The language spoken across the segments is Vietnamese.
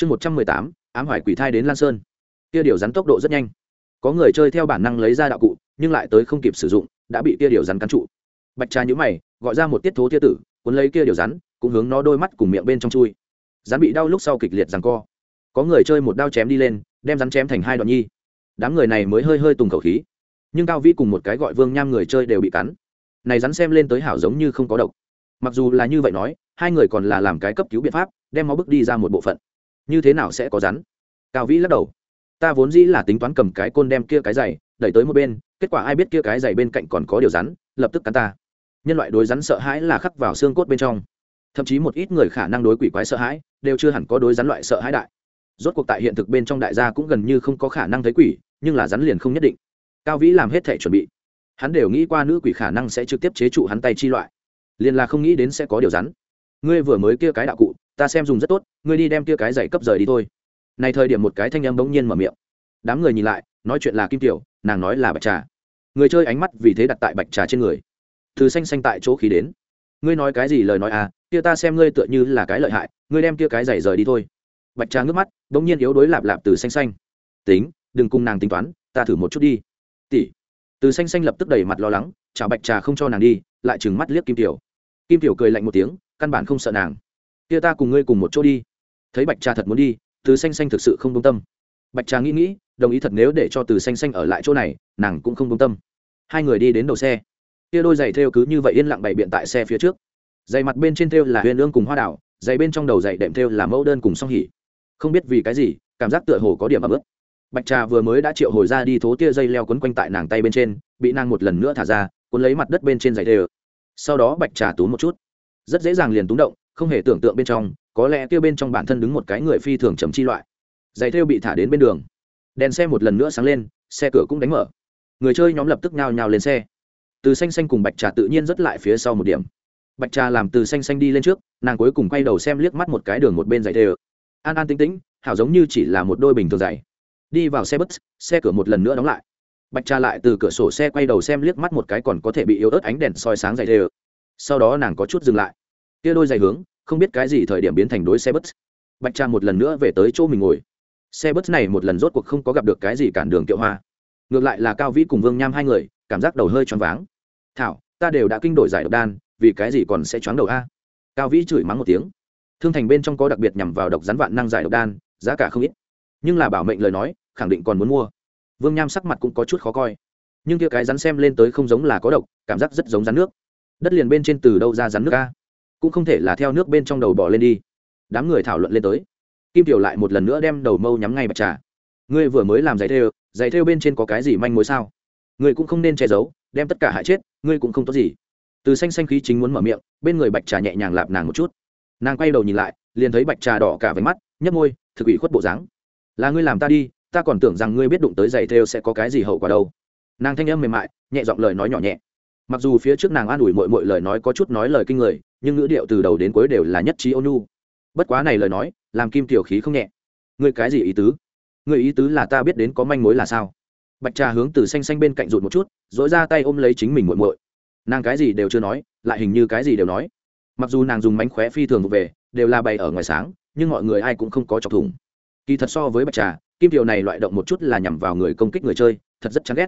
chương một trăm mười tám, ám hoài quỷ thai đến lan sơn. Kia điều rắn tốc độ rất nhanh. Có người chơi theo bản năng lấy ra đạo cụ, nhưng lại tới không kịp sử dụng, đã bị kia điều rắn cắn trụ. Bạch trà nhữ mày, gọi ra một tiết thố tia tử, cuốn lấy kia điều rắn, cũng hướng nó đôi mắt cùng miệng bên trong chui. Rắn bị đau lúc sau kịch liệt rằng co. Có người chơi một đao chém đi lên, đem rắn chém thành hai đoạn nhi. Đám người này mới hơi hơi tùng khẩu khí. Nhưng cao vĩ cùng một cái gọi vương nham người chơi đều bị cắn. Này rắn xem lên tới hảo giống như không có độc. Mặc dù là như vậy nói, hai người còn là làm cái cấp cứu biện pháp, đem máu bước đi ra một bộ phận như thế nào sẽ có rắn? Cao vĩ lắc đầu. Ta vốn dĩ là tính toán cầm cái côn đem kia cái giày, đẩy tới một bên, kết quả ai biết kia cái giày bên cạnh còn có điều rắn, lập tức cắn ta. Nhân loại đối rắn sợ hãi là khắc vào xương cốt bên trong. Thậm chí một ít người khả năng đối quỷ quái sợ hãi, đều chưa hẳn có đối rắn loại sợ hãi đại. Rốt cuộc tại hiện thực bên trong đại gia cũng gần như không có khả năng thấy quỷ, nhưng là rắn liền không nhất định. Cao vĩ làm hết thể chuẩn bị. Hắn đều nghĩ qua nữ quỷ khả năng sẽ trực tiếp chế trụ hắn tay chi loại. Liền là không nghĩ đến sẽ có điều rắn. Ngươi vừa mới kia cái đạo cụ ta xem dùng rất tốt, ngươi đi đem kia cái giày cấp rời đi thôi. Này thời điểm một cái thanh âm bỗng nhiên mở miệng. Đám người nhìn lại, nói chuyện là kim tiểu, nàng nói là bạch trà. Người chơi ánh mắt vì thế đặt tại bạch trà trên người. Từ xanh xanh tại chỗ khí đến. Ngươi nói cái gì lời nói à kia ta xem ngươi tựa như là cái lợi hại, ngươi đem kia cái giày rời đi thôi. Bạch trà ngước mắt, bỗng nhiên yếu đối lạp lạp từ xanh xanh. Tính, đừng cùng nàng tính toán, ta thử một chút đi. Tỷ. Từ xanh xanh lập tức đẩy mặt lo lắng, chả bạch trà không cho nàng đi, lại trừng mắt liếc kim tiểu. Kim tiểu cười lạnh một tiếng, căn bản không sợ nàng kia ta cùng ngươi cùng một chỗ đi. Thấy bạch trà thật muốn đi, từ xanh xanh thực sự không công tâm. Bạch trà nghĩ nghĩ, đồng ý thật nếu để cho từ xanh xanh ở lại chỗ này, nàng cũng không công tâm. Hai người đi đến đầu xe. Kia đôi giày thêu cứ như vậy yên lặng bày biện tại xe phía trước. Giày mặt bên trên thêu là huyền ương cùng hoa đảo giày bên trong đầu giày đệm thêu là mẫu đơn cùng song hỉ. Không biết vì cái gì, cảm giác tựa hồ có điểm ấm ức bạch trà vừa mới đã triệu hồi ra đi thố tia dây leo quấn quanh tại nàng tay bên trên, bị nàng một lần nữa thả ra, cuốn lấy mặt đất bên trên giày thêu. Sau đó bạch trà túm một chút. Rất dễ dàng liền túng động không hề tưởng tượng bên trong, có lẽ kia bên trong bản thân đứng một cái người phi thường chấm chi loại. Giày thêu bị thả đến bên đường. Đèn xe một lần nữa sáng lên, xe cửa cũng đánh mở. Người chơi nhóm lập tức nhào nhào lên xe. Từ xanh xanh cùng bạch trà tự nhiên rất lại phía sau một điểm. Bạch trà làm từ xanh xanh đi lên trước, nàng cuối cùng quay đầu xem liếc mắt một cái đường một bên giày thêu. An an tính tĩnh, hảo giống như chỉ là một đôi bình thường giày. Đi vào xe bus, xe cửa một lần nữa đóng lại. Bạch trà lại từ cửa sổ xe quay đầu xem liếc mắt một cái còn có thể bị yếu ớt ánh đèn soi sáng giày thêu. Sau đó nàng có chút dừng lại kia đôi giày hướng, không biết cái gì thời điểm biến thành đối xe bus. Bạch trà một lần nữa về tới chỗ mình ngồi. Xe bus này một lần rốt cuộc không có gặp được cái gì cản đường kiệu hoa. Ngược lại là cao vĩ cùng vương nham hai người, cảm giác đầu hơi choáng váng. Thảo, ta đều đã kinh đổi giải độc đan, vì cái gì còn sẽ choáng đầu a? Cao vĩ chửi mắng một tiếng. Thương thành bên trong có đặc biệt nhằm vào độc rắn vạn năng giải độc đan, giá cả không ít. Nhưng là bảo mệnh lời nói, khẳng định còn muốn mua. Vương nham sắc mặt cũng có chút khó coi. Nhưng kia cái rắn xem lên tới không giống là có độc, cảm giác rất giống rắn nước. Đất liền bên trên từ đâu ra rắn nước a? Cũng không thể là theo nước bên trong đầu bỏ lên đi. Đám người thảo luận lên tới. Kim tiểu lại một lần nữa đem đầu mâu nhắm ngay bạch trà. Ngươi vừa mới làm giày thêu giày thêu bên trên có cái gì manh mối sao? Ngươi cũng không nên che giấu, đem tất cả hại chết, ngươi cũng không tốt gì. Từ xanh xanh khí chính muốn mở miệng, bên người bạch trà nhẹ nhàng lạp nàng một chút. Nàng quay đầu nhìn lại, liền thấy bạch trà đỏ cả váy mắt nhấp môi, thực ủy khuất bộ dáng. Là ngươi làm ta đi, ta còn tưởng rằng ngươi biết đụng tới giày thêu sẽ có cái gì hậu quả đâu. Nàng thanh âm mềm mại, nhẹ giọng lời nói nhỏ nhẹ. Mặc dù phía trước nàng an ủi mội mội lời nói có chút nói lời kinh người nhưng ngữ điệu từ đầu đến cuối đều là nhất trí ônu bất quá này lời nói, làm kim tiểu khí không nhẹ. Người cái gì ý tứ? Người ý tứ là ta biết đến có manh mối là sao? Bạch trà hướng từ xanh xanh bên cạnh rụt một chút dỗi ra tay ôm lấy chính mình muội muội. Nàng cái gì đều chưa nói, lại hình như cái gì đều nói. Mặc dù nàng dùng mánh khóe phi thường vụ về, đều là bày ở ngoài sáng, nhưng mọi người ai cũng không có chọc thủng. Kỳ thật so với bạch trà, kim tiểu này loại động một chút là nhằm vào người công kích người chơi, thật rất chán ghét.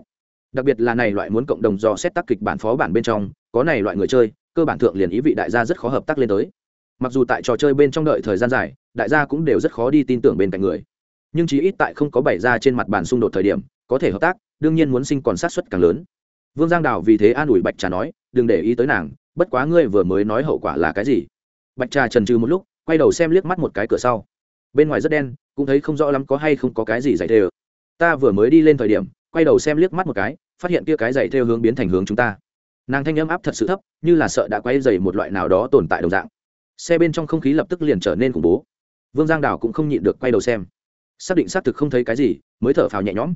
Đặc biệt là này loại muốn cộng đồng do xét tác kịch bản phó bản bên trong, có này loại người chơi cơ bản thượng liền ý vị đại gia rất khó hợp tác lên tới. Mặc dù tại trò chơi bên trong đợi thời gian dài, đại gia cũng đều rất khó đi tin tưởng bên cạnh người. Nhưng chí ít tại không có bày ra trên mặt bàn xung đột thời điểm, có thể hợp tác, đương nhiên muốn sinh còn sát xuất càng lớn. Vương giang đào vì thế an ủi bạch trà nói, đừng để ý tới nàng, bất quá ngươi vừa mới nói hậu quả là cái gì? Bạch trà trần trừ một lúc, quay đầu xem liếc mắt một cái cửa sau. Bên ngoài rất đen, cũng thấy không rõ lắm có hay không có cái gì dạy thề. ta vừa mới đi lên thời điểm, quay đầu xem liếc mắt một cái, phát hiện kia cái dạy theo hướng biến thành hướng chúng ta nàng thanh âm áp thật sự thấp, như là sợ đã quay dày một loại nào đó tồn tại đồng dạng. Xe bên trong không khí lập tức liền trở nên khủng bố. Vương giang đào cũng không nhịn được quay đầu xem. Xác định xác thực không thấy cái gì, mới thở phào nhẹ nhõm.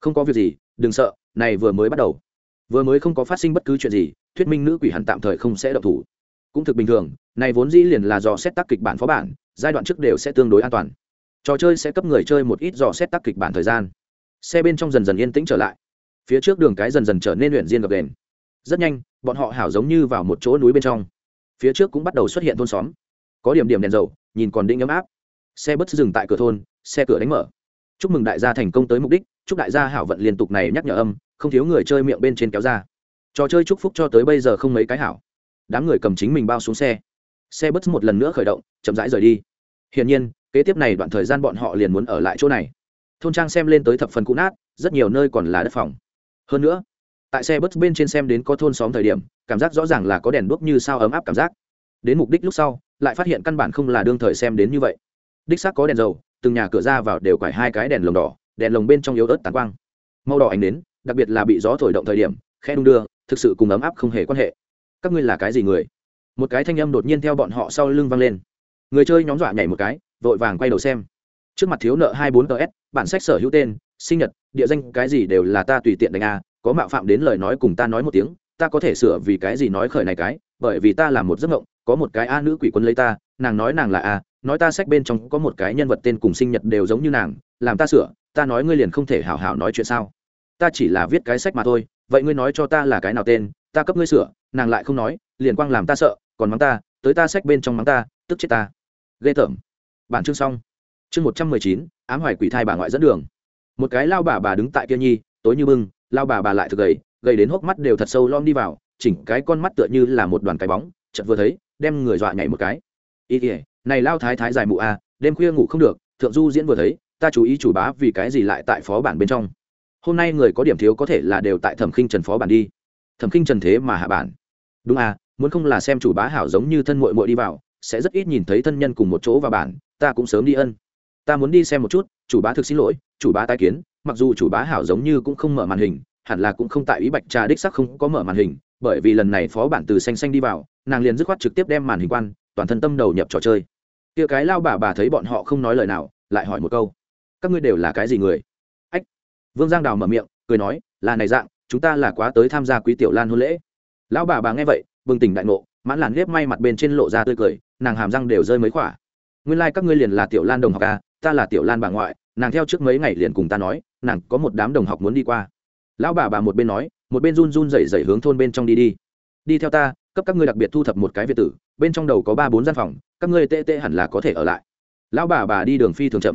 Không có việc gì, đừng sợ, này vừa mới bắt đầu. Vừa mới không có phát sinh bất cứ chuyện gì, thuyết minh nữ quỷ hẳn tạm thời không sẽ độc thủ. Cũng thực bình thường, này vốn dĩ liền là dò xét tác kịch bản phó bản, giai đoạn trước đều sẽ tương đối an toàn. Trò chơi sẽ cấp người chơi một ít dò xét tác kịch bản thời gian. Xe bên trong dần dần yên tĩnh trở lại. Phía trước đường cái dần dần trở nên luyện diên gập đền rất nhanh, bọn họ hảo giống như vào một chỗ núi bên trong. Phía trước cũng bắt đầu xuất hiện thôn xóm. Có điểm điểm đèn dầu, nhìn còn định ấm áp. Xe bất dừng tại cửa thôn, xe cửa đánh mở. Chúc mừng đại gia thành công tới mục đích, chúc đại gia hảo vận liên tục này nhắc nhở âm, không thiếu người chơi miệng bên trên kéo ra. Trò chơi chúc phúc cho tới bây giờ không mấy cái hảo. Đám người cầm chính mình bao xuống xe. Xe bất một lần nữa khởi động, chậm rãi rời đi. Hiển nhiên, kế tiếp này đoạn thời gian bọn họ liền muốn ở lại chỗ này. Thôn trang xem lên tới thập phần cũ nát, rất nhiều nơi còn là đất phòng. Hơn nữa tại xe bus bên trên xem đến có thôn xóm thời điểm, cảm giác rõ ràng là có đèn đuốc như sao ấm áp cảm giác. Đến mục đích lúc sau, lại phát hiện căn bản không là đương thời xem đến như vậy. Đích xác có đèn dầu, từng nhà cửa ra vào đều quải hai cái đèn lồng đỏ, đèn lồng bên trong yếu ớt tàn quang. Màu đỏ ánh đến, đặc biệt là bị gió thổi động thời điểm khe đung đưa, thực sự cùng ấm áp không hề quan hệ. Các ngươi là cái gì người? Một cái thanh âm đột nhiên theo bọn họ sau lưng vang lên. Người chơi nhóm dọa nhảy một cái, vội vàng quay đầu xem. Trước mặt thiếu nợ hai bốn ts bản sách sở hữu tên, sinh nhật, địa danh, cái gì đều là ta tùy tiện đánh a có mạo phạm đến lời nói cùng ta nói một tiếng, ta có thể sửa vì cái gì nói khởi này cái, bởi vì ta là một giấc mộng, có một cái a nữ quỷ quân lấy ta, nàng nói nàng là a, nói ta sách bên trong có một cái nhân vật tên cùng sinh nhật đều giống như nàng, làm ta sửa, ta nói ngươi liền không thể hảo hảo nói chuyện sao? Ta chỉ là viết cái sách mà thôi, vậy ngươi nói cho ta là cái nào tên, ta cấp ngươi sửa, nàng lại không nói, liền quang làm ta sợ, còn mắng ta, tới ta sách bên trong mắng ta, tức chết ta. Ghê tởm. Bản chương xong. Chương một trăm mười chín, ám hoài quỷ thai bà ngoại dẫn đường. Một cái lao bà bà đứng tại kia nhi, tối như bưng lao bà bà lại thực gầy gầy đến hốc mắt đều thật sâu lom đi vào chỉnh cái con mắt tựa như là một đoàn cái bóng Chợt vừa thấy đem người dọa nhảy một cái. Ý ỉa này lao thái thái dài mụ a à, đêm khuya ngủ không được thượng du diễn vừa thấy ta chú ý chủ bá vì cái gì lại tại phó bản bên trong. Hôm nay người có điểm thiếu có thể là đều tại thẩm khinh trần phó bản đi. Thẩm khinh trần thế mà hạ bản. Đúng à muốn không là xem chủ bá hảo giống như thân mội mội đi vào sẽ rất ít nhìn thấy thân nhân cùng một chỗ vào bản ta cũng sớm đi ân. Ta muốn đi xem một chút chủ bá thực xin lỗi chủ bá tai kiến mặc dù chủ bá hảo giống như cũng không mở màn hình, hẳn là cũng không tại ý bạch trà đích sắc không có mở màn hình, bởi vì lần này phó bản từ xanh xanh đi vào, nàng liền dứt khoát trực tiếp đem màn hình quan, toàn thân tâm đầu nhập trò chơi. Kia cái lao bà bà thấy bọn họ không nói lời nào, lại hỏi một câu, các ngươi đều là cái gì người? Ách. Vương giang đào mở miệng, cười nói, là này dạng, chúng ta là quá tới tham gia quý tiểu lan hôn lễ. Lão bà bà nghe vậy, bừng tỉnh đại ngộ, mãn làn ghép may mặt bên trên lộ ra tươi cười, nàng hàm răng đều rơi mấy khỏa. Nguyên lai、like、các ngươi liền là tiểu lan đồng học à ta là tiểu lan bà ngoại nàng theo trước mấy ngày liền cùng ta nói, nàng có một đám đồng học muốn đi qua. Lão bà bà một bên nói, một bên run run rẩy rẩy hướng thôn bên trong đi đi. Đi theo ta, cấp các ngươi đặc biệt thu thập một cái việt tử, bên trong đầu có ba bốn gian phòng, các ngươi tê tê hẳn là có thể ở lại. Lão bà bà đi đường phi thường chậm.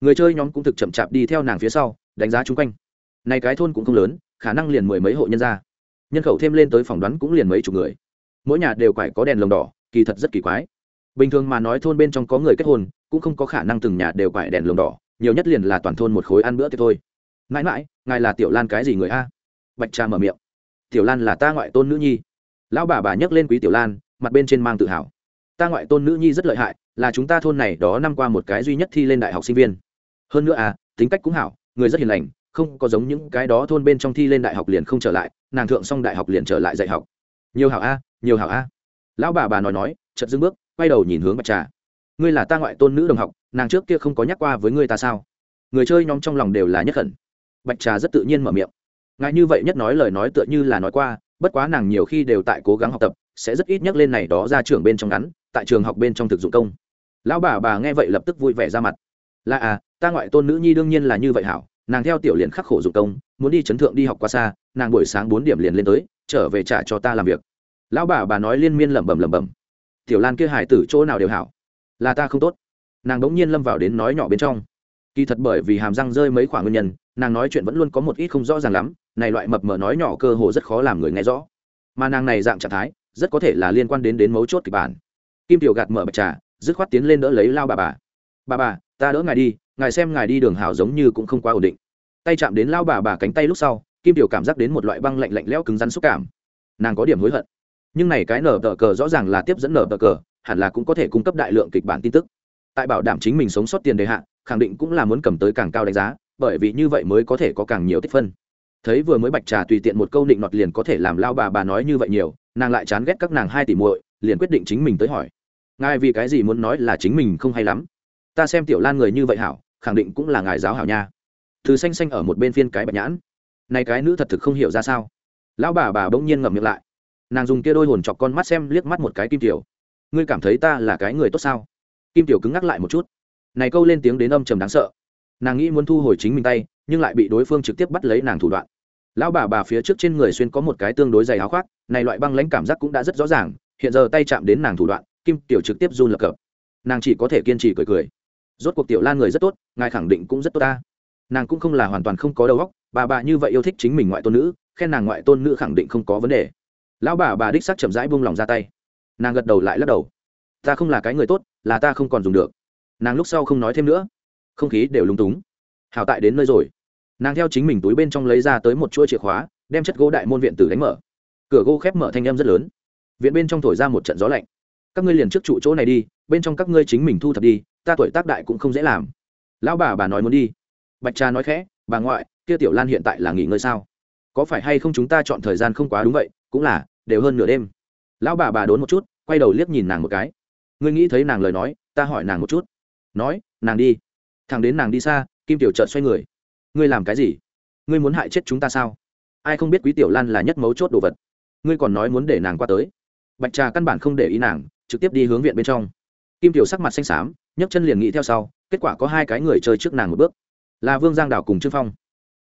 Người chơi nhóm cũng thực chậm chạp đi theo nàng phía sau, đánh giá chung quanh. Này cái thôn cũng không lớn, khả năng liền mười mấy hộ nhân ra nhân khẩu thêm lên tới phỏng đoán cũng liền mấy chục người. Mỗi nhà đều phải có đèn lồng đỏ, kỳ thật rất kỳ quái. Bình thường mà nói thôn bên trong có người kết hôn, cũng không có khả năng từng nhà đều phải đèn lồng đỏ nhiều nhất liền là toàn thôn một khối ăn bữa tiệc thôi. Mãi mãi, ngài là tiểu lan cái gì người a? Bạch cha mở miệng. Tiểu lan là ta ngoại tôn nữ nhi. Lão bà bà nhấc lên quý tiểu lan, mặt bên trên mang tự hào. Ta ngoại tôn nữ nhi rất lợi hại, là chúng ta thôn này đó năm qua một cái duy nhất thi lên đại học sinh viên. Hơn nữa à tính cách cũng hảo, người rất hiền lành, không có giống những cái đó thôn bên trong thi lên đại học liền không trở lại, nàng thượng xong đại học liền trở lại dạy học. Nhiều hảo a, nhiều hảo a. Lão bà bà nói nói chật dưng bước, quay đầu nhìn hướng bạch trà ngươi là ta ngoại tôn nữ đồng học, nàng trước kia không có nhắc qua với ngươi ta sao? Người chơi nhóm trong lòng đều là nhất khẩn bạch trà rất tự nhiên mở miệng. Ngài như vậy nhất nói lời nói tựa như là nói qua, bất quá nàng nhiều khi đều tại cố gắng học tập, sẽ rất ít nhắc lên này đó ra trường bên trong ngắn, tại trường học bên trong thực dụng công. Lão bà bà nghe vậy lập tức vui vẻ ra mặt. Là à ta ngoại tôn nữ nhi đương nhiên là như vậy hảo, nàng theo tiểu liền khắc khổ dụng công, muốn đi chấn thượng đi học qua xa, nàng buổi sáng bốn điểm liền lên tới, trở về trả cho ta làm việc. Lão bà bà nói liên miên lẩm bẩm lẩm bẩm. Tiểu lan kia hải tử chỗ nào đều hảo là ta không tốt. Nàng đống nhiên lâm vào đến nói nhỏ bên trong. Kỳ thật bởi vì hàm răng rơi mấy khoảng nguyên nhân, nàng nói chuyện vẫn luôn có một ít không rõ ràng lắm, này loại mập mờ nói nhỏ cơ hồ rất khó làm người nghe rõ. Mà nàng này dạng trạng thái, rất có thể là liên quan đến đến mấu chốt kịch bản. Kim tiểu gạt mở bạch trà, dứt khoát tiến lên đỡ lấy lao bà bà. Bà bà, ta đỡ ngài đi, ngài xem ngài đi đường hào giống như cũng không quá ổn định. Tay chạm đến lao bà bà cánh tay lúc sau, kim tiểu cảm giác đến một loại băng lạnh lạnh lẽo cứng rắn xúc cảm. Nàng có điểm hối hận. Nhưng này cái nở tờ cờ rõ ràng là tiếp dẫn nở tờ cờ hẳn là cũng có thể cung cấp đại lượng kịch bản tin tức. Tại bảo đảm chính mình sống sót tiền đề hạn khẳng định cũng là muốn cầm tới càng cao đánh giá, bởi vì như vậy mới có thể có càng nhiều tích phân. Thấy vừa mới bạch trà tùy tiện một câu định nọt liền có thể làm lao bà bà nói như vậy nhiều, nàng lại chán ghét các nàng hai tỷ muội, liền quyết định chính mình tới hỏi. Ngài vì cái gì muốn nói là chính mình không hay lắm? Ta xem tiểu lan người như vậy hảo, khẳng định cũng là ngài giáo hảo nha. Từ xanh xanh ở một bên phiên cái bạch nhãn. Này cái nữ thật thực không hiểu ra sao. Lão bà bà bỗng nhiên ngậm miệng lại. Nàng dùng kia đôi hồn chọc con mắt xem liếc mắt một cái kim tiểu ngươi cảm thấy ta là cái người tốt sao? Kim tiểu cứng ngắc lại một chút. Này câu lên tiếng đến âm trầm đáng sợ. Nàng nghĩ muốn thu hồi chính mình tay, nhưng lại bị đối phương trực tiếp bắt lấy nàng thủ đoạn. Lão bà bà phía trước trên người xuyên có một cái tương đối dày áo khoác, này loại băng lãnh cảm giác cũng đã rất rõ ràng, hiện giờ tay chạm đến nàng thủ đoạn, kim tiểu trực tiếp run lập cập. Nàng chỉ có thể kiên trì cười cười. Rốt cuộc tiểu lan người rất tốt, ngài khẳng định cũng rất tốt ta. Nàng cũng không là hoàn toàn không có đầu óc, bà bà như vậy yêu thích chính mình ngoại tôn nữ, khen nàng ngoại tôn nữ khẳng định không có vấn đề. Lão bà bà đích sắc chậm rãi buông lòng ra tay nàng gật đầu lại lắc đầu. Ta không là cái người tốt, là ta không còn dùng được. Nàng lúc sau không nói thêm nữa. Không khí đều lúng túng. Hảo tại đến nơi rồi. Nàng theo chính mình túi bên trong lấy ra tới một chuỗi chìa khóa, đem chất gỗ đại môn viện tử đánh mở. Cửa gỗ khép mở thanh em rất lớn. Viện bên trong thổi ra một trận gió lạnh. Các ngươi liền trước trụ chỗ này đi, bên trong các ngươi chính mình thu thập đi, ta tuổi tác đại cũng không dễ làm. Lão bà bà nói muốn đi. Bạch cha nói khẽ, bà ngoại, kia tiểu lan hiện tại là nghỉ ngơi sao? Có phải hay không chúng ta chọn thời gian không quá đúng vậy, cũng là, đều hơn nửa đêm lão bà bà đốn một chút, quay đầu liếc nhìn nàng một cái. Ngươi nghĩ thấy nàng lời nói, ta hỏi nàng một chút. Nói, nàng đi. Thằng đến nàng đi xa, kim tiểu trợn xoay người. Ngươi làm cái gì? Ngươi muốn hại chết chúng ta sao? Ai không biết quý tiểu lan là nhất mấu chốt đồ vật. Ngươi còn nói muốn để nàng qua tới. Bạch trà căn bản không để ý nàng, trực tiếp đi hướng viện bên trong. Kim tiểu sắc mặt xanh xám, nhấc chân liền nghĩ theo sau, kết quả có hai cái người chơi trước nàng một bước. Là vương giang đào cùng trương phong.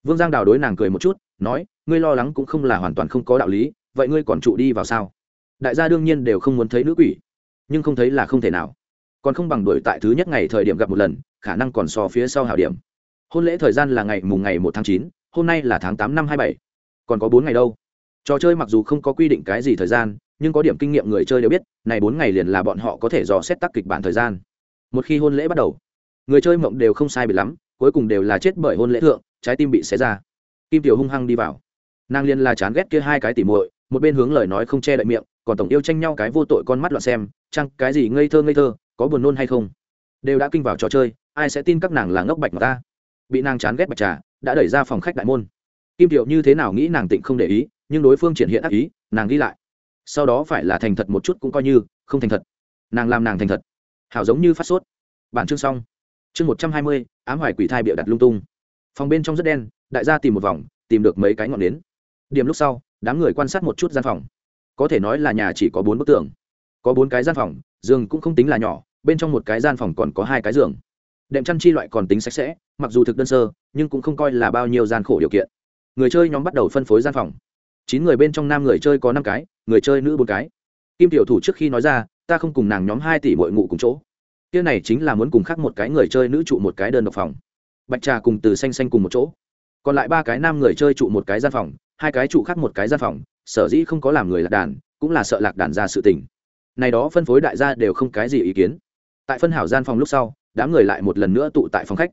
Vương giang đào đối nàng cười một chút, nói, ngươi lo lắng cũng không là hoàn toàn không có đạo lý, vậy ngươi còn trụ đi vào sao? Đại gia đương nhiên đều không muốn thấy nữ quỷ, nhưng không thấy là không thể nào. Còn không bằng đuổi tại thứ nhất ngày thời điểm gặp một lần, khả năng còn so phía sau hảo điểm. Hôn lễ thời gian là ngày mùng ngày một tháng chín, hôm nay là tháng tám năm hai bảy. Còn có bốn ngày đâu? Trò chơi mặc dù không có quy định cái gì thời gian, nhưng có điểm kinh nghiệm người chơi đều biết, này bốn ngày liền là bọn họ có thể dò xét tắc kịch bản thời gian. Một khi hôn lễ bắt đầu, người chơi mộng đều không sai bị lắm, cuối cùng đều là chết bởi hôn lễ thượng, trái tim bị xé ra. Kim tiểu hung hăng đi vào. Nàng liên là chán ghét kia hai cái tỉ muội, một bên hướng lời nói không che đậy miệng còn tổng yêu tranh nhau cái vô tội con mắt loạn xem, chăng cái gì ngây thơ ngây thơ, có buồn nôn hay không? Đều đã kinh vào trò chơi, ai sẽ tin các nàng là ngốc bạch mà ta? Bị nàng chán ghét bạch trà, đã đẩy ra phòng khách đại môn. Kim tiểu như thế nào nghĩ nàng tịnh không để ý, nhưng đối phương triển hiện ác ý, nàng ghi lại. Sau đó phải là thành thật một chút cũng coi như, không thành thật. Nàng làm nàng thành thật. Hảo giống như phát sốt. Bản chương xong. Chương một trăm hai mươi, ám hoài quỷ thai bịa đặt lung tung. Phòng bên trong rất đen, đại gia tìm một vòng, tìm được mấy cái ngọn nến. Điểm lúc sau, đám người quan sát một chút gian phòng có thể nói là nhà chỉ có bốn bức tường. Có bốn cái gian phòng, giường cũng không tính là nhỏ, bên trong một cái gian phòng còn có hai cái giường. Đệm chăn chi loại còn tính sạch sẽ, mặc dù thực đơn sơ, nhưng cũng không coi là bao nhiêu gian khổ điều kiện. Người chơi nhóm bắt đầu phân phối gian phòng. Chín người bên trong nam người chơi có năm cái, người chơi nữ bốn cái. Kim tiểu thủ trước khi nói ra, ta không cùng nàng nhóm hai tỷ bội ngụ cùng chỗ. Kia này chính là muốn cùng khác một cái người chơi nữ trụ một cái đơn độc phòng. Bạch trà cùng từ xanh xanh cùng một chỗ. Còn lại ba cái nam người chơi trụ một cái gian phòng, hai cái trụ khác một cái gian phòng sở dĩ không có làm người lạc đàn, cũng là sợ lạc đàn ra sự tình. Này đó phân phối đại gia đều không cái gì ý kiến. Tại phân hảo gian phòng lúc sau, đám người lại một lần nữa tụ tại phòng khách.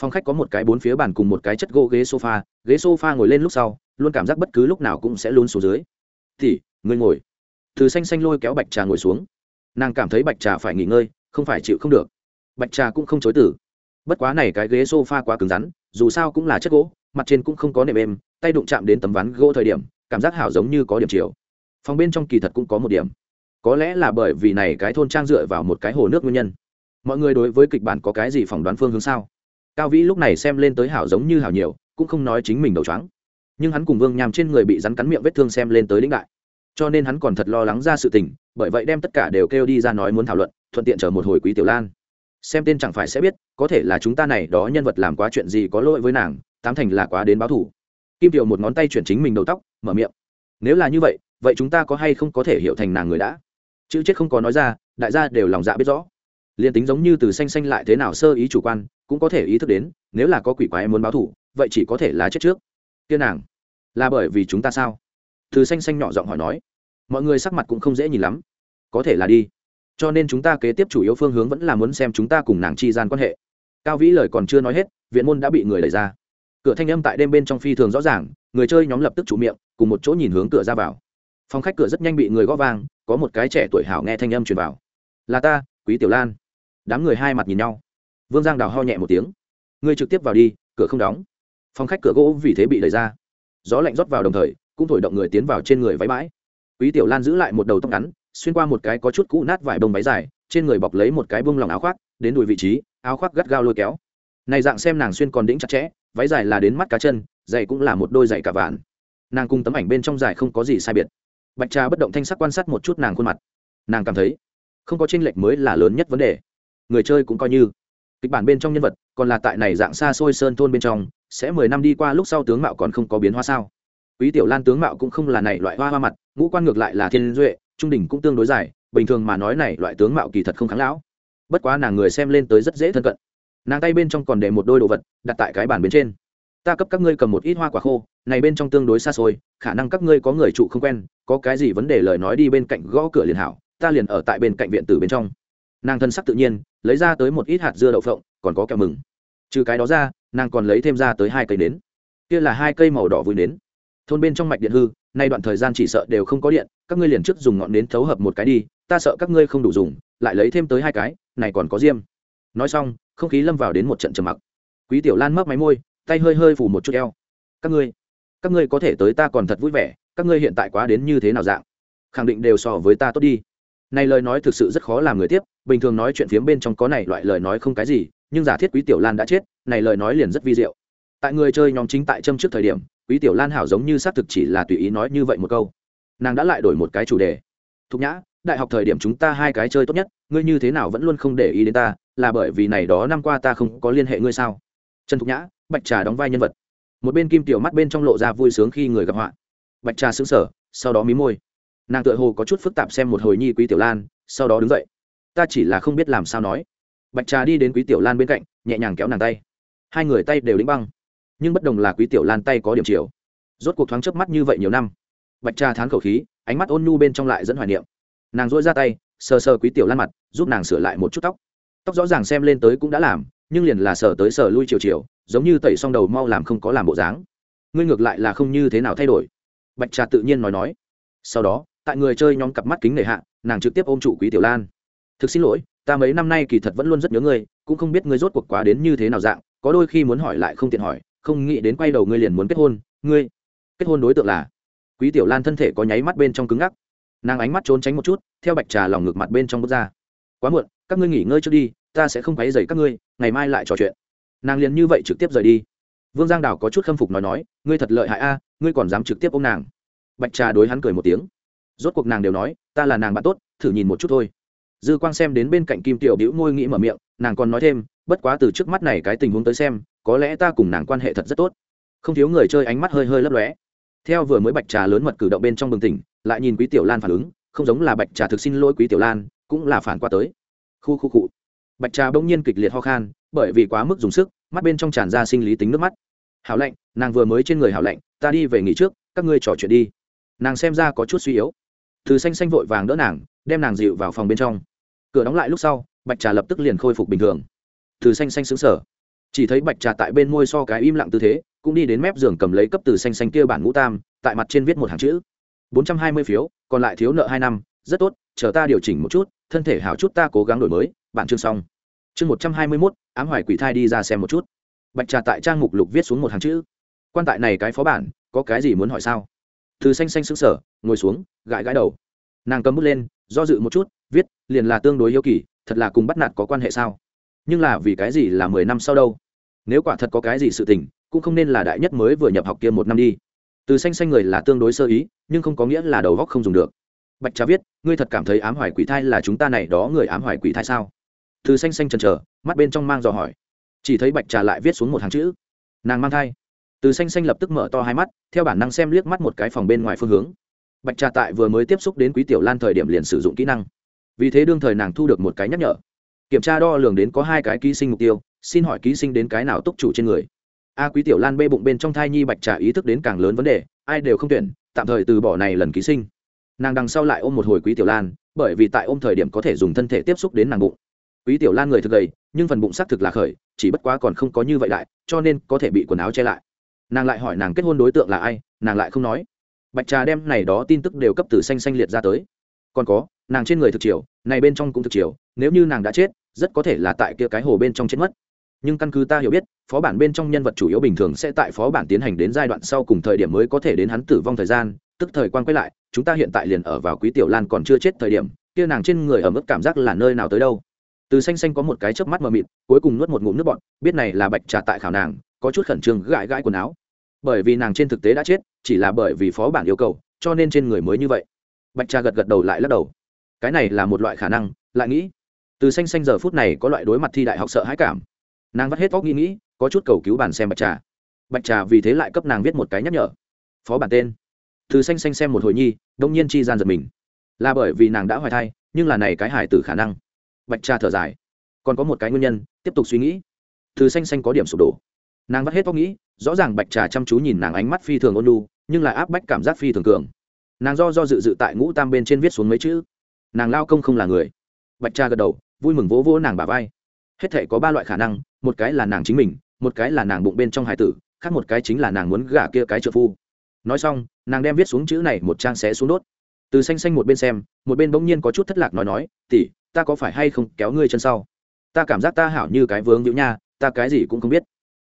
Phòng khách có một cái bốn phía bàn cùng một cái chất gỗ ghế sofa ghế sofa ngồi lên lúc sau, luôn cảm giác bất cứ lúc nào cũng sẽ luôn xuống dưới. Thì người ngồi. Từ xanh xanh lôi kéo bạch trà ngồi xuống. Nàng cảm thấy bạch trà phải nghỉ ngơi, không phải chịu không được. Bạch trà cũng không chối tử bất quá này cái ghế sofa quá cứng rắn, dù sao cũng là chất gỗ, mặt trên cũng không có nệm êm, tay đụng chạm đến tấm ván gỗ thời điểm cảm giác hảo giống như có điểm chiều. Phòng bên trong kỳ thật cũng có một điểm. Có lẽ là bởi vì này cái thôn trang dựa vào một cái hồ nước nguyên nhân. Mọi người đối với kịch bản có cái gì phỏng đoán phương hướng sao? Cao vĩ lúc này xem lên tới hảo giống như hảo nhiều, cũng không nói chính mình đầu trắng nhưng hắn cùng vương nhàm trên người bị rắn cắn miệng vết thương xem lên tới lĩnh đại. Cho nên hắn còn thật lo lắng ra sự tình, bởi vậy đem tất cả đều kêu đi ra nói muốn thảo luận, thuận tiện chờ một hồi quý tiểu lan. Xem tên chẳng phải sẽ biết, có thể là chúng ta này đó nhân vật làm quá chuyện gì có lỗi với nàng, tám thành là quá đến báo thủ kim tiểu một ngón tay chuyển chính mình đầu tóc mở miệng. Nếu là như vậy vậy chúng ta có hay không có thể hiểu thành nàng người đã? Chữ chết không có nói ra, đại gia đều lòng dạ biết rõ. Liền tính giống như từ xanh xanh lại thế nào sơ ý chủ quan, cũng có thể ý thức đến, nếu là có quỷ quái muốn báo thủ vậy chỉ có thể là chết trước. Tiên nàng, là bởi vì chúng ta sao? Từ xanh xanh nhỏ giọng hỏi nói. Mọi người sắc mặt cũng không dễ nhìn lắm. Có thể là đi. Cho nên chúng ta kế tiếp chủ yếu phương hướng vẫn là muốn xem chúng ta cùng nàng chi gian quan hệ. Cao vĩ lời còn chưa nói hết, viện môn đã bị người đẩy ra. Cửa thanh âm tại đêm bên trong phi thường rõ ràng, người chơi nhóm lập tức chủ miệng cùng một chỗ nhìn hướng cửa ra vào. Phòng khách cửa rất nhanh bị người gõ vang, có một cái trẻ tuổi hảo nghe thanh âm truyền vào. Là ta, quý tiểu lan. Đám người hai mặt nhìn nhau. Vương giang đào ho nhẹ một tiếng. Ngươi trực tiếp vào đi, cửa không đóng. Phòng khách cửa gỗ vì thế bị đẩy ra. Gió lạnh rót vào đồng thời, cũng thổi động người tiến vào trên người váy bãi. Quý tiểu lan giữ lại một đầu tóc ngắn, xuyên qua một cái có chút cũ nát vải bông váy dài, trên người bọc lấy một cái bông lòng áo khoác, đến đùi vị trí, áo khoác gắt gao lôi kéo. Này dạng xem nàng xuyên còn đĩnh chặt chẽ, váy dài là đến mắt cá chân, giày cũng là một đôi giày cả vạn nàng cùng tấm ảnh bên trong dài không có gì sai biệt. Bạch trà bất động thanh sắc quan sát một chút nàng khuôn mặt. Nàng cảm thấy, không có tranh lệch mới là lớn nhất vấn đề. Người chơi cũng coi như. Kịch bản bên trong nhân vật, còn là tại này dạng xa xôi sơn thôn bên trong, sẽ mười năm đi qua lúc sau tướng mạo còn không có biến hóa sao? Quý tiểu lan tướng mạo cũng không là này loại hoa hoa mặt, ngũ quan ngược lại là thiên duệ, trung đỉnh cũng tương đối dài, bình thường mà nói này loại tướng mạo kỳ thật không kháng lão. Bất quá nàng người xem lên tới rất dễ thân cận. Nàng tay bên trong còn để một đôi đồ vật đặt tại cái bàn bên trên ta cấp các ngươi cầm một ít hoa quả khô, này bên trong tương đối xa xôi, khả năng các ngươi có người trụ không quen, có cái gì vấn đề lời nói đi bên cạnh gõ cửa liền hảo, ta liền ở tại bên cạnh viện tử bên trong. Nàng thân sắc tự nhiên, lấy ra tới một ít hạt dưa đậu phộng, còn có kẹo mừng. Trừ cái đó ra, nàng còn lấy thêm ra tới hai cây nến. Kia là hai cây màu đỏ vui nến. Thôn bên trong mạch điện hư, nay đoạn thời gian chỉ sợ đều không có điện, các ngươi liền trước dùng ngọn nến thấu hợp một cái đi, ta sợ các ngươi không đủ dùng, lại lấy thêm tới hai cái, này còn có diêm. Nói xong, không khí lâm vào đến một trận trầm mặc. Quý tiểu lan mấp máy môi tay hơi hơi phủ một chút eo. Các ngươi các ngươi có thể tới ta còn thật vui vẻ, các ngươi hiện tại quá đến như thế nào dạng? Khẳng định đều so với ta tốt đi. Này lời nói thực sự rất khó làm người tiếp, bình thường nói chuyện phiếm bên trong có này loại lời nói không cái gì, nhưng giả thiết quý tiểu lan đã chết, này lời nói liền rất vi diệu. Tại người chơi nhóm chính tại châm trước thời điểm, quý tiểu lan hảo giống như xác thực chỉ là tùy ý nói như vậy một câu. Nàng đã lại đổi một cái chủ đề. Thục nhã, đại học thời điểm chúng ta hai cái chơi tốt nhất, ngươi như thế nào vẫn luôn không để ý đến ta, là bởi vì này đó năm qua ta không có liên hệ ngươi sao? Trần thục nhã bạch trà đóng vai nhân vật. Một bên kim tiểu mắt bên trong lộ ra vui sướng khi người gặp họa. Bạch trà xứng sở sau đó mí môi. Nàng tựa hồ có chút phức tạp xem một hồi nhi quý tiểu lan, sau đó đứng dậy. Ta chỉ là không biết làm sao nói. Bạch trà đi đến quý tiểu lan bên cạnh, nhẹ nhàng kéo nàng tay. Hai người tay đều đĩnh băng. Nhưng bất đồng là quý tiểu lan tay có điểm chiều. Rốt cuộc thoáng chớp mắt như vậy nhiều năm. Bạch trà thán khẩu khí, ánh mắt ôn nhu bên trong lại dẫn hoài niệm. Nàng dỗi ra tay, sờ sờ quý tiểu lan mặt, giúp nàng sửa lại một chút tóc. Tóc rõ ràng xem lên tới cũng đã làm, nhưng liền là sờ tới sờ lui chiều chiều giống như tẩy xong đầu mau làm không có làm bộ dáng. Ngươi ngược lại là không như thế nào thay đổi. Bạch trà tự nhiên nói nói. Sau đó, tại người chơi nhóm cặp mắt kính nề hạ, nàng trực tiếp ôm trụ quý tiểu lan. Thực xin lỗi, ta mấy năm nay kỳ thật vẫn luôn rất nhớ ngươi, cũng không biết ngươi rốt cuộc quá đến như thế nào dạng, có đôi khi muốn hỏi lại không tiện hỏi, không nghĩ đến quay đầu ngươi liền muốn kết hôn. Ngươi, kết hôn đối tượng là? Quý tiểu lan thân thể có nháy mắt bên trong cứng ngắc. Nàng ánh mắt trốn tránh một chút, theo bạch trà lòng ngược mặt bên trong bước ra. Quá muộn, các ngươi nghỉ ngơi trước đi, ta sẽ không quấy dày các ngươi, ngày mai lại trò chuyện nàng liền như vậy trực tiếp rời đi. Vương giang đào có chút khâm phục nói nói, ngươi thật lợi hại a, ngươi còn dám trực tiếp ô m nàng. Bạch trà đối hắn cười một tiếng. Rốt cuộc nàng đều nói, ta là nàng bạn tốt, thử nhìn một chút thôi. Dư quang xem đến bên cạnh kim tiểu đĩu ngôi nghĩ mở miệng, nàng còn nói thêm, bất quá từ trước mắt này cái tình huống tới xem, có lẽ ta cùng nàng quan hệ thật rất tốt. Không thiếu người chơi ánh mắt hơi hơi lấp lóe. Theo vừa mới bạch trà lớn mật cử động bên trong bừng tỉnh, lại nhìn quý tiểu lan phản ứng, không giống là bạch trà thực xin lỗi quý tiểu lan, cũng là phản qua tới. Khu khu cụ bạch trà bỗng nhiên kịch liệt ho khan bởi vì quá mức dùng sức, mắt bên trong tràn ra sinh lý tính nước mắt. Hảo lạnh, nàng vừa mới trên người hảo lạnh, ta đi về nghỉ trước, các ngươi trò chuyện đi. Nàng xem ra có chút suy yếu. Từ xanh xanh vội vàng đỡ nàng, đem nàng dịu vào phòng bên trong. Cửa đóng lại lúc sau, bạch trà lập tức liền khôi phục bình thường. Từ xanh xanh xứng sở chỉ thấy bạch trà tại bên môi so cái im lặng tư thế, cũng đi đến mép giường cầm lấy cấp từ xanh xanh kia bản ngũ tam, tại mặt trên viết một hàng chữ. Bốn trăm hai mươi phiếu, còn lại thiếu nợ hai năm, rất tốt, chờ ta điều chỉnh một chút, thân thể hảo chút ta cố gắng đổi mới bản chương xong chương một trăm hai mươi mốt, ám hoài quỷ thai đi ra xem một chút. Bạch trà tại trang mục lục viết xuống một hàng chữ. Quan tại này cái phó bản, có cái gì muốn hỏi sao? Từ xanh xanh xứng sở ngồi xuống, gãi gãi đầu. Nàng cầm bút lên, do dự một chút, viết, liền là tương đối yêu kỳ, thật là cùng bắt nạt có quan hệ sao? Nhưng là vì cái gì là mười năm sau đâu? Nếu quả thật có cái gì sự tình, cũng không nên là đại nhất mới vừa nhập học kia một năm đi. Từ xanh xanh người là tương đối sơ ý, nhưng không có nghĩa là đầu góc không dùng được. Bạch trà viết, ngươi thật cảm thấy ám hoài quỷ thai là chúng ta này đó người ám hoài quỷ thai sao? Từ xanh xanh chần chờ, mắt bên trong mang dò hỏi. Chỉ thấy bạch trà lại viết xuống một hàng chữ. Nàng mang thai. Từ xanh xanh lập tức mở to hai mắt, theo bản năng xem liếc mắt một cái phòng bên ngoài phương hướng. Bạch trà tại vừa mới tiếp xúc đến quý tiểu lan thời điểm liền sử dụng kỹ năng. Vì thế đương thời nàng thu được một cái nhắc nhở. Kiểm tra đo lường đến có hai cái ký sinh mục tiêu, xin hỏi ký sinh đến cái nào túc chủ trên người? A quý tiểu lan bê bụng bên trong thai nhi bạch trà ý thức đến càng lớn vấn đề, ai đều không tuyển, tạm thời từ bỏ này lần ký sinh. Nàng đằng sau lại ôm một hồi quý tiểu lan, bởi vì tại ôm thời điểm có thể dùng thân thể tiếp xúc đến nàng bụng quý tiểu lan người thực gầy, nhưng phần bụng xác thực là khởi, chỉ bất quá còn không có như vậy lại cho nên có thể bị quần áo che lại. Nàng lại hỏi nàng kết hôn đối tượng là ai, nàng lại không nói. Bạch trà đem này đó tin tức đều cấp từ xanh xanh liệt ra tới. Còn có, nàng trên người thực chiều, này bên trong cũng thực chiều, nếu như nàng đã chết, rất có thể là tại kia cái hồ bên trong chết mất. Nhưng căn cứ ta hiểu biết, phó bản bên trong nhân vật chủ yếu bình thường sẽ tại phó bản tiến hành đến giai đoạn sau cùng thời điểm mới có thể đến hắn tử vong thời gian, tức thời quan quay lại, chúng ta hiện tại liền ở vào quý tiểu lan còn chưa chết thời điểm, kia nàng trên người ở mức cảm giác là nơi nào tới đâu từ xanh xanh có một cái chớp mắt mờ mịt, cuối cùng nuốt một ngụm nước bọn biết này là bạch trà tại khảo nàng, có chút khẩn trương gãi gãi quần áo. Bởi vì nàng trên thực tế đã chết, chỉ là bởi vì phó bản yêu cầu, cho nên trên người mới như vậy. Bạch trà gật gật đầu lại lắc đầu. Cái này là một loại khả năng, lại nghĩ. Từ xanh xanh giờ phút này có loại đối mặt thi đại học sợ hãi cảm. Nàng vắt hết óc nghĩ nghĩ, có chút cầu cứu bản xem bạch trà. Bạch trà vì thế lại cấp nàng viết một cái nhắc nhở. Phó bản tên. Từ xanh xanh xem một hồi nhi, đông nhiên chi gian giật mình. Là bởi vì nàng đã hoài thai, nhưng là này cái hải tử khả năng bạch trà thở dài. Còn có một cái nguyên nhân, tiếp tục suy nghĩ. Thư xanh xanh có điểm sụp đổ. Nàng vắt hết tóc nghĩ, rõ ràng bạch trà chăm chú nhìn nàng ánh mắt phi thường ôn lu nhưng lại áp bách cảm giác phi thường cường. Nàng do do dự dự tại ngũ tam bên trên viết xuống mấy chữ. Nàng lao công không là người. Bạch trà gật đầu, vui mừng vỗ vỗ nàng bà vai. Hết thể có ba loại khả năng, một cái là nàng chính mình, một cái là nàng bụng bên trong hải tử, khác một cái chính là nàng muốn gả kia cái trợ phu. Nói xong, nàng đem viết xuống chữ này một trang xé xuống đốt từ xanh xanh một bên xem, một bên bỗng nhiên có chút thất lạc nói nói tỉ ta có phải hay không kéo ngươi chân sau? Ta cảm giác ta hảo như cái vướng nhữ nha, ta cái gì cũng không biết.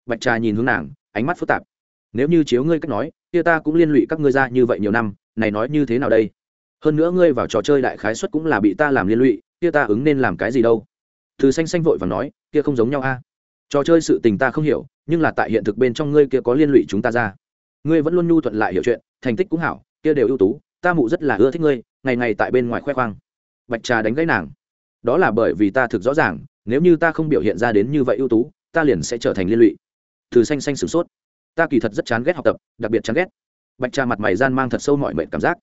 Bạch trà nhìn hướng nàng, ánh mắt phức tạp. Nếu như chiếu ngươi cách nói, kia ta cũng liên lụy các ngươi ra như vậy nhiều năm, này nói như thế nào đây? Hơn nữa ngươi vào trò chơi đại khái xuất cũng là bị ta làm liên lụy, kia ta ứng nên làm cái gì đâu? Từ xanh xanh vội và nói, kia không giống nhau a. Trò chơi sự tình ta không hiểu, nhưng là tại hiện thực bên trong ngươi kia có liên lụy chúng ta ra. Ngươi vẫn luôn nhu thuận lại hiểu chuyện, thành tích cũng hảo, kia đều ưu tú ta mụ rất là ưa thích ngươi, ngày ngày tại bên ngoài khoe khoang. Bạch trà đánh gãy nàng. Đó là bởi vì ta thực rõ ràng, nếu như ta không biểu hiện ra đến như vậy ưu tú, ta liền sẽ trở thành liên lụy. Từ xanh xanh sửng sốt. Ta kỳ thật rất chán ghét học tập, đặc biệt chán ghét. Bạch trà mặt mày gian mang thật sâu mọi mệnh cảm giác.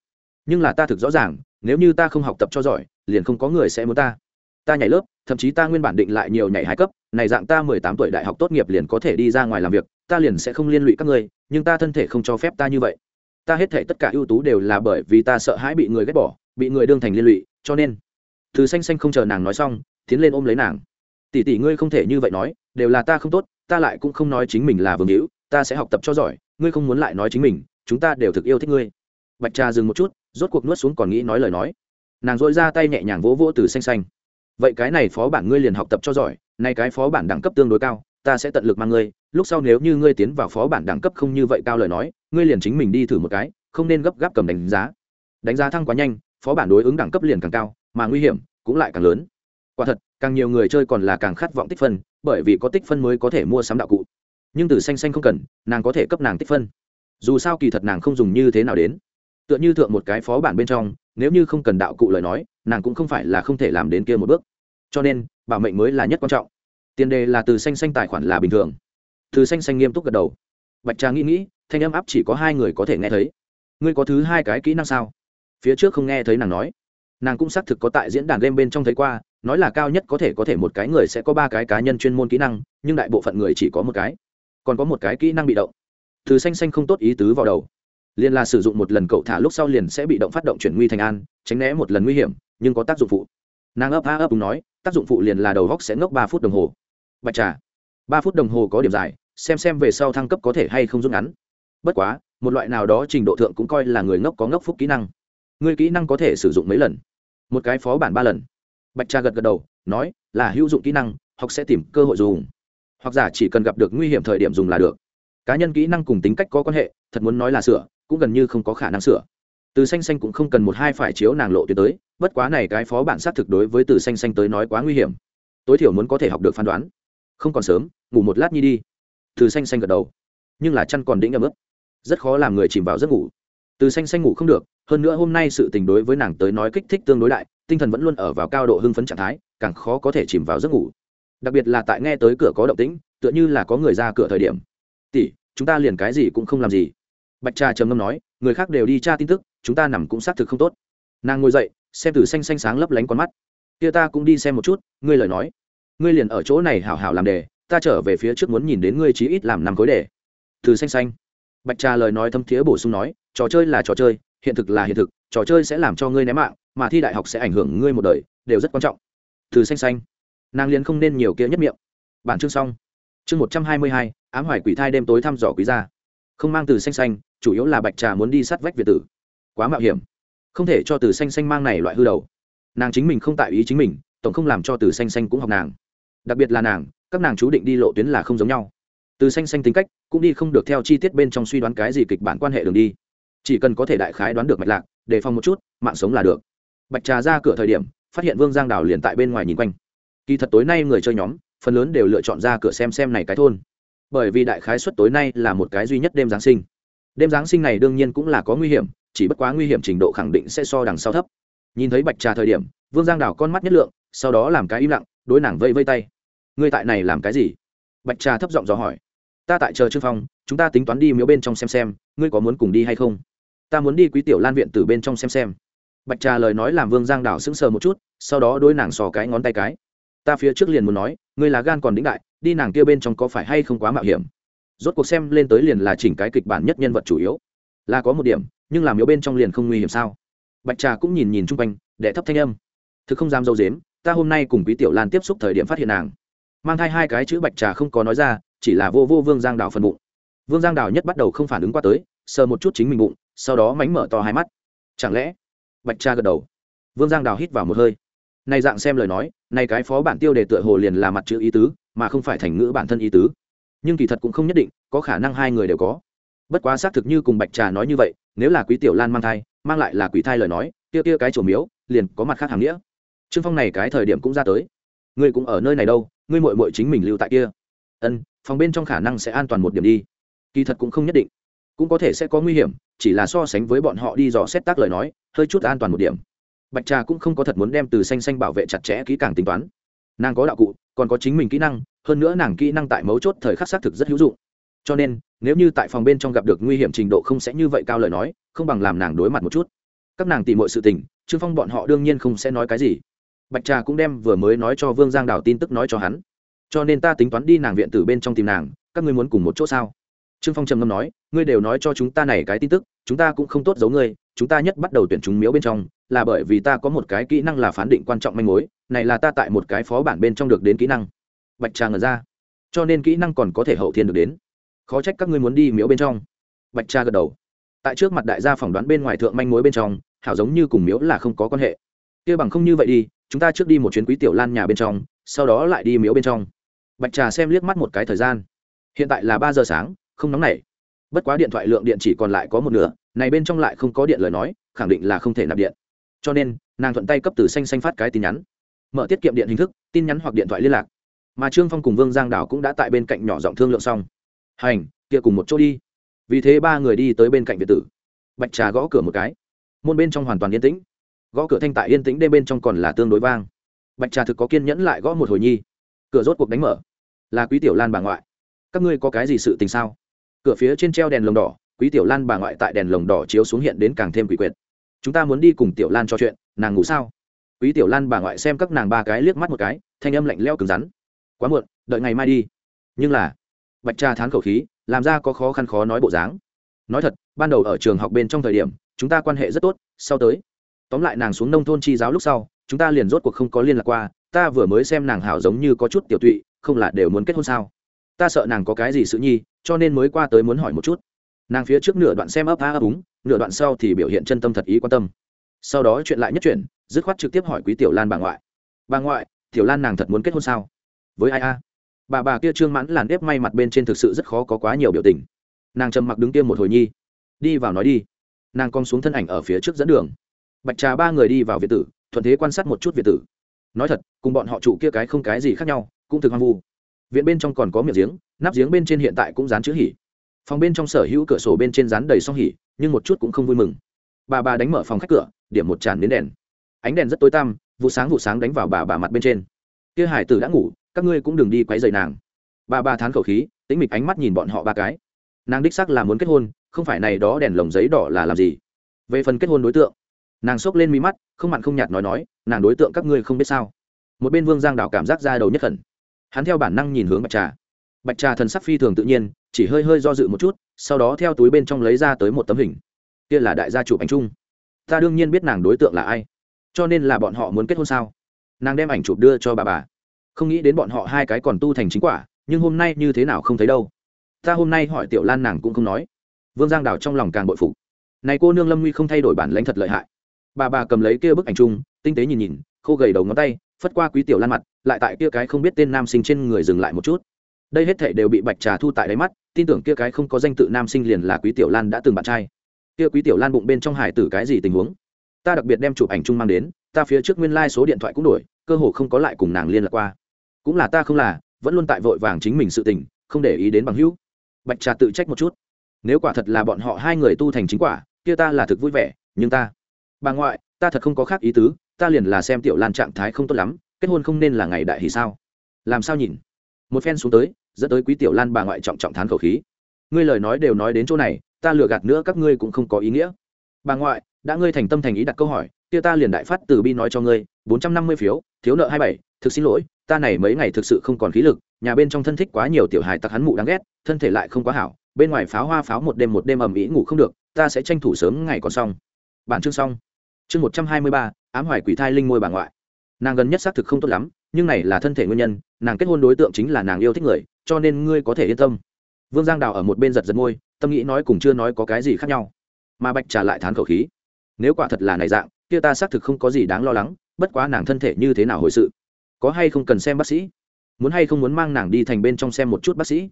Nhưng là ta thực rõ ràng, nếu như ta không học tập cho giỏi, liền không có người sẽ muốn ta. Ta nhảy lớp, thậm chí ta nguyên bản định lại nhiều nhảy hai cấp, này dạng ta mười tám tuổi đại học tốt nghiệp liền có thể đi ra ngoài làm việc, ta liền sẽ không liên lụy các ngươi, nhưng ta thân thể không cho phép ta như vậy ta hết thể tất cả ưu tú đều là bởi vì ta sợ hãi bị người ghét bỏ, bị người đương thành liên lụy, cho nên, từ xanh xanh không chờ nàng nói xong, tiến lên ôm lấy nàng. Tỷ tỷ ngươi không thể như vậy nói, đều là ta không tốt, ta lại cũng không nói chính mình là vương hữu, ta sẽ học tập cho giỏi, ngươi không muốn lại nói chính mình, chúng ta đều thực yêu thích ngươi. Bạch trà dừng một chút, rốt cuộc nuốt xuống còn nghĩ nói lời nói. Nàng dội ra tay nhẹ nhàng vỗ vỗ từ xanh xanh. Vậy cái này phó bản ngươi liền học tập cho giỏi, nay cái phó bản đẳng cấp tương đối cao, ta sẽ tận lực mang ngươi, lúc sau nếu như ngươi tiến vào phó bản đẳng cấp không như vậy cao lời nói ngươi liền chính mình đi thử một cái, không nên gấp gáp cầm đánh giá. Đánh giá thăng quá nhanh, phó bản đối ứng đẳng cấp liền càng cao, mà nguy hiểm cũng lại càng lớn. Quả thật, càng nhiều người chơi còn là càng khát vọng tích phân, bởi vì có tích phân mới có thể mua sắm đạo cụ. Nhưng từ xanh xanh không cần, nàng có thể cấp nàng tích phân. Dù sao kỳ thật nàng không dùng như thế nào đến. Tựa như thượng một cái phó bản bên trong, nếu như không cần đạo cụ lời nói, nàng cũng không phải là không thể làm đến kia một bước. Cho nên, bảo mệnh mới là nhất quan trọng. Tiền đề là từ xanh xanh tài khoản là bình thường. Từ xanh xanh nghiêm túc gật đầu bạch trà nghĩ nghĩ, thanh âm áp chỉ có hai người có thể nghe thấy. Ngươi có thứ hai cái kỹ năng sao? Phía trước không nghe thấy nàng nói. Nàng cũng xác thực có tại diễn đàn game bên trong thấy qua, nói là cao nhất có thể có thể một cái người sẽ có ba cái cá nhân chuyên môn kỹ năng, nhưng đại bộ phận người chỉ có một cái. Còn có một cái kỹ năng bị động. Từ xanh xanh không tốt ý tứ vào đầu. Liền là sử dụng một lần cậu thả lúc sau liền sẽ bị động phát động chuyển nguy thành an, tránh né một lần nguy hiểm, nhưng có tác dụng phụ. Nàng ấp a ấp đúng nói, tác dụng phụ liền là đầu góc sẽ ngốc ba phút đồng hồ. Bạch trà, ba phút đồng hồ có điểm dài xem xem về sau thăng cấp có thể hay không rút ngắn. Bất quá, một loại nào đó trình độ thượng cũng coi là người ngốc có ngốc phúc kỹ năng. Người kỹ năng có thể sử dụng mấy lần? Một cái phó bản ba lần. Bạch trà gật gật đầu, nói, là hữu dụng kỹ năng, học sẽ tìm cơ hội dùng. Hoặc giả chỉ cần gặp được nguy hiểm thời điểm dùng là được. Cá nhân kỹ năng cùng tính cách có quan hệ, thật muốn nói là sửa, cũng gần như không có khả năng sửa. Từ xanh xanh cũng không cần một hai phải chiếu nàng lộ tuyến tới, bất quá này cái phó bản sát thực đối với từ xanh xanh tới nói quá nguy hiểm. Tối thiểu muốn có thể học được phán đoán. Không còn sớm, ngủ một lát nhi đi từ xanh xanh gật đầu. Nhưng là chăn còn đĩnh ấm ức rất khó làm người chìm vào giấc ngủ. Từ xanh xanh ngủ không được, hơn nữa hôm nay sự tình đối với nàng tới nói kích thích tương đối đại, tinh thần vẫn luôn ở vào cao độ hưng phấn trạng thái, càng khó có thể chìm vào giấc ngủ. Đặc biệt là tại nghe tới cửa có động tĩnh, tựa như là có người ra cửa thời điểm. Tỷ, chúng ta liền cái gì cũng không làm gì. Bạch trà trầm ngâm nói, người khác đều đi tra tin tức, chúng ta nằm cũng xác thực không tốt. Nàng ngồi dậy, xem từ xanh xanh sáng lấp lánh con mắt. Kia ta cũng đi xem một chút, ngươi lời nói. Ngươi liền ở chỗ này hảo hảo làm đề ta trở về phía trước muốn nhìn đến ngươi chí ít làm năm khối đề. Từ xanh xanh. Bạch trà lời nói thâm thiế bổ sung nói, trò chơi là trò chơi, hiện thực là hiện thực, trò chơi sẽ làm cho ngươi ném mạng, mà thi đại học sẽ ảnh hưởng ngươi một đời, đều rất quan trọng. Từ xanh xanh. Nàng liền không nên nhiều kia nhất miệng. Bản chương xong. Chương một trăm hai mươi hai, ám hoài quỷ thai đêm tối thăm dò quý gia. Không mang từ xanh xanh, chủ yếu là bạch trà muốn đi sát vách việt tử. Quá mạo hiểm. Không thể cho từ xanh xanh mang này loại hư đầu. Nàng chính mình không tại ý chính mình, tổng không làm cho từ xanh xanh cũng học nàng đặc biệt là nàng, các nàng chú định đi lộ tuyến là không giống nhau. Từ xanh xanh tính cách, cũng đi không được theo chi tiết bên trong suy đoán cái gì kịch bản quan hệ đường đi. Chỉ cần có thể đại khái đoán được mạch lạc, đề phòng một chút, mạng sống là được. Bạch trà ra cửa thời điểm, phát hiện vương giang đào liền tại bên ngoài nhìn quanh. Kỳ thật tối nay người chơi nhóm, phần lớn đều lựa chọn ra cửa xem xem này cái thôn. Bởi vì đại khái suất tối nay là một cái duy nhất đêm giáng sinh. Đêm giáng sinh này đương nhiên cũng là có nguy hiểm, chỉ bất quá nguy hiểm trình độ khẳng định sẽ so đằng sau thấp. Nhìn thấy bạch trà thời điểm, vương giang đào con mắt nhất lượng, sau đó làm cái im lặng, đối nàng vây vây tay ngươi tại này làm cái gì? Bạch trà thấp giọng dò hỏi. Ta tại chờ trương phong, chúng ta tính toán đi miếu bên trong xem xem, ngươi có muốn cùng đi hay không? Ta muốn đi quý tiểu lan viện từ bên trong xem xem. Bạch trà lời nói làm vương giang đảo sững sờ một chút, sau đó đôi nàng sò cái ngón tay cái. Ta phía trước liền muốn nói, ngươi là gan còn đĩnh đại, đi nàng kia bên trong có phải hay không quá mạo hiểm? Rốt cuộc xem lên tới liền là chỉnh cái kịch bản nhất nhân vật chủ yếu. Là có một điểm, nhưng làm yếu bên trong liền không nguy hiểm sao? Bạch trà cũng nhìn nhìn chung quanh đệ thấp thanh âm. Thực không dám dâu dếm, ta hôm nay cùng quý tiểu lan tiếp xúc thời điểm phát hiện nàng mang thai hai cái chữ bạch trà không có nói ra, chỉ là vô vô vương giang đào phần bụng. Vương giang đào nhất bắt đầu không phản ứng qua tới, sờ một chút chính mình bụng, sau đó mánh mở to hai mắt. Chẳng lẽ, bạch trà gật đầu? Vương giang đào hít vào một hơi. Nay dạng xem lời nói nay cái phó bản tiêu đề tựa hồ liền là mặt chữ ý tứ, mà không phải thành ngữ bản thân ý tứ. Nhưng kỳ thật cũng không nhất định, có khả năng hai người đều có. Bất quá xác thực như cùng bạch trà nói như vậy, nếu là quý tiểu lan mang thai, mang lại là quý thai lời nói, kia kia cái chủ miếu, liền có mặt khác hàng nghĩa. Trương phong này cái thời điểm cũng ra tới. Ngươi cũng ở nơi này đâu? Ngươi mội mội chính mình lưu tại kia. Ân, phòng bên trong khả năng sẽ an toàn một điểm đi. Kỳ thật cũng không nhất định. Cũng có thể sẽ có nguy hiểm, chỉ là so sánh với bọn họ đi dò xét tác lời nói, hơi chút an toàn một điểm. Bạch trà cũng không có thật muốn đem từ xanh xanh bảo vệ chặt chẽ kỹ càng tính toán. Nàng có đạo cụ, còn có chính mình kỹ năng, hơn nữa nàng kỹ năng tại mấu chốt thời khắc xác thực rất hữu dụng. Cho nên, nếu như tại phòng bên trong gặp được nguy hiểm trình độ không sẽ như vậy cao lời nói, không bằng làm nàng đối mặt một chút. Các nàng tìm mọi sự tình, trương phong bọn họ đương nhiên không sẽ nói cái gì bạch trà cũng đem vừa mới nói cho vương giang đào tin tức nói cho hắn. Cho nên ta tính toán đi nàng viện từ bên trong tìm nàng, các ngươi muốn cùng một chỗ sao? Trương phong trầm ngâm nói, ngươi đều nói cho chúng ta này cái tin tức, chúng ta cũng không tốt giấu ngươi, chúng ta nhất bắt đầu tuyển chúng miếu bên trong, là bởi vì ta có một cái kỹ năng là phán định quan trọng manh mối, này là ta tại một cái phó bản bên trong được đến kỹ năng. Bạch trà ngờ ra. Cho nên kỹ năng còn có thể hậu thiên được đến. Khó trách các ngươi muốn đi miếu bên trong. Bạch trà gật đầu. Tại trước mặt đại gia phỏng đoán bên ngoài thượng manh mối bên trong, hảo giống như cùng miếu là không có quan hệ. Kia bằng không như vậy đi chúng ta trước đi một chuyến quý tiểu lan nhà bên trong, sau đó lại đi miếu bên trong. Bạch trà xem liếc mắt một cái thời gian. Hiện tại là ba giờ sáng, không nóng nảy. Bất quá điện thoại lượng điện chỉ còn lại có một nửa, này bên trong lại không có điện lời nói, khẳng định là không thể nạp điện. Cho nên, nàng thuận tay cấp từ xanh xanh phát cái tin nhắn. Mở tiết kiệm điện hình thức, tin nhắn hoặc điện thoại liên lạc. Mà trương phong cùng vương giang đảo cũng đã tại bên cạnh nhỏ giọng thương lượng xong. Hành, kia cùng một chỗ đi. Vì thế ba người đi tới bên cạnh việt tử. Bạch trà gõ cửa một cái. Môn bên trong hoàn toàn yên tĩnh gõ cửa thanh tại yên tĩnh đêm bên trong còn là tương đối vang. Bạch trà thực có kiên nhẫn lại gõ một hồi nhi. Cửa rốt cuộc đánh mở. Là quý tiểu lan bà ngoại. Các ngươi có cái gì sự tình sao? Cửa phía trên treo đèn lồng đỏ, quý tiểu lan bà ngoại tại đèn lồng đỏ chiếu xuống hiện đến càng thêm quỷ quyệt. Chúng ta muốn đi cùng tiểu lan cho chuyện, nàng ngủ sao? Quý tiểu lan bà ngoại xem các nàng ba cái liếc mắt một cái, thanh âm lạnh leo cứng rắn. Quá muộn, đợi ngày mai đi. Nhưng là, bạch cha thán khẩu khí, làm ra có khó khăn khó nói bộ dáng. Nói thật, ban đầu ở trường học bên trong thời điểm, chúng ta quan hệ rất tốt, sau tới tóm lại nàng xuống nông thôn chi giáo lúc sau, chúng ta liền rốt cuộc không có liên lạc qua, ta vừa mới xem nàng hảo giống như có chút tiểu tụy, không là đều muốn kết hôn sao? Ta sợ nàng có cái gì sự nhi, cho nên mới qua tới muốn hỏi một chút. Nàng phía trước nửa đoạn xem ấp á ấp úng, nửa đoạn sau thì biểu hiện chân tâm thật ý quan tâm. Sau đó chuyện lại nhất chuyện dứt khoát trực tiếp hỏi quý tiểu lan bà ngoại. Bà ngoại, tiểu lan nàng thật muốn kết hôn sao? Với ai a? Bà bà kia trương mãn làn ép may mặt bên trên thực sự rất khó có quá nhiều biểu tình. Nàng trầm mặc đứng kia một hồi nhi. Đi vào nói đi. Nàng cong xuống thân ảnh ở phía trước dẫn đường bạch trà ba người đi vào việt tử, thuận thế quan sát một chút việt tử. Nói thật, cùng bọn họ trụ kia cái không cái gì khác nhau, cũng thực hoang vu. Viện bên trong còn có miệng giếng, nắp giếng bên trên hiện tại cũng dán chữ hỉ. Phòng bên trong sở hữu cửa sổ bên trên dán đầy song hỉ, nhưng một chút cũng không vui mừng. Bà bà đánh mở phòng khách cửa, điểm một tràn đến đèn. Ánh đèn rất tối tăm, vụ sáng vụ sáng đánh vào bà bà mặt bên trên. Kia hải tử đã ngủ, các ngươi cũng đừng đi quấy dày nàng. Bà bà thán khẩu khí tính mịch ánh mắt nhìn bọn họ ba cái. Nàng đích sắc là muốn kết hôn, không phải này đó đèn lồng giấy đỏ là làm gì? Về phần kết hôn đối tượng nàng xốc lên mí mắt, không mặn không nhạt nói nói, nàng đối tượng các ngươi không biết sao? Một bên vương giang đào cảm giác ra đầu nhất khẩn hắn theo bản năng nhìn hướng bạch trà. Bạch trà thần sắc phi thường tự nhiên, chỉ hơi hơi do dự một chút, sau đó theo túi bên trong lấy ra tới một tấm hình. Kia là đại gia chụp ảnh chung. Ta đương nhiên biết nàng đối tượng là ai. Cho nên là bọn họ muốn kết hôn sao? Nàng đem ảnh chụp đưa cho bà bà. Không nghĩ đến bọn họ hai cái còn tu thành chính quả, nhưng hôm nay như thế nào không thấy đâu. Ta hôm nay hỏi tiểu lan nàng cũng không nói. Vương giang đào trong lòng càng bội phục. Này cô nương lâm nguy không thay đổi bản lãnh thật lợi hại bà bà cầm lấy kia bức ảnh chung, tinh tế nhìn nhìn, khô gầy đầu ngón tay, phất qua quý tiểu lan mặt, lại tại kia cái không biết tên nam sinh trên người dừng lại một chút. Đây hết thể đều bị bạch trà thu tại đáy mắt, tin tưởng kia cái không có danh tự nam sinh liền là quý tiểu lan đã từng bạn trai. Kia quý tiểu lan bụng bên trong hải tử cái gì tình huống? Ta đặc biệt đem chụp ảnh chung mang đến, ta phía trước nguyên lai、like、số điện thoại cũng đổi, cơ hồ không có lại cùng nàng liên lạc qua. Cũng là ta không là, vẫn luôn tại vội vàng chính mình sự tình, không để ý đến bằng hữu. Bạch trà tự trách một chút. Nếu quả thật là bọn họ hai người tu thành chính quả, kia ta là thực vui vẻ, nhưng ta bà ngoại, ta thật không có khác ý tứ, ta liền là xem tiểu lan trạng thái không tốt lắm, kết hôn không nên là ngày đại thì sao? Làm sao nhìn? Một phen xuống tới, dẫn tới quý tiểu lan bà ngoại trọng trọng thán khẩu khí. Ngươi lời nói đều nói đến chỗ này, ta lừa gạt nữa các ngươi cũng không có ý nghĩa. Bà ngoại, đã ngươi thành tâm thành ý đặt câu hỏi, kia ta liền đại phát từ bi nói cho ngươi, bốn trăm năm mươi phiếu, thiếu nợ hai bảy, thực xin lỗi, ta này mấy ngày thực sự không còn khí lực, nhà bên trong thân thích quá nhiều tiểu hài tặc hắn mụ đáng ghét, thân thể lại không quá hảo, bên ngoài pháo hoa pháo một đêm một đêm ầm ĩ ngủ không được, ta sẽ tranh thủ sớm ngày còn xong. Bản chương xong chương một trăm hai mươi ba, ám hoài quỷ thai linh môi bà ngoại. Nàng gần nhất xác thực không tốt lắm, nhưng này là thân thể nguyên nhân, nàng kết hôn đối tượng chính là nàng yêu thích người, cho nên ngươi có thể yên tâm. Vương giang đào ở một bên giật giật môi, tâm nghĩ nói cùng chưa nói có cái gì khác nhau. Mà bạch trả lại thán khẩu khí. Nếu quả thật là này dạng, kia ta xác thực không có gì đáng lo lắng, bất quá nàng thân thể như thế nào hồi sự? Có hay không cần xem bác sĩ? Muốn hay không muốn mang nàng đi thành bên trong xem một chút bác sĩ?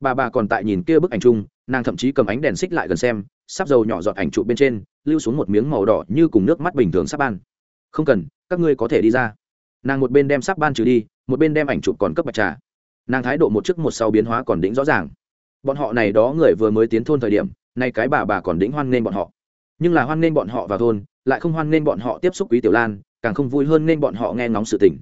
Bà bà còn tại nhìn kia bức ảnh chung nàng thậm chí cầm ánh đèn xích lại gần xem, sắp dầu nhỏ giọt ảnh trụ bên trên, lưu xuống một miếng màu đỏ như cùng nước mắt bình thường sắp ban. Không cần, các ngươi có thể đi ra. Nàng một bên đem sắp ban trừ đi, một bên đem ảnh chụp còn cấp bạch trà. Nàng thái độ một chức một sau biến hóa còn đỉnh rõ ràng. Bọn họ này đó người vừa mới tiến thôn thời điểm, nay cái bà bà còn đỉnh hoan nên bọn họ. Nhưng là hoan nên bọn họ vào thôn, lại không hoan nên bọn họ tiếp xúc quý tiểu lan, càng không vui hơn nên bọn họ nghe ngóng sự tình.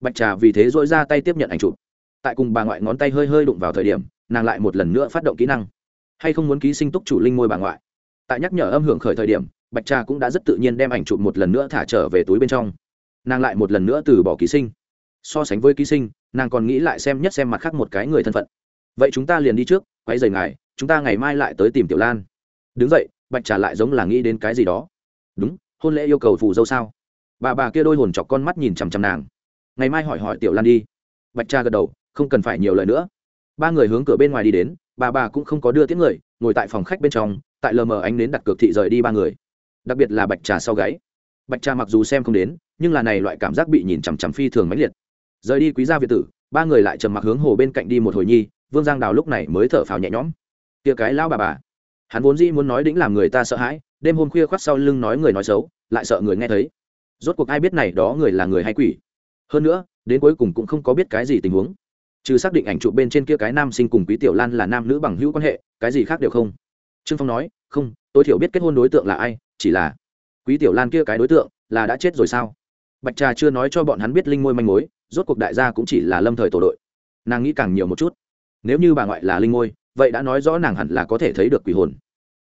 Bạch trà vì thế dỗi ra tay tiếp nhận ảnh chụp. Tại cùng bà ngoại ngón tay hơi hơi đụng vào thời điểm, nàng lại một lần nữa phát động kỹ năng hay không muốn ký sinh túc chủ linh môi bà ngoại? Tại nhắc nhở âm hưởng khởi thời điểm, bạch trà cũng đã rất tự nhiên đem ảnh chụp một lần nữa thả trở về túi bên trong. Nàng lại một lần nữa từ bỏ ký sinh. So sánh với ký sinh, nàng còn nghĩ lại xem nhất xem mặt khác một cái người thân phận. Vậy chúng ta liền đi trước quay rời ngài, chúng ta ngày mai lại tới tìm tiểu lan. Đứng dậy, bạch trà lại giống là nghĩ đến cái gì đó. Đúng, hôn lễ yêu cầu phù dâu sao? Bà bà kia đôi hồn chọc con mắt nhìn chằm chằm nàng. Ngày mai hỏi hỏi tiểu lan đi. Bạch trà gật đầu, không cần phải nhiều lời nữa ba người hướng cửa bên ngoài đi đến, bà bà cũng không có đưa tiếng người, ngồi tại phòng khách bên trong, tại lờ mờ ánh đến đặt cược thị rời đi ba người. Đặc biệt là bạch trà sau gáy. Bạch trà mặc dù xem không đến, nhưng là này loại cảm giác bị nhìn chằm chằm phi thường mãnh liệt. Rời đi quý gia việt tử, ba người lại trầm mặc hướng hồ bên cạnh đi một hồi nhi, vương giang đào lúc này mới thở phào nhẹ nhõm. Tia cái lao bà bà. Hắn vốn dĩ muốn nói đĩnh làm người ta sợ hãi, đêm hôm khuya khoác sau lưng nói người nói xấu, lại sợ người nghe thấy. Rốt cuộc ai biết này đó người là người hay quỷ. Hơn nữa, đến cuối cùng cũng không có biết cái gì tình huống trừ xác định ảnh chụp bên trên kia cái nam sinh cùng quý tiểu lan là nam nữ bằng hữu quan hệ, cái gì khác đều không. Trương phong nói, không, tối thiểu biết kết hôn đối tượng là ai, chỉ là quý tiểu lan kia cái đối tượng là đã chết rồi sao? Bạch trà chưa nói cho bọn hắn biết linh ngôi manh mối, rốt cuộc đại gia cũng chỉ là lâm thời tổ đội. Nàng nghĩ càng nhiều một chút. Nếu như bà ngoại là linh ngôi vậy đã nói rõ nàng hẳn là có thể thấy được quỷ hồn.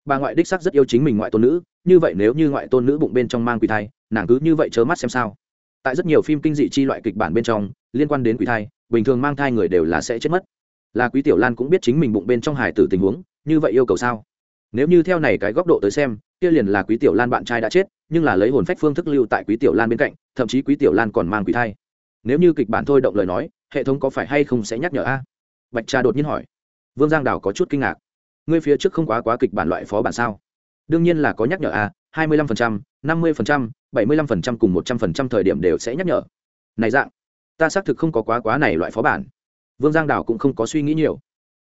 Bà ngoại đích sắc rất yêu chính mình ngoại tôn nữ, như vậy nếu như ngoại tôn nữ bụng bên trong mang quỷ thai, nàng cứ như vậy chớ mắt xem sao. Tại rất nhiều phim kinh dị chi loại kịch bản bên trong, liên quan đến quỷ thai bình thường mang thai người đều là sẽ chết mất. Là quý tiểu lan cũng biết chính mình bụng bên trong hải tử tình huống, như vậy yêu cầu sao? Nếu như theo này cái góc độ tới xem, kia liền là quý tiểu lan bạn trai đã chết, nhưng là lấy hồn phách phương thức lưu tại quý tiểu lan bên cạnh, thậm chí quý tiểu lan còn mang quỷ thai. Nếu như kịch bản thôi động lời nói, hệ thống có phải hay không sẽ nhắc nhở a? Bạch trà đột nhiên hỏi. Vương giang đào có chút kinh ngạc. Ngươi phía trước không quá quá kịch bản loại phó bản sao? Đương nhiên là có nhắc nhở a, hai mươi lăm phần trăm, năm mươi phần trăm, bảy mươi lăm phần trăm cùng một trăm phần trăm thời điểm đều sẽ nhắc nhở. Này dạng ta xác thực không có quá quá này loại phó bản. Vương giang đào cũng không có suy nghĩ nhiều.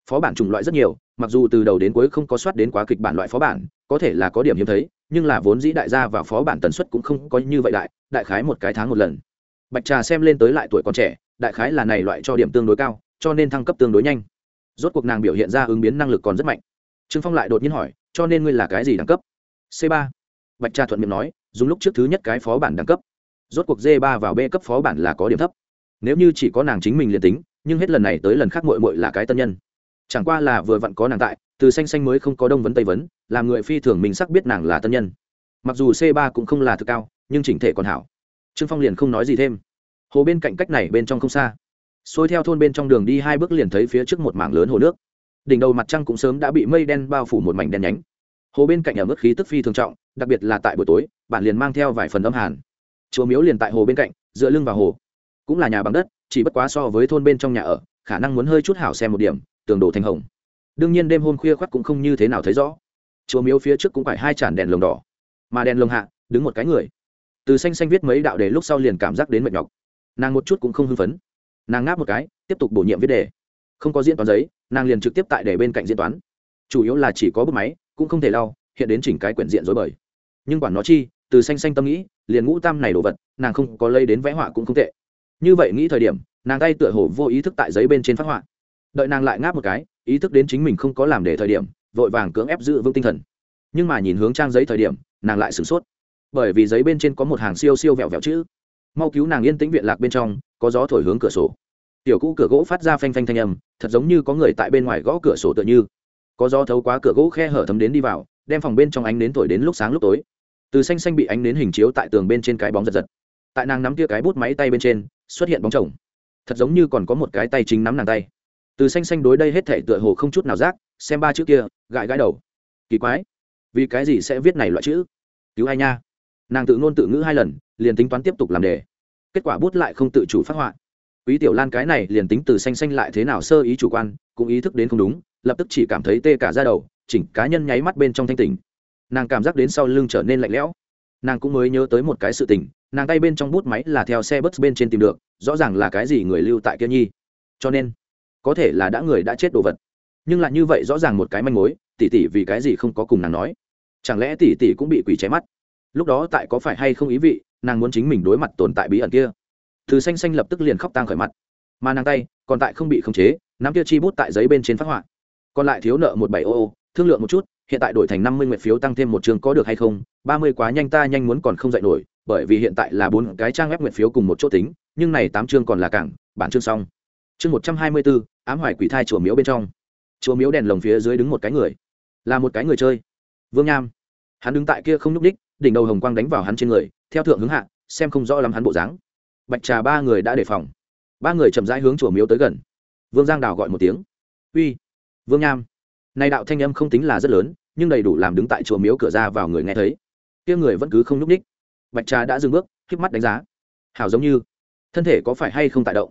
Phó bản chủng loại rất nhiều, mặc dù từ đầu đến cuối không có soát đến quá kịch bản loại phó bản, có thể là có điểm hiếm thấy, nhưng là vốn dĩ đại gia và phó bản tần suất cũng không có như vậy đại đại khái một cái tháng một lần. Bạch trà xem lên tới lại tuổi còn trẻ, đại khái là này loại cho điểm tương đối cao, cho nên thăng cấp tương đối nhanh. Rốt cuộc nàng biểu hiện ra ứng biến năng lực còn rất mạnh. Trương phong lại đột nhiên hỏi, cho nên ngươi là cái gì đẳng cấp? C ba. Bạch trà thuận miệng nói, dùng lúc trước thứ nhất cái phó bản đẳng cấp. Rốt cuộc d ba vào b cấp phó bản là có điểm thấp nếu như chỉ có nàng chính mình liền tính, nhưng hết lần này tới lần khác mội mội là cái tân nhân. Chẳng qua là vừa vặn có nàng tại, từ xanh xanh mới không có đông vấn tây vấn, làm người phi thường mình sắc biết nàng là tân nhân. Mặc dù c ba cũng không là thực cao, nhưng chỉnh thể còn hảo. Trương phong liền không nói gì thêm. Hồ bên cạnh cách này bên trong không xa. Xôi theo thôn bên trong đường đi hai bước liền thấy phía trước một mảng lớn hồ nước. Đỉnh đầu mặt trăng cũng sớm đã bị mây đen bao phủ một mảnh đen nhánh. Hồ bên cạnh ở mức khí tức phi thường trọng, đặc biệt là tại buổi tối, bạn liền mang theo vài phần âm hàn. Chùa miếu liền tại hồ bên cạnh, dựa lưng vào hồ cũng là nhà bằng đất, chỉ bất quá so với thôn bên trong nhà ở, khả năng muốn hơi chút hảo xem một điểm, tường đổ thành hồng. Đương nhiên đêm hôm khuya khoác cũng không như thế nào thấy rõ. Chùa miếu phía trước cũng phải hai chản đèn lồng đỏ. Mà đèn lồng hạ, đứng một cái người. Từ xanh xanh viết mấy đạo đề lúc sau liền cảm giác đến mệt nhọc. Nàng một chút cũng không hưng phấn. Nàng ngáp một cái, tiếp tục bổ nhiệm viết đề. Không có diễn toán giấy, nàng liền trực tiếp tại đề bên cạnh diễn toán. Chủ yếu là chỉ có bút máy, cũng không thể lau, hiện đến chỉnh cái quyển diện dối bời. Nhưng quản nó chi, từ xanh xanh tâm nghĩ, liền ngũ tam này đồ vật, nàng không có lây đến vẽ họa cũng không tệ như vậy nghĩ thời điểm, nàng tay tựa hồ vô ý thức tại giấy bên trên phát họa. Đợi nàng lại ngáp một cái, ý thức đến chính mình không có làm để thời điểm, vội vàng cưỡng ép giữ vững tinh thần. Nhưng mà nhìn hướng trang giấy thời điểm, nàng lại sửng sốt. Bởi vì giấy bên trên có một hàng siêu siêu vẹo vẹo chữ. Mau cứu nàng yên tĩnh viện lạc bên trong, có gió thổi hướng cửa sổ. Tiểu cũ cửa gỗ phát ra phanh phanh thanh âm, thật giống như có người tại bên ngoài gõ cửa sổ tựa như. Có gió thấu quá cửa gỗ khe hở thấm đến đi vào, đem phòng bên trong ánh đến thổi đến lúc sáng lúc tối. Từ xanh xanh bị ánh đến hình chiếu tại tường bên trên cái bóng giật giật. Tại nàng nắm tia cái bút máy tay bên trên xuất hiện bóng chồng. Thật giống như còn có một cái tay chính nắm nàng tay. Từ xanh xanh đối đây hết thể tựa hồ không chút nào rác xem ba chữ kia, gãi gãi đầu. Kỳ quái. Vì cái gì sẽ viết này loại chữ? Cứu ai nha. Nàng tự ngôn tự ngữ hai lần, liền tính toán tiếp tục làm đề. Kết quả bút lại không tự chủ phát họa. Quý tiểu lan cái này liền tính từ xanh xanh lại thế nào sơ ý chủ quan, cũng ý thức đến không đúng, lập tức chỉ cảm thấy tê cả ra đầu, chỉnh cá nhân nháy mắt bên trong thanh tình nàng cảm giác đến sau lưng trở nên lạnh lẽo nàng cũng mới nhớ tới một cái sự tình, nàng tay bên trong bút máy là theo xe bus bên trên tìm được, rõ ràng là cái gì người lưu tại kia nhi. Cho nên, có thể là đã người đã chết đồ vật. Nhưng lại như vậy rõ ràng một cái manh mối, tỷ tỷ vì cái gì không có cùng nàng nói? Chẳng lẽ tỷ tỷ cũng bị quỷ cháy mắt? Lúc đó tại có phải hay không ý vị, nàng muốn chính mình đối mặt tồn tại bí ẩn kia? Từ xanh xanh lập tức liền khóc tang khởi mặt. Mà nàng tay còn tại không bị khống chế, nắm kia chi bút tại giấy bên trên phát họa. Còn lại thiếu nợ một bảy ô ô, thương lượng một chút hiện tại đổi thành năm mươi nguyện phiếu tăng thêm một trường có được hay không? ba mươi quá nhanh ta nhanh muốn còn không dạy nổi, bởi vì hiện tại là bốn cái trang web nguyện phiếu cùng một chỗ tính, nhưng này tám chương còn là cảng, bản chương xong. Chương một trăm hai mươi bốn, ám hoài quỷ thai chùa miếu bên trong. Chùa miếu đèn lồng phía dưới đứng một cái người. Là một cái người chơi. Vương nham. Hắn đứng tại kia không nhúc đích, đỉnh đầu hồng quang đánh vào hắn trên người, theo thượng hướng hạ, xem không rõ lắm hắn bộ dáng. Bạch trà ba người đã đề phòng. Ba người chậm rãi hướng chùa miếu tới gần. Vương giang đào gọi một tiếng. Uy, vương nham nay đạo thanh âm không tính là rất lớn, nhưng đầy đủ làm đứng tại chùa miếu cửa ra vào người nghe thấy. Kia người vẫn cứ không nhúc ních bạch trà đã dừng bước k mắt đánh giá. Hảo giống như, thân thể có phải hay không tại động?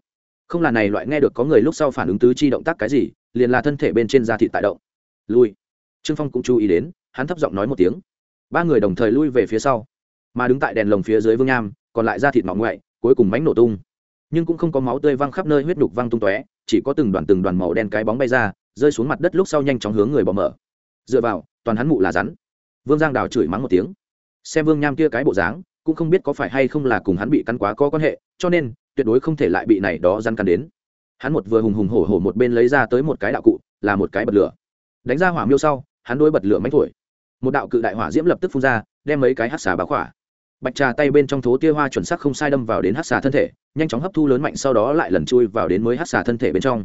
Không là này loại nghe được có người lúc sau phản ứng tứ chi động tác cái gì, liền là thân thể bên trên da thịt tại động. Lui. Trương phong cũng chú ý đến, hắn thấp giọng nói một tiếng. Ba người đồng thời lui về phía sau. Mà đứng tại đèn lồng phía dưới vương nham, còn lại da thịt mỏng ngoại, cuối cùng mánh nổ tung. Nhưng cũng không có máu tươi văng khắp nơi, huyết đục văng tung tóe, chỉ có từng đoàn từng đoàn màu đen cái bóng bay ra rơi xuống mặt đất lúc sau nhanh chóng hướng người bỏ mở. Dựa vào, toàn hắn mụ là rắn. Vương giang đào chửi mắng một tiếng. Xem vương nham kia cái bộ dáng, cũng không biết có phải hay không là cùng hắn bị cắn quá có quan hệ, cho nên, tuyệt đối không thể lại bị này đó răn cắn đến. Hắn một vừa hùng hùng hổ hổ một bên lấy ra tới một cái đạo cụ, là một cái bật lửa. Đánh ra hỏa miêu sau, hắn đôi bật lửa mánh thổi. Một đạo cự đại hỏa diễm lập tức phun ra, đem mấy cái hát xà bá khỏa. Bạch trà tay bên trong thố tia hoa chuẩn sắc không sai đâm vào đến hát xà thân thể, nhanh chóng hấp thu lớn mạnh sau đó lại lần chui vào đến mới hát xà thân thể bên trong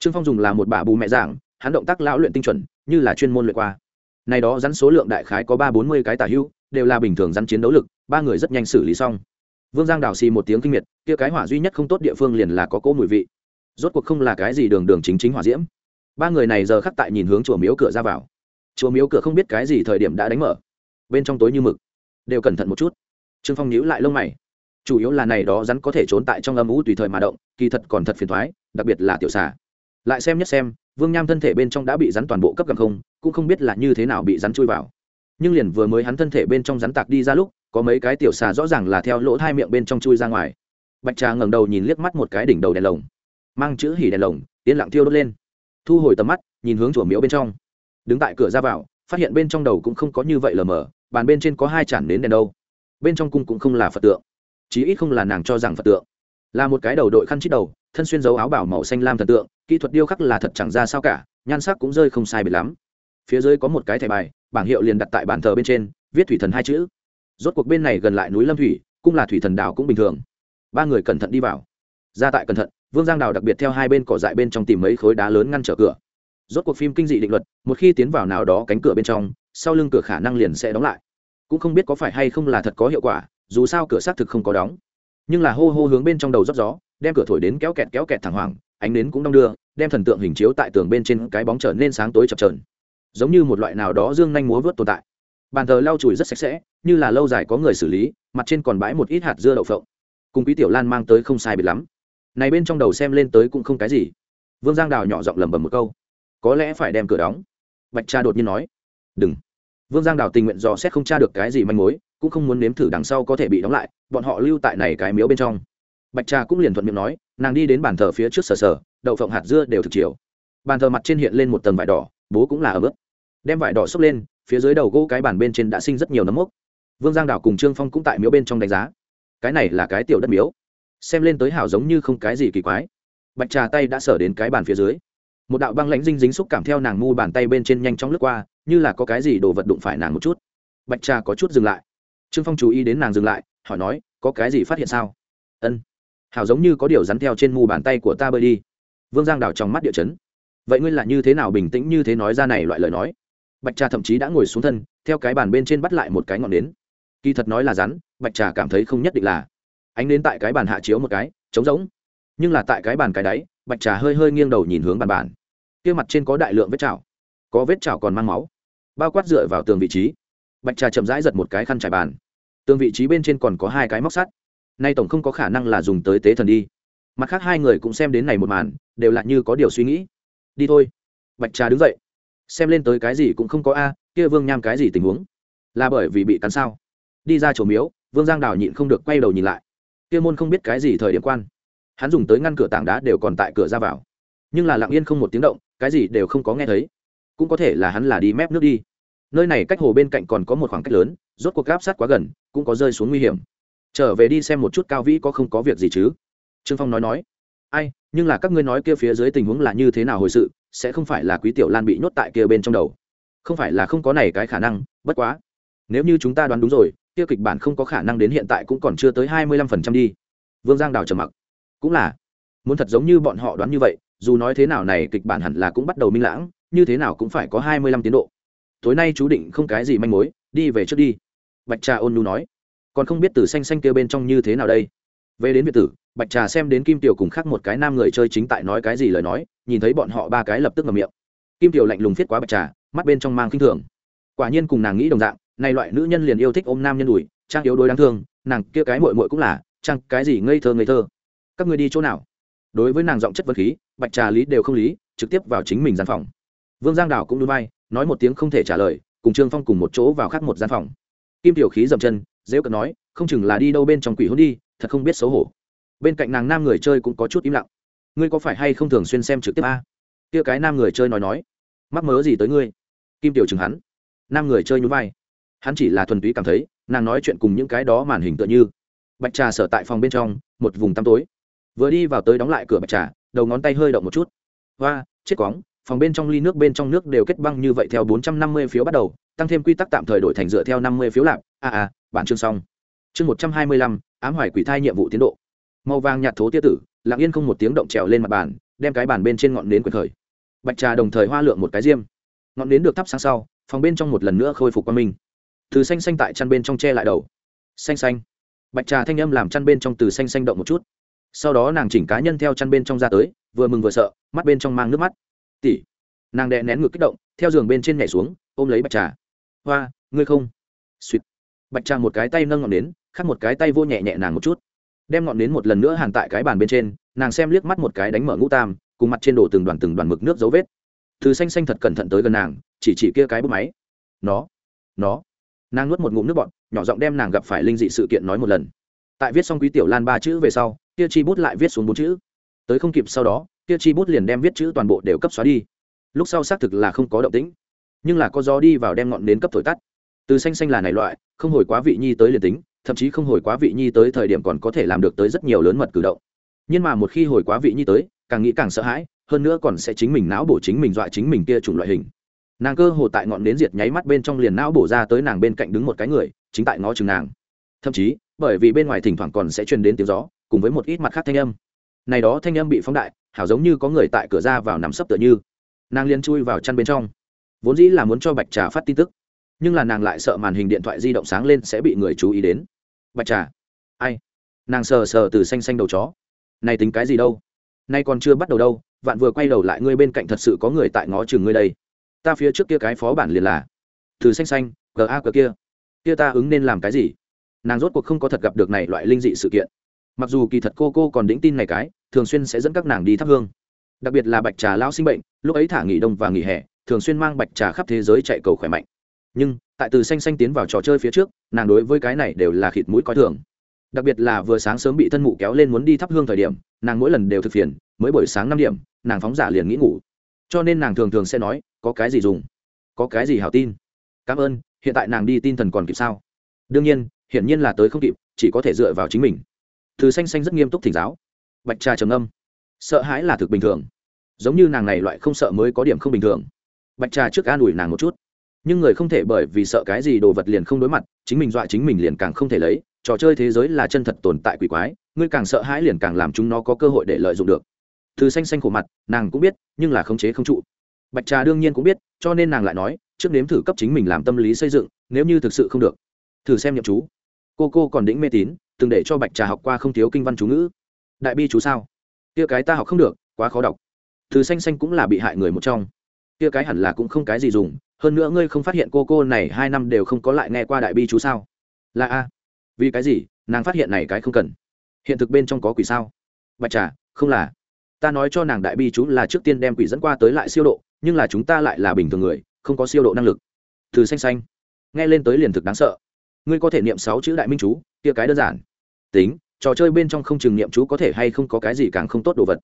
trương phong dùng là một bà bù mẹ giảng, hắn động tác lão luyện tinh chuẩn, như là chuyên môn luyện qua. Này đó rắn số lượng đại khái có ba bốn mươi cái tả hữu, đều là bình thường rắn chiến đấu lực, ba người rất nhanh xử lý xong. Vương giang đào xì một tiếng kinh miệt, kia cái hỏa duy nhất không tốt địa phương liền là có cỗ mùi vị. Rốt cuộc không là cái gì đường đường chính chính hỏa diễm. Ba người này giờ khắc tại nhìn hướng chùa miếu cửa ra vào. Chùa miếu cửa không biết cái gì thời điểm đã đánh mở. Bên trong tối như mực. Đều cẩn thận một chút. Trương phong nhíu lại lông mày. Chủ yếu là này đó rắn có thể trốn tại trong âm u tùy thời mà động, kỳ thật còn thật phiền thoái, đặc biệt là tiểu xà lại xem nhất xem, vương nham thân thể bên trong đã bị rắn toàn bộ cấp gầm không, cũng không biết là như thế nào bị rắn chui vào. Nhưng liền vừa mới hắn thân thể bên trong rắn tạc đi ra lúc, có mấy cái tiểu xà rõ ràng là theo lỗ hai miệng bên trong chui ra ngoài. Bạch trà ngẩng đầu nhìn liếc mắt một cái đỉnh đầu đèn lồng. Mang chữ hỉ đèn lồng tiến lặng thiêu đốt lên. Thu hồi tầm mắt, nhìn hướng chùa miễu bên trong. Đứng tại cửa ra vào, phát hiện bên trong đầu cũng không có như vậy lờ mờ, bàn bên trên có hai chản nến đèn đâu. Bên trong cung cũng không là phật tượng, chí ít không là nàng cho rằng phật tượng. Là một cái đầu đội khăn chít đầu thân xuyên dấu áo bảo màu xanh lam thần tượng, kỹ thuật điêu khắc là thật chẳng ra sao cả, nhan sắc cũng rơi không sai biệt lắm. Phía dưới có một cái thẻ bài, bảng hiệu liền đặt tại bàn thờ bên trên, viết thủy thần hai chữ. Rốt cuộc bên này gần lại núi lâm thủy, cũng là thủy thần đảo cũng bình thường. Ba người cẩn thận đi vào. Ra tại cẩn thận, vương giang đào đặc biệt theo hai bên cỏ dại bên trong tìm mấy khối đá lớn ngăn trở cửa. Rốt cuộc phim kinh dị định luật, một khi tiến vào nào đó cánh cửa bên trong, sau lưng cửa khả năng liền sẽ đóng lại. Cũng không biết có phải hay không là thật có hiệu quả, dù sao cửa xác thực không có đóng. Nhưng là hô hô hướng bên trong đầu rót gió đem cửa thổi đến kéo kẹt kéo kẹt thẳng hoàng ánh nến cũng đong đưa, đem thần tượng hình chiếu tại tường bên trên cái bóng trở nên sáng tối chập trờn giống như một loại nào đó dương nhanh múa vớt tồn tại. Bàn thờ lau chùi rất sạch sẽ, như là lâu dài có người xử lý, mặt trên còn bãi một ít hạt dưa đậu phộng. Cùng quý tiểu lan mang tới không sai biệt lắm. Này bên trong đầu xem lên tới cũng không cái gì. Vương giang đào nhỏ giọng lẩm bẩm một câu. Có lẽ phải đem cửa đóng. Bạch cha đột nhiên nói. Đừng. Vương giang đào tình nguyện dò xét không tra được cái gì manh mối, cũng không muốn nếm thử đằng sau có thể bị đóng lại, bọn họ lưu tại này cái miếu bên trong bạch trà cũng liền thuận miệng nói, nàng đi đến bàn thờ phía trước sờ sờ, đậu phộng hạt dưa đều thực chiều. Bàn thờ mặt trên hiện lên một tầng vải đỏ, bố cũng là ở bước đem vải đỏ xốc lên, phía dưới đầu gỗ cái bàn bên trên đã sinh rất nhiều nấm mốc. Vương giang đảo cùng trương phong cũng tại miếu bên trong đánh giá. Cái này là cái tiểu đất miếu. Xem lên tới hảo giống như không cái gì kỳ quái. Bạch trà tay đã sở đến cái bàn phía dưới. Một đạo băng lãnh dinh dính xúc cảm theo nàng ngu bàn tay bên trên nhanh chóng lướt qua, như là có cái gì đồ vật đụng phải nàng một chút. Bạch trà có chút dừng lại. Trương phong chú ý đến nàng dừng lại, hỏi nói, có cái gì phát hiện sao? Ân hảo giống như có điều rắn theo trên mu bàn tay của ta bơi đi. Vương giang đào trong mắt địa chấn. Vậy ngươi là như thế nào bình tĩnh như thế nói ra này loại lời nói? Bạch trà thậm chí đã ngồi xuống thân, theo cái bàn bên trên bắt lại một cái ngọn nến. Kỳ thật nói là rắn, bạch trà cảm thấy không nhất định là. Ánh đến tại cái bàn hạ chiếu một cái, trống rỗng. Nhưng là tại cái bàn cái đáy, bạch trà hơi hơi nghiêng đầu nhìn hướng bàn bàn. Kia mặt trên có đại lượng vết chảo. Có vết chảo còn mang máu. Bao quát dựa vào tường vị trí. Bạch trà chậm rãi giật một cái khăn trải bàn. Tường vị trí bên trên còn có hai cái móc sắt nay tổng không có khả năng là dùng tới tế thần đi. Mặt khác hai người cũng xem đến này một màn, đều là như có điều suy nghĩ. Đi thôi. Bạch trà đứng dậy. Xem lên tới cái gì cũng không có a, kia vương nham cái gì tình huống? Là bởi vì bị cắn sao? Đi ra chỗ miếu, vương giang đào nhịn không được quay đầu nhìn lại. Kia môn không biết cái gì thời điểm quan. Hắn dùng tới ngăn cửa tảng đá đều còn tại cửa ra vào. Nhưng là lặng yên không một tiếng động, cái gì đều không có nghe thấy. Cũng có thể là hắn là đi mép nước đi. Nơi này cách hồ bên cạnh còn có một khoảng cách lớn, rốt cuộc gáp sát quá gần, cũng có rơi xuống nguy hiểm trở về đi xem một chút cao vĩ có không có việc gì chứ? Trương phong nói nói. Ai, nhưng là các ngươi nói kia phía dưới tình huống là như thế nào hồi sự, sẽ không phải là quý tiểu lan bị nhốt tại kia bên trong đầu. Không phải là không có này cái khả năng, bất quá. Nếu như chúng ta đoán đúng rồi, kia kịch bản không có khả năng đến hiện tại cũng còn chưa tới hai mươi lăm phần trăm đi. Vương giang đào trầm mặc. Cũng là. Muốn thật giống như bọn họ đoán như vậy, dù nói thế nào này kịch bản hẳn là cũng bắt đầu minh lãng, như thế nào cũng phải có hai mươi lăm tiến độ. Tối nay chú định không cái gì manh mối, đi về trước đi. Bạch trà ôn nhu nói còn không biết từ xanh xanh kia bên trong như thế nào đây. Về đến việt tử, bạch trà xem đến kim tiểu cùng khác một cái nam người chơi chính tại nói cái gì lời nói, nhìn thấy bọn họ ba cái lập tức ngầm miệng. Kim tiểu lạnh lùng viết quá bạch trà, mắt bên trong mang khinh thường. Quả nhiên cùng nàng nghĩ đồng dạng, này loại nữ nhân liền yêu thích ôm nam nhân đùi, trang yếu đuối đáng thương, nàng kia cái mội mội cũng là, trang cái gì ngây thơ ngây thơ. Các người đi chỗ nào? Đối với nàng giọng chất vật khí, bạch trà lý đều không lý, trực tiếp vào chính mình gian phòng. Vương giang đảo cũng núi bay, nói một tiếng không thể trả lời, cùng trương phong cùng một chỗ vào khác một gian phòng. Kim tiểu khí dậm chân dễ cận nói, không chừng là đi đâu bên trong quỷ hôn đi, thật không biết xấu hổ. Bên cạnh nàng nam người chơi cũng có chút im lặng. Ngươi có phải hay không thường xuyên xem trực tiếp a? Kia cái nam người chơi nói nói, mắc mớ gì tới ngươi? Kim tiểu chừng hắn, nam người chơi nhún vai. Hắn chỉ là thuần túy cảm thấy, nàng nói chuyện cùng những cái đó màn hình tựa như. Bạch trà sở tại phòng bên trong, một vùng tăm tối. Vừa đi vào tới đóng lại cửa bạch trà, đầu ngón tay hơi động một chút. Hoa chết cóng phòng bên trong ly nước bên trong nước đều kết băng như vậy theo bốn trăm năm mươi phiếu bắt đầu, tăng thêm quy tắc tạm thời đổi thành dựa theo năm mươi phiếu lạp. À, à, a a bản chương xong. Chương một trăm hai mươi lăm, ám hoài quỷ thai nhiệm vụ tiến độ. Màu vàng nhạt thố tia tử, lặng yên không một tiếng động trèo lên mặt bàn, đem cái bàn bên trên ngọn nến quần khởi. Bạch trà đồng thời hoa lượng một cái diêm. Ngọn nến được thắp sáng sau, phòng bên trong một lần nữa khôi phục qua mình từ xanh xanh tại chăn bên trong che lại đầu. Xanh xanh. Bạch trà thanh âm làm chăn bên trong từ xanh xanh động một chút. Sau đó nàng chỉnh cá nhân theo chăn bên trong ra tới, vừa mừng vừa sợ, mắt bên trong mang nước mắt tỷ. Nàng đè nén ngực kích động, theo giường bên trên nhảy xuống, ôm lấy bạch trà. Hoa, ngươi không? Suýt bạch trà một cái tay nâng ngọn nến, khác một cái tay vô nhẹ nhẹ nàng một chút. Đem ngọn nến một lần nữa hàn tại cái bàn bên trên, nàng xem liếc mắt một cái đánh mở ngũ tam, cùng mặt trên đổ từng đoàn từng đoàn mực nước dấu vết. Từ xanh xanh thật cẩn thận tới gần nàng, chỉ chỉ kia cái bút máy. Nó nó. Nàng nuốt một ngụm nước bọn nhỏ giọng đem nàng gặp phải linh dị sự kiện nói một lần. Tại viết xong quý tiểu lan ba chữ về sau, kia chi bút lại viết xuống bốn chữ. Tới không kịp sau đó kia chi bút liền đem viết chữ toàn bộ đều cấp xóa đi. Lúc sau xác thực là không có động tĩnh, nhưng là có gió đi vào đem ngọn nến cấp thổi tắt. Từ xanh xanh là này loại, không hồi quá vị nhi tới liền tính, thậm chí không hồi quá vị nhi tới thời điểm còn có thể làm được tới rất nhiều lớn mật cử động. Nhưng mà một khi hồi quá vị nhi tới, càng nghĩ càng sợ hãi, hơn nữa còn sẽ chính mình não bổ chính mình dọa chính mình kia chủng loại hình. Nàng cơ hồ tại ngọn nến diệt nháy mắt bên trong liền não bổ ra tới nàng bên cạnh đứng một cái người, chính tại ngó chừng nàng. Thậm chí, bởi vì bên ngoài thỉnh thoảng còn sẽ truyền đến tiếng gió, cùng với một ít mặt khác thanh âm này đó thanh âm bị phóng đại, hảo giống như có người tại cửa ra vào nằm sấp tựa như. Nàng liền chui vào chăn bên trong. Vốn dĩ là muốn cho bạch trà phát tin tức, nhưng là nàng lại sợ màn hình điện thoại di động sáng lên sẽ bị người chú ý đến. Bạch trà, ai? Nàng sờ sờ từ xanh xanh đầu chó. Này tính cái gì đâu? Nay còn chưa bắt đầu đâu, vạn vừa quay đầu lại ngươi bên cạnh thật sự có người tại ngó chừng ngươi đây. Ta phía trước kia cái phó bản liền là, từ xanh xanh gờ a cờ kia. Kia ta ứng nên làm cái gì? Nàng rốt cuộc không có thật gặp được này loại linh dị sự kiện. Mặc dù kỳ thật cô cô còn đĩnh tin này cái thường xuyên sẽ dẫn các nàng đi thắp hương. Đặc biệt là bạch trà lao sinh bệnh, lúc ấy thả nghỉ đông và nghỉ hè, thường xuyên mang bạch trà khắp thế giới chạy cầu khỏe mạnh. Nhưng, tại từ xanh xanh tiến vào trò chơi phía trước, nàng đối với cái này đều là khịt mũi coi thường. Đặc biệt là vừa sáng sớm bị thân mụ kéo lên muốn đi thắp hương thời điểm, nàng mỗi lần đều thực phiền, mới buổi sáng năm điểm, nàng phóng giả liền nghĩ ngủ. Cho nên nàng thường thường sẽ nói, có cái gì dùng? Có cái gì hào tin? Cảm ơn, hiện tại nàng đi tin thần còn kịp sao? Đương nhiên, hiển nhiên là tới không kịp, chỉ có thể dựa vào chính mình. Từ xanh xanh rất nghiêm túc thỉnh giáo bạch trà trầm âm sợ hãi là thực bình thường. Giống như nàng này loại không sợ mới có điểm không bình thường. Bạch trà trước an ủi nàng một chút. Nhưng người không thể bởi vì sợ cái gì đồ vật liền không đối mặt, chính mình dọa chính mình liền càng không thể lấy. Trò chơi thế giới là chân thật tồn tại quỷ quái, ngươi càng sợ hãi liền càng làm chúng nó có cơ hội để lợi dụng được. Từ xanh xanh khổ mặt, nàng cũng biết, nhưng là khống chế không trụ. Bạch trà đương nhiên cũng biết, cho nên nàng lại nói, trước nếm thử cấp chính mình làm tâm lý xây dựng, nếu như thực sự không được. Thử xem nhậm chú. Cô cô còn đĩnh mê tín, từng để cho bạch trà học qua không thiếu kinh văn chú ngữ đại bi chú sao? Kia cái ta học không được, quá khó đọc. Từ xanh xanh cũng là bị hại người một trong. Kia cái hẳn là cũng không cái gì dùng, hơn nữa ngươi không phát hiện cô cô này hai năm đều không có lại nghe qua đại bi chú sao? Là a. Vì cái gì, nàng phát hiện này cái không cần? Hiện thực bên trong có quỷ sao? Bạch trà, không là. Ta nói cho nàng đại bi chú là trước tiên đem quỷ dẫn qua tới lại siêu độ, nhưng là chúng ta lại là bình thường người, không có siêu độ năng lực. Từ xanh xanh. Nghe lên tới liền thực đáng sợ. Ngươi có thể niệm sáu chữ đại minh chú, kia cái đơn giản. Tính trò chơi bên trong không chừng niệm chú có thể hay không có cái gì càng không tốt đồ vật.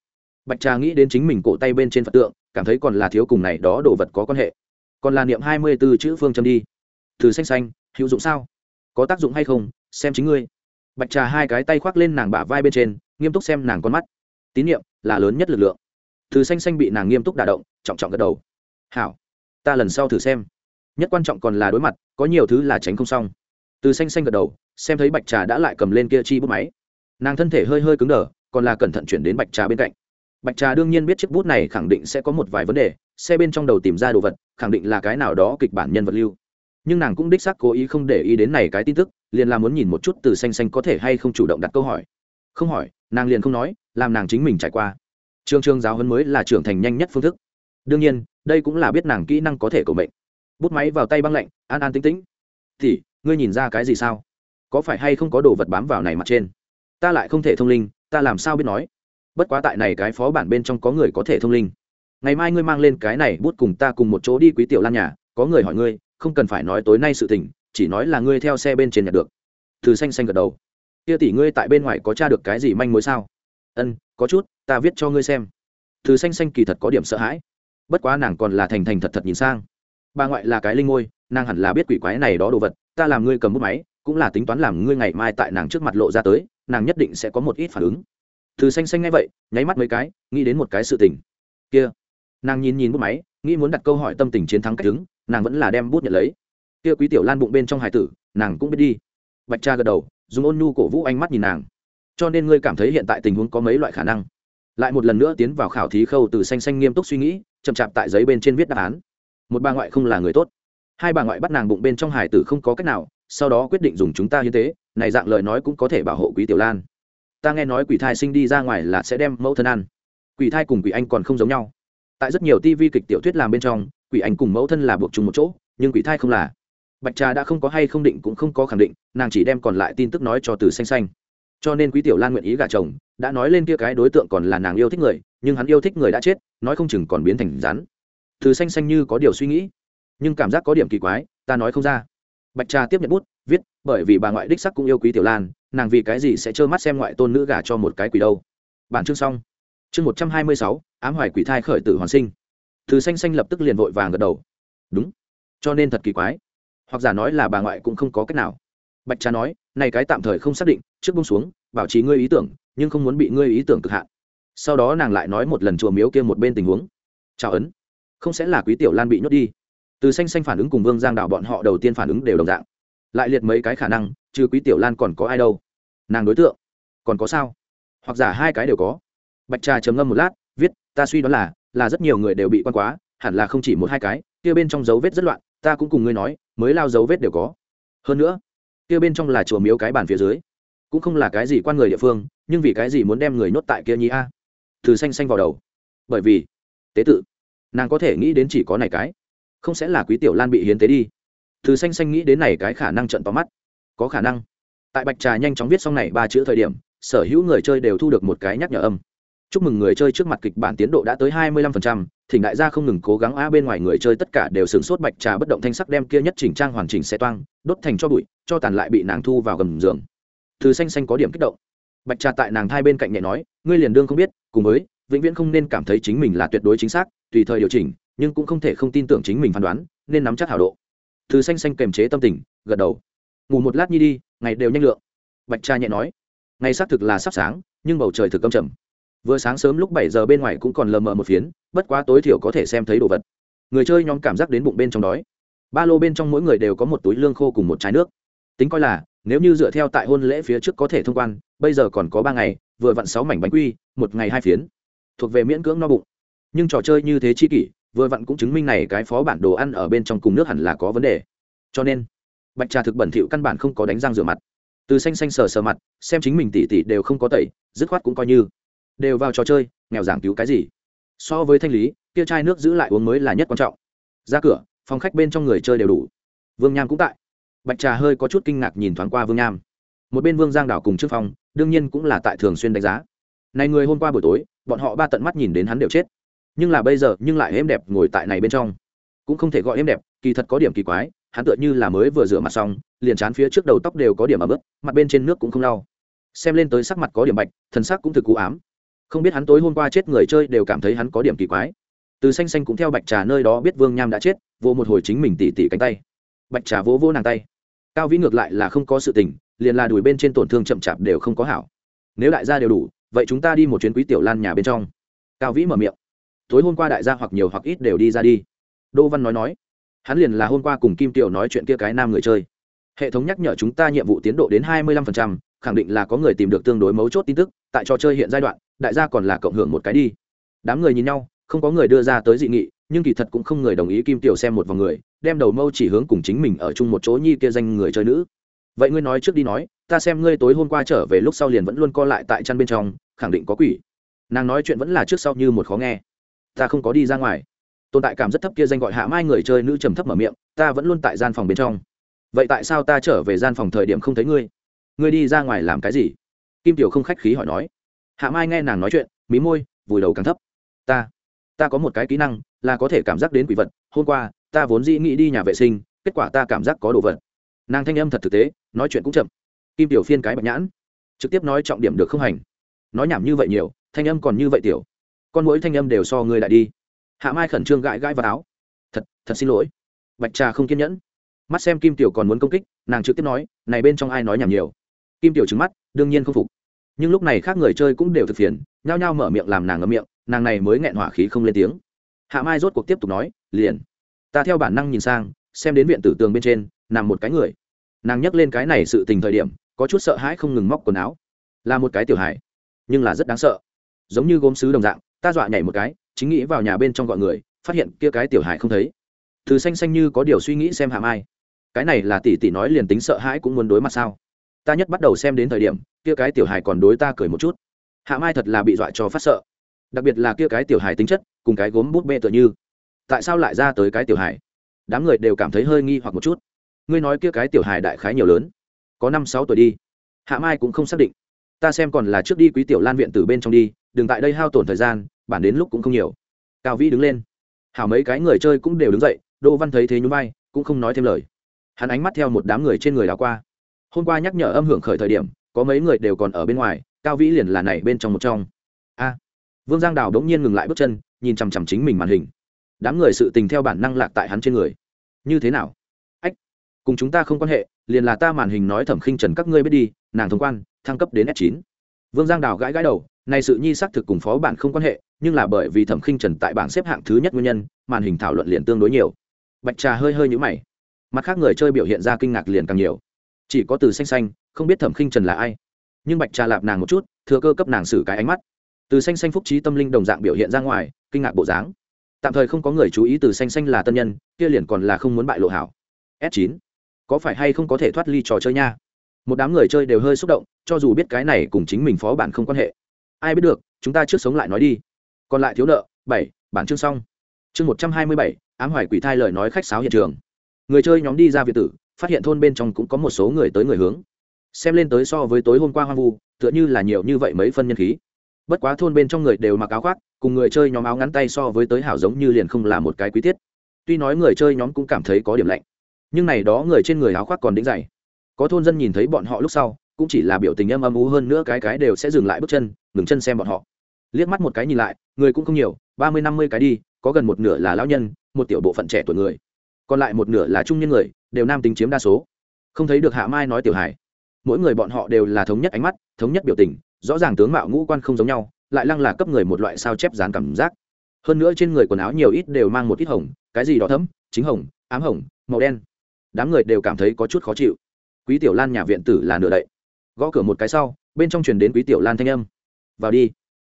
Bạch trà nghĩ đến chính mình cổ tay bên trên phật tượng, cảm thấy còn là thiếu cùng này đó đồ vật có quan hệ. Còn là niệm hai mươi b ố chữ phương châm đi. Từ xanh xanh, hữu dụng sao? Có tác dụng hay không? Xem chính ngươi. Bạch trà hai cái tay khoác lên nàng bả vai bên trên, nghiêm túc xem nàng con mắt. Tín nhiệm là lớn nhất lực lượng. Từ xanh xanh bị nàng nghiêm túc đả động, trọng trọng gật đầu. Hảo, ta lần sau thử xem. Nhất quan trọng còn là đối mặt, có nhiều thứ là tránh không xong. Từ xanh xanh gật đầu, xem thấy bạch trà đã lại cầm lên kia chi bút máy nàng thân thể hơi hơi cứng đờ, còn là cẩn thận chuyển đến bạch trà bên cạnh. Bạch trà đương nhiên biết chiếc bút này khẳng định sẽ có một vài vấn đề, xe bên trong đầu tìm ra đồ vật, khẳng định là cái nào đó kịch bản nhân vật lưu. Nhưng nàng cũng đích xác cố ý không để ý đến này cái tin tức, liền là muốn nhìn một chút từ xanh xanh có thể hay không chủ động đặt câu hỏi. Không hỏi, nàng liền không nói, làm nàng chính mình trải qua. Trường trường giáo huấn mới là trưởng thành nhanh nhất phương thức. Đương nhiên, đây cũng là biết nàng kỹ năng có thể cầu mệnh. Bút máy vào tay băng lạnh, an an tĩnh tĩnh. Thì ngươi nhìn ra cái gì sao? Có phải hay không có đồ vật bám vào này mặt trên? Ta lại không thể thông linh, ta làm sao biết nói? Bất quá tại này cái phó bản bên trong có người có thể thông linh. Ngày mai ngươi mang lên cái này bút cùng ta cùng một chỗ đi quý tiểu lan nhà, có người hỏi ngươi, không cần phải nói tối nay sự tình, chỉ nói là ngươi theo xe bên trên nhặt được. Từ xanh xanh gật đầu. Kia tỷ ngươi tại bên ngoài có tra được cái gì manh mối sao? Ân, có chút, ta viết cho ngươi xem. Từ xanh xanh kỳ thật có điểm sợ hãi. Bất quá nàng còn là thành thành thật thật nhìn sang. Bà ngoại là cái linh ngôi, nàng hẳn là biết quỷ quái này đó đồ vật, ta làm ngươi cầm bút máy, cũng là tính toán làm ngươi ngày mai tại nàng trước mặt lộ ra tới nàng nhất định sẽ có một ít phản ứng. Từ xanh xanh ngay vậy, nháy mắt mấy cái, nghĩ đến một cái sự tình. Kia. Nàng nhìn nhìn bút máy, nghĩ muốn đặt câu hỏi tâm tình chiến thắng cách đứng, nàng vẫn là đem bút nhận lấy. Kia quý tiểu lan bụng bên trong hải tử, nàng cũng biết đi. Bạch cha gật đầu, dùng ôn nhu cổ vũ ánh mắt nhìn nàng. Cho nên ngươi cảm thấy hiện tại tình huống có mấy loại khả năng? Lại một lần nữa tiến vào khảo thí khâu từ xanh xanh nghiêm túc suy nghĩ, chậm chạp tại giấy bên trên viết đáp án. Một bà ngoại không là người tốt. Hai bà ngoại bắt nàng bụng bên trong hải tử không có cách nào sau đó quyết định dùng chúng ta hiến tế, này dạng lời nói cũng có thể bảo hộ quý tiểu lan. Ta nghe nói quỷ thai sinh đi ra ngoài là sẽ đem mẫu thân ăn. Quỷ thai cùng quỷ anh còn không giống nhau. Tại rất nhiều tv kịch tiểu thuyết làm bên trong, quỷ anh cùng mẫu thân là buộc chung một chỗ, nhưng quỷ thai không là. Bạch trà đã không có hay không định cũng không có khẳng định, nàng chỉ đem còn lại tin tức nói cho từ xanh xanh. Cho nên quý tiểu lan nguyện ý gả chồng, đã nói lên kia cái đối tượng còn là nàng yêu thích người, nhưng hắn yêu thích người đã chết, nói không chừng còn biến thành rắn. Từ xanh xanh như có điều suy nghĩ, nhưng cảm giác có điểm kỳ quái, ta nói không ra bạch trà tiếp nhận bút, viết, bởi vì bà ngoại đích sắc cũng yêu quý tiểu lan, nàng vì cái gì sẽ trơ mắt xem ngoại tôn nữ gả cho một cái quỷ đâu? Bản chương xong. Chương một trăm hai mươi sáu, ám hoài quỷ thai khởi tử hoàn sinh. Thứ xanh xanh lập tức liền vội vàng gật đầu. Đúng, cho nên thật kỳ quái. Hoặc giả nói là bà ngoại cũng không có cách nào. Bạch trà nói, này cái tạm thời không xác định, trước bông xuống, bảo trì ngươi ý tưởng, nhưng không muốn bị ngươi ý tưởng cực hạn. Sau đó nàng lại nói một lần chùa miếu kia một bên tình huống. Chào ấn, không sẽ là quý tiểu lan bị nhốt đi từ xanh xanh phản ứng cùng vương giang đạo bọn họ đầu tiên phản ứng đều đồng dạng. Lại liệt mấy cái khả năng, trừ quý tiểu lan còn có ai đâu? Nàng đối tượng, còn có sao? Hoặc giả hai cái đều có. Bạch trà trầm ngâm một lát, viết, ta suy đoán là là rất nhiều người đều bị quan quá, hẳn là không chỉ một hai cái, kia bên trong dấu vết rất loạn, ta cũng cùng ngươi nói, mới lao dấu vết đều có. Hơn nữa, kia bên trong là chùa miếu cái bàn phía dưới, cũng không là cái gì quan người địa phương, nhưng vì cái gì muốn đem người nhốt tại kia nhi a? Từ xanh xanh vào đầu. Bởi vì, tế tự, nàng có thể nghĩ đến chỉ có này cái không sẽ là quý tiểu lan bị hiến tế đi. Từ xanh xanh nghĩ đến này cái khả năng trận tóm mắt. Có khả năng. Tại bạch trà nhanh chóng viết xong này ba chữ thời điểm, sở hữu người chơi đều thu được một cái nhắc nhở âm. Chúc mừng người chơi trước mặt kịch bản tiến độ đã tới hai mươi lăm phần trăm, thỉnh đại gia không ngừng cố gắng á, bên ngoài người chơi tất cả đều sửng sốt bạch trà bất động thanh sắc đem kia nhất chỉnh trang hoàn chỉnh xe toang, đốt thành cho bụi, cho tàn lại bị nàng thu vào gầm giường. Từ xanh xanh có điểm kích động. Bạch trà tại nàng thai bên cạnh nhẹ nói, ngươi liền đương không biết, cùng với, vĩnh viễn không nên cảm thấy chính mình là tuyệt đối chính xác, tùy thời điều chỉnh nhưng cũng không thể không tin tưởng chính mình phán đoán, nên nắm chắc hảo độ. Thứ xanh xanh kềm chế tâm tình, gật đầu. Ngủ một lát nhi đi, ngày đều nhanh lượng. Bạch trà nhẹ nói. Ngày xác thực là sắp sáng, nhưng bầu trời thực âm trầm. Vừa sáng sớm lúc bảy giờ bên ngoài cũng còn lờ mờ một phiến, bất quá tối thiểu có thể xem thấy đồ vật. Người chơi nhóm cảm giác đến bụng bên trong đói. Ba lô bên trong mỗi người đều có một túi lương khô cùng một trái nước. Tính coi là, nếu như dựa theo tại hôn lễ phía trước có thể thông quan, bây giờ còn có ba ngày, vừa vặn sáu mảnh bánh quy, một ngày hai phiến. Thuộc về miễn cưỡng no bụng. Nhưng trò chơi như thế chi kỷ vừa vặn cũng chứng minh này cái phó bản đồ ăn ở bên trong cùng nước hẳn là có vấn đề. Cho nên, bạch trà thực bẩn thỉu căn bản không có đánh răng rửa mặt. Từ xanh xanh sờ sờ mặt, xem chính mình tỉ tỉ đều không có tẩy, dứt khoát cũng coi như. Đều vào trò chơi, nghèo giảng cứu cái gì? So với thanh lý, kia chai nước giữ lại uống mới là nhất quan trọng. Ra cửa, phòng khách bên trong người chơi đều đủ. Vương nham cũng tại. Bạch trà hơi có chút kinh ngạc nhìn thoáng qua vương nham. Một bên vương giang đảo cùng trước phòng đương nhiên cũng là tại thường xuyên đánh giá. Này người hôm qua buổi tối, bọn họ ba tận mắt nhìn đến hắn đều chết nhưng là bây giờ nhưng lại êm đẹp ngồi tại này bên trong. Cũng không thể gọi êm đẹp, kỳ thật có điểm kỳ quái, hắn tựa như là mới vừa rửa mặt xong, liền chán phía trước đầu tóc đều có điểm ấm ướt, mặt bên trên nước cũng không lau. Xem lên tới sắc mặt có điểm bạch, thần sắc cũng thực cú ám. Không biết hắn tối hôm qua chết người chơi đều cảm thấy hắn có điểm kỳ quái. Từ xanh xanh cũng theo bạch trà nơi đó biết vương nham đã chết, vô một hồi chính mình tỉ tỉ cánh tay. Bạch trà vỗ vỗ nàng tay. Cao vĩ ngược lại là không có sự tình, liền là đùi bên trên tổn thương chậm chạp đều không có hảo. Nếu đại gia đều đủ, vậy chúng ta đi một chuyến quý tiểu lan nhà bên trong. Cao vĩ mở miệng tối hôm qua đại gia hoặc nhiều hoặc ít đều đi ra đi. Đô văn nói nói hắn liền là hôm qua cùng kim tiểu nói chuyện kia cái nam người chơi. Hệ thống nhắc nhở chúng ta nhiệm vụ tiến độ đến hai mươi lăm phần trăm, khẳng định là có người tìm được tương đối mấu chốt tin tức tại trò chơi hiện giai đoạn đại gia còn là cộng hưởng một cái đi. Đám người nhìn nhau không có người đưa ra tới dị nghị nhưng kỳ thật cũng không người đồng ý kim tiểu xem một vòng người đem đầu mâu chỉ hướng cùng chính mình ở chung một chỗ nhi kia danh người chơi nữ. Vậy ngươi nói trước đi nói ta xem ngươi tối hôm qua trở về lúc sau liền vẫn luôn co lại tại chăn bên trong khẳng định có quỷ. Nàng nói chuyện vẫn là trước sau như một khó nghe ta không có đi ra ngoài. Tồn tại cảm rất thấp kia danh gọi hạ mai người chơi nữ trầm thấp mở miệng, ta vẫn luôn tại gian phòng bên trong. Vậy tại sao ta trở về gian phòng thời điểm không thấy ngươi? Ngươi đi ra ngoài làm cái gì? Kim tiểu không khách khí hỏi nói. Hạ mai nghe nàng nói chuyện, mí môi, vùi đầu càng thấp. Ta ta có một cái kỹ năng, là có thể cảm giác đến quỷ vật. Hôm qua, ta vốn dĩ nghĩ đi nhà vệ sinh, kết quả ta cảm giác có đồ vật. Nàng thanh âm thật thực tế, nói chuyện cũng chậm. Kim tiểu phiên cái bạch nhãn, trực tiếp nói trọng điểm được không hành. Nói nhảm như vậy nhiều, thanh âm còn như vậy tiểu con mỗi thanh âm đều so ngươi lại đi. Hạ mai khẩn trương gãi gãi vào áo. Thật thật xin lỗi. Bạch trà không kiên nhẫn. Mắt xem kim tiểu còn muốn công kích nàng trực tiếp nói này bên trong ai nói nhảm nhiều? Kim tiểu trứng mắt đương nhiên không phục. Nhưng lúc này khác người chơi cũng đều thực phiền nhao nhao mở miệng làm nàng ngậm miệng nàng này mới nghẹn hỏa khí không lên tiếng. Hạ mai rốt cuộc tiếp tục nói liền ta theo bản năng nhìn sang xem đến viện tử tường bên trên nằm một cái người. Nàng nhắc lên cái này sự tình thời điểm có chút sợ hãi không ngừng móc quần áo. Là một cái tiểu hài, nhưng là rất đáng sợ. Giống như gốm sứ đồng dạng ta dọa nhảy một cái, chính nghĩ vào nhà bên trong gọi người, phát hiện kia cái tiểu hải không thấy. Từ xanh xanh như có điều suy nghĩ xem hạ mai cái này là tỷ tỷ nói liền tính sợ hãi cũng muốn đối mặt sao? Ta nhất bắt đầu xem đến thời điểm, kia cái tiểu hải còn đối ta cười một chút. Hạ mai thật là bị dọa cho phát sợ. Đặc biệt là kia cái tiểu hải tính chất, cùng cái gốm bút bê tựa như. Tại sao lại ra tới cái tiểu hải đám người đều cảm thấy hơi nghi hoặc một chút. Ngươi nói kia cái tiểu hải đại khái nhiều lớn. Có năm sáu tuổi đi. Hạ mai cũng không xác định. Ta xem còn là trước đi quý tiểu lan viện từ bên trong đi, đừng tại đây hao tổn thời gian bản đến lúc cũng không nhiều. Cao vĩ đứng lên. Hảo mấy cái người chơi cũng đều đứng dậy, đỗ văn thấy thế nhún vai, cũng không nói thêm lời. Hắn ánh mắt theo một đám người trên người đảo qua. Hôm qua nhắc nhở âm hưởng khởi thời điểm, có mấy người đều còn ở bên ngoài, cao vĩ liền là này bên trong một trong. A. À, vương giang đào đống nhiên ngừng lại bước chân, nhìn chằm chằm chính mình màn hình. Đám người sự tình theo bản năng lạc tại hắn trên người. Như thế nào? Ách, cùng chúng ta không quan hệ, liền là ta màn hình nói thẩm khinh trần các ngươi biết đi, nàng thông quan, thăng cấp đến s 9 vương giang đào gãi gãi đầu, này sự nhi xác thực cùng phó bản không quan hệ nhưng là bởi vì thẩm khinh trần tại bảng xếp hạng thứ nhất nguyên nhân, màn hình thảo luận liền tương đối nhiều. Bạch trà hơi hơi nhũ mày. Mặt khác người chơi biểu hiện ra kinh ngạc liền càng nhiều. Chỉ có từ xanh xanh, không biết thẩm khinh trần là ai. Nhưng bạch trà lạp nàng một chút, thừa cơ cấp nàng xử cái ánh mắt. Từ xanh xanh phúc trí tâm linh đồng dạng biểu hiện ra ngoài, kinh ngạc bộ dáng. Tạm thời không có người chú ý từ xanh xanh là tân nhân, kia liền còn là không muốn bại lộ hảo. S 9 có phải hay không có thể thoát ly trò chơi nha? Một đám người chơi đều hơi xúc động, cho dù biết cái này cùng chính mình phó bản không quan hệ. Ai biết được, chúng ta trước sống lại nói đi còn lại thiếu nợ, bảy, bản chương xong. Chương một trăm hai mươi bảy, ám hoài quỷ thai lời nói khách sáo hiện trường. Người chơi nhóm đi ra việt tử, phát hiện thôn bên trong cũng có một số người tới người hướng. Xem lên tới so với tối hôm qua hoang vu, tựa như là nhiều như vậy mấy phân nhân khí. Bất quá thôn bên trong người đều mặc áo khoác, cùng người chơi nhóm áo ngắn tay so với tới hảo giống như liền không là một cái quý tiết. Tuy nói người chơi nhóm cũng cảm thấy có điểm lạnh, nhưng này đó người trên người áo khoác còn đĩnh dày. Có thôn dân nhìn thấy bọn họ lúc sau, cũng chỉ là biểu tình âm âm ú hơn nữa cái cái đều sẽ dừng lại bước chân, ngừng chân xem bọn họ. Liếc mắt một cái nhìn lại người cũng không nhiều, ba mươi, năm mươi cái đi, có gần một nửa là lão nhân, một tiểu bộ phận trẻ tuổi người. Còn lại một nửa là trung nhân người, đều nam tính chiếm đa số. Không thấy được hạ mai nói tiểu hải mỗi người bọn họ đều là thống nhất ánh mắt, thống nhất biểu tình, rõ ràng tướng mạo ngũ quan không giống nhau, lại lăng là cấp người một loại sao chép dán cảm giác. Hơn nữa trên người quần áo nhiều ít đều mang một ít hồng, cái gì đỏ thấm chính hồng, ám hồng, màu đen. Đám người đều cảm thấy có chút khó chịu. Quý tiểu lan nhà viện tử là nửa đậy. Gõ cửa một cái sau, bên trong truyền đến quý tiểu lan thanh âm. Vào đi.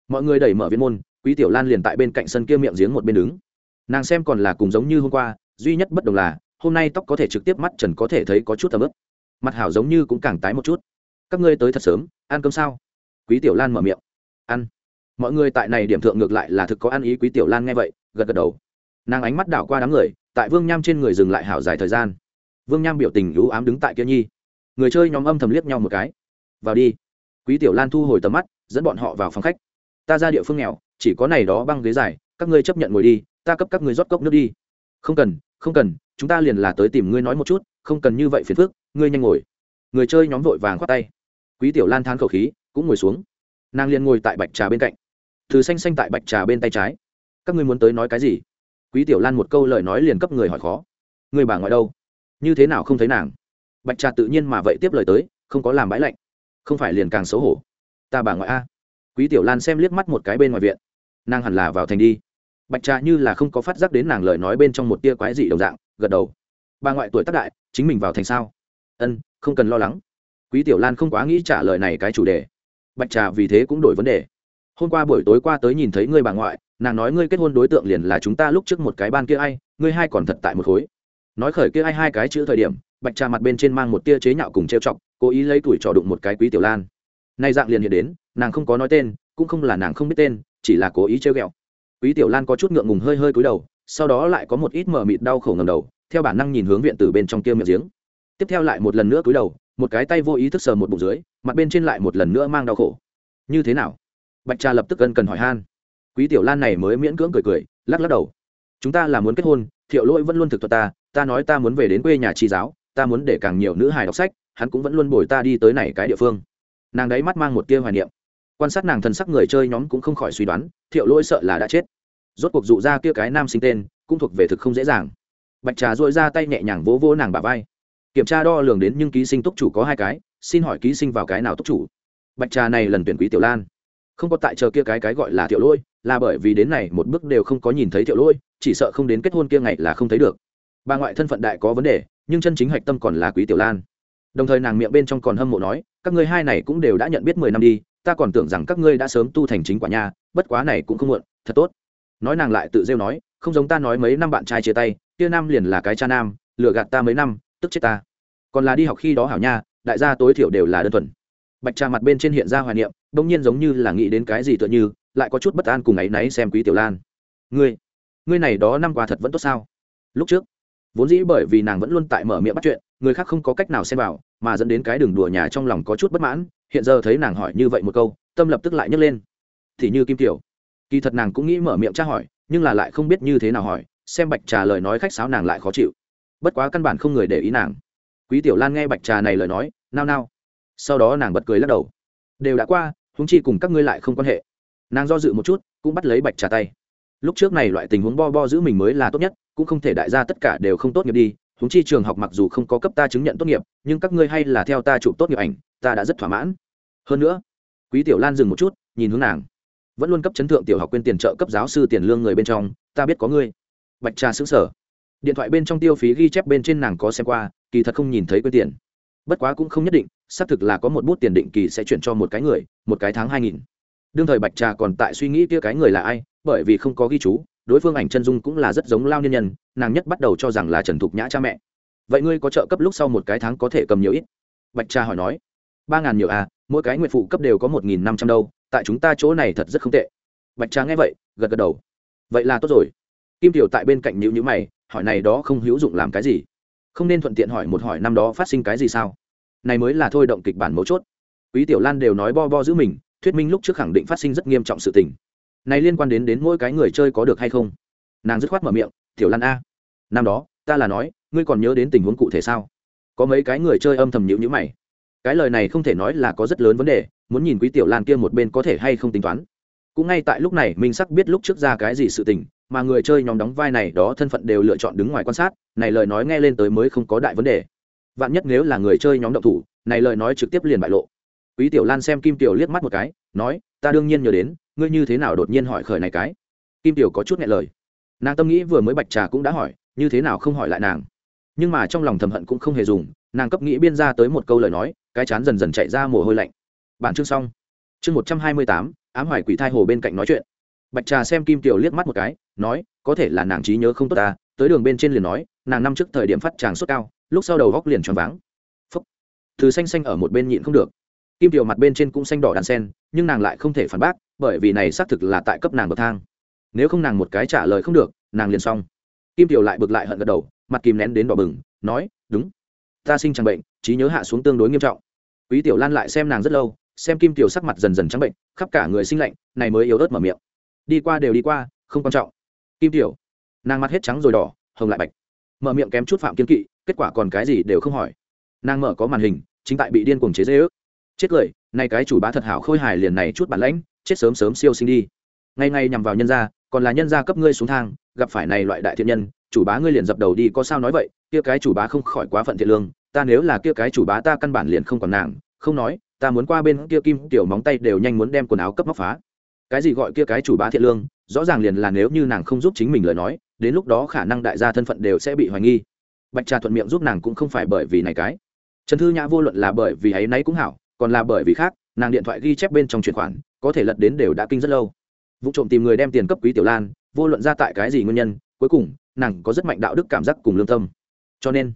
Mọi người đẩy mở viên môn quý tiểu lan liền tại bên cạnh sân kia miệng giếng một bên đứng. Nàng xem còn là cùng giống như hôm qua, duy nhất bất đồng là, hôm nay tóc có thể trực tiếp mắt trần có thể thấy có chút tầm ướp mặt hảo giống như cũng càng tái một chút. Các ngươi tới thật sớm, ăn cơm sao? Quý tiểu lan mở miệng. Ăn. Mọi người tại này điểm thượng ngược lại là thực có ăn ý, quý tiểu lan nghe vậy, gật gật đầu. Nàng ánh mắt đảo qua đám người, tại vương nham trên người dừng lại hảo dài thời gian. Vương nham biểu tình ưu ám đứng tại kia nhi. Người chơi nhóm âm thầm liếc nhau một cái. Vào đi. Quý tiểu lan thu hồi tầm mắt, dẫn bọn họ vào phòng khách. Ta ra địa phương nghèo chỉ có này đó băng ghế dài, các ngươi chấp nhận ngồi đi, ta cấp các ngươi rót cốc nước đi. Không cần không cần, chúng ta liền là tới tìm ngươi nói một chút, không cần như vậy phiền phức, ngươi nhanh ngồi. Người chơi nhóm vội vàng khoát tay. Quý tiểu lan thán khẩu khí, cũng ngồi xuống. Nàng liền ngồi tại bạch trà bên cạnh. Thứ xanh xanh tại bạch trà bên tay trái. Các ngươi muốn tới nói cái gì? Quý tiểu lan một câu lời nói liền cấp người hỏi khó. Người bà ngoại đâu? Như thế nào không thấy nàng? Bạch trà tự nhiên mà vậy tiếp lời tới, không có làm bãi lạnh. Không phải liền càng xấu hổ. Ta bà ngoại a quý tiểu lan xem liếc mắt một cái bên ngoài viện. Nàng hẳn là vào thành đi. Bạch trà như là không có phát giác đến nàng lời nói bên trong một tia quái dị đồng dạng, gật đầu. Bà ngoại tuổi tác đại, chính mình vào thành sao? Ân, không cần lo lắng. Quý tiểu lan không quá nghĩ trả lời này cái chủ đề. Bạch trà vì thế cũng đổi vấn đề. Hôm qua buổi tối qua tới nhìn thấy ngươi bà ngoại, nàng nói ngươi kết hôn đối tượng liền là chúng ta lúc trước một cái ban kia ai, ngươi hai còn thật tại một khối. Nói khởi kia ai hai cái chữ thời điểm, bạch trà mặt bên trên mang một tia chế nhạo cùng trêu chọc, cố ý lấy tuổi trò đụng một cái quý tiểu lan nay dạng liền hiện đến, nàng không có nói tên, cũng không là nàng không biết tên, chỉ là cố ý trêu ghẹo. Quý tiểu lan có chút ngượng ngùng hơi hơi cúi đầu, sau đó lại có một ít mờ mịt đau khổ ngầm đầu, theo bản năng nhìn hướng viện từ bên trong kia miệng giếng. Tiếp theo lại một lần nữa cúi đầu, một cái tay vô ý thức sờ một bụng dưới, mặt bên trên lại một lần nữa mang đau khổ. Như thế nào? Bạch trà lập tức gần cần hỏi han. Quý tiểu lan này mới miễn cưỡng cười cười, lắc lắc đầu. Chúng ta là muốn kết hôn, thiệu lỗi vẫn luôn thực thuật ta ta nói ta muốn về đến quê nhà tri giáo, ta muốn để càng nhiều nữ hài đọc sách, hắn cũng vẫn luôn bồi ta đi tới này cái địa phương nàng đấy mắt mang một tia hoài niệm. Quan sát nàng thân sắc người chơi nhóm cũng không khỏi suy đoán, thiệu lỗi sợ là đã chết. Rốt cuộc dụ ra kia cái nam sinh tên, cũng thuộc về thực không dễ dàng. Bạch trà dội ra tay nhẹ nhàng vỗ vỗ nàng bà vai. Kiểm tra đo lường đến nhưng ký sinh túc chủ có hai cái, xin hỏi ký sinh vào cái nào túc chủ? Bạch trà này lần tuyển quý tiểu lan. Không có tại chờ kia cái cái gọi là thiệu lỗi, là bởi vì đến này một bước đều không có nhìn thấy thiệu lỗi, chỉ sợ không đến kết hôn kia ngày là không thấy được. Bà ngoại thân phận đại có vấn đề, nhưng chân chính hạch tâm còn là quý tiểu lan đồng thời nàng miệng bên trong còn hâm mộ nói, các ngươi hai này cũng đều đã nhận biết mười năm đi, ta còn tưởng rằng các ngươi đã sớm tu thành chính quả nha, bất quá này cũng không muộn, thật tốt. Nói nàng lại tự rêu nói, không giống ta nói mấy năm bạn trai chia tay, kia nam liền là cái cha nam, lừa gạt ta mấy năm, tức chết ta. Còn là đi học khi đó hảo nha, đại gia tối thiểu đều là đơn thuần. Bạch trà mặt bên trên hiện ra hoài niệm, bỗng nhiên giống như là nghĩ đến cái gì tựa như, lại có chút bất an cùng ấy náy xem quý tiểu lan. Ngươi ngươi này đó năm qua thật vẫn tốt sao? Lúc trước, vốn dĩ bởi vì nàng vẫn luôn tại mở miệng bắt chuyện người khác không có cách nào xem vào, mà dẫn đến cái đường đùa nhà trong lòng có chút bất mãn, hiện giờ thấy nàng hỏi như vậy một câu, tâm lập tức lại nhấc lên. Thì như kim tiểu kỳ thật nàng cũng nghĩ mở miệng tra hỏi, nhưng là lại không biết như thế nào hỏi, xem bạch trà lời nói khách sáo nàng lại khó chịu. Bất quá căn bản không người để ý nàng. Quý tiểu lan nghe bạch trà này lời nói, nao nao. Sau đó nàng bật cười lắc đầu. Đều đã qua húng chi cùng các ngươi lại không quan hệ. Nàng do dự một chút, cũng bắt lấy bạch trà tay. Lúc trước này loại tình huống bo bo giữ mình mới là tốt nhất, cũng không thể đại gia tất cả đều không tốt nghiệp đi huống chi trường học mặc dù không có cấp ta chứng nhận tốt nghiệp, nhưng các ngươi hay là theo ta chụp tốt nghiệp ảnh, ta đã rất thỏa mãn. Hơn nữa, quý tiểu lan dừng một chút, nhìn hướng nàng. Vẫn luôn cấp chấn thượng tiểu học quên tiền trợ cấp giáo sư tiền lương người bên trong, ta biết có ngươi. Bạch trà xứng sở điện thoại bên trong tiêu phí ghi chép bên trên nàng có xem qua, kỳ thật không nhìn thấy quên tiền. Bất quá cũng không nhất định, xác thực là có một bút tiền định kỳ sẽ chuyển cho một cái người, một cái tháng hai nghìn. Đương thời bạch trà còn tại suy nghĩ kia cái người là ai, bởi vì không có ghi chú đối phương ảnh chân dung cũng là rất giống lao nhân nhân, nàng nhất bắt đầu cho rằng là trần thục nhã cha mẹ. Vậy ngươi có trợ cấp lúc sau một cái tháng có thể cầm nhiều ít? Bạch cha hỏi nói. Ba ngàn nhiều à mỗi cái nguyện phụ cấp đều có một nghìn năm trăm đâu, tại chúng ta chỗ này thật rất không tệ. Bạch cha nghe vậy, gật gật đầu. Vậy là tốt rồi. Kim tiểu tại bên cạnh nhữ nhữ mày, hỏi này đó không hữu dụng làm cái gì? Không nên thuận tiện hỏi một hỏi năm đó phát sinh cái gì sao? Này mới là thôi động kịch bản mấu chốt. Quý tiểu lan đều nói bo bo giữ mình, thuyết minh lúc trước khẳng định phát sinh rất nghiêm trọng sự tình này liên quan đến đến mỗi cái người chơi có được hay không? Nàng dứt khoát mở miệng, tiểu lan a, năm đó, ta là nói, ngươi còn nhớ đến tình huống cụ thể sao? Có mấy cái người chơi âm thầm nhữ nhữ mày. Cái lời này không thể nói là có rất lớn vấn đề, muốn nhìn quý tiểu lan kia một bên có thể hay không tính toán. Cũng ngay tại lúc này minh sắc biết lúc trước ra cái gì sự tình, mà người chơi nhóm đóng vai này đó thân phận đều lựa chọn đứng ngoài quan sát, này lời nói nghe lên tới mới không có đại vấn đề. Vạn nhất nếu là người chơi nhóm động thủ, này lời nói trực tiếp liền bại lộ. Quý tiểu lan xem kim tiểu liếc mắt một cái, nói ta đương nhiên nhớ đến, ngươi như thế nào đột nhiên hỏi khởi này cái? Kim tiểu có chút nghe lời. Nàng tâm nghĩ vừa mới bạch trà cũng đã hỏi, như thế nào không hỏi lại nàng? Nhưng mà trong lòng thầm hận cũng không hề dùng, nàng cấp nghĩ biên ra tới một câu lời nói, cái chán dần dần chạy ra mồ hôi lạnh. Bản chương xong. Chương một trăm hai mươi tám, ám hoài quỷ thai hồ bên cạnh nói chuyện. Bạch trà xem kim tiểu liếc mắt một cái, nói, có thể là nàng trí nhớ không tốt ta, tới đường bên trên liền nói, nàng năm trước thời điểm phát tràng sốt cao, lúc sau đầu góc liền choáng váng. Phúc. Thứ xanh xanh ở một bên nhịn không được kim tiểu mặt bên trên cũng xanh đỏ đàn sen, nhưng nàng lại không thể phản bác, bởi vì này xác thực là tại cấp nàng bậc thang. Nếu không nàng một cái trả lời không được, nàng liền xong. Kim tiểu lại bực lại hận gật đầu, mặt kìm nén đến đỏ bừng, nói, đúng. Ta sinh chẳng bệnh, trí nhớ hạ xuống tương đối nghiêm trọng. Quý tiểu lan lại xem nàng rất lâu, xem kim tiểu sắc mặt dần dần trắng bệnh, khắp cả người sinh lạnh, này mới yếu ớt mở miệng. Đi qua đều đi qua, không quan trọng. Kim tiểu, nàng mặt hết trắng rồi đỏ, hồng lại bạch. Mở miệng kém chút phạm kiên kỵ, kết quả còn cái gì đều không hỏi. Nàng mở có màn hình, chính tại bị điên cuồng chế dây ước chết cười, nay cái chủ bá thật hảo khôi hài liền này chút bản lãnh, chết sớm sớm siêu sinh đi. Ngay ngay nhằm vào nhân gia, còn là nhân gia cấp ngươi xuống thang, gặp phải này loại đại thiện nhân, chủ bá ngươi liền dập đầu đi, có sao nói vậy, kia cái chủ bá không khỏi quá phận thiện lương, ta nếu là kia cái chủ bá ta căn bản liền không còn nàng, không nói, ta muốn qua bên kia kim tiểu móng tay đều nhanh muốn đem quần áo cấp móc phá. Cái gì gọi kia cái chủ bá thiện lương, rõ ràng liền là nếu như nàng không giúp chính mình lời nói, đến lúc đó khả năng đại gia thân phận đều sẽ bị hoài nghi. Bạch trà thuận miệng giúp nàng cũng không phải bởi vì này cái. Trần thư nhã vô luận là bởi vì ấy nấy cũng hảo còn là bởi vì khác, nàng điện thoại ghi chép bên trong chuyển khoản, có thể lật đến đều đã kinh rất lâu. Vụ trộm tìm người đem tiền cấp quý tiểu lan, vô luận ra tại cái gì nguyên nhân, cuối cùng, nàng có rất mạnh đạo đức cảm giác cùng lương tâm. Cho nên,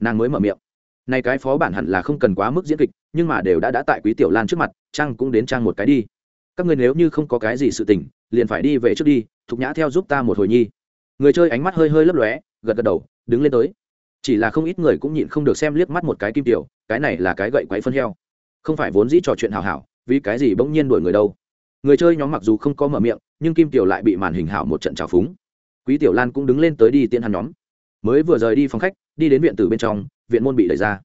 nàng mới mở miệng. Nay cái phó bản hẳn là không cần quá mức diễn kịch, nhưng mà đều đã đã tại quý tiểu lan trước mặt, trang cũng đến trang một cái đi. Các người nếu như không có cái gì sự tình, liền phải đi về trước đi, thục nhã theo giúp ta một hồi nhi. Người chơi ánh mắt hơi hơi lấp lóe, gật gật đầu, đứng lên tới. Chỉ là không ít người cũng nhịn không được xem liếc mắt một cái kim tiểu, cái này là cái gậy quáy phân heo không phải vốn dĩ trò chuyện hào hảo, vì cái gì bỗng nhiên đuổi người đâu? Người chơi nhóm mặc dù không có mở miệng, nhưng kim tiểu lại bị màn hình hảo một trận trào phúng. Quý tiểu lan cũng đứng lên tới đi tiễn hắn nhóm. Mới vừa rời đi phòng khách, đi đến viện tử bên trong, viện môn bị đẩy ra.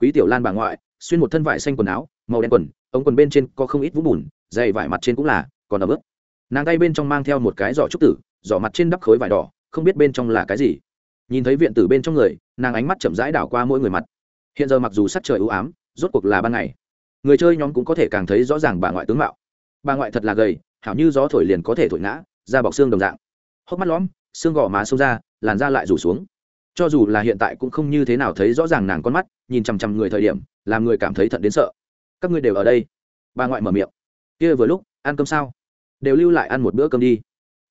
Quý tiểu lan bà ngoại, xuyên một thân vải xanh quần áo, màu đen quần, ống quần bên trên có không ít vũng bùn, dày vải mặt trên cũng là, còn ấm ướt. Nàng tay bên trong mang theo một cái giỏ trúc tử, giỏ mặt trên đắp khối vải đỏ, không biết bên trong là cái gì. Nhìn thấy viện tử bên trong người, nàng ánh mắt chậm rãi đảo qua mỗi người mặt. Hiện giờ mặc dù sắc trời ưu ám, rốt cuộc là ban ngày người chơi nhóm cũng có thể càng thấy rõ ràng bà ngoại tướng mạo. Bà ngoại thật là gầy, hảo như gió thổi liền có thể thổi ngã, da bọc xương đồng dạng. Hốc mắt lõm, xương gò má sâu ra, làn da lại rủ xuống. Cho dù là hiện tại cũng không như thế nào thấy rõ ràng nàng con mắt, nhìn chằm chằm người thời điểm, làm người cảm thấy thận đến sợ. Các ngươi đều ở đây. Bà ngoại mở miệng. Kia vừa lúc, ăn cơm sao? Đều lưu lại ăn một bữa cơm đi.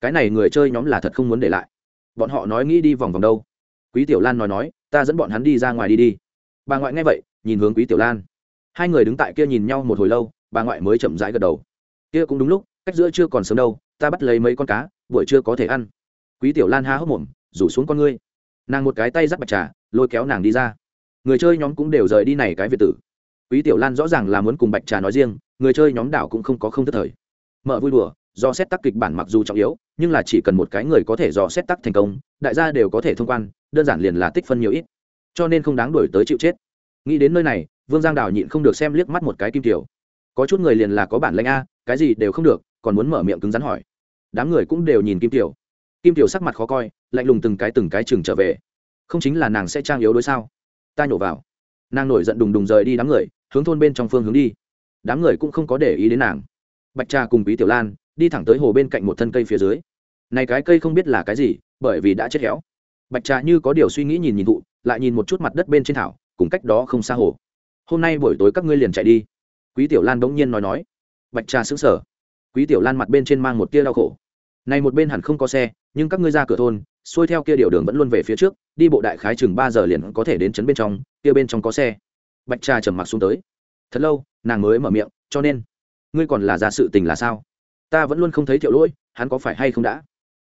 Cái này người chơi nhóm là thật không muốn để lại. Bọn họ nói nghĩ đi vòng vòng đâu. Quý tiểu lan nói nói, ta dẫn bọn hắn đi ra ngoài đi đi. Bà ngoại nghe vậy, nhìn hướng quý tiểu lan hai người đứng tại kia nhìn nhau một hồi lâu, bà ngoại mới chậm rãi gật đầu. Kia cũng đúng lúc, cách giữa chưa còn sớm đâu, ta bắt lấy mấy con cá, buổi trưa có thể ăn. Quý tiểu lan há hốc mồm, rủ xuống con ngươi. Nàng một cái tay dắt bạch trà, lôi kéo nàng đi ra. Người chơi nhóm cũng đều rời đi này cái việt tử. Quý tiểu lan rõ ràng là muốn cùng bạch trà nói riêng, người chơi nhóm đảo cũng không có không thất thời. Mở vui đùa, do xét tắc kịch bản mặc dù trọng yếu, nhưng là chỉ cần một cái người có thể dò xét tắc thành công, đại gia đều có thể thông quan, đơn giản liền là tích phân nhiều ít. Cho nên không đáng đổi tới chịu chết. Nghĩ đến nơi này vương giang đào nhịn không được xem liếc mắt một cái kim tiểu có chút người liền là có bản lãnh a, cái gì đều không được, còn muốn mở miệng cứng rắn hỏi. Đám người cũng đều nhìn kim tiểu kim tiểu sắc mặt khó coi, lạnh lùng từng cái từng cái chừng trở về. Không chính là nàng sẽ trang yếu đối sao? Ta nhổ vào. Nàng nổi giận đùng đùng rời đi đám người, hướng thôn bên trong phương hướng đi. Đám người cũng không có để ý đến nàng. Bạch trà cùng quý tiểu lan đi thẳng tới hồ bên cạnh một thân cây phía dưới. Này cái cây không biết là cái gì, bởi vì đã chết héo. Bạch trà như có điều suy nghĩ nhìn nhìn thụ, lại nhìn một chút mặt đất bên trên thảo, cùng cách đó không xa hồ hôm nay buổi tối các ngươi liền chạy đi. Quý tiểu lan bỗng nhiên nói nói. Bạch trà xứng sở quý tiểu lan mặt bên trên mang một tia đau khổ. Này một bên hẳn không có xe, nhưng các ngươi ra cửa thôn, xuôi theo kia điều đường vẫn luôn về phía trước, đi bộ đại khái chừng ba giờ liền có thể đến trấn bên trong, kia bên trong có xe. Bạch trà trầm mặc xuống tới. Thật lâu, nàng mới mở miệng, cho nên, ngươi còn là ra sự tình là sao? Ta vẫn luôn không thấy thiệu lỗi, hắn có phải hay không đã?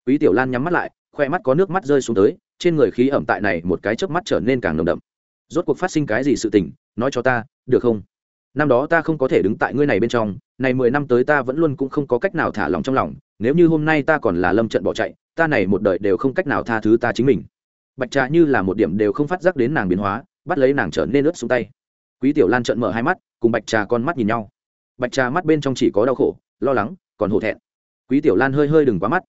Quý tiểu lan nhắm mắt lại, khoe mắt có nước mắt rơi xuống tới, trên người khí ẩm tại này một cái chớp mắt trở nên càng nồng đậm. Rốt cuộc phát sinh cái gì sự tình nói cho ta, được không? Năm đó ta không có thể đứng tại ngươi này bên trong, này mười năm tới ta vẫn luôn cũng không có cách nào thả lòng trong lòng, nếu như hôm nay ta còn là lâm trận bỏ chạy, ta này một đời đều không cách nào tha thứ ta chính mình. Bạch trà như là một điểm đều không phát giác đến nàng biến hóa, bắt lấy nàng trở nên ướt xuống tay. Quý tiểu lan trợn mở hai mắt, cùng bạch trà con mắt nhìn nhau. Bạch trà mắt bên trong chỉ có đau khổ, lo lắng, còn hổ thẹn. Quý tiểu lan hơi hơi đừng quá mắt.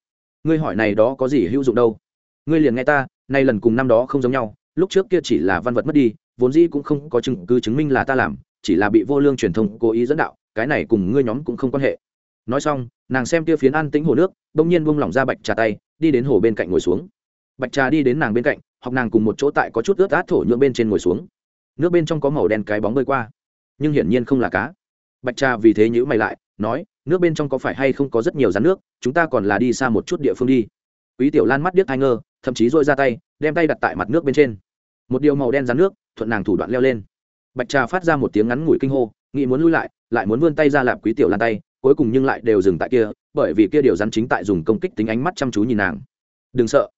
Ngươi hỏi này đó có gì hữu dụng đâu? Ngươi liền nghe ta, nay lần cùng năm đó không giống nhau, lúc trước kia chỉ là văn vật mất đi vốn dĩ cũng không có chứng cứ chứng minh là ta làm, chỉ là bị vô lương truyền thông cố ý dẫn đạo, cái này cùng ngươi nhóm cũng không quan hệ. Nói xong, nàng xem kia phiến an tĩnh hồ nước bỗng nhiên buông lỏng ra bạch trà tay, đi đến hồ bên cạnh ngồi xuống. Bạch trà đi đến nàng bên cạnh, học nàng cùng một chỗ tại có chút ướt át thổ nhượng bên trên ngồi xuống. Nước bên trong có màu đen cái bóng bơi qua, nhưng hiển nhiên không là cá. Bạch trà vì thế nhữ mày lại, nói, nước bên trong có phải hay không có rất nhiều rắn nước, chúng ta còn là đi xa một chút địa phương đi. Quý tiểu lan mắt điếc hai ngơ, thậm chí dội ra tay, đem tay đặt tại mặt nước bên trên một điều màu đen rắn nước, thuận nàng thủ đoạn leo lên. Bạch trà phát ra một tiếng ngắn ngủi kinh hô, nghĩ muốn lui lại lại muốn vươn tay ra lạp quý tiểu lan tay, cuối cùng nhưng lại đều dừng tại kia, bởi vì kia điều rắn chính tại dùng công kích tính ánh mắt chăm chú nhìn nàng. Đừng sợ.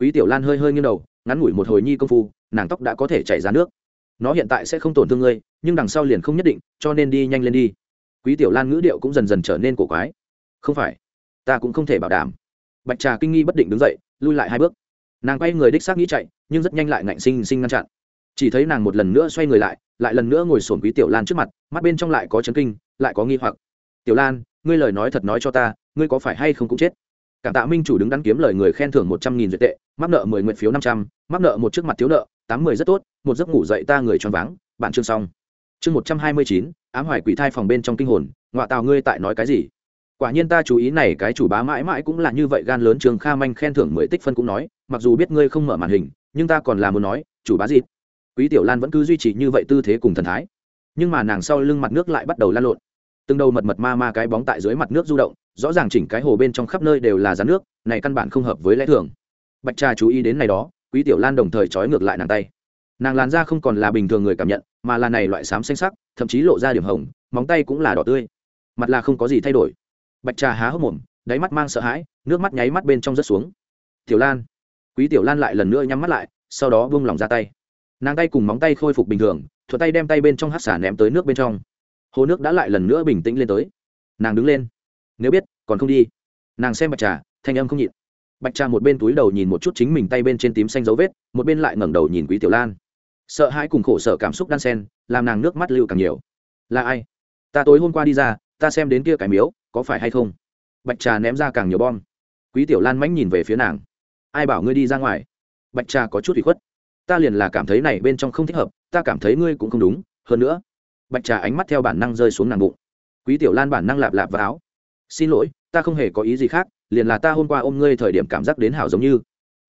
Quý tiểu lan hơi hơi nghiêng đầu, ngắn ngủi một hồi nhi công phu, nàng tóc đã có thể chảy ra nước. Nó hiện tại sẽ không tổn thương ngươi, nhưng đằng sau liền không nhất định, cho nên đi nhanh lên đi. Quý tiểu lan ngữ điệu cũng dần dần trở nên cổ quái. Không phải, ta cũng không thể bảo đảm. Bạch trà kinh nghi bất định đứng dậy, lui lại hai bước nàng quay người đích xác nghĩ chạy, nhưng rất nhanh lại ngạnh sinh sinh ngăn chặn. Chỉ thấy nàng một lần nữa xoay người lại lại lần nữa ngồi sổn quý tiểu lan trước mặt, mắt bên trong lại có chấn kinh, lại có nghi hoặc. Tiểu lan, ngươi lời nói thật nói cho ta, ngươi có phải hay không cũng chết? Cảm tạ minh chủ đứng đắn kiếm lời người khen thưởng một trăm nghìn duyệt tệ, mắc nợ mười nguyện phiếu năm trăm, mắc nợ một trước mặt thiếu nợ, tám mươi rất tốt, một giấc ngủ dậy ta người choáng váng. Bạn chương xong. Chương một trăm hai mươi chín, ám hoài quỷ thai phòng bên trong kinh hồn ngoại tào ngươi tại nói cái gì? Quả nhiên ta chú ý này, cái chủ bá mãi mãi cũng là như vậy, gan lớn trường kha manh khen thưởng mười tích phân cũng nói, mặc dù biết ngươi không mở màn hình, nhưng ta còn là muốn nói, chủ bá gì quý tiểu lan vẫn cứ duy trì như vậy tư thế cùng thần thái. Nhưng mà nàng sau lưng mặt nước lại bắt đầu lan lộn. Từng đầu mật mật ma ma cái bóng tại dưới mặt nước du động, rõ ràng chỉnh cái hồ bên trong khắp nơi đều là rắn nước, này căn bản không hợp với lẽ thường. Bạch trà chú ý đến này đó, quý tiểu lan đồng thời trói ngược lại nàng tay. Nàng làn da không còn là bình thường người cảm nhận, mà là này loại xám xanh sắc, thậm chí lộ ra điểm hồng, móng tay cũng là đỏ tươi. Mặt là không có gì thay đổi bạch trà há hốc mồm, đáy mắt mang sợ hãi, nước mắt nháy mắt bên trong rớt xuống. Tiểu lan, quý tiểu lan lại lần nữa nhắm mắt lại, sau đó buông lỏng ra tay. Nàng tay cùng móng tay khôi phục bình thường, thuận tay đem tay bên trong hát xả ném tới nước bên trong. Hồ nước đã lại lần nữa bình tĩnh lên tới. Nàng đứng lên. Nếu biết, còn không đi. Nàng xem bạch trà, thanh âm không nhịn. Bạch trà một bên túi đầu nhìn một chút chính mình tay bên trên tím xanh dấu vết, một bên lại ngẩng đầu nhìn quý tiểu lan. Sợ hãi cùng khổ sở cảm xúc đan sen làm nàng nước mắt lưu càng nhiều. Là ai? Ta tối hôm qua đi ra ta xem đến kia cái miếu, có phải hay không? Bạch trà ném ra càng nhiều bom. Quý tiểu lan mánh nhìn về phía nàng. Ai bảo ngươi đi ra ngoài? Bạch trà có chút bị khuất. Ta liền là cảm thấy này bên trong không thích hợp, ta cảm thấy ngươi cũng không đúng. Hơn nữa, bạch trà ánh mắt theo bản năng rơi xuống nàng bụng. Quý tiểu lan bản năng lạp lạp vào áo. Xin lỗi, ta không hề có ý gì khác, liền là ta hôm qua ôm ngươi thời điểm cảm giác đến hảo giống như.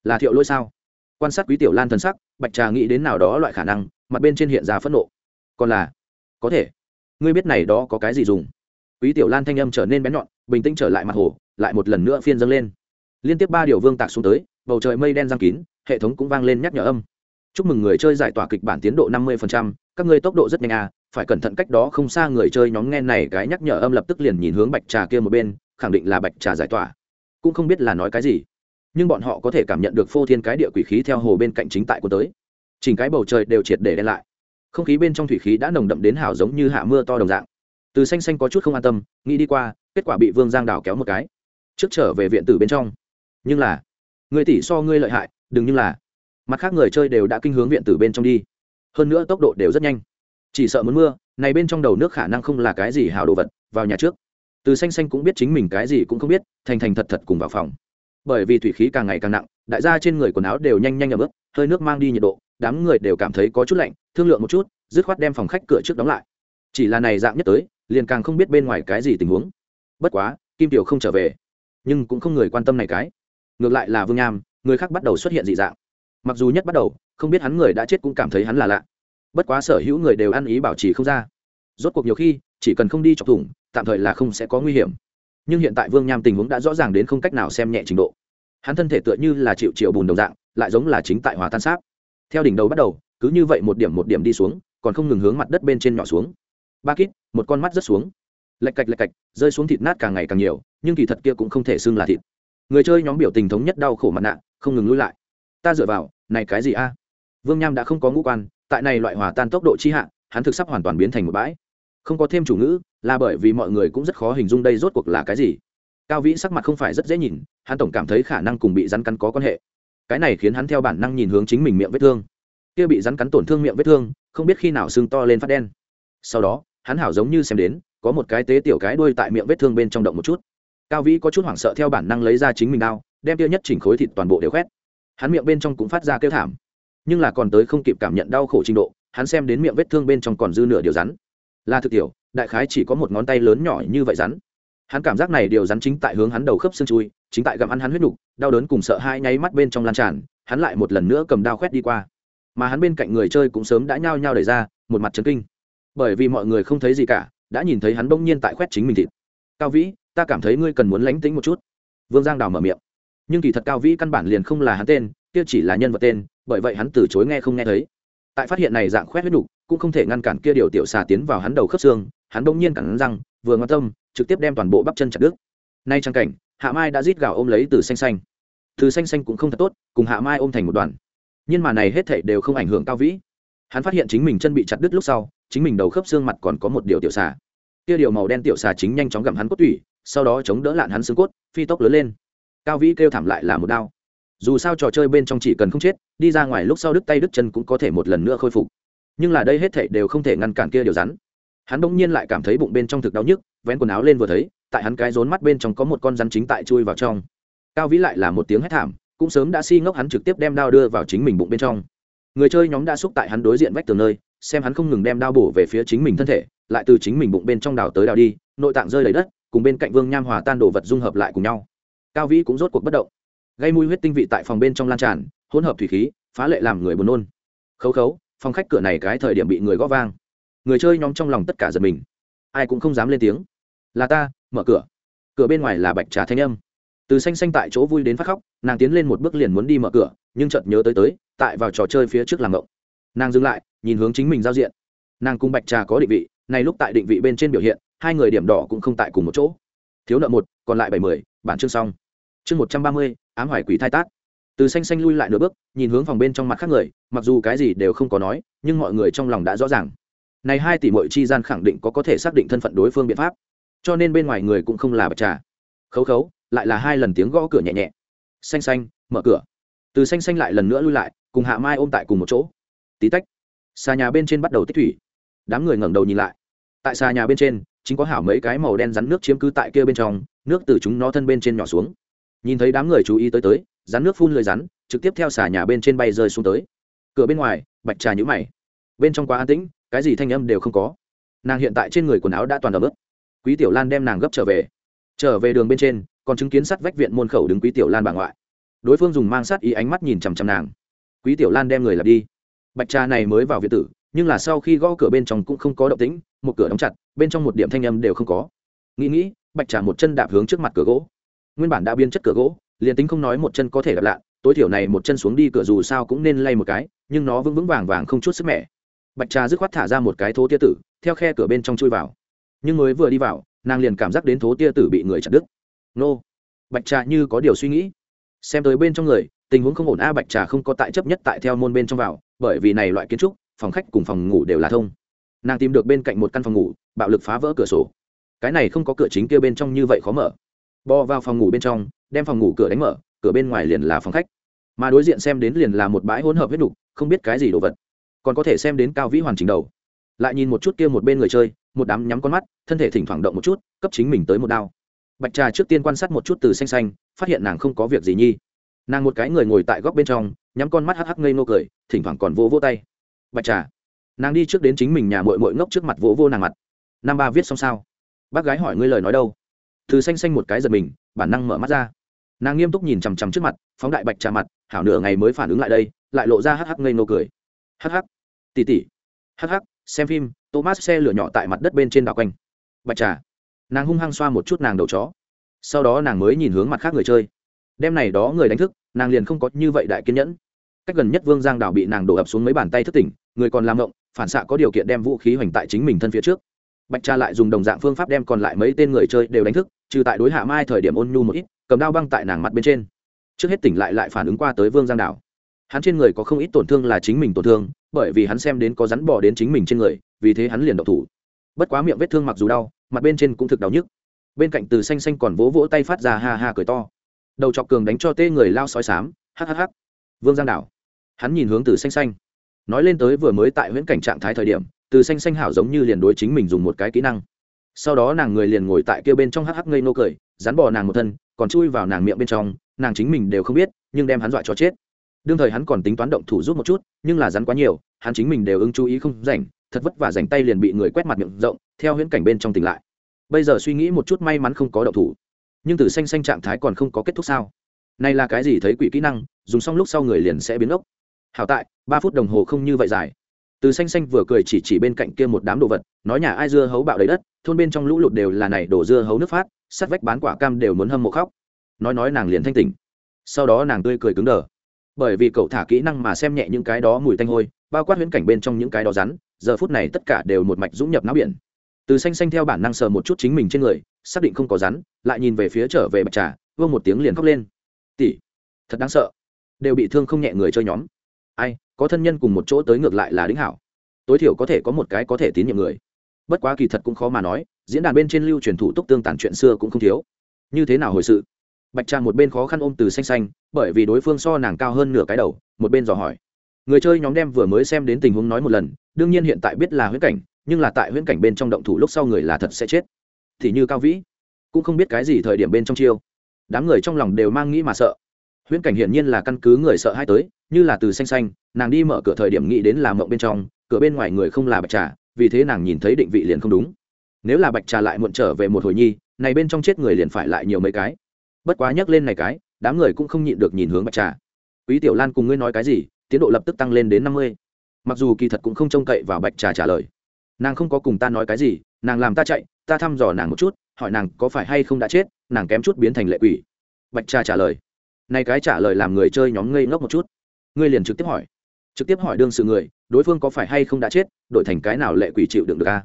Là thiệu lỗi sao? Quan sát quý tiểu lan thân sắc, bạch trà nghĩ đến nào đó loại khả năng, mặt bên trên hiện ra phẫn nộ. Còn là, có thể. Ngươi biết này đó có cái gì dùng? Quý tiểu lan thanh âm trở nên bén nhọn, bình tĩnh trở lại mặt hồ, lại một lần nữa phiên dâng lên. Liên tiếp ba điều vương tạc xuống tới, bầu trời mây đen giang kín, hệ thống cũng vang lên nhắc nhở âm. Chúc mừng người chơi giải tỏa kịch bản tiến độ năm mươi các ngươi tốc độ rất nhanh à phải cẩn thận cách đó không xa người chơi nhóm nghe này cái nhắc nhở âm lập tức liền nhìn hướng bạch trà kia một bên, khẳng định là bạch trà giải tỏa. Cũng không biết là nói cái gì, nhưng bọn họ có thể cảm nhận được phô thiên cái địa quỷ khí theo hồ bên cạnh chính tại của tới. Chỉnh cái bầu trời đều triệt để đen lại. Không khí bên trong thủy khí đã nồng đậm đến hảo giống như hạ mưa to đồng dạng từ xanh xanh có chút không an tâm, nghĩ đi qua, kết quả bị vương giang đào kéo một cái. Trước trở về viện tử bên trong. Nhưng là, người tỷ so ngươi lợi hại, đừng nhưng là. Mặt khác người chơi đều đã kinh hướng viện tử bên trong đi. Hơn nữa tốc độ đều rất nhanh. Chỉ sợ muốn mưa, này bên trong đầu nước khả năng không là cái gì hảo đồ vật, vào nhà trước. Từ xanh xanh cũng biết chính mình cái gì cũng không biết, thành thành thật thật cùng vào phòng. Bởi vì thủy khí càng ngày càng nặng, đại gia trên người quần áo đều nhanh nhanh ấm ướt, hơi nước mang đi nhiệt độ, đám người đều cảm thấy có chút lạnh, thương lượng một chút, dứt khoát đem phòng khách cửa trước đóng lại. Chỉ là này dạng nhất tới liền càng không biết bên ngoài cái gì tình huống. Bất quá, kim tiểu không trở về, nhưng cũng không người quan tâm này cái. Ngược lại là vương nham, người khác bắt đầu xuất hiện dị dạng. Mặc dù nhất bắt đầu, không biết hắn người đã chết cũng cảm thấy hắn là lạ. Bất quá sở hữu người đều ăn ý bảo trì không ra. Rốt cuộc nhiều khi, chỉ cần không đi chọc thủng, tạm thời là không sẽ có nguy hiểm. Nhưng hiện tại vương nham tình huống đã rõ ràng đến không cách nào xem nhẹ trình độ. Hắn thân thể tựa như là chịu triệu bùn đồng dạng, lại giống là chính tại hóa tan sáp. Theo đỉnh đầu bắt đầu, cứ như vậy một điểm một điểm đi xuống, còn không ngừng hướng mặt đất bên trên nhỏ xuống ba kít, một con mắt rất xuống. Lạch cạch lạch cạch, rơi xuống thịt nát càng ngày càng nhiều, nhưng kỳ thật kia cũng không thể xưng là thịt. Người chơi nhóm biểu tình thống nhất đau khổ mặt nạ, không ngừng lui lại. Ta dựa vào, này cái gì a? Vương nham đã không có ngũ quan, tại này loại hòa tan tốc độ chi hạ, hắn thực sắp hoàn toàn biến thành một bãi. Không có thêm chủ ngữ, là bởi vì mọi người cũng rất khó hình dung đây rốt cuộc là cái gì. Cao vĩ sắc mặt không phải rất dễ nhìn, hắn tổng cảm thấy khả năng cùng bị rắn cắn có quan hệ. Cái này khiến hắn theo bản năng nhìn hướng chính mình miệng vết thương. Kia bị rắn cắn tổn thương miệng vết thương, không biết khi nào sưng to lên phát đen. Sau đó hắn hảo giống như xem đến, có một cái tế tiểu cái đuôi tại miệng vết thương bên trong động một chút. Cao vĩ có chút hoảng sợ theo bản năng lấy ra chính mình đao, đem tiêu nhất chỉnh khối thịt toàn bộ đều khoét. Hắn miệng bên trong cũng phát ra kêu thảm. Nhưng là còn tới không kịp cảm nhận đau khổ trình độ, hắn xem đến miệng vết thương bên trong còn dư nửa điều rắn. Là thực tiểu, đại khái chỉ có một ngón tay lớn nhỏ như vậy rắn. Hắn cảm giác này điều rắn chính tại hướng hắn đầu khớp xương chui, chính tại gặm ăn hắn huyết nục, đau đớn cùng sợ hai nháy mắt bên trong lan tràn, hắn lại một lần nữa cầm đao khoét đi qua. Mà hắn bên cạnh người chơi cũng sớm đã nhao nhao đẩy ra, một mặt trấn kinh bởi vì mọi người không thấy gì cả, đã nhìn thấy hắn bỗng nhiên tại khoét chính mình thịt. Cao vĩ, ta cảm thấy ngươi cần muốn lánh tính một chút. Vương giang đào mở miệng. Nhưng kỳ thật cao vĩ căn bản liền không là hắn tên, kia chỉ là nhân vật tên, bởi vậy hắn từ chối nghe không nghe thấy. Tại phát hiện này dạng khoét huyết nục, cũng không thể ngăn cản kia điều tiểu xà tiến vào hắn đầu khớp xương, hắn bỗng nhiên cản răng, vừa ngon tâm, trực tiếp đem toàn bộ bắp chân chặt đứt. Nay trang cảnh, hạ mai đã rít gào ôm lấy từ xanh xanh. Từ xanh xanh cũng không thật tốt, cùng hạ mai ôm thành một đoàn. Nhưng mà này hết thảy đều không ảnh hưởng cao vĩ. Hắn phát hiện chính mình chân bị chặt đứt lúc sau chính mình đầu khớp xương mặt còn có một điều tiểu xà. Kia điều màu đen tiểu xà chính nhanh chóng gặm hắn cốt tủy, sau đó chống đỡ lạn hắn xương cốt, phi tốc lớn lên. Cao vĩ kêu thảm lại là một đau dù sao trò chơi bên trong chỉ cần không chết, đi ra ngoài lúc sau đứt tay đứt chân cũng có thể một lần nữa khôi phục. Nhưng là đây hết thảy đều không thể ngăn cản kia điều rắn. Hắn bỗng nhiên lại cảm thấy bụng bên trong thực đau nhức, vén quần áo lên vừa thấy, tại hắn cái rốn mắt bên trong có một con rắn chính tại chui vào trong. Cao vĩ lại là một tiếng hét thảm, cũng sớm đã si ngốc hắn trực tiếp đem đao đưa vào chính mình bụng bên trong. Người chơi nhóm đã xúc tại hắn đối diện vách tường nơi xem hắn không ngừng đem đao bổ về phía chính mình thân thể, lại từ chính mình bụng bên trong đào tới đào đi, nội tạng rơi đầy đất, cùng bên cạnh vương nham hòa tan đồ vật dung hợp lại cùng nhau. Cao vĩ cũng rốt cuộc bất động. Gây mùi huyết tinh vị tại phòng bên trong lan tràn, hỗn hợp thủy khí, phá lệ làm người buồn nôn. Khấu khấu, phòng khách cửa này cái thời điểm bị người gõ vang. Người chơi nhóm trong lòng tất cả giật mình. Ai cũng không dám lên tiếng. Là ta, mở cửa. Cửa bên ngoài là bạch trà thanh âm. Từ xanh xanh tại chỗ vui đến phát khóc, nàng tiến lên một bước liền muốn đi mở cửa, nhưng chợt nhớ tới tới, tại vào trò chơi phía trước làm ngộng nàng dừng lại, nhìn hướng chính mình giao diện. Nàng cùng bạch trà có định vị, này lúc tại định vị bên trên biểu hiện, hai người điểm đỏ cũng không tại cùng một chỗ. Thiếu nợ một, còn lại bảy mươi bản chương xong. Chương một trăm ba mươi, ám hoài quỷ thai tác. Từ xanh xanh lui lại nửa bước, nhìn hướng phòng bên trong mặt khác người, mặc dù cái gì đều không có nói, nhưng mọi người trong lòng đã rõ ràng. Này hai tỷ mọi chi gian khẳng định có có thể xác định thân phận đối phương biện pháp. Cho nên bên ngoài người cũng không là bạch trà. Khấu khấu, lại là hai lần tiếng gõ cửa nhẹ nhẹ. Xanh xanh, mở cửa. Từ xanh xanh lại lần nữa lui lại, cùng hạ mai ôm tại cùng một chỗ tí tách, xà nhà bên trên bắt đầu tích thủy. Đám người ngẩng đầu nhìn lại. Tại xà nhà bên trên, chính có hảo mấy cái màu đen rắn nước chiếm cứ tại kia bên trong, nước từ chúng nó thân bên trên nhỏ xuống. Nhìn thấy đám người chú ý tới tới, rắn nước phun lưới rắn, trực tiếp theo xà nhà bên trên bay rơi xuống tới. Cửa bên ngoài, bạch trà nhũ mày. Bên trong quá an tĩnh, cái gì thanh âm đều không có. Nàng hiện tại trên người quần áo đã toàn ấm ướt. Quý tiểu lan đem nàng gấp trở về. Trở về đường bên trên, còn chứng kiến sắt vách viện môn khẩu đứng quý tiểu lan bà ngoại. Đối phương dùng mang sát ý ánh mắt nhìn chằm chằm nàng. Quý tiểu lan đem người lặp đi bạch trà này mới vào viện tử, nhưng là sau khi gõ cửa bên trong cũng không có động tĩnh, một cửa đóng chặt, bên trong một điểm thanh âm đều không có. Nghĩ nghĩ, bạch trà một chân đạp hướng trước mặt cửa gỗ. Nguyên bản đã biên chất cửa gỗ, liền tính không nói một chân có thể đạp lạ, tối thiểu này một chân xuống đi cửa dù sao cũng nên lay một cái, nhưng nó vững vững vàng vàng không chút sức mẻ. Bạch trà dứt khoát thả ra một cái thố tia tử, theo khe cửa bên trong chui vào. Nhưng mới vừa đi vào, nàng liền cảm giác đến thố tia tử bị người chặt đứt. Nô! Bạch trà như có điều suy nghĩ. Xem tới bên trong người tình huống không ổn a bạch trà không có tại chấp nhất tại theo môn bên trong vào, bởi vì này loại kiến trúc, phòng khách cùng phòng ngủ đều là thông. Nàng tìm được bên cạnh một căn phòng ngủ, bạo lực phá vỡ cửa sổ. Cái này không có cửa chính kia bên trong như vậy khó mở. Bò vào phòng ngủ bên trong, đem phòng ngủ cửa đánh mở, cửa bên ngoài liền là phòng khách. Mà đối diện xem đến liền là một bãi hỗn hợp huyết đục không biết cái gì đồ vật. Còn có thể xem đến cao vĩ hoàn chỉnh đầu. Lại nhìn một chút kia một bên người chơi, một đám nhắm con mắt, thân thể thỉnh thoảng động một chút, cấp chính mình tới một đao. Bạch trà trước tiên quan sát một chút từ xanh xanh, phát hiện nàng không có việc gì nhi nàng một cái người ngồi tại góc bên trong, nhắm con mắt hắc hắc ngây nô cười, thỉnh thoảng còn vỗ vỗ tay. Bạch trà, nàng đi trước đến chính mình nhà mội mội ngốc trước mặt vỗ vô nàng mặt. Năm ba viết xong sao? Bác gái hỏi ngươi lời nói đâu? Từ xanh xanh một cái giật mình, bản năng mở mắt ra. Nàng nghiêm túc nhìn chằm chằm trước mặt, phóng đại bạch trà mặt, hảo nửa ngày mới phản ứng lại đây, lại lộ ra hắc hắc ngây nô cười. Hắc hắc. Tỉ tỉ. Hắc hắc, xem phim, thomas xe lửa nhỏ tại mặt đất bên trên đảo quanh. Bạch trà. Nàng hung hăng xoa một chút nàng đầu chó. Sau đó nàng mới nhìn hướng mặt khác người chơi đem này đó người đánh thức nàng liền không có như vậy đại kiên nhẫn. Cách gần nhất vương giang đảo bị nàng đổ ập xuống mấy bàn tay thức tỉnh người còn làm động, phản xạ có điều kiện đem vũ khí hoành tại chính mình thân phía trước. Bạch cha lại dùng đồng dạng phương pháp đem còn lại mấy tên người chơi đều đánh thức trừ tại đối hạ mai thời điểm ôn nhu một ít cầm đao băng tại nàng mặt bên trên. Trước hết tỉnh lại lại phản ứng qua tới vương giang đảo. Hắn trên người có không ít tổn thương là chính mình tổn thương bởi vì hắn xem đến có rắn bỏ đến chính mình trên người vì thế hắn liền độc thủ. Bất quá miệng vết thương mặc dù đau mặt bên trên cũng thực đau nhức. Bên cạnh từ xanh xanh còn vỗ vỗ tay phát ra ha ha cười to đầu chọc cường đánh cho tê người lao sói sám hhh vương giang đảo. Hắn nhìn hướng từ xanh xanh. Nói lên tới vừa mới tại huyễn cảnh trạng thái thời điểm, từ xanh xanh hảo giống như liền đối chính mình dùng một cái kỹ năng. Sau đó nàng người liền ngồi tại kia bên trong hắc hắc ngây nô cười, rắn bò nàng một thân, còn chui vào nàng miệng bên trong, nàng chính mình đều không biết, nhưng đem hắn dọa cho chết. Đương thời hắn còn tính toán động thủ giúp một chút, nhưng là rắn quá nhiều, hắn chính mình đều ưng chú ý không rảnh, thật vất vả rảnh tay liền bị người quét mặt miệng rộng, theo huyễn cảnh bên trong tỉnh lại. Bây giờ suy nghĩ một chút may mắn không có động thủ nhưng từ xanh xanh trạng thái còn không có kết thúc sao? Này là cái gì thấy quỷ kỹ năng, dùng xong lúc sau người liền sẽ biến ốc. Hảo tại, ba phút đồng hồ không như vậy dài. Từ xanh xanh vừa cười chỉ chỉ bên cạnh kia một đám đồ vật, nói nhà ai dưa hấu bạo đầy đất, thôn bên trong lũ lụt đều là này đổ dưa hấu nước phát, sắt vách bán quả cam đều muốn hâm mộ khóc. Nói nói nàng liền thanh tỉnh. Sau đó nàng tươi cười cứng đờ. Bởi vì cậu thả kỹ năng mà xem nhẹ những cái đó mùi tanh hôi, bao quát huyễn cảnh bên trong những cái đó rắn, giờ phút này tất cả đều một mạch dũng nhập não biển từ xanh xanh theo bản năng sờ một chút chính mình trên người, xác định không có rắn, lại nhìn về phía trở về bạch trà vương một tiếng liền khóc lên. Tỷ, thật đáng sợ. Đều bị thương không nhẹ người chơi nhóm. Ai, có thân nhân cùng một chỗ tới ngược lại là đính hảo. Tối thiểu có thể có một cái có thể tín nhiệm người. Bất quá kỳ thật cũng khó mà nói, diễn đàn bên trên lưu truyền thủ túc tương tàn chuyện xưa cũng không thiếu. Như thế nào hồi sự? Bạch trà một bên khó khăn ôm từ xanh xanh, bởi vì đối phương so nàng cao hơn nửa cái đầu, một bên dò hỏi. Người chơi nhóm đem vừa mới xem đến tình huống nói một lần, đương nhiên hiện tại biết là huyễn cảnh nhưng là tại huyễn cảnh bên trong động thủ lúc sau người là thật sẽ chết. Thì như cao vĩ, cũng không biết cái gì thời điểm bên trong chiêu. Đám người trong lòng đều mang nghĩ mà sợ. Huyễn cảnh hiển nhiên là căn cứ người sợ hai tới, như là từ xanh xanh, nàng đi mở cửa thời điểm nghĩ đến làm mộng bên trong, cửa bên ngoài người không là bạch trà, vì thế nàng nhìn thấy định vị liền không đúng. Nếu là bạch trà lại muộn trở về một hồi nhi, này bên trong chết người liền phải lại nhiều mấy cái. Bất quá nhắc lên này cái, đám người cũng không nhịn được nhìn hướng bạch trà. Quý tiểu lan cùng ngươi nói cái gì? Tiến độ lập tức tăng lên đến năm mươi. Mặc dù kỳ thật cũng không trông cậy vào bạch trà trả lời nàng không có cùng ta nói cái gì, nàng làm ta chạy, ta thăm dò nàng một chút, hỏi nàng có phải hay không đã chết, nàng kém chút biến thành lệ quỷ. Bạch trà trả lời. Nay cái trả lời làm người chơi nhóm ngây ngốc một chút. Ngươi liền trực tiếp hỏi. Trực tiếp hỏi đương sự người, đối phương có phải hay không đã chết, đổi thành cái nào lệ quỷ chịu đựng được a?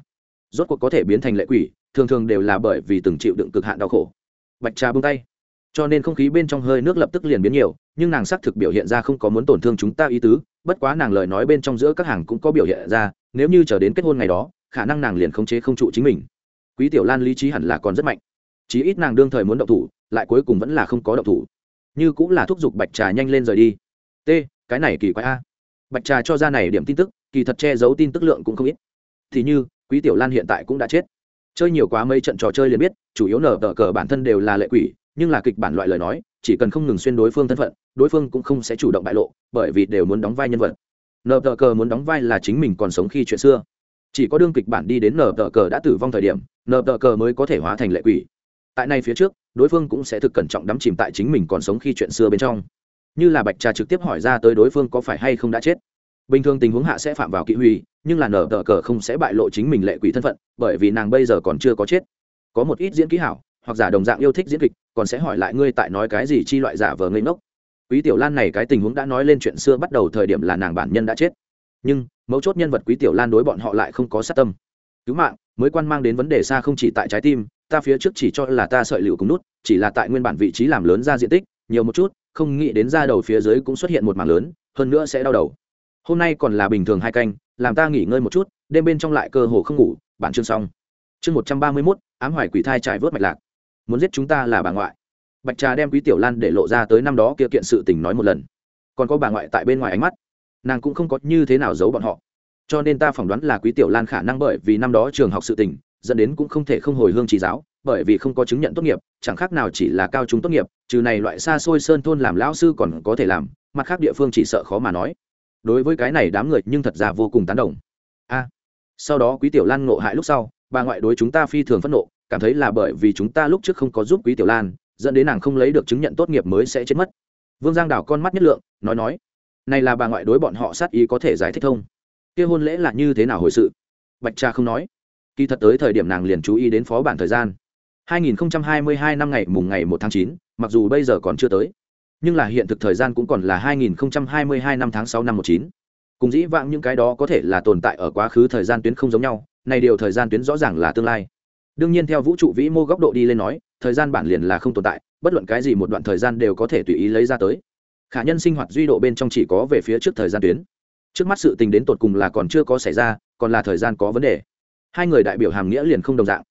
Rốt cuộc có thể biến thành lệ quỷ, thường thường đều là bởi vì từng chịu đựng cực hạn đau khổ. Bạch trà bung tay. Cho nên không khí bên trong hơi nước lập tức liền biến nhiều, nhưng nàng xác thực biểu hiện ra không có muốn tổn thương chúng ta ý tứ, bất quá nàng lời nói bên trong giữa các hàng cũng có biểu hiện ra nếu như chờ đến kết hôn ngày đó, khả năng nàng liền khống chế không trụ chính mình. Quý tiểu lan lý trí hẳn là còn rất mạnh. Chí ít nàng đương thời muốn động thủ, lại cuối cùng vẫn là không có động thủ. Như cũng là thúc giục bạch trà nhanh lên rời đi. T, cái này kỳ quái a. Bạch trà cho ra này điểm tin tức, kỳ thật che giấu tin tức lượng cũng không ít. Thì như, quý tiểu lan hiện tại cũng đã chết. Chơi nhiều quá mấy trận trò chơi liền biết, chủ yếu nở tờ cờ bản thân đều là lệ quỷ, nhưng là kịch bản loại lời nói, chỉ cần không ngừng xuyên đối phương thân phận, đối phương cũng không sẽ chủ động bại lộ, bởi vì đều muốn đóng vai nhân vật nở tờ cờ muốn đóng vai là chính mình còn sống khi chuyện xưa. Chỉ có đương kịch bản đi đến nở tờ cờ đã tử vong thời điểm nở tờ cờ mới có thể hóa thành lệ quỷ. Tại này phía trước, đối phương cũng sẽ thực cẩn trọng đắm chìm tại chính mình còn sống khi chuyện xưa bên trong. Như là bạch trà trực tiếp hỏi ra tới đối phương có phải hay không đã chết. Bình thường tình huống hạ sẽ phạm vào kỵ huy, nhưng là nở tờ cờ không sẽ bại lộ chính mình lệ quỷ thân phận, bởi vì nàng bây giờ còn chưa có chết. Có một ít diễn kỹ hảo, hoặc giả đồng dạng yêu thích diễn kịch, còn sẽ hỏi lại ngươi tại nói cái gì chi loại giả vờ ngây ngốc quý tiểu lan này cái tình huống đã nói lên chuyện xưa bắt đầu thời điểm là nàng bản nhân đã chết. Nhưng, mấu chốt nhân vật quý tiểu lan đối bọn họ lại không có sát tâm. Cứu mạng, mới quan mang đến vấn đề xa không chỉ tại trái tim, ta phía trước chỉ cho là ta sợi liệu cùng nút, chỉ là tại nguyên bản vị trí làm lớn ra diện tích, nhiều một chút, không nghĩ đến ra đầu phía dưới cũng xuất hiện một mảng lớn, hơn nữa sẽ đau đầu. Hôm nay còn là bình thường hai canh, làm ta nghỉ ngơi một chút, đêm bên trong lại cơ hồ không ngủ, bản chương xong. Chương một trăm ba mươi mốt, ám hoài quỷ thai trải vớt mạch lạc. Muốn giết chúng ta là bà ngoại bạch trà đem quý tiểu lan để lộ ra tới năm đó kia kiện sự tình nói một lần. Còn có bà ngoại tại bên ngoài ánh mắt, nàng cũng không có như thế nào giấu bọn họ. Cho nên ta phỏng đoán là quý tiểu lan khả năng bởi vì năm đó trường học sự tình, dẫn đến cũng không thể không hồi hương trí giáo, bởi vì không có chứng nhận tốt nghiệp, chẳng khác nào chỉ là cao chúng tốt nghiệp, trừ này loại xa xôi sơn thôn làm lão sư còn có thể làm, mặt khác địa phương chỉ sợ khó mà nói. Đối với cái này đám người nhưng thật ra vô cùng tán đồng. A, sau đó quý tiểu lan ngộ hại lúc sau, bà ngoại đối chúng ta phi thường phẫn nộ, cảm thấy là bởi vì chúng ta lúc trước không có giúp quý tiểu lan dẫn đến nàng không lấy được chứng nhận tốt nghiệp mới sẽ chết mất. Vương giang đảo con mắt nhất lượng nói nói này là bà ngoại đối bọn họ sát ý có thể giải thích không? Kia hôn lễ là như thế nào hồi sự? Bạch cha không nói. Kỳ thật tới thời điểm nàng liền chú ý đến phó bản thời gian. 2022 năm ngày mùng ngày 1 tháng 9, mặc dù bây giờ còn chưa tới nhưng là hiện thực thời gian cũng còn là 2022 năm tháng 6 năm 19. cùng dĩ vãng những cái đó có thể là tồn tại ở quá khứ thời gian tuyến không giống nhau này điều thời gian tuyến rõ ràng là tương lai. Đương nhiên theo vũ trụ vĩ mô góc độ đi lên nói thời gian bản liền là không tồn tại, bất luận cái gì một đoạn thời gian đều có thể tùy ý lấy ra tới. Khả nhân sinh hoạt duy độ bên trong chỉ có về phía trước thời gian tuyến. Trước mắt sự tình đến tột cùng là còn chưa có xảy ra, còn là thời gian có vấn đề. Hai người đại biểu hàm nghĩa liền không đồng dạng.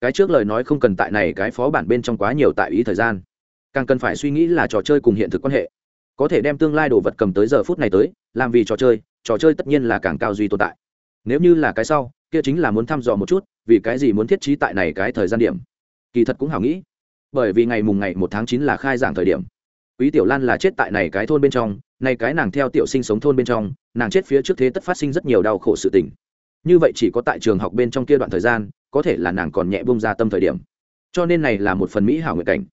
Cái trước lời nói không cần tại này cái phó bản bên trong quá nhiều tại ý thời gian. Càng cần phải suy nghĩ là trò chơi cùng hiện thực quan hệ. Có thể đem tương lai đồ vật cầm tới giờ phút này tới, làm vì trò chơi trò chơi tất nhiên là càng cao duy tồn tại. Nếu như là cái sau, kia chính là muốn thăm dò một chút, vì cái gì muốn thiết trí tại này cái thời gian điểm kỳ thật cũng hảo nghĩ. Bởi vì ngày mùng ngày một tháng chín là khai giảng thời điểm. Quý tiểu lan là chết tại này cái thôn bên trong, này cái nàng theo tiểu sinh sống thôn bên trong, nàng chết phía trước thế tất phát sinh rất nhiều đau khổ sự tình. Như vậy chỉ có tại trường học bên trong kia đoạn thời gian, có thể là nàng còn nhẹ bông ra tâm thời điểm. Cho nên này là một phần mỹ hảo nguyện cảnh.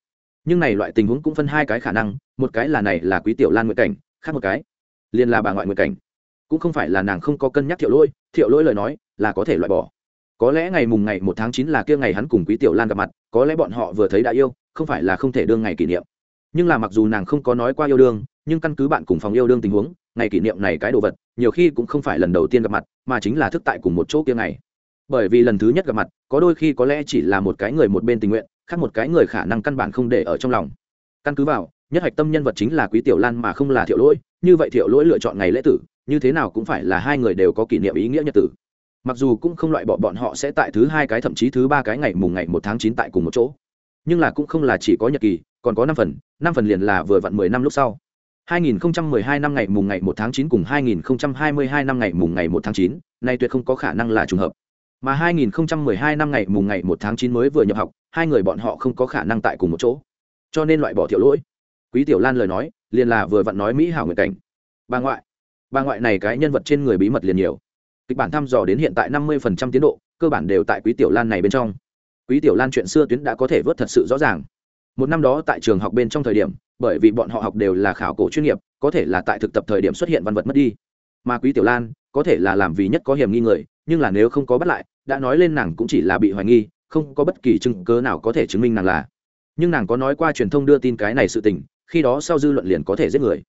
Nhưng này loại tình huống cũng phân hai cái khả năng, một cái là này là quý tiểu lan nguyện cảnh, khác một cái liền là bà ngoại nguyện cảnh. Cũng không phải là nàng không có cân nhắc thiệu lỗi thiệu lỗi lời nói là có thể loại bỏ. Có lẽ ngày mùng ngày một tháng chín là kia ngày hắn cùng quý tiểu lan gặp mặt có lẽ bọn họ vừa thấy đã yêu, không phải là không thể đương ngày kỷ niệm. Nhưng là mặc dù nàng không có nói qua yêu đương, nhưng căn cứ bạn cùng phòng yêu đương tình huống, ngày kỷ niệm này cái đồ vật, nhiều khi cũng không phải lần đầu tiên gặp mặt, mà chính là thức tại cùng một chỗ kia ngày. Bởi vì lần thứ nhất gặp mặt, có đôi khi có lẽ chỉ là một cái người một bên tình nguyện, khác một cái người khả năng căn bản không để ở trong lòng. Căn cứ vào, nhất hạch tâm nhân vật chính là quý tiểu lan mà không là thiệu lỗi, như vậy thiệu lỗi lựa chọn ngày lễ tử, như thế nào cũng phải là hai người đều có kỷ niệm ý nghĩa nhật tử mặc dù cũng không loại bỏ bọn họ sẽ tại thứ hai cái thậm chí thứ ba cái ngày mùng ngày một tháng chín tại cùng một chỗ nhưng là cũng không là chỉ có nhật kỳ còn có năm phần năm phần liền là vừa vặn mười năm lúc sau 2012 năm ngày mùng ngày 1 tháng 9 cùng 2022 năm ngày mùng ngày 1 tháng 9, nay tuyệt không có khả năng là trùng hợp. Mà 2012 năm ngày mùng ngày 1 tháng 9 mới vừa nhập học, hai người bọn họ không có khả năng tại cùng một chỗ. Cho nên loại bỏ tiểu lỗi. Quý Tiểu Lan lời nói, liền là vừa vặn nói mỹ hảo nguyện cảnh. Bà ngoại, bà ngoại này cái nhân vật trên người bí mật liền nhiều. Kịch bản thăm dò đến hiện tại 50% tiến độ, cơ bản đều tại Quý Tiểu Lan này bên trong. Quý Tiểu Lan chuyện xưa tuyến đã có thể vớt thật sự rõ ràng. Một năm đó tại trường học bên trong thời điểm, bởi vì bọn họ học đều là khảo cổ chuyên nghiệp có thể là tại thực tập thời điểm xuất hiện văn vật mất đi mà quý tiểu lan có thể là làm vì nhất có hiểm nghi người nhưng là nếu không có bắt lại đã nói lên nàng cũng chỉ là bị hoài nghi không có bất kỳ chứng cớ nào có thể chứng minh nàng là nhưng nàng có nói qua truyền thông đưa tin cái này sự tình khi đó sau dư luận liền có thể giết người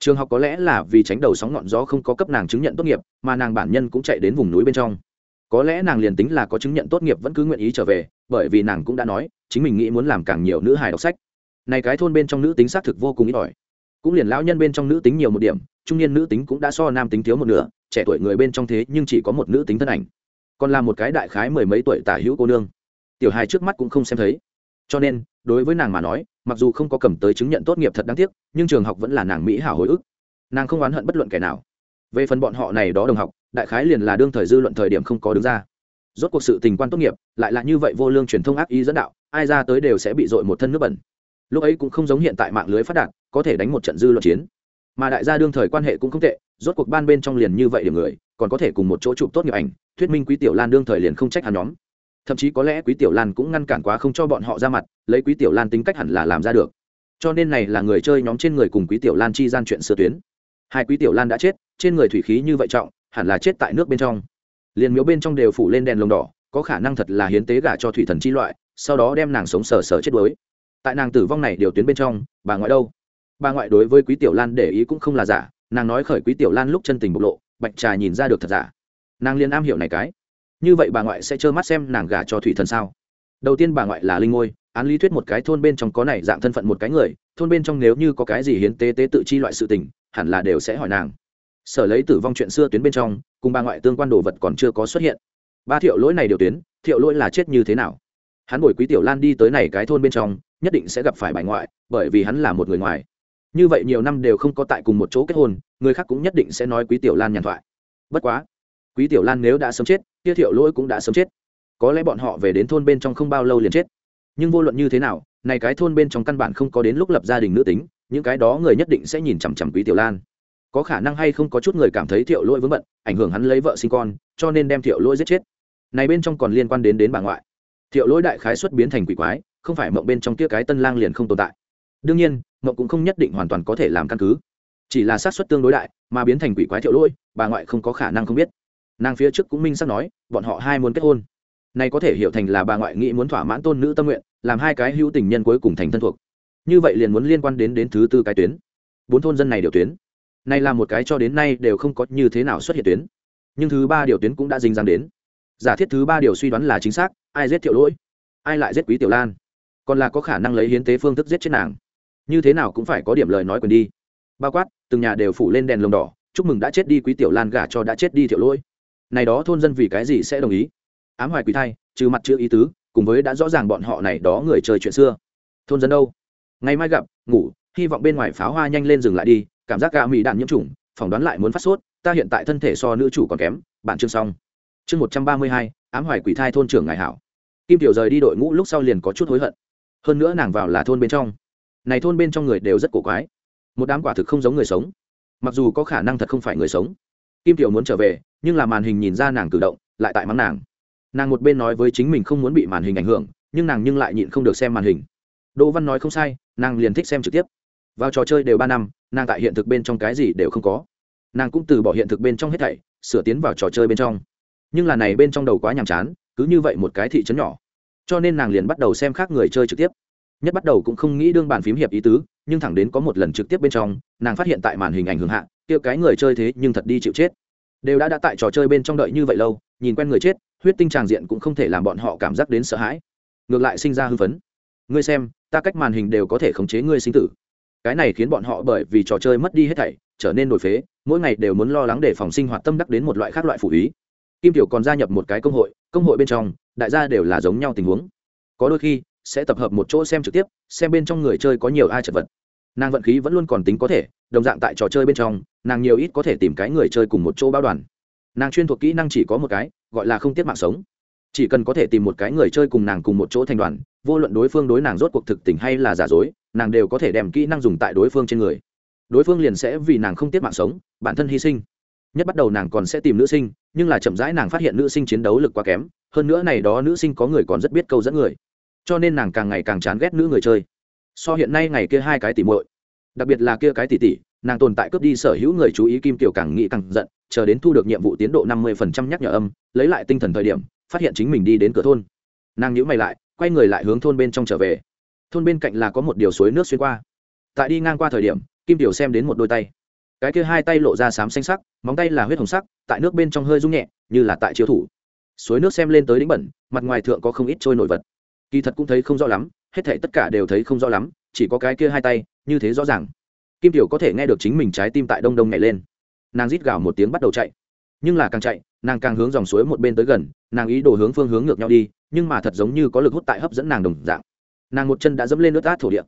trường học có lẽ là vì tránh đầu sóng ngọn gió không có cấp nàng chứng nhận tốt nghiệp, mà nàng bản nhân cũng chạy đến vùng núi bên trong. Có lẽ nàng liền tính là có chứng nhận tốt nghiệp vẫn cứ nguyện ý trở về, bởi vì nàng cũng đã nói, chính mình nghĩ muốn làm càng nhiều nữ hài đọc sách. Này cái thôn bên trong nữ tính xác thực vô cùng ít ỏi. Cũng liền lão nhân bên trong nữ tính nhiều một điểm, trung niên nữ tính cũng đã so nam tính thiếu một nửa, trẻ tuổi người bên trong thế nhưng chỉ có một nữ tính thân ảnh. Còn là một cái đại khái mười mấy tuổi tả hữu cô nương. Tiểu hài trước mắt cũng không xem thấy cho nên, đối với nàng mà nói, mặc dù không có cầm tới chứng nhận tốt nghiệp thật đáng tiếc, nhưng trường học vẫn là nàng mỹ hảo hồi ức. Nàng không oán hận bất luận kẻ nào. Về phần bọn họ này đó đồng học, đại khái liền là đương thời dư luận thời điểm không có đứng ra. Rốt cuộc sự tình quan tốt nghiệp, lại là như vậy vô lương truyền thông ác ý dẫn đạo, ai ra tới đều sẽ bị dội một thân nước bẩn. Lúc ấy cũng không giống hiện tại mạng lưới phát đạt, có thể đánh một trận dư luận chiến. Mà đại gia đương thời quan hệ cũng không tệ, rốt cuộc ban bên trong liền như vậy điểm người, còn có thể cùng một chỗ chụp tốt nghiệp ảnh, thuyết minh quý tiểu lan đương thời liền không trách hắn nhóm thậm chí có lẽ quý tiểu lan cũng ngăn cản quá không cho bọn họ ra mặt, lấy quý tiểu lan tính cách hẳn là làm ra được. Cho nên này là người chơi nhóm trên người cùng quý tiểu lan chi gian chuyện sơ tuyến. Hai quý tiểu lan đã chết, trên người thủy khí như vậy trọng, hẳn là chết tại nước bên trong. Liền miếu bên trong đều phủ lên đèn lồng đỏ, có khả năng thật là hiến tế gả cho thủy thần chi loại, sau đó đem nàng sống sờ sờ chết đuối. Tại nàng tử vong này điều tuyến bên trong, bà ngoại đâu? Bà ngoại đối với quý tiểu lan để ý cũng không là giả, nàng nói khởi quý tiểu lan lúc chân tình bộc lộ, bạch trà nhìn ra được thật giả. Nàng liền am hiểu này cái như vậy bà ngoại sẽ trơ mắt xem nàng gả cho thủy thần sao? Đầu tiên bà ngoại là linh ngôi, án lý thuyết một cái thôn bên trong có này dạng thân phận một cái người, thôn bên trong nếu như có cái gì hiến tế tế tự chi loại sự tình, hẳn là đều sẽ hỏi nàng. Sở lấy tử vong chuyện xưa tuyến bên trong, cùng bà ngoại tương quan đồ vật còn chưa có xuất hiện. Ba thiệu lỗi này điều tuyến, thiệu lỗi là chết như thế nào? Hắn bồi quý tiểu lan đi tới này cái thôn bên trong, nhất định sẽ gặp phải bài ngoại, bởi vì hắn là một người ngoài. Như vậy nhiều năm đều không có tại cùng một chỗ kết hôn, người khác cũng nhất định sẽ nói quý tiểu lan nhàn thoại. Bất quá, quý tiểu lan nếu đã sớm chết kia thiệu lỗi cũng đã sớm chết. Có lẽ bọn họ về đến thôn bên trong không bao lâu liền chết. Nhưng vô luận như thế nào, này cái thôn bên trong căn bản không có đến lúc lập gia đình nữ tính, những cái đó người nhất định sẽ nhìn chằm chằm quý tiểu lan. Có khả năng hay không có chút người cảm thấy thiệu lỗi vướng bận, ảnh hưởng hắn lấy vợ sinh con, cho nên đem thiệu lỗi giết chết. Này bên trong còn liên quan đến đến bà ngoại. Thiệu lỗi đại khái xuất biến thành quỷ quái, không phải mộng bên trong kia cái tân lang liền không tồn tại. Đương nhiên, mộng cũng không nhất định hoàn toàn có thể làm căn cứ. Chỉ là xác suất tương đối đại, mà biến thành quỷ quái thiệu lỗi, bà ngoại không có khả năng không biết nàng phía trước cũng minh xác nói, bọn họ hai muốn kết hôn. Này có thể hiểu thành là bà ngoại nghĩ muốn thỏa mãn tôn nữ tâm nguyện, làm hai cái hữu tình nhân cuối cùng thành thân thuộc. Như vậy liền muốn liên quan đến đến thứ tư cái tuyến. Bốn thôn dân này điều tuyến. Này là một cái cho đến nay đều không có như thế nào xuất hiện tuyến. Nhưng thứ ba điều tuyến cũng đã dính dáng đến. Giả thiết thứ ba điều suy đoán là chính xác, ai giết thiệu lỗi, ai lại giết quý tiểu lan? Còn là có khả năng lấy hiến tế phương thức giết chết nàng. Như thế nào cũng phải có điểm lời nói quyền đi. Bao quát, từng nhà đều phủ lên đèn lồng đỏ, chúc mừng đã chết đi quý tiểu lan gả cho đã chết đi thiệu lỗi này đó thôn dân vì cái gì sẽ đồng ý? Ám hoài Quỷ thai, trừ mặt chữ ý tứ, cùng với đã rõ ràng bọn họ này đó người chơi chuyện xưa. Thôn dân đâu? Ngày mai gặp, ngủ, hy vọng bên ngoài pháo hoa nhanh lên dừng lại đi, cảm giác gà mỹ đạn nhiễm trùng, phỏng đoán lại muốn phát sốt, ta hiện tại thân thể so nữ chủ còn kém, bạn chương xong. Chương một trăm ba mươi hai, ám hoài quỷ thai thôn trưởng ngài hảo. Kim tiểu rời đi đội ngũ lúc sau liền có chút hối hận. Hơn nữa nàng vào là thôn bên trong. Này thôn bên trong người đều rất cổ quái. Một đám quả thực không giống người sống. Mặc dù có khả năng thật không phải người sống kim tiểu muốn trở về, nhưng là màn hình nhìn ra nàng cử động, lại tại mắng nàng. Nàng một bên nói với chính mình không muốn bị màn hình ảnh hưởng, nhưng nàng nhưng lại nhịn không được xem màn hình. Đỗ văn nói không sai, nàng liền thích xem trực tiếp. Vào trò chơi đều ba năm, nàng tại hiện thực bên trong cái gì đều không có. Nàng cũng từ bỏ hiện thực bên trong hết thảy, sửa tiến vào trò chơi bên trong. Nhưng là này bên trong đầu quá nhàm chán, cứ như vậy một cái thị trấn nhỏ. Cho nên nàng liền bắt đầu xem khác người chơi trực tiếp. Nhất bắt đầu cũng không nghĩ đương bàn phím hiệp ý tứ nhưng thẳng đến có một lần trực tiếp bên trong, nàng phát hiện tại màn hình ảnh hưởng hạ, kia cái người chơi thế nhưng thật đi chịu chết. Đều đã đã tại trò chơi bên trong đợi như vậy lâu, nhìn quen người chết, huyết tinh tràng diện cũng không thể làm bọn họ cảm giác đến sợ hãi. Ngược lại sinh ra hưng phấn. Ngươi xem, ta cách màn hình đều có thể khống chế ngươi sinh tử. Cái này khiến bọn họ bởi vì trò chơi mất đi hết thảy, trở nên nổi phế, mỗi ngày đều muốn lo lắng để phòng sinh hoạt tâm đắc đến một loại khác loại phủ ý. Kim tiểu còn gia nhập một cái công hội công hội bên trong, đại gia đều là giống nhau tình huống. Có đôi khi, sẽ tập hợp một chỗ xem trực tiếp, xem bên trong người chơi có nhiều ai chật vật nàng vận khí vẫn luôn còn tính có thể, đồng dạng tại trò chơi bên trong, nàng nhiều ít có thể tìm cái người chơi cùng một chỗ bao đoàn. Nàng chuyên thuộc kỹ năng chỉ có một cái, gọi là không tiết mạng sống. Chỉ cần có thể tìm một cái người chơi cùng nàng cùng một chỗ thành đoàn, vô luận đối phương đối nàng rốt cuộc thực tình hay là giả dối, nàng đều có thể đem kỹ năng dùng tại đối phương trên người. Đối phương liền sẽ vì nàng không tiết mạng sống, bản thân hy sinh. Nhất bắt đầu nàng còn sẽ tìm nữ sinh, nhưng là chậm rãi nàng phát hiện nữ sinh chiến đấu lực quá kém, hơn nữa này đó nữ sinh có người còn rất biết câu dẫn người. Cho nên nàng càng ngày càng chán ghét nữ người chơi so hiện nay ngày kia hai cái tỉ muội, đặc biệt là kia cái tỉ tỉ, nàng tồn tại cướp đi sở hữu người chú ý kim tiểu càng nghĩ càng giận, chờ đến thu được nhiệm vụ tiến độ năm mươi phần trăm nhắc nhở âm, lấy lại tinh thần thời điểm, phát hiện chính mình đi đến cửa thôn. Nàng nhíu mày lại, quay người lại hướng thôn bên trong trở về. Thôn bên cạnh là có một điều suối nước xuyên qua. Tại đi ngang qua thời điểm, kim tiểu xem đến một đôi tay. Cái kia hai tay lộ ra xám xanh sắc, móng tay là huyết hồng sắc, tại nước bên trong hơi rung nhẹ, như là tại chiếu thủ. Suối nước xem lên tới đỉnh bẩn, mặt ngoài thượng có không ít trôi nổi vật. Kỳ thật cũng thấy không rõ lắm hết thảy tất cả đều thấy không rõ lắm, chỉ có cái kia hai tay, như thế rõ ràng. Kim tiểu có thể nghe được chính mình trái tim tại đông đông nhảy lên. Nàng rít gào một tiếng bắt đầu chạy. Nhưng là càng chạy, nàng càng hướng dòng suối một bên tới gần, nàng ý đồ hướng phương hướng ngược nhau đi, nhưng mà thật giống như có lực hút tại hấp dẫn nàng đồng dạng. Nàng một chân đã dẫm lên nước át thổ địa.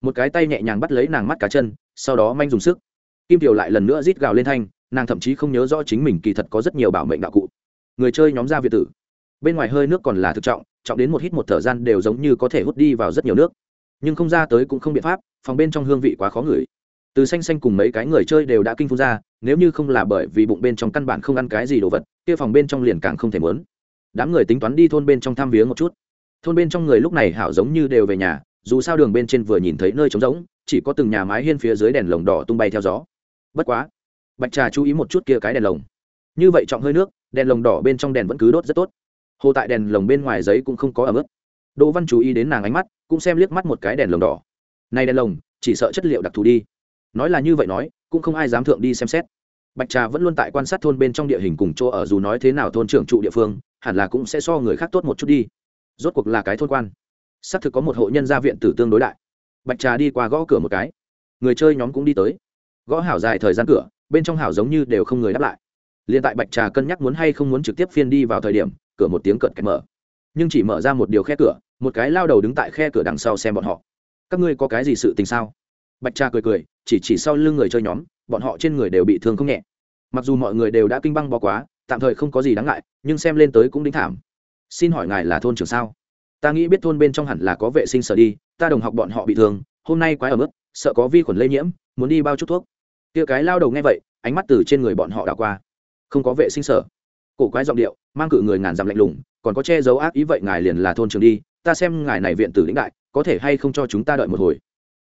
Một cái tay nhẹ nhàng bắt lấy nàng mắt cá chân, sau đó manh dùng sức. Kim tiểu lại lần nữa rít gào lên thanh, nàng thậm chí không nhớ rõ chính mình kỳ thật có rất nhiều bảo mệnh đạo cụ. Người chơi nhóm ra việt tử. Bên ngoài hơi nước còn là thực trọng trọng đến một hít một thở gian đều giống như có thể hút đi vào rất nhiều nước. Nhưng không ra tới cũng không biện pháp, phòng bên trong hương vị quá khó ngửi. Từ xanh xanh cùng mấy cái người chơi đều đã kinh phun ra, nếu như không là bởi vì bụng bên trong căn bản không ăn cái gì đồ vật, kia phòng bên trong liền càng không thể mớn đám người tính toán đi thôn bên trong thăm viếng một chút. Thôn bên trong người lúc này hảo giống như đều về nhà, dù sao đường bên trên vừa nhìn thấy nơi trống rỗng, chỉ có từng nhà mái hiên phía dưới đèn lồng đỏ tung bay theo gió. Bất quá, bạch trà chú ý một chút kia cái đèn lồng. Như vậy trọng hơi nước, đèn lồng đỏ bên trong đèn vẫn cứ đốt rất tốt hồ tại đèn lồng bên ngoài giấy cũng không có ấm ướt. Đỗ văn chú ý đến nàng ánh mắt, cũng xem liếc mắt một cái đèn lồng đỏ. Này đèn lồng, chỉ sợ chất liệu đặc thù đi. Nói là như vậy nói, cũng không ai dám thượng đi xem xét. Bạch trà vẫn luôn tại quan sát thôn bên trong địa hình cùng chỗ ở, dù nói thế nào thôn trưởng trụ địa phương, hẳn là cũng sẽ so người khác tốt một chút đi. Rốt cuộc là cái thôn quan. Xác thực có một hộ nhân gia viện tử tương đối đại. Bạch trà đi qua gõ cửa một cái. Người chơi nhóm cũng đi tới. Gõ hảo dài thời gian cửa, bên trong hảo giống như đều không người đáp lại. Liền tại bạch trà cân nhắc muốn hay không muốn trực tiếp phiên đi vào thời điểm cửa một tiếng cợt kẹt mở. Nhưng chỉ mở ra một điều khe cửa, một cái lao đầu đứng tại khe cửa đằng sau xem bọn họ. Các ngươi có cái gì sự tình sao? Bạch cha cười cười, chỉ chỉ sau lưng người chơi nhóm, bọn họ trên người đều bị thương không nhẹ. Mặc dù mọi người đều đã kinh băng bó quá, tạm thời không có gì đáng ngại, nhưng xem lên tới cũng đính thảm. Xin hỏi ngài là thôn trưởng sao? Ta nghĩ biết thôn bên trong hẳn là có vệ sinh sở đi, ta đồng học bọn họ bị thương, hôm nay quái ở mức, sợ có vi khuẩn lây nhiễm, muốn đi bao chút thuốc. Tia cái lao đầu nghe vậy, ánh mắt từ trên người bọn họ đảo qua. Không có vệ sinh sở. Cổ quái giọng điệu mang cự người ngàn dặm lạnh lùng, còn có che giấu ác ý vậy ngài liền là thôn trường đi, ta xem ngài này viện tử lĩnh đại, có thể hay không cho chúng ta đợi một hồi.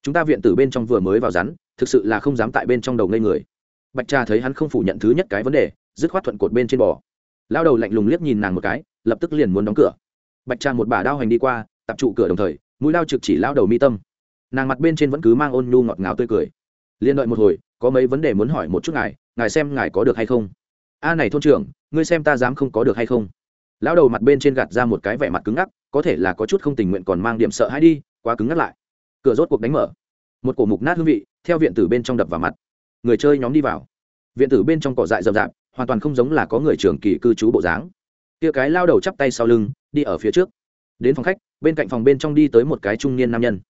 Chúng ta viện tử bên trong vừa mới vào rắn, thực sự là không dám tại bên trong đầu ngây người. Bạch trà thấy hắn không phủ nhận thứ nhất cái vấn đề, dứt khoát thuận cột bên trên bò. Lao đầu lạnh lùng liếc nhìn nàng một cái, lập tức liền muốn đóng cửa. Bạch trà một bà đao hành đi qua, tập trụ cửa đồng thời, mũi lao trực chỉ lao đầu mi tâm. Nàng mặt bên trên vẫn cứ mang ôn nhu ngọt ngào tươi cười. Liên đợi một hồi, có mấy vấn đề muốn hỏi một chút ngài ngài xem ngài có được hay không? A này thôn trưởng, ngươi xem ta dám không có được hay không? Lão đầu mặt bên trên gạt ra một cái vẻ mặt cứng ngắc, có thể là có chút không tình nguyện còn mang điểm sợ hãi đi, quá cứng ngắc lại. Cửa rốt cuộc đánh mở. Một cổ mục nát hương vị, theo viện tử bên trong đập vào mặt. Người chơi nhóm đi vào. Viện tử bên trong cỏ dại rậm rạp, hoàn toàn không giống là có người trưởng kỳ cư trú bộ dáng. Kia cái lao đầu chắp tay sau lưng, đi ở phía trước. Đến phòng khách, bên cạnh phòng bên trong đi tới một cái trung niên nam nhân.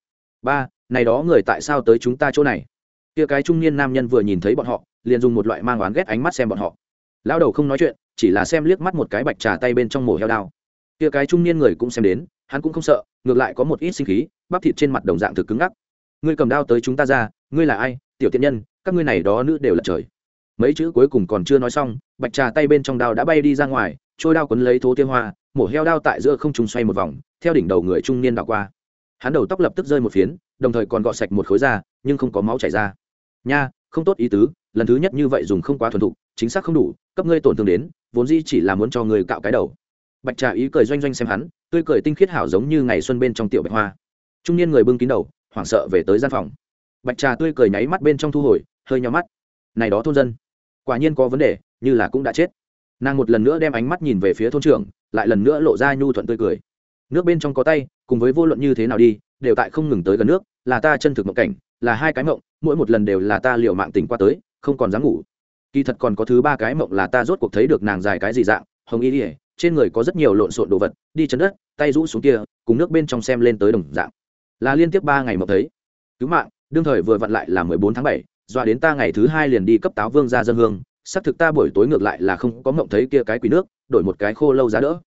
Ba, này đó người tại sao tới chúng ta chỗ này? Kia cái trung niên nam nhân vừa nhìn thấy bọn họ, liền dùng một loại mang oán ghét ánh mắt xem bọn họ lao đầu không nói chuyện, chỉ là xem liếc mắt một cái bạch trà tay bên trong mổ heo đao. Kia cái trung niên người cũng xem đến, hắn cũng không sợ, ngược lại có một ít sinh khí, bắp thịt trên mặt đồng dạng thực cứng ngắc. Ngươi cầm đao tới chúng ta ra, ngươi là ai? Tiểu tiện nhân, các ngươi này đó nữ đều là trời. Mấy chữ cuối cùng còn chưa nói xong, bạch trà tay bên trong đao đã bay đi ra ngoài, trôi đao quấn lấy thố tiêu hoa, mổ heo đao tại giữa không trùng xoay một vòng, theo đỉnh đầu người trung niên đảo qua. Hắn đầu tóc lập tức rơi một phiến, đồng thời còn gọt sạch một khối da, nhưng không có máu chảy ra. Nha, không tốt ý tứ, lần thứ nhất như vậy dùng không quá thuần thục, chính xác không đủ cấp ngươi tổn thương đến, vốn dĩ chỉ là muốn cho người cạo cái đầu. Bạch trà ý cười doanh doanh xem hắn, tươi cười tinh khiết hảo giống như ngày xuân bên trong tiểu bạch hoa. Trung niên người bưng kín đầu, hoảng sợ về tới gian phòng. Bạch trà tươi cười nháy mắt bên trong thu hồi, hơi nhau mắt. Này đó thôn dân, quả nhiên có vấn đề, như là cũng đã chết. Nàng một lần nữa đem ánh mắt nhìn về phía thôn trưởng, lại lần nữa lộ ra nhu thuận tươi cười. Nước bên trong có tay, cùng với vô luận như thế nào đi, đều tại không ngừng tới gần nước, là ta chân thực mộng cảnh, là hai cái mộng, mỗi một lần đều là ta liều mạng tỉnh qua tới, không còn dám ngủ kỳ thật còn có thứ ba cái mộng là ta rốt cuộc thấy được nàng dài cái gì dạng, hồng y ỉa trên người có rất nhiều lộn xộn đồ vật, đi chân đất, tay rũ xuống kia, cùng nước bên trong xem lên tới đồng dạng. Là liên tiếp ba ngày mộng thấy. Cứu mạng, đương thời vừa vặn lại là mười bốn tháng bảy, dọa đến ta ngày thứ hai liền đi cấp táo vương ra dân hương, xác thực ta buổi tối ngược lại là không có mộng thấy kia cái quỷ nước, đổi một cái khô lâu giá đỡ.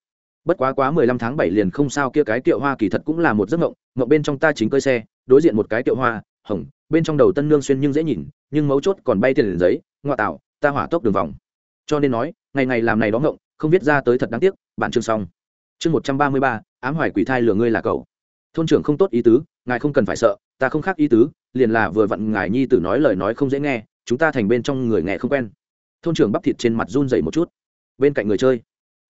Bất quá quá mười lăm tháng bảy liền không sao, kia cái tiệu hoa kỳ thật cũng là một giấc mộng mộng bên trong ta chính cơi xe, đối diện một cái tiệu hoa, hồng, bên trong đầu tân nương xuyên nhưng dễ nhìn, nhưng mấu chốt còn bay tiền giấy, ngoại tạo ta hỏa tốc đường vòng. Cho nên nói, ngày ngày làm này đó ngộng, không viết ra tới thật đáng tiếc, bạn chương xong. Chương một trăm ba mươi ba, ám hoài quỷ thai lừa ngươi là cậu. Thôn trưởng không tốt ý tứ, ngài không cần phải sợ, ta không khác ý tứ, liền là vừa vặn ngài nhi tử nói lời nói không dễ nghe, chúng ta thành bên trong người nghe không quen. Thôn trưởng bắp thịt trên mặt run dày một chút. Bên cạnh người chơi,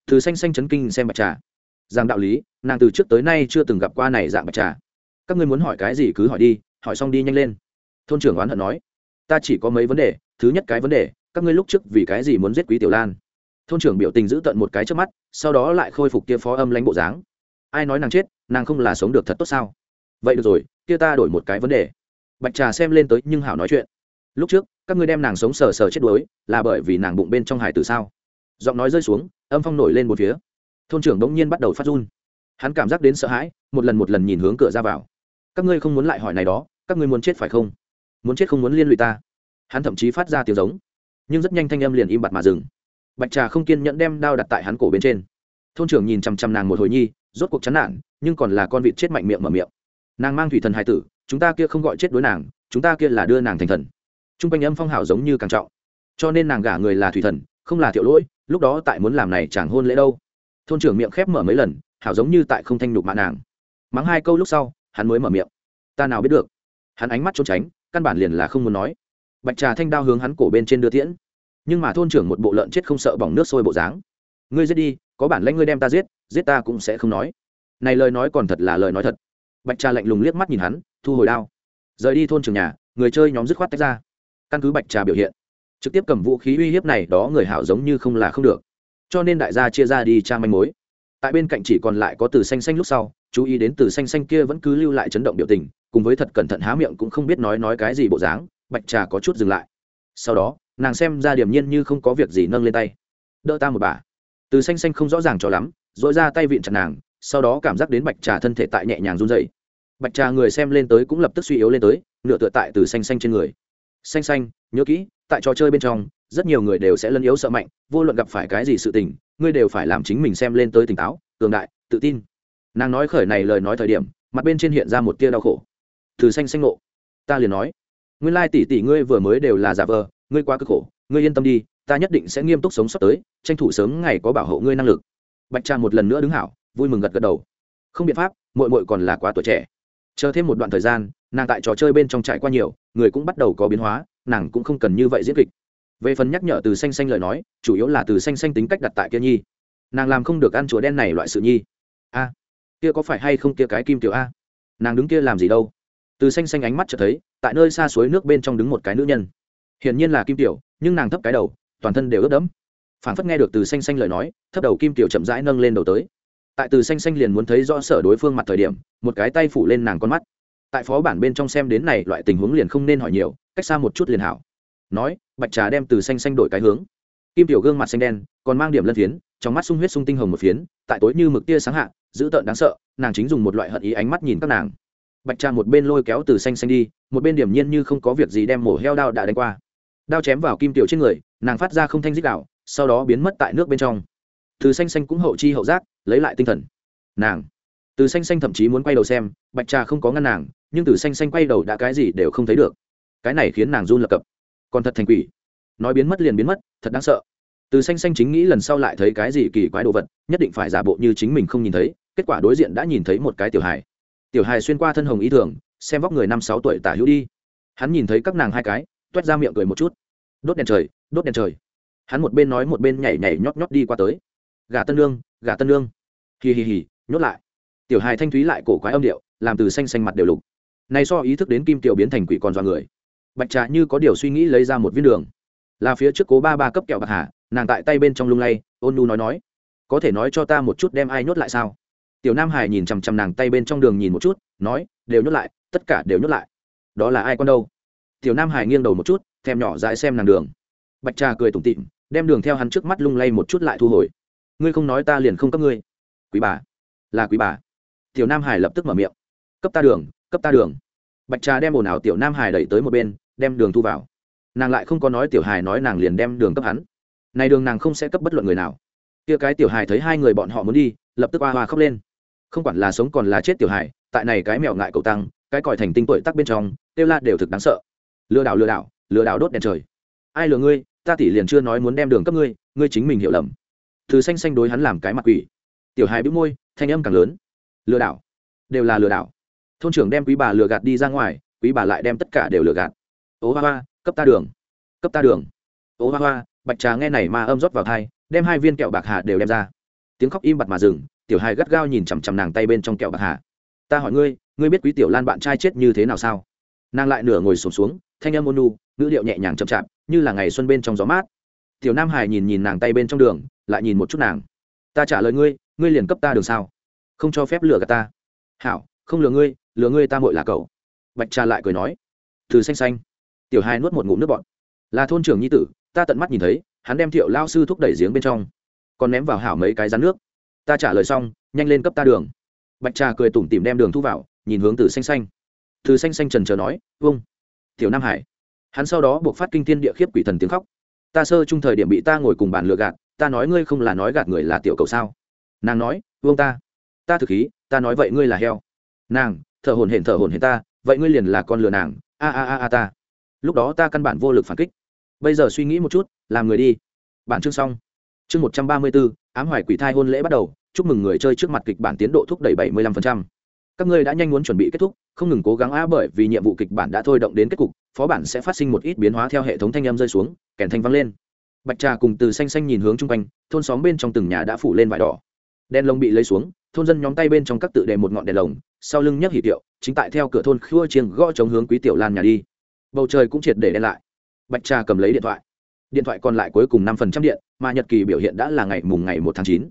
từ xanh xanh chấn kinh xem bạch trà. Rằng đạo lý, nàng từ trước tới nay chưa từng gặp qua này dạng bạch trà. Các ngươi muốn hỏi cái gì cứ hỏi đi, hỏi xong đi nhanh lên. Thôn trưởng oán hận nói, ta chỉ có mấy vấn đề, thứ nhất cái vấn đề các ngươi lúc trước vì cái gì muốn giết quý tiểu lan? Thôn trưởng biểu tình giữ tận một cái trước mắt, sau đó lại khôi phục kia phó âm lãnh bộ dáng. Ai nói nàng chết, nàng không là sống được thật tốt sao? Vậy được rồi, kia ta đổi một cái vấn đề. Bạch trà xem lên tới nhưng hảo nói chuyện. Lúc trước, các ngươi đem nàng sống sờ sờ chết đuối, là bởi vì nàng bụng bên trong hải tử sao? Giọng nói rơi xuống, âm phong nổi lên một phía. Thôn trưởng đống nhiên bắt đầu phát run. Hắn cảm giác đến sợ hãi, một lần một lần nhìn hướng cửa ra vào. Các ngươi không muốn lại hỏi này đó, các ngươi muốn chết phải không? Muốn chết không muốn liên lụy ta. Hắn thậm chí phát ra tiếng giống nhưng rất nhanh thanh âm liền im bặt mà dừng. Bạch trà không kiên nhẫn đem đao đặt tại hắn cổ bên trên. Thôn trưởng nhìn chằm chằm nàng một hồi nhi, rốt cuộc chán nản, nhưng còn là con vịt chết mạnh miệng mở miệng. Nàng mang thủy thần hai tử, chúng ta kia không gọi chết đối nàng, chúng ta kia là đưa nàng thành thần. T r u n g quanh âm phong hảo giống như càng trọng. Cho nên nàng gả người là thủy thần, không là thiệu lỗi, lúc đó tại muốn làm này chẳng hôn lễ đâu. Thôn trưởng miệng khép mở mấy lần, hảo giống như tại không thanh nhục mạ nàng. Mắng hai câu lúc sau, hắn mới mở miệng. Ta nào biết được. Hắn ánh mắt trốn tránh, căn bản liền là không muốn nói bạch trà thanh đao hướng hắn cổ bên trên đưa tiễn. Nhưng mà thôn trưởng một bộ lợn chết không sợ bỏng nước sôi bộ dáng. Ngươi giết đi, có bản lãnh ngươi đem ta giết giết ta cũng sẽ không nói. Này lời nói còn thật là lời nói thật. Bạch trà lạnh lùng liếc mắt nhìn hắn, thu hồi đao. Rời đi thôn trường nhà, người chơi nhóm dứt khoát tách ra. Căn cứ bạch trà biểu hiện, trực tiếp cầm vũ khí uy hiếp này đó người hảo giống như không là không được. Cho nên đại gia chia ra đi tra manh mối. Tại bên cạnh chỉ còn lại có từ xanh xanh lúc sau, chú ý đến từ xanh xanh kia vẫn cứ lưu lại chấn động biểu tình, cùng với thật cẩn thận há miệng cũng không biết nói nói cái gì bộ dáng bạch trà có chút dừng lại. Sau đó, nàng xem ra điểm nhiên như không có việc gì nâng lên tay. Đỡ ta một bà. Từ xanh xanh không rõ ràng cho lắm dội ra tay vịn chặt nàng, sau đó cảm giác đến bạch trà thân thể tại nhẹ nhàng run dậy bạch trà người xem lên tới cũng lập tức suy yếu lên tới, nửa tựa tại từ xanh xanh trên người. Xanh xanh, nhớ kỹ, tại trò chơi bên trong, rất nhiều người đều sẽ lân yếu sợ mạnh, vô luận gặp phải cái gì sự tình, ngươi đều phải làm chính mình xem lên tới tỉnh táo, cường đại, tự tin. Nàng nói khởi này lời nói thời điểm, mặt bên trên hiện ra một tia đau khổ. Từ xanh xanh ngộ. Ta liền nói nguyên lai tỷ tỷ ngươi vừa mới đều là giả vờ, ngươi quá cực khổ, ngươi yên tâm đi, ta nhất định sẽ nghiêm túc sống sắp tới, tranh thủ sớm ngày có bảo hộ ngươi năng lực. Bạch trà một lần nữa đứng hảo, vui mừng gật gật đầu. Không biện pháp mội mội còn là quá tuổi trẻ. Chờ thêm một đoạn thời gian, nàng tại trò chơi bên trong trải qua nhiều, người cũng bắt đầu có biến hóa, nàng cũng không cần như vậy diễn kịch. Về phần nhắc nhở từ xanh xanh lời nói, chủ yếu là từ xanh xanh tính cách đặt tại kia nhi. Nàng làm không được ăn chùa đen này loại sự nhi. A, kia có phải hay không kia cái kim tiểu a? Nàng đứng kia làm gì đâu? Từ xanh xanh ánh mắt chợt thấy tại nơi xa suối nước bên trong đứng một cái nữ nhân. Hiển nhiên là kim tiểu, nhưng nàng thấp cái đầu, toàn thân đều ướt đẫm. Phản phất nghe được từ xanh xanh lời nói, thấp đầu kim tiểu chậm rãi nâng lên đầu tới. Tại từ xanh xanh liền muốn thấy rõ sở đối phương mặt thời điểm, một cái tay phủ lên nàng con mắt. Tại phó bản bên trong xem đến này, loại tình huống liền không nên hỏi nhiều, cách xa một chút liền hảo. Nói, bạch trà đem từ xanh xanh đổi cái hướng. Kim tiểu gương mặt xanh đen, còn mang điểm lân phiến, trong mắt sung huyết sung tinh hồng một phiến, tại tối như mực tia sáng hạ, dữ tợn đáng sợ, nàng chính dùng một loại hận ý ánh mắt nhìn các nàng bạch trà một bên lôi kéo từ xanh xanh đi, một bên điểm nhiên như không có việc gì đem mổ heo đao đã đánh qua. Đao chém vào kim tiểu trên người, nàng phát ra không thanh dích đạo sau đó biến mất tại nước bên trong. Từ xanh xanh cũng hậu chi hậu giác, lấy lại tinh thần. Nàng, từ xanh xanh thậm chí muốn quay đầu xem, bạch trà không có ngăn nàng, nhưng từ xanh xanh quay đầu đã cái gì đều không thấy được. Cái này khiến nàng run lập cập. Còn thật thành quỷ. Nói biến mất liền biến mất, thật đáng sợ. Từ xanh xanh chính nghĩ lần sau lại thấy cái gì kỳ quái đồ vật, nhất định phải giả bộ như chính mình không nhìn thấy, kết quả đối diện đã nhìn thấy một cái tiểu hài tiểu hài xuyên qua thân hồng ý thường xem vóc người năm sáu tuổi tả hữu đi. Hắn nhìn thấy các nàng hai cái, toét ra miệng cười một chút. Đốt đèn trời, đốt đèn trời. Hắn một bên nói một bên nhảy nhảy nhót nhót đi qua tới. Gà tân lương gà tân lương hì hì hì, nhốt lại. Tiểu hài thanh thúy lại cổ quái âm điệu, làm từ xanh xanh mặt đều lục. Này so ý thức đến kim tiểu biến thành quỷ còn do người. Bạch trà như có điều suy nghĩ lấy ra một viên đường. Là phía trước cố ba ba cấp kẹo bạc hà, nàng tại tay bên trong lung lay, ôn nu nói nói. Có thể nói cho ta một chút đem ai nhốt lại sao? Tiểu nam hải nhìn chằm chằm nàng tay bên trong đường nhìn một chút, nói, đều nhốt lại, tất cả đều nhốt lại. Đó là ai con đâu? Tiểu nam hải nghiêng đầu một chút, thèm nhỏ dãi xem nàng đường. Bạch trà cười tủm tịm đem đường theo hắn trước mắt lung lay một chút lại thu hồi. Ngươi không nói ta liền không cấp ngươi. Quý bà. Là quý bà. Tiểu nam hải lập tức mở miệng. Cấp ta đường, cấp ta đường. Bạch trà đem ồn ào tiểu nam hải đẩy tới một bên, đem đường thu vào. Nàng lại không có nói tiểu hải nói nàng liền đem đường cấp hắn. Này đường nàng không sẽ cấp bất luận người nào. Kia cái tiểu hải thấy hai người bọn họ muốn đi, lập tức oa hoa khóc lên không quản là sống còn là chết tiểu hải, tại này cái mèo ngại cậu tăng, cái còi thành tinh tuổi tắc bên trong tiêu la đều thực đáng sợ. Lừa đảo lừa đảo lừa đảo đốt đèn trời. Ai lừa ngươi, ta tỷ liền chưa nói muốn đem đường cấp ngươi ngươi chính mình hiểu lầm. Thứ xanh xanh đối hắn làm cái mặt quỷ. Tiểu hài bĩu môi, thanh âm càng lớn. Lừa đảo, đều là lừa đảo. Thôn trưởng đem quý bà lừa gạt đi ra ngoài, quý bà lại đem tất cả đều lừa gạt. Ố hoa hoa, cấp ta đường, cấp ta đường. Ố hoa hoa, bạch trà nghe này mà âm rót vào thai, đem hai viên kẹo bạc hà đều đem ra tiếng khóc im bặt mà dừng tiểu hài gắt gao nhìn chằm chằm nàng tay bên trong kẹo bạc hà. Ta hỏi ngươi ngươi biết quý tiểu lan bạn trai chết như thế nào sao? Nàng lại nửa ngồi sổm xuống, xuống thanh âm ôn nu ngữ điệu nhẹ nhàng chậm chạp như là ngày xuân bên trong gió mát. Tiểu nam hải nhìn nhìn nàng tay bên trong đường lại nhìn một chút nàng. Ta trả lời ngươi ngươi liền cấp ta đường sao? Không cho phép lừa gạt ta. Hảo không lừa ngươi lừa ngươi ta muội là cậu. Bạch trà lại cười nói. Từ xanh xanh. Tiểu hai nuốt một ngụm nước bọn là thôn trưởng nhi tử ta tận mắt nhìn thấy hắn đem thiệu lao sư thúc đẩy giếng bên trong còn ném vào hảo mấy cái rắn nước. Ta trả lời xong, nhanh lên cấp ta đường. Bạch trà cười tủm tìm đem đường thu vào, nhìn hướng từ xanh xanh. Từ xanh xanh trần trờ nói vâng. Tiểu nam hải. Hắn sau đó buộc phát kinh thiên địa khiếp quỷ thần tiếng khóc. Ta sơ chung thời điểm bị ta ngồi cùng bàn lừa gạt, ta nói ngươi không là nói gạt người là tiểu cầu sao? Nàng nói vương ta. Ta thực khí, ta nói vậy ngươi là heo. Nàng, thở hồn hển thở hồn hển ta, vậy ngươi liền là con lừa nàng. A a a a ta. Lúc đó ta căn bản vô lực phản kích. Bây giờ suy nghĩ một chút, làm người đi. Bản chương xong chương một trăm ba mươi bốn ám hoài quỷ thai hôn lễ bắt đầu, chúc mừng người chơi trước mặt kịch bản tiến độ thúc đẩy bảy mươi lăm phần trăm. Các ngươi đã nhanh muốn chuẩn bị kết thúc, không ngừng cố gắng á bởi vì nhiệm vụ kịch bản đã thôi động đến kết cục, phó bản sẽ phát sinh một ít biến hóa theo hệ thống thanh âm rơi xuống, kèn thanh văng lên. Bạch trà cùng từ xanh xanh nhìn hướng chung quanh, thôn xóm bên trong từng nhà đã phủ lên vải đỏ. Đèn lồng bị lấy xuống, thôn dân nhóm tay bên trong các tự đề một ngọn đèn lồng, sau lưng nhấc hỉ tiệu, chính tại theo cửa thôn khua chiêng gõ chống hướng quý tiểu lan nhà đi. Bầu trời cũng triệt để đen lại. Bạch trà cầm lấy điện thoại điện thoại còn lại cuối cùng năm phần trăm điện, mà nhật kỳ biểu hiện đã là ngày mùng ngày một tháng chín.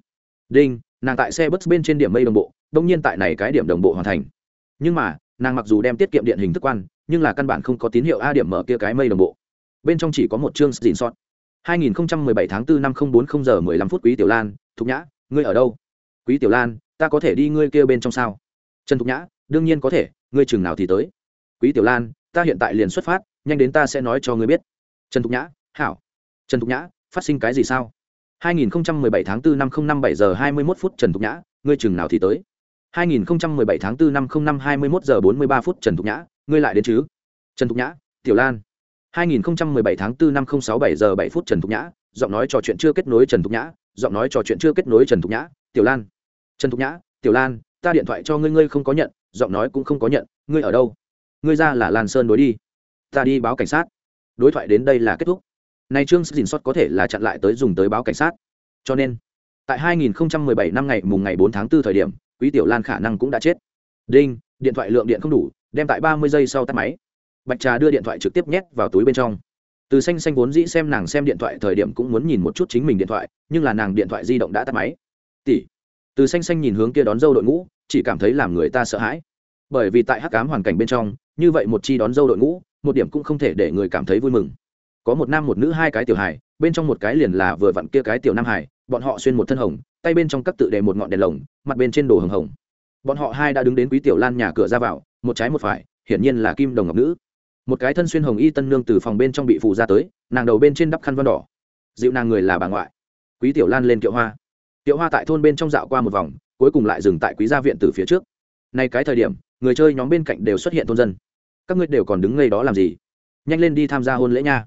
Đinh, nàng tại xe bus bên trên điểm mây đồng bộ, đông nhiên tại này cái điểm đồng bộ hoàn thành. Nhưng mà, nàng mặc dù đem tiết kiệm điện hình thức quan, nhưng là căn bản không có tín hiệu a điểm mở kia cái mây đồng bộ. Bên trong chỉ có một chương dìn sót 2017 tháng 4 năm 040 giờ 15 phút quý tiểu lan, thục nhã, ngươi ở đâu? Quý tiểu lan, ta có thể đi ngươi kia bên trong sao? Trần thục nhã, đương nhiên có thể, ngươi chừng nào thì tới. Quý tiểu lan, ta hiện tại liền xuất phát, nhanh đến ta sẽ nói cho ngươi biết. Trần thục nhã, hảo trần thục nhã phát sinh cái gì sao 2017 tháng 4 năm 057 giờ 21 phút Trần Thục Nhã, ngươi chừng nào thì tới? 2017 tháng 4 năm 05 21 giờ 43 phút Trần Thục Nhã, ngươi lại đến chứ? Trần Thục Nhã, Tiểu Lan. 2017 tháng 4 năm 067 giờ 7 phút Trần Thục Nhã, giọng nói trò chuyện chưa kết nối Trần Thục Nhã, giọng nói trò chuyện chưa kết nối Trần Thục Nhã, Tiểu Lan. Trần Thục Nhã, Tiểu Lan, ta điện thoại cho ngươi ngươi không có nhận, giọng nói cũng không có nhận, ngươi ở đâu? Ngươi ra là Lan Sơn đối đi. Ta đi báo cảnh sát. Đối thoại đến đây là kết thúc nay trương dình sót có thể là chặn lại tới dùng tới báo cảnh sát. Cho nên, tại 2017 năm ngày mùng ngày 4 tháng 4 thời điểm, quý tiểu lan khả năng cũng đã chết. Đinh, điện thoại lượng điện không đủ, đem tại 30 giây sau tắt máy. Bạch trà đưa điện thoại trực tiếp nhét vào túi bên trong. Từ xanh xanh vốn dĩ xem nàng xem điện thoại thời điểm cũng muốn nhìn một chút chính mình điện thoại, nhưng là nàng điện thoại di động đã tắt máy. Tỷ. Từ xanh xanh nhìn hướng kia đón dâu đội ngũ, chỉ cảm thấy làm người ta sợ hãi. Bởi vì tại hắc ám hoàn cảnh bên trong, như vậy một chi đón dâu đội ngũ, một điểm cũng không thể để người cảm thấy vui mừng có một nam một nữ hai cái tiểu hài, bên trong một cái liền là vừa vặn kia cái tiểu nam hải bọn họ xuyên một thân hồng, tay bên trong các tự đề một ngọn đèn lồng, mặt bên trên đồ hồng hồng. Bọn họ hai đã đứng đến quý tiểu lan nhà cửa ra vào, một trái một phải, hiển nhiên là kim đồng ngọc nữ. Một cái thân xuyên hồng y tân nương từ phòng bên trong bị phù ra tới, nàng đầu bên trên đắp khăn văn đỏ. Dịu nàng người là bà ngoại. Quý tiểu lan lên kiệu hoa. Kiệu hoa tại thôn bên trong dạo qua một vòng, cuối cùng lại dừng tại quý gia viện từ phía trước. Nay cái thời điểm, người chơi nhóm bên cạnh đều xuất hiện thôn dân. Các ngươi đều còn đứng ngay đó làm gì? Nhanh lên đi tham gia hôn lễ nha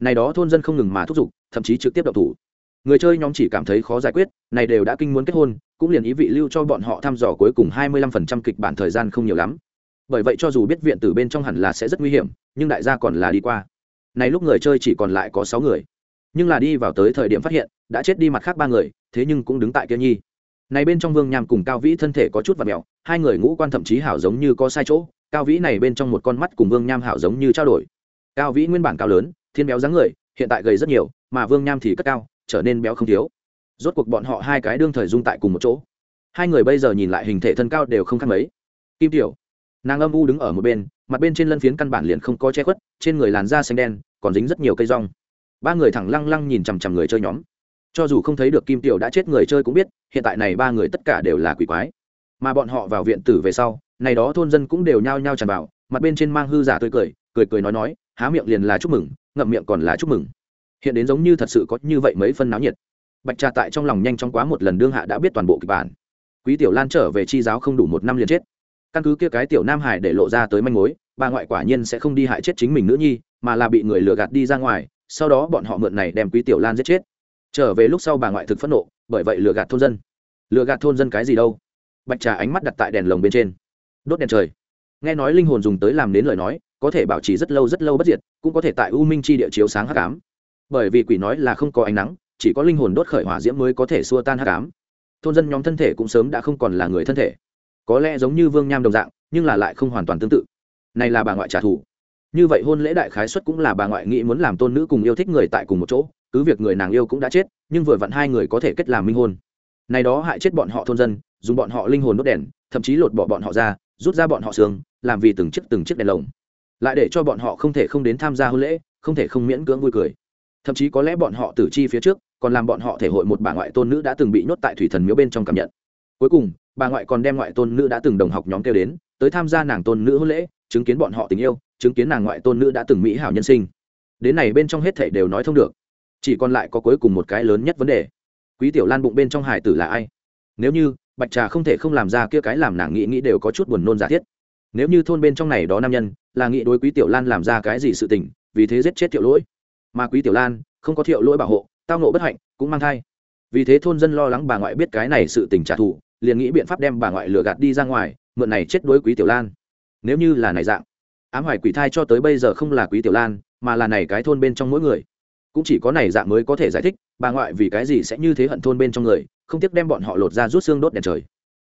này đó thôn dân không ngừng mà thúc giục, thậm chí trực tiếp đậu thủ. Người chơi nhóm chỉ cảm thấy khó giải quyết, này đều đã kinh muốn kết hôn, cũng liền ý vị lưu cho bọn họ thăm dò cuối cùng hai mươi lăm phần trăm kịch bản thời gian không nhiều lắm. Bởi vậy cho dù biết viện tử bên trong hẳn là sẽ rất nguy hiểm, nhưng đại gia còn là đi qua. Này lúc người chơi chỉ còn lại có sáu người. Nhưng là đi vào tới thời điểm phát hiện, đã chết đi mặt khác ba người, thế nhưng cũng đứng tại kia nhi. Này bên trong vương nham cùng cao vĩ thân thể có chút và mèo, hai người ngũ quan thậm chí hảo giống như có sai chỗ, cao vĩ này bên trong một con mắt cùng vương nham hảo giống như trao đổi. Cao vĩ nguyên bản cao lớn thiên béo dáng người, hiện tại gầy rất nhiều, mà vương nham thì cất cao, trở nên béo không thiếu. Rốt cuộc bọn họ hai cái đương thời dung tại cùng một chỗ. Hai người bây giờ nhìn lại hình thể thân cao đều không khác mấy. Kim tiểu, nàng âm u đứng ở một bên, mặt bên trên lân phiến căn bản liền không có che khuất, trên người làn da xanh đen, còn dính rất nhiều cây rong. Ba người thẳng lăng lăng nhìn chằm chằm người chơi nhóm. Cho dù không thấy được kim tiểu đã chết người chơi cũng biết, hiện tại này ba người tất cả đều là quỷ quái. Mà bọn họ vào viện tử về sau, này đó thôn dân cũng đều nhao nhao tràn vào, mặt bên trên mang hư giả tươi cười cười cười nói nói há miệng liền là chúc mừng, ngậm miệng còn là chúc mừng. Hiện đến giống như thật sự có như vậy mấy phân náo nhiệt. Bạch trà tại trong lòng nhanh chóng quá một lần đương hạ đã biết toàn bộ kịch bản. Quý tiểu lan trở về chi giáo không đủ một năm liền chết. Căn cứ kia cái tiểu nam hải để lộ ra tới manh mối, bà ngoại quả nhiên sẽ không đi hại chết chính mình nữ nhi, mà là bị người lừa gạt đi ra ngoài, sau đó bọn họ mượn này đem quý tiểu lan giết chết. Trở về lúc sau bà ngoại thực phẫn nộ, bởi vậy lừa gạt thôn dân. Lừa gạt thôn dân cái gì đâu? Bạch trà ánh mắt đặt tại đèn lồng bên trên. Đốt đèn trời. Nghe nói linh hồn dùng tới làm đến lời nói có thể bảo trì rất lâu rất lâu bất diệt, cũng có thể tại u minh chi địa chiếu sáng hắc ám. Bởi vì quỷ nói là không có ánh nắng, chỉ có linh hồn đốt khởi hỏa diễm mới có thể xua tan hắc ám. Thôn dân nhóm thân thể cũng sớm đã không còn là người thân thể. Có lẽ giống như vương nham đồng dạng, nhưng là lại không hoàn toàn tương tự. Này là bà ngoại trả thù. Như vậy hôn lễ đại khái xuất cũng là bà ngoại nghĩ muốn làm tôn nữ cùng yêu thích người tại cùng một chỗ, cứ việc người nàng yêu cũng đã chết, nhưng vừa vặn hai người có thể kết làm minh hôn. Này đó hại chết bọn họ thôn dân, dùng bọn họ linh hồn đốt đèn, thậm chí lột bỏ bọn họ ra, rút ra bọn họ xương, làm vì từng chiếc từng chiếc đèn lồng lại để cho bọn họ không thể không đến tham gia hôn lễ, không thể không miễn cưỡng vui cười. Thậm chí có lẽ bọn họ tử chi phía trước, còn làm bọn họ thể hội một bà ngoại tôn nữ đã từng bị nhốt tại thủy thần miếu bên trong cảm nhận. Cuối cùng, bà ngoại còn đem ngoại tôn nữ đã từng đồng học nhóm kêu đến, tới tham gia nàng tôn nữ hôn lễ, chứng kiến bọn họ tình yêu, chứng kiến nàng ngoại tôn nữ đã từng mỹ hảo nhân sinh. Đến này bên trong hết thể đều nói thông được. Chỉ còn lại có cuối cùng một cái lớn nhất vấn đề. Quý tiểu lan bụng bên trong hải tử là ai? Nếu như, bạch trà không thể không làm ra kia cái làm nàng nghĩ nghĩ đều có chút buồn nôn giả thiết nếu như thôn bên trong này đó nam nhân, là nghĩ đối quý tiểu lan làm ra cái gì sự tình, vì thế giết chết thiệu lỗi. Mà quý tiểu lan, không có thiệu lỗi bảo hộ, tao nộ bất hạnh, cũng mang thai. Vì thế thôn dân lo lắng bà ngoại biết cái này sự tình trả thù, liền nghĩ biện pháp đem bà ngoại lừa gạt đi ra ngoài, mượn này chết đối quý tiểu lan. Nếu như là này dạng, ám hoài quỷ thai cho tới bây giờ không là quý tiểu lan, mà là này cái thôn bên trong mỗi người. Cũng chỉ có này dạng mới có thể giải thích, bà ngoại vì cái gì sẽ như thế hận thôn bên trong người, không tiếc đem bọn họ lột ra rút xương đốt đèn trời.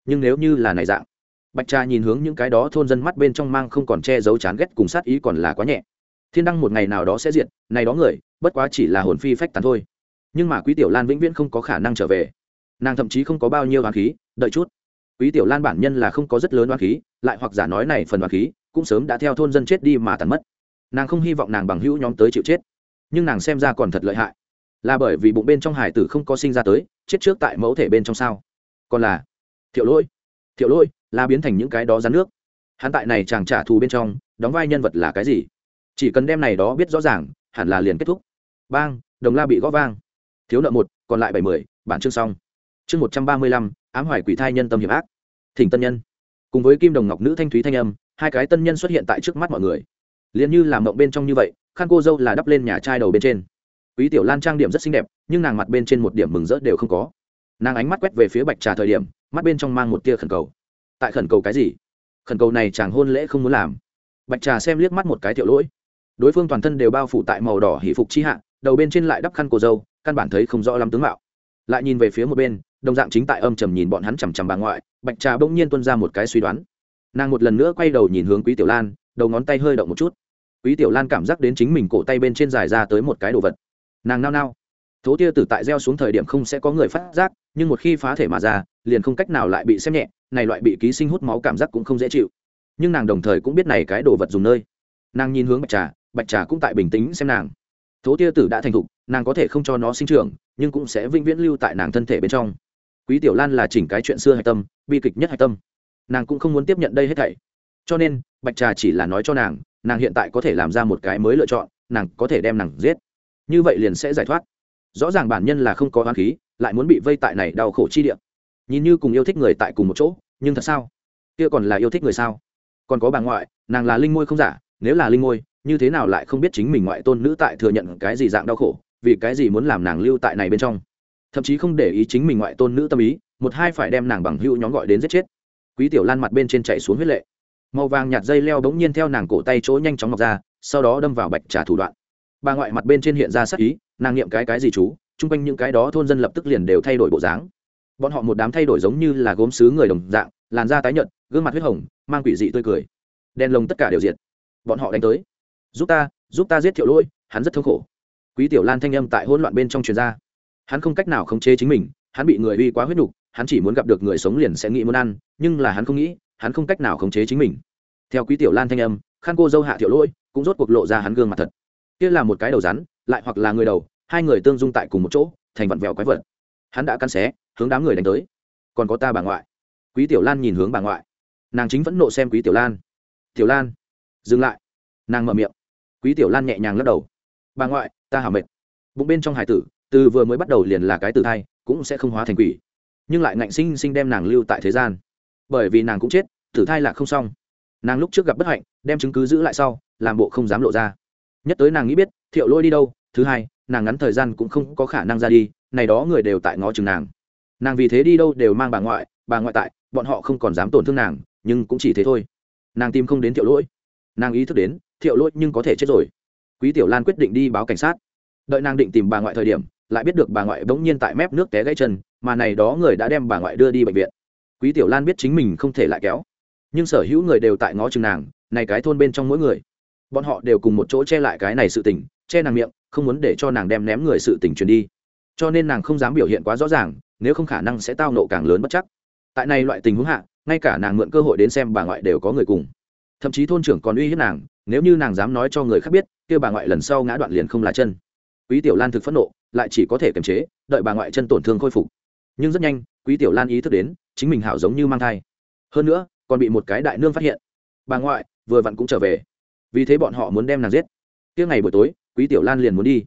Nhưng nếu như là này dạng bạch trà nhìn hướng những cái đó thôn dân mắt bên trong mang không còn che giấu chán ghét cùng sát ý còn là quá nhẹ. Thiên đăng một ngày nào đó sẽ diệt, này đó người, bất quá chỉ là hồn phi phách tán thôi. Nhưng mà quý tiểu lan vĩnh viễn không có khả năng trở về. Nàng thậm chí không có bao nhiêu hoàng khí, đợi chút. Quý tiểu lan bản nhân là không có rất lớn hoàng khí, lại hoặc giả nói này phần hoàng khí, cũng sớm đã theo thôn dân chết đi mà tàn mất. Nàng không hy vọng nàng bằng hữu nhóm tới chịu chết. Nhưng nàng xem ra còn thật lợi hại. Là bởi vì bụng bên trong hải tử không có sinh ra tới, chết trước tại mẫu thể bên trong sao? Còn là thiệu lỗi thiệu lỗi là biến thành những cái đó rắn nước. Hắn tại này chàng trả thù bên trong, đóng vai nhân vật là cái gì? Chỉ cần đem này đó biết rõ ràng, hẳn là liền kết thúc. Bang, đồng la bị gõ vang. Thiếu nợ một, còn lại bảy mươi bản chương xong. Chương một trăm ba mươi lăm, ám hoài quỷ thai nhân tâm hiểm ác. Thỉnh tân nhân. Cùng với kim đồng ngọc nữ thanh thúy thanh âm, hai cái tân nhân xuất hiện tại trước mắt mọi người. Liền như làm mộng bên trong như vậy, khăn cô dâu là đắp lên nhà trai đầu bên trên. Quý tiểu lan trang điểm rất xinh đẹp, nhưng nàng mặt bên trên một điểm mừng rỡ đều không có nàng ánh mắt quét về phía bạch trà thời điểm, mắt bên trong mang một tia khẩn cầu. Tại khẩn cầu cái gì? Khẩn cầu này chàng hôn lễ không muốn làm. Bạch trà xem liếc mắt một cái thiệu lỗi. Đối phương toàn thân đều bao phủ tại màu đỏ hỷ phục chi hạ, đầu bên trên lại đắp khăn cổ dâu, căn bản thấy không rõ lắm tướng mạo. Lại nhìn về phía một bên, đồng dạng chính tại âm trầm nhìn bọn hắn chằm chằm bà ngoại, bạch trà bỗng nhiên tuân ra một cái suy đoán. Nàng một lần nữa quay đầu nhìn hướng quý tiểu lan, đầu ngón tay hơi động một chút. Quý tiểu lan cảm giác đến chính mình cổ tay bên trên dài ra tới một cái đồ vật. Nàng nao nao. Thố tia tử tại gieo xuống thời điểm không sẽ có người phát giác nhưng một khi phá thể mà ra, liền không cách nào lại bị xem nhẹ, này loại bị ký sinh hút máu cảm giác cũng không dễ chịu. Nhưng nàng đồng thời cũng biết này cái đồ vật dùng nơi. Nàng nhìn hướng bạch trà bạch trà cũng tại bình tĩnh xem nàng. Thố tia tử đã thành thục, nàng có thể không cho nó sinh trưởng, nhưng cũng sẽ vĩnh viễn lưu tại nàng thân thể bên trong. Quý tiểu lan là chỉnh cái chuyện xưa hạch tâm, bi kịch nhất hạch tâm. Nàng cũng không muốn tiếp nhận đây hết thảy. Cho nên, bạch trà chỉ là nói cho nàng nàng hiện tại có thể làm ra một cái mới lựa chọn, nàng có thể đem nàng giết. Như vậy liền sẽ giải thoát. Rõ ràng bản nhân là không có hoang khí lại muốn bị vây tại này đau khổ chi địa. Nhìn như cùng yêu thích người tại cùng một chỗ, nhưng thật sao? Kia còn là yêu thích người sao? Còn có bà ngoại, nàng là linh môi không giả, nếu là linh môi, như thế nào lại không biết chính mình ngoại tôn nữ tại thừa nhận cái gì dạng đau khổ, vì cái gì muốn làm nàng lưu tại này bên trong? Thậm chí không để ý chính mình ngoại tôn nữ tâm ý, một hai phải đem nàng bằng hữu nhóm gọi đến giết chết. Quý tiểu lan mặt bên trên chạy xuống huyết lệ. Màu vàng nhạt dây leo bỗng nhiên theo nàng cổ tay chỗ nhanh chóng mọc ra, sau đó đâm vào bạch trà thủ đoạn. Bà ngoại mặt bên trên hiện ra sắc ý, nàng niệm cái cái gì chú? Chung quanh những cái đó thôn dân lập tức liền đều thay đổi bộ dáng. Bọn họ một đám thay đổi giống như là gốm xứ người đồng dạng, làn da tái nhợt, gương mặt huyết hồng, mang quỷ dị tươi cười. Đen lông tất cả đều diệt. Bọn họ đánh tới. Giúp ta giúp ta giết thiệu lôi, hắn rất thương khổ. Quý tiểu lan thanh âm tại hỗn loạn bên trong truyền ra. Hắn không cách nào khống chế chính mình, hắn bị người uy quá huyết nhục, hắn chỉ muốn gặp được người sống liền sẽ nghĩ muốn ăn, nhưng là hắn không nghĩ, hắn không cách nào khống chế chính mình. Theo quý tiểu lan thanh âm, khăn cô dâu hạ thiệu lỗi cũng rốt cuộc lộ ra hắn gương mặt thật. Kia là một cái đầu rắn, lại hoặc là người đầu hai người tương dung tại cùng một chỗ, thành vặn vẹo quái vật. Hắn đã căn xé, hướng đám người đánh tới. Còn có ta bà ngoại. Quý tiểu lan nhìn hướng bà ngoại. Nàng chính vẫn nộ xem quý tiểu lan. Tiểu lan, dừng lại. Nàng mở miệng. Quý tiểu lan nhẹ nhàng lắc đầu. Bà ngoại, ta hảo mệt. Bụng bên trong hải tử, từ vừa mới bắt đầu liền là cái tử thai, cũng sẽ không hóa thành quỷ. Nhưng lại ngạnh sinh sinh đem nàng lưu tại thế gian. Bởi vì nàng cũng chết, tử thai là không xong. Nàng lúc trước gặp bất hạnh, đem chứng cứ giữ lại sau, làm bộ không dám lộ ra. Nhất tới nàng nghĩ biết, thiệu lôi đi đâu? Thứ hai nàng ngắn thời gian cũng không có khả năng ra đi, này đó người đều tại ngó chừng nàng. Nàng vì thế đi đâu đều mang bà ngoại bà ngoại tại, bọn họ không còn dám tổn thương nàng, nhưng cũng chỉ thế thôi. Nàng tìm không đến thiệu lỗi. Nàng ý thức đến, thiệu lỗi nhưng có thể chết rồi. Quý tiểu lan quyết định đi báo cảnh sát. Đợi nàng định tìm bà ngoại thời điểm, lại biết được bà ngoại bỗng nhiên tại mép nước té gãy chân, mà này đó người đã đem bà ngoại đưa đi bệnh viện. Quý tiểu lan biết chính mình không thể lại kéo. Nhưng sở hữu người đều tại ngó chừng nàng, này cái thôn bên trong mỗi người. Bọn họ đều cùng một chỗ che lại cái này sự tình, che nàng miệng không muốn để cho nàng đem ném người sự tình truyền đi. Cho nên nàng không dám biểu hiện quá rõ ràng, nếu không khả năng sẽ tao nộ càng lớn bất chắc. Tại này loại tình huống hạ, ngay cả nàng mượn cơ hội đến xem bà ngoại đều có người cùng. Thậm chí thôn trưởng còn uy hiếp nàng, nếu như nàng dám nói cho người khác biết kêu bà ngoại lần sau ngã đoạn liền không là chân. Quý tiểu lan thực phẫn nộ, lại chỉ có thể kiềm chế, đợi bà ngoại chân tổn thương khôi phục. Nhưng rất nhanh, quý tiểu lan ý thức đến, chính mình hảo giống như mang thai. Hơn nữa, còn bị một cái đại nương phát hiện. Bà ngoại, vừa vặn cũng trở về. Vì thế bọn họ muốn đem nàng giết. Kia ngày buổi tối quý tiểu lan liền muốn đi.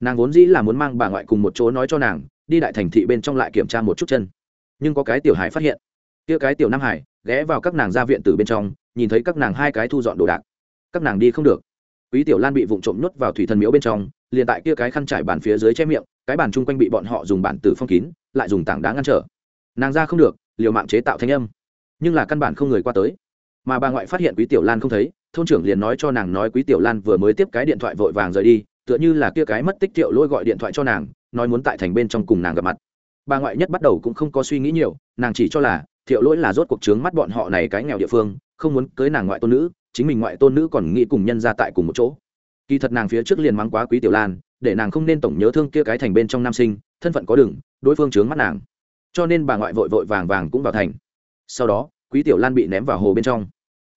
Nàng vốn dĩ là muốn mang bà ngoại cùng một chỗ nói cho nàng, đi đại thành thị bên trong lại kiểm tra một chút chân. Nhưng có cái tiểu hải phát hiện. Kia cái tiểu nam hải ghé vào các nàng ra viện từ bên trong, nhìn thấy các nàng hai cái thu dọn đồ đạc. Các nàng đi không được. Quý tiểu lan bị vụng trộm nhốt vào thủy thần miếu bên trong, liền tại kia cái khăn trải bàn phía dưới che miệng, cái bàn chung quanh bị bọn họ dùng bản tử phong kín, lại dùng tảng đá ngăn trở. Nàng ra không được, liều mạng chế tạo thanh âm. Nhưng là căn bản không người qua tới. Mà bà ngoại phát hiện quý tiểu lan không thấy thôn trưởng liền nói cho nàng nói quý tiểu lan vừa mới tiếp cái điện thoại vội vàng rời đi, tựa như là kia cái mất tích triệu lôi gọi điện thoại cho nàng, nói muốn tại thành bên trong cùng nàng gặp mặt. Bà ngoại nhất bắt đầu cũng không có suy nghĩ nhiều, nàng chỉ cho là thiệu lỗi là rốt cuộc trướng mắt bọn họ này cái nghèo địa phương, không muốn cưới nàng ngoại tôn nữ, chính mình ngoại tôn nữ còn nghĩ cùng nhân ra tại cùng một chỗ. Kỳ thật nàng phía trước liền mắng quá quý tiểu lan, để nàng không nên tổng nhớ thương kia cái thành bên trong nam sinh, thân phận có đừng, đối phương trướng mắt nàng. Cho nên bà ngoại vội vội vàng vàng cũng vào thành. Sau đó, quý tiểu lan bị ném vào hồ bên trong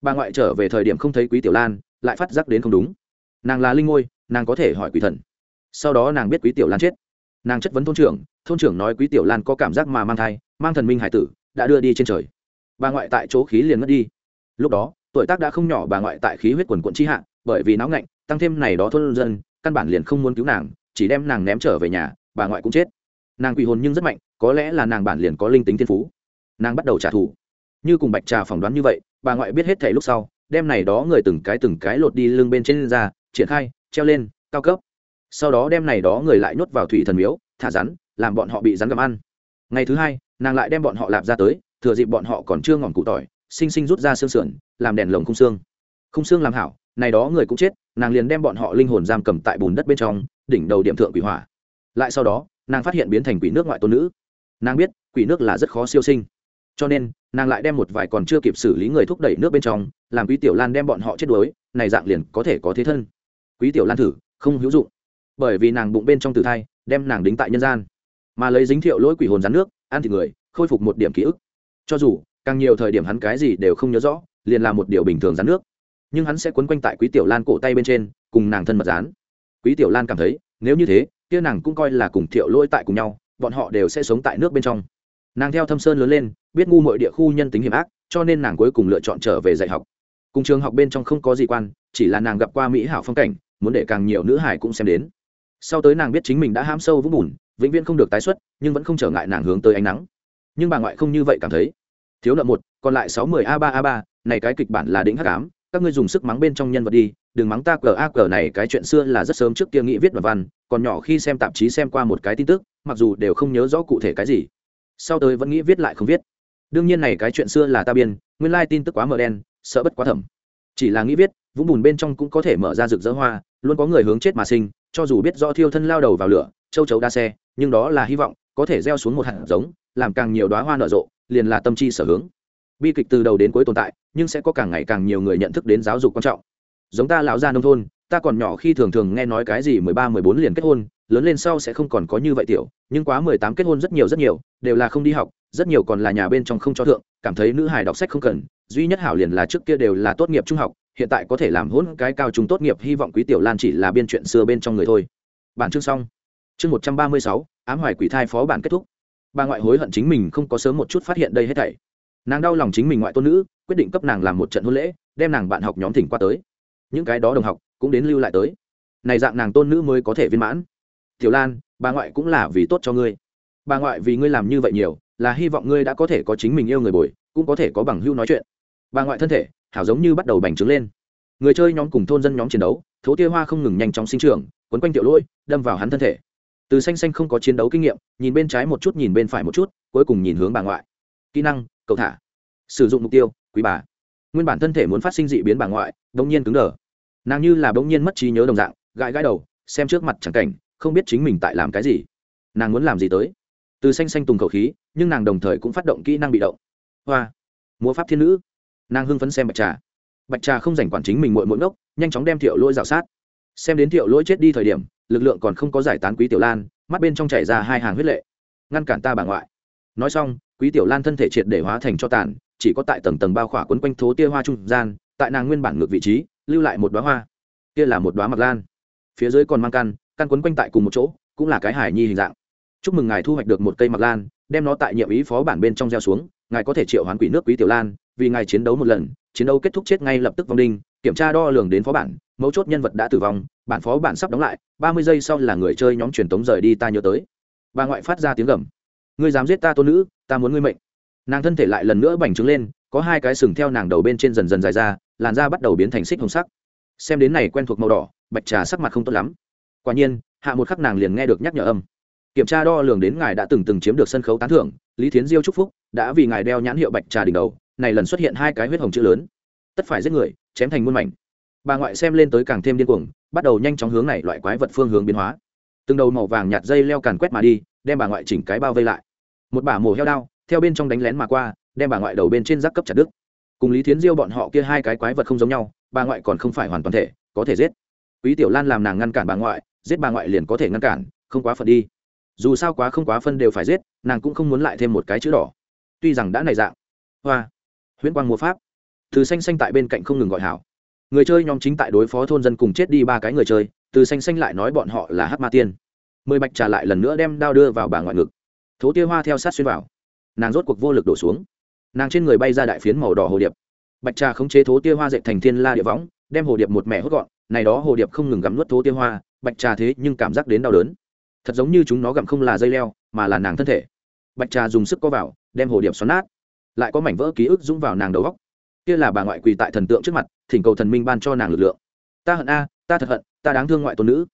bà ngoại trở về thời điểm không thấy quý tiểu lan, lại phát giác đến không đúng. Nàng là linh ngôi, nàng có thể hỏi quý thần. Sau đó nàng biết quý tiểu lan chết. Nàng chất vấn thôn trưởng thôn trưởng nói quý tiểu lan có cảm giác mà mang thai, mang thần minh hải tử, đã đưa đi trên trời. Bà ngoại tại chỗ khí liền mất đi. Lúc đó, tuổi tác đã không nhỏ bà ngoại tại khí huyết quần quận chi hạ, bởi vì náo ngạnh, tăng thêm này đó thôn dân, căn bản liền không muốn cứu nàng, chỉ đem nàng ném trở về nhà, bà ngoại cũng chết. Nàng quỷ hồn nhưng rất mạnh, có lẽ là nàng bản liền có linh tính thiên phú. Nàng bắt đầu trả thù như cùng bạch trà phỏng đoán như vậy, bà ngoại biết hết thảy lúc sau, đem này đó người từng cái từng cái lột đi lưng bên trên ra, triển khai, treo lên, cao cấp. Sau đó đem này đó người lại nhốt vào thủy thần miếu, thả rắn, làm bọn họ bị rắn gặm ăn. Ngày thứ hai, nàng lại đem bọn họ lạp ra tới, thừa dịp bọn họ còn chưa ngỏm cụ tỏi sinh sinh rút ra xương sườn, làm đèn lồng khung xương. Khung xương làm hảo, này đó người cũng chết, nàng liền đem bọn họ linh hồn giam cầm tại bùn đất bên trong, đỉnh đầu điểm thượng quỷ hỏa. Lại sau đó, nàng phát hiện biến thành quỷ nước ngoại tôn nữ. Nàng biết, quỷ nước là rất khó siêu sinh cho nên nàng lại đem một vài còn chưa kịp xử lý người thúc đẩy nước bên trong, làm quý tiểu lan đem bọn họ chết đuối, này dạng liền có thể có thế thân. Quý tiểu lan thử, không hữu dụng. Bởi vì nàng bụng bên trong tử thai, đem nàng đính tại nhân gian. Mà lấy dính thiệu lỗi quỷ hồn rắn nước, ăn thịt người, khôi phục một điểm ký ức. Cho dù, càng nhiều thời điểm hắn cái gì đều không nhớ rõ, liền là một điều bình thường rắn nước. Nhưng hắn sẽ quấn quanh tại quý tiểu lan cổ tay bên trên, cùng nàng thân mật rán quý tiểu lan cảm thấy, nếu như thế, kia nàng cũng coi là cùng thiệu lỗi tại cùng nhau, bọn họ đều sẽ sống tại nước bên trong nàng theo thâm sơn lớn lên, biết ngu mọi địa khu nhân tính hiểm ác, cho nên nàng cuối cùng lựa chọn trở về dạy học. Cùng trường học bên trong không có gì quan, chỉ là nàng gặp qua mỹ hảo phong cảnh, muốn để càng nhiều nữ hải cũng xem đến. Sau tới nàng biết chính mình đã ham sâu vũng bùn, vĩnh viễn không được tái xuất, nhưng vẫn không trở ngại nàng hướng tới ánh nắng. Nhưng bà ngoại không như vậy cảm thấy. Thiếu nợ một, còn lại sáu mươi a ba a ba, này cái kịch bản là đỉnh hắc ám, các ngươi dùng sức mắng bên trong nhân vật đi, đừng mắng ta cờ a cờ này, cái chuyện xưa là rất sớm trước kia nghĩ viết và văn, còn nhỏ khi xem tạp chí xem qua một cái tin tức, mặc dù đều không nhớ rõ cụ thể cái gì sau tới vẫn nghĩ viết lại không viết. Đương nhiên này cái chuyện xưa là ta biên, nguyên lai tin tức quá mờ đen, sợ bất quá thẩm chỉ là nghĩ viết, vũng bùn bên trong cũng có thể mở ra rực rỡ hoa, luôn có người hướng chết mà sinh, cho dù biết do thiêu thân lao đầu vào lửa, châu chấu đa xe, nhưng đó là hy vọng, có thể gieo xuống một hạt giống, làm càng nhiều đoá hoa nở rộ, liền là tâm chi sở hướng. Bi kịch từ đầu đến cuối tồn tại, nhưng sẽ có càng ngày càng nhiều người nhận thức đến giáo dục quan trọng. Giống ta lão gia nông thôn, ta còn nhỏ khi thường thường nghe nói cái gì mười ba, mười bốn liền kết hôn lớn lên sau sẽ không còn có như vậy tiểu, nhưng quá mười tám kết hôn rất nhiều rất nhiều, đều là không đi học, rất nhiều còn là nhà bên trong không cho thượng, cảm thấy nữ hài đọc sách không cần, duy nhất hảo liền là trước kia đều là tốt nghiệp trung học, hiện tại có thể làm hôn cái cao trung tốt nghiệp, hy vọng quý tiểu lan chỉ là biên chuyện xưa bên trong người thôi. Bản chương xong. Chương một trăm ba mươi sáu, ám hoài quỷ thai phó bản kết thúc. Bà ngoại hối hận chính mình không có sớm một chút phát hiện đây hết thảy. Nàng đau lòng chính mình ngoại tôn nữ, quyết định cấp nàng làm một trận hôn lễ, đem nàng bạn học nhóm thỉnh qua tới. Những cái đó đồng học cũng đến lưu lại tới. Này dạng nàng tôn nữ mới có thể viên mãn tiểu lan, bà ngoại cũng là vì tốt cho ngươi. Bà ngoại vì ngươi làm như vậy nhiều, là hy vọng ngươi đã có thể có chính mình yêu người bồi, cũng có thể có bằng hưu nói chuyện. Bà ngoại thân thể, hảo giống như bắt đầu bành trướng lên. Người chơi nhóm cùng thôn dân nhóm chiến đấu, thố tia hoa không ngừng nhanh chóng sinh trưởng, quấn quanh tiểu lỗi, đâm vào hắn thân thể. Từ xanh xanh không có chiến đấu kinh nghiệm, nhìn bên trái một chút nhìn bên phải một chút, cuối cùng nhìn hướng bà ngoại. Kỹ năng cầu thả. Sử dụng mục tiêu, quý bà. Nguyên bản thân thể muốn phát sinh dị biến bà ngoại, bỗng nhiên cứng đờ. Nàng như là bỗng nhiên mất trí nhớ đồng dạng, gãi gãi đầu, xem trước mặt chẳng cảnh không biết chính mình tại làm cái gì. Nàng muốn làm gì tới? Từ xanh xanh tùng khẩu khí, nhưng nàng đồng thời cũng phát động kỹ năng bị động. Hoa! Múa pháp thiên nữ! Nàng hưng phấn xem bạch trà. Bạch trà không giành quản chính mình mội mội ngốc, nhanh chóng đem thiệu lỗi rào sát. Xem đến thiệu lỗi chết đi thời điểm, lực lượng còn không có giải tán quý tiểu lan, mắt bên trong chảy ra hai hàng huyết lệ. Ngăn cản ta bà ngoại. Nói xong, quý tiểu lan thân thể triệt để hóa thành cho tàn, chỉ có tại tầng tầng bao khỏa quấn quanh thố tia hoa trung gian, tại nàng nguyên bản ngược vị trí, lưu lại một đoá hoa. Kia là một đoá mặc lan. Phía dưới còn mang căn căn quấn quanh tại cùng một chỗ, cũng là cái hải nhi hình dạng. Chúc mừng ngài thu hoạch được một cây mặc lan, đem nó tại nhiệm ý phó bản bên trong gieo xuống, ngài có thể triệu hoán quỷ nước quý tiểu lan, vì ngài chiến đấu một lần, chiến đấu kết thúc chết ngay lập tức vong đinh, kiểm tra đo lường đến phó bản, mấu chốt nhân vật đã tử vong, bản phó bản sắp đóng lại, ba mươi giây sau là người chơi nhóm truyền tống rời đi, ta nhớ tới. Bà ngoại phát ra tiếng gầm. Ngươi dám giết ta tôn nữ, ta muốn ngươi mệnh. Nàng thân thể lại lần nữa bành trướng lên, có hai cái sừng theo nàng đầu bên trên dần dần dài ra, làn da bắt đầu biến thành xích hồng sắc. Xem đến này quen thuộc màu đỏ, bạch trà sắc mặt không tốt lắm quả nhiên, hạ một khắc nàng liền nghe được nhắc nhở âm. Kiểm tra đo lường đến ngài đã từng từng chiếm được sân khấu tán thưởng, lý thiến diêu chúc phúc, đã vì ngài đeo nhãn hiệu bạch trà đỉnh đầu, này lần xuất hiện hai cái huyết hồng chữ lớn. Tất phải giết người, chém thành muôn mảnh. Bà ngoại xem lên tới càng thêm điên cuồng, bắt đầu nhanh chóng hướng này loại quái vật phương hướng biến hóa. Từng đầu màu vàng nhạt dây leo càn quét mà đi, đem bà ngoại chỉnh cái bao vây lại. Một bả mổ heo đao, theo bên trong đánh lén mà qua, đem bà ngoại đầu bên trên giáp cấp chặt đứt. Cùng lý thiến diêu bọn họ kia hai cái quái vật không giống nhau, bà ngoại còn không phải hoàn toàn thể, có thể giết. Quý tiểu lan làm nàng ngăn cản bà ngoại giết bà ngoại liền có thể ngăn cản, không quá phần đi. Dù sao quá không quá phân đều phải giết, nàng cũng không muốn lại thêm một cái chữ đỏ. Tuy rằng đã này dạng. Hoa. Huyễn quang múa pháp. Từ xanh xanh tại bên cạnh không ngừng gọi hảo. Người chơi nhóm chính tại đối phó thôn dân cùng chết đi ba cái người chơi, từ xanh xanh lại nói bọn họ là hát ma tiên. Mười bạch trả lại lần nữa đem đao đưa vào bà ngoại ngực. Thố tia hoa theo sát xuyên vào. Nàng rốt cuộc vô lực đổ xuống. Nàng trên người bay ra đại phiến màu đỏ hồ điệp. Bạch trà khống chế thố tia hoa dậy thành thiên la địa võng, đem hồ điệp một mẹ hốt gọn, này đó hồ điệp không ngừng gặm nuốt thố tia hoa bạch trà thế nhưng cảm giác đến đau đớn. Thật giống như chúng nó gặm không là dây leo, mà là nàng thân thể. Bạch trà dùng sức co vào, đem hồ điệp xoắn nát. Lại có mảnh vỡ ký ức dũng vào nàng đầu góc kia là bà ngoại quỳ tại thần tượng trước mặt, thỉnh cầu thần minh ban cho nàng lực lượng. Ta hận a, ta thật hận, ta đáng thương ngoại tôn nữ.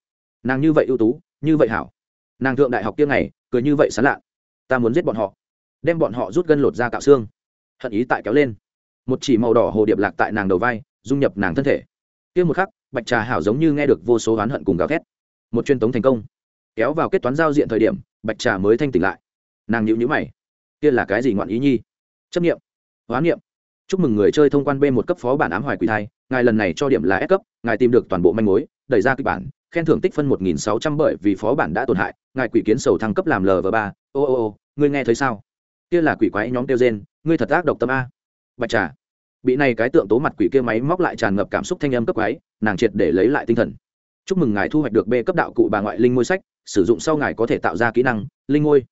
Nàng như vậy ưu tú, như vậy hảo. Nàng thượng đại học kia ngày, cười như vậy sán lạ. Ta muốn giết bọn họ. Đem bọn họ rút gân lột ra cạo xương. Hận ý tại kéo lên. Một chỉ màu đỏ hồ điệp lạc tại nàng đầu vai, dung nhập nàng thân thể. Kia một khắc bạch trà hảo giống như nghe được vô số oán hận cùng gào thét. Một truyền tống thành công. Kéo vào kết toán giao diện thời điểm, bạch trà mới thanh tỉnh lại. Nàng nhịu nhữ mày. Kia là cái gì ngoạn ý nhi? Chấp nghiệm hoán niệm. Chúc mừng người chơi thông quan b một cấp phó bản ám hoài quỷ thai, ngài lần này cho điểm là S cấp, ngài tìm được toàn bộ manh mối, đẩy ra kịch bản, khen thưởng tích phân một nghìn sáu trăm bởi vì phó bản đã tổn hại, ngài quỷ kiến sầu thăng cấp làm lv ba. Ô ô ô, ngươi nghe thấy sao? Kia là quỷ quái nhóm tiêu gen ngươi thật ác độc tâm a. Bạch trà bị này cái tượng tố mặt quỷ kia máy móc lại tràn ngập cảm xúc thanh âm cấp quái, nàng triệt để lấy lại tinh thần. Chúc mừng ngài thu hoạch được b cấp đạo cụ bà ngoại linh ngôi sách, sử dụng sau ngài có thể tạo ra kỹ năng, linh ngôi.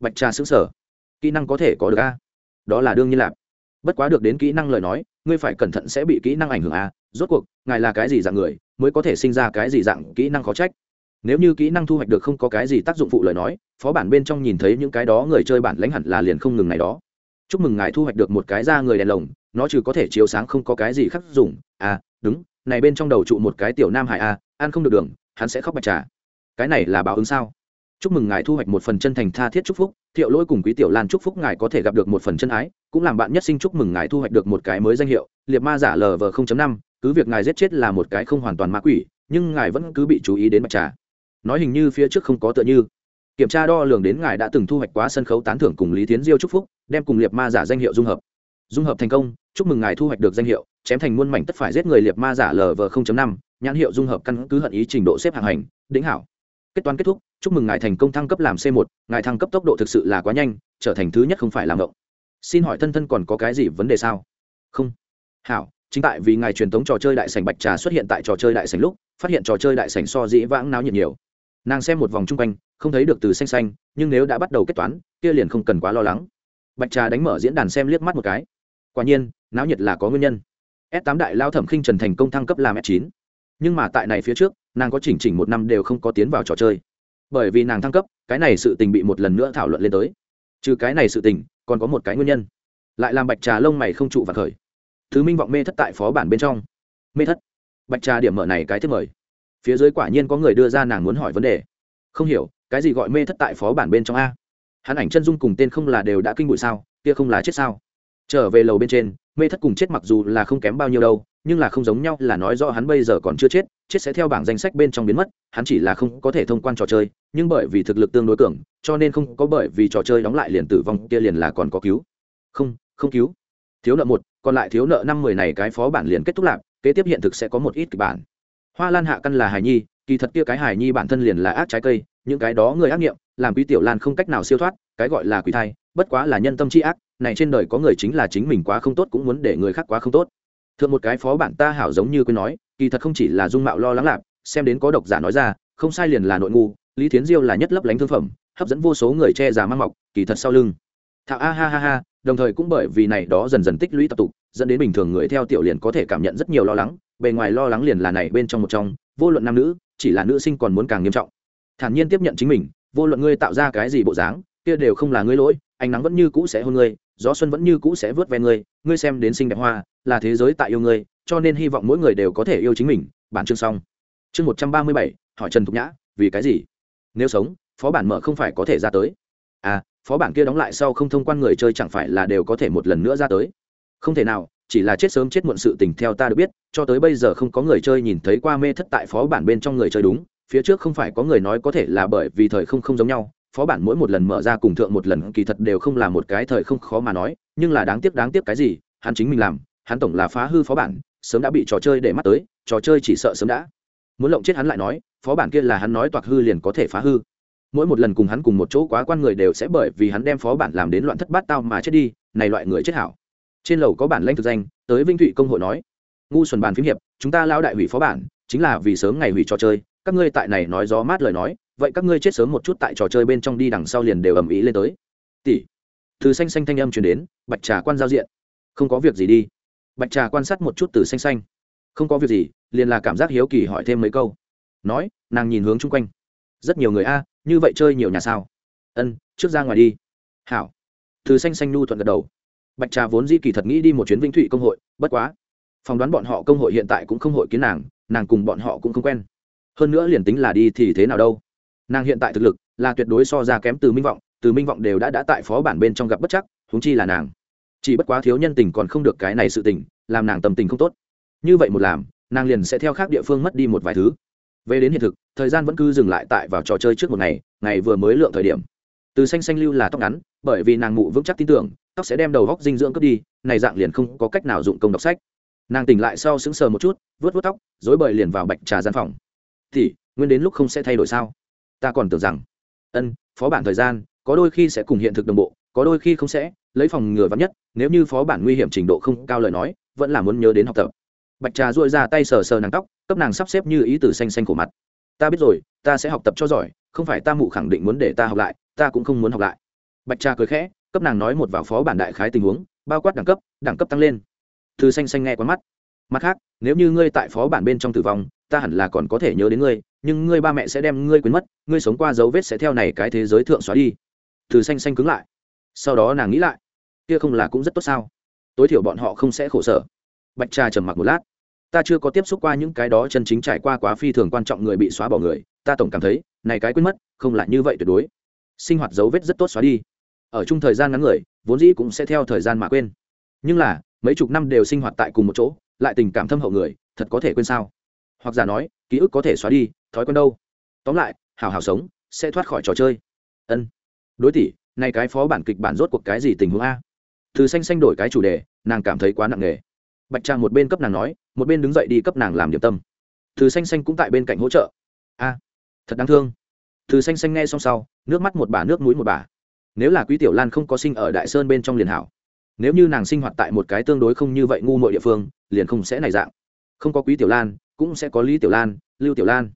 Bạch trà xứng sở kỹ năng có thể có được a? Đó là đương nhiên lạp bất quá được đến kỹ năng lời nói, ngươi phải cẩn thận sẽ bị kỹ năng ảnh hưởng a. Rốt cuộc, ngài là cái gì dạng người, mới có thể sinh ra cái gì dạng kỹ năng khó trách? Nếu như kỹ năng thu hoạch được không có cái gì tác dụng phụ lời nói, phó bản bên trong nhìn thấy những cái đó người chơi bản lãnh hẳn là liền không ngừng này đó. Chúc mừng ngài thu hoạch được một cái da người đèn lồng nó trừ có thể chiếu sáng không có cái gì khác dùng. À đúng này bên trong đầu trụ một cái tiểu nam hải a à, ăn không được đường hắn sẽ khóc bạch trà. Cái này là báo ứng sao? Chúc mừng ngài thu hoạch một phần chân thành tha thiết chúc phúc thiệu lỗi cùng quý tiểu lan chúc phúc ngài có thể gặp được một phần chân ái cũng làm bạn nhất sinh chúc mừng ngài thu hoạch được một cái mới danh hiệu liệt ma giả lv năm cứ việc ngài giết chết là một cái không hoàn toàn ma quỷ nhưng ngài vẫn cứ bị chú ý đến bạch trà. Nói hình như phía trước không có tựa như. Kiểm tra đo lường đến ngài đã từng thu hoạch quá sân khấu tán thưởng cùng lý tiến diêu chúc phúc đem cùng liệt ma giả danh hiệu dung hợp dung hợp thành công, chúc mừng ngài thu hoạch được danh hiệu, chém thành muôn mảnh tất phải giết người liệt ma giả lv năm, nhãn hiệu dung hợp căn cứ hận ý trình độ xếp hạng hành đĩnh hảo. Kết toán kết thúc, chúc mừng ngài thành công thăng cấp làm c 1 ngài thăng cấp tốc độ thực sự là quá nhanh, trở thành thứ nhất không phải làm động xin hỏi thân thân còn có cái gì vấn đề sao? Không. Hảo, chính tại vì ngài truyền thống trò chơi đại sảnh bạch trà xuất hiện tại trò chơi đại sảnh lúc, phát hiện trò chơi đại sảnh so dĩ vãng náo nhiệt nhiều. Nàng xem một vòng chung quanh, không thấy được từ xanh xanh, nhưng nếu đã bắt đầu kết toán, kia liền không cần quá lo lắng. Bạch trà đánh mở diễn đàn xem liếc mắt một cái quả nhiên, náo nhiệt là có nguyên nhân. S 8 đại lao thẩm khinh trần thành công thăng cấp làm s 9 nhưng mà tại này phía trước, nàng có chỉnh chỉnh một năm đều không có tiến vào trò chơi. Bởi vì nàng thăng cấp, cái này sự tình bị một lần nữa thảo luận lên tới. Trừ cái này sự tình, còn có một cái nguyên nhân. Lại làm bạch trà lông mày không trụ và khởi. Thứ minh vọng mê thất tại phó bản bên trong. Mê thất. Bạch trà điểm mở này cái thiết mời. Phía dưới quả nhiên có người đưa ra nàng muốn hỏi vấn đề. Không hiểu, cái gì gọi mê thất tại phó bản bên trong a? Hắn ảnh chân dung cùng tên không là đều đã kinh bụi sao, kia không là chết sao? Trở về lầu bên trên, mê thất cùng chết mặc dù là không kém bao nhiêu đâu, nhưng là không giống nhau là nói rõ hắn bây giờ còn chưa chết chết sẽ theo bảng danh sách bên trong biến mất, hắn chỉ là không có thể thông quan trò chơi, nhưng bởi vì thực lực tương đối cường, cho nên không có bởi vì trò chơi đóng lại liền tử vong, kia liền là còn có cứu. Không không cứu. Thiếu nợ một, còn lại thiếu nợ năm mười này cái phó bản liền kết thúc lạc kế tiếp hiện thực sẽ có một ít kịch bản. Hoa lan hạ căn là hài nhi, kỳ thật kia cái hài nhi bản thân liền là ác trái cây, những cái đó người ác nghiệm, làm quý tiểu lan không cách nào siêu thoát, cái gọi là quỷ thai, bất quá là nhân tâm c ác này trên đời có người chính là chính mình quá không tốt cũng muốn để người khác quá không tốt. Thượng một cái phó bản ta hảo giống như quên nói, kỳ thật không chỉ là dung mạo lo lắng lạp xem đến có độc giả nói ra, không sai liền là nội ngu, lý thiến diêu là nhất lấp lánh thương phẩm, hấp dẫn vô số người che già mang mọc, kỳ thật sau lưng. Thạo a ha ha ha, đồng thời cũng bởi vì này đó dần dần tích lũy tập tục, dẫn đến bình thường người theo tiểu liền có thể cảm nhận rất nhiều lo lắng, bề ngoài lo lắng liền là này bên trong một trong, vô luận nam nữ, chỉ là nữ sinh còn muốn càng nghiêm trọng. Thản nhiên tiếp nhận chính mình, vô luận ngươi tạo ra cái gì bộ dáng, kia đều không là ngươi lỗi, ánh nắng vẫn như cũ sẽ hôn ngươi gió xuân vẫn như cũ sẽ vớt ve ngươi ngươi xem đến sinh đẹp hoa, là thế giới tại yêu ngươi, cho nên hy vọng mỗi người đều có thể yêu chính mình. Bản chương xong. Chương một trăm ba mươi bảy, hỏi trần thục nhã, vì cái gì? Nếu sống, phó bản mở không phải có thể ra tới. À phó bản kia đóng lại sau không thông quan người chơi chẳng phải là đều có thể một lần nữa ra tới? Không thể nào, chỉ là chết sớm chết muộn sự tình theo ta được biết, cho tới bây giờ không có người chơi nhìn thấy qua mê thất tại phó bản bên trong người chơi đúng, phía trước không phải có người nói có thể là bởi vì thời không không giống nhau phó bản mỗi một lần mở ra cùng thượng một lần kỳ thật đều không là một cái thời không khó mà nói, nhưng là đáng tiếc đáng tiếc cái gì, hắn chính mình làm, hắn tổng là phá hư phó bản, sớm đã bị trò chơi để mắt tới, trò chơi chỉ sợ sớm đã. Muốn lộng chết hắn lại nói, phó bản kia là hắn nói toạc hư liền có thể phá hư. Mỗi một lần cùng hắn cùng một chỗ quá quan người đều sẽ bởi vì hắn đem phó bản làm đến loạn thất bát tao mà chết đi, này loại người chết hảo. Trên lầu có bản lanh thực danh, tới vinh thụy công hội nói, ngu xuẩn bàn phím hiệp, chúng ta lao đại hủy phó bản, chính là vì sớm ngày hủy trò chơi, các ngươi tại này nói gió mát lời nói vậy các ngươi chết sớm một chút tại trò chơi bên trong đi đằng sau liền đều ầm ĩ lên tới. Tỷ. Từ xanh xanh thanh âm truyền đến, bạch trà quan giao diện. Không có việc gì đi. Bạch trà quan sát một chút từ xanh xanh. Không có việc gì, liền là cảm giác hiếu kỳ hỏi thêm mấy câu. Nói, nàng nhìn hướng chung quanh. Rất nhiều người a, như vậy chơi nhiều nhà sao? Ân, trước ra ngoài đi. Hảo. Từ xanh xanh nhu thuận gật đầu. Bạch trà vốn di kỳ thật nghĩ đi một chuyến vĩnh thụy công hội, bất quá. Phỏng đoán bọn họ công hội hiện tại cũng không hội kiến nàng nàng cùng bọn họ cũng không quen. Hơn nữa liền tính là đi thì thế nào đâu? Nàng hiện tại thực lực là tuyệt đối so ra kém từ minh vọng, từ minh vọng đều đã đã tại phó bản bên trong gặp bất chắc húng chi là nàng. Chỉ bất quá thiếu nhân tình còn không được cái này sự tình, làm nàng tầm tình không tốt. Như vậy một làm, nàng liền sẽ theo khác địa phương mất đi một vài thứ. Về đến hiện thực, thời gian vẫn cứ dừng lại tại vào trò chơi trước một ngày ngày vừa mới lượng thời điểm. Từ xanh xanh lưu là tóc ngắn, bởi vì nàng mụ vững chắc tin tưởng, tóc sẽ đem đầu góc dinh dưỡng cướp đi, này dạng liền không có cách nào dụng công đọc sách. Nàng tỉnh lại sau sững sờ một chút vớt vớt tóc dối bời liền vào bạch trà gian phòng. Thì nguyên đến lúc không sẽ thay đổi sao? Ta còn tưởng rằng, ân, phó bản thời gian, có đôi khi sẽ cùng hiện thực đồng bộ, có đôi khi không sẽ, lấy phòng ngừa vắn nhất, nếu như phó bản nguy hiểm trình độ không cao lời nói, vẫn là muốn nhớ đến học tập. Bạch trà dội ra tay sờ sờ nàng tóc, cấp nàng sắp xếp như ý từ xanh xanh của mặt. Ta biết rồi, ta sẽ học tập cho giỏi, không phải ta mụ khẳng định muốn để ta học lại, ta cũng không muốn học lại. Bạch trà cười khẽ, cấp nàng nói một vào phó bản đại khái tình huống, bao quát đẳng cấp đẳng cấp tăng lên. Từ xanh xanh nghe quán mắt. Mặt khác, nếu như ngươi tại phó bản bên trong tử vong, ta hẳn là còn có thể nhớ đến ngươi nhưng ngươi ba mẹ sẽ đem ngươi quên mất, ngươi sống qua dấu vết sẽ theo này cái thế giới thượng xóa đi. Từ xanh xanh cứng lại. Sau đó nàng nghĩ lại, kia không là cũng rất tốt sao? Tối thiểu bọn họ không sẽ khổ sở. Bạch trà trầm mặc một lát. Ta chưa có tiếp xúc qua những cái đó chân chính trải qua quá phi thường quan trọng người bị xóa bỏ người, ta tổng cảm thấy, này cái quên mất, không là như vậy tuyệt đối. Sinh hoạt dấu vết rất tốt xóa đi. Ở chung thời gian ngắn người, vốn dĩ cũng sẽ theo thời gian mà quên. Nhưng là, mấy chục năm đều sinh hoạt tại cùng một chỗ, lại tình cảm thâm hậu người, thật có thể quên sao? Hoặc giả nói, ký ức có thể xóa đi, thói quen đâu. Tóm lại hào hào sống, sẽ thoát khỏi trò chơi. Ân. Đối tỷ nay cái phó bản kịch bản rốt cuộc cái gì tình huống a? Từ xanh xanh đổi cái chủ đề, nàng cảm thấy quá nặng nề. Bạch trang một bên cấp nàng nói, một bên đứng dậy đi cấp nàng làm điểm tâm. Từ xanh xanh cũng tại bên cạnh hỗ trợ. A, thật đáng thương. Từ xanh xanh nghe xong sau, nước mắt một bà, nước mũi một bà. Nếu là quý tiểu lan không có sinh ở đại sơn bên trong liền hảo. Nếu như nàng sinh hoạt tại một cái tương đối không như vậy ngu mội địa phương, liền không sẽ này dạng. Không có quý tiểu lan cũng sẽ có lý tiểu lan, lưu tiểu lan.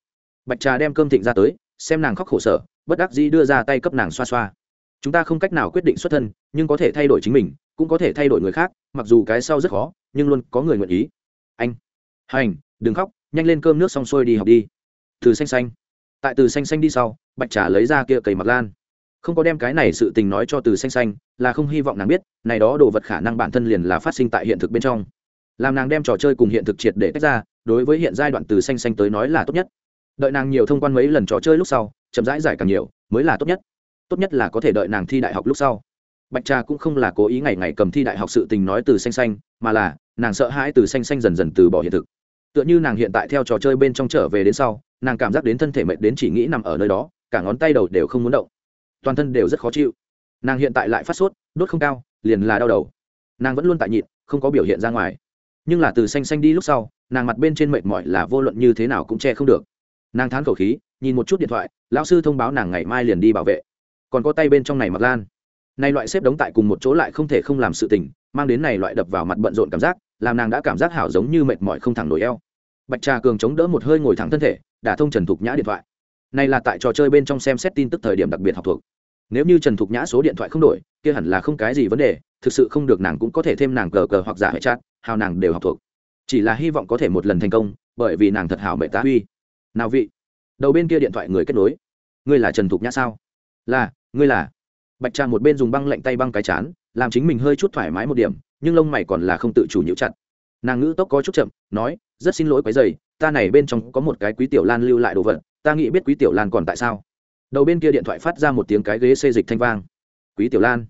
Bạch trà đem cơm thịnh ra tới, xem nàng khóc khổ sở, bất đắc dĩ đưa ra tay cấp nàng xoa xoa. Chúng ta không cách nào quyết định xuất thân, nhưng có thể thay đổi chính mình, cũng có thể thay đổi người khác, mặc dù cái sau rất khó, nhưng luôn có người nguyện ý. Anh, hành, đừng khóc, nhanh lên cơm nước xong xuôi đi học đi. Từ xanh xanh. Tại từ xanh xanh đi sau, bạch trà lấy ra kia cầy mặc lan. Không có đem cái này sự tình nói cho từ xanh xanh, là không hy vọng nàng biết, này đó đồ vật khả năng bản thân liền là phát sinh tại hiện thực bên trong. Làm nàng đem trò chơi cùng hiện thực triệt để tách ra đối với hiện giai đoạn từ xanh xanh tới nói là tốt nhất. Đợi nàng nhiều thông quan mấy lần trò chơi lúc sau, chậm rãi giải càng nhiều, mới là tốt nhất. Tốt nhất là có thể đợi nàng thi đại học lúc sau. Bạch trà cũng không là cố ý ngày ngày cầm thi đại học sự tình nói từ xanh xanh, mà là, nàng sợ hãi từ xanh xanh dần dần từ bỏ hiện thực. Tựa như nàng hiện tại theo trò chơi bên trong trở về đến sau, nàng cảm giác đến thân thể mệt đến chỉ nghĩ nằm ở nơi đó, cả ngón tay đầu đều không muốn động. Toàn thân đều rất khó chịu. Nàng hiện tại lại phát sốt, đốt không cao, liền là đau đầu. Nàng vẫn luôn tại nhịn, không có biểu hiện ra ngoài. Nhưng là từ xanh xanh đi lúc sau nàng mặt bên trên mệt mỏi là vô luận như thế nào cũng che không được. Nàng thán khẩu khí, nhìn một chút điện thoại, lão sư thông báo nàng ngày mai liền đi bảo vệ. Còn có tay bên trong này mặc lan. Nay loại xếp đóng tại cùng một chỗ lại không thể không làm sự tình, mang đến này loại đập vào mặt bận rộn cảm giác, làm nàng đã cảm giác hảo giống như mệt mỏi không thẳng nổi eo. Bạch trà cường chống đỡ một hơi ngồi thẳng thân thể, đả thông trần thục nhã điện thoại. Này là tại trò chơi bên trong xem xét tin tức thời điểm đặc biệt học thuộc. Nếu như trần thục nhã số điện thoại không đổi, kia hẳn là không cái gì vấn đề, thực sự không được nàng cũng có thể thêm nàng cờ cờ hoặc giả hệ chat, hào nàng đều học thuộc chỉ là hy vọng có thể một lần thành công, bởi vì nàng thật hảo mẹ tá huy. Nào vị, đầu bên kia điện thoại người kết nối. Ngươi là trần thục nhã sao? Là, ngươi là. Bạch trà một bên dùng băng lạnh tay băng cái chán, làm chính mình hơi chút thoải mái một điểm, nhưng lông mày còn là không tự chủ nhiễu chặt. Nàng ngữ tốc có chút chậm, nói, rất xin lỗi quái dày, ta này bên trong có một cái quý tiểu lan lưu lại đồ vật, ta nghĩ biết quý tiểu lan còn tại sao. Đầu bên kia điện thoại phát ra một tiếng cái ghế xê dịch thanh vang. Quý tiểu lan,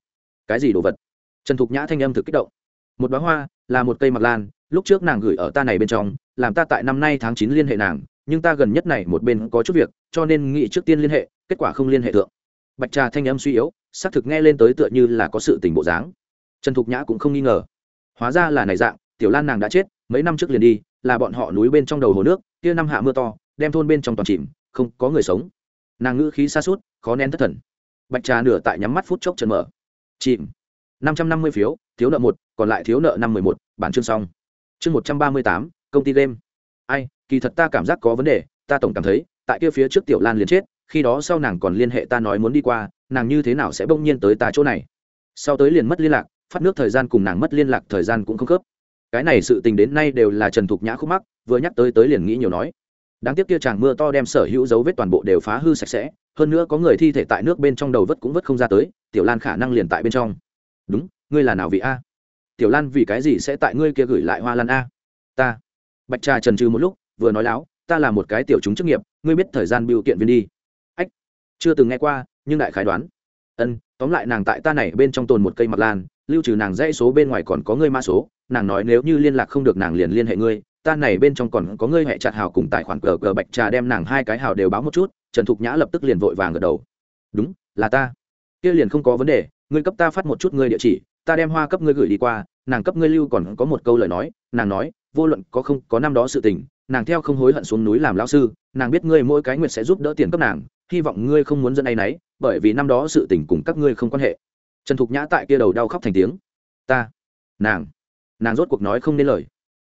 cái gì đồ vật? Trần thục nhã thanh âm thực kích động. Một bó hoa, là một cây mặc lan lúc trước nàng gửi ở ta này bên trong, làm ta tại năm nay tháng chín liên hệ nàng, nhưng ta gần nhất này một bên có chút việc, cho nên nghĩ trước tiên liên hệ, kết quả không liên hệ thượng. Bạch trà thanh âm suy yếu, xác thực nghe lên tới tựa như là có sự tình bộ dáng. Trần thục nhã cũng không nghi ngờ. Hóa ra là này dạng, tiểu lan nàng đã chết, mấy năm trước liền đi, là bọn họ núi bên trong đầu hồ nước, kia năm hạ mưa to, đem thôn bên trong toàn chìm, không có người sống. Nàng ngữ khí xa suốt khó nén thất thần. Bạch trà nửa tại nhắm mắt phút chốc trần mở. Chìm. Năm trăm năm mươi phiếu, thiếu nợ một, còn lại thiếu nợ năm mười một, bản chương xong chương một trăm ba mươi tám, công ty game. Ai, kỳ thật ta cảm giác có vấn đề, ta tổng cảm thấy, tại kia phía trước tiểu lan liền chết, khi đó sau nàng còn liên hệ ta nói muốn đi qua, nàng như thế nào sẽ bỗng nhiên tới ta chỗ này. Sau tới liền mất liên lạc, phát nước thời gian cùng nàng mất liên lạc thời gian cũng không khớp. Cái này sự tình đến nay đều là trần thục nhã khúc mắc, vừa nhắc tới tới liền nghĩ nhiều nói. Đáng tiếc kia chàng mưa to đem sở hữu dấu vết toàn bộ đều phá hư sạch sẽ, hơn nữa có người thi thể tại nước bên trong đầu vất cũng vất không ra tới, tiểu lan khả năng liền tại bên trong. Đúng, ngươi là nào vị a? Tiểu lan, vì cái gì sẽ tại ngươi kia gửi lại hoa lan a? Ta. Bạch trà trần trừ một lúc, vừa nói láo, ta là một cái tiểu chúng chức nghiệp, ngươi biết thời gian biểu kiện viên đi. Ách, chưa từng nghe qua, nhưng đại khái đoán. Ân, tóm lại nàng tại ta này bên trong tồn một cây mặt lan, lưu trừ nàng dãy số bên ngoài còn có ngươi ma số, nàng nói nếu như liên lạc không được nàng liền liên hệ ngươi, ta này bên trong còn có ngươi hệ chặt hào cùng tài khoản cờ cờ bạch trà đem nàng hai cái hào đều báo một chút, trần thục nhã lập tức liền vội vàng gật đầu. Đúng, là ta. Kia liền không có vấn đề, ngươi cấp ta phát một chút ngươi địa chỉ ta đem hoa cấp ngươi gửi đi qua, nàng cấp ngươi lưu còn có một câu lời nói, nàng nói, vô luận có không có năm đó sự tình, nàng theo không hối hận xuống núi làm lão sư, nàng biết ngươi mỗi cái nguyện sẽ giúp đỡ tiền cấp nàng, hy vọng ngươi không muốn dân ấy nấy, bởi vì năm đó sự tình cùng các ngươi không quan hệ. Trần thục nhã tại kia đầu đau khóc thành tiếng. Ta, nàng nàng rốt cuộc nói không nên lời.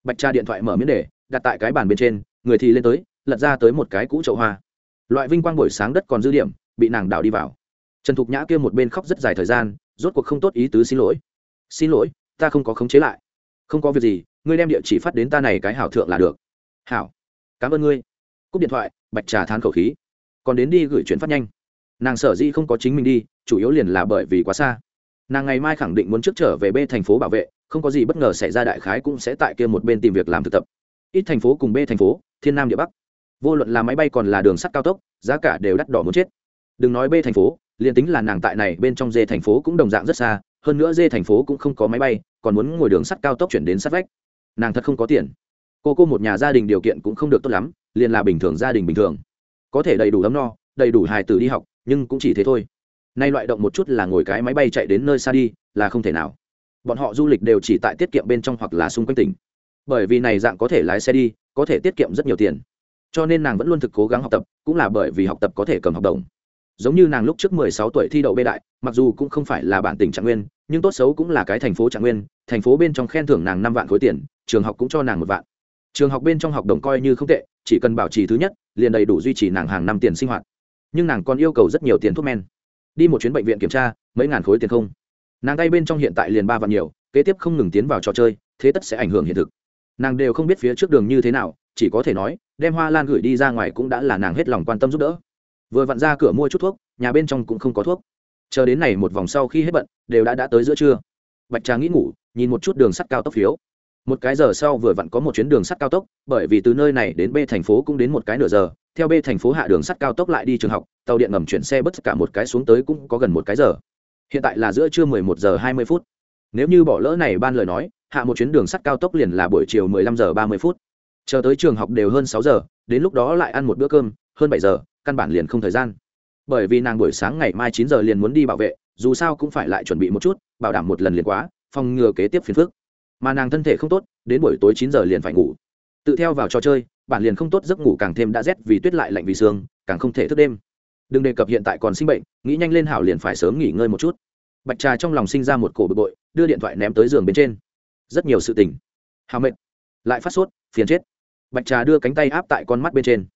Bạch tra điện thoại mở miếng để đặt tại cái bàn bên trên, người thì lên tới, lật ra tới một cái cũ chậu hoa. Loại vinh quang buổi sáng đất còn dư điểm, bị nàng đào đi vào trần thục nhã kia một bên khóc rất dài thời gian, rốt cuộc không tốt ý tứ xin lỗi. Xin lỗi, ta không có khống chế lại. Không có việc gì, ngươi đem địa chỉ phát đến ta này cái hảo thượng là được. Hảo, cảm ơn ngươi. Cúp điện thoại, bạch trà than khẩu khí. Còn đến đi gửi chuyển phát nhanh. Nàng sở dĩ không có chính mình đi, chủ yếu liền là bởi vì quá xa. Nàng ngày mai khẳng định muốn trước trở về b thành phố bảo vệ, không có gì bất ngờ xảy ra đại khái cũng sẽ tại kia một bên tìm việc làm thực tập. Ít thành phố cùng b thành phố, thiên nam địa bắc. Vô luận là máy bay còn là đường sắt cao tốc, giá cả đều đắt đỏ muốn chết. Đừng nói b thành phố liền tính là nàng tại này bên trong dê thành phố cũng đồng dạng rất xa, hơn nữa dê thành phố cũng không có máy bay, còn muốn ngồi đường sắt cao tốc chuyển đến sát vách. Nàng thật không có tiền. Cô cô một nhà gia đình điều kiện cũng không được tốt lắm, liền là bình thường gia đình bình thường. Có thể đầy đủ ấm no, đầy đủ hài tử đi học, nhưng cũng chỉ thế thôi. Nay loại động một chút là ngồi cái máy bay chạy đến nơi xa đi, là không thể nào. Bọn họ du lịch đều chỉ tại tiết kiệm bên trong hoặc là xung quanh tỉnh. Bởi vì này dạng có thể lái xe đi, có thể tiết kiệm rất nhiều tiền. Cho nên nàng vẫn luôn thực cố gắng học tập, cũng là bởi vì học tập có thể cầm học đồng giống như nàng lúc trước mười sáu tuổi thi đậu bê đại, mặc dù cũng không phải là bản tỉnh trạng nguyên, nhưng tốt xấu cũng là cái thành phố trạng nguyên, thành phố bên trong khen thưởng nàng năm vạn khối tiền, trường học cũng cho nàng một vạn. Trường học bên trong học đồng coi như không tệ, chỉ cần bảo trì thứ nhất, liền đầy đủ duy trì nàng hàng năm tiền sinh hoạt. Nhưng nàng còn yêu cầu rất nhiều tiền thuốc men. Đi một chuyến bệnh viện kiểm tra, mấy ngàn khối tiền không. Nàng tay bên trong hiện tại liền ba vạn nhiều, kế tiếp không ngừng tiến vào trò chơi, thế tất sẽ ảnh hưởng hiện thực. Nàng đều không biết phía trước đường như thế nào, chỉ có thể nói, đem hoa lan gửi đi ra ngoài cũng đã là nàng hết lòng quan tâm giúp đỡ vừa vặn ra cửa mua chút thuốc, nhà bên trong cũng không có thuốc. Chờ đến này một vòng sau khi hết bận, đều đã đã tới giữa trưa. Bạch trà nghĩ ngủ, nhìn một chút đường sắt cao tốc phiếu. Một cái giờ sau vừa vặn có một chuyến đường sắt cao tốc, bởi vì từ nơi này đến b thành phố cũng đến một cái nửa giờ. Theo b thành phố hạ đường sắt cao tốc lại đi trường học, tàu điện ngầm chuyển xe bất cả một cái xuống tới cũng có gần một cái giờ. Hiện tại là giữa trưa 11 giờ 20 phút. Nếu như bỏ lỡ này ban lời nói, hạ một chuyến đường sắt cao tốc liền là buổi chiều 15 giờ 30 phút. Chờ tới trường học đều hơn 6 giờ, đến lúc đó lại ăn một bữa cơm, hơn 7 giờ căn bản liền không thời gian. Bởi vì nàng buổi sáng ngày mai chín giờ liền muốn đi bảo vệ, dù sao cũng phải lại chuẩn bị một chút, bảo đảm một lần liền quá, phòng ngừa kế tiếp phiền phức. Mà nàng thân thể không tốt, đến buổi tối chín giờ liền phải ngủ. Tự theo vào trò chơi, bản liền không tốt giấc ngủ càng thêm đã rét vì tuyết lại lạnh vì sương, càng không thể thức đêm. Đừng đề cập hiện tại còn sinh bệnh, nghĩ nhanh lên hảo liền phải sớm nghỉ ngơi một chút. Bạch trà trong lòng sinh ra một cổ bực bội, đưa điện thoại ném tới giường bên trên. Rất nhiều sự tình. Hào mệt. Lại phát sốt, phiền chết. Bạch trà đưa cánh tay áp tại con mắt bên trên.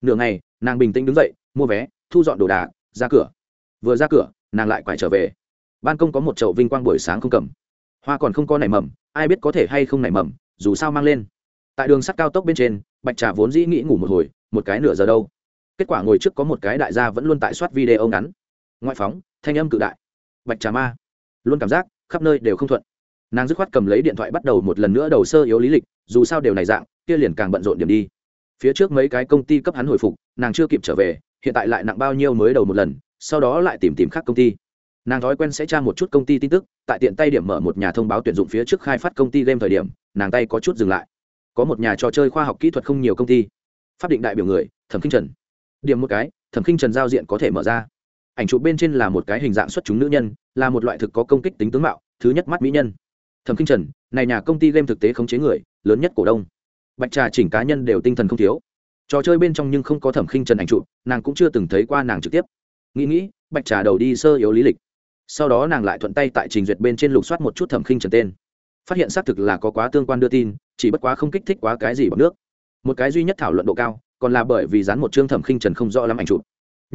Nửa ngày nàng bình tĩnh đứng dậy, mua vé, thu dọn đồ đạc, ra cửa. Vừa ra cửa, nàng lại quải trở về. Ban công có một chậu vinh quang buổi sáng không cầm. Hoa còn không có nảy mầm, ai biết có thể hay không nảy mầm, dù sao mang lên. Tại đường sắt cao tốc bên trên, bạch trà vốn dĩ nghĩ ngủ một hồi, một cái nửa giờ đâu. Kết quả ngồi trước có một cái đại gia vẫn luôn tại soát video ngắn. Ngoại phóng, thanh âm cự đại. Bạch trà ma. Luôn cảm giác, khắp nơi đều không thuận. Nàng dứt khoát cầm lấy điện thoại bắt đầu một lần nữa đầu sơ yếu lý lịch, dù sao đều này dạng, kia liền càng bận rộn điểm đi phía trước mấy cái công ty cấp hắn hồi phục, nàng chưa kịp trở về, hiện tại lại nặng bao nhiêu mới đầu một lần, sau đó lại tìm tìm khác công ty. Nàng thói quen sẽ tra một chút công ty tin tức, tại tiện tay điểm mở một nhà thông báo tuyển dụng phía trước khai phát công ty game thời điểm, nàng tay có chút dừng lại. Có một nhà trò chơi khoa học kỹ thuật không nhiều công ty. Pháp định đại biểu người, thẩm kinh trần. Điểm một cái, thẩm kinh trần giao diện có thể mở ra. Ảnh chụp bên trên là một cái hình dạng xuất chúng nữ nhân, là một loại thực có công kích tính tướng mạo, thứ nhất mắt mỹ nhân. Thẩm kinh trần, này nhà công ty game thực tế khống chế người, lớn nhất cổ đông bạch trà chỉnh cá nhân đều tinh thần không thiếu. Trò chơi bên trong nhưng không có thẩm khinh trần ảnh trụ, nàng cũng chưa từng thấy qua nàng trực tiếp. Nghĩ nghĩ bạch trà đầu đi sơ yếu lý lịch. Sau đó nàng lại thuận tay tại trình duyệt bên trên lục soát một chút thẩm khinh trần tên. Phát hiện xác thực là có quá tương quan đưa tin chỉ bất quá không kích thích quá cái gì bằng nước. Một cái duy nhất thảo luận độ cao còn là bởi vì dán một chương thẩm khinh trần không rõ lắm ảnh chụp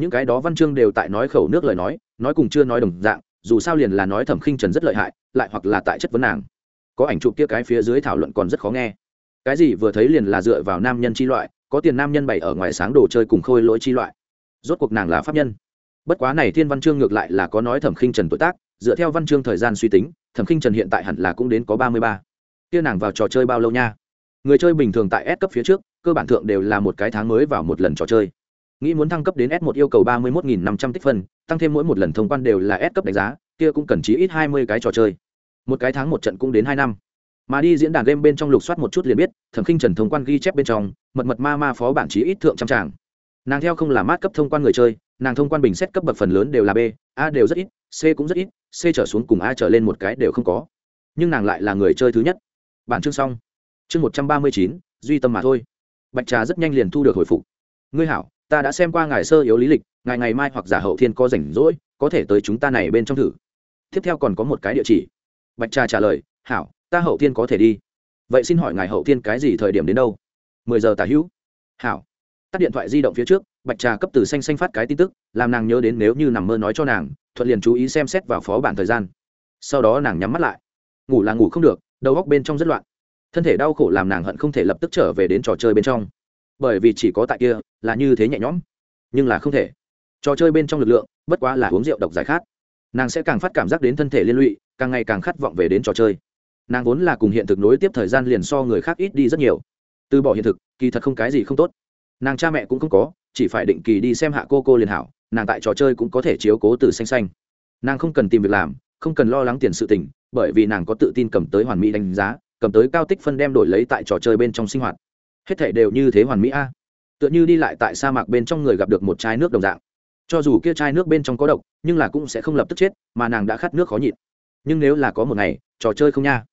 những cái đó văn chương đều tại nói khẩu nước lời nói nói cùng chưa nói đồng dạng dù sao liền là nói thẩm khinh trần rất lợi hại lại hoặc là tại chất vấn nàng. Có ảnh chụp kia cái phía dưới thảo luận còn rất khó nghe cái gì vừa thấy liền là dựa vào nam nhân chi loại, có tiền nam nhân bày ở ngoài sáng đồ chơi cùng khôi lỗi chi loại. Rốt cuộc nàng là pháp nhân. Bất quá này thiên văn chương ngược lại là có nói thẩm khinh trần tuổi tác, dựa theo văn chương thời gian suy tính, thẩm khinh trần hiện tại hẳn là cũng đến có ba mươi ba. Kia nàng vào trò chơi bao lâu nha? Người chơi bình thường tại S cấp phía trước, cơ bản thượng đều là một cái tháng mới vào một lần trò chơi. Nghĩ muốn thăng cấp đến s 1 yêu cầu ba mươi một năm trăm tích phân, tăng thêm mỗi một lần thông quan đều là s cấp đánh giá, kia cũng cần chí ít hai mươi cái trò chơi. Một cái tháng một trận cũng đến hai năm mà đi diễn đàn game bên trong lục soát một chút liền biết, thẩm khinh trần thông quan ghi chép bên trong, mật mật ma ma phó bản chí ít thượng trăm tràng. Nàng theo không là mát cấp thông quan người chơi, nàng thông quan bình xét cấp bậc phần lớn đều là b, a đều rất ít, c cũng rất ít, c trở xuống cùng a trở lên một cái đều không có. Nhưng nàng lại là người chơi thứ nhất. Bản chương xong. Chương một trăm ba mươi chín, duy tâm mà thôi. Bạch trà rất nhanh liền thu được hồi phục. Ngươi hảo, ta đã xem qua ngài sơ yếu lý lịch, ngài ngày mai hoặc giả hậu thiên có rảnh rỗi, có thể tới chúng ta này bên trong thử. Tiếp theo còn có một cái địa chỉ. Bạch trà trả lời, hảo ta hậu thiên có thể đi. Vậy xin hỏi ngài hậu thiên cái gì thời điểm đến đâu? Mười giờ tả hữu. Hảo. Tắt điện thoại di động phía trước, bạch trà cấp từ xanh xanh phát cái tin tức, làm nàng nhớ đến nếu như nằm mơ nói cho nàng, thuận liền chú ý xem xét vào phó bản thời gian. Sau đó nàng nhắm mắt lại. Ngủ là ngủ không được, đầu góc bên trong rất loạn. Thân thể đau khổ làm nàng hận không thể lập tức trở về đến trò chơi bên trong. Bởi vì chỉ có tại kia, là như thế nhẹ nhõm. Nhưng là không thể. Trò chơi bên trong lực lượng, bất quá là uống rượu độc giải khát. Nàng sẽ càng phát cảm giác đến thân thể liên lụy, càng ngày càng khát vọng về đến trò chơi nàng vốn là cùng hiện thực nối tiếp thời gian liền so người khác ít đi rất nhiều. Từ bỏ hiện thực, kỳ thật không cái gì không tốt. Nàng cha mẹ cũng không có, chỉ phải định kỳ đi xem hạ cô cô liền hảo, nàng tại trò chơi cũng có thể chiếu cố từ xanh xanh. Nàng không cần tìm việc làm, không cần lo lắng tiền sự tình, bởi vì nàng có tự tin cầm tới hoàn mỹ đánh giá, cầm tới cao tích phân đem đổi lấy tại trò chơi bên trong sinh hoạt. Hết thể đều như thế hoàn mỹ a. Tựa như đi lại tại sa mạc bên trong người gặp được một chai nước đồng dạng. Cho dù kia chai nước bên trong có độc, nhưng là cũng sẽ không lập tức chết, mà nàng đã khát nước khó nhịn. Nhưng nếu là có một ngày, trò chơi không nha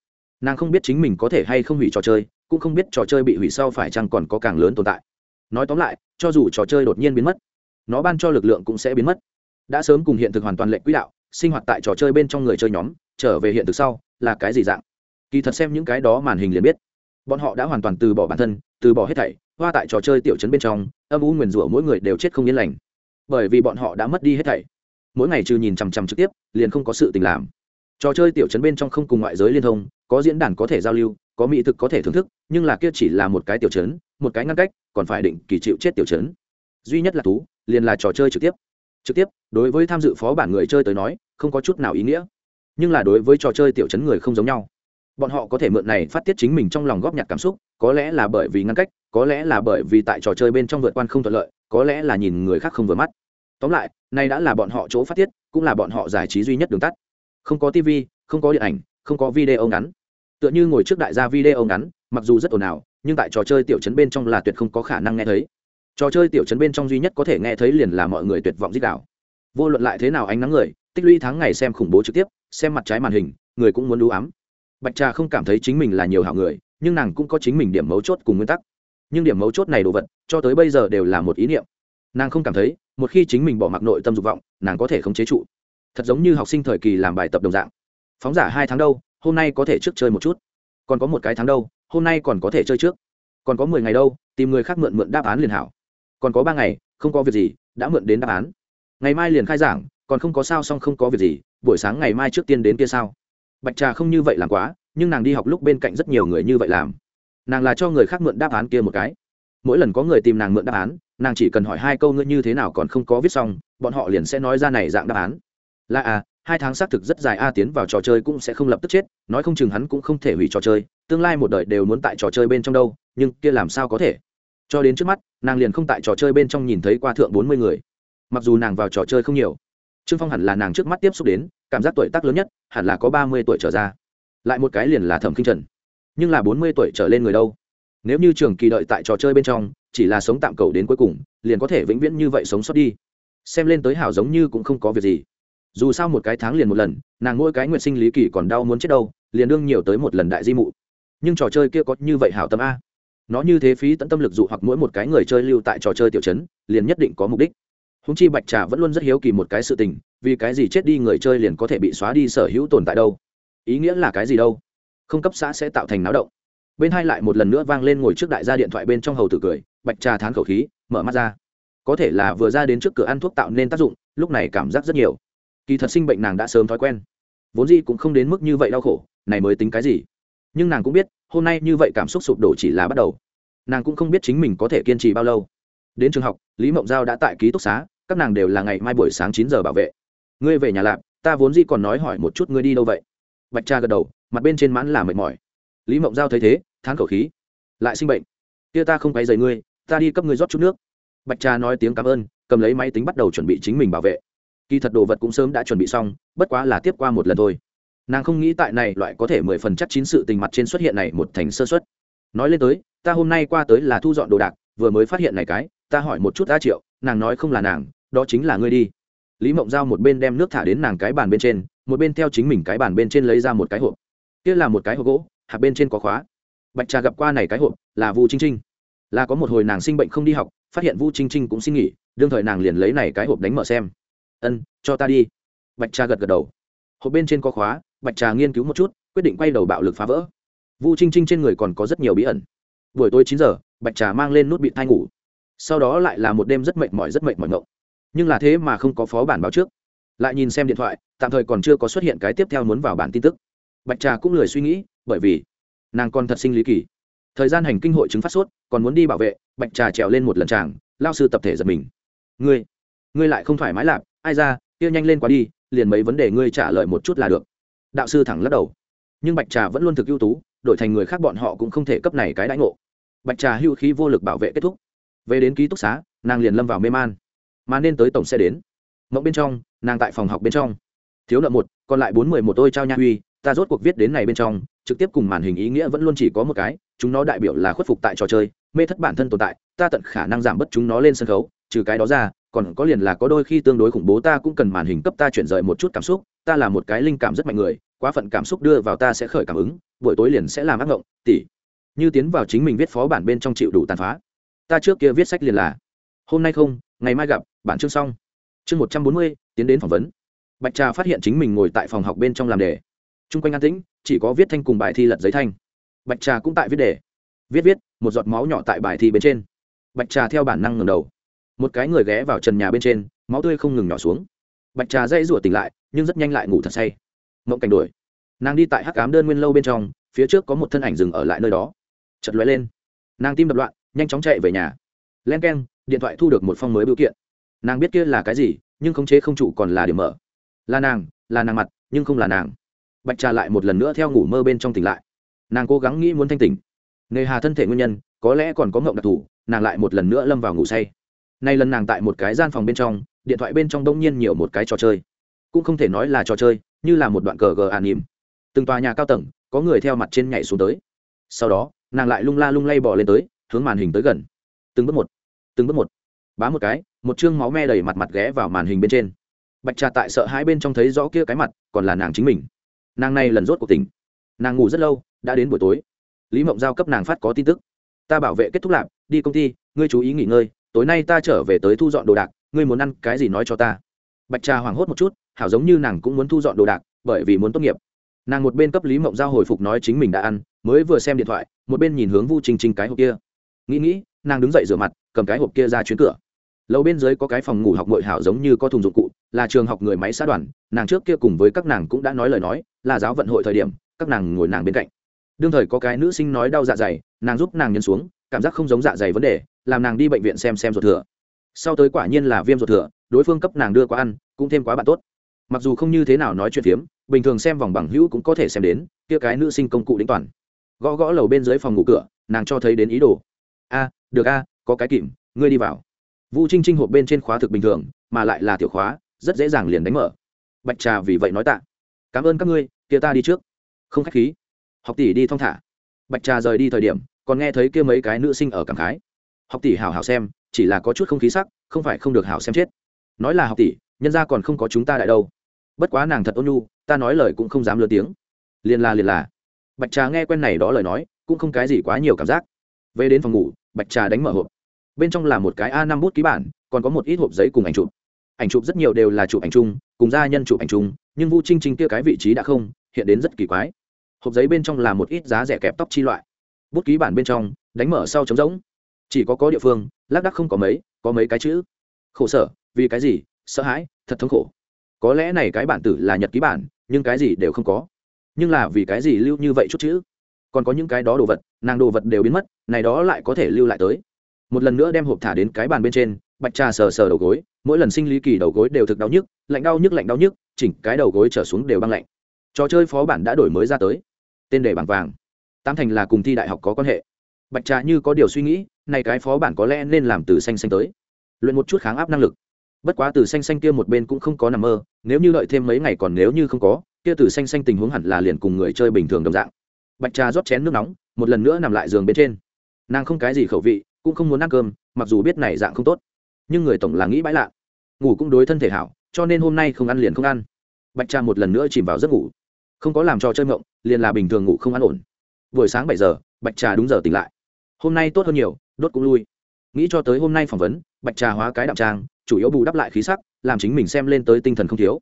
nàng không biết chính mình có thể hay không hủy trò chơi, cũng không biết trò chơi bị hủy sau phải chăng còn có càng lớn tồn tại. Nói tóm lại, cho dù trò chơi đột nhiên biến mất, nó ban cho lực lượng cũng sẽ biến mất. Đã sớm cùng hiện thực hoàn toàn lệnh quỹ đạo, sinh hoạt tại trò chơi bên trong người chơi nhóm, trở về hiện thực sau, là cái gì dạng? Kỳ thật xem những cái đó màn hình liền biết. Bọn họ đã hoàn toàn từ bỏ bản thân, từ bỏ hết thảy, hoa tại trò chơi tiểu trấn bên trong, âm u nguyền rủa mỗi người đều chết không yên lành. Bởi vì bọn họ đã mất đi hết thảy. Mỗi ngày trừ nhìn chằm chằm trực tiếp, liền không có sự tình làm. Trò chơi tiểu trấn bên trong không cùng ngoại giới liên thông có diễn đàn có thể giao lưu, có mỹ thực có thể thưởng thức, nhưng là kia chỉ là một cái tiểu trấn, một cái ngăn cách, còn phải định kỳ chịu chết tiểu trấn. Duy nhất là thú, liền là trò chơi trực tiếp. Trực tiếp, đối với tham dự phó bản người chơi tới nói, không có chút nào ý nghĩa. Nhưng là đối với trò chơi tiểu chấn người không giống nhau. Bọn họ có thể mượn này phát tiết chính mình trong lòng góp nhặt cảm xúc, có lẽ là bởi vì ngăn cách, có lẽ là bởi vì tại trò chơi bên trong vượt quan không thuận lợi, có lẽ là nhìn người khác không vừa mắt. Tóm lại, này đã là bọn họ chỗ phát tiết, cũng là bọn họ giải trí duy nhất đường tắt. Không có tv không có điện ảnh, không có video ngắn tựa như ngồi trước đại gia video ngắn, mặc dù rất ồn ào, nhưng tại trò chơi tiểu chấn bên trong là tuyệt không có khả năng nghe thấy. Trò chơi tiểu chấn bên trong duy nhất có thể nghe thấy liền là mọi người tuyệt vọng dích đạo vô luận lại thế nào ánh nắng người, tích lũy tháng ngày xem khủng bố trực tiếp, xem mặt trái màn hình, người cũng muốn đũ ám. Bạch trà không cảm thấy chính mình là nhiều hảo người, nhưng nàng cũng có chính mình điểm mấu chốt cùng nguyên tắc. Nhưng điểm mấu chốt này đồ vật, cho tới bây giờ đều là một ý niệm. Nàng không cảm thấy, một khi chính mình bỏ mặc nội tâm dục vọng, nàng có thể không chế trụ. Thật giống như học sinh thời kỳ làm bài tập đồng dạng. Phóng giả hai tháng đâu hôm nay có thể trước chơi một chút. Còn có một cái tháng đâu, hôm nay còn có thể chơi trước. Còn có mười ngày đâu, tìm người khác mượn mượn đáp án liền hảo. Còn có ba ngày, không có việc gì, đã mượn đến đáp án. Ngày mai liền khai giảng, còn không có sao xong không có việc gì, buổi sáng ngày mai trước tiên đến kia sao? Bạch trà không như vậy làm quá, nhưng nàng đi học lúc bên cạnh rất nhiều người như vậy làm. Nàng là cho người khác mượn đáp án kia một cái. Mỗi lần có người tìm nàng mượn đáp án, nàng chỉ cần hỏi hai câu ngươi như thế nào còn không có viết xong, bọn họ liền sẽ nói ra này dạng đáp án. Là à hai tháng xác thực rất dài, a tiến vào trò chơi cũng sẽ không lập tức chết, nói không chừng hắn cũng không thể hủy trò chơi, tương lai một đời đều muốn tại trò chơi bên trong đâu, nhưng kia làm sao có thể? Cho đến trước mắt, nàng liền không tại trò chơi bên trong nhìn thấy qua thượng bốn mươi người. Mặc dù nàng vào trò chơi không nhiều, trương phong hẳn là nàng trước mắt tiếp xúc đến, cảm giác tuổi tác lớn nhất, hẳn là có ba mươi tuổi trở ra. Lại một cái liền là thẩm k i n h trần. Nhưng là bốn mươi tuổi trở lên người đâu? Nếu như trường kỳ đợi tại trò chơi bên trong, chỉ là sống tạm cầu đến cuối cùng, liền có thể vĩnh viễn như vậy sống sót đi. Xem lên tới hảo giống như cũng không có việc gì dù sao một cái tháng liền một lần, nàng mỗi cái nguyện sinh lý kỳ còn đau muốn chết đâu, liền đương nhiều tới một lần đại di mụ. Nhưng trò chơi kia có như vậy hảo tâm a? Nó như thế phí tận tâm lực dụ hoặc mỗi một cái người chơi lưu tại trò chơi tiểu chấn liền nhất định có mục đích. Húng chi bạch trà vẫn luôn rất hiếu kỳ một cái sự tình, vì cái gì chết đi người chơi liền có thể bị xóa đi sở hữu tồn tại đâu? Ý nghĩa là cái gì đâu? Không cấp xã sẽ tạo thành náo động. Bên hai lại một lần nữa vang lên ngồi trước đại gia điện thoại bên trong hầu tử cười, bạch trà thán khẩu khí, mở mắt ra. Có thể là vừa ra đến trước cửa ăn thuốc tạo nên tác dụng, lúc này cảm giác rất nhiều kỳ thật sinh bệnh nàng đã sớm thói quen. Vốn gì cũng không đến mức như vậy đau khổ, này mới tính cái gì? Nhưng nàng cũng biết, hôm nay như vậy cảm xúc sụp đổ chỉ là bắt đầu. Nàng cũng không biết chính mình có thể kiên trì bao lâu. Đến trường học, lý mộng giao đã tại ký túc xá, các nàng đều là ngày mai buổi sáng chín giờ bảo vệ. Ngươi về nhà lạp ta vốn dĩ còn nói hỏi một chút ngươi đi đâu vậy? Bạch cha gật đầu, mặt bên trên mãn là mệt mỏi. Lý mộng giao thấy thế, thán khẩu khí. Lại sinh bệnh. Kia ta không quay dày ngươi, ta đi cấp ngươi rót chút nước. Bạch cha nói tiếng cảm ơn, cầm lấy máy tính bắt đầu chuẩn bị chính mình bảo vệ kỳ thật đồ vật cũng sớm đã chuẩn bị xong, bất quá là tiếp qua một lần thôi. Nàng không nghĩ tại này loại có thể mười phần chắc chín sự tình mặt trên xuất hiện này một thành sơ xuất nói lên tới, ta hôm nay qua tới là thu dọn đồ đạc, vừa mới phát hiện này cái, ta hỏi một chút a triệu, nàng nói không là nàng, đó chính là ngươi đi. Lý mộng giao một bên đem nước thả đến nàng cái bàn bên trên, một bên theo chính mình cái bàn bên trên lấy ra một cái hộp. Kia là một cái hộp gỗ, hạt bên trên có khóa. Bạch trà gặp qua này cái hộp, là vu trinh trinh là có một hồi nàng sinh bệnh không đi học, phát hiện vu trinh trinh cũng xin nghỉ, đương thời nàng liền lấy này cái hộp đánh mở xem ân, cho ta đi. Bạch trà gật gật đầu. Hộp bên trên có khóa, bạch trà nghiên cứu một chút, quyết định quay đầu bạo lực phá vỡ. Vu trinh trinh trên người còn có rất nhiều bí ẩn. Buổi tối chín giờ, bạch trà mang lên nút bị thai ngủ. Sau đó lại là một đêm rất mệt mỏi, rất mệt mỏi ngộng. Nhưng là thế mà không có phó bản báo trước. Lại nhìn xem điện thoại, tạm thời còn chưa có xuất hiện cái tiếp theo muốn vào bản tin tức. Bạch trà cũng lười suy nghĩ, bởi vì nàng còn thật sinh lý kỳ. Thời gian hành kinh hội chứng phát sốt, còn muốn đi bảo vệ, bạch trà trèo lên một lần tràng, lao sư tập thể giật mình. Ngươi ngươi lại không thoải mái lạp ai ra, kia nhanh lên quá đi, liền mấy vấn đề ngươi trả lời một chút là được. Đạo sư thẳng lắc đầu. Nhưng bạch trà vẫn luôn thực ưu tú, đổi thành người khác bọn họ cũng không thể cấp này cái đãi ngộ. Bạch trà hưu khí vô lực bảo vệ kết thúc. Về đến ký túc xá, nàng liền lâm vào mê man. Mà nên tới tổng sẽ đến. Mộng bên trong, nàng tại phòng học bên trong. Thiếu nợ một, còn lại bốn mươi một tôi trao nha uy ta rốt cuộc viết đến này bên trong, trực tiếp cùng màn hình ý nghĩa vẫn luôn chỉ có một cái, chúng nó đại biểu là khuất phục tại trò chơi, mê thất bản thân tồn tại, ta tận khả năng giảm bớt chúng nó lên sân khấu, trừ cái đó ra còn có liền là có đôi khi tương đối khủng bố ta cũng cần màn hình cấp ta chuyển rời một chút cảm xúc, ta là một cái linh cảm rất mạnh người, quá phận cảm xúc đưa vào ta sẽ khởi cảm ứng, buổi tối liền sẽ làm ác ngộng, tỉ. Như tiến vào chính mình viết phó bản bên trong chịu đủ tàn phá. Ta trước kia viết sách liền là, hôm nay không, ngày mai gặp, bản chương xong. Chương một trăm bốn mươi, tiến đến phỏng vấn. Bạch trà phát hiện chính mình ngồi tại phòng học bên trong làm đề. T r u n g quanh an tĩnh, chỉ có viết thanh cùng bài thi lật giấy thanh. Bạch trà cũng tại viết đề. Viết viết, một giọt máu nhỏ tại bài thi bên trên. Bạch trà theo bản năng ngầm đầu một cái người ghé vào trần nhà bên trên, máu tươi không ngừng nhỏ xuống. Bạch trà dây rủa tỉnh lại, nhưng rất nhanh lại ngủ thật say. Mộng cảnh đuổi nàng đi tại hắc cám đơn nguyên lâu bên trong, phía trước có một thân ảnh dừng ở lại nơi đó. Chật lóe lên. Nàng tim đập loạn, nhanh chóng chạy về nhà. Len k e n điện thoại thu được một phong mới biểu kiện. Nàng biết kia là cái gì, nhưng khống chế không trụ còn là điểm mở. Là nàng là nàng mặt, nhưng không là nàng. Bạch trà lại một lần nữa theo ngủ mơ bên trong tỉnh lại. Nàng cố gắng nghĩ muốn thanh tỉnh. Nghề hà thân thể nguyên nhân, có lẽ còn có ngộng đặc thù, nàng lại một lần nữa lâm vào ngủ say nay lần nàng tại một cái gian phòng bên trong, điện thoại bên trong đông nhiên nhiều một cái trò chơi. Cũng không thể nói là trò chơi, như là một đoạn cờ gờ an nỉm. Từng tòa nhà cao tầng, có người theo mặt trên nhảy xuống tới. Sau đó, nàng lại lung la lung lay bỏ lên tới, hướng màn hình tới gần. Từng bước một, từng bước một. Bá một cái, một chương máu me đầy mặt mặt ghé vào màn hình bên trên. Bạch trà tại sợ hai bên trong thấy rõ kia cái mặt, còn là nàng chính mình. Nàng này lần rốt cuộc tỉnh. Nàng ngủ rất lâu, đã đến buổi tối. Lý mộng giao cấp nàng phát có tin tức. Ta bảo vệ kết thúc lạp, đi công ty, ngươi chú ý nghỉ ngơi tối nay ta trở về tới thu dọn đồ đạc, ngươi muốn ăn cái gì nói cho ta. Bạch trà hoảng hốt một chút, hảo giống như nàng cũng muốn thu dọn đồ đạc, bởi vì muốn tốt nghiệp. Nàng một bên cấp lý mộng giao hồi phục nói chính mình đã ăn, mới vừa xem điện thoại, một bên nhìn hướng vu trình trình cái hộp kia. Nghĩ nghĩ, nàng đứng dậy rửa mặt, cầm cái hộp kia ra chuyến cửa. Lầu bên dưới có cái phòng ngủ học nội hảo giống như có thùng dụng cụ, là trường học người máy xã đoàn, nàng trước kia cùng với các nàng cũng đã nói lời nói, là giáo vận hội thời điểm, các nàng ngồi nàng bên cạnh. Đương thời có cái nữ sinh nói đau dạ dày, nàng giúp nàng nhân xuống, cảm giác không giống dạ dày vấn đề làm nàng đi bệnh viện xem xem ruột thừa. Sau tới quả nhiên là viêm ruột thừa, đối phương cấp nàng đưa qua ăn, cũng thêm quá bạn tốt. Mặc dù không như thế nào nói chuyện phiếm, bình thường xem vòng bằng hữu cũng có thể xem đến, kia cái nữ sinh công cụ đính toàn. Gõ gõ lầu bên dưới phòng ngủ cửa, nàng cho thấy đến ý đồ. A, được a, có cái kìm, ngươi đi vào. Vu trinh trinh hộp bên trên khóa thực bình thường, mà lại là tiểu khóa, rất dễ dàng liền đánh mở. Bạch trà vì vậy nói tạ. Cảm ơn các ngươi, kia ta đi trước. Không khách khí. Học tỷ đi thong thả. Bạch trà rời đi thời điểm, còn nghe thấy kia mấy cái nữ sinh ở cảm khái học tỷ hảo hảo xem, chỉ là có chút không khí sắc, không phải không được hảo xem chết. Nói là học tỷ, nhân ra còn không có chúng ta đại đâu. Bất quá nàng thật ôn nhu, ta nói lời cũng không dám lớn tiếng. Liền là liền là bạch trà nghe quen này đó lời nói, cũng không cái gì quá nhiều cảm giác. Về đến phòng ngủ, bạch trà đánh mở hộp. Bên trong là một cái a năm bút ký bản, còn có một ít hộp giấy cùng ảnh chụp. Ảnh chụp rất nhiều đều là chụp ảnh chung, cùng gia nhân chụp ảnh chung, nhưng vu trinh trinh kia cái vị trí đã không, hiện đến rất kỳ quái. Hộp giấy bên trong là một ít giá rẻ kẹp tóc chi loại. Bút ký bản bên trong, đánh mở sau trống rỗng chỉ có có địa phương, lác đắc không có mấy có mấy cái chữ. Khổ sở, vì cái gì? Sợ hãi, thật thống khổ. Có lẽ này cái bản tử là nhật ký bản, nhưng cái gì đều không có. Nhưng là vì cái gì lưu như vậy chút chữ? Còn có những cái đó đồ vật, nàng đồ vật đều biến mất, này đó lại có thể lưu lại tới. Một lần nữa đem hộp thả đến cái bàn bên trên, bạch trà sờ sờ đầu gối, mỗi lần sinh lý kỳ đầu gối đều thực đau nhức, lạnh đau nhức, lạnh đau nhức, chỉnh cái đầu gối trở xuống đều băng lạnh. Trò chơi phó bản đã đổi mới ra tới. Tên đề bảng vàng. Tam thành là cùng thi đại học có quan hệ. Bạch trà như có điều suy nghĩ này cái phó bản có lẽ nên làm từ xanh xanh tới. Luyện một chút kháng áp năng lực. Bất quá từ xanh xanh kia một bên cũng không có nằm mơ, nếu như đợi thêm mấy ngày còn nếu như không có, kia từ xanh xanh tình huống hẳn là liền cùng người chơi bình thường đồng dạng. Bạch trà rót chén nước nóng, một lần nữa nằm lại giường bên trên. Nàng không cái gì khẩu vị, cũng không muốn ăn cơm, mặc dù biết này dạng không tốt. Nhưng người tổng là nghĩ bãi lạ. Ngủ cũng đối thân thể hảo, cho nên hôm nay không ăn liền không ăn. Bạch trà một lần nữa chìm vào giấc ngủ. Không có làm cho chơi mộng, liền là bình thường ngủ không ăn ổn. Buổi sáng bảy giờ, bạch trà đúng giờ tỉnh lại hôm nay tốt hơn nhiều, đốt cũng lui. Nghĩ cho tới hôm nay phỏng vấn, bạch trà hóa cái đạm trang, chủ yếu bù đắp lại khí sắc, làm chính mình xem lên tới tinh thần không thiếu.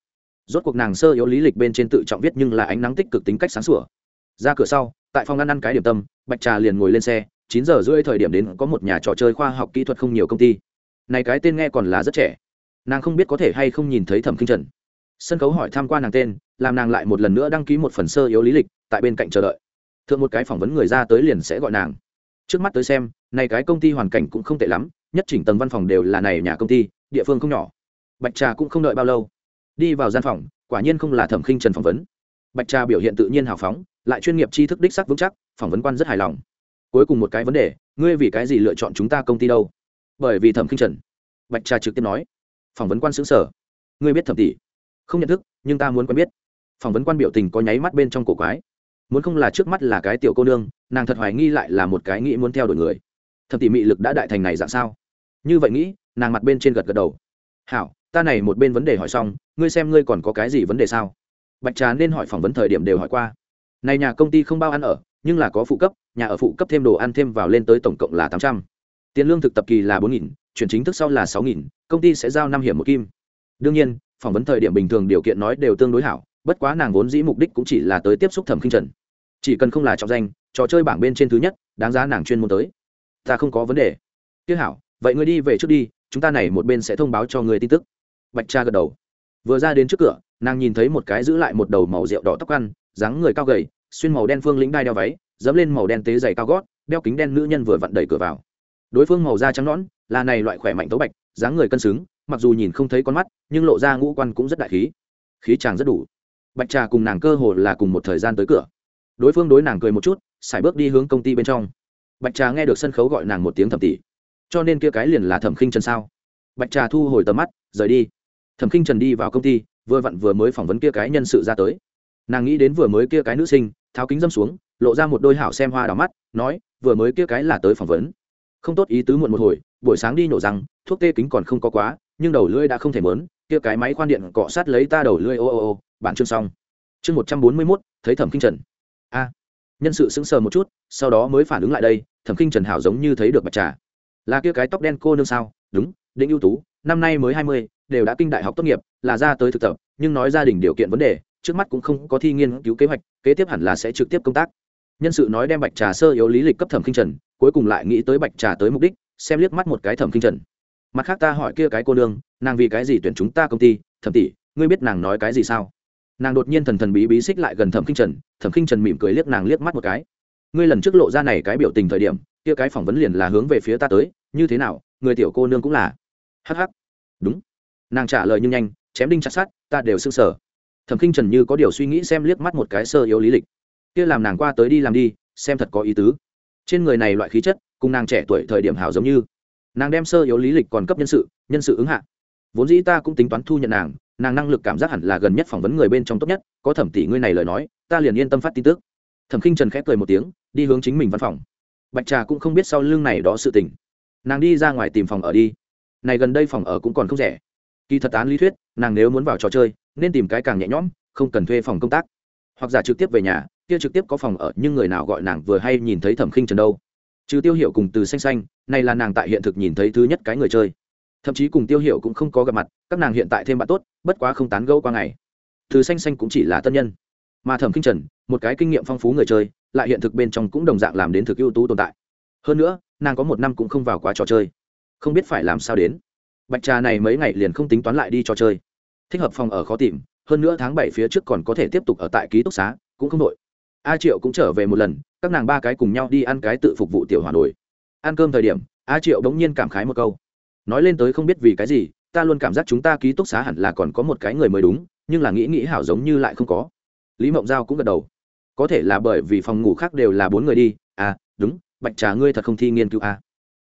Rốt cuộc nàng sơ yếu lý lịch bên trên tự trọng viết nhưng là ánh nắng tích cực tính cách sáng sủa. Ra cửa sau, tại phòng ăn ăn cái điểm tâm, bạch trà liền ngồi lên xe, chín giờ rưỡi thời điểm đến có một nhà trò chơi khoa học kỹ thuật không nhiều công ty. Này cái tên nghe còn là rất trẻ. Nàng không biết có thể hay không nhìn thấy thẩm kinh trần. Sân khấu hỏi tham quan nàng tên, làm nàng lại một lần nữa đăng ký một phần sơ yếu lý lịch, tại bên cạnh chờ đợi. Thượng một cái phỏng vấn người ra tới liền sẽ gọi nàng trước mắt tới xem này cái công ty hoàn cảnh cũng không tệ lắm, nhất chỉnh tầng văn phòng đều là này nhà công ty, địa phương không nhỏ. Bạch trà cũng không đợi bao lâu, đi vào gian phòng, quả nhiên không là thẩm khinh trần phỏng vấn. Bạch trà biểu hiện tự nhiên hào phóng, lại chuyên nghiệp tri thức đích sắc vững chắc, phỏng vấn quan rất hài lòng. Cuối cùng một cái vấn đề, ngươi vì cái gì lựa chọn chúng ta công ty đâu? Bởi vì thẩm khinh trần. Bạch trà trực tiếp nói. Phỏng vấn quan xứng sở. Ngươi biết thẩm tỷ. Không nhận thức, nhưng ta muốn quen biết. Phỏng vấn quan biểu tình có nháy mắt bên trong cổ quái muốn không là trước mắt là cái tiểu cô nương, nàng thật hoài nghi lại là một cái nghĩ muốn theo đuổi người. Thẩm tỉ mị lực đã đại thành này dạng sao? Như vậy nghĩ, nàng mặt bên trên gật gật đầu. Hảo, ta này một bên vấn đề hỏi xong, ngươi xem ngươi còn có cái gì vấn đề sao? Bạch trà nên hỏi phỏng vấn thời điểm đều hỏi qua. Này nhà công ty không bao ăn ở, nhưng là có phụ cấp, nhà ở phụ cấp thêm đồ ăn thêm vào lên tới tổng cộng là tám trăm. Tiền lương thực tập kỳ là bốn nghìn, chuyển chính thức sau là sáu nghìn, công ty sẽ giao năm hiểm một kim. Đương nhiên, phỏng vấn thời điểm bình thường điều kiện nói đều tương đối hảo bất quá nàng vốn dĩ mục đích cũng chỉ là tới tiếp xúc thẩm khinh trần. Chỉ cần không là trọng danh, trò chơi bảng bên trên thứ nhất, đáng giá nàng chuyên môn tới. Ta không có vấn đề. Tiếc hảo, vậy ngươi đi về trước đi, chúng ta này một bên sẽ thông báo cho người tin tức. Bạch cha gật đầu. Vừa ra đến trước cửa, nàng nhìn thấy một cái giữ lại một đầu màu rượu đỏ tóc ăn, dáng người cao gầy, xuyên màu đen phương lĩnh đai đeo váy, dẫm lên màu đen tế dày cao gót, đeo kính đen nữ nhân vừa vặn đẩy cửa vào. Đối phương màu da trắng nõn, là này loại khỏe mạnh tấu bạch, dáng người cân xứng, mặc dù nhìn không thấy con mắt, nhưng lộ ra ngũ quan cũng rất đại khí. Khí chàng rất đủ bạch trà cùng nàng cơ hồ là cùng một thời gian tới cửa. Đối phương đối nàng cười một chút xài bước đi hướng công ty bên trong. Bạch trà nghe được sân khấu gọi nàng một tiếng thẩm tỷ. Cho nên kia cái liền là thẩm khinh trần sao? Bạch trà thu hồi tầm mắt rời đi. Thẩm khinh trần đi vào công ty vừa vặn vừa mới phỏng vấn kia cái nhân sự ra tới. Nàng nghĩ đến vừa mới kia cái nữ sinh tháo kính dâm xuống lộ ra một đôi hảo xem hoa đỏ mắt nói vừa mới kia cái là tới phỏng vấn. Không tốt ý tứ muộn một hồi buổi sáng đi nhổ răng, thuốc tê kính còn không có quá nhưng đầu lưỡi đã không thể mớn kia cái máy khoan điện cọ sát lấy ta đầu lưỡi ô ô ô bản chương xong. Chương một trăm bốn mươi mốt, thấy thẩm kinh trần. A, nhân sự sững sờ một chút, sau đó mới phản ứng lại đây, thẩm kinh trần hảo giống như thấy được bạch trà. Là kia cái tóc đen cô nương sao? Đúng định ưu tú, năm nay mới hai mươi, đều đã kinh đại học tốt nghiệp, là ra tới thực tập, nhưng nói gia đình điều kiện vấn đề, trước mắt cũng không có thi nghiên cứu kế hoạch, kế tiếp hẳn là sẽ trực tiếp công tác. Nhân sự nói đem bạch trà sơ yếu lý lịch cấp thẩm kinh trần, cuối cùng lại nghĩ tới bạch trà tới mục đích, xem liếc mắt một cái thẩm kinh trần. Mặt khác ta hỏi kia cái cô nương, nàng vì cái gì tuyển chúng ta công ty? Thẩm tỷ, ngươi biết nàng nói cái gì sao? Nàng đột nhiên thần thần bí bí xích lại gần thẩm kinh trần, thẩm kinh trần mỉm cười liếc nàng liếc mắt một cái. ngươi lần trước lộ ra này cái biểu tình thời điểm, kia cái phỏng vấn liền là hướng về phía ta tới, như thế nào, người tiểu cô nương cũng là. Hh đúng. Nàng trả lời nhưng nhanh, chém đinh chặt sát ta đều s ư sở thẩm kinh trần như có điều suy nghĩ xem liếc mắt một cái sơ yếu lý lịch. Kia làm nàng qua tới đi làm đi, xem thật có ý tứ. Trên người này loại khí chất, cùng nàng trẻ tuổi thời điểm hảo giống như. Nàng đem sơ yếu lý lịch còn cấp nhân sự nhân sự ứng hạ. Vốn dĩ ta cũng tính toán thu nhận nàng nàng năng lực cảm giác hẳn là gần nhất phỏng vấn người bên trong tốt nhất, có thẩm tỷ ngươi này lời nói, ta liền yên tâm phát tin tức. Thẩm khinh trần khép cười một tiếng, đi hướng chính mình văn phòng. Bạch trà cũng không biết sau lưng này đó sự tình. Nàng đi ra ngoài tìm phòng ở đi. Này gần đây phòng ở cũng còn không rẻ. Kỳ thật án lý thuyết, nàng nếu muốn vào trò chơi, nên tìm cái càng nhẹ nhõm, không cần thuê phòng công tác. Hoặc giả trực tiếp về nhà, kia trực tiếp có phòng ở, nhưng người nào gọi nàng vừa hay nhìn thấy thẩm khinh trần đâu. Trừ tiêu hiệu cùng từ xanh xanh, này là nàng tại hiện thực nhìn thấy thứ nhất cái người chơi. Thậm chí cùng tiêu hiệu cũng không có gặp mặt, các nàng hiện tại thêm bạn tốt bất quá không tán gẫu qua ngày. Từ xanh xanh cũng chỉ là tân nhân. Mà thẩm kinh trần, một cái kinh nghiệm phong phú người chơi, lại hiện thực bên trong cũng đồng dạng làm đến thực ưu tú tồn tại. Hơn nữa, nàng có một năm cũng không vào quá trò chơi. Không biết phải làm sao đến. Bạch trà này mấy ngày liền không tính toán lại đi trò chơi. Thích hợp phòng ở khó tìm, hơn nữa tháng bảy phía trước còn có thể tiếp tục ở tại ký túc xá, cũng không đội a triệu cũng trở về một lần, các nàng ba cái cùng nhau đi ăn cái tự phục vụ tiểu hòa nổi ăn cơm thời điểm, a triệu đống nhiên cảm khái một câu. Nói lên tới không biết vì cái gì ta luôn cảm giác chúng ta ký túc xá hẳn là còn có một cái người mới đúng nhưng là nghĩ nghĩ hảo giống như lại không có. Lý mộng giao cũng gật đầu. Có thể là bởi vì phòng ngủ khác đều là bốn người đi. À đúng bạch trà ngươi thật không thi nghiên cứu à.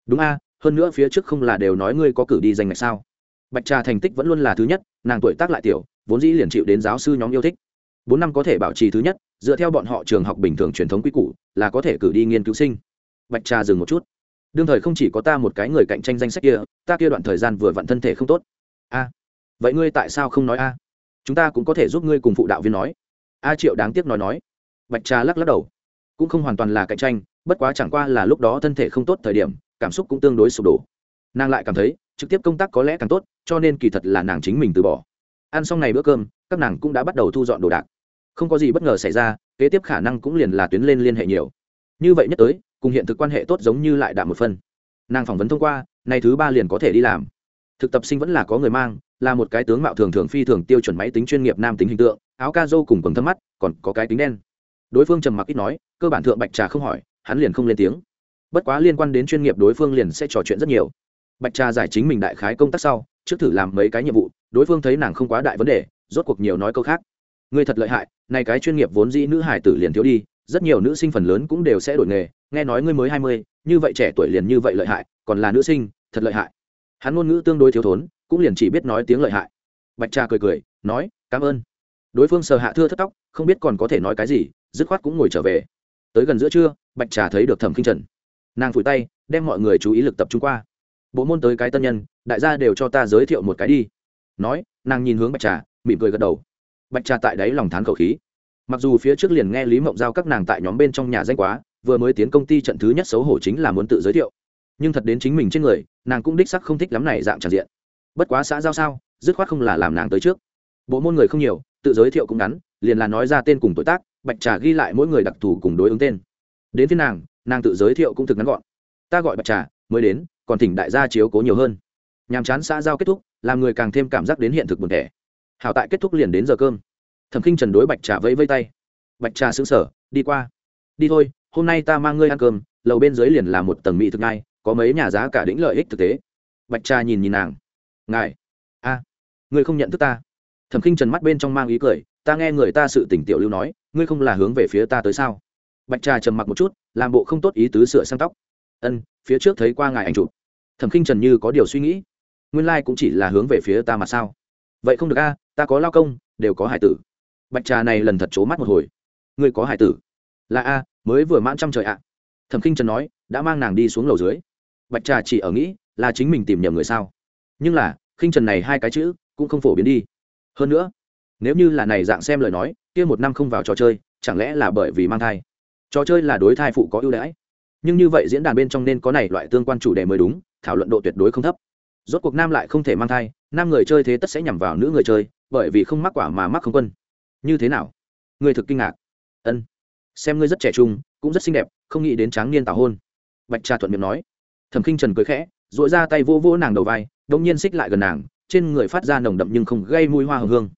đúng a à, hơn nữa phía trước không là đều nói ngươi có cử đi danh ngạch sao? Bạch trà thành tích vẫn luôn là thứ nhất nàng tuổi tác lại tiểu vốn dĩ liền chịu đến giáo sư nhóm yêu thích. Bốn năm có thể bảo trì thứ nhất dựa theo bọn họ trường học bình thường truyền thống quy củ là có thể cử đi nghiên cứu sinh. Bạch trà dừng một chút đương thời không chỉ có ta một cái người cạnh tranh danh sách kia, ta kia đoạn thời gian vừa vặn thân thể không tốt. A, vậy ngươi tại sao không nói a? Chúng ta cũng có thể giúp ngươi cùng phụ đạo viên nói. A triệu đáng tiếc nói nói. Bạch trà lắc lắc đầu. Cũng không hoàn toàn là cạnh tranh, bất quá chẳng qua là lúc đó thân thể không tốt thời điểm, cảm xúc cũng tương đối sụp đổ. Nàng lại cảm thấy, trực tiếp công tác có lẽ càng tốt, cho nên kỳ thật là nàng chính mình từ bỏ. Ăn xong này bữa cơm, các nàng cũng đã bắt đầu thu dọn đồ đạc. Không có gì bất ngờ xảy ra, kế tiếp khả năng cũng liền là tuyến lên liên hệ nhiều. Như vậy nhất tới cùng hiện thực quan hệ tốt giống như lại đạm một phần. Nàng phỏng vấn thông qua, nay thứ ba liền có thể đi làm. Thực tập sinh vẫn là có người mang, là một cái tướng mạo thường thường phi thường tiêu chuẩn máy tính chuyên nghiệp nam tính hình tượng, áo ca dô cùng quần thâm mắt, còn có cái tính đen. Đối phương trầm mặc ít nói, cơ bản thượng bạch trà không hỏi, hắn liền không lên tiếng. Bất quá liên quan đến chuyên nghiệp đối phương liền sẽ trò chuyện rất nhiều. Bạch trà giải chính mình đại khái công tác sau, trước thử làm mấy cái nhiệm vụ, đối phương thấy nàng không quá đại vấn đề, rốt cuộc nhiều nói câu khác. Ngươi thật lợi hại này cái chuyên nghiệp vốn dĩ nữ hải tử liền thiếu đi, rất nhiều nữ sinh phần lớn cũng đều sẽ đổi nghề nghe nói ngươi mới hai mươi, như vậy trẻ tuổi liền như vậy lợi hại, còn là nữ sinh, thật lợi hại. Hắn ngôn ngữ tương đối thiếu thốn, cũng liền chỉ biết nói tiếng lợi hại. Bạch trà cười cười, nói, cảm ơn. Đối phương sờ hạ thưa thất tóc, không biết còn có thể nói cái gì, dứt khoát cũng ngồi trở về. Tới gần giữa trưa, bạch trà thấy được thẩm kinh trần. Nàng phủi tay, đem mọi người chú ý lực tập trung qua. Bộ môn tới cái tân nhân, đại gia đều cho ta giới thiệu một cái đi. Nói, nàng nhìn hướng bạch trà, mỉm cười gật đầu. Bạch trà tại đấy lòng thán khẩu khí. Mặc dù phía trước liền nghe lý mộng giao các nàng tại nhóm bên trong nhà danh quá vừa mới tiến công ty trận thứ nhất xấu hổ chính là muốn tự giới thiệu. Nhưng thật đến chính mình trên người, nàng cũng đích sắc không thích lắm này dạng tràn diện. Bất quá xã giao sao, dứt khoát không là làm nàng tới trước. Bộ môn người không nhiều, tự giới thiệu cũng ngắn, liền là nói ra tên cùng tuổi tác, bạch trà ghi lại mỗi người đặc thù cùng đối ứng tên. Đến phía nàng nàng tự giới thiệu cũng thực ngắn gọn. Ta gọi bạch trà, mới đến, còn thỉnh đại gia chiếu cố nhiều hơn. Nhàm chán xã giao kết thúc, làm người càng thêm cảm giác đến hiện thực buồn thẻ hảo tại kết thúc liền đến giờ cơm. Thẩm kinh trần đối bạch trà vẫy vây tay. Bạch trà xứng sở đi qua. Đi thôi hôm nay ta mang ngươi ăn cơm, lầu bên dưới liền là một tầng mỹ thực ngay, có mấy nhà giá cả đĩnh lợi ích thực tế. Bạch trà nhìn nhìn nàng. Ngài. A, ngươi không nhận thức ta. Thẩm kinh trần mắt bên trong mang ý cười, ta nghe người ta sự tỉnh tiểu lưu nói, ngươi không là hướng về phía ta tới sao? Bạch trà trầm mặc một chút, làm bộ không tốt ý tứ sửa sang tóc. Ân, phía trước thấy qua ngài ảnh chụp. Thẩm kinh trần như có điều suy nghĩ. Nguyên lai、like、cũng chỉ là hướng về phía ta mà sao? Vậy không được a, ta có lao công, đều có hải tử. Bạch trà này lần thật c mắt một hồi. Ngươi có hải tử? Là a mới vừa mãn trăm trời ạ. Thẩm kinh trần nói, đã mang nàng đi xuống lầu dưới. Bạch trà chỉ ở nghĩ là chính mình tìm nhầm người sao. Nhưng là khinh trần này hai cái chữ cũng không phổ biến đi. Hơn nữa, nếu như là này dạng xem lời nói, kia một năm không vào trò chơi, chẳng lẽ là bởi vì mang thai? Trò chơi là đối thai phụ có ưu đãi. Nhưng như vậy diễn đàn bên trong nên có này loại tương quan chủ đề mới đúng, thảo luận độ tuyệt đối không thấp. Rốt cuộc nam lại không thể mang thai, nam người chơi thế tất sẽ nhằm vào nữ người chơi, bởi vì không mắc quả mà mắc không quân. Như thế nào? Người thực kinh ngạc. Ân xem ngươi rất trẻ trung, cũng rất xinh đẹp, không nghĩ đến tráng niên tảo hôn. Bạch trà thuận miệng nói. Thẩm kinh trần cười khẽ dội ra tay vô vô nàng đầu vai đông nhiên xích lại gần nàng, trên người phát ra nồng đậm nhưng không gây mùi hoa hương hương.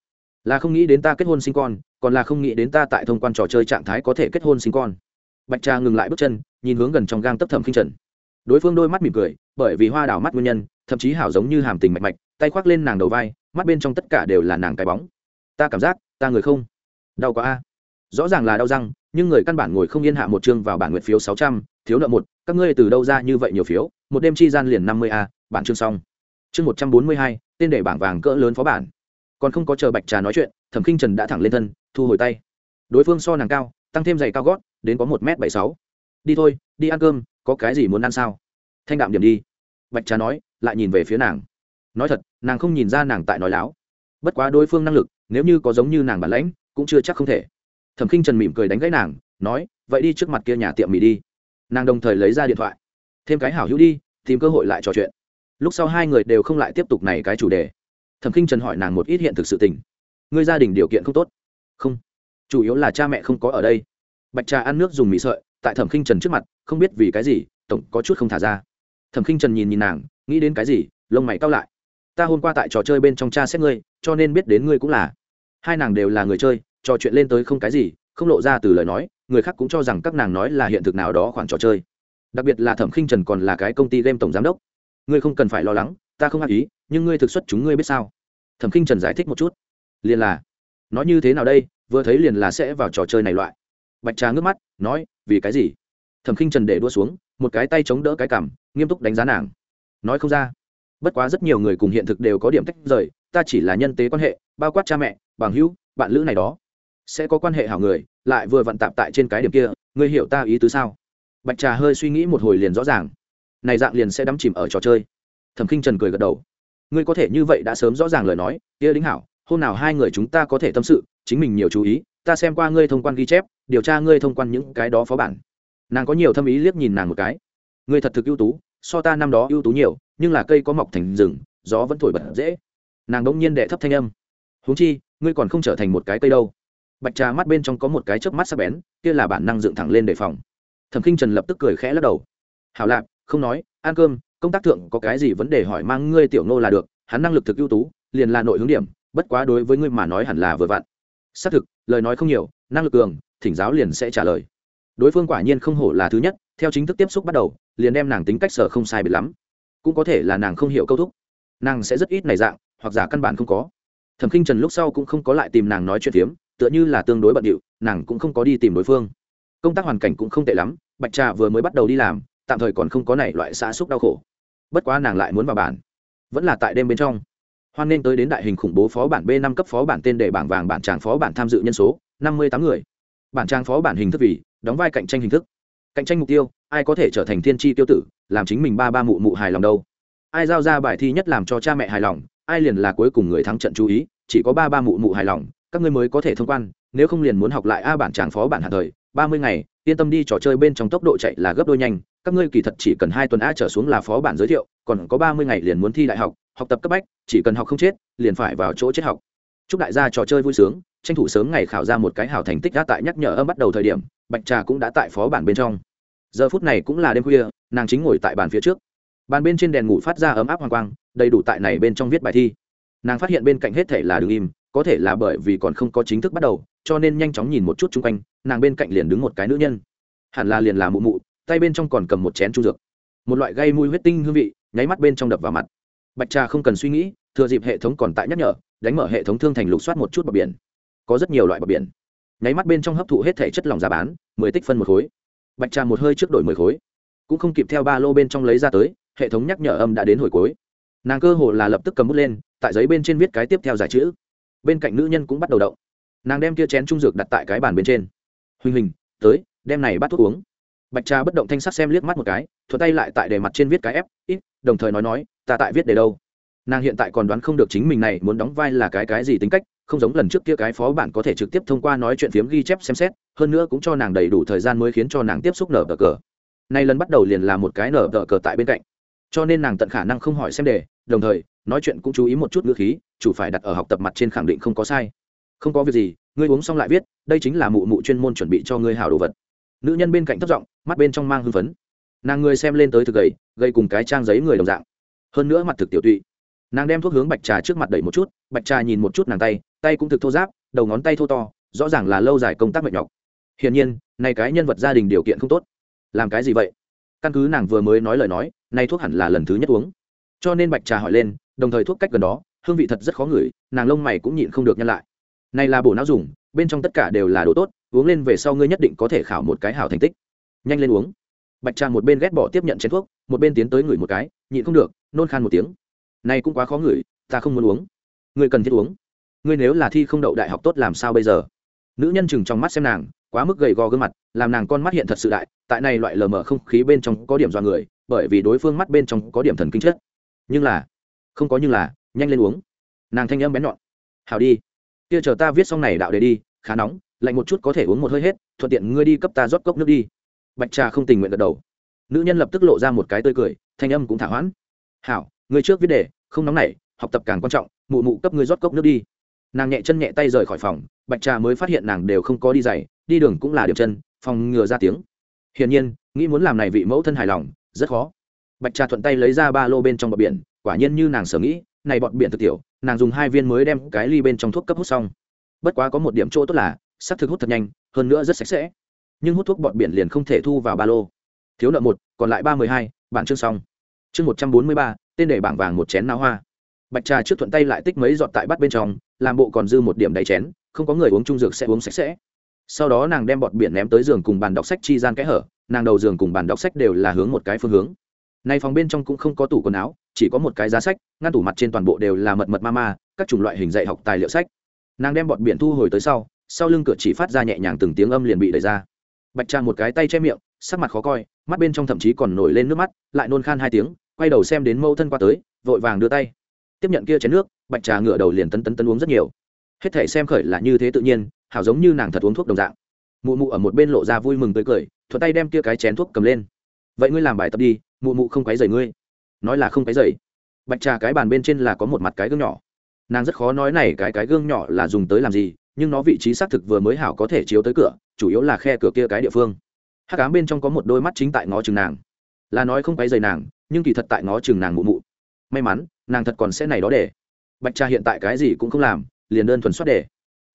Là không nghĩ đến ta kết hôn sinh con, còn là không nghĩ đến ta tại thông quan trò chơi trạng thái có thể kết hôn sinh con. Bạch trà ngừng lại bước chân, nhìn hướng gần trong gang tấp thẩm kinh trần. Đối phương đôi mắt mỉm cười, bởi vì hoa đảo mắt nguyên nhân, thậm chí hảo giống như hàm tình mạch mạch, tay khoác lên nàng đầu vai, mắt bên trong tất cả đều là nàng cái bóng. Ta cảm giác, ta người không. Đau quá a rõ ràng là đau răng, nhưng người căn bản ngồi không yên hạ một chương vào bản nguyện phiếu sáu trăm, thiếu nợ một, các ngươi từ đâu ra như vậy nhiều phiếu? Một đêm chi gian liền năm mươi a, bản chương xong. Chương một trăm bốn mươi hai, tên để bảng vàng cỡ lớn phó bản. Còn không có chờ bạch trà nói chuyện, thẩm k i n h trần đã thẳng lên thân, thu hồi tay. Đối phương so nàng cao, tăng thêm giày cao gót, đến có một m bảy sáu. Đi thôi, đi ăn cơm, có cái gì muốn ăn sao? Thanh đạm điểm đi. Bạch trà nói, lại nhìn về phía nàng. Nói thật, nàng không nhìn ra nàng tại nói láo. Bất quá đối phương năng lực, nếu như có giống như nàng bản lãnh, cũng chưa chắc không thể thẩm khinh trần mỉm cười đánh gãy nàng, nói, vậy đi trước mặt kia nhà tiệm mì đi. Nàng đồng thời lấy ra điện thoại. Thêm cái hảo hữu đi, tìm cơ hội lại trò chuyện. Lúc sau hai người đều không lại tiếp tục này cái chủ đề. Thẩm khinh trần hỏi nàng một ít hiện thực sự tình. Ngươi gia đình điều kiện không tốt? Không, chủ yếu là cha mẹ không có ở đây. Bạch trà ăn nước dùng mì sợi, tại thẩm khinh trần trước mặt, không biết vì cái gì, tổng có chút không thả ra. Thẩm khinh trần nhìn nhìn nàng, nghĩ đến cái gì, lông mày cao lại. Ta hôm qua tại trò chơi bên trong cha xét ngươi, cho nên biết đến ngươi cũng là. Hai nàng đều là người chơi trò chuyện lên tới không cái gì, không lộ ra từ lời nói, người khác cũng cho rằng các nàng nói là hiện thực nào đó khoản trò chơi. Đặc biệt là thẩm khinh trần còn là cái công ty game tổng giám đốc. Ngươi không cần phải lo lắng, ta không ác ý, nhưng ngươi thực xuất chúng ngươi biết sao? Thẩm khinh trần giải thích một chút. Liền là, nói như thế nào đây, vừa thấy liền là sẽ vào trò chơi này loại. Bạch trà ngước mắt, nói, vì cái gì? Thẩm khinh trần để đua xuống, một cái tay chống đỡ cái cảm nghiêm túc đánh giá nàng. Nói không ra. Bất quá rất nhiều người cùng hiện thực đều có điểm tách rời, ta chỉ là nhân tế quan hệ, bao quát cha mẹ, bằng hữu, bạn lữ này đó sẽ có quan hệ hảo người, lại vừa vặn tạp tại trên cái điểm kia, ngươi hiểu ta ý tứ sao? Bạch trà hơi suy nghĩ một hồi liền rõ ràng. Này dạng liền sẽ đắm chìm ở trò chơi. Thẩm khinh trần cười gật đầu. Ngươi có thể như vậy đã sớm rõ ràng lời nói, kia đính hảo, hôm nào hai người chúng ta có thể tâm sự, chính mình nhiều chú ý, ta xem qua ngươi thông quan ghi chép, điều tra ngươi thông quan những cái đó phó bản. Nàng có nhiều thâm ý liếc nhìn nàng một cái. Ngươi thật thực ưu tú, so ta năm đó ưu tú nhiều, nhưng là cây có mọc thành rừng, gió vẫn thổi bật dễ. Nàng đống nhiên đệ thấp thanh âm. Huống chi, ngươi còn không trở thành một cái cây đâu bạch trà mắt bên trong có một cái chớp mắt sắc bén, kia là bản năng dựng thẳng lên đề phòng. Thẩm k i n h trần lập tức cười khẽ lắc đầu. Hảo lạp, không nói, ăn cơm, công tác thượng có cái gì vấn đề hỏi mang ngươi tiểu nô là được, hắn năng lực thực ưu tú, liền là nội hướng điểm, bất quá đối với ngươi mà nói hẳn là vừa vặn. Xác thực, lời nói không nhiều, năng lực cường, thỉnh giáo liền sẽ trả lời. Đối phương quả nhiên không hổ là thứ nhất, theo chính thức tiếp xúc bắt đầu, liền đem nàng tính cách sở không sai biệt lắm. Cũng có thể là nàng không hiểu câu thúc. Nàng sẽ rất ít này dạng, hoặc giả căn bản không có. Thẩm k i n h trần lúc sau cũng không có lại tìm nàng nói chuyện phiếm tựa như là tương đối bận điệu, nàng cũng không có đi tìm đối phương. Công tác hoàn cảnh cũng không tệ lắm, bạch trà vừa mới bắt đầu đi làm, tạm thời còn không có này loại xã xúc đau khổ. Bất quá nàng lại muốn vào bản, vẫn là tại đêm bên trong. Hoan nên tới đến đại hình khủng bố phó bản b năm cấp phó bản tên để bảng vàng bản tràng phó bản tham dự nhân số, năm mươi tám người. Bản trang phó bản hình thức vì, đóng vai cạnh tranh hình thức. Cạnh tranh mục tiêu, ai có thể trở thành thiên tri tiêu tử, làm chính mình ba ba mụ mụ hài lòng đâu. Ai giao ra bài thi nhất làm cho cha mẹ hài lòng, ai liền là cuối cùng người thắng trận chú ý, chỉ có ba ba mụ mụ hài lòng các ngươi mới có thể thông quan, nếu không liền muốn học lại a bản tràng phó bản hạ thời, ba mươi ngày, yên tâm đi, trò chơi bên trong tốc độ chạy là gấp đôi nhanh, các ngươi kỳ thật chỉ cần hai tuần a trở xuống là phó bản giới thiệu, còn có ba mươi ngày liền muốn thi đại học học tập cấp bách, chỉ cần học không chết, liền phải vào chỗ chết học. Chúc đại gia trò chơi vui sướng, tranh thủ sớm ngày khảo ra một cái hảo thành tích đã tại nhắc nhở âm bắt đầu thời điểm, bạch trà cũng đã tại phó bản bên trong. Giờ phút này cũng là đêm khuya, nàng chính ngồi tại bàn phía trước. Bàn bên trên đèn ngủ phát ra ấm áp hoàng quang, đầy đủ tại này bên trong viết bài thi. Nàng phát hiện bên cạnh hết thể là đ ứ n g im có thể là bởi vì còn không có chính thức bắt đầu, cho nên nhanh chóng nhìn một chút chung quanh, nàng bên cạnh liền đứng một cái nữ nhân. Hẳn là liền là mụ mụ, tay bên trong còn cầm một chén chu dược. Một loại gây mùi huyết tinh hương vị, nháy mắt bên trong đập vào mặt. Bạch trà không cần suy nghĩ, thừa dịp hệ thống còn tại nhắc nhở, đánh mở hệ thống thương thành lục soát một chút bờ biển. Có rất nhiều loại bờ biển. Nháy mắt bên trong hấp thụ hết thể chất lỏng giá bán, mười tích phân một khối. Bạch trà một hơi trước đổi mười khối. Cũng không kịp theo ba lô bên trong lấy ra tới, hệ thống nhắc nhở âm đã đến hồi cuối. Nàng cơ hồ là lập tức cầm bút lên, tại giấy bên trên viết cái tiếp theo giải chữ bên cạnh nữ nhân cũng bắt đầu động. Nàng đem kia chén trung dược đặt tại cái bàn bên trên. Huỳnh huỳnh, tới, đem này bắt thuốc uống. Bạch trà bất động thanh sắc xem liếc mắt một cái thuật tay lại tại đề mặt trên viết cái ép ít, đồng thời nói nói, ta tại viết để đâu? Nàng hiện tại còn đoán không được chính mình này muốn đóng vai là cái cái gì tính cách, không giống lần trước kia cái phó bản có thể trực tiếp thông qua nói chuyện phiếm ghi chép xem xét, hơn nữa cũng cho nàng đầy đủ thời gian mới khiến cho nàng tiếp xúc nở tờ cờ. Nay lần bắt đầu liền là một cái nở tờ cờ tại bên cạnh. Cho nên nàng tận khả năng không hỏi xem đề, đồng thời nói chuyện cũng chú ý một chút ngữ khí, chủ phải đặt ở học tập mặt trên khẳng định không có sai. Không có việc gì, ngươi uống xong lại viết, đây chính là mụ mụ chuyên môn chuẩn bị cho ngươi hảo đồ vật. Nữ nhân bên cạnh thất giọng, mắt bên trong mang hưng phấn. Nàng người xem lên tới thực gầy gây cùng cái trang giấy người đồng dạng. Hơn nữa mặt thực tiểu tụy. Nàng đem thuốc hướng bạch trà trước mặt đẩy một chút, bạch trà nhìn một chút nàng tay tay cũng thực thô giáp đầu ngón tay thô to, rõ ràng là lâu dài công tác mệt nhọc. Hiển nhiên, này cái nhân vật gia đình điều kiện không tốt. Làm cái gì vậy? Căn cứ nàng vừa mới nói lời nói nay thuốc hẳn là lần thứ nhất uống. Cho nên bạch trà hỏi lên đồng thời thuốc cách gần đó, hương vị thật rất khó ngửi, nàng lông mày cũng nhịn không được nhăn lại. Này là bổ não dùng, bên trong tất cả đều là đồ tốt, uống lên về sau ngươi nhất định có thể khảo một cái hảo thành tích. Nhanh lên uống. Bạch Trang một bên ghét bỏ tiếp nhận chén thuốc, một bên tiến tới ngửi một cái, nhịn không được, nôn khan một tiếng. Này cũng quá khó ngửi, ta không muốn uống. Ngươi cần thiết uống. Ngươi nếu là thi không đậu đại học tốt làm sao bây giờ? Nữ nhân chừng trong mắt xem nàng, quá mức gầy gò gương mặt, làm nàng con mắt hiện thật sự đại, tại này loại lờ mờ không khí bên trong có điểm do người, bởi vì đối phương mắt bên trong có điểm thần kinh chất. Nhưng là không có nhưng là, nhanh lên uống. Nàng thanh âm bén nhọn. Hào đi. Kia chờ ta viết xong này đạo để đi, khá nóng, lạnh một chút có thể uống một hơi hết, thuận tiện ngươi đi cấp ta rót cốc nước đi. Bạch trà không tình nguyện gật đầu. Nữ nhân lập tức lộ ra một cái tươi cười, thanh âm cũng thả hoãn. Hảo, ngươi trước viết đề, không nóng nảy học tập càng quan trọng, mụ mụ cấp ngươi rót cốc nước đi. Nàng nhẹ chân nhẹ tay rời khỏi phòng, bạch trà mới phát hiện nàng đều không có đi giày, đi đường cũng là điểm chân, phòng ngừa ra tiếng. Hiển nhiên, nghĩ muốn làm này vị mẫu thân hài lòng, rất khó. Bạch trà thuận tay lấy ra ba lô bên trong bờ biển quả nhiên như nàng sở nghĩ, này bọt biển thực tiểu, nàng dùng hai viên mới đem cái ly bên trong thuốc cấp hút xong. Bất quá có một điểm chỗ tốt là sắc thực hút thật nhanh, hơn nữa rất sạch sẽ. Nhưng hút thuốc bọt biển liền không thể thu vào ba lô. Thiếu nợ một, còn lại ba mươi hai, bản chương xong. Chương một trăm bốn mươi ba, tên để bảng vàng một chén náo hoa. Bạch trà trước thuận tay lại tích mấy giọt tại bắt bên trong, làm bộ còn dư một điểm đầy chén, không có người uống trung dược sẽ uống sạch sẽ. Sau đó nàng đem bọt biển ném tới giường cùng bàn đọc sách chi gian kẽ hở, nàng đầu giường cùng bàn đọc sách đều là hướng một cái phương hướng. Nay phòng bên trong cũng không có tủ quần áo chỉ có một cái giá sách, ngăn tủ mặt trên toàn bộ đều là mật mật ma ma, các chủng loại hình dạy học tài liệu sách. Nàng đem bọt biển thu hồi tới sau sau lưng cửa chỉ phát ra nhẹ nhàng từng tiếng âm liền bị đẩy ra. Bạch trà một cái tay che miệng, sắc mặt khó coi, mắt bên trong thậm chí còn nổi lên nước mắt, lại nôn khan hai tiếng, quay đầu xem đến mâu thân qua tới, vội vàng đưa tay. Tiếp nhận kia chén nước, bạch trà ngửa đầu liền tấn tấn tấn uống rất nhiều. Hết thể xem khởi là như thế tự nhiên, hảo giống như nàng thật uống thuốc đồng dạng. Mụ mụ ở một bên lộ ra vui mừng tươi cười thuật tay đem kia cái chén thuốc cầm lên. Vậy ngươi làm bài tập đi, mụ mụ không quấy rầy ngươi nói là không cái dậy. bạch trà cái bàn bên trên là có một mặt cái gương nhỏ. Nàng rất khó nói này cái cái gương nhỏ là dùng tới làm gì, nhưng nó vị trí xác thực vừa mới hảo có thể chiếu tới cửa, chủ yếu là khe cửa kia cái địa phương. Hắc ám bên trong có một đôi mắt chính tại ngó chừng nàng. Là nói không cái dày nàng, nhưng kỳ thật tại ngó chừng nàng mụ mụ. May mắn, nàng thật còn sẽ này đó để. Bạch trà hiện tại cái gì cũng không làm, liền đơn thuần soát để.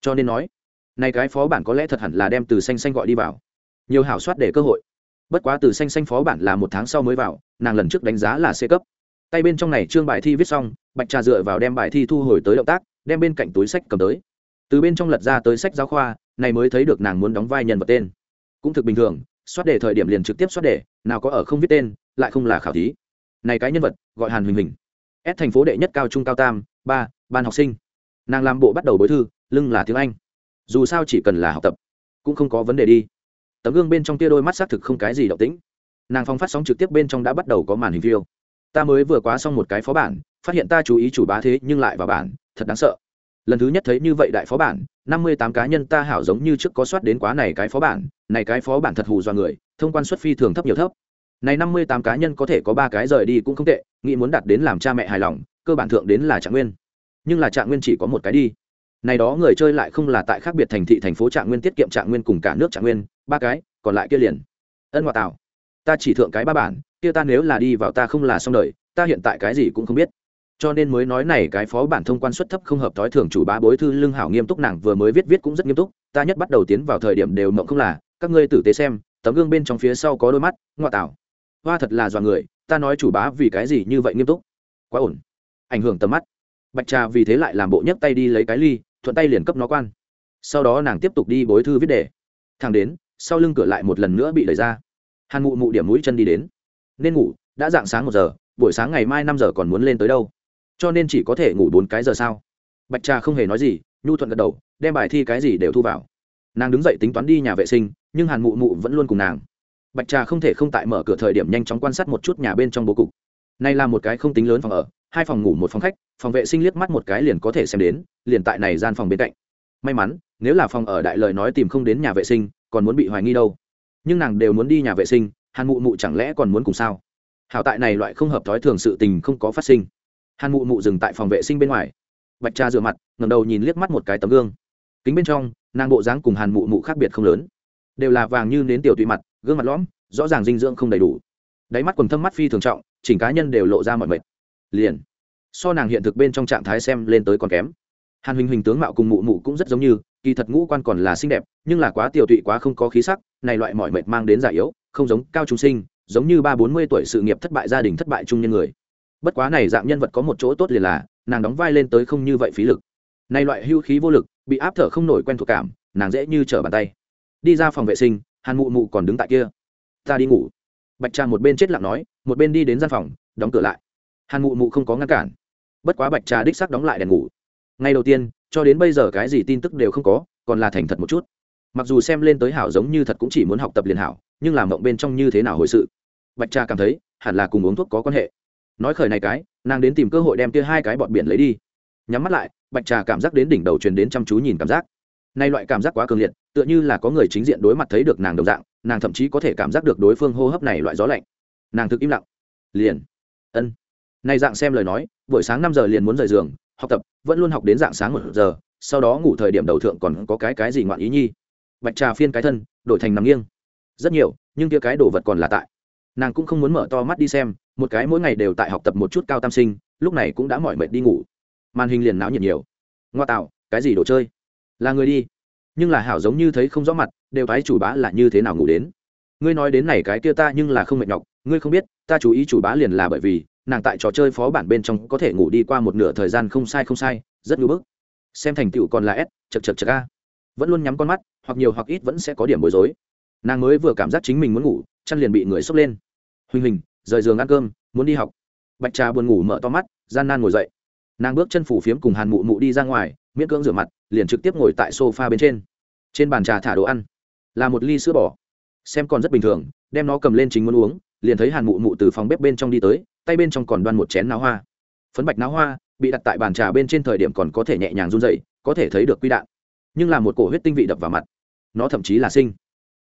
Cho nên nói, này cái phó bản có lẽ thật hẳn là đem từ xanh xanh gọi đi vào. Nhiều hảo soát để cơ hội bất quá từ xanh xanh phó bản là một tháng sau mới vào, nàng lần trước đánh giá là c cấp. Tay bên trong này trương bài thi viết xong, bạch trà dựa vào đem bài thi thu hồi tới động tác, đem bên cạnh túi sách cầm tới. Từ bên trong lật ra tới sách giáo khoa, này mới thấy được nàng muốn đóng vai nhân vật tên. Cũng thực bình thường, soát đề thời điểm liền trực tiếp soát đề, nào có ở không viết tên, lại không là khảo thí. Này cái nhân vật, gọi hàn huỳnh huỳnh. S thành phố đệ nhất cao trung cao tam, ba, ban học sinh. Nàng làm bộ bắt đầu bối thư, lưng là tiếng anh. Dù sao chỉ cần là học tập, cũng không có vấn đề đi tấm gương bên trong tia đôi mắt xác thực không cái gì động tĩnh. Nàng phong phát sóng trực tiếp bên trong đã bắt đầu có màn hình phiêu ta mới vừa quá xong một cái phó bản, phát hiện ta chú ý chủ bá thế nhưng lại vào bản, thật đáng sợ. Lần thứ nhất thấy như vậy đại phó bản, năm mươi tám cá nhân ta hảo giống như trước có soát đến quá này cái phó bản, này cái phó bản thật hù do người, thông quan suất phi thường thấp nhiều thấp. Này năm mươi tám cá nhân có thể có ba cái rời đi cũng không tệ, nghĩ muốn đạt đến làm cha mẹ hài lòng, cơ bản thượng đến là trạng nguyên. Nhưng là trạng nguyên chỉ có một cái đi này đó người chơi lại không là tại khác biệt thành thị, thành phố trạng nguyên, tiết kiệm trạng nguyên cùng cả nước trạng nguyên, ba cái, còn lại kia liền. Ân hòa tạo ta chỉ thượng cái ba bản, kia ta nếu là đi vào ta không là xong đời, ta hiện tại cái gì cũng không biết. Cho nên mới nói này cái phó bản thông quan suất thấp không hợp thói thường chủ bá bối thư lương hảo nghiêm túc nàng vừa mới viết viết cũng rất nghiêm túc, ta nhất bắt đầu tiến vào thời điểm đều mộng không là, các ngươi tử tế xem, tấm gương bên trong phía sau có đôi mắt, ngoại tảo. Hoa thật là dọa người, ta nói chủ bá vì cái gì như vậy nghiêm túc? Quá ổn. Ảnh hưởng tầm mắt. Bạch trà vì thế lại làm bộ nhấc tay đi lấy cái ly thuận tay liền cấp nó quan. Sau đó nàng tiếp tục đi bối thư viết đề. Thằng đến, sau lưng cửa lại một lần nữa bị đẩy ra. Hàn mụ mụ điểm mũi chân đi đến. Nên ngủ, đã dạng sáng một giờ, buổi sáng ngày mai năm giờ còn muốn lên tới đâu? Cho nên chỉ có thể ngủ bốn cái giờ sao? Bạch trà không hề nói gì, nhu thuận gật đầu, đem bài thi cái gì đều thu vào. Nàng đứng dậy tính toán đi nhà vệ sinh, nhưng hàn mụ mụ vẫn luôn cùng nàng. Bạch trà không thể không tại mở cửa thời điểm nhanh chóng quan sát một chút nhà bên trong bố cục. Này là một cái không tính lớn phòng ở, hai phòng ngủ một phòng khách phòng vệ sinh liếc mắt một cái liền có thể xem đến, liền tại này gian phòng bên cạnh. May mắn, nếu là phòng ở đại lời nói tìm không đến nhà vệ sinh, còn muốn bị hoài nghi đâu. Nhưng nàng đều muốn đi nhà vệ sinh, hàn mụ mụ chẳng lẽ còn muốn cùng sao? Hảo tại này loại không hợp thói thường sự tình không có phát sinh. Hàn mụ mụ dừng tại phòng vệ sinh bên ngoài. Bạch cha rửa mặt ngầm đầu nhìn liếc mắt một cái tấm gương. Kính bên trong, nàng bộ dáng cùng hàn mụ mụ khác biệt không lớn. Đều là vàng như nến tiểu tụy mặt, gương mặt lõm, rõ ràng dinh dưỡng không đầy đủ. Đáy mắt quần thâm mắt phi thường trọng, chỉnh cá nhân đều lộ ra mọi mệt. Liền so nàng hiện thực bên trong trạng thái xem lên tới còn kém. Hàn huỳnh huỳnh tướng mạo cùng mụ mụ cũng rất giống như, kỳ thật ngũ quan còn là xinh đẹp, nhưng là quá tiểu tụy, quá không có khí sắc, này loại mọi mệt mang đến già yếu, không giống cao trung sinh, giống như ba bốn mươi tuổi sự nghiệp thất bại, gia đình thất bại chung nhân người. Bất quá này dạng nhân vật có một chỗ tốt liền là, nàng đóng vai lên tới không như vậy phí lực. Này loại hưu khí vô lực, bị áp thở không nổi quen thuộc cảm, nàng dễ như trở bàn tay. Đi ra phòng vệ sinh, hàn mụ mụ còn đứng tại kia. Ta đi ngủ. Bạch trà một bên chết lặng nói, một bên đi đến gian phòng, đóng cửa lại. Hàn mụ mụ không có ngăn cản bất quá bạch trà đích sắc đóng lại đèn ngủ. Ngay đầu tiên, cho đến bây giờ cái gì tin tức đều không có, còn là thành thật một chút. Mặc dù xem lên tới hảo giống như thật cũng chỉ muốn học tập liền hảo, nhưng làm mộng bên trong như thế nào hồi sự? Bạch trà cảm thấy, hẳn là cùng uống thuốc có quan hệ. Nói khởi này cái, nàng đến tìm cơ hội đem kia hai cái bọt biển lấy đi. Nhắm mắt lại, bạch trà cảm giác đến đỉnh đầu truyền đến chăm chú nhìn cảm giác. Nay loại cảm giác quá cường liệt, tựa như là có người chính diện đối mặt thấy được nàng đồng dạng, nàng thậm chí có thể cảm giác được đối phương hô hấp này loại gió lạnh. Nàng thực im lặng. Liền. Ân nay dạng xem lời nói, buổi sáng năm giờ liền muốn rời giường, học tập, vẫn luôn học đến dạng sáng một giờ, sau đó ngủ thời điểm đầu thượng còn có cái cái gì ngoạn ý nhi. Bạch trà phiên cái thân, đổi thành nằm nghiêng. Rất nhiều, nhưng kia cái đồ vật còn là tại. Nàng cũng không muốn mở to mắt đi xem, một cái mỗi ngày đều tại học tập một chút cao tam sinh, lúc này cũng đã mỏi mệt đi ngủ. Màn hình liền náo nhiệt nhiều. Ngoa tạo, cái gì đồ chơi? Là người đi. Nhưng là hảo giống như thấy không rõ mặt, đều thấy chủ bá là như thế nào ngủ đến. Ngươi nói đến này cái kia ta nhưng là không mệt nhọc, ngươi không biết, ta chú ý chủ bá liền là bởi vì nàng tại trò chơi phó bản bên trong có thể ngủ đi qua một nửa thời gian không sai không sai, rất ngưỡng bức. Xem thành tựu còn là s chật chật chật a. Vẫn luôn nhắm con mắt, hoặc nhiều hoặc ít vẫn sẽ có điểm bối rối. Nàng mới vừa cảm giác chính mình muốn ngủ, chăn liền bị người xốc lên. Huỳnh huỳnh, rời giường ăn cơm, muốn đi học. Bạch trà buồn ngủ mở to mắt, gian nan ngồi dậy. Nàng bước chân phủ phiếm cùng hàn mụ mụ đi ra ngoài, miễn cưỡng rửa mặt, liền trực tiếp ngồi tại sofa bên trên. Trên bàn trà thả đồ ăn. Là một ly sữa bò. Xem còn rất bình thường, đem nó cầm lên chính muốn uống, liền thấy hàn mụ mụ từ phòng bếp bên trong đi tới tay bên trong còn đoan một chén náo hoa. Phấn bạch náo hoa bị đặt tại bàn trà bên trên thời điểm còn có thể nhẹ nhàng run dậy có thể thấy được quy đạn. Nhưng là một cổ huyết tinh vị đập vào mặt. Nó thậm chí là sinh.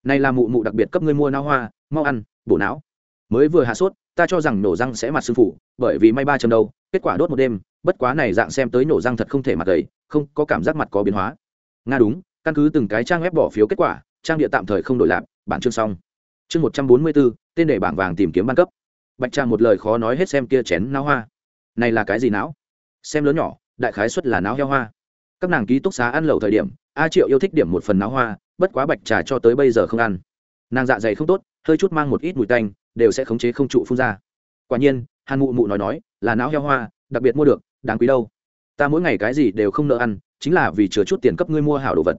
Này là mụ mụ đặc biệt cấp ngươi mua náo hoa, mau ăn, bổ não. Mới vừa hạ sốt, ta cho rằng nổ răng sẽ mặt sư phụ bởi vì may ba châm đâu, kết quả đốt một đêm, bất quá này dạng xem tới nổ răng thật không thể mặt đầy không có cảm giác mặt có biến hóa. Nga đúng, căn cứ từng cái trang web bỏ phiếu kết quả, trang địa tạm thời không đổi lạc bản chương xong. Chương một trăm bốn mươi bốn tên để bảng vàng tìm kiếm ban cấp bạch trang một lời khó nói hết xem kia chén não hoa. Này là cái gì não xem lớn nhỏ, đại khái xuất là não heo hoa. Các nàng ký túc xá ăn lẩu thời điểm, a triệu yêu thích điểm một phần não hoa, bất quá bạch trà cho tới bây giờ không ăn. Nàng dạ dày không tốt, hơi chút mang một ít mùi tanh, đều sẽ khống chế không trụ phun ra. Quả nhiên, hàn mụ mụ nói nói, là não heo hoa, đặc biệt mua được, đáng quý đâu. Ta mỗi ngày cái gì đều không nợ ăn, chính là vì chứa chút tiền cấp ngươi mua hảo đồ vật.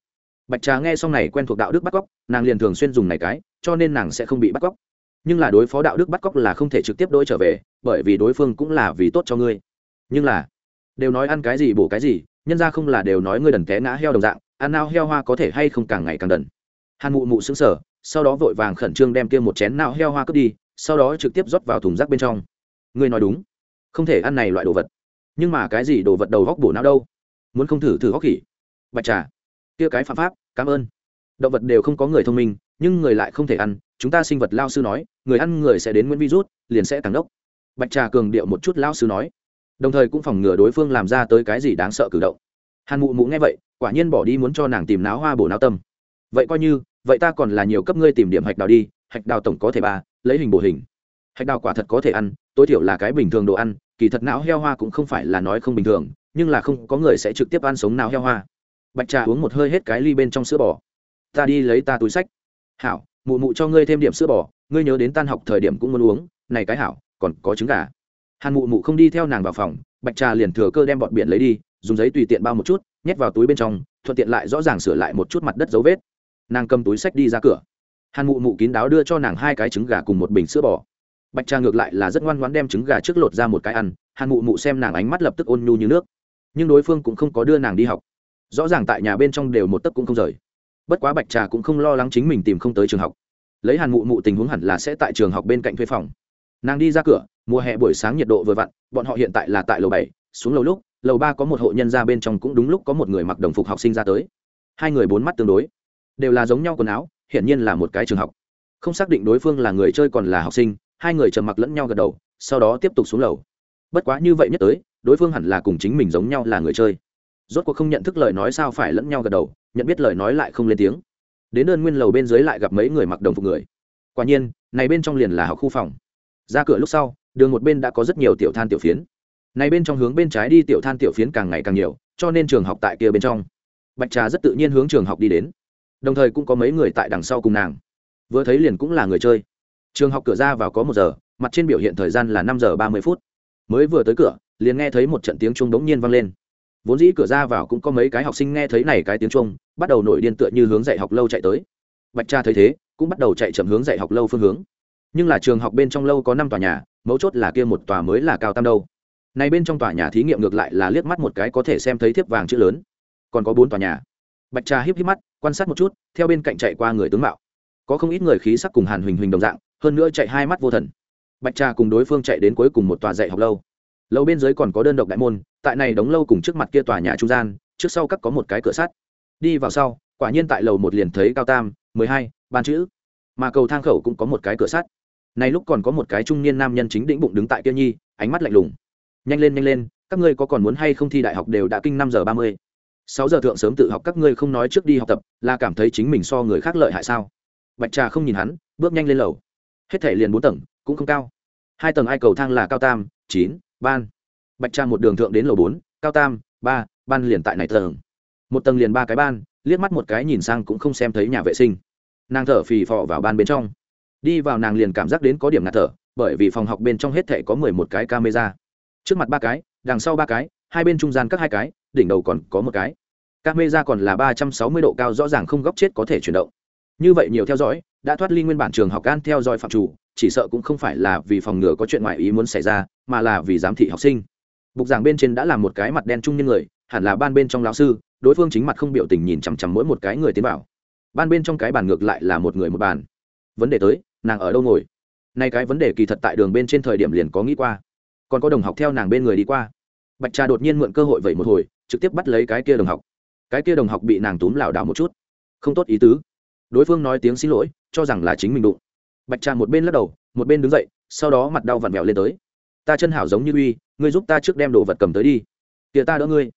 Bạch trà nghe xong này quen thuộc đạo đức bắt cóc, nàng liền thường xuyên dùng này cái, cho nên nàng sẽ không bị bắt cóc nhưng là đối phó đạo đức bắt cóc là không thể trực tiếp đôi trở về, bởi vì đối phương cũng là vì tốt cho ngươi. Nhưng là, đều nói ăn cái gì bổ cái gì, nhân ra không là đều nói ngươi đần té ngã heo đồng dạng, ăn nao heo hoa có thể hay không càng ngày càng đần. Hàn mụ mụ xứng sở sau đó vội vàng khẩn trương đem kia một chén nao heo hoa cướp đi, sau đó trực tiếp rót vào thùng rác bên trong. Ngươi nói đúng, không thể ăn này loại đồ vật. Nhưng mà cái gì đồ vật đầu góc bổ não đâu? Muốn không thử thử góc khỉ. Bạch trà. Kia cái phạm pháp, cảm ơn. Động vật đều không có người thông minh nhưng người lại không thể ăn, chúng ta sinh vật lao sư nói, người ăn người sẽ đến nguyên virus liền sẽ càng đốc. Bạch trà cường điệu một chút lao sư nói. Đồng thời cũng phòng ngừa đối phương làm ra tới cái gì đáng sợ cử động. Hàn mụ mụ nghe vậy, quả nhiên bỏ đi muốn cho nàng tìm náo hoa bổ náo tâm. Vậy coi như, vậy ta còn là nhiều cấp ngươi tìm điểm hạch đào đi, hạch đào tổng có thể ba, lấy hình bổ hình. Hạch đào quả thật có thể ăn, tối thiểu là cái bình thường đồ ăn, kỳ thật não heo hoa cũng không phải là nói không bình thường, nhưng là không có người sẽ trực tiếp ăn sống não heo hoa. Bạch trà uống một hơi hết cái ly bên trong sữa bò. Ta đi lấy ta túi sách hảo, mụ mụ cho ngươi thêm điểm sữa bò, ngươi nhớ đến tan học thời điểm cũng muốn uống, này cái hảo, còn có trứng gà. Hàn mụ mụ không đi theo nàng vào phòng, bạch trà liền thừa cơ đem bọn biển lấy đi, dùng giấy tùy tiện bao một chút, nhét vào túi bên trong, thuận tiện lại rõ ràng sửa lại một chút mặt đất dấu vết. Nàng cầm túi sách đi ra cửa. Hàn mụ mụ kín đáo đưa cho nàng hai cái trứng gà cùng một bình sữa bò. Bạch trà ngược lại là rất ngoan ngoãn đem trứng gà trước lột ra một cái ăn, hàn mụ mụ xem nàng ánh mắt lập tức ôn nhu như nước. Nhưng đối phương cũng không có đưa nàng đi học. Rõ ràng tại nhà bên trong đều một tấc cũng không rời bất quá bạch trà cũng không lo lắng chính mình tìm không tới trường học. Lấy hàn mụ mụ tình huống hẳn là sẽ tại trường học bên cạnh thuê phòng. Nàng đi ra cửa, mùa hè buổi sáng nhiệt độ vừa vặn, bọn họ hiện tại là tại lầu bảy, xuống lầu lúc, lầu ba có một hộ nhân ra bên trong cũng đúng lúc có một người mặc đồng phục học sinh ra tới. Hai người bốn mắt tương đối, đều là giống nhau quần áo, hiển nhiên là một cái trường học. Không xác định đối phương là người chơi còn là học sinh, hai người trầm mặc lẫn nhau gật đầu, sau đó tiếp tục xuống lầu. Bất quá như vậy nhất tới, đối phương hẳn là cùng chính mình giống nhau là người chơi. Rốt cuộc không nhận thức lời nói sao phải lẫn nhau gật đầu nhận biết lời nói lại không lên tiếng. Đến đơn nguyên lầu bên dưới lại gặp mấy người mặc đồng phục người. Quả nhiên, này bên trong liền là học khu phòng. Ra cửa lúc sau, đường một bên đã có rất nhiều tiểu than tiểu phiến. Này bên trong hướng bên trái đi tiểu than tiểu phiến càng ngày càng nhiều, cho nên trường học tại kia bên trong. Bạch trà rất tự nhiên hướng trường học đi đến. Đồng thời cũng có mấy người tại đằng sau cùng nàng. Vừa thấy liền cũng là người chơi. Trường học cửa ra vào có một giờ, mặt trên biểu hiện thời gian là năm giờ ba mươi phút. Mới vừa tới cửa, liền nghe thấy một trận tiếng chuông đống nhiên vang lên vốn dĩ cửa ra vào cũng có mấy cái học sinh nghe thấy này cái tiếng chuông bắt đầu nổi điên tựa như hướng dạy học lâu chạy tới. Bạch cha thấy thế, cũng bắt đầu chạy chậm hướng dạy học lâu phương hướng. Nhưng là trường học bên trong lâu có năm tòa nhà, mấu chốt là kia một tòa mới là cao tam đâu. Này bên trong tòa nhà thí nghiệm ngược lại là liếc mắt một cái có thể xem thấy thiếp vàng chữ lớn. Còn có bốn tòa nhà. Bạch trà híp híp mắt, quan sát một chút, theo bên cạnh chạy qua người tướng mạo. Có không ít người khí sắc cùng hàn huỳnh huỳnh đồng dạng, hơn nữa chạy hai mắt vô thần. Bạch trà cùng đối phương chạy đến cuối cùng một tòa dạy học lâu lâu bên dưới còn có đơn độc đại môn, tại này đóng lâu cùng trước mặt kia tòa nhà trung gian, trước sau các có một cái cửa sắt. Đi vào sau, quả nhiên tại lầu một liền thấy cao tam, mười hai, ban chữ. Mà cầu thang khẩu cũng có một cái cửa sắt. Này lúc còn có một cái trung niên nam nhân chính đĩnh bụng đứng tại kia nhi, ánh mắt lạnh lùng. Nhanh lên nhanh lên, các ngươi có còn muốn hay không thi đại học đều đã kinh năm giờ ba mươi. Sáu giờ thượng sớm tự học, các ngươi không nói trước đi học tập, là cảm thấy chính mình so người khác lợi hại sao? Bạch trà không nhìn hắn, bước nhanh lên lầu. Hết thể liền bốn tầng, cũng không cao. Hai tầng ai cầu thang là cao tam, chín ban. Bạch trà một đường thượng đến lầu bốn, cao tam, ba, ban liền tại này tầng. Một tầng liền ba cái ban, liếc mắt một cái nhìn sang cũng không xem thấy nhà vệ sinh. Nàng thở phì phò vào ban bên trong. Đi vào nàng liền cảm giác đến có điểm ngạt thở, bởi vì phòng học bên trong hết thể có mười một cái camera. Trước mặt ba cái, đằng sau ba cái, hai bên trung gian các hai cái, đỉnh đầu còn có một cái. Camera còn là ba trăm sáu mươi độ cao, rõ ràng không góc chết có thể chuyển động. Như vậy nhiều theo dõi, đã thoát ly nguyên bản trường học an theo dõi phạm chủ chỉ sợ cũng không phải là vì phòng ngừa có chuyện ngoại ý muốn xảy ra, mà là vì giám thị học sinh. Bục giảng bên trên đã làm một cái mặt đen trung nhân người, hẳn là ban bên trong lão sư, đối phương chính mặt không biểu tình nhìn chằm chằm mỗi một cái người tiến vào. Ban bên trong cái bàn ngược lại là một người một bàn. Vấn đề tới, nàng ở đâu ngồi? Nay cái vấn đề kỳ thật tại đường bên trên thời điểm liền có nghĩ qua. Còn có đồng học theo nàng bên người đi qua. Bạch trà đột nhiên mượn cơ hội vậy một hồi, trực tiếp bắt lấy cái kia đồng học. Cái kia đồng học bị nàng túm lảo đảo một chút. Không tốt ý tứ. Đối phương nói tiếng xin lỗi, cho rằng là chính mình đụng bạch trà một bên lắc đầu, một bên đứng dậy, sau đó mặt đau vặn vẹo lên tới. Ta chân hảo giống như uy, ngươi giúp ta trước đem đồ vật cầm tới đi. Tìa ta đỡ ngươi.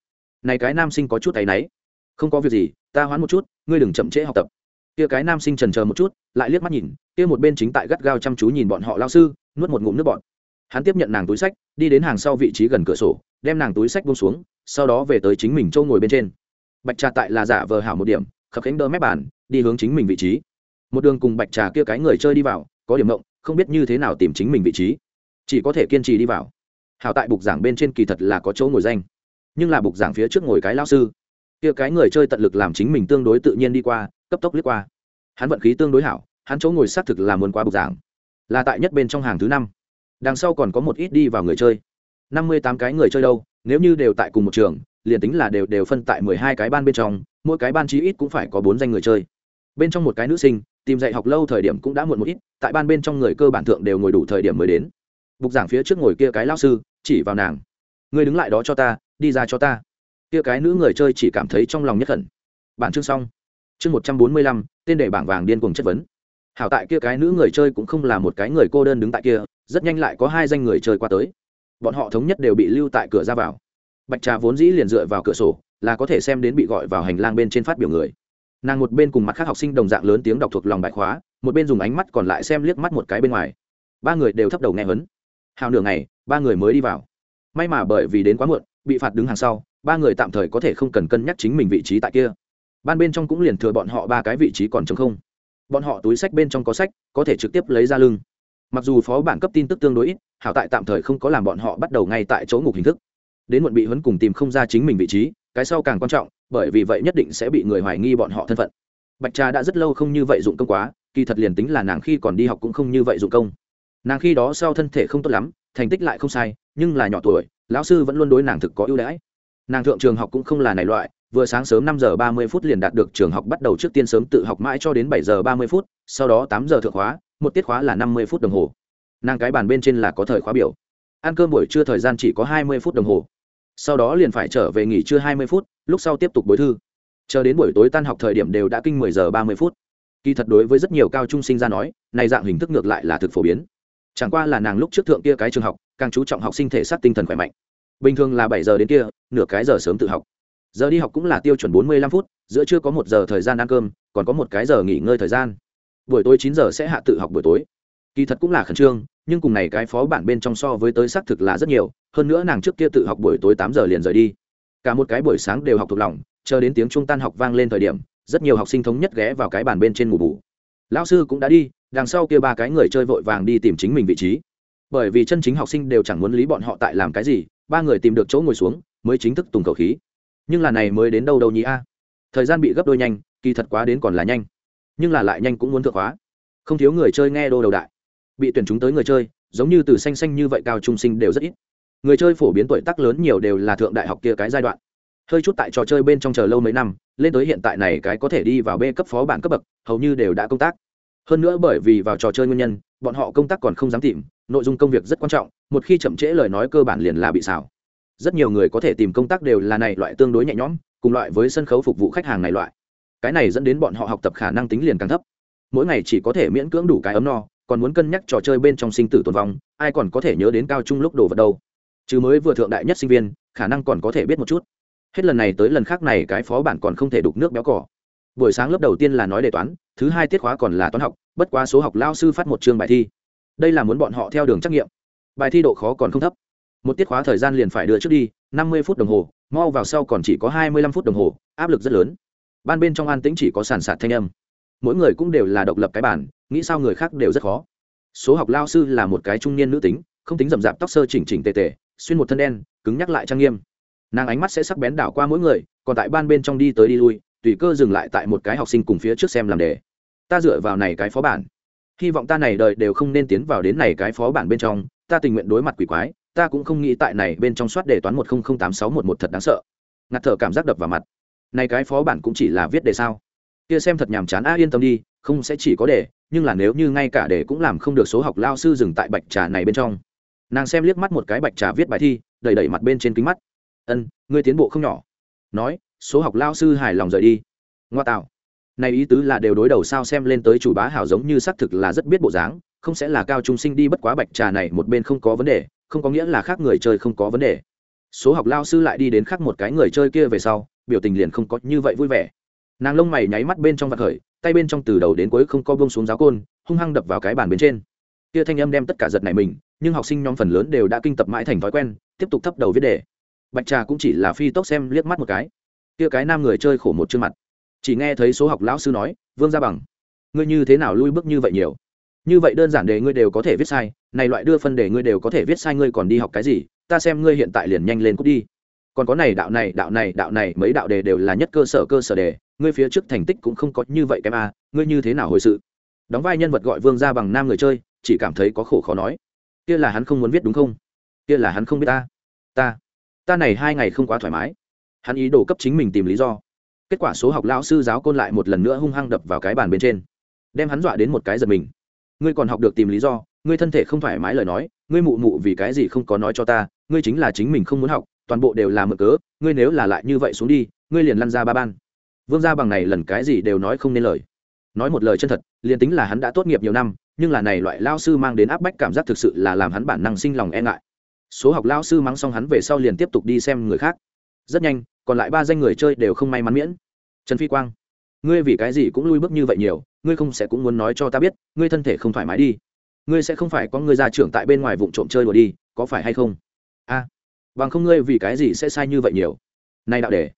Này cái nam sinh có chút tay náy. Không có việc gì, ta hoán một chút, ngươi đừng chậm trễ học tập. Kia cái nam sinh trần chờ một chút, lại liếc mắt nhìn kia một bên chính tại gắt gao chăm chú nhìn bọn họ lao sư, nuốt một ngụm nước bọn hắn tiếp nhận nàng túi sách, đi đến hàng sau vị trí gần cửa sổ, đem nàng túi sách bông xuống, sau đó về tới chính mình châu ngồi bên trên. Bạch trà tại là giả vờ hảo một điểm, khập cánh đỡ mép bàn, đi hướng chính mình vị trí một đường cùng bạch trà kia cái người chơi đi vào, có điểm mộng không biết như thế nào tìm chính mình vị trí. Chỉ có thể kiên trì đi vào. Hảo tại bục giảng bên trên kỳ thật là có chỗ ngồi danh, nhưng là bục giảng phía trước ngồi cái lao sư. Kia cái người chơi tận lực làm chính mình tương đối tự nhiên đi qua, cấp tốc lướt qua. Hắn vận khí tương đối hảo, hắn chỗ ngồi xác thực là muốn qua bục giảng. Là tại nhất bên trong hàng thứ năm. Đằng sau còn có một ít đi vào người chơi. Năm mươi tám cái người chơi đâu, nếu như đều tại cùng một trường, liền tính là đều đều phân tại mười hai cái ban bên trong, mỗi cái ban chí ít cũng phải có bốn danh người chơi. Bên trong một cái nữ sinh tìm dạy học lâu thời điểm cũng đã muộn một ít, tại ban bên trong người cơ bản thượng đều ngồi đủ thời điểm mới đến. Bục giảng phía trước ngồi kia cái lao sư, chỉ vào nàng. Người đứng lại đó cho ta, đi ra cho ta. Kia cái nữ người chơi chỉ cảm thấy trong lòng nhất khẩn bản chương xong. Chương một trăm bốn mươi lăm, tên đề bảng vàng điên cuồng chất vấn. Hảo tại kia cái nữ người chơi cũng không là một cái người cô đơn đứng tại kia, rất nhanh lại có hai danh người chơi qua tới. Bọn họ thống nhất đều bị lưu tại cửa ra vào. Bạch trà vốn dĩ liền dựa vào cửa sổ, là có thể xem đến bị gọi vào hành lang bên trên phát biểu người nàng một bên cùng mặt khác học sinh đồng dạng lớn tiếng đọc thuộc lòng bài khóa, một bên dùng ánh mắt còn lại xem liếc mắt một cái bên ngoài. Ba người đều thấp đầu nghe hấn. Hào nửa ngày, ba người mới đi vào. May mà bởi vì đến quá muộn, bị phạt đứng hàng sau, ba người tạm thời có thể không cần cân nhắc chính mình vị trí tại kia. Ban bên trong cũng liền thừa bọn họ ba cái vị trí còn t không. Bọn họ túi sách bên trong có sách, có thể trực tiếp lấy ra lưng. Mặc dù phó bản cấp tin tức tương đối ít, hảo tại tạm thời không có làm bọn họ bắt đầu ngay tại chỗ ngục hình thức. Đến muộn bị huấn cùng tìm không ra chính mình vị trí cái sau càng quan trọng, bởi vì vậy nhất định sẽ bị người hoài nghi bọn họ thân phận. Bạch trà đã rất lâu không như vậy dụng công quá, kỳ thật liền tính là nàng khi còn đi học cũng không như vậy dụng công. Nàng khi đó sau thân thể không tốt lắm, thành tích lại không sai, nhưng là nhỏ tuổi, lão sư vẫn luôn đối nàng thực có ưu đãi. Nàng thượng trường học cũng không là này loại, vừa sáng sớm năm giờ ba mươi phút liền đạt được trường học bắt đầu trước tiên sớm tự học mãi cho đến bảy giờ ba mươi phút, sau đó tám giờ thượng khóa, một tiết khóa là năm mươi phút đồng hồ. Nàng cái bàn bên trên là có thời khóa biểu. Ăn cơm buổi trưa thời gian chỉ có hai mươi phút đồng hồ sau đó liền phải trở về nghỉ trưa hai mươi phút, lúc sau tiếp tục bối thư. Chờ đến buổi tối tan học thời điểm đều đã kinh mười giờ ba mươi phút. Kỳ thật đối với rất nhiều cao trung sinh ra nói, này dạng hình thức ngược lại là thực phổ biến. Chẳng qua là nàng lúc trước thượng kia cái trường học, càng chú trọng học sinh thể xác tinh thần khỏe mạnh. Bình thường là bảy giờ đến kia, nửa cái giờ sớm tự học. Giờ đi học cũng là tiêu chuẩn bốn mươi lăm phút, giữa chưa có một giờ thời gian ăn cơm, còn có một cái giờ nghỉ ngơi thời gian. Buổi tối chín giờ sẽ hạ tự học buổi tối. Kỳ thật cũng là khẩn trương, nhưng cùng này cái phó bản bên trong so với tới xác thực là rất nhiều hơn nữa nàng trước kia tự học buổi tối tám giờ liền rời đi. Cả một cái buổi sáng đều học thuộc lòng, chờ đến tiếng trung tan học vang lên thời điểm, rất nhiều học sinh thống nhất ghé vào cái bàn bên trên ngủ bù. Lão sư cũng đã đi, đằng sau kia ba cái người chơi vội vàng đi tìm chính mình vị trí. Bởi vì chân chính học sinh đều chẳng muốn lý bọn họ tại làm cái gì, ba người tìm được chỗ ngồi xuống, mới chính thức tùng cầu khí. Nhưng là này mới đến đâu đâu nhỉ a? Thời gian bị gấp đôi nhanh, kỳ thật quá đến còn là nhanh. Nhưng là lại nhanh cũng muốn thượng hóa. Không thiếu người chơi nghe đô đầu đại. Bị tuyển chúng tới người chơi, giống như từ xanh xanh như vậy cao trung sinh đều rất ít người chơi phổ biến tuổi tác lớn nhiều đều là thượng đại học kia cái giai đoạn. Hơi chút tại trò chơi bên trong chờ lâu mấy năm, lên tới hiện tại này cái có thể đi vào b cấp phó bản cấp bậc, hầu như đều đã công tác. Hơn nữa bởi vì vào trò chơi nguyên nhân, bọn họ công tác còn không dám tìm, nội dung công việc rất quan trọng, một khi chậm trễ lời nói cơ bản liền là bị xảo. Rất nhiều người có thể tìm công tác đều là này loại tương đối nhẹ nhõm, cùng loại với sân khấu phục vụ khách hàng này loại. Cái này dẫn đến bọn họ học tập khả năng tính liền càng thấp. Mỗi ngày chỉ có thể miễn cưỡng đủ cái ấm no, còn muốn cân nhắc trò chơi bên trong sinh tử tồn vong, ai còn có thể nhớ đến cao trung lúc đồ vật đâu chứ mới vừa thượng đại nhất sinh viên, khả năng còn có thể biết một chút. Hết lần này tới lần khác này cái phó bản còn không thể đục nước béo cỏ buổi sáng lớp đầu tiên là nói đề toán, thứ hai tiết khóa còn là toán học, bất quá số học lao sư phát một chương bài thi. Đây là muốn bọn họ theo đường trắc nghiệm. Bài thi độ khó còn không thấp. Một tiết khóa thời gian liền phải đưa trước đi, năm mươi phút đồng hồ, mau vào sau còn chỉ có hai mươi lăm phút đồng hồ, áp lực rất lớn. Ban bên trong an tĩnh chỉ có sàn sạt thanh âm. Mỗi người cũng đều là độc lập cái bản, nghĩ sao người khác đều rất khó. Số học lao sư là một cái trung niên nữ tính, không tính rậm rạp tóc sơ chỉnh chỉnh tề tề xuyên một thân đen, cứng nhắc lại trang nghiêm. Nàng ánh mắt sẽ sắc bén đảo qua mỗi người, còn tại ban bên trong đi tới đi lui, tùy cơ dừng lại tại một cái học sinh cùng phía trước xem làm đề. Ta dựa vào này cái phó bản. Hy vọng ta này đời đều không nên tiến vào đến này cái phó bản bên trong, ta tình nguyện đối mặt quỷ quái, ta cũng không nghĩ tại này bên trong soát đề toán một không không tám sáu một một thật đáng sợ. Ngạt thở cảm giác đập vào mặt. Này cái phó bản cũng chỉ là viết đề sao? Kia xem thật nhàm chán, a, yên tâm đi, không sẽ chỉ có đề, nhưng là nếu như ngay cả đề cũng làm không được số học lao sư dừng tại bạch trà này bên trong nàng xem liếc mắt một cái bạch trà viết bài thi, đầy đẩy mặt bên trên kính mắt. Ân, ngươi tiến bộ không nhỏ. Nói, số học lao sư hài lòng rời đi. Ngoa tạo. Này ý tứ là đều đối đầu sao xem lên tới chủ bá hảo giống như xác thực là rất biết bộ dáng, không sẽ là cao trung sinh đi bất quá bạch trà này một bên không có vấn đề, không có nghĩa là khác người chơi không có vấn đề. Số học lao sư lại đi đến khác một cái người chơi kia về sau, biểu tình liền không có như vậy vui vẻ. Nàng lông mày nháy mắt bên trong vạt khởi, tay bên trong từ đầu đến cuối không có bông xuống giáo côn, hung hăng đập vào cái bàn bên trên kia thanh âm đem tất cả giật này mình, nhưng học sinh nhóm phần lớn đều đã kinh tập mãi thành thói quen, tiếp tục thấp đầu viết đề. Bạch trà cũng chỉ là phi tốc xem liếc mắt một cái. Kia cái nam người chơi khổ một chương mặt. Chỉ nghe thấy số học lão sư nói, vương gia bằng, ngươi như thế nào lui bước như vậy nhiều? Như vậy đơn giản đề ngươi đều có thể viết sai, này loại đưa phân đề ngươi đều có thể viết sai ngươi còn đi học cái gì, ta xem ngươi hiện tại liền nhanh lên cút đi. Còn có này đạo này đạo này đạo này, mấy đạo đề đều là nhất cơ sở cơ sở đề, ngươi phía trước thành tích cũng không có như vậy kém à ngươi như thế nào hồi sự? Đóng vai nhân vật gọi vương gia bằng nam người chơi chỉ cảm thấy có khổ khó nói. Kia là hắn không muốn viết đúng không? Kia là hắn không biết ta. Ta ta này hai ngày không quá thoải mái. Hắn ý đồ cấp chính mình tìm lý do. Kết quả số học lão sư giáo côn lại một lần nữa hung hăng đập vào cái bàn bên trên. Đem hắn dọa đến một cái giật mình. Ngươi còn học được tìm lý do, ngươi thân thể không thoải mái lời nói, ngươi mụ mụ vì cái gì không có nói cho ta, ngươi chính là chính mình không muốn học, toàn bộ đều là mực cớ, ngươi nếu là lại như vậy xuống đi, ngươi liền lăn ra ba ban. Vương gia bằng này lần cái gì đều nói không nên lời nói một lời chân thật liền tính là hắn đã tốt nghiệp nhiều năm nhưng là này loại lao sư mang đến áp bách cảm giác thực sự là làm hắn bản năng sinh lòng e ngại. Số học lao sư mắng xong hắn về sau liền tiếp tục đi xem người khác. Rất nhanh còn lại ba danh người chơi đều không may mắn miễn. Trần phi quang ngươi vì cái gì cũng lui bước như vậy nhiều ngươi không sẽ cũng muốn nói cho ta biết ngươi thân thể không thoải mái đi. Ngươi sẽ không phải có người ra trưởng tại bên ngoài vụ trộm chơi đùa đi có phải hay không? A à, bằng không ngươi vì cái gì sẽ sai như vậy nhiều? Này đạo đề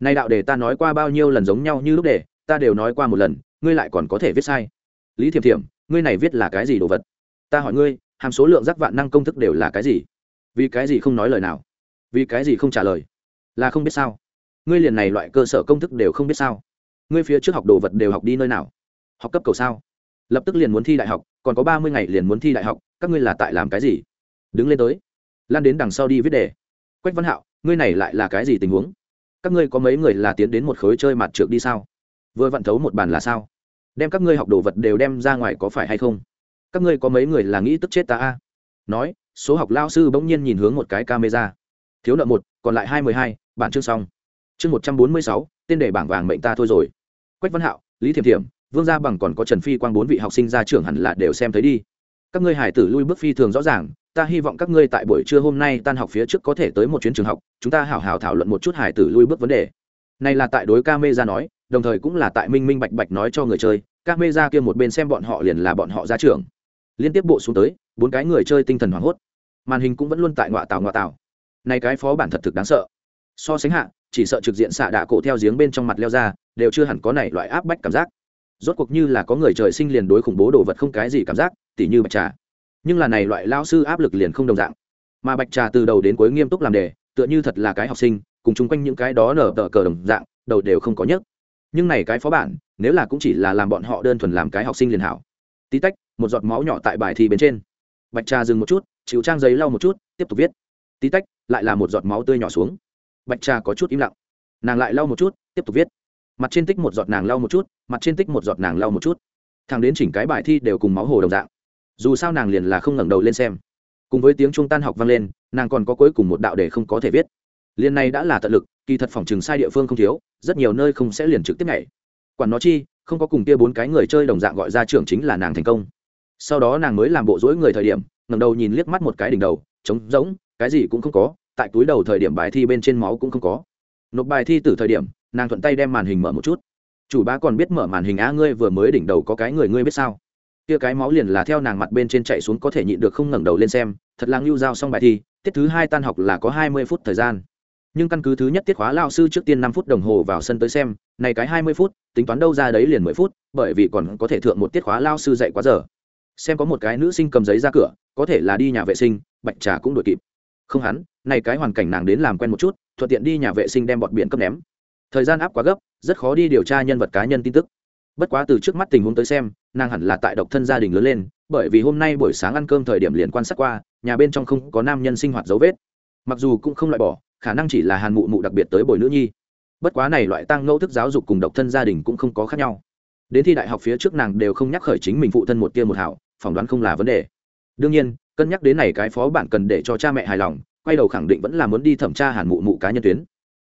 này đạo đề ta nói qua bao nhiêu lần giống nhau như lúc đề ta đều nói qua một lần ngươi lại còn có thể viết sai. Lý thiểm thiểm, ngươi này viết là cái gì đồ vật? Ta hỏi ngươi, hàm số lượng giác vạn năng công thức đều là cái gì? Vì cái gì không nói lời nào? Vì cái gì không trả lời? Là không biết sao? Ngươi liền này loại cơ sở công thức đều không biết sao? Ngươi phía trước học đồ vật đều học đi nơi nào? Học cấp cầu sao? Lập tức liền muốn thi đại học, còn có ba mươi ngày liền muốn thi đại học, các ngươi là tại làm cái gì? Đứng lên tới. Lan đến đằng sau đi viết đề. Quách văn hạo, ngươi này lại là cái gì tình huống? Các ngươi có mấy người là tiến đến một khối chơi mặt trượt đi sao? Vừa vặn thấu một bàn là sao? Đem các ngươi học đồ vật đều đem ra ngoài có phải hay không? Các ngươi có mấy người là nghĩ tức chết ta a? Nói, số học lao sư bỗng nhiên nhìn hướng một cái camera. Thiếu nợ một, còn lại hai mươi hai bản chương xong. Chương một trăm bốn mươi sáu, tên đề bảng vàng mệnh ta thôi rồi. Quách văn hạo, lý thiểm thiểm, vương gia bằng còn có trần phi quang bốn vị học sinh ra trường hẳn là đều xem thấy đi. Các ngươi hải tử lui bước phi thường rõ ràng, ta hy vọng các ngươi tại buổi trưa hôm nay tan học phía trước có thể tới một chuyến trường học, chúng ta hảo hảo thảo luận một chút hải tử lui bước vấn đề. Này là tại đối ca mê ra nói đồng thời cũng là tại minh minh bạch bạch nói cho người chơi, các mê ra kia một bên xem bọn họ liền là bọn họ ra trường liên tiếp bộ xuống tới, bốn cái người chơi tinh thần hoảng hốt. Màn hình cũng vẫn luôn tại ngoại tảo ngoại tảo. Này cái phó bản thật thực đáng sợ. So sánh hạ, chỉ sợ trực diện xạ đạ cổ theo giếng bên trong mặt leo ra, đều chưa hẳn có này loại áp bách cảm giác. Rốt cuộc như là có người trời sinh liền đối khủng bố đồ vật không cái gì cảm giác, tỉ như bạch trà. Nhưng là này loại lao sư áp lực liền không đồng dạng. Mà bạch trà từ đầu đến cuối nghiêm túc làm đề, tựa như thật là cái học sinh, cùng chung quanh những cái đó nở tờ cờ đồng dạng, đầu đều không có nhất nhưng này cái phó bản, nếu là cũng chỉ là làm bọn họ đơn thuần làm cái học sinh liền hảo. Tí tách, một giọt máu nhỏ tại bài thi bên trên. Bạch trà dừng một chút, chịu trang giấy lau một chút, tiếp tục viết. Tí tách, lại là một giọt máu tươi nhỏ xuống. Bạch trà có chút im lặng. Nàng lại lau một chút, tiếp tục viết. Mặt trên tích một giọt nàng lau một chút, mặt trên tích một giọt nàng lau một chút. Thằng đến chỉnh cái bài thi đều cùng máu hồ đồng dạng. Dù sao nàng liền là không ngẩng đầu lên xem. Cùng với tiếng trung tan học vang lên, nàng còn có cuối cùng một đạo để không có thể viết. Liên này đã là tận lực kỳ thật phòng trường sai địa phương không thiếu, rất nhiều nơi không sẽ liền trực tiếp nhảy. Quản nó chi, không có cùng kia bốn cái người chơi đồng dạng gọi ra trưởng chính là nàng thành công. Sau đó nàng mới làm bộ dỗi người thời điểm, ngẩng đầu nhìn liếc mắt một cái đỉnh đầu, trống rỗng, cái gì cũng không có, tại túi đầu thời điểm bài thi bên trên máu cũng không có. Nộp bài thi từ thời điểm, nàng thuận tay đem màn hình mở một chút. Chủ bá còn biết mở màn hình á ngươi vừa mới đỉnh đầu có cái người ngươi biết sao? Kia cái máu liền là theo nàng mặt bên trên chạy xuống có thể nhịn được không ngẩng đầu lên xem, thật là ngưu giao xong bài thi, tiết thứ hai tan học là có hai mươi phút thời gian nhưng căn cứ thứ nhất tiết khóa lao sư trước tiên năm phút đồng hồ vào sân tới xem, này cái hai mươi phút, tính toán đâu ra đấy liền mười phút, bởi vì còn có thể thượng một tiết khóa lao sư dạy quá giờ. Xem có một cái nữ sinh cầm giấy ra cửa, có thể là đi nhà vệ sinh, bạch trà cũng đuổi kịp. Không hắn, này cái hoàn cảnh nàng đến làm quen một chút, thuận tiện đi nhà vệ sinh đem bọt biển cấp ném. Thời gian áp quá gấp, rất khó đi điều tra nhân vật cá nhân tin tức. Bất quá từ trước mắt tình huống tới xem, nàng hẳn là tại độc thân gia đình lớn lên, bởi vì hôm nay buổi sáng ăn cơm thời điểm liền quan sát qua, nhà bên trong không có nam nhân sinh hoạt dấu vết. Mặc dù cũng không loại bỏ khả năng chỉ là hàn mụ mụ đặc biệt tới bồi nữ nhi. Bất quá này loại tăng ngẫu thức giáo dục cùng độc thân gia đình cũng không có khác nhau. Đến thi đại học phía trước nàng đều không nhắc khởi chính mình phụ thân một tia một hảo, phỏng đoán không là vấn đề. Đương nhiên, cân nhắc đến này cái phó bản cần để cho cha mẹ hài lòng, quay đầu khẳng định vẫn là muốn đi thẩm tra hàn mụ mụ cá nhân tuyến.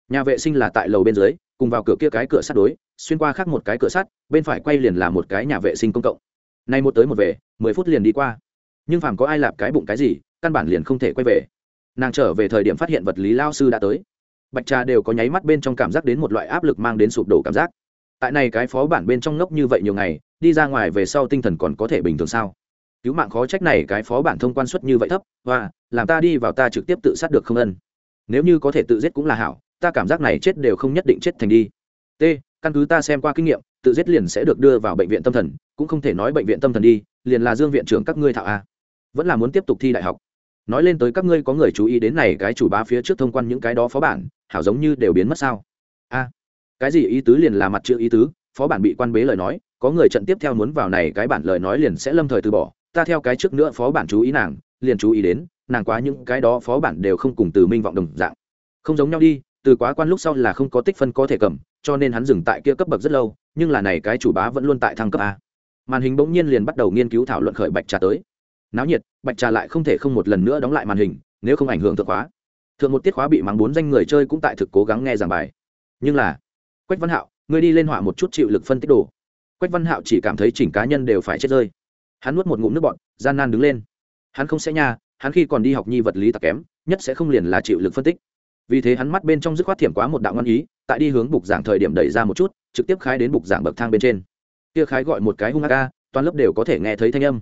Nhà vệ sinh là tại lầu bên dưới, cùng vào cửa kia cái cửa sắt đối, xuyên qua khác một cái cửa sắt, bên phải quay liền là một cái nhà vệ sinh công cộng. Nay một tới một về, mười phút liền đi qua. Nhưng phàm có ai lạp cái bụng cái gì, căn bản liền không thể quay về nàng trở về thời điểm phát hiện vật lý lao sư đã tới. Bạch trà đều có nháy mắt bên trong cảm giác đến một loại áp lực mang đến sụp đổ cảm giác. Tại này cái phó bản bên trong ngốc như vậy nhiều ngày, đi ra ngoài về sau tinh thần còn có thể bình thường sao? Cứu mạng khó trách này cái phó bản thông quan suất như vậy thấp, và, làm ta đi vào ta trực tiếp tự sát được không ân. Nếu như có thể tự giết cũng là hảo, ta cảm giác này chết đều không nhất định chết thành đi. T, căn cứ ta xem qua kinh nghiệm, tự giết liền sẽ được đưa vào bệnh viện tâm thần, cũng không thể nói bệnh viện tâm thần đi, liền là dương viện trưởng các ngươi thạo a. Vẫn là muốn tiếp tục thi đại học nói lên tới các ngươi có người chú ý đến này cái chủ bá phía trước thông quan những cái đó phó bản, hảo giống như đều biến mất sao? A, cái gì ý tứ liền là mặt chữ ý tứ, phó bản bị quan bế lời nói, có người trận tiếp theo muốn vào này cái bản lời nói liền sẽ lâm thời từ bỏ, ta theo cái trước nữa phó bản chú ý nàng, liền chú ý đến, nàng quá những cái đó phó bản đều không cùng từ minh vọng đồng dạng. Không giống nhau đi, từ quá quan lúc sau là không có tích phân có thể cầm, cho nên hắn dừng tại kia cấp bậc rất lâu, nhưng là này cái chủ bá vẫn luôn tại thăng cấp a. Màn hình bỗng nhiên liền bắt đầu nghiên cứu thảo luận khởi bạch trà tới náo nhiệt, bạch trà lại không thể không một lần nữa đóng lại màn hình, nếu không ảnh hưởng thượng khóa. Thượng một tiết khóa bị mắng bốn danh người chơi cũng tại thực cố gắng nghe giảng bài. Nhưng là, quách văn hạo, ngươi đi lên họa một chút chịu lực phân tích đồ. Quách văn hạo chỉ cảm thấy chỉnh cá nhân đều phải chết rơi. Hắn nuốt một ngụm nước bọn gian nan đứng lên. Hắn không sẽ nha, hắn khi còn đi học nhi vật lý tặc kém, nhất sẽ không liền là chịu lực phân tích. Vì thế hắn mắt bên trong dứt khoát thiểm quá một đạo ngăn ý, tại đi hướng bục giảng thời điểm đẩy ra một chút, trực tiếp khái đến bục giảng bậc thang bên trên. Kia khái gọi một cái hung ca, toàn lớp đều có thể nghe thấy thanh âm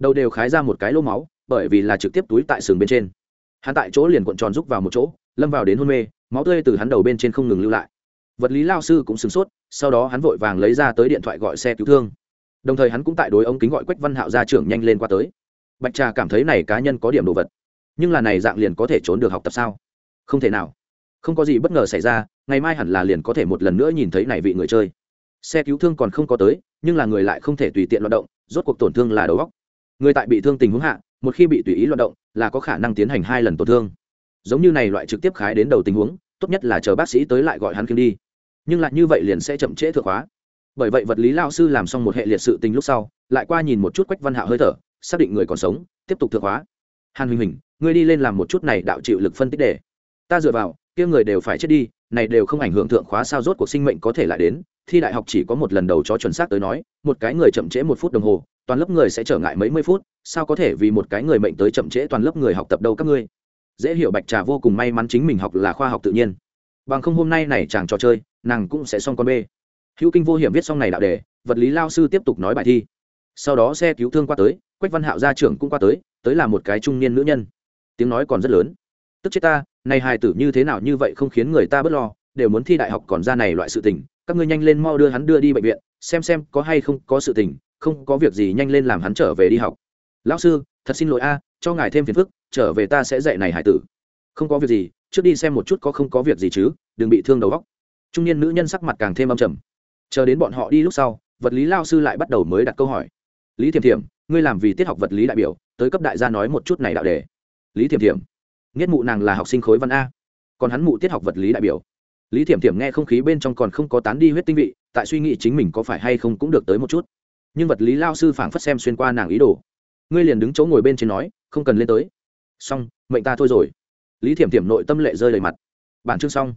đầu đều khái ra một cái lô máu, bởi vì là trực tiếp túi tại sừng bên trên. Hắn tại chỗ liền cuộn tròn rúc vào một chỗ, lâm vào đến hôn mê, máu tươi từ hắn đầu bên trên không ngừng lưu lại. Vật lý lao sư cũng sửng sốt, sau đó hắn vội vàng lấy ra tới điện thoại gọi xe cứu thương. Đồng thời hắn cũng tại đối ống kính gọi quách văn hạo ra trưởng nhanh lên qua tới. Bạch trà cảm thấy này cá nhân có điểm đồ vật, nhưng là này dạng liền có thể trốn được học tập sao? Không thể nào. Không có gì bất ngờ xảy ra, ngày mai hẳn là liền có thể một lần nữa nhìn thấy này vị người chơi. Xe cứu thương còn không có tới, nhưng là người lại không thể tùy tiện loạt động, rốt cuộc tổn thương là đầu góc người tại bị thương tình huống hạ, một khi bị tùy ý loạt động, là có khả năng tiến hành hai lần tổn thương. Giống như này loại trực tiếp khái đến đầu tình huống, tốt nhất là chờ bác sĩ tới lại gọi hắn kiếm đi. Nhưng lại như vậy liền sẽ chậm trễ thượng hóa bởi vậy vật lý lao sư làm xong một hệ liệt sự tình lúc sau, lại qua nhìn một chút quách văn hạo hơi thở, xác định người còn sống, tiếp tục thượng hóa hàn huỳnh huỳnh, ngươi đi lên làm một chút này đạo chịu lực phân tích để. Ta dựa vào, kia người đều phải chết đi này đều không ảnh hưởng thượng khóa sao rốt cuộc sinh mệnh có thể lại đến, thi đại học chỉ có một lần đầu cho chuẩn xác tới nói, một cái người chậm trễ một phút đồng hồ, toàn lớp người sẽ trở ngại mấy mươi phút, sao có thể vì một cái người mệnh tới chậm trễ toàn lớp người học tập đâu các ngươi? Dễ hiểu bạch trà vô cùng may mắn chính mình học là khoa học tự nhiên. Bằng không hôm nay này chàng trò chơi, nàng cũng sẽ xong con bê. Hữu kinh vô hiểm viết xong này đạo đề, vật lý lao sư tiếp tục nói bài thi. Sau đó xe cứu thương qua tới, quách văn hạo gia trưởng cũng qua tới tới là một cái trung niên nữ nhân. Tiếng nói còn rất lớn. Tức chết ta này hài tử như thế nào như vậy không khiến người ta bớt lo đều muốn thi đại học còn ra này loại sự tình các ngươi nhanh lên mau đưa hắn đưa đi bệnh viện xem xem có hay không có sự tình không có việc gì nhanh lên làm hắn trở về đi học. Lão sư thật xin lỗi a cho ngài thêm phiền phức trở về ta sẽ dạy này hải tử. Không có việc gì trước đi xem một chút có không có việc gì chứ đừng bị thương đầu góc trung niên nữ nhân sắc mặt càng thêm âm trầm. Chờ đến bọn họ đi lúc sau vật lý lao sư lại bắt đầu mới đặt câu hỏi. Lý thiềm Thiềm, ngươi làm vì tiết học vật lý đại biểu tới cấp đại gia nói một chút này đạo đề. Lý thiềm Thiềm nghiết mụ nàng là học sinh khối văn a. Còn hắn mụ tiết học vật lý đại biểu. Lý thiểm thiểm nghe không khí bên trong còn không có tán đi huyết tinh vị, tại suy nghĩ chính mình có phải hay không cũng được tới một chút. Nhưng vật lý lao sư phảng phất xem xuyên qua nàng ý đồ. Ngươi liền đứng chỗ ngồi bên trên nói, không cần lên tới. Xong, mệnh ta thôi rồi. Lý thiểm thiểm nội tâm lệ rơi đầy mặt. Bản chương xong.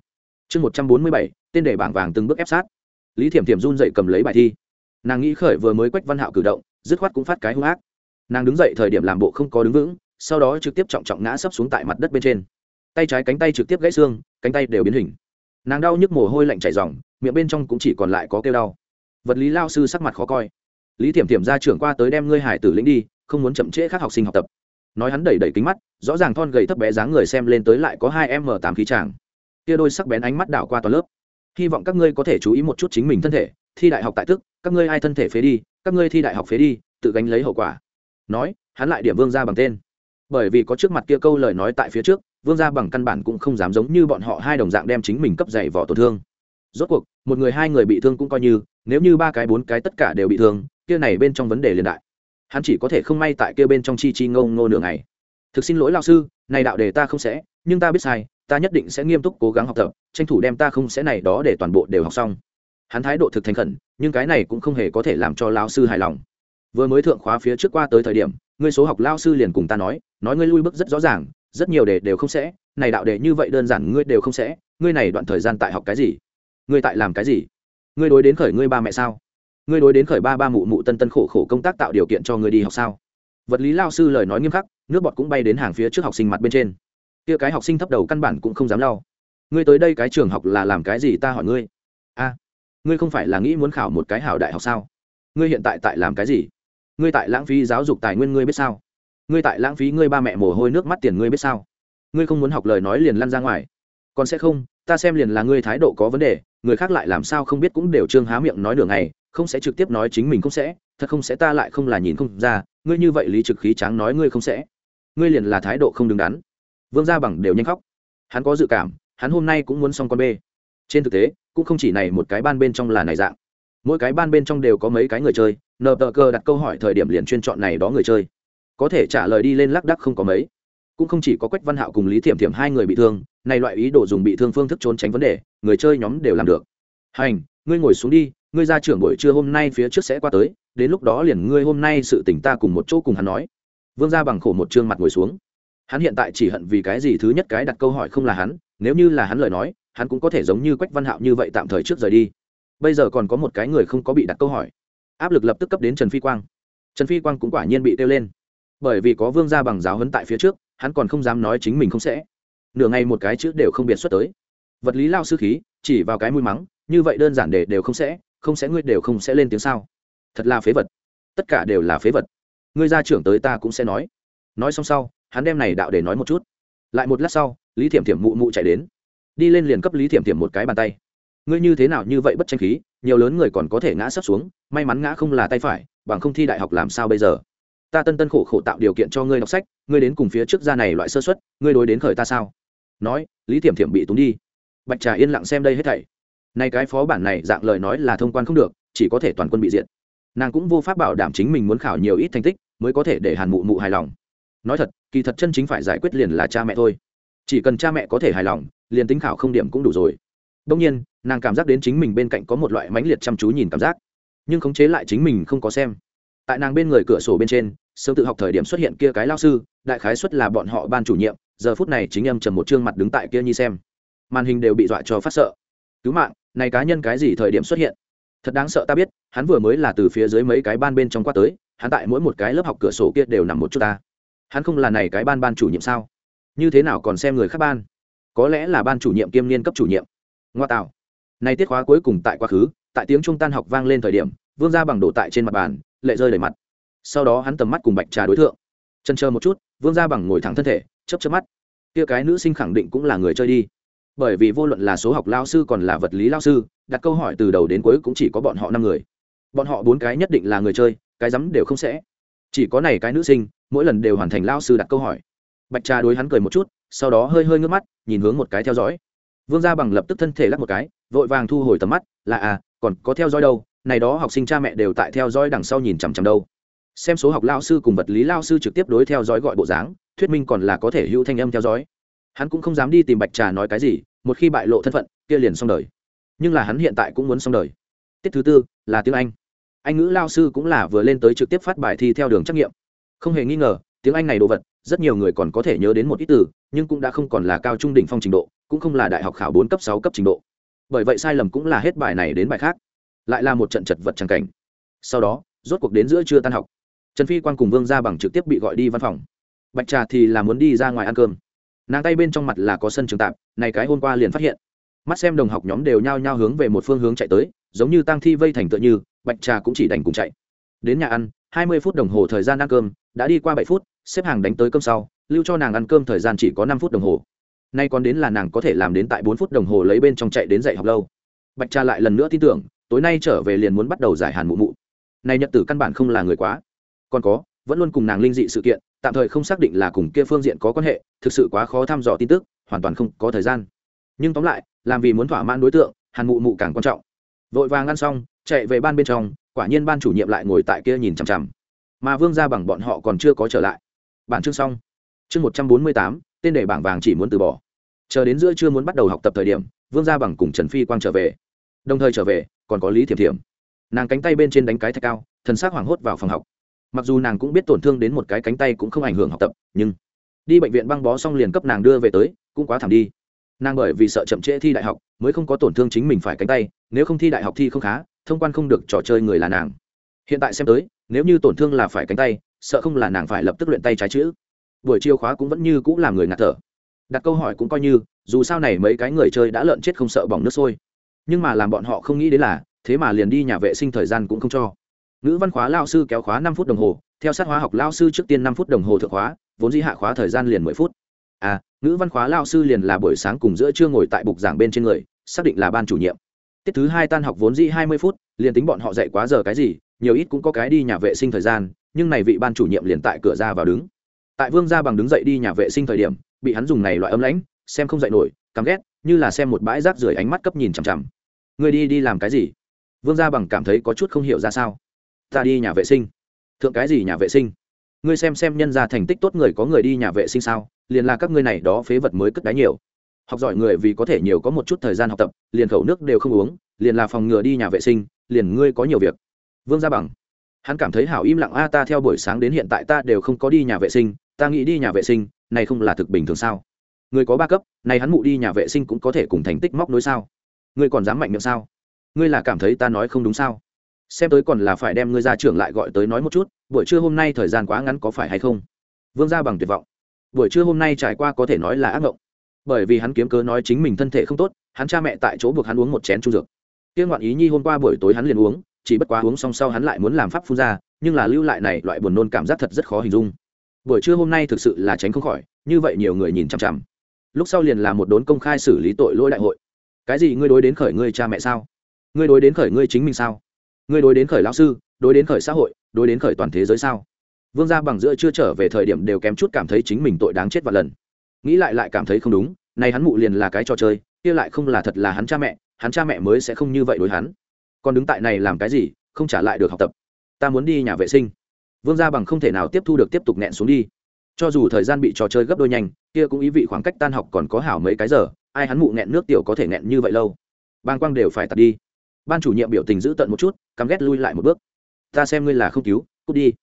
Chương một trăm bốn mươi bảy, tên để bảng vàng từng bước ép sát. Lý thiểm thiểm run dậy cầm lấy bài thi. Nàng nghĩ khởi vừa mới quách văn hạo cử động, dứt khoát cũng phát cái hung ác. Nàng đứng dậy thời điểm làm bộ không có đứng vững sau đó trực tiếp trọng trọng ngã sấp xuống tại mặt đất bên trên. Tay trái cánh tay trực tiếp gãy xương, cánh tay đều biến hình. Nàng đau nhức mồ hôi lạnh chảy dòng miệng bên trong cũng chỉ còn lại có kêu đau. Vật lý lao sư sắc mặt khó coi. Lý thiểm thiểm ra trưởng qua tới đem ngươi hải tử lĩnh đi, không muốn chậm trễ các học sinh học tập. Nói hắn đẩy đẩy kính mắt, rõ ràng thon gầy thấp bé dáng người xem lên tới lại có hai m tám khí tràng kia đôi sắc bén ánh mắt đảo qua toàn lớp. Hy vọng các ngươi có thể chú ý một chút chính mình thân thể, thi đại học tại tức, các ngươi ai thân thể phế đi, các ngươi thi đại học phế đi, tự gánh lấy hậu quả. Nói, hắn lại điểm vương ra bằng tên bởi vì có trước mặt kia câu lời nói tại phía trước, vương gia bằng căn bản cũng không dám giống như bọn họ hai đồng dạng đem chính mình cấp dày vỏ tổn thương. Rốt cuộc, một người hai người bị thương cũng coi như, nếu như ba cái bốn cái tất cả đều bị thương, kia này bên trong vấn đề liên đại. Hắn chỉ có thể không may tại kia bên trong chi chi ngâu ngô nửa ngày. Thực xin lỗi lao sư, này đạo đề ta không sẽ, nhưng ta biết sai, ta nhất định sẽ nghiêm túc cố gắng học tập, tranh thủ đem ta không sẽ này đó để toàn bộ đều học xong. Hắn thái độ thực thành khẩn, nhưng cái này cũng không hề có thể làm cho lao sư hài lòng. Vừa mới thượng khóa phía trước qua tới thời điểm ngươi số học lao sư liền cùng ta nói nói ngươi lui bước rất rõ ràng, rất nhiều đề đều không sẽ, này đạo đề như vậy đơn giản ngươi đều không sẽ, ngươi này đoạn thời gian tại học cái gì? Ngươi tại làm cái gì? Ngươi đối đến khởi ngươi ba mẹ sao? Ngươi đối đến khởi ba ba mụ mụ tân tân khổ khổ công tác tạo điều kiện cho ngươi đi học sao? Vật lý lao sư lời nói nghiêm khắc, nước bọt cũng bay đến hàng phía trước học sinh mặt bên trên. Kia cái học sinh thấp đầu căn bản cũng không dám lau. Ngươi tới đây cái trường học là làm cái gì ta hỏi ngươi? A, ngươi không phải là nghĩ muốn khảo một cái hảo đại học sao? Ngươi hiện tại tại làm cái gì? Ngươi tại lãng phí giáo dục tài nguyên ngươi biết sao? Ngươi tại lãng phí ngươi ba mẹ mồ hôi nước mắt tiền ngươi biết sao? Ngươi không muốn học lời nói liền lăn ra ngoài. Còn sẽ không, ta xem liền là ngươi thái độ có vấn đề, người khác lại làm sao không biết cũng đều trương há miệng nói đường này không sẽ trực tiếp nói chính mình không sẽ, thật không sẽ ta lại không là nhìn không ra, ngươi như vậy lý trực khí tráng nói ngươi không sẽ. Ngươi liền là thái độ không đứng đắn. Vương gia bằng đều nhanh khóc. Hắn có dự cảm, hắn hôm nay cũng muốn xong con bê. Trên thực tế, cũng không chỉ này một cái ban bên trong là này dạng mỗi cái ban bên trong đều có mấy cái người chơi, nờ tờ cờ đặt câu hỏi thời điểm liền chuyên chọn này đó người chơi. Có thể trả lời đi lên lác đắc không có mấy. Cũng không chỉ có quách văn hạo cùng lý thiểm thiểm hai người bị thương, này loại ý đồ dùng bị thương phương thức trốn tránh vấn đề, người chơi nhóm đều làm được. Hành, ngươi ngồi xuống đi, ngươi ra trưởng buổi trưa hôm nay phía trước sẽ qua tới, đến lúc đó liền ngươi hôm nay sự tỉnh ta cùng một chỗ cùng hắn nói. Vương ra bằng khổ một trương mặt ngồi xuống. Hắn hiện tại chỉ hận vì cái gì thứ nhất cái đặt câu hỏi không là hắn, nếu như là hắn lời nói, hắn cũng có thể giống như quách văn hạo như vậy tạm thời trước rời đi bây giờ còn có một cái người không có bị đặt câu hỏi. Áp lực lập tức cấp đến trần phi quang. Trần phi quang cũng quả nhiên bị kêu lên. Bởi vì có vương gia bằng giáo hấn tại phía trước, hắn còn không dám nói chính mình không sẽ. Nửa ngày một cái chữ đều không biệt xuất tới. Vật lý lao sư khí, chỉ vào cái mũi mắng, như vậy đơn giản để đều không sẽ không sẽ ngươi đều không sẽ lên tiếng sao? Thật là phế vật. Tất cả đều là phế vật. Ngươi gia trưởng tới ta cũng sẽ nói. Nói xong sau, hắn đem này đạo để nói một chút. Lại một lát sau, lý thiểm thiểm mụ mụ chạy đến. Đi lên liền cấp lý thiểm thiểm một cái bàn tay ngươi như thế nào như vậy bất tranh khí, nhiều lớn người còn có thể ngã sắp xuống, may mắn ngã không là tay phải, bằng không thi đại học làm sao bây giờ? Ta tân tân khổ khổ tạo điều kiện cho ngươi đọc sách, ngươi đến cùng phía trước ra này loại sơ xuất ngươi đối đến khởi ta sao? Nói, lý thiểm thiểm bị túng đi. Bạch trà yên lặng xem đây hết thảy. Nay cái phó bản này dạng lời nói là thông quan không được, chỉ có thể toàn quân bị diện nàng cũng vô pháp bảo đảm chính mình muốn khảo nhiều ít thành tích, mới có thể để hàn mụ mụ hài lòng. Nói thật, kỳ thật chân chính phải giải quyết liền là cha mẹ thôi. Chỉ cần cha mẹ có thể hài lòng, liền tính khảo không điểm cũng đủ rồi đông nhiên, nàng cảm giác đến chính mình bên cạnh có một loại mãnh liệt chăm chú nhìn cảm giác, nhưng khống chế lại chính mình không có xem. Tại nàng bên người cửa sổ bên trên, sớm tự học thời điểm xuất hiện kia cái lao sư, đại khái xuất là bọn họ ban chủ nhiệm, giờ phút này chính âm trầm một chương mặt đứng tại kia nhi xem. Màn hình đều bị dọa cho phát sợ. Cứu mạng, này cá nhân cái gì thời điểm xuất hiện? Thật đáng sợ, ta biết, hắn vừa mới là từ phía dưới mấy cái ban bên trong qua tới, hắn tại mỗi một cái lớp học cửa sổ kia đều nằm một chút ta. Hắn không là này cái ban ban chủ nhiệm sao? Như thế nào còn xem người khác ban? Có lẽ là ban chủ nhiệm kiêm niên cấp chủ nhiệm ngoa tạo. Này tiết khóa cuối cùng tại quá khứ, tại tiếng trung tan học vang lên thời điểm, vương ra bằng đổ tại trên mặt bàn, lệ rơi đầy mặt. Sau đó hắn tầm mắt cùng bạch trà đối tượng chân chờ một chút, vương ra bằng ngồi thẳng thân thể chấp chấp mắt. Kia cái nữ sinh khẳng định cũng là người chơi đi. Bởi vì vô luận là số học lao sư còn là vật lý lao sư, đặt câu hỏi từ đầu đến cuối cũng chỉ có bọn họ năm người. Bọn họ bốn cái nhất định là người chơi, cái rắm đều không sẽ. Chỉ có này cái nữ sinh, mỗi lần đều hoàn thành lao sư đặt câu hỏi. Bạch trà đối hắn cười một chút, sau đó hơi hơi ngước mắt, nhìn hướng một cái theo dõi vương gia bằng lập tức thân thể lắc một cái, vội vàng thu hồi tầm mắt, là à còn có theo dõi đâu, này đó học sinh cha mẹ đều tại theo dõi đằng sau nhìn chằm chằm đâu. Xem số học lao sư cùng vật lý lao sư trực tiếp đối theo dõi gọi bộ dáng, thuyết minh còn là có thể hữu thanh âm theo dõi. Hắn cũng không dám đi tìm bạch trà nói cái gì, một khi bại lộ thân phận, kia liền xong đời. Nhưng là hắn hiện tại cũng muốn xong đời. Tiết thứ tư, là tiếng anh. Anh ngữ lao sư cũng là vừa lên tới trực tiếp phát bài thi theo đường trắc nghiệm. Không hề nghi ngờ, tiếng anh này đồ vật rất nhiều người còn có thể nhớ đến một ít từ, nhưng cũng đã không còn là cao trung đỉnh phong trình độ, cũng không là đại học khảo bốn cấp sáu cấp trình độ. Bởi vậy sai lầm cũng là hết bài này đến bài khác. Lại là một trận chật vật tràng cảnh. Sau đó, rốt cuộc đến giữa trưa tan học. Trần phi quan cùng vương ra bằng trực tiếp bị gọi đi văn phòng. Bạch trà thì là muốn đi ra ngoài ăn cơm. Nàng tay bên trong mặt là có sân trường tạp này cái hôm qua liền phát hiện. Mắt xem đồng học nhóm đều nhao nhao hướng về một phương hướng chạy tới, giống như tăng thi vây thành tựa như, bạch trà cũng chỉ đành cùng chạy. Đến nhà ăn, hai mươi phút đồng hồ thời gian ăn cơm, đã đi qua bảy phút xếp hàng đánh tới cơm sau, lưu cho nàng ăn cơm thời gian chỉ có năm phút đồng hồ. Nay còn đến là nàng có thể làm đến tại bốn phút đồng hồ lấy bên trong chạy đến dạy học lâu. Bạch trà lại lần nữa tin tưởng, tối nay trở về liền muốn bắt đầu giải hàn mụ mụ. Này nhật tử căn bản không là người quá. Còn có, vẫn luôn cùng nàng linh dị sự kiện, tạm thời không xác định là cùng kia phương diện có quan hệ, thực sự quá khó thăm dò tin tức, hoàn toàn không có thời gian. Nhưng tóm lại, làm vì muốn thỏa mãn đối tượng, hàn mụ mụ càng quan trọng. Vội vàng ăn xong, chạy về ban bên trong, quả nhiên ban chủ nhiệm lại ngồi tại kia nhìn chằm chằm. Mà vương ra bằng bọn họ còn chưa có trở lại bản chương xong. Chương một trăm bốn mươi tám, tên đề bảng vàng chỉ muốn từ bỏ. Chờ đến giữa chưa muốn bắt đầu học tập thời điểm, vương gia bằng cùng trần phi quang trở về. Đồng thời trở về, còn có lý thiểm thiểm. Nàng cánh tay bên trên đánh cái thạch cao, thần s á c hoảng hốt vào phòng học. Mặc dù nàng cũng biết tổn thương đến một cái cánh tay cũng không ảnh hưởng học tập, nhưng đi bệnh viện băng bó xong liền cấp nàng đưa về tới, cũng quá thảm đi. Nàng bởi vì sợ chậm trễ thi đại học, mới không có tổn thương chính mình phải cánh tay, nếu không thi đại học thi không khá, thông quan không được trò chơi người là nàng. Hiện tại xem tới, nếu như tổn thương là phải cánh tay sợ không là nàng phải lập tức luyện tay trái chữ. Buổi chiêu khóa cũng vẫn như cũng làm người ngạt thở. Đặt câu hỏi cũng coi như, dù sao này mấy cái người chơi đã lợn chết không sợ bỏng nước sôi. Nhưng mà làm bọn họ không nghĩ đến là, thế mà liền đi nhà vệ sinh thời gian cũng không cho. Ngữ văn khóa lao sư kéo khóa năm phút đồng hồ, theo sát hóa học lao sư trước tiên năm phút đồng hồ thượng khóa, vốn dĩ hạ khóa thời gian liền mười phút. À ngữ văn khóa lao sư liền là buổi sáng cùng giữa trưa ngồi tại bục giảng bên trên người, xác định là ban chủ nhiệm. Tiết thứ hai tan học vốn dĩ hai mươi phút, liền tính bọn họ dạy quá giờ cái gì nhiều ít cũng có cái đi nhà vệ sinh thời gian, nhưng này vị ban chủ nhiệm liền tại cửa ra vào đứng. Tại vương gia bằng đứng dậy đi nhà vệ sinh thời điểm, bị hắn dùng này loại ấm lãnh, xem không dậy nổi, căm ghét, như là xem một bãi rác rưởi ánh mắt cấp nhìn chằm chằm. Người đi đi làm cái gì? Vương gia bằng cảm thấy có chút không hiểu ra sao. Ta đi nhà vệ sinh. Thượng cái gì nhà vệ sinh? Ngươi xem xem nhân ra thành tích tốt người có người đi nhà vệ sinh sao, liền là các ngươi này đó phế vật mới cất đáy nhiều. Học giỏi người vì có thể nhiều có một chút thời gian học tập, liền khẩu nước đều không uống, liền là phòng ngừa đi nhà vệ sinh, liền ngươi có nhiều việc vương gia bằng. Hắn cảm thấy hảo im lặng, a, ta theo buổi sáng đến hiện tại ta đều không có đi nhà vệ sinh, ta nghĩ đi nhà vệ sinh, này không là thực bình thường sao? Người có ba cấp, này hắn mụ đi nhà vệ sinh cũng có thể cùng thành tích móc nối sao? Ngươi còn dám mạnh miệng sao? Ngươi là cảm thấy ta nói không đúng sao? Xem tới còn là phải đem ngươi ra trưởng lại gọi tới nói một chút, buổi trưa hôm nay thời gian quá ngắn có phải hay không? Vương gia bằng tuyệt vọng. Buổi trưa hôm nay trải qua có thể nói là ác mộng. Bởi vì hắn kiếm cớ nói chính mình thân thể không tốt, hắn cha mẹ tại chỗ buộc hắn uống một chén trung dược. Tiên ngoạn ý nhi hôm qua buổi tối hắn liền uống chỉ bất quá uống xong sau hắn lại muốn làm pháp phun ra, nhưng là lưu lại này loại buồn nôn cảm giác thật rất khó hình dung. Buổi trưa hôm nay thực sự là tránh không khỏi, như vậy nhiều người nhìn chằm chằm. Lúc sau liền là một đốn công khai xử lý tội lỗi đại hội. Cái gì, ngươi đối đến khởi ngươi cha mẹ sao? Ngươi đối đến khởi ngươi chính mình sao? Ngươi đối đến khởi lão sư, đối đến khởi xã hội, đối đến khởi toàn thế giới sao? Vương gia bằng giữa chưa trở về thời điểm đều kém chút cảm thấy chính mình tội đáng chết và lần. Nghĩ lại lại cảm thấy không đúng, này hắn mụ liền là cái trò chơi, kia lại không là thật là hắn cha mẹ, hắn cha mẹ mới sẽ không như vậy đối hắn còn đứng tại này làm cái gì, không trả lại được học tập. Ta muốn đi nhà vệ sinh. Vương gia bằng không thể nào tiếp thu được tiếp tục nẹn xuống đi. Cho dù thời gian bị trò chơi gấp đôi nhanh, kia cũng ý vị khoảng cách tan học còn có hảo mấy cái giờ, ai hắn mụ nghẹn nước tiểu có thể nghẹn như vậy lâu. Bang quang đều phải tạt đi. Ban chủ nhiệm biểu tình giữ tận một chút, căm ghét lui lại một bước. Ta xem ngươi là không cứu, cút đi.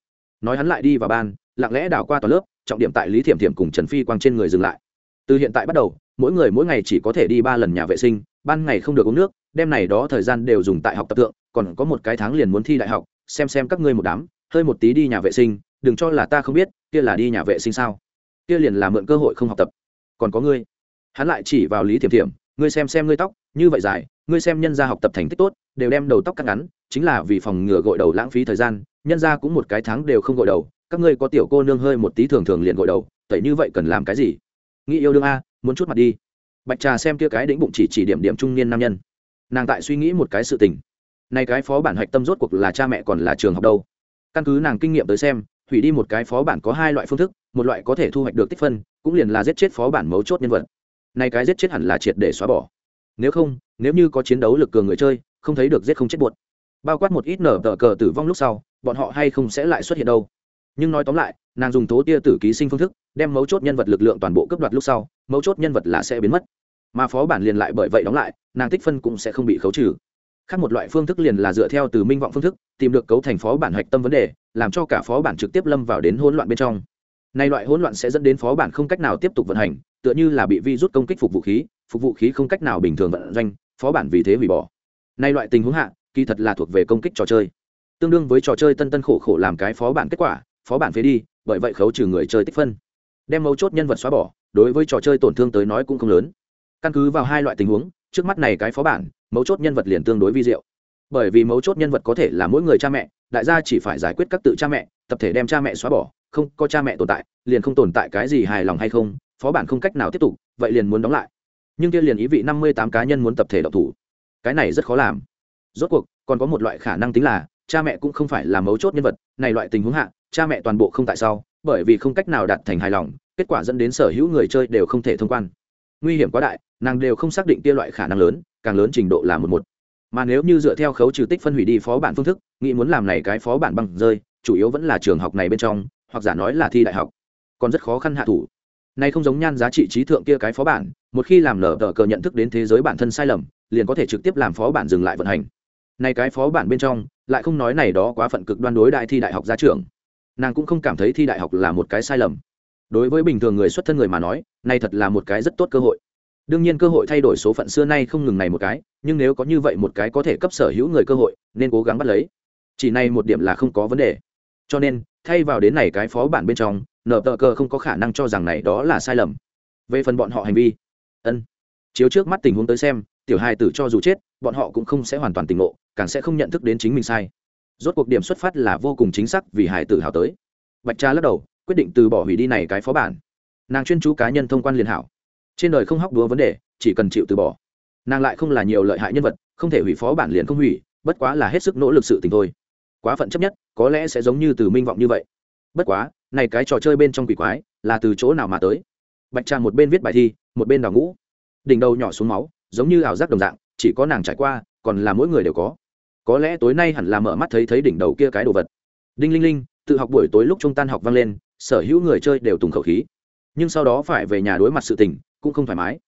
Nói hắn lại đi vào ban, lặng lẽ đảo qua toàn lớp, trọng điểm tại lý thiểm thiểm cùng trần phi quang trên người dừng lại. Từ hiện tại bắt đầu, mỗi người mỗi ngày chỉ có thể đi ba lần nhà vệ sinh ban ngày không được uống nước, đêm này đó thời gian đều dùng tại học tập tượng còn có một cái tháng liền muốn thi đại học, xem xem các ngươi một đám, hơi một tí đi nhà vệ sinh, đừng cho là ta không biết, kia là đi nhà vệ sinh sao? Kia liền là mượn cơ hội không học tập. Còn có ngươi. Hắn lại chỉ vào lý thiểm thiểm, ngươi xem xem ngươi tóc, như vậy dài, ngươi xem nhân gia học tập thành tích tốt, đều đem đầu tóc cắt ngắn, chính là vì phòng ngừa gội đầu lãng phí thời gian, nhân gia cũng một cái tháng đều không gội đầu, các ngươi có tiểu cô nương hơi một tí thường thường liền gội đầu, tẩy như vậy cần làm cái gì? Nghĩ yêu đương a, muốn chút mặt đi bạch trà xem kia cái đĩnh bụng chỉ chỉ điểm điểm trung niên nam nhân. Nàng tại suy nghĩ một cái sự tình. Này cái phó bản hạch tâm rốt cuộc là cha mẹ còn là trường học đâu? Căn cứ nàng kinh nghiệm tới xem, hủy đi một cái phó bản có hai loại phương thức, một loại có thể thu hoạch được tích phân, cũng liền là giết chết phó bản mấu chốt nhân vật. Này cái giết chết hẳn là triệt để xóa bỏ. Nếu không, nếu như có chiến đấu lực cường người chơi, không thấy được giết không chết buột bao quát một ít nở tờ cờ tử vong lúc sau, bọn họ hay không sẽ lại xuất hiện đâu? Nhưng nói tóm lại, nàng dùng tố tia tử ký sinh phương thức, đem mấu chốt nhân vật lực lượng toàn bộ cấp đoạt lúc sau, mấu chốt nhân vật là sẽ biến mất mà phó bản liền lại bởi vậy đóng lại, nàng tích phân cũng sẽ không bị khấu trừ. Khác một loại phương thức liền là dựa theo từ minh vọng phương thức, tìm được cấu thành phó bản hạch tâm vấn đề, làm cho cả phó bản trực tiếp lâm vào đến hỗn loạn bên trong. Nay loại hỗn loạn sẽ dẫn đến phó bản không cách nào tiếp tục vận hành, tựa như là bị vi rút công kích phục vũ khí, phục vũ khí không cách nào bình thường vận doanh, phó bản vì thế hủy bỏ. Nay loại tình huống hạ, kỳ thật là thuộc về công kích trò chơi. Tương đương với trò chơi tân tân khổ khổ làm cái phó bản kết quả, phó bản phế đi, bởi vậy khấu trừ người chơi tích phân. Đem mấu chốt nhân vật xóa bỏ, đối với trò chơi tổn thương tới nói cũng không lớn căn cứ vào hai loại tình huống, trước mắt này cái phó bản, mấu chốt nhân vật liền tương đối vi diệu. Bởi vì mấu chốt nhân vật có thể là mỗi người cha mẹ, đại gia chỉ phải giải quyết các tự cha mẹ, tập thể đem cha mẹ xóa bỏ, không có cha mẹ tồn tại, liền không tồn tại cái gì hài lòng hay không, phó bản không cách nào tiếp tục, vậy liền muốn đóng lại. Nhưng kia liền ý vị năm mươi tám cá nhân muốn tập thể độc thủ. Cái này rất khó làm. Rốt cuộc, còn có một loại khả năng tính là, cha mẹ cũng không phải là mấu chốt nhân vật, này loại tình huống hạ, cha mẹ toàn bộ không tại sao bởi vì không cách nào đạt thành hài lòng, kết quả dẫn đến sở hữu người chơi đều không thể thông quan. Nguy hiểm quá đại nàng đều không xác định kia loại khả năng lớn, càng lớn trình độ là một một. Mà nếu như dựa theo khấu trừ tích phân hủy đi phó bản phương thức, nghĩ muốn làm này cái phó bản băng rơi, chủ yếu vẫn là trường học này bên trong, hoặc giả nói là thi đại học. Còn rất khó khăn hạ thủ. Này không giống nhan giá trị trí thượng kia cái phó bản, một khi làm nở tờ cờ nhận thức đến thế giới bản thân sai lầm, liền có thể trực tiếp làm phó bản dừng lại vận hành. Này cái phó bản bên trong, lại không nói này đó quá phận cực đoan đối đại thi đại học ra trường nàng cũng không cảm thấy thi đại học là một cái sai lầm. Đối với bình thường người xuất thân người mà nói, này thật là một cái rất tốt cơ hội đương nhiên cơ hội thay đổi số phận xưa nay không ngừng này một cái, nhưng nếu có như vậy một cái có thể cấp sở hữu người cơ hội, nên cố gắng bắt lấy. Chỉ này một điểm là không có vấn đề. Cho nên, thay vào đến này cái phó bản bên trong nở tờ cờ không có khả năng cho rằng này đó là sai lầm. Về phần bọn họ hành vi, ân, chiếu trước mắt tình huống tới xem, tiểu hai tử cho dù chết, bọn họ cũng không sẽ hoàn toàn tỉnh ngộ, càng sẽ không nhận thức đến chính mình sai. Rốt cuộc điểm xuất phát là vô cùng chính xác vì hải tử hào tới. Bạch cha lắc đầu, quyết định từ bỏ hủy đi này cái phó bản. Nàng chuyên chú cá nhân thông quan liền hảo trên đời không hóc đúa vấn đề, chỉ cần chịu từ bỏ. Nàng lại không là nhiều lợi hại nhân vật, không thể hủy phó bản liền không hủy, bất quá là hết sức nỗ lực sự tình thôi. Quá phận chấp nhất, có lẽ sẽ giống như từ minh vọng như vậy. Bất quá, này cái trò chơi bên trong quỷ quái, là từ chỗ nào mà tới? Bạch trà một bên viết bài thi, một bên đào ngũ. Đỉnh đầu nhỏ xuống máu, giống như ảo giác đồng dạng, chỉ có nàng trải qua, còn là mỗi người đều có. Có lẽ tối nay hẳn là mở mắt thấy thấy đỉnh đầu kia cái đồ vật. Đinh linh linh, tự học buổi tối lúc trung tan học vang lên, sở hữu người chơi đều tùng khẩu khí. Nhưng sau đó phải về nhà đối mặt sự tình cũng không thoải mái.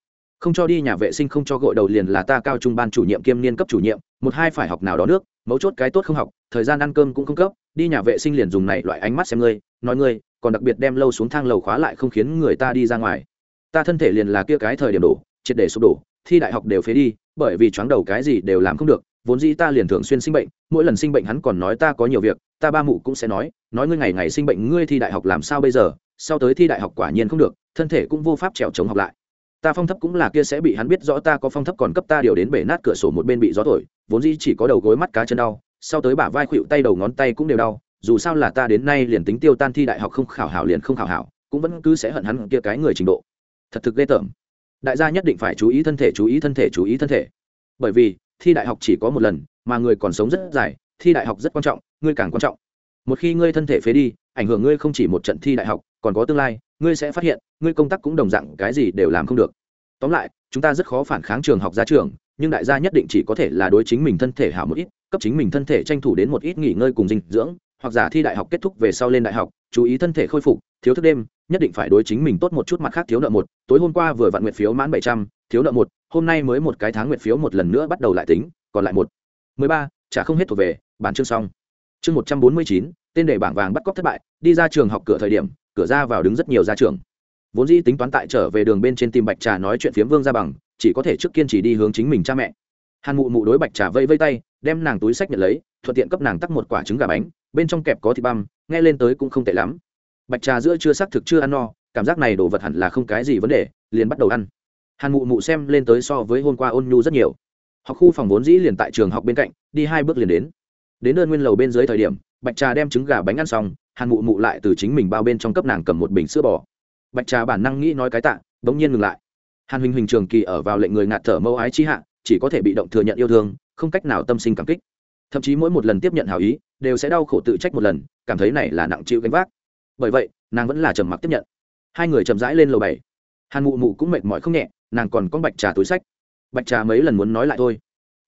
Không cho đi nhà vệ sinh, không cho gội đầu liền là ta cao trung ban chủ nhiệm kiêm niên cấp chủ nhiệm, một hai phải học nào đó nước, mấu chốt cái tốt không học, thời gian ăn cơm cũng không cấp, đi nhà vệ sinh liền dùng này loại ánh mắt xem ngươi, nói ngươi, còn đặc biệt đem lâu xuống thang lầu khóa lại không khiến người ta đi ra ngoài. Ta thân thể liền là kia cái thời điểm đổ, triệt để sụp đổ, thi đại học đều phế đi, bởi vì chóng đầu cái gì đều làm không được, vốn dĩ ta liền thường xuyên sinh bệnh, mỗi lần sinh bệnh hắn còn nói ta có nhiều việc, ta ba mụ cũng sẽ nói nói ngươi ngày ngày sinh bệnh, ngươi thi đại học làm sao bây giờ, sau tới thi đại học quả nhiên không được, thân thể cũng vô pháp trèo chống học lại ta phong thấp cũng là kia sẽ bị hắn biết rõ ta có phong thấp còn cấp ta điều đến bể nát cửa sổ một bên bị gió thổi, vốn dĩ chỉ có đầu gối mắt cá chân đau, sau tới bả vai khuỵu tay đầu ngón tay cũng đều đau, dù sao là ta đến nay liền tính tiêu tan thi đại học không khảo hảo liền không khảo hảo, cũng vẫn cứ sẽ hận hắn kia cái người trình độ. Thật thực ghê tởm. Đại gia nhất định phải chú ý thân thể, chú ý thân thể, chú ý thân thể. Bởi vì, thi đại học chỉ có một lần, mà người còn sống rất dài, thi đại học rất quan trọng ngươi càng quan trọng. Một khi ngươi thân thể phế đi ảnh hưởng ngươi không chỉ một trận thi đại học, còn có tương lai, ngươi sẽ phát hiện, ngươi công tác cũng đồng dạng, cái gì đều làm không được. Tóm lại, chúng ta rất khó phản kháng trường học ra trường, nhưng đại gia nhất định chỉ có thể là đối chính mình thân thể hảo một ít, cấp chính mình thân thể tranh thủ đến một ít nghỉ ngơi cùng dinh dưỡng, hoặc giả thi đại học kết thúc về sau lên đại học, chú ý thân thể khôi phục, thiếu thức đêm, nhất định phải đối chính mình tốt một chút mặt khác thiếu nợ một. Tối hôm qua vừa vặn nguyện phiếu mãn bảy trăm, thiếu nợ một, hôm nay mới một cái tháng nguyện phiếu một lần nữa bắt đầu lại tính, còn lại một. Mười ba, trả không hết thuộc về, bản chương xong. Chương một trăm bốn mươi chín tên để bảng vàng bắt cóc thất bại, đi ra trường học cửa thời điểm, cửa ra vào đứng rất nhiều ra trường vốn dĩ tính toán tại trở về đường bên trên tìm bạch trà nói chuyện phiếm vương ra bằng, chỉ có thể trước kiên trì đi hướng chính mình cha mẹ. Hàn mụ mụ đối bạch trà vây vây tay, đem nàng túi sách nhận lấy, thuận tiện cấp nàng tắt một quả trứng gà bánh, bên trong kẹp có thịt băm, nghe lên tới cũng không tệ lắm. Bạch trà giữa chưa xác thực chưa ăn no, cảm giác này đồ vật hẳn là không cái gì vấn đề, liền bắt đầu ăn. Hàn mụ mụ xem lên tới so với hôm qua ôn nhu rất nhiều. Học khu phòng vốn dĩ liền tại trường học bên cạnh, đi hai bước liền đến đến đơn nguyên lầu bên dưới thời điểm, bạch trà đem trứng gà bánh ăn xong, hàn mụ mụ lại từ chính mình bao bên trong cấp nàng cầm một bình sữa bò. Bạch trà bản năng nghĩ nói cái tạ, bỗng nhiên ngừng lại. Hàn huỳnh huỳnh trường kỳ ở vào lệnh người ngạt thở mâu ái chi hạ, chỉ có thể bị động thừa nhận yêu thương, không cách nào tâm sinh cảm kích. Thậm chí mỗi một lần tiếp nhận hào ý, đều sẽ đau khổ tự trách một lần, cảm thấy này là nặng chịu gánh vác. Bởi vậy, nàng vẫn là trầm mặc tiếp nhận. Hai người chậm rãi lên lầu bảy. Hàn mụ mụ cũng mệt mỏi không nhẹ, nàng còn có bạch trà túi sách. Bạch trà mấy lần muốn nói lại thôi,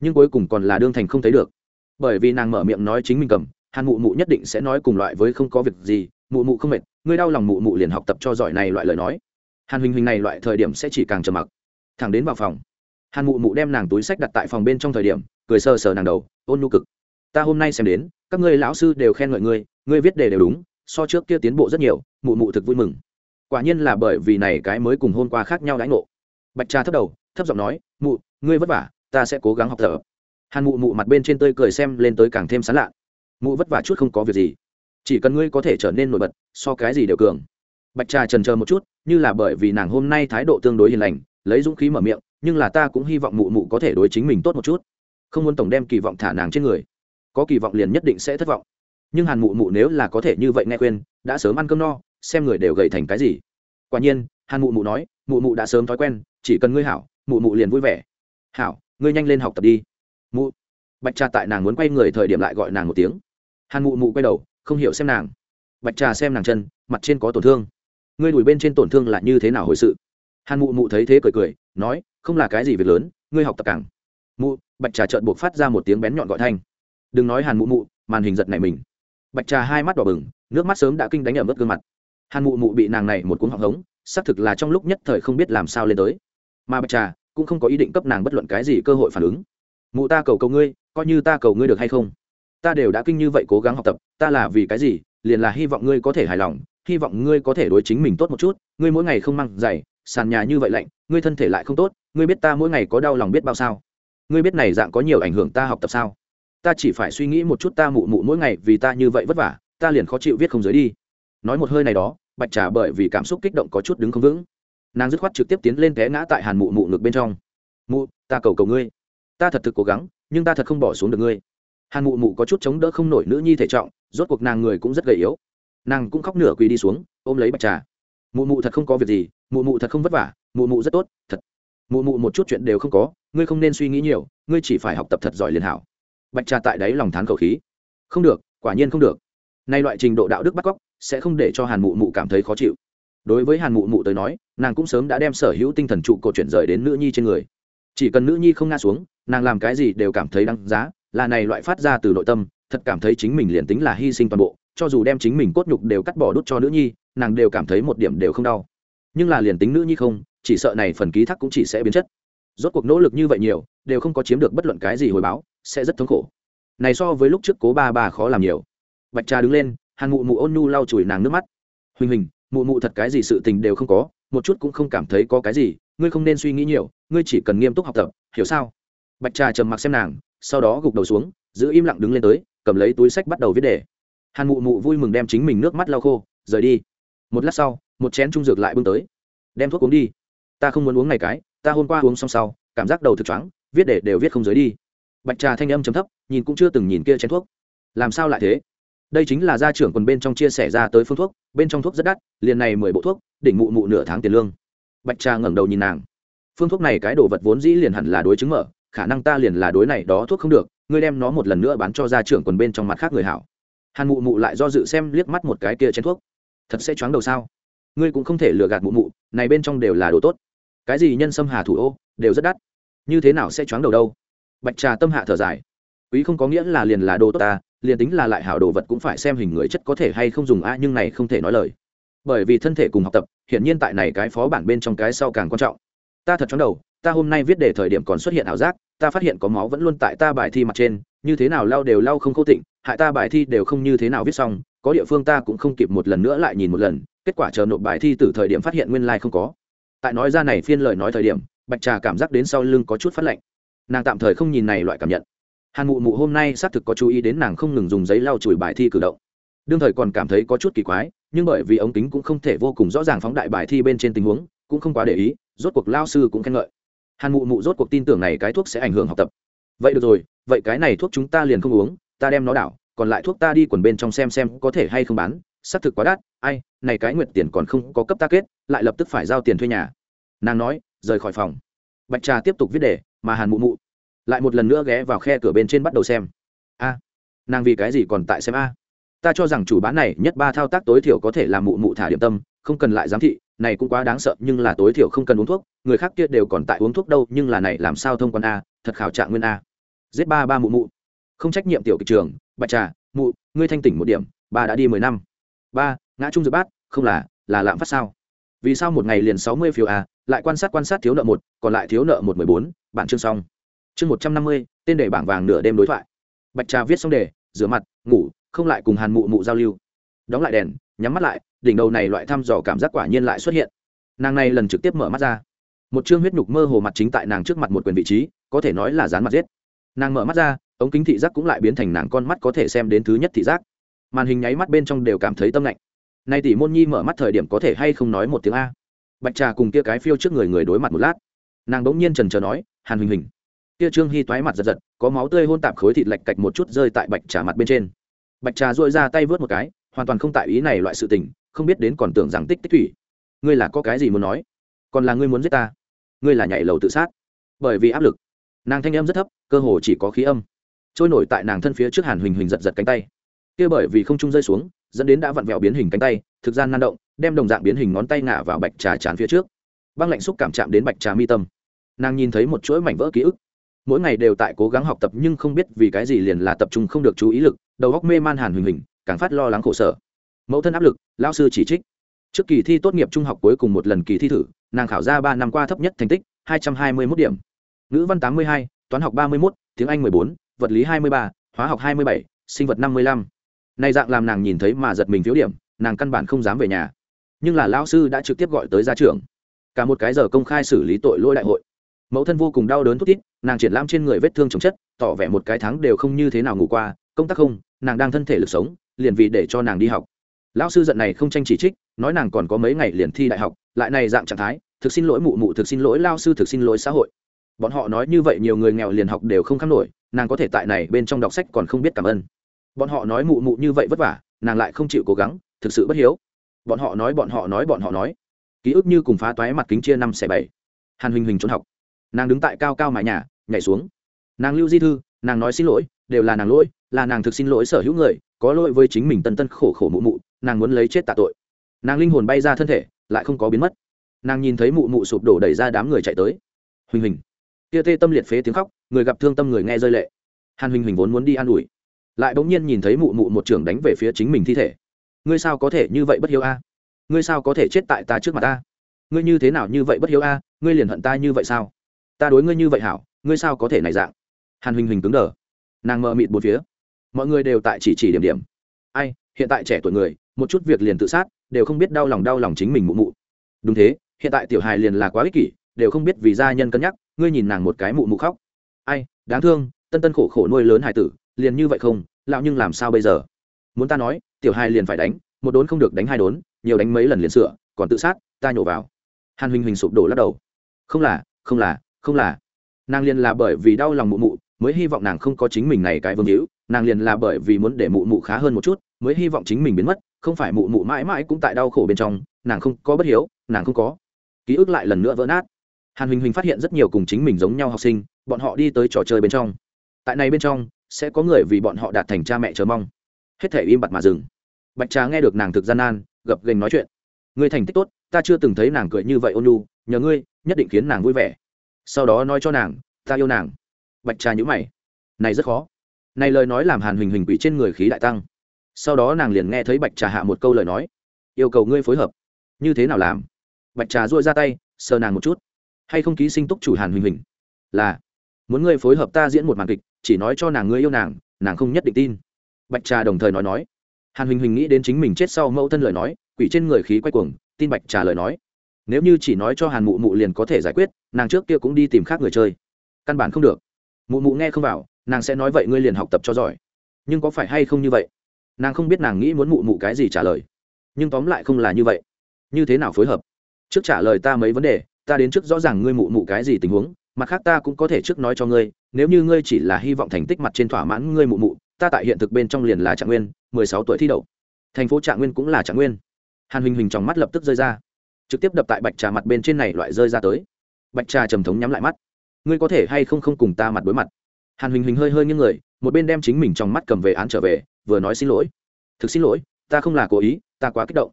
nhưng cuối cùng còn là đương thành không thấy được bởi vì nàng mở miệng nói chính mình cầm, hàn mụ mụ nhất định sẽ nói cùng loại với không có việc gì, mụ mụ không mệt, ngươi đau lòng mụ mụ liền học tập cho giỏi này loại lời nói. Hàn huỳnh huỳnh này loại thời điểm sẽ chỉ càng trầm mặc. Thẳng đến vào phòng, hàn mụ mụ đem nàng túi sách đặt tại phòng bên trong thời điểm, cười sờ sờ nàng đầu, ôn nhu cực. Ta hôm nay xem đến, các ngươi lão sư đều khen ngợi ngươi ngươi viết đề đều đúng, so trước kia tiến bộ rất nhiều, mụ mụ thực vui mừng. Quả nhiên là bởi vì này cái mới cùng hôm qua khác nhau đãi ngộ. Bạch trà thấp đầu, thấp giọng nói, mụ, ngươi vất vả, ta sẽ cố gắng học tập hàn mụ mụ mặt bên trên tươi cười xem lên tới càng thêm sán lạ. Mụ vất vả chút không có việc gì. Chỉ cần ngươi có thể trở nên nổi bật, so cái gì đều cường. Bạch trà trần chờ một chút, như là bởi vì nàng hôm nay thái độ tương đối hiền lành, lấy dũng khí mở miệng, nhưng là ta cũng hy vọng mụ mụ có thể đối chính mình tốt một chút. Không muốn tổng đem kỳ vọng thả nàng trên người. Có kỳ vọng liền nhất định sẽ thất vọng. Nhưng hàn mụ mụ nếu là có thể như vậy nghe khuyên, đã sớm ăn cơm no, xem người đều gầy thành cái gì. Quả nhiên, hàn mụ mụ nói, mụ mụ đã sớm thói quen, chỉ cần ngươi hảo, mụ mụ liền vui vẻ. Hảo, ngươi nhanh lên học tập đi mụ. Bạch trà tại nàng muốn quay người thời điểm lại gọi nàng một tiếng. Hàn mụ mụ quay đầu, không hiểu xem nàng. Bạch trà xem nàng chân, mặt trên có tổn thương. Ngươi đùi bên trên tổn thương là như thế nào hồi sự? Hàn mụ mụ thấy thế cười cười, nói, không là cái gì việc lớn, ngươi học tập càng. Mụ, bạch trà trợn buộc phát ra một tiếng bén nhọn gọi thanh. Đừng nói hàn mụ mụ, màn hình giật này mình. Bạch trà hai mắt đỏ bừng, nước mắt sớm đã kinh đánh ở mất gương mặt. Hàn mụ mụ bị nàng này một cuốn họng hống, xác thực là trong lúc nhất thời không biết làm sao lên tới. Mà bạch trà cũng không có ý định cấp nàng bất luận cái gì cơ hội phản ứng mụ ta cầu cầu ngươi, coi như ta cầu ngươi được hay không? Ta đều đã kinh như vậy cố gắng học tập, ta là vì cái gì? Liền là hy vọng ngươi có thể hài lòng, hy vọng ngươi có thể đối chính mình tốt một chút, ngươi mỗi ngày không mang giày, sàn nhà như vậy lạnh, ngươi thân thể lại không tốt, ngươi biết ta mỗi ngày có đau lòng biết bao sao? Ngươi biết này dạng có nhiều ảnh hưởng ta học tập sao? Ta chỉ phải suy nghĩ một chút ta mụ mụ mỗi ngày vì ta như vậy vất vả, ta liền khó chịu viết không giới đi. Nói một hơi này đó, bạch trà bởi vì cảm xúc kích động có chút đứng không vững. Nàng dứt khoát trực tiếp tiến lên té ngã tại hàn mụ mụ ngực bên trong. Mụ, ta cầu cầu ngươi ta thật thực cố gắng, nhưng ta thật không bỏ xuống được ngươi. Hàn mụ mụ có chút chống đỡ không nổi nữ nhi thể trọng, rốt cuộc nàng người cũng rất gầy yếu. Nàng cũng khóc nửa quỳ đi xuống, ôm lấy bạch trà. Mụ mụ thật không có việc gì, mụ mụ thật không vất vả, mụ mụ rất tốt, thật. Mụ mụ một chút chuyện đều không có, ngươi không nên suy nghĩ nhiều, ngươi chỉ phải học tập thật giỏi liền hảo. Bạch trà tại đấy lòng thán cầu khí. Không được, quả nhiên không được. Nay loại trình độ đạo đức bắt cóc, sẽ không để cho hàn mụ mụ cảm thấy khó chịu. Đối với hàn mụ mụ tới nói, nàng cũng sớm đã đem sở hữu tinh thần trụ cột chuyển rời đến nữ nhi trên người. Chỉ cần nữ nhi không ngã xuống nàng làm cái gì đều cảm thấy đáng giá, là này loại phát ra từ nội tâm, thật cảm thấy chính mình liền tính là hy sinh toàn bộ, cho dù đem chính mình cốt nhục đều cắt bỏ đút cho nữ nhi, nàng đều cảm thấy một điểm đều không đau. Nhưng là liền tính nữ nhi không, chỉ sợ này phần ký thác cũng chỉ sẽ biến chất. Rốt cuộc nỗ lực như vậy nhiều, đều không có chiếm được bất luận cái gì hồi báo, sẽ rất thống khổ. Này so với lúc trước cố ba bà khó làm nhiều. Bạch trà đứng lên, hàn mụ mụ ôn nhu lau chùi nàng nước mắt. Huỳnh huỳnh, mụ mụ thật cái gì sự tình đều không có, một chút cũng không cảm thấy có cái gì, ngươi không nên suy nghĩ nhiều, ngươi chỉ cần nghiêm túc học tập, hiểu sao? Bạch trà trầm mặc xem nàng, sau đó gục đầu xuống, giữ im lặng đứng lên tới, cầm lấy túi sách bắt đầu viết đề. Hàn mụ mụ vui mừng đem chính mình nước mắt lau khô, rời đi. Một lát sau, một chén trung dược lại bưng tới. Đem thuốc uống đi. Ta không muốn uống ngày cái, ta hôm qua uống xong sau, cảm giác đầu thực choáng, viết để đều viết không dưới đi. Bạch trà thanh âm chấm thấp, nhìn cũng chưa từng nhìn kia chén thuốc. Làm sao lại thế? Đây chính là gia trưởng còn bên trong chia sẻ ra tới phương thuốc, bên trong thuốc rất đắt, liền này mười bộ thuốc, đỉnh mụ mụ nửa tháng tiền lương. Bạch trà ngẩng đầu nhìn nàng. Phương thuốc này cái đồ vật vốn dĩ liền hẳn là đối chứng mở khả năng ta liền là đối này đó thuốc không được, ngươi đem nó một lần nữa bán cho gia trưởng quần bên trong mặt khác người hảo. Hàn mụ mụ lại do dự xem liếc mắt một cái kia chén thuốc. Thật sẽ choáng đầu sao? Ngươi cũng không thể lừa gạt mụ mụ, này bên trong đều là đồ tốt. Cái gì nhân sâm hà thủ ô, đều rất đắt. Như thế nào sẽ choáng đầu đâu? Bạch trà tâm hạ thở dài. Quý không có nghĩa là liền là đồ tốt ta, liền tính là lại hảo đồ vật cũng phải xem hình người chất có thể hay không dùng a nhưng này không thể nói lời. Bởi vì thân thể cùng học tập hiện nhiên tại này cái phó bản bên trong cái sau càng quan trọng. Ta thật chóng đầu, ta hôm nay viết đề thời điểm còn xuất hiện ảo giác ta phát hiện có máu vẫn luôn tại ta bài thi mặt trên, như thế nào lau đều lau không khô tịnh, hại ta bài thi đều không như thế nào viết xong, có địa phương ta cũng không kịp một lần nữa lại nhìn một lần, kết quả chờ nộp bài thi từ thời điểm phát hiện nguyên lai、like、không có. Tại nói ra này phiên lời nói thời điểm, bạch trà cảm giác đến sau lưng có chút phát lạnh. Nàng tạm thời không nhìn này loại cảm nhận. Hàn mụ mụ hôm nay xác thực có chú ý đến nàng không ngừng dùng giấy lau chùi bài thi cử động. Đương thời còn cảm thấy có chút kỳ quái, nhưng bởi vì ống kính cũng không thể vô cùng rõ ràng phóng đại bài thi bên trên tình huống, cũng không quá để ý, rốt cuộc lao sư cũng khen ngợi hàn mụ mụ rốt cuộc tin tưởng này cái thuốc sẽ ảnh hưởng học tập. Vậy được rồi, vậy cái này thuốc chúng ta liền không uống, ta đem nó đảo, còn lại thuốc ta đi quần bên trong xem xem có thể hay không bán. Xác thực quá đắt, ai, này cái nguyện tiền còn không có cấp ta kết, lại lập tức phải giao tiền thuê nhà. Nàng nói, rời khỏi phòng. Bạch trà tiếp tục viết đề, mà hàn mụ mụ lại một lần nữa ghé vào khe cửa bên trên bắt đầu xem. A, nàng vì cái gì còn tại xem a? Ta cho rằng chủ bán này nhất ba thao tác tối thiểu có thể làm mụ mụ thả điểm tâm, không cần lại giám thị này cũng quá đáng sợ, nhưng là tối thiểu không cần uống thuốc, người khác kia đều còn tại uống thuốc đâu, nhưng là này làm sao thông quan a, thật khảo trạng nguyên a. Giết ba ba mụ mụ. Không trách nhiệm tiểu kịch trường, bạch trà, mụ, ngươi thanh tỉnh một điểm, ba đã đi mười năm. Ba, ngã trung dự bát, không là là lạm phát sao? Vì sao một ngày liền sáu mươi phiếu a, lại quan sát quan sát thiếu nợ một, còn lại thiếu nợ một mười bốn bản chương xong. Chương một trăm năm mươi, tên đề bảng vàng nửa đêm đối thoại. Bạch trà viết xong đề, rửa mặt, ngủ, không lại cùng hàn mụ mụ giao lưu đóng lại đèn, nhắm mắt lại, đỉnh đầu này loại thăm dò cảm giác quả nhiên lại xuất hiện. Nàng này lần trực tiếp mở mắt ra. Một chương huyết nhục mơ hồ mặt chính tại nàng trước mặt một quyền vị trí, có thể nói là dán mặt giết. Nàng mở mắt ra, ống kính thị giác cũng lại biến thành nàng con mắt có thể xem đến thứ nhất thị giác. Màn hình nháy mắt bên trong đều cảm thấy tâm lạnh. Nay tỷ môn nhi mở mắt thời điểm có thể hay không nói một tiếng a? Bạch trà cùng kia cái phiêu trước người người đối mặt một lát. Nàng đống nhiên trần trờ nói, hàn huỳnh huỳnh kia trương hy toái mặt giật giật, có máu tươi hôn tạp khối thịt lạch cạch một chút rơi tại bạch trà mặt bên trên. Bạch trà dội ra tay vớt một cái hoàn toàn không tại ý này loại sự tình, không biết đến còn tưởng rằng tích tích thủy. Ngươi là có cái gì muốn nói? Còn là ngươi muốn giết ta? Ngươi là nhảy lầu tự sát. Bởi vì áp lực. Nàng thanh âm rất thấp, cơ hồ chỉ có khí âm. Trôi nổi tại nàng thân phía trước hàn huỳnh huỳnh giật giật cánh tay. Kia bởi vì không trung rơi xuống, dẫn đến đã vặn vẹo biến hình cánh tay, thực gian nan động, đem đồng dạng biến hình ngón tay ngả vào bạch trà chán phía trước. Băng lạnh xúc cảm chạm đến bạch trà mi tâm. Nàng nhìn thấy một chuỗi mảnh vỡ ký ức. Mỗi ngày đều tại cố gắng học tập nhưng không biết vì cái gì liền là tập trung không được chú ý lực, đầu góc mê man hàn huỳnh huỳnh càng phát lo lắng khổ sở. Mẫu thân áp lực lao sư chỉ trích. Trước kỳ thi tốt nghiệp trung học cuối cùng một lần kỳ thi thử, nàng khảo ra ba năm qua thấp nhất thành tích, hai trăm hai mươi mốt điểm. Ngữ văn tám mươi hai, toán học ba mươi mốt, tiếng anh mười bốn, vật lý hai mươi ba, hóa học hai mươi bảy, sinh vật năm mươi lăm. Nay dạng làm nàng nhìn thấy mà giật mình phiếu điểm, nàng căn bản không dám về nhà. Nhưng là lao sư đã trực tiếp gọi tới gia trường cả một cái giờ công khai xử lý tội lỗi đại hội. Mẫu thân vô cùng đau đớn thút thít, nàng triển lãm trên người vết thương chồng chất, tỏ vẻ một cái tháng đều không như thế nào ngủ qua, công tác không, nàng đang thân thể lực sống liền vì để cho nàng đi học. Lão sư giận này không tranh chỉ trích, nói nàng còn có mấy ngày liền thi đại học, lại này dạng trạng thái, thực xin lỗi mụ mụ, thực xin lỗi lao sư, thực xin lỗi xã hội. Bọn họ nói như vậy nhiều người nghèo liền học đều không kham nổi, nàng có thể tại này bên trong đọc sách còn không biết cảm ơn. Bọn họ nói mụ mụ như vậy vất vả, nàng lại không chịu cố gắng, thực sự bất hiếu. Bọn họ nói, bọn họ nói, bọn họ nói. Ký ức như cùng phá toái mặt kính chia năm xẻ bảy. Hàn huỳnh huỳnh trốn học. Nàng đứng tại cao cao mái nhà, nhảy xuống. Nàng lưu di thư, nàng nói xin lỗi, đều là nàng lỗi, là nàng thực xin lỗi sở hữu người có lỗi với chính mình tân tân khổ khổ mụ mụ, nàng muốn lấy chết tạ tội. Nàng linh hồn bay ra thân thể, lại không có biến mất. Nàng nhìn thấy mụ mụ sụp đổ đẩy ra đám người chạy tới. Huỳnh huỳnh. Kia tê tâm liệt phế tiếng khóc, người gặp thương tâm người nghe rơi lệ. Hàn huỳnh huỳnh vốn muốn đi an ủi, lại bỗng nhiên nhìn thấy mụ mụ một trưởng đánh về phía chính mình thi thể. Ngươi sao có thể như vậy bất hiếu a? Ngươi sao có thể chết tại ta trước mặt ta? Ngươi như thế nào như vậy bất hiếu a? Ngươi liền hận ta như vậy sao? Ta đối ngươi như vậy hảo, ngươi sao có thể này dạng? Hàn huỳnh huỳnh cứng đờ, nàng mờ mịt bốn phía mọi người đều tại chỉ chỉ điểm điểm. Ai, hiện tại trẻ tuổi người, một chút việc liền tự sát, đều không biết đau lòng đau lòng chính mình mụ mụ. Đúng thế, hiện tại tiểu hài liền là quá ích kỷ, đều không biết vì gia nhân cân nhắc, ngươi nhìn nàng một cái mụ mụ khóc. Ai, đáng thương, tân tân khổ khổ nuôi lớn hài tử, liền như vậy không, lão nhưng làm sao bây giờ? Muốn ta nói, tiểu hài liền phải đánh, một đốn không được đánh hai đốn, nhiều đánh mấy lần liền sửa, còn tự sát, ta nhổ vào. Hàn huỳnh huỳnh sụp đổ lắc đầu. Không là không là không là. Nàng liền là bởi vì đau lòng mụ mụ, mới hy vọng nàng không có chính mình này cái vương hữu nàng liền là bởi vì muốn để mụ mụ khá hơn một chút mới hy vọng chính mình biến mất không phải mụ mụ mãi mãi cũng tại đau khổ bên trong nàng không có bất hiếu nàng không có. Ký ức lại lần nữa vỡ nát. Hàn huỳnh huỳnh phát hiện rất nhiều cùng chính mình giống nhau học sinh bọn họ đi tới trò chơi bên trong. Tại này bên trong sẽ có người vì bọn họ đạt thành cha mẹ chờ mong. Hết thể im bặt mà dừng. Bạch trà nghe được nàng thực gian nan gập gành nói chuyện. Người thành tích tốt ta chưa từng thấy nàng cười như vậy ôn nhu, nhờ ngươi nhất định khiến nàng vui vẻ. Sau đó nói cho nàng ta yêu nàng. Bạch trà nhữ mày. Này rất khó này lời nói làm hàn huỳnh huỳnh quỷ trên người khí đại tăng. Sau đó nàng liền nghe thấy bạch trà hạ một câu lời nói. Yêu cầu ngươi phối hợp. Như thế nào làm? Bạch trà dội ra tay, sờ nàng một chút. Hay không ký sinh túc chủ hàn huỳnh huỳnh? Là, muốn ngươi phối hợp ta diễn một màn kịch, chỉ nói cho nàng ngươi yêu nàng nàng không nhất định tin. Bạch trà đồng thời nói nói. Hàn huỳnh huỳnh nghĩ đến chính mình chết sau mẫu thân lời nói, quỷ trên người khí quay cuồng, tin bạch trà lời nói. Nếu như chỉ nói cho hàn mụ mụ liền có thể giải quyết, nàng trước kia cũng đi tìm khác người chơi. Căn bản không được. Mụ mụ nghe không vào nàng sẽ nói vậy ngươi liền học tập cho giỏi. Nhưng có phải hay không như vậy? Nàng không biết nàng nghĩ muốn mụ mụ cái gì trả lời. Nhưng tóm lại không là như vậy. Như thế nào phối hợp? Trước trả lời ta mấy vấn đề, ta đến trước rõ ràng ngươi mụ mụ cái gì tình huống, mặt khác ta cũng có thể trước nói cho ngươi, nếu như ngươi chỉ là hy vọng thành tích mặt trên thỏa mãn ngươi mụ mụ, ta tại hiện thực bên trong liền là trạng nguyên, mười sáu tuổi thi đậu. Thành phố trạng nguyên cũng là trạng nguyên. Hàn huỳnh huỳnh trong mắt lập tức rơi ra. Trực tiếp đập tại bạch trà mặt bên trên này loại rơi ra tới. Bạch trà trầm thống nhắm lại mắt. Ngươi có thể hay không không cùng ta mặt đối mặt? Hàn huỳnh huỳnh hơi hơi nghiêng người, một bên đem chính mình trong mắt cầm về án trở về, vừa nói xin lỗi. Thực xin lỗi, ta không là cố ý, ta quá kích động.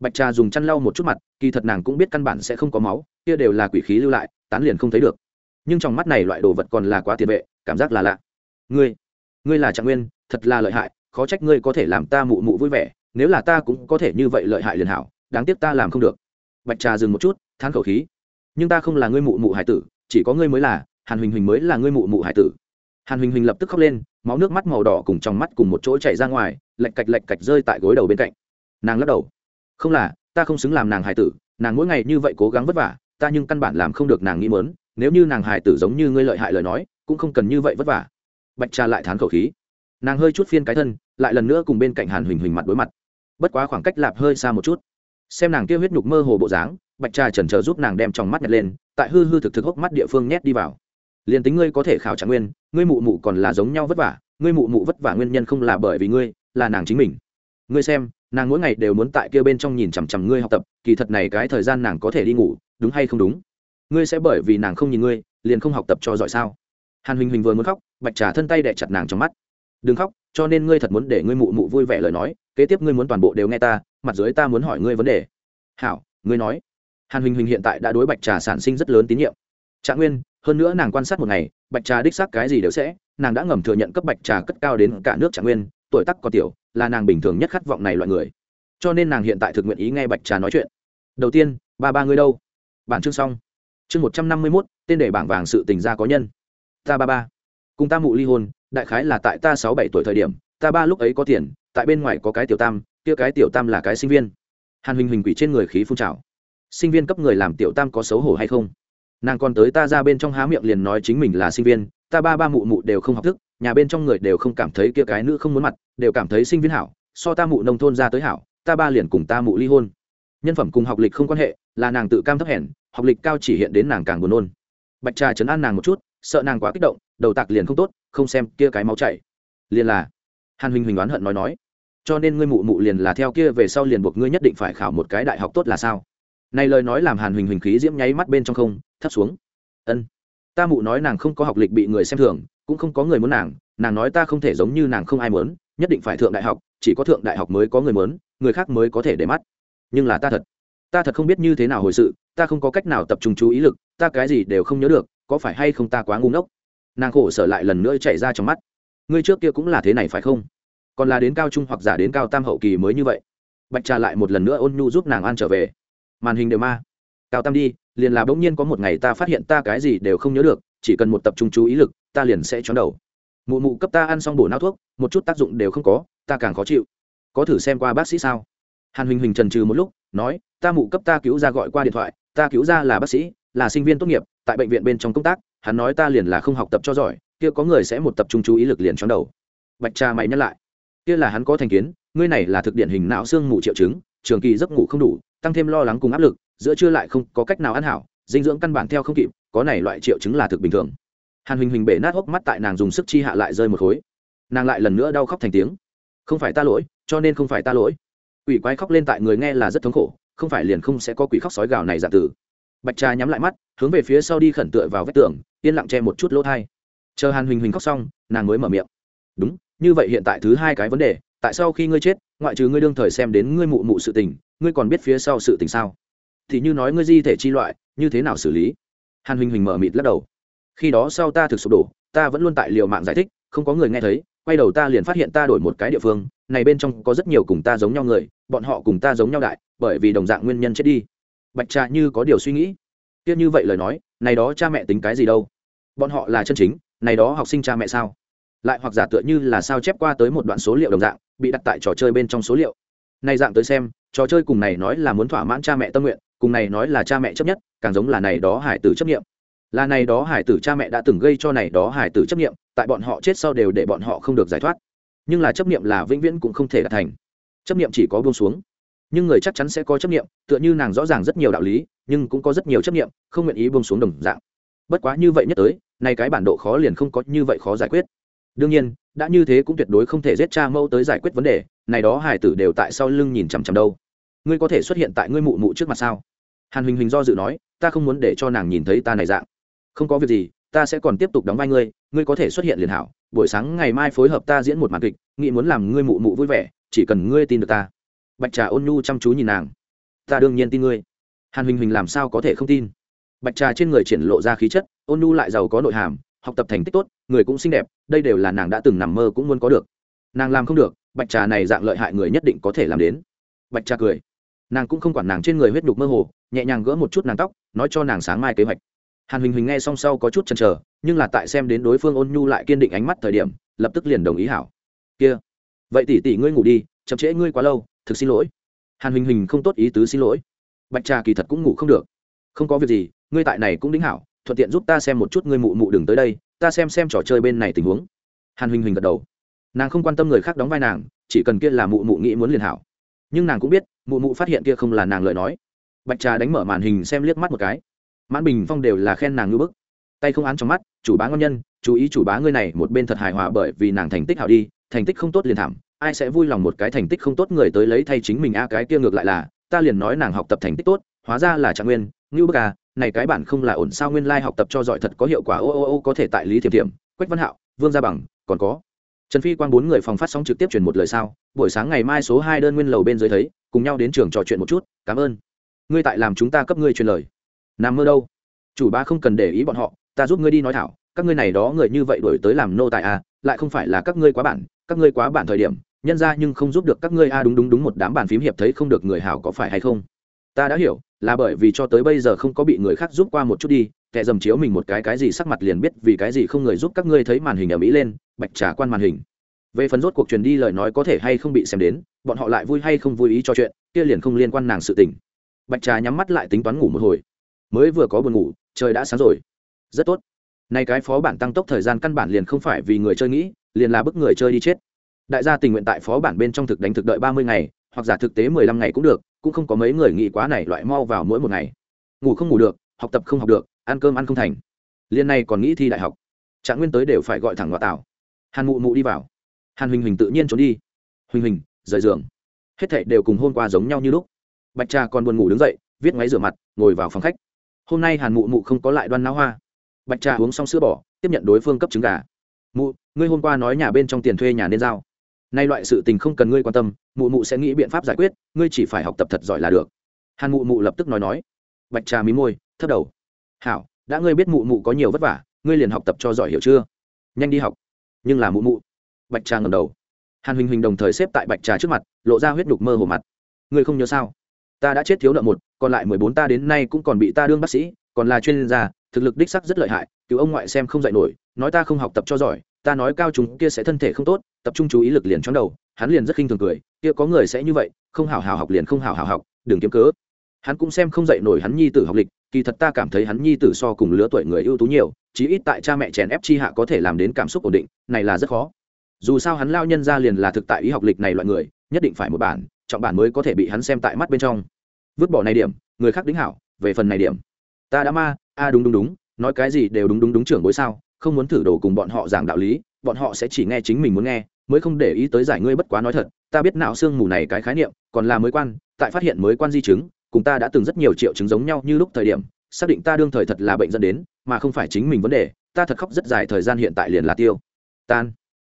Bạch trà dùng chăn lau một chút mặt, kỳ thật nàng cũng biết căn bản sẽ không có máu, kia đều là quỷ khí lưu lại, tán liền không thấy được. Nhưng trong mắt này loại đồ vật còn là quá tiền vệ, cảm giác là lạ. Ngươi ngươi là trạng nguyên, thật là lợi hại, khó trách ngươi có thể làm ta mụ mụ vui vẻ, nếu là ta cũng có thể như vậy lợi hại liền hảo, đáng tiếc ta làm không được. Bạch trà dừng một chút than khẩu khí. Nhưng ta không là ngươi mụ mụ hải tử, chỉ có ngươi mới là, hàn huỳnh huỳnh mới là ngươi mụ mụ hải tử hàn huỳnh huỳnh lập tức khóc lên, máu nước mắt màu đỏ cùng trong mắt cùng một chỗ chảy ra ngoài, lạch cạch lạch cạch rơi tại gối đầu bên cạnh. Nàng lắc đầu. Không là, ta không xứng làm nàng hài tử, nàng mỗi ngày như vậy cố gắng vất vả, ta nhưng căn bản làm không được nàng nghĩ mớn nếu như nàng hài tử giống như ngươi lợi hại lời nói, cũng không cần như vậy vất vả. Bạch trà lại thán khẩu khí. Nàng hơi chút phiên cái thân, lại lần nữa cùng bên cạnh hàn huỳnh huỳnh mặt đối mặt. Bất quá khoảng cách lạp hơi xa một chút. Xem nàng kia huyết nhục mơ hồ bộ dáng, bạch trà chần chờ giúp nàng đem trong mắt nhặt lên, tại hư hư thực thực hốc mắt địa phương nhét đi vào liền tính ngươi có thể khảo trạng nguyên, ngươi mụ mụ còn là giống nhau vất vả, ngươi mụ mụ vất vả nguyên nhân không là bởi vì ngươi, là nàng chính mình. Ngươi xem, nàng mỗi ngày đều muốn tại kia bên trong nhìn chằm chằm ngươi học tập, kỳ thật này cái thời gian nàng có thể đi ngủ, đúng hay không đúng? Ngươi sẽ bởi vì nàng không nhìn ngươi, liền không học tập cho giỏi sao? Hàn huỳnh huỳnh vừa muốn khóc, bạch trà thân tay đẻ chặt nàng trong mắt. Đừng khóc, cho nên ngươi thật muốn để ngươi mụ mụ vui vẻ lời nói, kế tiếp ngươi muốn toàn bộ đều nghe ta, mặt dưới ta muốn hỏi ngươi vấn đề. Hảo, ngươi nói. Hàn huỳnh huỳnh hiện tại đã đối bạch trà sản sinh rất lớn tín nhiệm. Trạng nguyên hơn nữa nàng quan sát một ngày, bạch trà đích xác cái gì đều sẽ, nàng đã ngầm thừa nhận cấp bạch trà cất cao đến cả nước trạng nguyên, tuổi tắc còn tiểu, là nàng bình thường nhất khát vọng này loại người. Cho nên nàng hiện tại thực nguyện ý nghe bạch trà nói chuyện. Đầu tiên, ba ba ngươi đâu? Bản chương xong. Chương một trăm năm mươi mốt, tên để bảng vàng sự tình gia có nhân. Ta ba ba. Cùng ta mụ ly hôn, đại khái là tại ta sáu bảy tuổi thời điểm, ta ba lúc ấy có tiền, tại bên ngoài có cái tiểu tam, kia cái tiểu tam là cái sinh viên. Hàn huỳnh huỳnh quỷ trên người khí phun trào. Sinh viên cấp người làm tiểu tam có xấu hổ hay không? Nàng còn tới ta ra bên trong há miệng liền nói chính mình là sinh viên, ta ba ba mụ mụ đều không học thức, nhà bên trong người đều không cảm thấy kia cái nữ không muốn mặt, đều cảm thấy sinh viên hảo, so ta mụ nông thôn ra tới hảo, ta ba liền cùng ta mụ ly hôn. Nhân phẩm cùng học lịch không quan hệ, là nàng tự cam thấp hèn, học lịch cao chỉ hiện đến nàng càng buồn nôn. Bạch trà chấn an nàng một chút, sợ nàng quá kích động, đầu tạc liền không tốt, không xem kia cái máu chảy. Liền là, hàn huỳnh huỳnh oán hận nói nói, cho nên ngươi mụ mụ liền là theo kia về sau liền buộc ngươi nhất định phải khảo một cái đại học tốt là sao? Này lời nói làm hàn huỳnh huỳnh khí diễm nháy mắt bên trong không, thấp xuống. Ân. Ta mụ nói nàng không có học lịch bị người xem thường, cũng không có người muốn nàng nàng nói ta không thể giống như nàng không ai muốn, nhất định phải thượng đại học, chỉ có thượng đại học mới có người muốn, người khác mới có thể để mắt. Nhưng là ta thật ta thật không biết như thế nào hồi sự, ta không có cách nào tập trung chú ý lực, ta cái gì đều không nhớ được, có phải hay không ta quá ngu ngốc? Nàng khổ sở lại lần nữa chạy ra trong mắt. Ngươi trước kia cũng là thế này phải không? Còn là đến cao trung hoặc giả đến cao tam hậu kỳ mới như vậy. Bạch trà lại một lần nữa ôn nhu giúp nàng an trở về màn hình đều ma. Cao tam đi, liền là bỗng nhiên có một ngày ta phát hiện ta cái gì đều không nhớ được, chỉ cần một tập trung chú ý lực, ta liền sẽ chóng đầu. Mụ mụ cấp ta ăn xong bổ não thuốc, một chút tác dụng đều không có, ta càng khó chịu. Có thử xem qua bác sĩ sao? Hàn huỳnh huỳnh trần trừ một lúc, nói, ta mụ cấp ta cứu ra gọi qua điện thoại, ta cứu ra là bác sĩ, là sinh viên tốt nghiệp, tại bệnh viện bên trong công tác, hắn nói ta liền là không học tập cho giỏi, kia có người sẽ một tập trung chú ý lực liền chóng đầu. Bạch cha mày nhắc lại, kia là hắn có thành kiến, ngươi này là thực điển hình não xương mù triệu chứng, trường kỳ giấc ngủ không đủ tăng thêm lo lắng cùng áp lực, giữa trưa lại không có cách nào ăn hảo, dinh dưỡng căn bản theo không kịp, có này loại triệu chứng là thực bình thường. Hàn huỳnh huỳnh bể nát hốc mắt tại nàng dùng sức chi hạ lại rơi một khối. Nàng lại lần nữa đau khóc thành tiếng. Không phải ta lỗi, cho nên không phải ta lỗi. Quỷ quái khóc lên tại người nghe là rất thống khổ, không phải liền không sẽ có quỷ khóc sói gào này giả tử. Bạch trà nhắm lại mắt, hướng về phía sau đi khẩn tựa vào vách tường, yên lặng che một chút lỗ thai. Chờ hàn huỳnh huỳnh khóc xong, nàng mới mở miệng. Đúng, như vậy hiện tại thứ hai cái vấn đề, tại sao khi ngươi chết, ngoại trừ ngươi đương thời xem đến ngươi mụ mụ sự tình ngươi còn biết phía sau sự tình sao? Thì như nói ngươi di thể chi loại, như thế nào xử lý? Hàn huỳnh huỳnh mở mịt lắc đầu. Khi đó sau ta thực sụp đổ, ta vẫn luôn tại liều mạng giải thích, không có người nghe thấy, quay đầu ta liền phát hiện ta đổi một cái địa phương, này bên trong có rất nhiều cùng ta giống nhau người, bọn họ cùng ta giống nhau đại, bởi vì đồng dạng nguyên nhân chết đi. Bạch trà như có điều suy nghĩ. Tiếc như vậy lời nói, này đó cha mẹ tính cái gì đâu? Bọn họ là chân chính, này đó học sinh cha mẹ sao? Lại hoặc giả tựa như là sao chép qua tới một đoạn số liệu đồng dạng, bị đặt tại trò chơi bên trong số liệu. Này dạng tới xem trò chơi cùng này nói là muốn thỏa mãn cha mẹ tâm nguyện, cùng này nói là cha mẹ chấp nhất, càng giống là này đó hải tử chấp nghiệm là này đó hải tử cha mẹ đã từng gây cho này đó hải tử chấp nghiệm tại bọn họ chết sau đều để bọn họ không được giải thoát. Nhưng là chấp nghiệm là vĩnh viễn cũng không thể đạt thành. Chấp nghiệm chỉ có buông xuống. Nhưng người chắc chắn sẽ có chấp nghiệm tựa như nàng rõ ràng rất nhiều đạo lý, nhưng cũng có rất nhiều chấp nghiệm không nguyện ý buông xuống đồng dạng. Bất quá như vậy nhất tới nay cái bản độ khó liền không có như vậy khó giải quyết. Đương nhiên, đã như thế cũng tuyệt đối không thể giết cha mẫu tới giải quyết vấn đề, này đó hải tử đều tại sau lưng nhìn chằm chằm đâu ngươi có thể xuất hiện tại ngươi mụ mụ trước mặt sao? Hàn huỳnh huỳnh do dự nói, ta không muốn để cho nàng nhìn thấy ta này dạng. Không có việc gì, ta sẽ còn tiếp tục đóng vai ngươi ngươi có thể xuất hiện liền hảo. Buổi sáng ngày mai phối hợp ta diễn một màn kịch, nghĩ muốn làm ngươi mụ mụ vui vẻ, chỉ cần ngươi tin được ta. Bạch trà ôn nhu chăm chú nhìn nàng. Ta đương nhiên tin ngươi. Hàn huỳnh huỳnh làm sao có thể không tin? Bạch trà trên người triển lộ ra khí chất, ôn nhu lại giàu có nội hàm, học tập thành tích tốt, người cũng xinh đẹp, đây đều là nàng đã từng nằm mơ cũng muốn có được. Nàng làm không được, bạch trà này dạng lợi hại người nhất định có thể làm đến. Bạch trà cười nàng cũng không quản nàng trên người huyết đục mơ hồ, nhẹ nhàng gỡ một chút nàng tóc, nói cho nàng sáng mai kế hoạch. Hàn huỳnh huỳnh nghe xong sau có chút chần chờ, nhưng là tại xem đến đối phương ôn nhu lại kiên định ánh mắt thời điểm, lập tức liền đồng ý hảo. Kia, vậy tỷ tỷ ngươi ngủ đi, chậm trễ ngươi quá lâu, thực xin lỗi. Hàn huỳnh huỳnh không tốt ý tứ xin lỗi. Bạch trà kỳ thật cũng ngủ không được. Không có việc gì, ngươi tại này cũng đính hảo, thuận tiện giúp ta xem một chút ngươi mụ mụ đừng tới đây, ta xem xem trò chơi bên này tình huống. Hàn huỳnh huỳnh gật đầu. Nàng không quan tâm người khác đóng vai nàng, chỉ cần kia là mụ mụ nghĩ muốn liền hảo nhưng nàng cũng biết, mụ mụ phát hiện kia không là nàng lời nói. Bạch trà đánh mở màn hình xem liếc mắt một cái. Mãn bình phong đều là khen nàng ngưỡng bức. Tay không án trong mắt, chủ bá ngon nhân, chú ý chủ bá ngươi này, một bên thật hài hòa bởi vì nàng thành tích hảo đi, thành tích không tốt liền thảm, ai sẽ vui lòng một cái thành tích không tốt người tới lấy thay chính mình a, cái kia ngược lại là, ta liền nói nàng học tập thành tích tốt, hóa ra là trạng nguyên, ngưu bức à này cái bản không là ổn sao nguyên lai học tập cho giỏi thật có hiệu quả, ô ô ô, có thể tại lý thiểm thiểm, quách văn hạo, vương gia bằng, còn có. Trần phi quang bốn người phòng phát sóng trực tiếp truyền một lời sao buổi sáng ngày mai số hai đơn nguyên lầu bên dưới thấy, cùng nhau đến trường trò chuyện một chút, cảm ơn. Ngươi tại làm chúng ta cấp ngươi truyền lời. Nằm mơ đâu? Chủ ba không cần để ý bọn họ, ta giúp ngươi đi nói thảo, các ngươi này đó người như vậy đổi tới làm nô tài à lại không phải là các ngươi quá bản, các ngươi quá bản thời điểm, nhân ra nhưng không giúp được các ngươi a à đúng đúng đúng một đám bàn phím hiệp thấy không được người hảo có phải hay không? Ta đã hiểu, là bởi vì cho tới bây giờ không có bị người khác giúp qua một chút đi, kẻ dầm chiếu mình một cái cái gì sắc mặt liền biết vì cái gì không người giúp các ngươi thấy màn hình ở mỹ lên, bạch trả quan màn hình về phần rốt cuộc truyền đi lời nói có thể hay không bị xem đến, bọn họ lại vui hay không vui ý cho chuyện, kia liền không liên quan nàng sự tình. Bạch trà nhắm mắt lại tính toán ngủ một hồi. Mới vừa có buồn ngủ, trời đã sáng rồi. Rất tốt. Nay cái phó bản tăng tốc thời gian căn bản liền không phải vì người chơi nghĩ, liền là bức người chơi đi chết. Đại gia tình nguyện tại phó bản bên trong thực đánh thực đợi ba mươi ngày, hoặc giả thực tế mười lăm ngày cũng được, cũng không có mấy người nghĩ quá này loại mau vào mỗi một ngày. Ngủ không ngủ được, học tập không học được, ăn cơm ăn không thành. Liên này còn nghĩ thi đại học. Trạng nguyên tới đều phải gọi thẳng ngoại tảo. Hàn mụ mụ đi vào hàn huỳnh huỳnh tự nhiên trốn đi. Huỳnh huỳnh, rời giường. Hết thảy đều cùng hôm qua giống nhau như lúc. Bạch trà còn buồn ngủ đứng dậy, viết máy rửa mặt, ngồi vào phòng khách. Hôm nay hàn mụ mụ không có lại đoan náo hoa. Bạch trà uống xong sữa bỏ tiếp nhận đối phương cấp trứng gà. Mụ, ngươi hôm qua nói nhà bên trong tiền thuê nhà nên giao. Nay loại sự tình không cần ngươi quan tâm, mụ mụ sẽ nghĩ biện pháp giải quyết, ngươi chỉ phải học tập thật giỏi là được. Hàn mụ mụ lập tức nói nói. Bạch trà mí môi, thấp đầu. Hảo, đã ngươi biết mụ mụ có nhiều vất vả, ngươi liền học tập cho giỏi hiểu chưa? Nhanh đi học. Nhưng là mụ mụ bạch trà ngầm đầu. Hàn huỳnh huỳnh đồng thời xếp tại bạch trà trước mặt, lộ ra huyết đục mơ hồ mặt. Ngươi không nhớ sao? Ta đã chết thiếu nợ một, còn lại mười bốn ta đến nay cũng còn bị ta đương bác sĩ, còn là chuyên gia, thực lực đích sắc rất lợi hại, cứu ông ngoại xem không dạy nổi, nói ta không học tập cho giỏi, ta nói cao chúng kia sẽ thân thể không tốt, tập trung chú ý lực liền trong đầu, hắn liền rất khinh thường cười, kia có người sẽ như vậy, không hảo hảo học liền không hảo hảo học, đừng kiếm cớ. Hắn cũng xem không dạy nổi hắn nhi tử học lịch, kỳ thật ta cảm thấy hắn nhi tử so cùng lứa tuổi người ưu tú nhiều, chí ít tại cha mẹ chèn ép chi hạ có thể làm đến cảm xúc ổn định, này là rất khó dù sao hắn lao nhân ra liền là thực tại ý học lịch này loại người, nhất định phải một bản, trọng bản mới có thể bị hắn xem tại mắt bên trong. Vứt bỏ này điểm, người khác đính hảo, về phần này điểm. Ta đã ma, a à đúng đúng đúng, nói cái gì đều đúng đúng đúng trưởng bối sao, không muốn thử đồ cùng bọn họ giảng đạo lý, bọn họ sẽ chỉ nghe chính mình muốn nghe, mới không để ý tới giải ngươi bất quá nói thật, ta biết não xương mù này cái khái niệm, còn là mới quan, tại phát hiện mới quan di chứng, cùng ta đã từng rất nhiều triệu chứng giống nhau như lúc thời điểm, xác định ta đương thời thật là bệnh dẫn đến, mà không phải chính mình vấn đề, ta thật khóc rất dài thời gian hiện tại liền là tiêu. Tan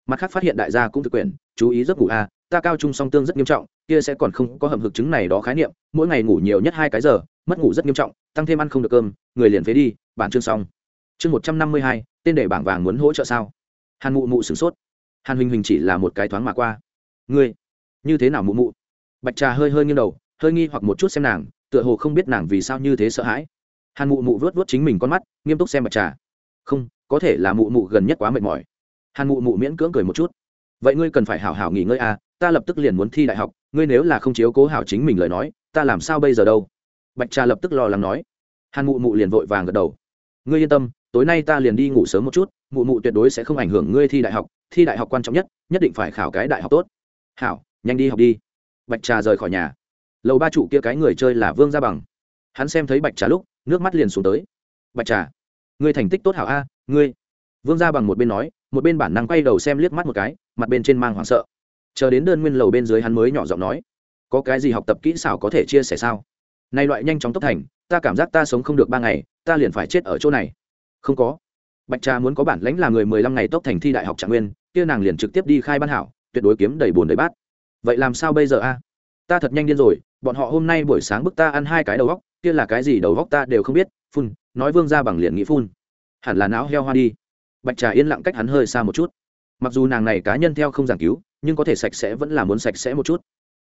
mặt khác phát hiện đại gia cũng thực quyền, chú ý giấc ngủ a, ta cao trung song tương rất nghiêm trọng, kia sẽ còn không có hầm hực chứng này đó khái niệm, mỗi ngày ngủ nhiều nhất hai cái giờ, mất ngủ rất nghiêm trọng, tăng thêm ăn không được cơm, người liền phế đi, bản chương xong. Chương một trăm năm mươi hai, tên để bảng vàng muốn hỗ trợ sao? Hàn mụ mụ sửng sốt. Hàn huỳnh huỳnh chỉ là một cái thoáng mà qua. Ngươi, như thế nào mụ mụ? Bạch trà hơi hơi nghiêng đầu, hơi nghi hoặc một chút xem nàng, tựa hồ không biết nàng vì sao như thế sợ hãi. Hàn mụ mụ vớt vớt chính mình con mắt, nghiêm túc xem bạch trà. Không, có thể là mụ mụ gần nhất quá mệt mỏi hàn mụ mụ miễn cưỡng cười một chút. Vậy ngươi cần phải hảo hảo nghỉ ngơi à ta lập tức liền muốn thi đại học, ngươi nếu là không chiếu cố hảo chính mình lời nói, ta làm sao bây giờ đâu? Bạch trà lập tức lo lắng nói. Hàn mụ mụ liền vội vàng gật đầu. Ngươi yên tâm, tối nay ta liền đi ngủ sớm một chút, mụ mụ tuyệt đối sẽ không ảnh hưởng ngươi thi đại học, thi đại học quan trọng nhất nhất định phải khảo cái đại học tốt. Hảo, nhanh đi học đi. Bạch trà rời khỏi nhà. Lầu ba trụ kia cái người chơi là vương gia bằng. Hắn xem thấy bạch trà lúc, nước mắt liền xuống tới. Bạch trà, ngươi thành tích tốt hảo a, ngươi. Vương gia bằng một bên nói một bên bản năng quay đầu xem liếc mắt một cái, mặt bên trên mang hoảng sợ. Chờ đến đơn nguyên lầu bên dưới hắn mới nhỏ giọng nói, có cái gì học tập kỹ xảo có thể chia sẻ sao? Nay loại nhanh chóng tốc thành, ta cảm giác ta sống không được ba ngày, ta liền phải chết ở chỗ này. Không có. Bạch trà muốn có bản lãnh là người mười lăm ngày tốc thành thi đại học trạng nguyên, kia nàng liền trực tiếp đi khai ban hảo, tuyệt đối kiếm đầy bùn đầy bát. Vậy làm sao bây giờ a? Ta thật nhanh điên rồi, bọn họ hôm nay buổi sáng bức ta ăn hai cái đầu góc kia là cái gì đầu góc ta đều không biết, phun, nói vương ra bằng liền nghĩ phun. Hẳn là não heo hoa đi bạch trà yên lặng cách hắn hơi xa một chút. Mặc dù nàng này cá nhân theo không giảng cứu, nhưng có thể sạch sẽ vẫn là muốn sạch sẽ một chút.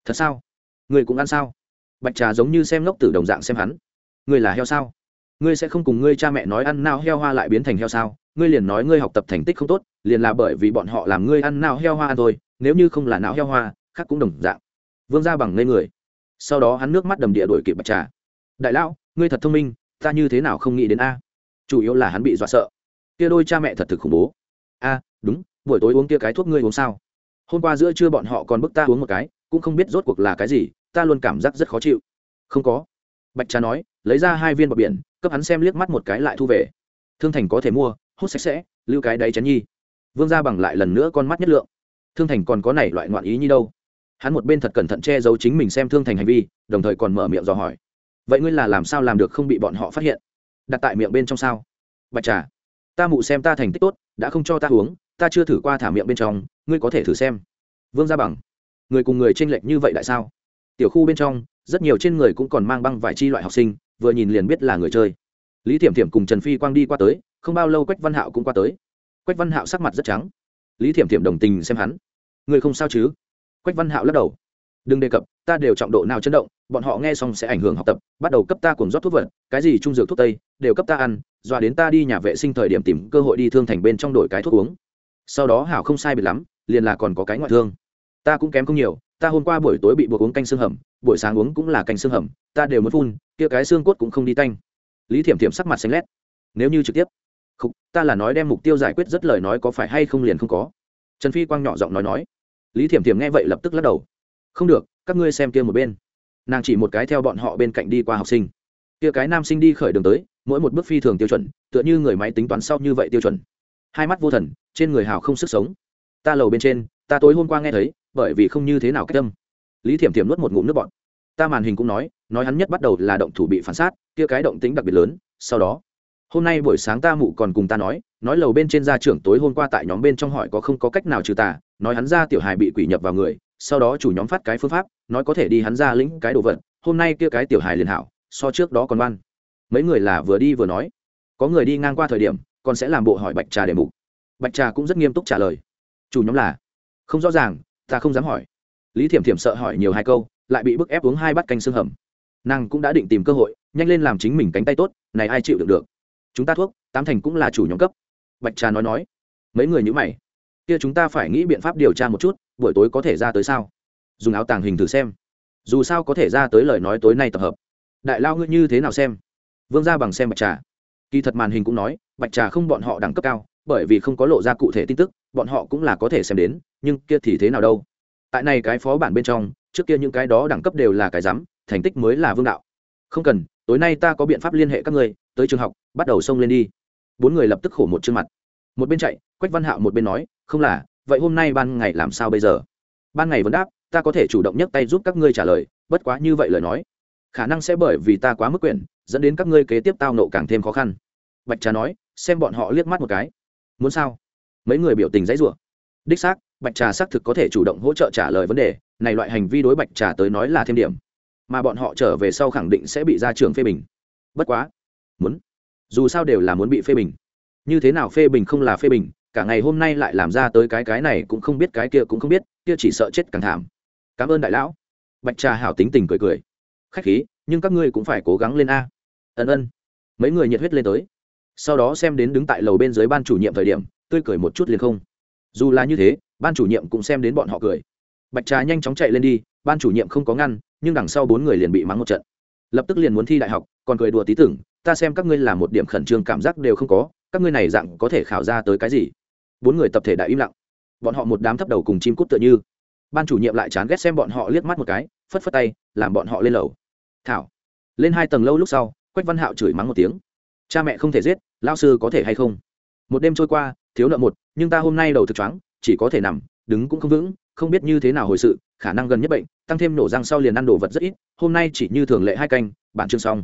Thật sao? Người cũng ăn sao? Bạch trà giống như xem ngốc tử đồng dạng xem hắn. Người là heo sao? Ngươi sẽ không cùng ngươi cha mẹ nói ăn nao heo hoa lại biến thành heo sao? Ngươi liền nói ngươi học tập thành tích không tốt, liền là bởi vì bọn họ làm ngươi ăn nao heo hoa ăn thôi, nếu như không là não heo hoa, khác cũng đồng dạng. Vương ra bằng ngây người. Sau đó hắn nước mắt đầm địa đổi kịp bạch trà. Đại lão, ngươi thật thông minh, ta như thế nào không nghĩ đến a? Chủ yếu là hắn bị dọa sợ kia đôi cha mẹ thật thực khủng bố. A, đúng, buổi tối uống kia cái thuốc ngươi uống sao? Hôm qua giữa trưa bọn họ còn bức ta uống một cái, cũng không biết rốt cuộc là cái gì, ta luôn cảm giác rất khó chịu. Không có. Bạch trà nói, lấy ra hai viên bọc biển, cấp hắn xem liếc mắt một cái lại thu về. Thương thành có thể mua, hút sạch sẽ, lưu cái đáy chén nhi. Vương gia bằng lại lần nữa con mắt nhất lượng. Thương thành còn có này loại ngoạn ý như đâu? Hắn một bên thật cẩn thận che giấu chính mình xem thương thành hành vi, đồng thời còn mở miệng dò hỏi. Vậy ngươi là làm sao làm được không bị bọn họ phát hiện? Đặt tại miệng bên trong sao? Bạch trà ta mụ xem ta thành tích tốt, đã không cho ta uống, ta chưa thử qua thả miệng bên trong, ngươi có thể thử xem. Vương gia bằng, người cùng người tranh lệch như vậy tại sao? Tiểu khu bên trong, rất nhiều trên người cũng còn mang băng vải chi loại học sinh, vừa nhìn liền biết là người chơi. Lý thiểm thiểm cùng trần phi quang đi qua tới, không bao lâu quách văn hạo cũng qua tới. Quách văn hạo sắc mặt rất trắng. Lý thiểm thiểm đồng tình xem hắn. Người không sao chứ? Quách văn hạo lắc đầu. Đừng đề cập, ta đều trọng độ nào chấn động bọn họ nghe xong sẽ ảnh hưởng học tập bắt đầu cấp ta cùng rót thuốc vật cái gì trung dược thuốc tây đều cấp ta ăn dọa đến ta đi nhà vệ sinh thời điểm tìm cơ hội đi thương thành bên trong đổi cái thuốc uống. Sau đó hảo không sai biệt lắm liền là còn có cái ngoại thương. Ta cũng kém không nhiều ta hôm qua buổi tối bị buộc uống canh xương hầm buổi sáng uống cũng là canh xương hầm ta đều muốn phun kia cái xương cốt cũng không đi tanh. Lý thiểm thiểm sắc mặt xanh lét. Nếu như trực tiếp không, ta là nói đem mục tiêu giải quyết rất lời nói có phải hay không liền không có. Trần phi quang nhỏ giọng nói nói. Lý thiểm thiểm nghe vậy lập tức lắc đầu. Không được các ngươi xem kia một bên nàng chỉ một cái theo bọn họ bên cạnh đi qua học sinh. Kia cái nam sinh đi khởi đường tới, mỗi một bước phi thường tiêu chuẩn, tựa như người máy tính toán sau như vậy tiêu chuẩn. Hai mắt vô thần, trên người hào không sức sống. Ta lầu bên trên, ta tối hôm qua nghe thấy, bởi vì không như thế nào cách tâm. Lý thiểm thiểm nuốt một ngụm nước bọn ta màn hình cũng nói nói hắn nhất bắt đầu là động thủ bị phản sát, kia cái động tính đặc biệt lớn, sau đó. Hôm nay buổi sáng ta mụ còn cùng ta nói nói lầu bên trên gia trưởng tối hôm qua tại nhóm bên trong hỏi có không có cách nào trừ tà, nói hắn ra tiểu hài bị quỷ nhập vào người sau đó chủ nhóm phát cái phương pháp, nói có thể đi hắn ra lĩnh cái đồ vật, hôm nay kia cái tiểu hài liền hảo, so trước đó còn văn mấy người là vừa đi vừa nói. Có người đi ngang qua thời điểm, còn sẽ làm bộ hỏi bạch trà đề mục. Bạch trà cũng rất nghiêm túc trả lời. Chủ nhóm là, không rõ ràng, ta không dám hỏi. Lý thiểm thiểm sợ hỏi nhiều hai câu, lại bị bức ép uống hai bát canh xương hầm. Nàng cũng đã định tìm cơ hội, nhanh lên làm chính mình cánh tay tốt, này ai chịu được được? Chúng ta thuốc, tám thành cũng là chủ nhóm cấp. Bạch trà nói nói. Mấy người như mày kia chúng ta phải nghĩ biện pháp điều tra một chút, buổi tối có thể ra tới sao? Dùng áo tàng hình thử xem. Dù sao có thể ra tới lời nói tối nay tập hợp. Đại lao ngươi như thế nào xem? Vương ra bằng xem bạch trà. Kỳ thật màn hình cũng nói, bạch trà không bọn họ đẳng cấp cao, bởi vì không có lộ ra cụ thể tin tức, bọn họ cũng là có thể xem đến, nhưng kia thì thế nào đâu? Tại này cái phó bản bên trong, trước kia những cái đó đẳng cấp đều là cái rắm, thành tích mới là vương đạo. Không cần, tối nay ta có biện pháp liên hệ các ngươi, tới trường học, bắt đầu xông lên đi. Bốn người lập tức khổ một chương mặt một bên chạy, quách văn hạo một bên nói, không là, vậy hôm nay ban ngày làm sao bây giờ? Ban ngày vẫn đáp, ta có thể chủ động nhấc tay giúp các ngươi trả lời, bất quá như vậy lời nói, khả năng sẽ bởi vì ta quá mức quyền dẫn đến các ngươi kế tiếp tao nộ càng thêm khó khăn. Bạch trà nói, xem bọn họ liếc mắt một cái. Muốn sao? Mấy người biểu tình dãy rủa. Đích xác, bạch trà xác thực có thể chủ động hỗ trợ trả lời vấn đề, này loại hành vi đối bạch trà tới nói là thêm điểm, mà bọn họ trở về sau khẳng định sẽ bị ra trường phê bình. Bất quá, muốn, dù sao đều là muốn bị phê bình như thế nào phê bình không là phê bình, cả ngày hôm nay lại làm ra tới cái cái này cũng không biết cái kia cũng không biết, kia chỉ sợ chết càng thảm. Cảm ơn đại lão. Bạch trà hảo tính tình cười cười. Khách khí, nhưng các ngươi cũng phải cố gắng lên a. Ân ân. Mấy người nhiệt huyết lên tới. Sau đó xem đến đứng tại lầu bên dưới ban chủ nhiệm thời điểm, tươi cười một chút liền không. Dù là như thế, ban chủ nhiệm cũng xem đến bọn họ cười. Bạch trà nhanh chóng chạy lên đi, ban chủ nhiệm không có ngăn, nhưng đằng sau bốn người liền bị mắng một trận. Lập tức liền muốn thi đại học, còn cười đùa tí tưởng, ta xem các ngươi là một điểm khẩn trương cảm giác đều không có các ngươi này dạng có thể khảo ra tới cái gì? Bốn người tập thể đã im lặng. Bọn họ một đám thấp đầu cùng chim cút tựa như. Ban chủ nhiệm lại chán ghét xem bọn họ liếc mắt một cái, phất phất tay, làm bọn họ lên lầu. Thảo. Lên hai tầng lâu lúc sau, quách văn hạo chửi mắng một tiếng. Cha mẹ không thể giết lao sư có thể hay không? Một đêm trôi qua, thiếu nợ một, nhưng ta hôm nay đầu thực choáng, chỉ có thể nằm, đứng cũng không vững, không biết như thế nào hồi sự, khả năng gần nhất bệnh, tăng thêm nổ răng sau liền ăn đồ vật rất ít, hôm nay chỉ như thường lệ hai canh, bản chương xong.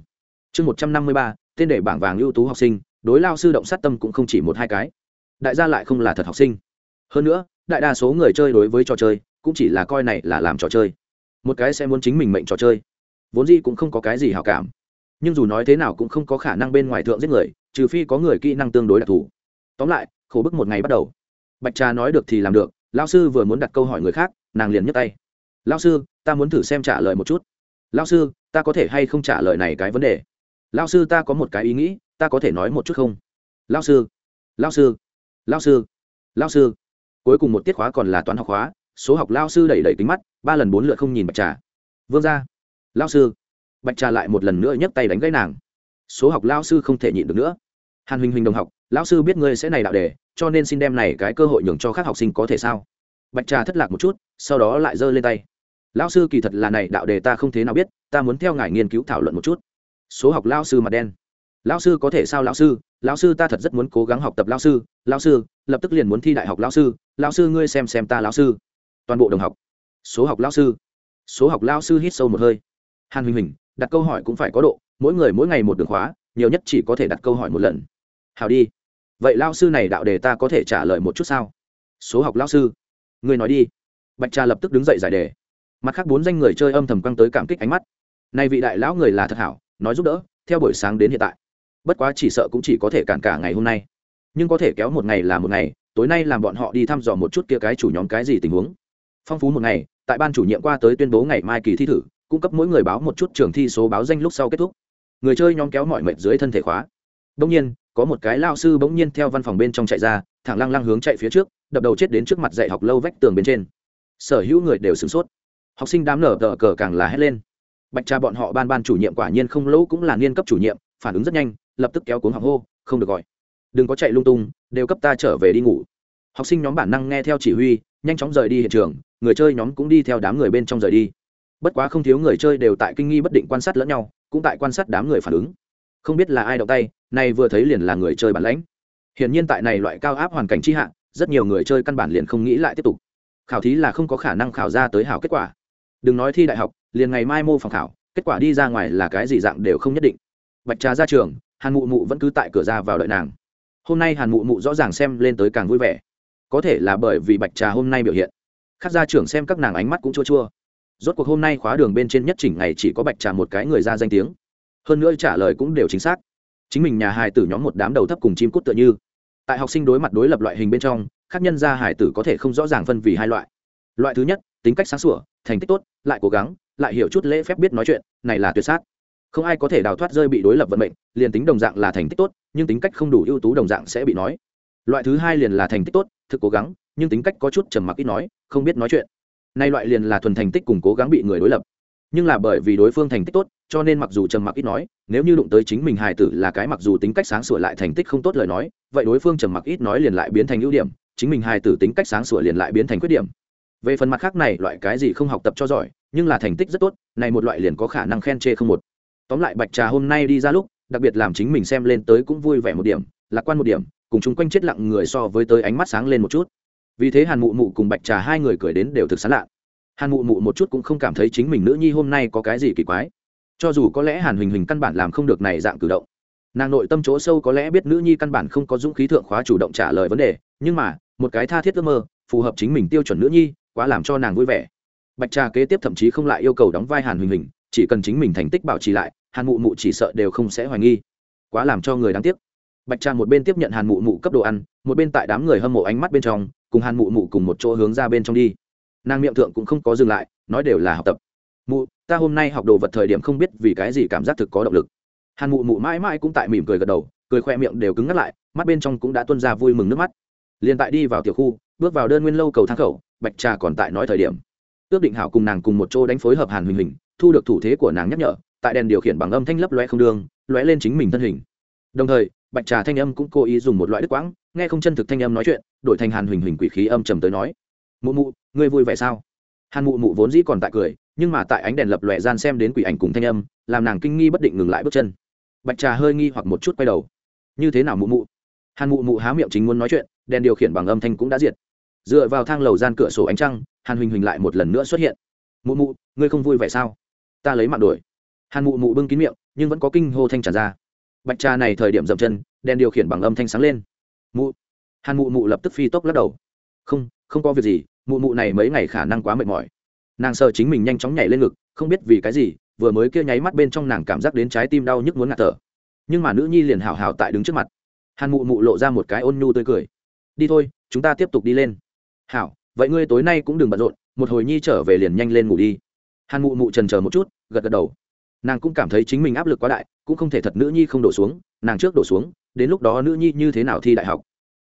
Chương một trăm năm mươi ba, tên để bảng vàng ưu tú học sinh đối lao sư động sát tâm cũng không chỉ một hai cái. Đại gia lại không là thật học sinh. Hơn nữa, đại đa số người chơi đối với trò chơi, cũng chỉ là coi này là làm trò chơi. Một cái sẽ muốn chính mình mệnh trò chơi. Vốn gì cũng không có cái gì hảo cảm. Nhưng dù nói thế nào cũng không có khả năng bên ngoài thượng giết người, trừ phi có người kỹ năng tương đối đặc thù. Tóm lại, khổ bức một ngày bắt đầu. Bạch trà nói được thì làm được, lao sư vừa muốn đặt câu hỏi người khác, nàng liền nhấc tay. Lao sư, ta muốn thử xem trả lời một chút. Lao sư, ta có thể hay không trả lời này cái vấn đề? Lao sư, ta có một cái ý nghĩ ta có thể nói một chút không? Lao sư lao sư lao sư lao sư. Cuối cùng một tiết khóa còn là toán học khóa, số học lao sư đẩy đẩy kính mắt, ba lần bốn lượt không nhìn bạch trà. Vương ra lao sư. Bạch trà lại một lần nữa nhấc tay đánh gãy nàng. Số học lao sư không thể nhịn được nữa. Hàn huỳnh huỳnh đồng học, lão sư biết ngươi sẽ này đạo đề, cho nên xin đem này cái cơ hội nhường cho các học sinh có thể sao? Bạch trà thất lạc một chút, sau đó lại giơ lên tay. Lão sư kỳ thật là này đạo đề ta không thế nào biết, ta muốn theo ngài nghiên cứu thảo luận một chút. Số học lao sư mặt đen lão sư có thể sao lão sư? Lão sư ta thật rất muốn cố gắng học tập lão sư. Lão sư, lập tức liền muốn thi đại học lão sư. Lão sư ngươi xem xem ta lão sư. Toàn bộ đồng học. Số học lão sư. Số học lão sư hít sâu một hơi. Hàn huỳnh huỳnh, đặt câu hỏi cũng phải có độ. Mỗi người mỗi ngày một đường khóa, nhiều nhất chỉ có thể đặt câu hỏi một lần. Hào đi. Vậy lão sư này đạo đề ta có thể trả lời một chút sao? Số học lão sư. Ngươi nói đi. Bạch trà lập tức đứng dậy giải đề. Mặt khác bốn danh người chơi âm thầm căng tới cảm kích ánh mắt. Nay vị đại lão người là thật hảo, nói giúp đỡ, theo buổi sáng đến hiện tại bất quá chỉ sợ cũng chỉ có thể cản cả ngày hôm nay. Nhưng có thể kéo một ngày là một ngày, tối nay làm bọn họ đi thăm dò một chút kia cái chủ nhóm cái gì tình huống. Phong phú một ngày, tại ban chủ nhiệm qua tới tuyên bố ngày mai kỳ thi thử, cung cấp mỗi người báo một chút trường thi số báo danh lúc sau kết thúc. Người chơi nhóm kéo mọi mệt dưới thân thể khóa. Đông nhiên, có một cái lao sư bỗng nhiên theo văn phòng bên trong chạy ra, thẳng lăng lăng hướng chạy phía trước, đập đầu chết đến trước mặt dạy học lâu vách tường bên trên. Sở hữu người đều sửng sốt. Học sinh đám nở tờ cờ càng là hét lên. Bạch cha bọn họ ban ban chủ nhiệm quả nhiên không lâu cũng là niên cấp chủ nhiệm, phản ứng rất nhanh lập tức kéo cuống học hô, không được gọi. Đừng có chạy lung tung, đều cấp ta trở về đi ngủ. Học sinh nhóm bản năng nghe theo chỉ huy, nhanh chóng rời đi hiện trường, người chơi nhóm cũng đi theo đám người bên trong rời đi. Bất quá không thiếu người chơi đều tại kinh nghi bất định quan sát lẫn nhau, cũng tại quan sát đám người phản ứng. Không biết là ai động tay, nay vừa thấy liền là người chơi bản lãnh. Hiển nhiên tại này loại cao áp hoàn cảnh chi hạ, rất nhiều người chơi căn bản liền không nghĩ lại tiếp tục. Khảo thí là không có khả năng khảo ra tới hảo kết quả. Đừng nói thi đại học, liền ngày mai mô phòng khảo, kết quả đi ra ngoài là cái gì dạng đều không nhất định. Bạch trà ra trường hàn mụ mụ vẫn cứ tại cửa ra vào đợi nàng. Hôm nay hàn mụ mụ rõ ràng xem lên tới càng vui vẻ. Có thể là bởi vì bạch trà hôm nay biểu hiện. Khắc gia trưởng xem các nàng ánh mắt cũng chua chua. Rốt cuộc hôm nay khóa đường bên trên nhất chỉnh ngày chỉ có bạch trà một cái người ra danh tiếng. Hơn nữa trả lời cũng đều chính xác. Chính mình nhà hài tử nhóm một đám đầu thấp cùng chim cút tựa như. Tại học sinh đối mặt đối lập loại hình bên trong, khác nhân gia hài tử có thể không rõ ràng phân vì hai loại. Loại thứ nhất, tính cách sáng sủa, thành tích tốt, lại cố gắng, lại hiểu chút lễ phép biết nói chuyện, này là tuyệt sát không ai có thể đào thoát rơi bị đối lập vận mệnh, liền tính đồng dạng là thành tích tốt, nhưng tính cách không đủ ưu tú đồng dạng sẽ bị nói. Loại thứ hai liền là thành tích tốt, thực cố gắng, nhưng tính cách có chút trầm mặc ít nói, không biết nói chuyện. Nay loại liền là thuần thành tích cùng cố gắng bị người đối lập. Nhưng là bởi vì đối phương thành tích tốt, cho nên mặc dù trầm mặc ít nói, nếu như đụng tới chính mình hài tử là cái mặc dù tính cách sáng sủa lại thành tích không tốt lời nói, vậy đối phương trầm mặc ít nói liền lại biến thành ưu điểm, chính mình hài tử tính cách sáng sủa liền lại biến thành khuyết điểm. Về phần mặt khác này, loại cái gì không học tập cho giỏi, nhưng là thành tích rất tốt, này một loại liền có khả năng khen chê không một tóm lại bạch trà hôm nay đi ra lúc, đặc biệt làm chính mình xem lên tới cũng vui vẻ một điểm, lạc quan một điểm, cùng chung quanh chết lặng người so với tới ánh mắt sáng lên một chút. Vì thế hàn mụ mụ cùng bạch trà hai người cười đến đều thực sán lạ. Hàn mụ mụ một chút cũng không cảm thấy chính mình nữ nhi hôm nay có cái gì kỳ quái. Cho dù có lẽ hàn huỳnh huỳnh căn bản làm không được này dạng cử động. Nàng nội tâm chỗ sâu có lẽ biết nữ nhi căn bản không có dũng khí thượng khóa chủ động trả lời vấn đề, nhưng mà, một cái tha thiết ước mơ, phù hợp chính mình tiêu chuẩn nữ nhi, quá làm cho nàng vui vẻ. Bạch trà kế tiếp thậm chí không lại yêu cầu đóng vai hàn huỳnh huỳnh chỉ cần chính mình thành tích bảo trì lại, hàn mụ mụ chỉ sợ đều không sẽ hoài nghi. Quá làm cho người đáng tiếc. Bạch trà một bên tiếp nhận hàn mụ mụ cấp đồ ăn, một bên tại đám người hâm mộ ánh mắt bên trong, cùng hàn mụ mụ cùng một chỗ hướng ra bên trong đi. Nàng miệng thượng cũng không có dừng lại, nói đều là học tập. Mụ, ta hôm nay học đồ vật thời điểm không biết vì cái gì cảm giác thực có động lực. Hàn mụ mụ mãi mãi cũng tại mỉm cười gật đầu, cười khoe miệng đều cứng ngắt lại, mắt bên trong cũng đã tuân ra vui mừng nước mắt. Liền tại đi vào tiểu khu, bước vào đơn nguyên lâu cầu thang khẩu, bạch trà còn tại nói thời điểm. Ước định hảo cùng nàng cùng một chỗ đánh phối hợp hàn huỳnh huỳnh thu được thủ thế của nàng nhắc nhở, tại đèn điều khiển bằng âm thanh lấp loe không đường loe lên chính mình thân hình. Đồng thời, bạch trà thanh âm cũng cố ý dùng một loại đức quãng, nghe không chân thực thanh âm nói chuyện, đổi thành hàn huỳnh huỳnh quỷ khí âm trầm tới nói, mụ mụ, ngươi vui vẻ sao? Hàn mụ mụ vốn dĩ còn tại cười, nhưng mà tại ánh đèn lập lòe gian xem đến quỷ ảnh cùng thanh âm, làm nàng kinh nghi bất định ngừng lại bước chân. Bạch trà hơi nghi hoặc một chút quay đầu. Như thế nào mụ mụ? Hàn mụ mụ há miệng chính muốn nói chuyện, đèn điều khiển bằng âm thanh cũng đã diệt. Dựa vào thang lầu gian cửa sổ ánh trăng, hàn huỳnh huỳnh lại một lần nữa xuất hiện. Mụ mụ, ngươi không vui vẻ sao? Ta lấy mạng đổi hàn mụ mụ bưng kín miệng, nhưng vẫn có kinh hô thanh tràn ra. Bạch trà này thời điểm dậm chân, đèn điều khiển bằng âm thanh sáng lên. Mụ. Hàn mụ mụ lập tức phi tốc lắc đầu. Không không có việc gì, mụ mụ này mấy ngày khả năng quá mệt mỏi. Nàng sợ chính mình nhanh chóng nhảy lên ngực, không biết vì cái gì, vừa mới kia nháy mắt bên trong nàng cảm giác đến trái tim đau nhức muốn ngạt thở. Nhưng mà nữ nhi liền hào hào tại đứng trước mặt. Hàn mụ mụ lộ ra một cái ôn nhu tươi cười. Đi thôi, chúng ta tiếp tục đi lên. Hảo, vậy ngươi tối nay cũng đừng bận rộn, một hồi nhi trở về liền nhanh lên ngủ đi. Hàn mụ mụ trần chờ một chút gật gật đầu. Nàng cũng cảm thấy chính mình áp lực quá đại, cũng không thể thật nữ nhi không đổ xuống, nàng trước đổ xuống, đến lúc đó nữ nhi như thế nào thi đại học.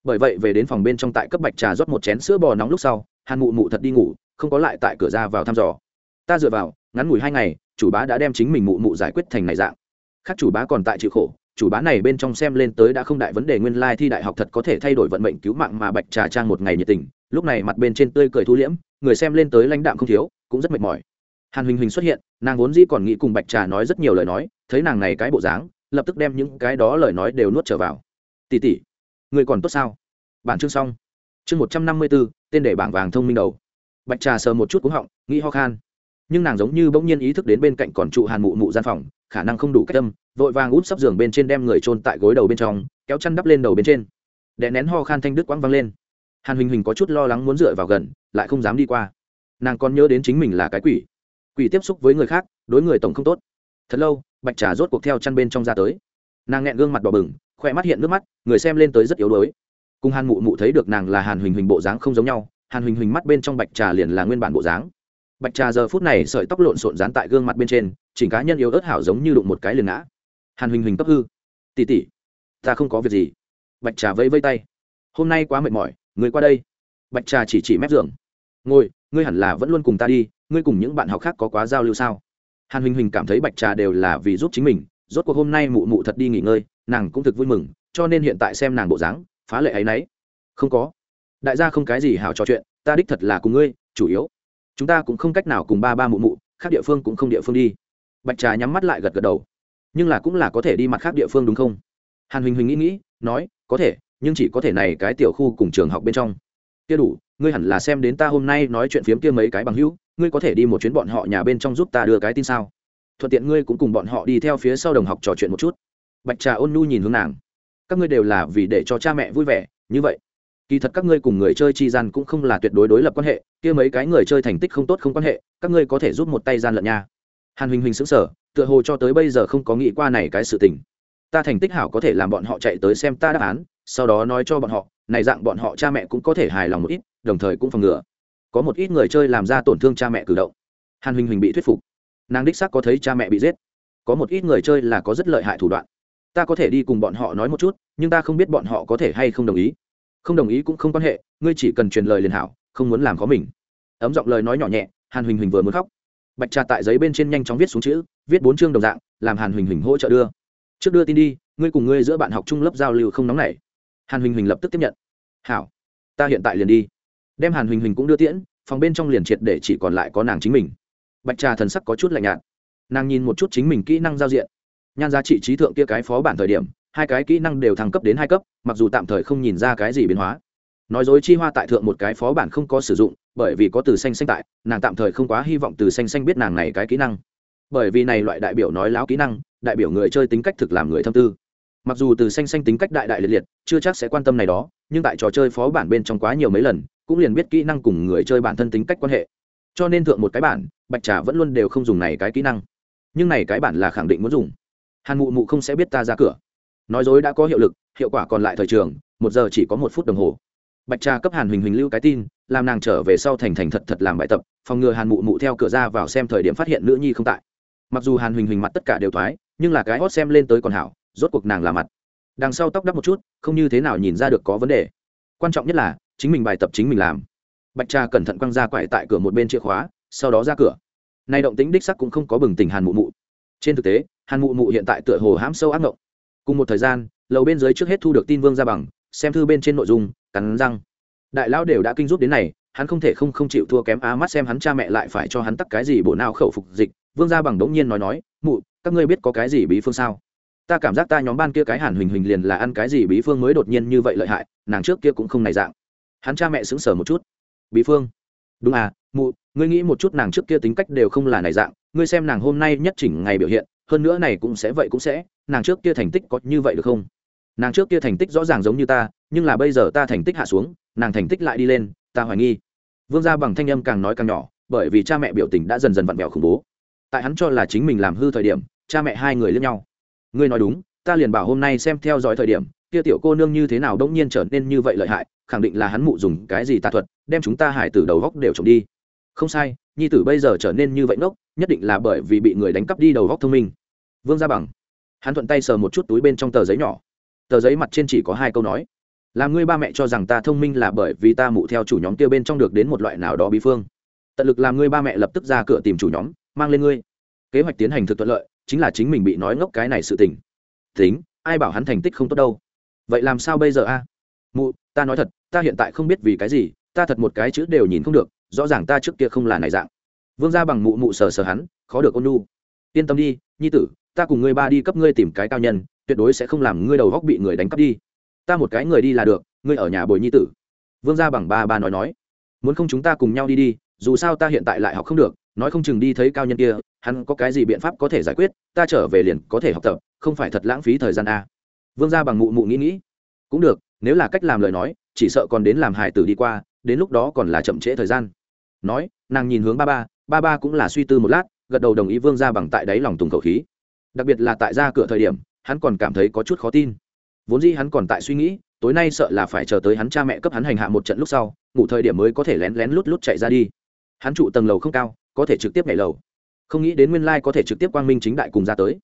Bởi vậy về đến phòng bên trong tại cấp bạch trà rót một chén sữa bò nóng lúc sau, hàn mụ mụ thật đi ngủ, không có lại tại cửa ra vào thăm dò. Ta dựa vào, ngắn ngủi hai ngày, chủ bá đã đem chính mình mụ mụ giải quyết thành này dạng. Khác chủ bá còn tại chịu khổ, chủ bá này bên trong xem lên tới đã không đại vấn đề nguyên lai thi đại học thật có thể thay đổi vận mệnh cứu mạng mà bạch trà trang một ngày nhiệt tình, lúc này mặt bên trên tươi cười thu liễm, người xem lên tới lãnh đạm không thiếu, cũng rất mệt mỏi hàn huỳnh huỳnh xuất hiện, nàng vốn dĩ còn nghĩ cùng bạch trà nói rất nhiều lời nói, thấy nàng này cái bộ dáng, lập tức đem những cái đó lời nói đều nuốt trở vào. Tỉ tỉ người còn tốt sao? Bản chương xong. Chương một trăm năm mươi bốn, tên để bảng vàng thông minh đầu. Bạch trà sờ một chút cúng họng, nghĩ ho khan. Nhưng nàng giống như bỗng nhiên ý thức đến bên cạnh còn trụ hàn mụ mụ gian phòng, khả năng không đủ cách tâm vội vàng út sắp giường bên trên đem người trôn tại gối đầu bên trong, kéo chăn đắp lên đầu bên trên. Đè nén ho khan thanh đức quãng văng lên. Hàn huỳnh huỳnh có chút lo lắng muốn dựa vào gần, lại không dám đi qua. Nàng còn nhớ đến chính mình là cái quỷ quỷ tiếp xúc với người khác, đối người tổng không tốt. Thật lâu, bạch trà rốt cuộc theo chăn bên trong ra tới. Nàng nghẹn gương mặt đỏ bừng khoe mắt hiện nước mắt, người xem lên tới rất yếu đuối. Cùng hàn mụ mụ thấy được nàng là hàn huỳnh huỳnh bộ dáng không giống nhau, hàn huỳnh huỳnh mắt bên trong bạch trà liền là nguyên bản bộ dáng. Bạch trà giờ phút này sợi tóc lộn xộn dán tại gương mặt bên trên chỉnh cá nhân yếu ớt hảo giống như đụng một cái liền ngã. Hàn huỳnh huỳnh cấp hư. Tỉ tỉ ta không có việc gì. Bạch trà vẫy vây tay. Hôm nay quá mệt mỏi người qua đây. Bạch trà chỉ chỉ mép giường. Ngồi, ngươi hẳn là vẫn luôn cùng ta đi ngươi cùng những bạn học khác có quá giao lưu sao? Hàn huỳnh huỳnh cảm thấy bạch trà đều là vì giúp chính mình, rốt cuộc hôm nay mụ mụ thật đi nghỉ ngơi, nàng cũng thực vui mừng, cho nên hiện tại xem nàng bộ dáng, phá lệ ấ y n ấ y không có. Đại gia không cái gì hảo trò chuyện, ta đích thật là cùng ngươi, chủ yếu. Chúng ta cũng không cách nào cùng ba ba mụ mụ, khác địa phương cũng không địa phương đi. Bạch trà nhắm mắt lại gật gật đầu. Nhưng là cũng là có thể đi mặt khác địa phương đúng không? Hàn huỳnh huỳnh nghĩ nghĩ, nói, có thể, nhưng chỉ có thể này cái tiểu khu cùng trường học bên trong. Kia đủ, ngươi hẳn là xem đến ta hôm nay nói chuyện phiếm kia mấy cái bằng hữu ngươi có thể đi một chuyến bọn họ nhà bên trong giúp ta đưa cái tin sao? Thuận tiện ngươi cũng cùng bọn họ đi theo phía sau đồng học trò chuyện một chút. Bạch trà ôn nu nhìn hướng nàng. Các ngươi đều là vì để cho cha mẹ vui vẻ, như vậy, kỳ thật các ngươi cùng người chơi chi gian cũng không là tuyệt đối đối lập quan hệ, kia mấy cái người chơi thành tích không tốt không quan hệ, các ngươi có thể giúp một tay gian lận nha. Hàn huỳnh huỳnh xứng sở tựa hồ cho tới bây giờ không có nghĩ qua này cái sự tình. Ta thành tích hảo có thể làm bọn họ chạy tới xem ta đáp án, sau đó nói cho bọn họ, này dạng bọn họ cha mẹ cũng có thể hài lòng một ít, đồng thời cũng phòng ngừa có một ít người chơi làm ra tổn thương cha mẹ cử động. Hàn huỳnh huỳnh bị thuyết phục. Nàng đích xác có thấy cha mẹ bị giết. Có một ít người chơi là có rất lợi hại thủ đoạn. Ta có thể đi cùng bọn họ nói một chút, nhưng ta không biết bọn họ có thể hay không đồng ý. Không đồng ý cũng không quan hệ, ngươi chỉ cần truyền lời liền hảo, không muốn làm khó mình. Ấm giọng lời nói nhỏ nhẹ, hàn huỳnh huỳnh vừa muốn khóc. Bạch trà tại giấy bên trên nhanh chóng viết xuống chữ, viết bốn chương đồng dạng, làm hàn huỳnh huỳnh hỗ trợ đưa. Trước đưa tin đi, ngươi cùng ngươi giữa bạn học chung lớp giao lưu không nóng nảy. Hàn huỳnh huỳnh lập tức tiếp nhận. Hảo, ta hiện tại liền đi đem hàn huỳnh huỳnh cũng đưa tiễn, phòng bên trong liền triệt để chỉ còn lại có nàng chính mình. Bạch trà thần sắc có chút lạnh nhạt. Nàng nhìn một chút chính mình kỹ năng giao diện. Nhan giá trị trí thượng kia cái phó bản thời điểm, hai cái kỹ năng đều thăng cấp đến hai cấp, mặc dù tạm thời không nhìn ra cái gì biến hóa. Nói dối chi hoa tại thượng một cái phó bản không có sử dụng, bởi vì có từ xanh xanh tại, nàng tạm thời không quá hy vọng từ xanh xanh biết nàng này cái kỹ năng. Bởi vì này loại đại biểu nói láo kỹ năng, đại biểu người chơi tính cách thực làm người thâm tư. Mặc dù từ xanh xanh tính cách đại đại liệt liệt, chưa chắc sẽ quan tâm này đó, nhưng tại trò chơi phó bản bên trong quá nhiều mấy lần cũng liền biết kỹ năng cùng người chơi bản thân tính cách quan hệ. Cho nên thượng một cái bản, bạch trà vẫn luôn đều không dùng này cái kỹ năng. Nhưng này cái bản là khẳng định muốn dùng. Hàn mụ mụ không sẽ biết ta ra cửa. Nói dối đã có hiệu lực, hiệu quả còn lại thời trường, một giờ chỉ có một phút đồng hồ. Bạch trà cấp hàn huỳnh huỳnh lưu cái tin, làm nàng trở về sau thành thành thật thật làm bài tập, phòng ngừa hàn mụ mụ theo cửa ra vào xem thời điểm phát hiện nữ nhi không tại. Mặc dù hàn huỳnh huỳnh mặt tất cả đều thoái, nhưng là cái hót xem lên tới còn hảo, rốt cuộc nàng là mặt. Đằng sau tóc đắp một chút, không như thế nào nhìn ra được có vấn đề. Quan trọng nhất là chính mình bài tập chính mình làm. Bạch trà cẩn thận quăng ra quải tại cửa một bên chìa khóa, sau đó ra cửa. Nay động tính đích sắc cũng không có bừng tỉnh hàn mụ mụ. Trên thực tế, hàn mụ mụ hiện tại tựa hồ hãm sâu ác mộng cùng một thời gian, lầu bên dưới trước hết thu được tin vương ra bằng, xem thư bên trên nội dung, cắn răng. Đại lão đều đã kinh rút đến này, hắn không thể không không chịu thua kém á mắt xem hắn cha mẹ lại phải cho hắn tắc cái gì bộ nào khẩu phục dịch. Vương gia bằng đống nhiên nói nói, mụ, các ngươi biết có cái gì bí phương sao? Ta cảm giác ta nhóm ban kia cái hàn huỳnh huỳnh liền là ăn cái gì bí phương mới đột nhiên như vậy lợi hại, nàng trước kia cũng không này dạng hắn cha mẹ sững sờ một chút. Bí phương. Đúng à mụ, ngươi nghĩ một chút nàng trước kia tính cách đều không là này dạng, ngươi xem nàng hôm nay nhất chỉnh ngày biểu hiện, hơn nữa này cũng sẽ vậy cũng sẽ, nàng trước kia thành tích có như vậy được không? Nàng trước kia thành tích rõ ràng giống như ta, nhưng là bây giờ ta thành tích hạ xuống, nàng thành tích lại đi lên, ta hoài nghi. Vương gia bằng thanh âm càng nói càng nhỏ, bởi vì cha mẹ biểu tình đã dần dần vặn vẹo khủng bố. Tại hắn cho là chính mình làm hư thời điểm, cha mẹ hai người lẫn nhau. Ngươi nói đúng, ta liền bảo hôm nay xem theo dõi thời điểm kia tiểu cô nương như thế nào đông nhiên trở nên như vậy lợi hại, khẳng định là hắn mụ dùng cái gì tà thuật, đem chúng ta hải tử đầu góc đều trộm đi. Không sai, nhi tử bây giờ trở nên như vậy ngốc, nhất định là bởi vì bị người đánh cắp đi đầu góc thông minh. Vương gia bằng. Hắn thuận tay sờ một chút túi bên trong tờ giấy nhỏ. Tờ giấy mặt trên chỉ có hai câu nói. Là ngươi ba mẹ cho rằng ta thông minh là bởi vì ta mụ theo chủ nhóm kia bên trong được đến một loại nào đó bí phương. Tận lực làm ngươi ba mẹ lập tức ra cửa tìm chủ nhóm, mang lên ngươi. Kế hoạch tiến hành thực thuận lợi, chính là chính mình bị nói ngốc cái này sự tình. Tính, ai bảo hắn thành tích không tốt đâu? Vậy làm sao bây giờ a? Mụ, ta nói thật, ta hiện tại không biết vì cái gì, ta thật một cái chữ đều nhìn không được, rõ ràng ta trước kia không là này dạng. Vương ra bằng mụ mụ sờ sờ hắn, khó được ôn nu yên tâm đi, nhi tử, ta cùng ngươi ba đi cấp ngươi tìm cái cao nhân, tuyệt đối sẽ không làm ngươi đầu góc bị người đánh cắp đi. Ta một cái người đi là được, ngươi ở nhà bồi nhi tử. Vương gia bằng ba ba nói nói. Muốn không chúng ta cùng nhau đi đi, dù sao ta hiện tại lại học không được, nói không chừng đi thấy cao nhân kia, hắn có cái gì biện pháp có thể giải quyết, ta trở về liền có thể học tập, không phải thật lãng phí thời gian à vương gia bằng mụ mụ nghĩ nghĩ. Cũng được, nếu là cách làm lời nói, chỉ sợ còn đến làm hải tử đi qua, đến lúc đó còn là chậm trễ thời gian. Nói, nàng nhìn hướng ba ba ba ba cũng là suy tư một lát, gật đầu đồng ý vương gia bằng tại đáy lòng tùng khẩu khí. Đặc biệt là tại ra cửa thời điểm, hắn còn cảm thấy có chút khó tin. Vốn dĩ hắn còn tại suy nghĩ, tối nay sợ là phải chờ tới hắn cha mẹ cấp hắn hành hạ một trận lúc sau, ngủ thời điểm mới có thể lén lén lút lút chạy ra đi. Hắn trụ tầng lầu không cao, có thể trực tiếp nhảy lầu. Không nghĩ đến nguyên lai có thể trực tiếp quang minh chính đại cùng ra tới.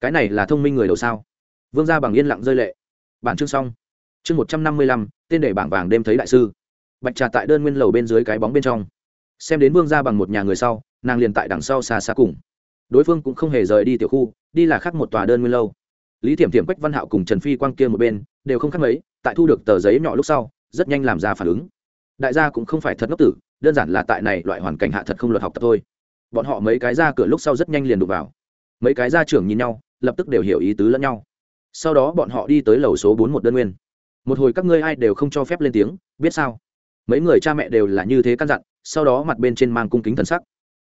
Cái này là thông minh người đầu sao? Vương gia bằng yên lặng rơi lệ. Bản chương xong. Chương một trăm năm mươi lăm, tên để bảng vàng đêm thấy đại sư. Bạch trà tại đơn nguyên lầu bên dưới cái bóng bên trong. Xem đến vương gia bằng một nhà người sau, nàng liền tại đằng sau xa xa cùng. Đối phương cũng không hề rời đi tiểu khu, đi là khác một tòa đơn nguyên lâu. Lý thiểm thiểm, quách văn hạo cùng trần phi quang kia một bên, đều không khác mấy, tại thu được tờ giấy nhỏ lúc sau, rất nhanh làm ra phản ứng. Đại gia cũng không phải thật ngốc tử, đơn giản là tại này loại hoàn cảnh hạ thật không luật học tập thôi. Bọn họ mấy cái ra cửa lúc sau rất nhanh liền đụng vào. Mấy cái gia trưởng nhìn nhau, lập tức đều hiểu ý tứ lẫn nhau sau đó bọn họ đi tới lầu số bốn một đơn nguyên. Một hồi các ngươi ai đều không cho phép lên tiếng, biết sao? Mấy người cha mẹ đều là như thế căn dặn, sau đó mặt bên trên mang cung kính thần sắc.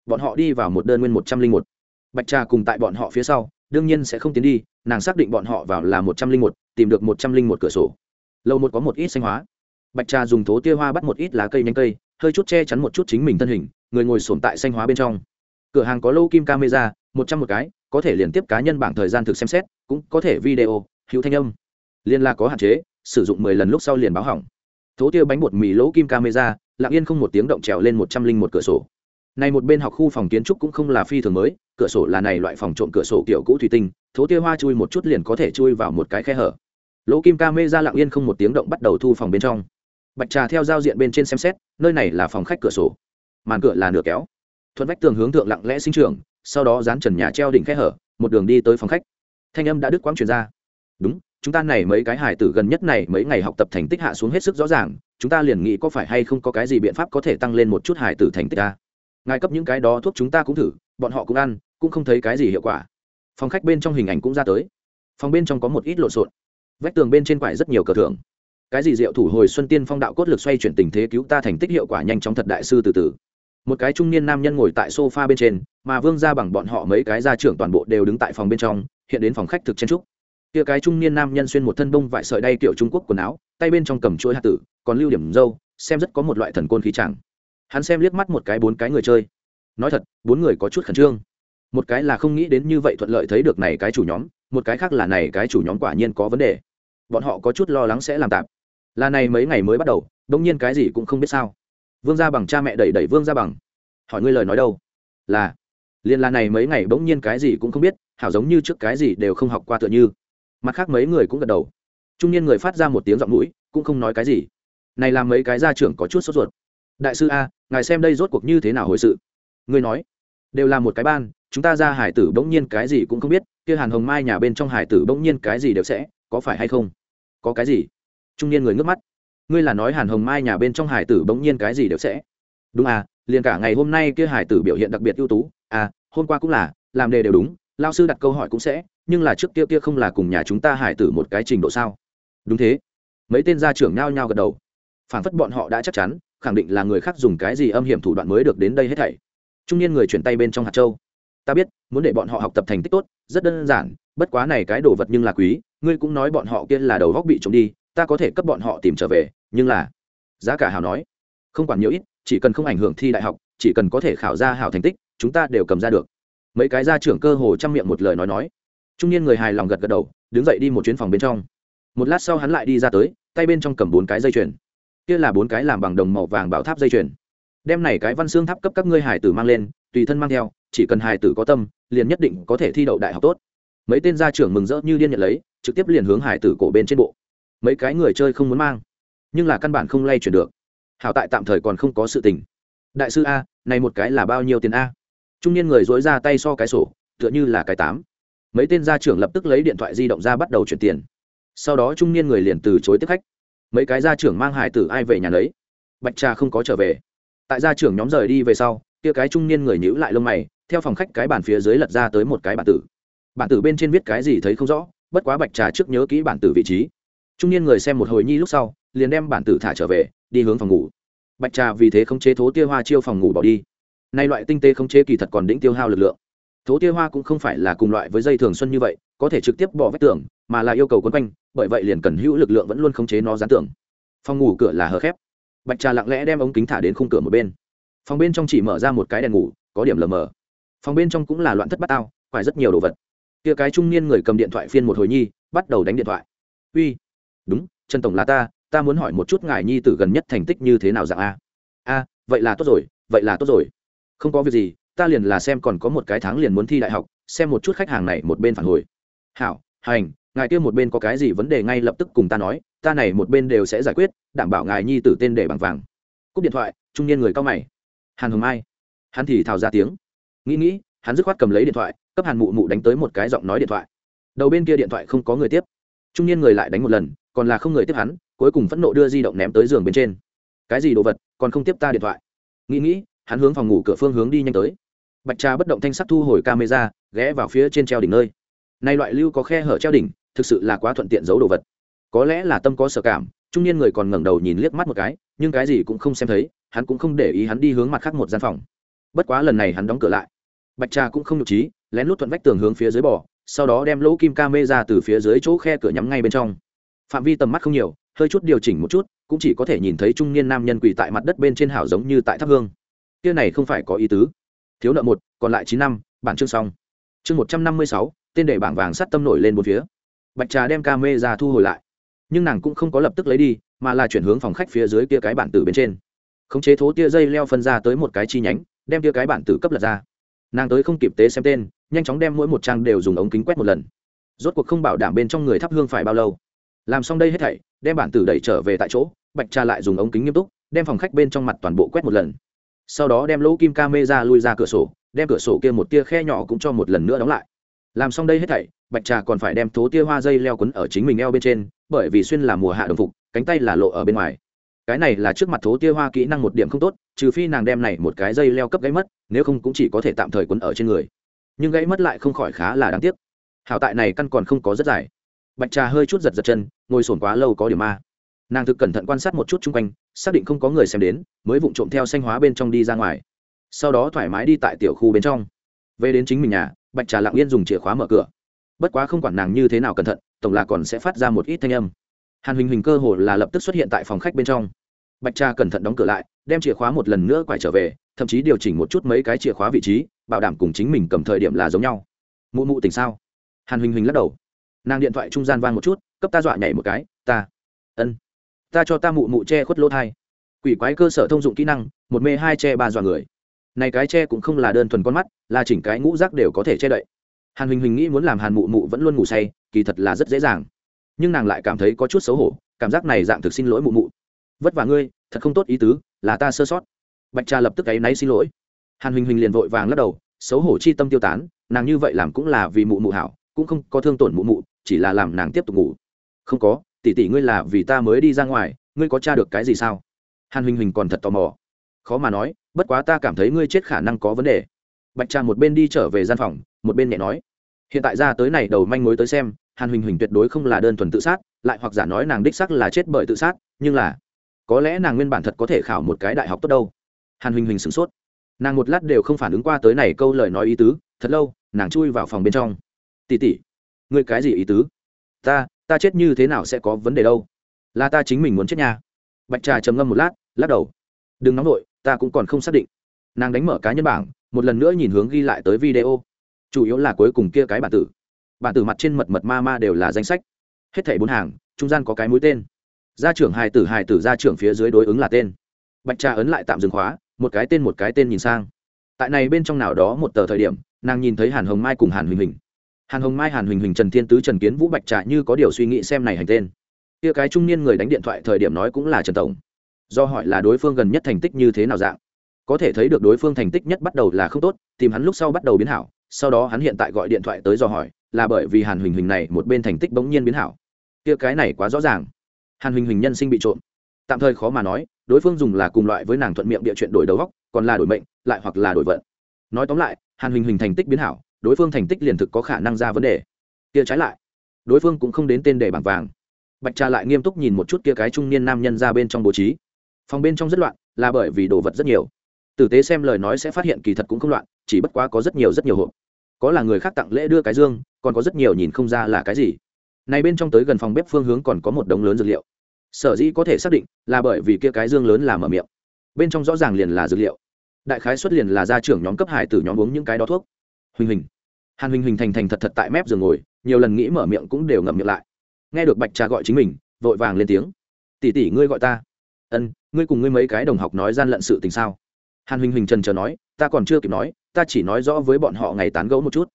Bọn họ đi vào một đơn nguyên một trăm linh một. Bạch trà cùng tại bọn họ phía sau, đương nhiên sẽ không tiến đi, nàng xác định bọn họ vào là một trăm linh một, tìm được một trăm linh một cửa sổ. Lầu một có một ít xanh hóa. Bạch trà dùng thố tia hoa bắt một ít lá cây nhanh cây, hơi chút che chắn một chút chính mình thân hình, người ngồi sổm tại xanh hóa bên trong. Cửa hàng có lâu kim camera, một trăm một cái có thể liên tiếp cá nhân bảng thời gian thực xem xét, cũng có thể video, hữu thanh âm. Liên la có hạn chế, sử dụng mười lần lúc sau liền báo hỏng. Thố tiêu bánh bột mì lỗ kim camera, lặng yên không một tiếng động trèo lên một trăm linh một cửa sổ. Này một bên học khu phòng kiến trúc cũng không là phi thường mới, cửa sổ là này loại phòng trộm cửa sổ kiểu cũ thủy tinh, thố tiêu hoa chui một chút liền có thể chui vào một cái khe hở. Lỗ kim camera lặng yên không một tiếng động bắt đầu thu phòng bên trong. Bạch trà theo giao diện bên trên xem xét, nơi này là phòng khách cửa sổ. Màn cửa là nửa kéo. Thuận vách tường hướng thượng lặng lẽ sinh trưởng sau đó dán trần nhà treo đỉnh khe hở, một đường đi tới phòng khách. Thanh âm đã đứt quãng truyền ra. Đúng, chúng ta này mấy cái hải tử gần nhất này mấy ngày học tập thành tích hạ xuống hết sức rõ ràng, chúng ta liền nghĩ có phải hay không có cái gì biện pháp có thể tăng lên một chút hải tử thành tích ta ngài cấp những cái đó thuốc chúng ta cũng thử, bọn họ cũng ăn, cũng không thấy cái gì hiệu quả. Phòng khách bên trong hình ảnh cũng ra tới. Phòng bên trong có một ít lộn xộn. Vách tường bên trên quải rất nhiều cờ thưởng. Cái gì diệu thủ hồi xuân tiên phong đạo cốt lực xoay chuyển tình thế cứu ta thành tích hiệu quả nhanh chóng thật đại sư từ từ một cái trung niên nam nhân ngồi tại sofa bên trên, mà vương ra bằng bọn họ mấy cái gia trưởng toàn bộ đều đứng tại phòng bên trong, hiện đến phòng khách thực chen trúc kia cái trung niên nam nhân xuyên một thân bông vải sợi đay kiểu trung quốc quần áo, tay bên trong cầm chuỗi hạt tử, còn lưu điểm dâu, xem rất có một loại thần côn khí chẳng. Hắn xem liếc mắt một cái bốn cái người chơi. Nói thật, bốn người có chút khẩn trương. Một cái là không nghĩ đến như vậy thuận lợi thấy được này cái chủ nhóm, một cái khác là này cái chủ nhóm quả nhiên có vấn đề. Bọn họ có chút lo lắng sẽ làm tạm là này mấy ngày mới bắt đầu đông nhiên cái gì cũng không biết sao vương gia bằng, cha mẹ đẩy đẩy vương gia bằng. Hỏi ngươi lời nói đâu? Là, liên la này mấy ngày bỗng nhiên cái gì cũng không biết, hảo giống như trước cái gì đều không học qua tựa như. Mặt khác mấy người cũng gật đầu. Trung niên người phát ra một tiếng giọng mũi, cũng không nói cái gì. Này làm mấy cái gia trưởng có chút sốt ruột. Đại sư a, ngài xem đây rốt cuộc như thế nào hồi sự? Ngươi nói, đều là một cái ban, chúng ta ra hải tử bỗng nhiên cái gì cũng không biết, kia hàn hồng mai nhà bên trong hải tử bỗng nhiên cái gì đều sẽ, có phải hay không? Có cái gì? Trung niên người ngước mắt ngươi là nói hàn hồng mai nhà bên trong hải tử bỗng nhiên cái gì đều sẽ. Đúng à liền cả ngày hôm nay kia hải tử biểu hiện đặc biệt ưu tú. À hôm qua cũng là, làm đề đều đúng, lao sư đặt câu hỏi cũng sẽ, nhưng là trước kia kia không là cùng nhà chúng ta hải tử một cái trình độ sao? Đúng thế. Mấy tên gia trưởng nhao nhao gật đầu. Phản phất bọn họ đã chắc chắn, khẳng định là người khác dùng cái gì âm hiểm thủ đoạn mới được đến đây hết thảy. Trung niên người chuyển tay bên trong hạt châu. Ta biết, muốn để bọn họ học tập thành tích tốt, rất đơn giản, bất quá này cái đồ vật nhưng là quý, ngươi cũng nói bọn họ kia là đầu góc bị trộm đi ta có thể cấp bọn họ tìm trở về, nhưng là, giá cả hào nói, không quản nhiều ít, chỉ cần không ảnh hưởng thi đại học, chỉ cần có thể khảo ra hảo thành tích, chúng ta đều cầm ra được. Mấy cái gia trưởng cơ hồ chăm miệng một lời nói nói. Trung niên người hài lòng gật gật đầu, đứng dậy đi một chuyến phòng bên trong. Một lát sau hắn lại đi ra tới, tay bên trong cầm bốn cái dây chuyền. Kia là bốn cái làm bằng đồng màu vàng bảo tháp dây chuyền. Đem này cái văn xương tháp cấp các ngươi hải tử mang lên, tùy thân mang theo, chỉ cần hải tử có tâm, liền nhất định có thể thi đậu đại học tốt. Mấy tên gia trưởng mừng rỡ như điên nhận lấy, trực tiếp liền hướng hải tử cổ bên trên bộ mấy cái người chơi không muốn mang, nhưng là căn bản không lay chuyển được. Hảo tại tạm thời còn không có sự tình. Đại sư a, này một cái là bao nhiêu tiền a? Trung niên người dối ra tay so cái sổ, tựa như là cái tám. Mấy tên gia trưởng lập tức lấy điện thoại di động ra bắt đầu chuyển tiền. Sau đó trung niên người liền từ chối tiếp khách. Mấy cái gia trưởng mang hải tử ai về nhà lấy bạch trà không có trở về. Tại gia trưởng nhóm rời đi về sau, kia cái trung niên người nhữ lại lông mày, theo phòng khách cái bàn phía dưới lật ra tới một cái bản tử. Bản tử bên trên viết cái gì thấy không rõ, bất quá bạch trà trước nhớ kỹ bản tử vị trí trung niên người xem một hồi nhi lúc sau, liền đem bản tử thả trở về, đi hướng phòng ngủ. Bạch trà vì thế không chế thố tia hoa chiêu phòng ngủ bỏ đi. Nay loại tinh tế không chế kỳ thật còn đĩnh tiêu hao lực lượng. Thố tia hoa cũng không phải là cùng loại với dây thường xuân như vậy, có thể trực tiếp bỏ vách tường, mà là yêu cầu quấn quanh, bởi vậy liền cần hữu lực lượng vẫn luôn khống chế nó dán tường. Phòng ngủ cửa là hờ khép. Bạch trà lặng lẽ đem ống kính thả đến khung cửa một bên. Phòng bên trong chỉ mở ra một cái đèn ngủ, có điểm lờ mờ. Phòng bên trong cũng là loạn thất bát ao phải rất nhiều đồ vật. Kia cái trung niên người cầm điện thoại phiên một hồi nhi, bắt đầu đánh điện thoại. Uy đúng, trần tổng là ta ta muốn hỏi một chút ngài nhi tử gần nhất thành tích như thế nào dạng a? A, vậy là tốt rồi, vậy là tốt rồi. Không có việc gì, ta liền là xem còn có một cái tháng liền muốn thi đại học, xem một chút khách hàng này một bên phản hồi. Hảo, hành, ngài kia một bên có cái gì vấn đề ngay lập tức cùng ta nói, ta này một bên đều sẽ giải quyết, đảm bảo ngài nhi tử tên để bằng vàng. Cúp điện thoại, trung niên người cao mày. Hàn hồng mai. Hắn thì thào ra tiếng. Nghĩ nghĩ, hắn dứt khoát cầm lấy điện thoại, cấp hàn mụ mụ đánh tới một cái giọng nói điện thoại. Đầu bên kia điện thoại không có người tiếp. Trung niên người lại đánh một lần còn là không người tiếp hắn, cuối cùng phẫn nộ đưa di động ném tới giường bên trên. Cái gì đồ vật, còn không tiếp ta điện thoại. Nghĩ nghĩ, hắn hướng phòng ngủ cửa phương hướng đi nhanh tới. Bạch trà bất động thanh sắc thu hồi camera, ghé vào phía trên treo đỉnh nơi. Nay loại lưu có khe hở treo đỉnh, thực sự là quá thuận tiện giấu đồ vật. Có lẽ là tâm có sở cảm, trung niên người còn ngẩng đầu nhìn liếc mắt một cái, nhưng cái gì cũng không xem thấy, hắn cũng không để ý hắn đi hướng mặt khác một gian phòng. Bất quá lần này hắn đóng cửa lại. Bạch trà cũng không nhục trí, lén lút thuận vách tường hướng phía dưới bò, sau đó đem lỗ kim ca mê ra từ phía dưới chỗ khe cửa nhắm ngay bên trong phạm vi tầm mắt không nhiều, hơi chút điều chỉnh một chút, cũng chỉ có thể nhìn thấy trung niên nam nhân quỳ tại mặt đất bên trên hảo giống như tại tháp hương. Kia này không phải có ý tứ. Thiếu nợ một, còn lại chín năm, bản chương xong. Chương một trăm năm mươi sáu, tên để bảng vàng sắt tâm nổi lên một phía. Bạch trà đem ca mê ra thu hồi lại. Nhưng nàng cũng không có lập tức lấy đi, mà là chuyển hướng phòng khách phía dưới kia cái bản tử bên trên. Khống chế thố tia dây leo phân ra tới một cái chi nhánh, đem tia cái bản tử cấp lật ra. Nàng tới không kịp tế xem tên, nhanh chóng đem mỗi một trang đều dùng ống kính quét một lần. Rốt cuộc không bảo đảm bên trong người thắp hương phải bao lâu làm xong đây hết thảy, đem bản tử đẩy trở về tại chỗ, bạch trà lại dùng ống kính nghiêm túc, đem phòng khách bên trong mặt toàn bộ quét một lần. Sau đó đem lỗ kim ca mê ra lui ra cửa sổ, đem cửa sổ kia một tia khe nhỏ cũng cho một lần nữa đóng lại. Làm xong đây hết thảy, bạch trà còn phải đem thố tia hoa dây leo quấn ở chính mình eo bên trên, bởi vì xuyên là mùa hạ đồng phục, cánh tay là lộ ở bên ngoài. Cái này là trước mặt thố tia hoa kỹ năng một điểm không tốt, trừ phi nàng đem này một cái dây leo cấp gãy mất, nếu không cũng chỉ có thể tạm thời quấn ở trên người. Nhưng gãy mất lại không khỏi khá là đáng tiếc. Hảo tại này căn còn không có rất dài bạch trà hơi chút giật giật chân, ngồi sổn quá lâu có điểm ma. Nàng thực cẩn thận quan sát một chút chung quanh, xác định không có người xem đến, mới vụng trộm theo xanh hóa bên trong đi ra ngoài. Sau đó thoải mái đi tại tiểu khu bên trong. Về đến chính mình nhà, bạch trà lặng yên dùng chìa khóa mở cửa. Bất quá không quản nàng như thế nào cẩn thận, tổng là còn sẽ phát ra một ít thanh âm. Hàn huỳnh huỳnh cơ hồ là lập tức xuất hiện tại phòng khách bên trong. Bạch trà cẩn thận đóng cửa lại, đem chìa khóa một lần nữa quải trở về, thậm chí điều chỉnh một chút mấy cái chìa khóa vị trí, bảo đảm cùng chính mình cầm thời điểm là giống nhau. Mụ mụ tình sao? Hàn huỳnh huỳnh lắc đầu nàng điện thoại trung gian vang một chút, cấp ta dọa nhảy một cái, ta, ân, ta cho ta mụ mụ che khuất lỗ thai. Quỷ quái cơ sở thông dụng kỹ năng, một mê hai che ba dọa người. Này cái che cũng không là đơn thuần con mắt, là chỉnh cái ngũ rác đều có thể che đậy. Hàn huỳnh huỳnh nghĩ muốn làm hàn mụ mụ vẫn luôn ngủ say, kỳ thật là rất dễ dàng. Nhưng nàng lại cảm thấy có chút xấu hổ, cảm giác này dạng thực xin lỗi mụ mụ. Vất vả ngươi, thật không tốt ý tứ, là ta sơ sót. Bạch trà lập tức áy náy xin lỗi. Hàn huỳnh huỳnh liền vội vàng lắc đầu, xấu hổ chi tâm tiêu tán, nàng như vậy làm cũng là vì mụ mụ hảo, cũng không có thương tổn mụ mụ chỉ là làm nàng tiếp tục ngủ. Không có, tỷ tỷ ngươi là vì ta mới đi ra ngoài, ngươi có t r a được cái gì sao? Hàn huỳnh huỳnh còn thật tò mò. Khó mà nói, bất quá ta cảm thấy ngươi chết khả năng có vấn đề. Bạch trà một bên đi trở về gian phòng, một bên nhẹ nói. Hiện tại ra tới này đầu manh mối tới xem, hàn huỳnh huỳnh tuyệt đối không là đơn thuần tự sát, lại hoặc giả nói nàng đích sắc là chết bởi tự sát, nhưng là, có lẽ nàng nguyên bản thật có thể khảo một cái đại học tốt đâu. Hàn huỳnh huỳnh sửng sốt. Nàng một lát đều không phản ứng qua tới này câu lời nói ý tứ, thật lâu, nàng chui vào phòng bên trong. Tỉ tỉ ngươi cái gì ý tứ? Ta ta chết như thế nào sẽ có vấn đề đâu? Là ta chính mình muốn chết nha. Bạch trà trầm ngâm một lát, lắc đầu. Đừng nóng vội, ta cũng còn không xác định. Nàng đánh mở cá nhân bảng, một lần nữa nhìn hướng ghi lại tới video. Chủ yếu là cuối cùng kia cái bản tử. Bản tử mặt trên mật mật ma ma đều là danh sách. Hết thảy bốn hàng, trung gian có cái mũi tên. Gia trưởng hài tử hài tử gia trưởng phía dưới đối ứng là tên. Bạch trà ấn lại tạm dừng khóa, một cái tên một cái tên nhìn sang. Tại này bên trong nào đó một tờ thời điểm, nàng nhìn thấy hàn hồng mai cùng hàn huỳnh huỳnh hàn hồng mai, hàn huỳnh huỳnh, trần thiên tứ, trần kiến vũ, bạch trà như có điều suy nghĩ xem này hành tên. Kia cái trung niên người đánh điện thoại thời điểm nói cũng là trần tổng. Do hỏi là đối phương gần nhất thành tích như thế nào dạng. Có thể thấy được đối phương thành tích nhất bắt đầu là không tốt, tìm hắn lúc sau bắt đầu biến hảo, sau đó hắn hiện tại gọi điện thoại tới do hỏi, là bởi vì hàn huỳnh huỳnh này một bên thành tích bỗng nhiên biến hảo. Kia cái này quá rõ ràng. Hàn huỳnh huỳnh nhân sinh bị trộm. Tạm thời khó mà nói, đối phương dùng là cùng loại với nàng thuận miệng địa chuyện đổi đầu góc còn là đổi mệnh, lại hoặc là đổi vận. Nói tóm lại, hàn huỳnh huỳnh thành tích biến hảo đối phương thành tích liền thực có khả năng ra vấn đề. Kia trái lại, đối phương cũng không đến tên đề bảng vàng. Bạch trà lại nghiêm túc nhìn một chút kia cái trung niên nam nhân ra bên trong bố trí. Phòng bên trong rất loạn, là bởi vì đồ vật rất nhiều. Tử tế xem lời nói sẽ phát hiện kỳ thật cũng không loạn, chỉ bất quá có rất nhiều rất nhiều hộp. Có là người khác tặng lễ đưa cái dương, còn có rất nhiều nhìn không ra là cái gì. Này bên trong tới gần phòng bếp phương hướng còn có một đống lớn dược liệu. Sở dĩ có thể xác định là bởi vì kia cái dương lớn là mở miệng. Bên trong rõ ràng liền là dược liệu. Đại khái xuất liền là gia trưởng nhóm cấp hải tử nhóm uống những cái đó thuốc. Huỳnh huỳnh hàn huỳnh huỳnh thành thành thật thật tại mép giường ngồi, nhiều lần nghĩ mở miệng cũng đều ngậm miệng lại. Nghe được bạch trà gọi chính mình, vội vàng lên tiếng. Tỷ tỷ ngươi gọi ta. Ân, ngươi cùng ngươi mấy cái đồng học nói gian lận sự tình sao? Hàn huỳnh huỳnh trần chờ nói, ta còn chưa kịp nói, ta chỉ nói rõ với bọn họ ngày tán gẫu một chút.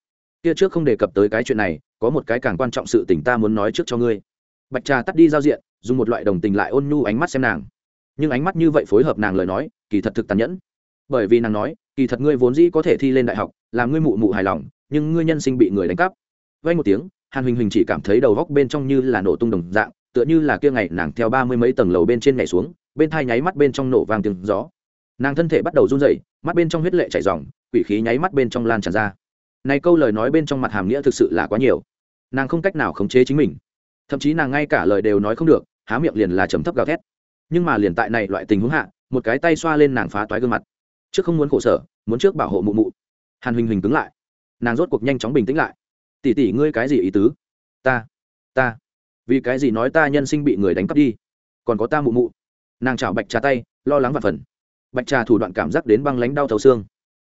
Kia trước không đề cập tới cái chuyện này, có một cái càng quan trọng sự tình ta muốn nói trước cho ngươi. Bạch trà tắt đi giao diện, dùng một loại đồng tình lại ôn nhu ánh mắt xem nàng. Nhưng ánh mắt như vậy phối hợp nàng lời nói, kỳ thật thực tàn nhẫn. Bởi vì nàng nói, kỳ thật ngươi vốn dĩ có thể thi lên đại học, làm ngươi mụ mụ hài lòng nhưng ngươi nhân sinh bị người đánh cắp. Vay một tiếng, hàn huỳnh huỳnh chỉ cảm thấy đầu góc bên trong như là nổ tung đồng dạng, tựa như là kia ngày nàng theo ba mươi mấy tầng lầu bên trên nhảy xuống, bên thai nháy mắt bên trong nổ vàng tiếng gió. Nàng thân thể bắt đầu run rẩy, mắt bên trong huyết lệ chảy dòng quỷ khí nháy mắt bên trong lan tràn ra. Này câu lời nói bên trong mặt hàm nghĩa thực sự là quá nhiều. Nàng không cách nào khống chế chính mình. Thậm chí nàng ngay cả lời đều nói không được, há miệng liền là trầm thấp gào thét. Nhưng mà liền tại này loại tình huống hạ, một cái tay xoa lên nàng phá toái gương mặt. Trước không muốn khổ sở, muốn trước bảo hộ mụ mụ. Hàn huỳnh huỳnh cứng lại nàng rốt cuộc nhanh chóng bình tĩnh lại. Tỷ tỷ, ngươi cái gì ý tứ? Ta ta, vì cái gì nói ta nhân sinh bị người đánh cắp đi? Còn có ta mụ mụ. Nàng chảo bạch trà tay, lo lắng và phần. Bạch trà thủ đoạn cảm giác đến băng lánh đau thấu xương.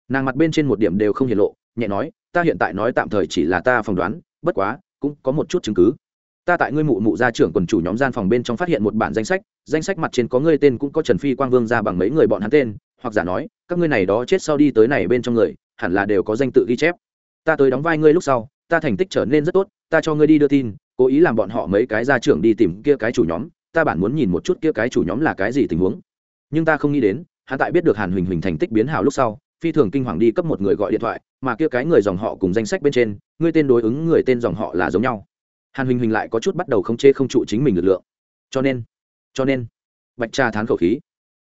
Nàng mặt bên trên một điểm đều không hiện lộ, nhẹ nói, ta hiện tại nói tạm thời chỉ là ta phỏng đoán, bất quá, cũng có một chút chứng cứ. Ta tại ngươi mụ mụ gia trưởng quần chủ nhóm gian phòng bên trong phát hiện một bản danh sách danh sách mặt trên có ngươi tên cũng có trần phi quang vương ra bằng mấy người bọn hắn tên, hoặc giả nói, các ngươi này đó chết sau đi tới này bên trong người, hẳn là đều có danh tự ghi chép ta tới đóng vai ngươi lúc sau, ta thành tích trở nên rất tốt, ta cho ngươi đi đưa tin, cố ý làm bọn họ mấy cái gia trưởng đi tìm kia cái chủ nhóm, ta bản muốn nhìn một chút kia cái chủ nhóm là cái gì tình huống. Nhưng ta không nghĩ đến, hắn tại biết được hàn huỳnh huỳnh thành tích biến hảo lúc sau, phi thường kinh hoàng đi cấp một người gọi điện thoại, mà kia cái người dòng họ cùng danh sách bên trên, người tên đối ứng người tên dòng họ là giống nhau. Hàn huỳnh huỳnh lại có chút bắt đầu không chê không trụ chính mình lực lượng. Cho nên cho nên, bạch trà thán khẩu khí.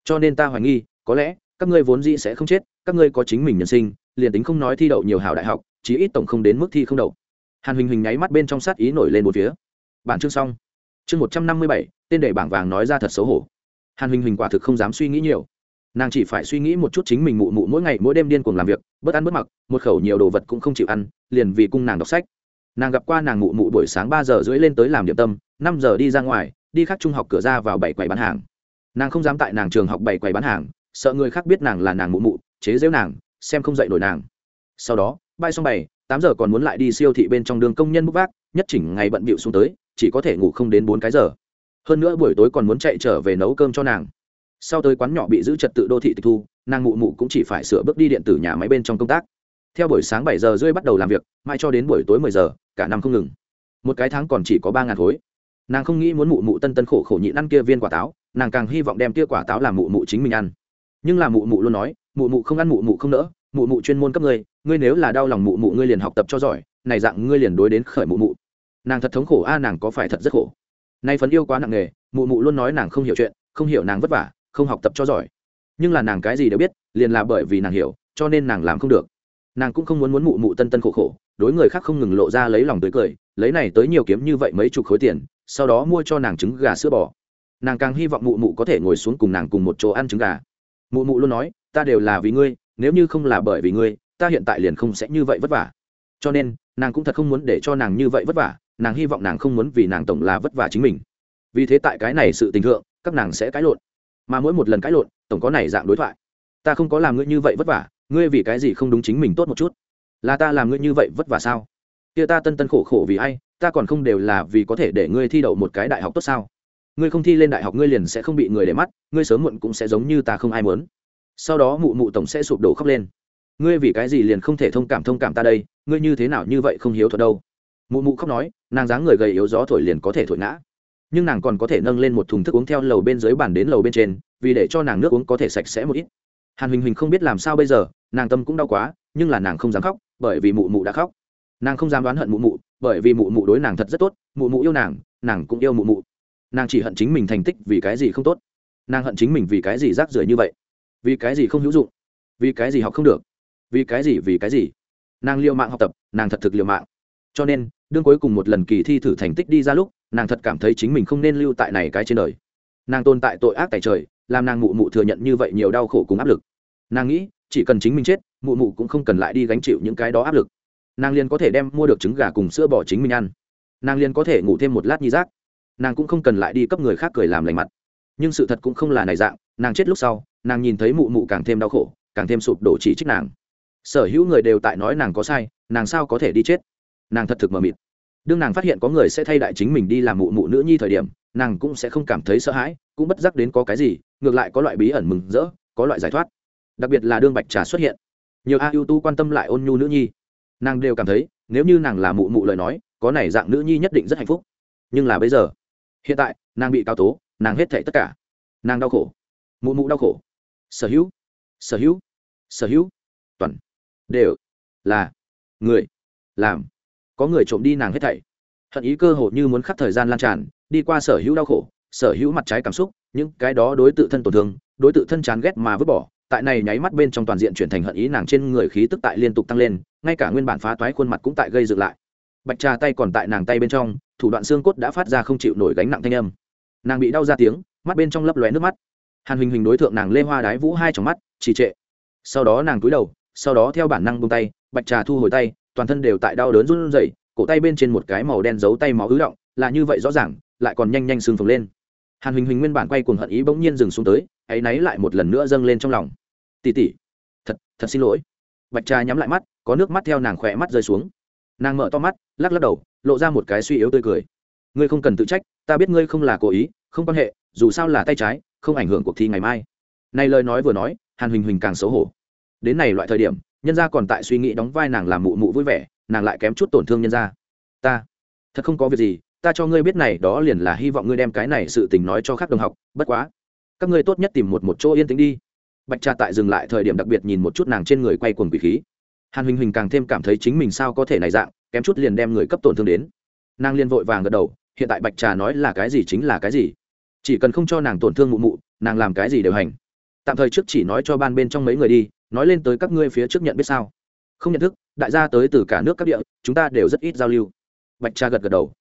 Cho nên ta hoài nghi, có lẽ, các ngươi vốn dĩ sẽ không chết, các ngươi có chính mình nhân sinh, liền tính không nói thi đậu nhiều hảo đại học chí ít tổng không đến mức thi không đậu hàn huỳnh huỳnh nháy mắt bên trong sát ý nổi lên một phía. Bản chương xong. Chương một trăm năm mươi bảy, tên để bảng vàng nói ra thật xấu hổ. Hàn huỳnh huỳnh quả thực không dám suy nghĩ nhiều. Nàng chỉ phải suy nghĩ một chút chính mình mụ mụ mỗi ngày mỗi đêm điên cuồng làm việc bớt ăn bớt mặc, một khẩu nhiều đồ vật cũng không chịu ăn, liền vì cung nàng đọc sách. Nàng gặp qua nàng mụ mụ buổi sáng ba giờ rưỡi lên tới làm điểm tâm, năm giờ đi ra ngoài, đi khác trung học cửa ra vào bảy quầy bán hàng. Nàng không dám tại nàng trường học bảy quầy bán hàng, sợ người khác biết nàng là nàng mụ mụ, chế giễu nàng, xem không dậy nổi nàng. Sau đó bay xong bảy, tám giờ còn muốn lại đi siêu thị bên trong đường công nhân bốc vác, nhất chỉnh ngày bận bịu xuống tới, chỉ có thể ngủ không đến bốn cái giờ. Hơn nữa buổi tối còn muốn chạy trở về nấu cơm cho nàng. Sau tới quán nhỏ bị giữ trật tự đô thị tịch thu, nàng mụ mụ cũng chỉ phải sửa bước đi điện tử nhà máy bên trong công tác. Theo buổi sáng bảy giờ rưỡi bắt đầu làm việc mai cho đến buổi tối mười giờ, cả năm không ngừng. Một cái tháng còn chỉ có ba ngàn khối. Nàng không nghĩ muốn mụ mụ tân tân khổ khổ nhịn ăn kia viên quả táo, nàng càng hy vọng đem kia quả táo làm mụ mụ chính mình ăn. Nhưng là mụ mụ luôn nói, mụ mụ không ăn mụ mụ không nỡ mụ mụ chuyên môn cấp ngươi ngươi nếu là đau lòng mụ mụ ngươi liền học tập cho giỏi, này dạng ngươi liền đối đến khởi mụ mụ. Nàng thật thống khổ, a, nàng có phải thật rất khổ? Nay phấn yêu quá nặng nề, mụ mụ luôn nói nàng không hiểu chuyện, không hiểu nàng vất vả, không học tập cho giỏi. Nhưng là nàng cái gì đều biết, liền là bởi vì nàng hiểu, cho nên nàng làm không được. Nàng cũng không muốn muốn mụ mụ tân tân khổ khổ, đối người khác không ngừng lộ ra lấy lòng tới cười, lấy này tới nhiều kiếm như vậy mấy chục khối tiền, sau đó mua cho nàng trứng gà sữa bò. Nàng càng hy vọng mụ mụ có thể ngồi xuống cùng nàng cùng một chỗ ăn trứng gà. Mụ mụ luôn nói, ta đều là vì ngươi nếu như không là bởi vì ngươi, ta hiện tại liền không sẽ như vậy vất vả. Cho nên, nàng cũng thật không muốn để cho nàng như vậy vất vả, nàng hy vọng nàng không muốn vì nàng tổng là vất vả chính mình. Vì thế tại cái này sự tình thượng, các nàng sẽ cãi lộn. Mà mỗi một lần cãi lộn, tổng có này dạng đối thoại. Ta không có làm ngươi như vậy vất vả, ngươi vì cái gì không đúng chính mình tốt một chút? Là ta làm ngươi như vậy vất vả sao? Kia ta tân tân khổ khổ vì ai, ta còn không đều là vì có thể để ngươi thi đậu một cái đại học tốt sao? Ngươi không thi lên đại học, ngươi liền sẽ không bị người để mắt, ngươi sớm muộn cũng sẽ giống như ta không ai muốn sau đó mụ mụ tổng sẽ sụp đổ khóc lên. Ngươi vì cái gì liền không thể thông cảm thông cảm ta đây? Ngươi như thế nào như vậy không hiếu thuật đâu? Mụ mụ khóc nói, nàng dáng người gầy yếu gió thổi liền có thể thổi ngã. Nhưng nàng còn có thể nâng lên một thùng thức uống theo lầu bên dưới bàn đến lầu bên trên, vì để cho nàng nước uống có thể sạch sẽ một ít. Hàn huỳnh huỳnh không biết làm sao bây giờ, nàng tâm cũng đau quá, nhưng là nàng không dám khóc, bởi vì mụ mụ đã khóc. Nàng không dám đoán hận mụ mụ, bởi vì mụ mụ đối nàng thật rất tốt, mụ mụ yêu nàng nàng cũng yêu mụ mụ. Nàng chỉ hận chính mình thành tích vì cái gì không tốt. Nàng hận chính mình vì cái gì rác rưởi như vậy vì cái gì không hữu dụng? Vì cái gì học không được? Vì cái gì, vì cái gì? Nàng liều mạng học tập, nàng thật thực liều mạng. Cho nên, đương cuối cùng một lần kỳ thi thử thành tích đi ra lúc, nàng thật cảm thấy chính mình không nên lưu tại này cái trên đời. Nàng tồn tại tội ác tại trời, làm nàng mụ mụ thừa nhận như vậy nhiều đau khổ cùng áp lực. Nàng nghĩ, chỉ cần chính mình chết, mụ mụ cũng không cần lại đi gánh chịu những cái đó áp lực. Nàng liền có thể đem mua được trứng gà cùng sữa bỏ chính mình ăn. Nàng liền có thể ngủ thêm một lát nhi rác. Nàng cũng không cần lại đi cấp người khác cười làm lành mặt. Nhưng sự thật cũng không là này dạng, nàng chết lúc sau nàng nhìn thấy mụ mụ càng thêm đau khổ, càng thêm sụp đổ chỉ trích nàng. Sở hữu người đều tại nói nàng có sai, nàng sao có thể đi chết? Nàng thật thực mờ mịt. Đương nàng phát hiện có người sẽ thay đại chính mình đi làm mụ mụ nữ nhi thời điểm, nàng cũng sẽ không cảm thấy sợ hãi, cũng bất giác đến có cái gì, ngược lại có loại bí ẩn mừng rỡ, có loại giải thoát. Đặc biệt là đương bạch trà xuất hiện. Nhiều a ưu tu quan tâm lại ôn nhu nữ nhi. Nàng đều cảm thấy, nếu như nàng là mụ mụ lời nói, có này dạng nữ nhi nhất định rất hạnh phúc. Nhưng là bây giờ, hiện tại, nàng bị cao tố, nàng hết thảy tất cả. Nàng đau khổ. Mụ mụ đau khổ sở hữu. Sở hữu. Sở hữu. Toàn. Đều. Là. Người. Làm. Có người trộm đi nàng hết thảy. Hận ý cơ hội như muốn khắc thời gian lan tràn, đi qua sở hữu đau khổ, sở hữu mặt trái cảm xúc, những cái đó đối tự thân tổn thương, đối tự thân chán ghét mà vứt bỏ, tại này nháy mắt bên trong toàn diện chuyển thành hận ý nàng trên người khí tức tại liên tục tăng lên, ngay cả nguyên bản phá toái khuôn mặt cũng tại gây dựng lại. Bạch trà tay còn tại nàng tay bên trong, thủ đoạn xương cốt đã phát ra không chịu nổi gánh nặng thanh âm. Nàng bị đau ra tiếng, mắt bên trong lấp lóe nước mắt hàn huỳnh huỳnh đối tượng nàng lê hoa đái vũ hai trong mắt, trì trệ. Sau đó nàng cúi đầu, sau đó theo bản năng bông tay, bạch trà thu hồi tay, toàn thân đều tại đau đớn run rẩy, cổ tay bên trên một cái màu đen giấu tay máu ứ động, là như vậy rõ ràng, lại còn nhanh nhanh sưng phồng lên. Hàn huỳnh huỳnh nguyên bản quay cuồng hận ý bỗng nhiên dừng xuống tới áy náy lại một lần nữa dâng lên trong lòng. Tỉ tỉ thật thật xin lỗi. Bạch trà nhắm lại mắt, có nước mắt theo nàng khỏe mắt rơi xuống. Nàng mở to mắt, lắc lắc đầu, lộ ra một cái suy yếu tươi cười. Ngươi không cần tự trách, ta biết ngươi không là cố ý, không quan hệ, dù sao là tay trái không ảnh hưởng cuộc thi ngày mai. Này lời nói vừa nói, hàn huỳnh huỳnh càng xấu hổ. Đến này loại thời điểm, nhân gia còn tại suy nghĩ đóng vai nàng làm mụ mụ vui vẻ, nàng lại kém chút tổn thương nhân gia. Ta, thật không có việc gì, ta cho ngươi biết này, đó liền là hy vọng ngươi đem cái này sự tình nói cho các đồng học, bất quá. Các ngươi tốt nhất tìm một một chỗ yên tĩnh đi. Bạch trà tại dừng lại thời điểm đặc biệt nhìn một chút nàng trên người quay cuồng quỷ khí. Hàn huỳnh huỳnh càng thêm cảm thấy chính mình sao có thể này dạng, kém chút liền đem người cấp tổn thương đến. Nàng liền vội vàng gật đầu, hiện tại bạch trà nói là cái gì chính là cái gì chỉ cần không cho nàng tổn thương mụ mụ, nàng làm cái gì đều hành. Tạm thời trước chỉ nói cho ban bên trong mấy người đi, nói lên tới các ngươi phía trước nhận biết sao. Không nhận thức, đại gia tới từ cả nước các địa, chúng ta đều rất ít giao lưu. Bạch cha gật gật đầu.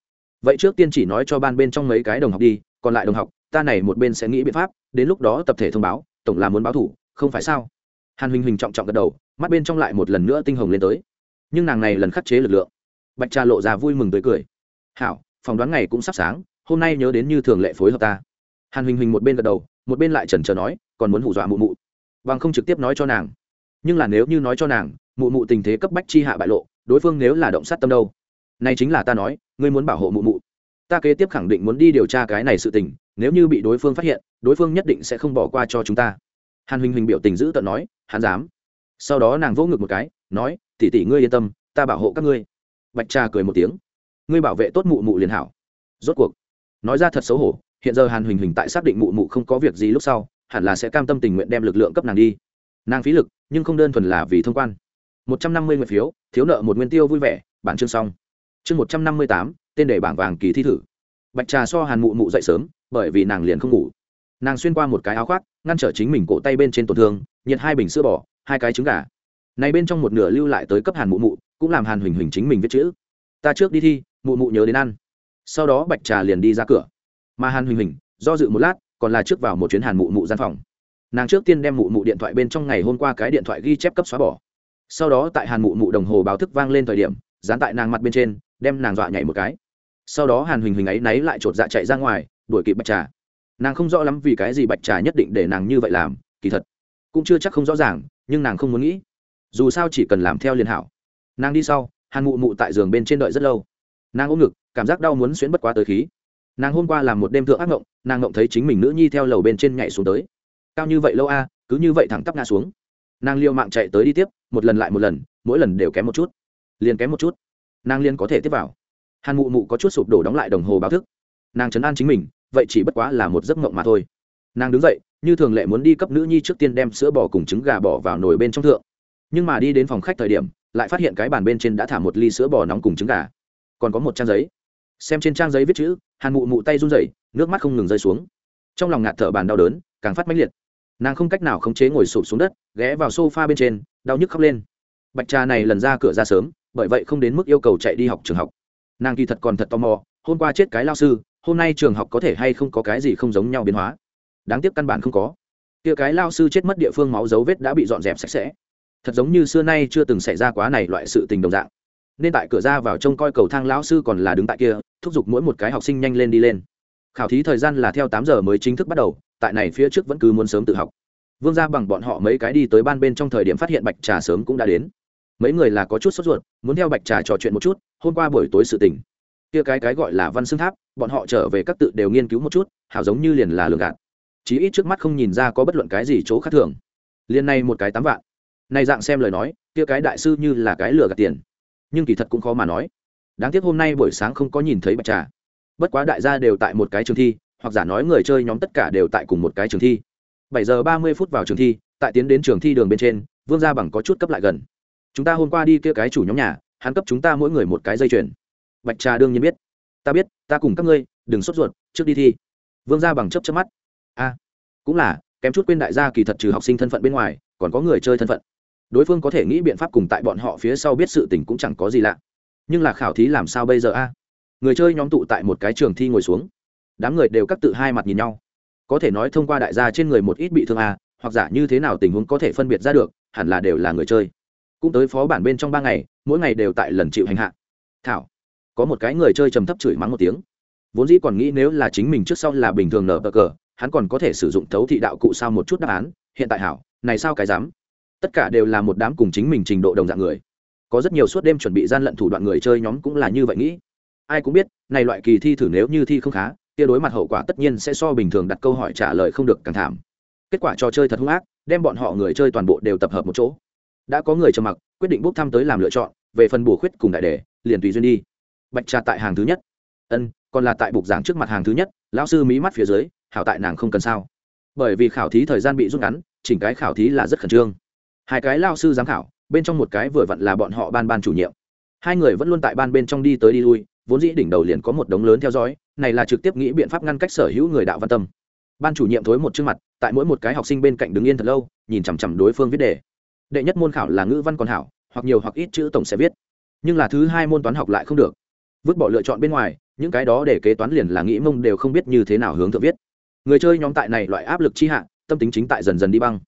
Vậy trước tiên chỉ nói cho ban bên trong mấy cái đồng học đi, còn lại đồng học, ta này một bên sẽ nghĩ biện pháp, đến lúc đó tập thể thông báo, tổng là muốn báo thủ, không phải sao? Hàn huỳnh huỳnh trọng trọng gật đầu, mắt bên trong lại một lần nữa tinh hồng lên tới. Nhưng nàng này lần khắc chế lực lượng. Bạch cha lộ ra vui mừng tới cười. Hảo phỏng đoán ngày cũng sắp sáng, hôm nay nhớ đến như thường lệ phối hợp ta hàn huỳnh huỳnh một bên gật đầu, một bên lại chần chờ nói, còn muốn hù dọa mụ mụ. Bằng không trực tiếp nói cho nàng. Nhưng là nếu như nói cho nàng, mụ mụ tình thế cấp bách chi hạ bại lộ, đối phương nếu là động sát tâm đâu? Này chính là ta nói, ngươi muốn bảo hộ mụ mụ. Ta kế tiếp khẳng định muốn đi điều tra cái này sự tình, nếu như bị đối phương phát hiện, đối phương nhất định sẽ không bỏ qua cho chúng ta. Hàn huỳnh huỳnh biểu tình giữ tận nói, hắn dám. Sau đó nàng vỗ ngực một cái, nói tỉ tỉ ngươi yên tâm, ta bảo hộ các ngươi. Bạch trà cười một tiếng. Ngươi bảo vệ tốt mụ mụ liền hảo. Rốt cuộc, nói ra thật xấu hổ hiện giờ hàn huỳnh huỳnh tại xác định mụ mụ không có việc gì lúc sau, hẳn là sẽ cam tâm tình nguyện đem lực lượng cấp nàng đi. Nàng phí lực, nhưng không đơn thuần là vì thông quan. Một trăm năm mươi nguyện phiếu, thiếu nợ một nguyên tiêu vui vẻ, bản chương xong. Chương một trăm năm mươi tám, tên để bảng vàng kỳ thi thử. Bạch trà so hàn mụ mụ dậy sớm, bởi vì nàng liền không ngủ. Nàng xuyên qua một cái áo khoác, ngăn trở chính mình cổ tay bên trên tổn thương, nhiệt hai bình sữa bò, hai cái trứng gà. Này bên trong một nửa lưu lại tới cấp hàn mụ mụ, cũng làm hàn huỳnh huỳnh chính mình viết chữ. Ta trước đi thi, mụ mụ nhớ đến ăn. Sau đó bạch trà liền đi ra cửa mà hàn huỳnh huỳnh do dự một lát còn là trước vào một chuyến hàn mụ mụ gian phòng nàng trước tiên đem mụ mụ điện thoại bên trong ngày hôm qua cái điện thoại ghi chép cấp xóa bỏ sau đó tại hàn mụ mụ đồng hồ báo thức vang lên thời điểm dán tại nàng mặt bên trên đem nàng dọa nhảy một cái sau đó hàn huỳnh huỳnh ấy náy lại chột dạ chạy ra ngoài đuổi kịp bạch trà nàng không rõ lắm vì cái gì bạch trà nhất định để nàng như vậy làm kỳ thật cũng chưa chắc không rõ ràng nhưng nàng không muốn nghĩ dù sao chỉ cần làm theo liền hảo nàng đi sau hàn mụ mụ tại giường bên trên đợi rất lâu nàng ôm ngực cảm giác đau muốn xuyến bất quá tới khí nàng hôm qua làm một đêm thượng ác ngộng, nàng ngộng thấy chính mình nữ nhi theo lầu bên trên nhảy xuống tới. Cao như vậy lâu a, cứ như vậy thẳng tắp ngã xuống. Nàng liều mạng chạy tới đi tiếp, một lần lại một lần, mỗi lần đều kém một chút. Liền kém một chút. Nàng liên có thể tiếp vào. Hàn mụ mụ có chút sụp đổ đóng lại đồng hồ báo thức. Nàng chấn an chính mình, vậy chỉ bất quá là một giấc mộng mà thôi. Nàng đứng dậy, như thường lệ muốn đi cấp nữ nhi trước tiên đem sữa bò cùng trứng gà bỏ vào nồi bên trong thượng. Nhưng mà đi đến phòng khách thời điểm, lại phát hiện cái bàn bên trên đã thả một ly sữa bò nóng cùng trứng gà. Còn có một trang giấy xem trên trang giấy viết chữ, hàn mụ mụ tay run rẩy, nước mắt không ngừng rơi xuống. Trong lòng ngạt thở bàn đau đớn, càng phát mãnh liệt. Nàng không cách nào khống chế ngồi sụp xuống đất, ghé vào sofa bên trên, đau nhức khóc lên. Bạch trà này lần ra cửa ra sớm, bởi vậy không đến mức yêu cầu chạy đi học trường học. Nàng kỳ thật còn thật tò mò, hôm qua chết cái lao sư, hôm nay trường học có thể hay không có cái gì không giống nhau biến hóa. Đáng tiếc căn bản không có. Kia cái lao sư chết mất địa phương máu dấu vết đã bị dọn dẹp sạch sẽ. Thật giống như xưa nay chưa từng xảy ra quá này loại sự tình đồng dạng nên tại cửa ra vào trông coi cầu thang lão sư còn là đứng tại kia, thúc giục mỗi một cái học sinh nhanh lên đi lên. Khảo thí thời gian là theo tám giờ mới chính thức bắt đầu, tại này phía trước vẫn cứ muốn sớm tự học. Vương ra bằng bọn họ mấy cái đi tới ban bên trong thời điểm phát hiện bạch trà sớm cũng đã đến. Mấy người là có chút sốt ruột, muốn theo bạch trà trò chuyện một chút, hôm qua buổi tối sự tình. Kia cái cái gọi là văn xương tháp, bọn họ trở về các tự đều nghiên cứu một chút, hảo giống như liền là lường gạt. Chí ít trước mắt không nhìn ra có bất luận cái gì chỗ khác thường. Liền này một cái tám vạn. Này dạng xem lời nói, kia cái đại sư như là cái lừa gạt tiền nhưng kỳ thật cũng khó mà nói. Đáng tiếc hôm nay buổi sáng không có nhìn thấy bạch trà. Bất quá đại gia đều tại một cái trường thi, hoặc giả nói người chơi nhóm tất cả đều tại cùng một cái trường thi. Bảy giờ ba mươi phút vào trường thi, tại tiến đến trường thi đường bên trên, vương gia bằng có chút cấp lại gần. Chúng ta hôm qua đi kia cái chủ nhóm nhà, hắn cấp chúng ta mỗi người một cái dây chuyền. Bạch trà đương nhiên biết. Ta biết, ta cùng các ngươi, đừng sốt ruột, trước đi thi. Vương gia bằng chấp chấp mắt. A cũng là, kém chút quên đại gia kỳ thật trừ học sinh thân phận bên ngoài, còn có người chơi thân phận đối phương có thể nghĩ biện pháp cùng tại bọn họ phía sau biết sự tình cũng chẳng có gì lạ. Nhưng là khảo thí làm sao bây giờ a? Người chơi nhóm tụ tại một cái trường thi ngồi xuống. Đám người đều cắt tự hai mặt nhìn nhau. Có thể nói thông qua đại gia trên người một ít bị thương a, hoặc giả như thế nào tình huống có thể phân biệt ra được, hẳn là đều là người chơi. Cũng tới phó bản bên trong ba ngày, mỗi ngày đều tại lần chịu hành hạ. Thảo, có một cái người chơi trầm thấp chửi mắng một tiếng. Vốn dĩ còn nghĩ nếu là chính mình trước sau là bình thường nở bờ cờ, hắn còn có thể sử dụng thấu thị đạo cụ sao một chút đáp án. Hiện tại hảo, này sao cái dám? Tất cả đều là một đám cùng chính mình trình độ đồng dạng người. Có rất nhiều suốt đêm chuẩn bị gian lận thủ đoạn người chơi nhóm cũng là như vậy nghĩ. Ai cũng biết, này loại kỳ thi thử nếu như thi không khá, kia đối mặt hậu quả tất nhiên sẽ so bình thường đặt câu hỏi trả lời không được càng thảm. Kết quả trò chơi thật hung ác, đem bọn họ người chơi toàn bộ đều tập hợp một chỗ. Đã có người trầm mặc, quyết định bốc thăm tới làm lựa chọn, về phần bổ khuyết cùng đại đề, liền tùy duyên đi. Bạch trà tại hàng thứ nhất. Ân, còn là tại bục giảng trước mặt hàng thứ nhất, lão sư mí mắt phía dưới, hảo tại nàng không cần sao. Bởi vì khảo thí thời gian bị rút ngắn, chỉnh cái khảo thí là rất khẩn trương hai cái lao sư giám khảo, bên trong một cái vừa vặn là bọn họ ban ban chủ nhiệm. Hai người vẫn luôn tại ban bên trong đi tới đi lui, vốn dĩ đỉnh đầu liền có một đống lớn theo dõi, này là trực tiếp nghĩ biện pháp ngăn cách sở hữu người đạo văn tâm. Ban chủ nhiệm thối một chương mặt, tại mỗi một cái học sinh bên cạnh đứng yên thật lâu, nhìn chằm chằm đối phương viết đề. Đệ nhất môn khảo là ngữ văn còn hảo, hoặc nhiều hoặc ít chữ tổng sẽ viết. Nhưng là thứ hai môn toán học lại không được. Vứt bỏ lựa chọn bên ngoài, những cái đó để kế toán liền là nghĩ mông đều không biết như thế nào hướng thượng viết. Người chơi nhóm tại này loại áp lực chi hạ, tâm tính chính tại dần dần đi băng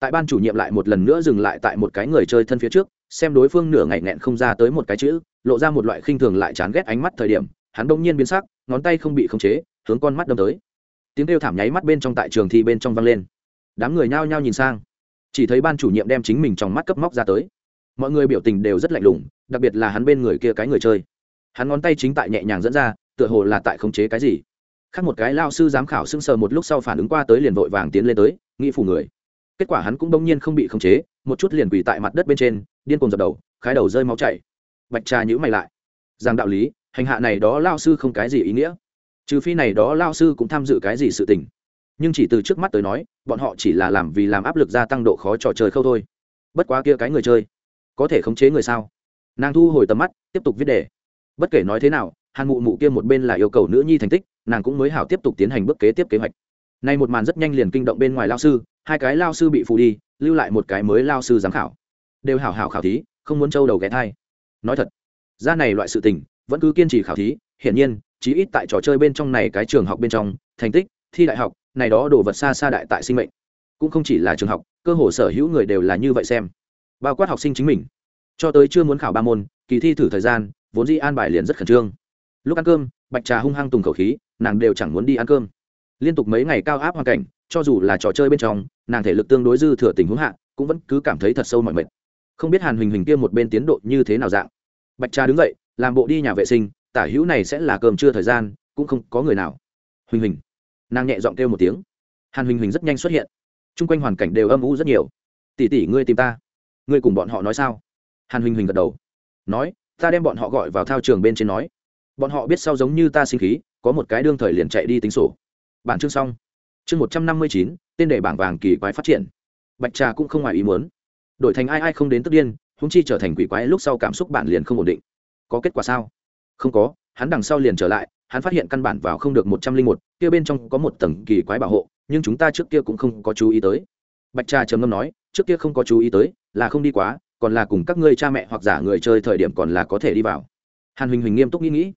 tại ban chủ nhiệm lại một lần nữa dừng lại tại một cái người chơi thân phía trước, xem đối phương nửa ngày nghẹn không ra tới một cái chữ, lộ ra một loại khinh thường lại chán ghét ánh mắt thời điểm, hắn đông nhiên biến sắc, ngón tay không bị khống chế, hướng con mắt đâm tới. Tiếng kêu thảm nháy mắt bên trong tại trường thi bên trong vang lên. Đám người nhao nhao nhìn sang. Chỉ thấy ban chủ nhiệm đem chính mình trong mắt cấp móc ra tới. Mọi người biểu tình đều rất lạnh lùng, đặc biệt là hắn bên người kia cái người chơi. Hắn ngón tay chính tại nhẹ nhàng dẫn ra, tựa hồ là tại khống chế cái gì. Khác một cái lao sư giám khảo sưng sờ một lúc sau phản ứng qua tới liền vội vàng tiến lên tới nghĩ phủ người kết quả hắn cũng bỗng nhiên không bị khống chế, một chút liền quỳ tại mặt đất bên trên, điên cuồng dập đầu, khái đầu rơi máu chảy. Bạch trà nhữ mày lại. Rằng đạo lý, hành hạ này đó lao sư không cái gì ý nghĩa. Trừ phi này đó lao sư cũng tham dự cái gì sự tình. Nhưng chỉ từ trước mắt tới nói, bọn họ chỉ là làm vì làm áp lực gia tăng độ khó trò chơi khâu thôi. Bất quá kia cái người chơi, có thể khống chế người sao? Nàng thu hồi tầm mắt, tiếp tục viết đề. Bất kể nói thế nào, hàn mụ mụ kia một bên là yêu cầu nữ nhi thành tích, nàng cũng mới hảo tiếp tục tiến hành bước kế tiếp kế hoạch nay một màn rất nhanh liền kinh động bên ngoài lao sư, hai cái lao sư bị phủ đi, lưu lại một cái mới lao sư giám khảo. Đều hảo hảo khảo thí, không muốn trâu đầu ghé thai. Nói thật, ra này loại sự tình, vẫn cứ kiên trì khảo thí, hiển nhiên, chí ít tại trò chơi bên trong này cái trường học bên trong, thành tích, thi đại học, này đó đồ vật xa xa đại tại sinh mệnh. Cũng không chỉ là trường học, cơ hồ sở hữu người đều là như vậy xem. Bao quát học sinh chính mình. Cho tới chưa muốn khảo ba môn, kỳ thi thử thời gian, vốn dĩ an bài liền rất khẩn trương. Lúc ăn cơm, bạch trà hung hăng tùng khẩu khí, nàng đều chẳng muốn đi ăn cơm liên tục mấy ngày cao áp hoàn cảnh, cho dù là trò chơi bên trong, nàng thể lực tương đối dư thừa tình huống hạ, cũng vẫn cứ cảm thấy thật sâu mọi mệt. Không biết hàn huỳnh huỳnh kia một bên tiến độ như thế nào dạng. Bạch trà đứng dậy, làm bộ đi nhà vệ sinh, tả hữu này sẽ là cơm trưa thời gian, cũng không có người nào. Huỳnh huỳnh. Nàng nhẹ giọng kêu một tiếng. Hàn huỳnh huỳnh rất nhanh xuất hiện. T r u n g quanh hoàn cảnh đều âm u rất nhiều. Tỷ tỷ, ngươi tìm ta. Ngươi cùng bọn họ nói sao? Hàn huỳnh huỳnh gật đầu. Nói, ta đem bọn họ gọi vào thao trường bên trên nói. Bọn họ biết sau giống như ta sinh khí, có một cái đương thời liền chạy đi tính sổ bản chương xong. Chương một trăm năm mươi chín, tên đề bảng vàng kỳ quái phát triển. Bạch trà cũng không ngoài ý muốn. Đổi thành ai ai không đến tức điên húng chi trở thành quỷ quái lúc sau cảm xúc bản liền không ổn định. Có kết quả sao? Không có, hắn đằng sau liền trở lại, hắn phát hiện căn bản vào không được một trăm linh một, kia bên trong có một tầng kỳ quái bảo hộ, nhưng chúng ta trước kia cũng không có chú ý tới. Bạch trà trầm ngâm nói, trước kia không có chú ý tới, là không đi quá, còn là cùng các ngươi cha mẹ hoặc giả người chơi thời điểm còn là có thể đi vào. Hàn huỳnh huỳnh nghiêm túc nghĩ nghĩ.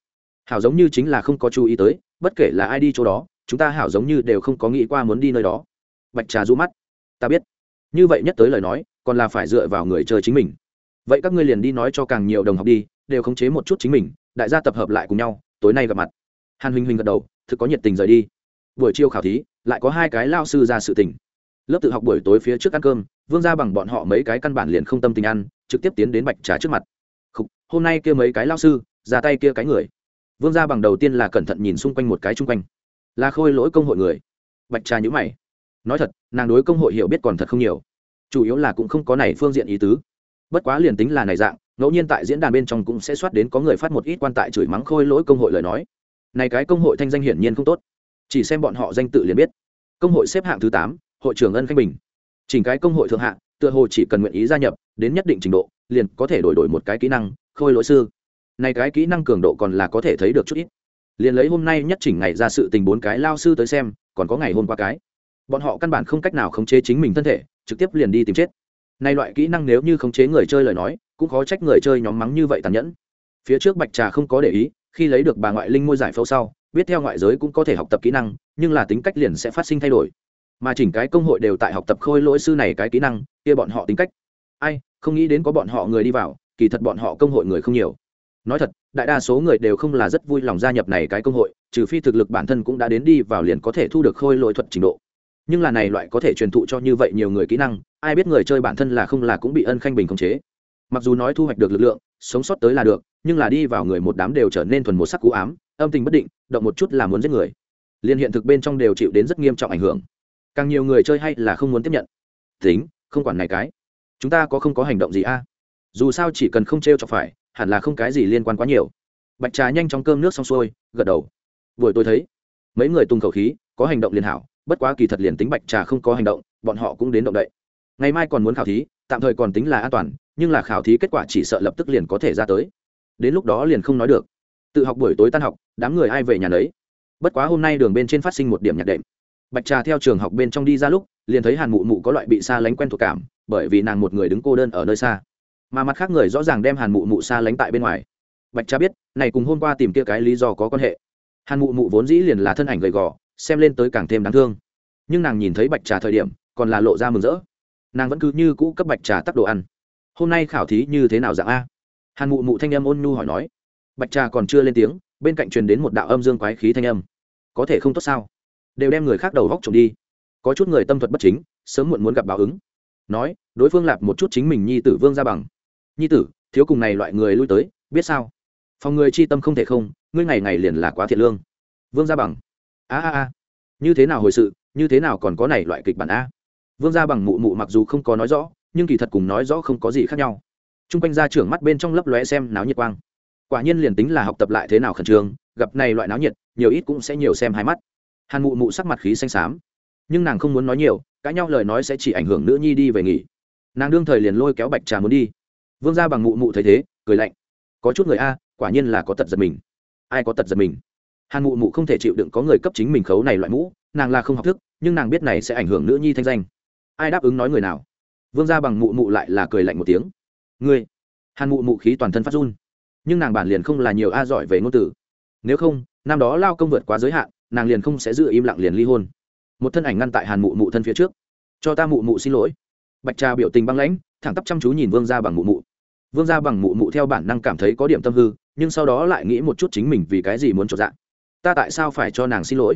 Hảo giống như chính là không có chú ý tới, bất kể là ai đi chỗ đó chúng ta hảo giống như đều không có nghĩ qua muốn đi nơi đó. Bạch trà rũ mắt. Ta biết. Như vậy nhất tới lời nói còn là phải dựa vào người chơi chính mình. Vậy các ngươi liền đi nói cho càng nhiều đồng học đi đều khống chế một chút chính mình đại gia tập hợp lại cùng nhau tối nay gặp mặt. Hàn huynh huynh gật đầu thực có nhiệt tình rời đi. Buổi chiều khảo thí lại có hai cái lao sư ra sự tình. Lớp tự học buổi tối phía trước ăn cơm vương ra bằng bọn họ mấy cái căn bản liền không tâm tình ăn trực tiếp tiến đến bạch trà trước mặt. Khúc, hôm nay kia mấy cái lao sư ra tay kia cái người. Vương ra bằng đầu tiên là cẩn thận nhìn xung quanh một cái chung quanh là khôi lỗi công hội người. Bạch trà nhữ mày. Nói thật, nàng đối công hội hiểu biết còn thật không nhiều. Chủ yếu là cũng không có này phương diện ý tứ. Bất quá liền tính là này dạng, ngẫu nhiên tại diễn đàn bên trong cũng sẽ soát đến có người phát một ít quan tại chửi mắng khôi lỗi công hội lời nói. Này cái công hội thanh danh hiển nhiên không tốt. Chỉ xem bọn họ danh tự liền biết. Công hội xếp hạng thứ tám, hội trưởng ân khanh bình. Chỉnh cái công hội thượng hạng tựa hồ chỉ cần nguyện ý gia nhập, đến nhất định trình độ, liền có thể đổi đổi một cái kỹ năng, khôi lỗi sư. Này cái kỹ năng cường độ còn là có thể thấy được chút ít liền lấy hôm nay nhất chỉnh ngày ra sự tình bốn cái lao sư tới xem, còn có ngày hôm qua cái. Bọn họ căn bản không cách nào khống chế chính mình thân thể, trực tiếp liền đi tìm chết. Này loại kỹ năng nếu như khống chế người chơi lời nói, cũng khó trách người chơi nhóm mắng như vậy tàn nhẫn. Phía trước bạch trà không có để ý, khi lấy được bà ngoại linh môi giải phẫu sau, biết theo ngoại giới cũng có thể học tập kỹ năng, nhưng là tính cách liền sẽ phát sinh thay đổi. Mà chỉnh cái công hội đều tại học tập khôi lỗi sư này cái kỹ năng, kia bọn họ tính cách. Ai, không nghĩ đến có bọn họ người đi vào, kỳ thật bọn họ công hội người không nhiều nói thật, đại đa số người đều không là rất vui lòng gia nhập này cái công hội, trừ phi thực lực bản thân cũng đã đến đi vào liền có thể thu được khôi lỗi thuật trình độ. Nhưng là này loại có thể truyền thụ cho như vậy nhiều người kỹ năng, ai biết người chơi bản thân là không là cũng bị ân khanh bình khống chế. Mặc dù nói thu hoạch được lực lượng, sống sót tới là được, nhưng là đi vào người một đám đều trở nên thuần một sắc cú ám, âm tình bất định, động một chút là muốn giết người. Liên hiện thực bên trong đều chịu đến rất nghiêm trọng ảnh hưởng. Càng nhiều người chơi hay là không muốn tiếp nhận. Tính, không quản này cái. Chúng ta có không có hành động gì a? Dù sao chỉ cần không t r e o chọc phải hẳn là không cái gì liên quan quá nhiều. Bạch trà nhanh chóng cơm nước xong xuôi, gật đầu. Buổi tôi thấy, mấy người tung khẩu khí, có hành động liền hảo, bất quá kỳ thật liền tính bạch trà không có hành động, bọn họ cũng đến động đậy. Ngày mai còn muốn khảo thí, tạm thời còn tính là an toàn, nhưng là khảo thí kết quả chỉ sợ lập tức liền có thể ra tới. Đến lúc đó liền không nói được. Tự học buổi tối tan học, đám người ai về nhà đấy bất quá hôm nay đường bên trên phát sinh một điểm nhạc đệm. Bạch trà theo trường học bên trong đi ra lúc, liền thấy hàn mụ mụ có loại bị xa lánh quen thuộc cảm, bởi vì nàng một người đứng cô đơn ở nơi xa mà mặt khác người rõ ràng đem hàn mụ mụ xa lánh tại bên ngoài bạch cha biết này cùng hôm qua tìm kia cái lý do có quan hệ hàn mụ mụ vốn dĩ liền là thân ảnh gầy gò xem lên tới càng thêm đáng thương nhưng nàng nhìn thấy bạch trà thời điểm còn là lộ ra mừng rỡ nàng vẫn cứ như cũ cấp bạch trà tắc đồ ăn hôm nay khảo thí như thế nào dạng a hàn mụ mụ thanh âm ôn nhu hỏi nói bạch trà còn chưa lên tiếng bên cạnh truyền đến một đạo âm dương quái khí thanh âm có thể không tốt sao đều đem người khác đầu góc trộm đi có chút người tâm thuật bất chính sớm muộn muốn gặp báo ứng nói đối phương lạp một chút chính mình nhi tử vương ra bằng nhi tử, thiếu cùng này loại người lui tới, biết sao? Phòng người chi tâm không thể không, ngươi ngày ngày liền là quá thiện lương. Vương gia bằng, a a a, như thế nào hồi sự, như thế nào còn có này loại kịch bản a? Vương gia bằng mụ mụ mặc dù không có nói rõ, nhưng kỳ thật cùng nói rõ không có gì khác nhau. T r u n g quanh gia trưởng mắt bên trong lấp lóe xem náo nhiệt quang. Quả nhiên liền tính là học tập lại thế nào khẩn trương, gặp này loại náo nhiệt, nhiều ít cũng sẽ nhiều xem hai mắt. Hàn mụ mụ sắc mặt khí xanh xám, nhưng nàng không muốn nói nhiều, cãi nhau lời nói sẽ chỉ ảnh hưởng nữ nhi đi về nghỉ. Nàng đương thời liền lôi kéo bạch trà muốn đi vương gia bằng mụ mụ thấy thế, cười lạnh. Có chút người a, quả nhiên là có tật giật mình. Ai có tật giật mình? Hàn mụ mụ không thể chịu đựng có người cấp chính mình khấu này loại mũ, nàng là không học thức, nhưng nàng biết này sẽ ảnh hưởng nữ nhi thanh danh. Ai đáp ứng nói người nào? Vương gia bằng mụ mụ lại là cười lạnh một tiếng. Ngươi. Hàn mụ mụ khí toàn thân phát run. Nhưng nàng bản liền không là nhiều a giỏi về ngôn từ. Nếu không, năm đó lao công vượt quá giới hạn, nàng liền không sẽ giữ im lặng liền ly hôn. Một thân ảnh ngăn tại hàn mụ mụ thân phía trước. Cho ta mụ mụ xin lỗi. Bạch trà biểu tình băng lãnh, thẳng tắp chăm chú nhìn vương gia bằng mụ mụ vương gia bằng mụ mụ theo bản năng cảm thấy có điểm tâm hư, nhưng sau đó lại nghĩ một chút chính mình vì cái gì muốn trọn dạng. Ta tại sao phải cho nàng xin lỗi?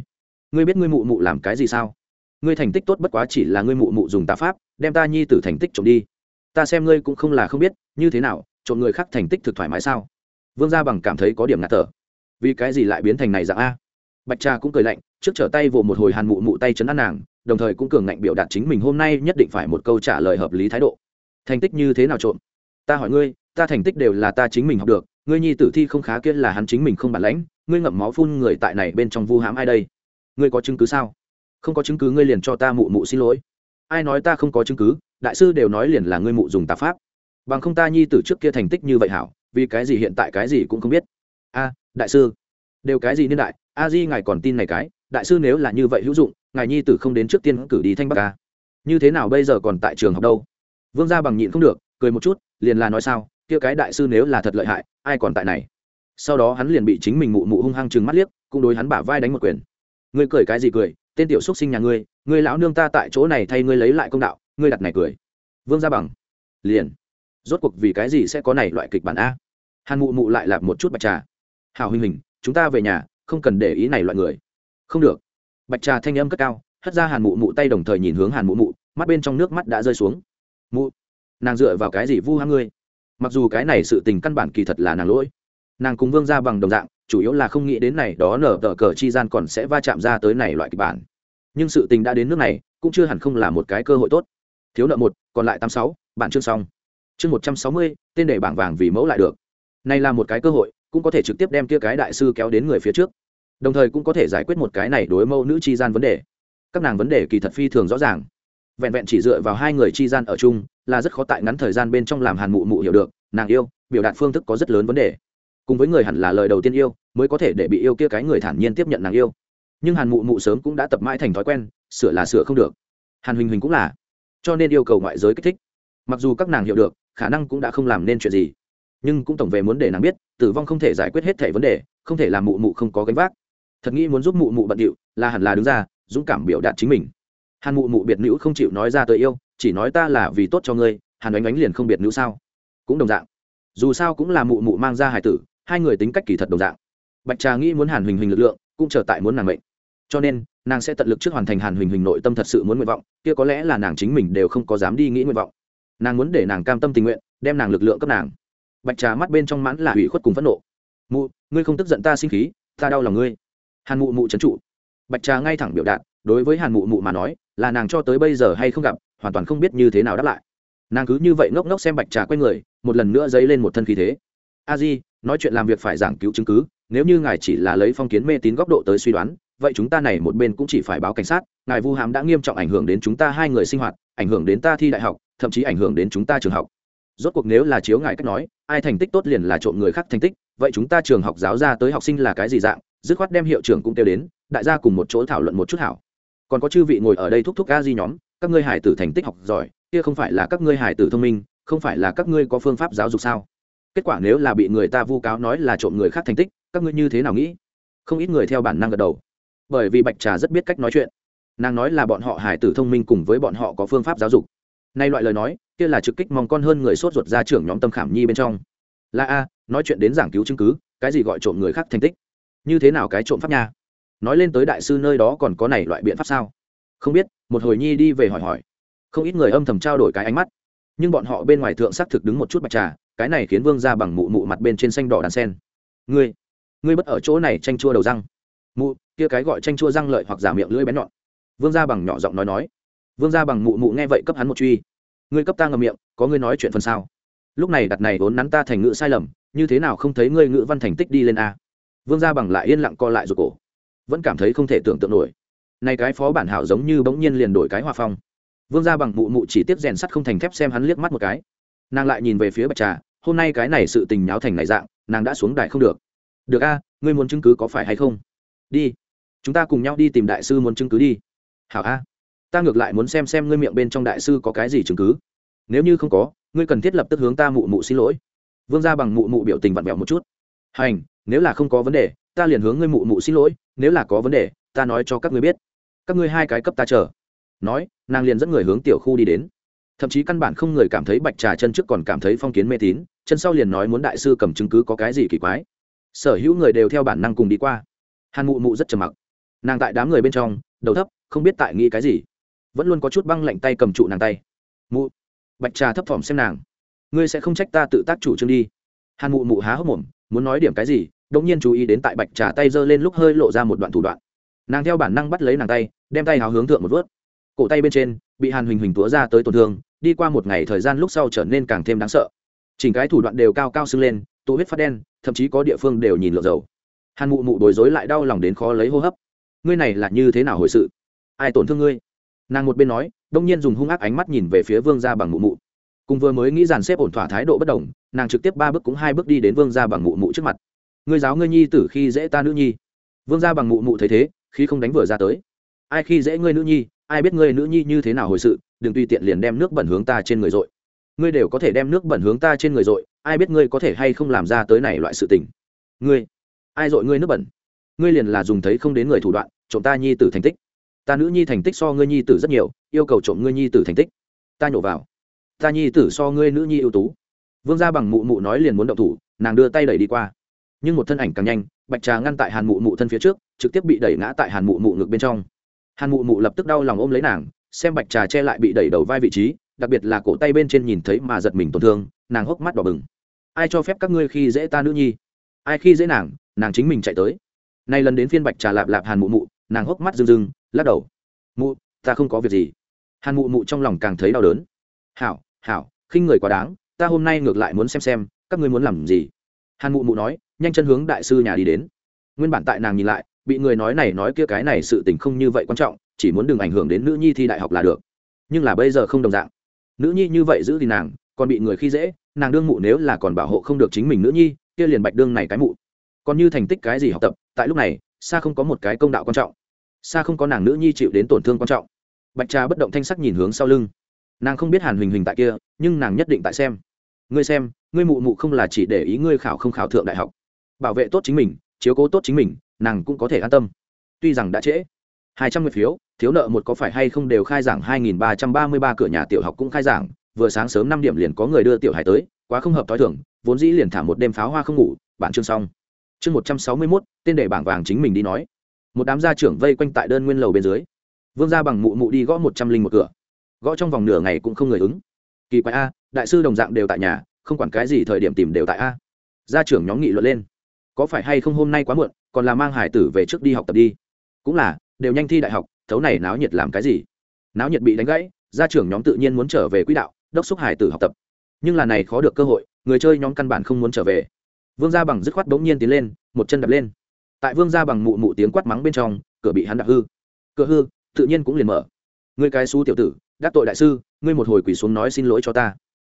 Ngươi biết ngươi mụ mụ làm cái gì sao? Ngươi thành tích tốt bất quá chỉ là ngươi mụ mụ dùng tà pháp, đem ta nhi tử thành tích trộm đi. Ta xem ngươi cũng không là không biết, như thế nào trộm người khác thành tích thực thoải mái sao? Vương gia bằng cảm thấy có điểm ngạt thở. Vì cái gì lại biến thành này dạng a? Bạch trà cũng cười lạnh, trước trở tay vồ một hồi hàn mụ mụ tay chấn an nàng, đồng thời cũng cường ngạnh biểu đạt chính mình hôm nay nhất định phải một câu trả lời hợp lý thái độ. Thành tích như thế nào trộm? Ta hỏi ngươi, ta thành tích đều là ta chính mình học được, ngươi nhi tử thi không khá kia là hắn chính mình không bản lãnh, ngươi ngậm máu phun người tại này bên trong vu hãm ai đây? Ngươi có chứng cứ sao? Không có chứng cứ ngươi liền cho ta mụ mụ xin lỗi. Ai nói ta không có chứng cứ, đại sư đều nói liền là ngươi mụ dùng tà pháp. Bằng không ta nhi tử trước kia thành tích như vậy hảo, vì cái gì hiện tại cái gì cũng không biết. A, đại sư, đều cái gì niên đại, a di ngài còn tin này cái, đại sư nếu là như vậy hữu dụng, ngài nhi tử không đến trước tiên cử đi thanh bắc ca như thế nào bây giờ còn tại trường học đâu? Vương gia bằng nhịn không được, cười một chút liền là nói sao, kia cái đại sư nếu là thật lợi hại, ai còn tại này? Sau đó hắn liền bị chính mình mụ mụ hung hăng chừng mắt liếc, cũng đối hắn bả vai đánh một quyền. Ngươi cười cái gì cười? Tên tiểu xúc sinh nhà ngươi ngươi lão nương ta tại chỗ này thay ngươi lấy lại công đạo, ngươi đặt này cười. Vương gia bằng. Liền. Rốt cuộc vì cái gì sẽ có này loại kịch bản a? Hàn mụ mụ lại lạp một chút bạch trà. Hào huynh hình chúng ta về nhà, không cần để ý này loại người. Không được. Bạch trà thanh âm cất cao, hất ra hàn mụ mụ tay đồng thời nhìn hướng hàn mụ mụ, mắt bên trong nước mắt đã rơi xuống. Mụ nàng dựa vào cái gì vu hăng ngươi? Mặc dù cái này sự tình căn bản kỳ thật là nàng lỗi. Nàng cùng vương ra bằng đồng dạng, chủ yếu là không nghĩ đến này đó nở tờ cờ chi gian còn sẽ va chạm ra tới này loại kịch bản. Nhưng sự tình đã đến nước này, cũng chưa hẳn không là một cái cơ hội tốt. Thiếu nợ một, còn lại tám sáu, bản chương xong. Chương một trăm sáu mươi, tên để bảng vàng vì mẫu lại được. Này là một cái cơ hội, cũng có thể trực tiếp đem kia cái đại sư kéo đến người phía trước. Đồng thời cũng có thể giải quyết một cái này đối mẫu nữ chi gian vấn đề. Các nàng vấn đề kỳ thật phi thường rõ ràng vẹn vẹn chỉ dựa vào hai người chi gian ở chung là rất khó tại ngắn thời gian bên trong làm hàn mụ mụ hiểu được, nàng yêu, biểu đạt phương thức có rất lớn vấn đề. Cùng với người hẳn là lời đầu tiên yêu, mới có thể để bị yêu kia cái người thản nhiên tiếp nhận nàng yêu. Nhưng hàn mụ mụ sớm cũng đã tập mãi thành thói quen, sửa là sửa không được. Hàn huỳnh huỳnh cũng là. Cho nên yêu cầu ngoại giới kích thích. Mặc dù các nàng hiểu được, khả năng cũng đã không làm nên chuyện gì. Nhưng cũng tổng về muốn để nàng biết, tử vong không thể giải quyết hết thể vấn đề, không thể làm mụ mụ không có gánh vác. Thật nghĩ muốn giúp mụ mụ bận điệu, là hẳn là đứng ra, dũng cảm biểu đạt chính mình hàn mụ mụ biệt nữ không chịu nói ra tới yêu, chỉ nói ta là vì tốt cho ngươi, hàn oánh oánh liền không biệt nữ sao? Cũng đồng dạng. Dù sao cũng là mụ mụ mang ra hải tử, hai người tính cách kỳ thật đồng dạng. Bạch trà nghĩ muốn hàn huỳnh huỳnh lực lượng, cũng trở tại muốn nàng mệnh. Cho nên, nàng sẽ tận lực trước hoàn thành hàn huỳnh huỳnh nội tâm thật sự muốn nguyện vọng, kia có lẽ là nàng chính mình đều không có dám đi nghĩ nguyện vọng. Nàng muốn để nàng cam tâm tình nguyện, đem nàng lực lượng cấp nàng. Bạch trà mắt bên trong mãn là hủy khuất cùng phẫn nộ. Mụ, ngươi không tức giận ta sinh khí, ta đau lòng ngươi. Hàn mụ mụ trấn trụ. Bạch trà ngay thẳng biểu đạt, đối với hàn mụ mụ mà nói là nàng cho tới bây giờ hay không gặp, hoàn toàn không biết như thế nào đáp lại. Nàng cứ như vậy ngốc ngốc xem bạch trà q u a người, một lần nữa dấy lên một thân khí thế. A di, nói chuyện làm việc phải giảng cứu chứng cứ, nếu như ngài chỉ là lấy phong kiến mê tín góc độ tới suy đoán, vậy chúng ta này một bên cũng chỉ phải báo cảnh sát, ngài vu hàm đã nghiêm trọng ảnh hưởng đến chúng ta hai người sinh hoạt, ảnh hưởng đến ta thi đại học, thậm chí ảnh hưởng đến chúng ta trường học. Rốt cuộc nếu là chiếu ngài cách nói, ai thành tích tốt liền là trộm người khác thành tích, vậy chúng ta trường học giáo ra tới học sinh là cái gì dạng? Dứt khoát đem hiệu trưởng cũng kêu đến, đại gia cùng một chỗ thảo luận một chút hảo còn có chư vị ngồi ở đây thúc thúc ga di nhóm, các ngươi hải tử thành tích học giỏi, kia không phải là các ngươi hải tử thông minh, không phải là các ngươi có phương pháp giáo dục sao? Kết quả nếu là bị người ta vu cáo nói là trộm người khác thành tích, các ngươi như thế nào nghĩ? Không ít người theo bản năng gật đầu. Bởi vì bạch trà rất biết cách nói chuyện. Nàng nói là bọn họ hải tử thông minh cùng với bọn họ có phương pháp giáo dục. Nay loại lời nói, kia là trực kích mong con hơn người sốt ruột ra trưởng nhóm tâm khảm nhi bên trong. Là a, nói chuyện đến giảng cứu chứng cứ, cái gì gọi trộm người khác thành tích? Như thế nào cái trộm pháp nha? Nói lên tới đại sư nơi đó còn có này loại biện pháp sao? Không biết, một hồi nhi đi về hỏi hỏi. Không ít người âm thầm trao đổi cái ánh mắt. Nhưng bọn họ bên ngoài thượng sắc thực đứng một chút bạch trà, cái này khiến vương ra bằng mụ mụ mặt bên trên xanh đỏ đàn sen. Ngươi ngươi bất ở chỗ này tranh chua đầu răng. Mụ, kia cái gọi tranh chua răng lợi hoặc giả miệng lưỡi bén nhọn. Vương gia bằng nhỏ giọng nói nói. Vương gia bằng mụ mụ nghe vậy cấp hắn một truy. Ngươi cấp ta ngầm miệng, có ngươi nói chuyện phần sao lúc này đặt này vốn nắn ta thành ngữ sai lầm, như thế nào không thấy ngươi ngữ văn thành tích đi lên a? Vương gia bằng lại yên lặng co lại rồi cổ vẫn cảm thấy không thể tưởng tượng nổi. Nay cái phó bản hảo giống như bỗng nhiên liền đổi cái hòa phong. Vương gia bằng mụ mụ chỉ tiếp rèn sắt không thành thép xem hắn liếc mắt một cái. Nàng lại nhìn về phía bạch trà, hôm nay cái này sự tình nháo thành này dạng, nàng đã xuống đài không được. Được a, ngươi muốn chứng cứ có phải hay không? Đi, chúng ta cùng nhau đi tìm đại sư muốn chứng cứ đi. Hảo a, ta ngược lại muốn xem xem ngươi miệng bên trong đại sư có cái gì chứng cứ. Nếu như không có, ngươi cần thiết lập tức hướng ta mụ mụ xin lỗi. Vương gia bằng mụ mụ biểu tình vặn vẹo một chút. Hành, nếu là không có vấn đề, ta liền hướng ngươi mụ mụ xin lỗi nếu là có vấn đề, ta nói cho các ngươi biết. Các ngươi hai cái cấp ta chờ. Nói, nàng liền dẫn người hướng tiểu khu đi đến. Thậm chí căn bản không người cảm thấy bạch trà chân trước còn cảm thấy phong kiến mê tín, chân sau liền nói muốn đại sư cầm chứng cứ có cái gì kỳ quái. Sở hữu người đều theo bản năng cùng đi qua. Hàn mụ mụ rất trầm mặc. Nàng tại đám người bên trong, đầu thấp, không biết tại nghĩ cái gì. Vẫn luôn có chút băng lạnh tay cầm trụ nàng tay. Mụ, bạch trà thấp thỏm xem nàng. Ngươi sẽ không trách ta tự tác chủ trương đi. Hàn mụ mụ há hốc mồm, muốn nói điểm cái gì đống nhiên chú ý đến tại bạch trà tay giơ lên lúc hơi lộ ra một đoạn thủ đoạn. Nàng theo bản năng bắt lấy nàng tay, đem tay hào hướng thượng một vớt. Cổ tay bên trên, bị hàn huỳnh huỳnh túa ra tới tổn thương, đi qua một ngày thời gian lúc sau trở nên càng thêm đáng sợ. Chỉnh cái thủ đoạn đều cao cao sưng lên, tụ huyết phát đen, thậm chí có địa phương đều nhìn lượt dầu. Hàn mụ mụ bối rối lại đau lòng đến khó lấy hô hấp. Ngươi này là như thế nào hồi sự? Ai tổn thương ngươi? Nàng một bên nói đông nhiên dùng hung ác ánh mắt nhìn về phía vương gia bằng mụ mụ. Cùng vừa mới nghĩ dàn xếp ổn thỏa thái độ bất đồng, nàng trực tiếp ba bước cũng hai bước đi đến vương gia bằng mụ mụ trước mặt ngươi giáo ngươi nhi tử khi dễ ta nữ nhi. Vương gia bằng mụ mụ thấy thế khi không đánh vừa ra tới. Ai khi dễ ngươi nữ nhi, ai biết ngươi nữ nhi như thế nào hồi sự, đừng tùy tiện liền đem nước bẩn hướng ta trên người dội. Ngươi đều có thể đem nước bẩn hướng ta trên người dội, ai biết ngươi có thể hay không làm ra tới này loại sự tình. Ngươi, ai dội ngươi nước bẩn? Ngươi liền là dùng thấy không đến người thủ đoạn, trộm ta nhi tử thành tích. Ta nữ nhi thành tích so ngươi nhi tử rất nhiều, yêu cầu trộm ngươi nhi tử thành tích. Ta nhổ vào. Ta nhi tử so ngươi nữ nhi ưu tú. Vương gia bằng mụ mụ nói liền muốn động thủ, nàng đưa tay đẩy đi qua nhưng một thân ảnh càng nhanh, bạch trà ngăn tại hàn mụ mụ thân phía trước, trực tiếp bị đẩy ngã tại hàn mụ mụ ngực bên trong. Hàn mụ mụ lập tức đau lòng ôm lấy nàng, xem bạch trà che lại bị đẩy đầu vai vị trí, đặc biệt là cổ tay bên trên nhìn thấy mà giật mình tổn thương, nàng hốc mắt đỏ bừng. Ai cho phép các ngươi khi dễ ta nữ nhi? Ai khi dễ nàng nàng chính mình chạy tới. Nay lần đến phiên bạch trà lạp lạp hàn mụ mụ, nàng hốc mắt rưng rưng, lắc đầu. Mụ, ta không có việc gì. Hàn mụ mụ trong lòng càng thấy đau đớn. Hảo hảo, khinh người quá đáng, ta hôm nay ngược lại muốn xem xem, các ngươi muốn làm gì? Hàn mụ mụ nói nhanh chân hướng đại sư nhà đi đến. Nguyên bản tại nàng nhìn lại, bị người nói này nói kia cái này sự tình không như vậy quan trọng, chỉ muốn đừng ảnh hưởng đến nữ nhi thi đại học là được. Nhưng là bây giờ không đồng dạng. Nữ nhi như vậy giữ thì nàng, còn bị người khi dễ, nàng đương mụ nếu là còn bảo hộ không được chính mình nữ nhi, kia liền bạch đương này cái mụ. Còn như thành tích cái gì học tập, tại lúc này xa không có một cái công đạo quan trọng. Xa không có nàng nữ nhi chịu đến tổn thương quan trọng. Bạch trà bất động thanh sắc nhìn hướng sau lưng. Nàng không biết hàn huỳnh huỳnh tại kia, nhưng nàng nhất định tại xem. Ngươi xem, ngươi mụ mụ không là chỉ để ý ngươi khảo không khảo thượng đại học bảo vệ tốt chính mình, chiếu cố tốt chính mình, nàng cũng có thể an tâm. Tuy rằng đã trễ. Hai trăm nguyệt phiếu, thiếu nợ một có phải hay không đều khai giảng hai nghìn ba trăm ba mươi ba cửa nhà tiểu học cũng khai giảng, vừa sáng sớm năm điểm liền có người đưa tiểu hải tới, quá không hợp t h o i thưởng vốn dĩ liền thả một đêm pháo hoa không ngủ bản chương xong. Chương một trăm sáu mươi mốt, tên để bảng vàng chính mình đi nói. Một đám gia trưởng vây quanh tại đơn nguyên lầu bên dưới. Vương gia bằng mụ mụ đi gõ một trăm linh một cửa. Gõ trong vòng nửa ngày cũng không người ứng. Kỳ quái a, đại sư đồng dạng đều tại nhà, không quản cái gì thời điểm tìm đều tại a. Gia trưởng nhóm nghị luận lên có phải hay không hôm nay quá muộn còn là mang hải tử về trước đi học tập đi. Cũng là đều nhanh thi đại học thấu này náo nhiệt làm cái gì? Náo nhiệt bị đánh gãy gia trưởng nhóm tự nhiên muốn trở về quỹ đạo đốc xúc hải tử học tập. Nhưng là này khó được cơ hội người chơi nhóm căn bản không muốn trở về. Vương gia bằng dứt khoát bỗng nhiên tiến lên một chân đập lên. Tại vương gia bằng mụ mụ tiếng quát mắng bên trong cửa bị hắn đạp hư. Cửa hư tự nhiên cũng liền mở. Ngươi cái xú tiểu tử đắc tội đại sư ngươi một hồi quỳ xuống nói xin lỗi cho ta.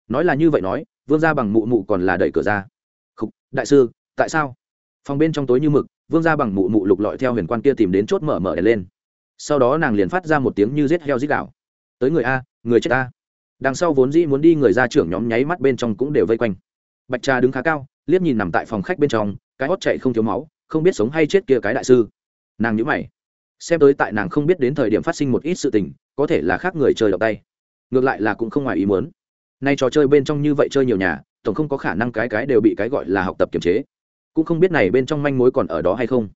Nói là như vậy nói vương gia bằng mụ mụ còn là đẩy cửa ra. Khục, đại sư tại sao? Phòng bên trong tối như mực, vương ra bằng mụ mụ lục lọi theo huyền quan kia tìm đến chốt mở mở đèn lên. Sau đó nàng liền phát ra một tiếng như rết heo rít đảo tới người a, người chết a. Đằng sau vốn dĩ muốn đi người ra trưởng nhóm nháy mắt bên trong cũng đều vây quanh. Bạch trà đứng khá cao, liếc nhìn nằm tại phòng khách bên trong, cái hót chạy không thiếu máu, không biết sống hay chết kia cái đại sư. Nàng nhữ mày. Xem tới tại nàng không biết đến thời điểm phát sinh một ít sự tình, có thể là khác người chơi động tay. Ngược lại là cũng không ngoài ý muốn. Nay trò chơi bên trong như vậy chơi nhiều nhà, tổng không có khả năng cái cái đều bị cái gọi là học tập kiềm chế cũng không biết này bên trong manh mối còn ở đó hay không.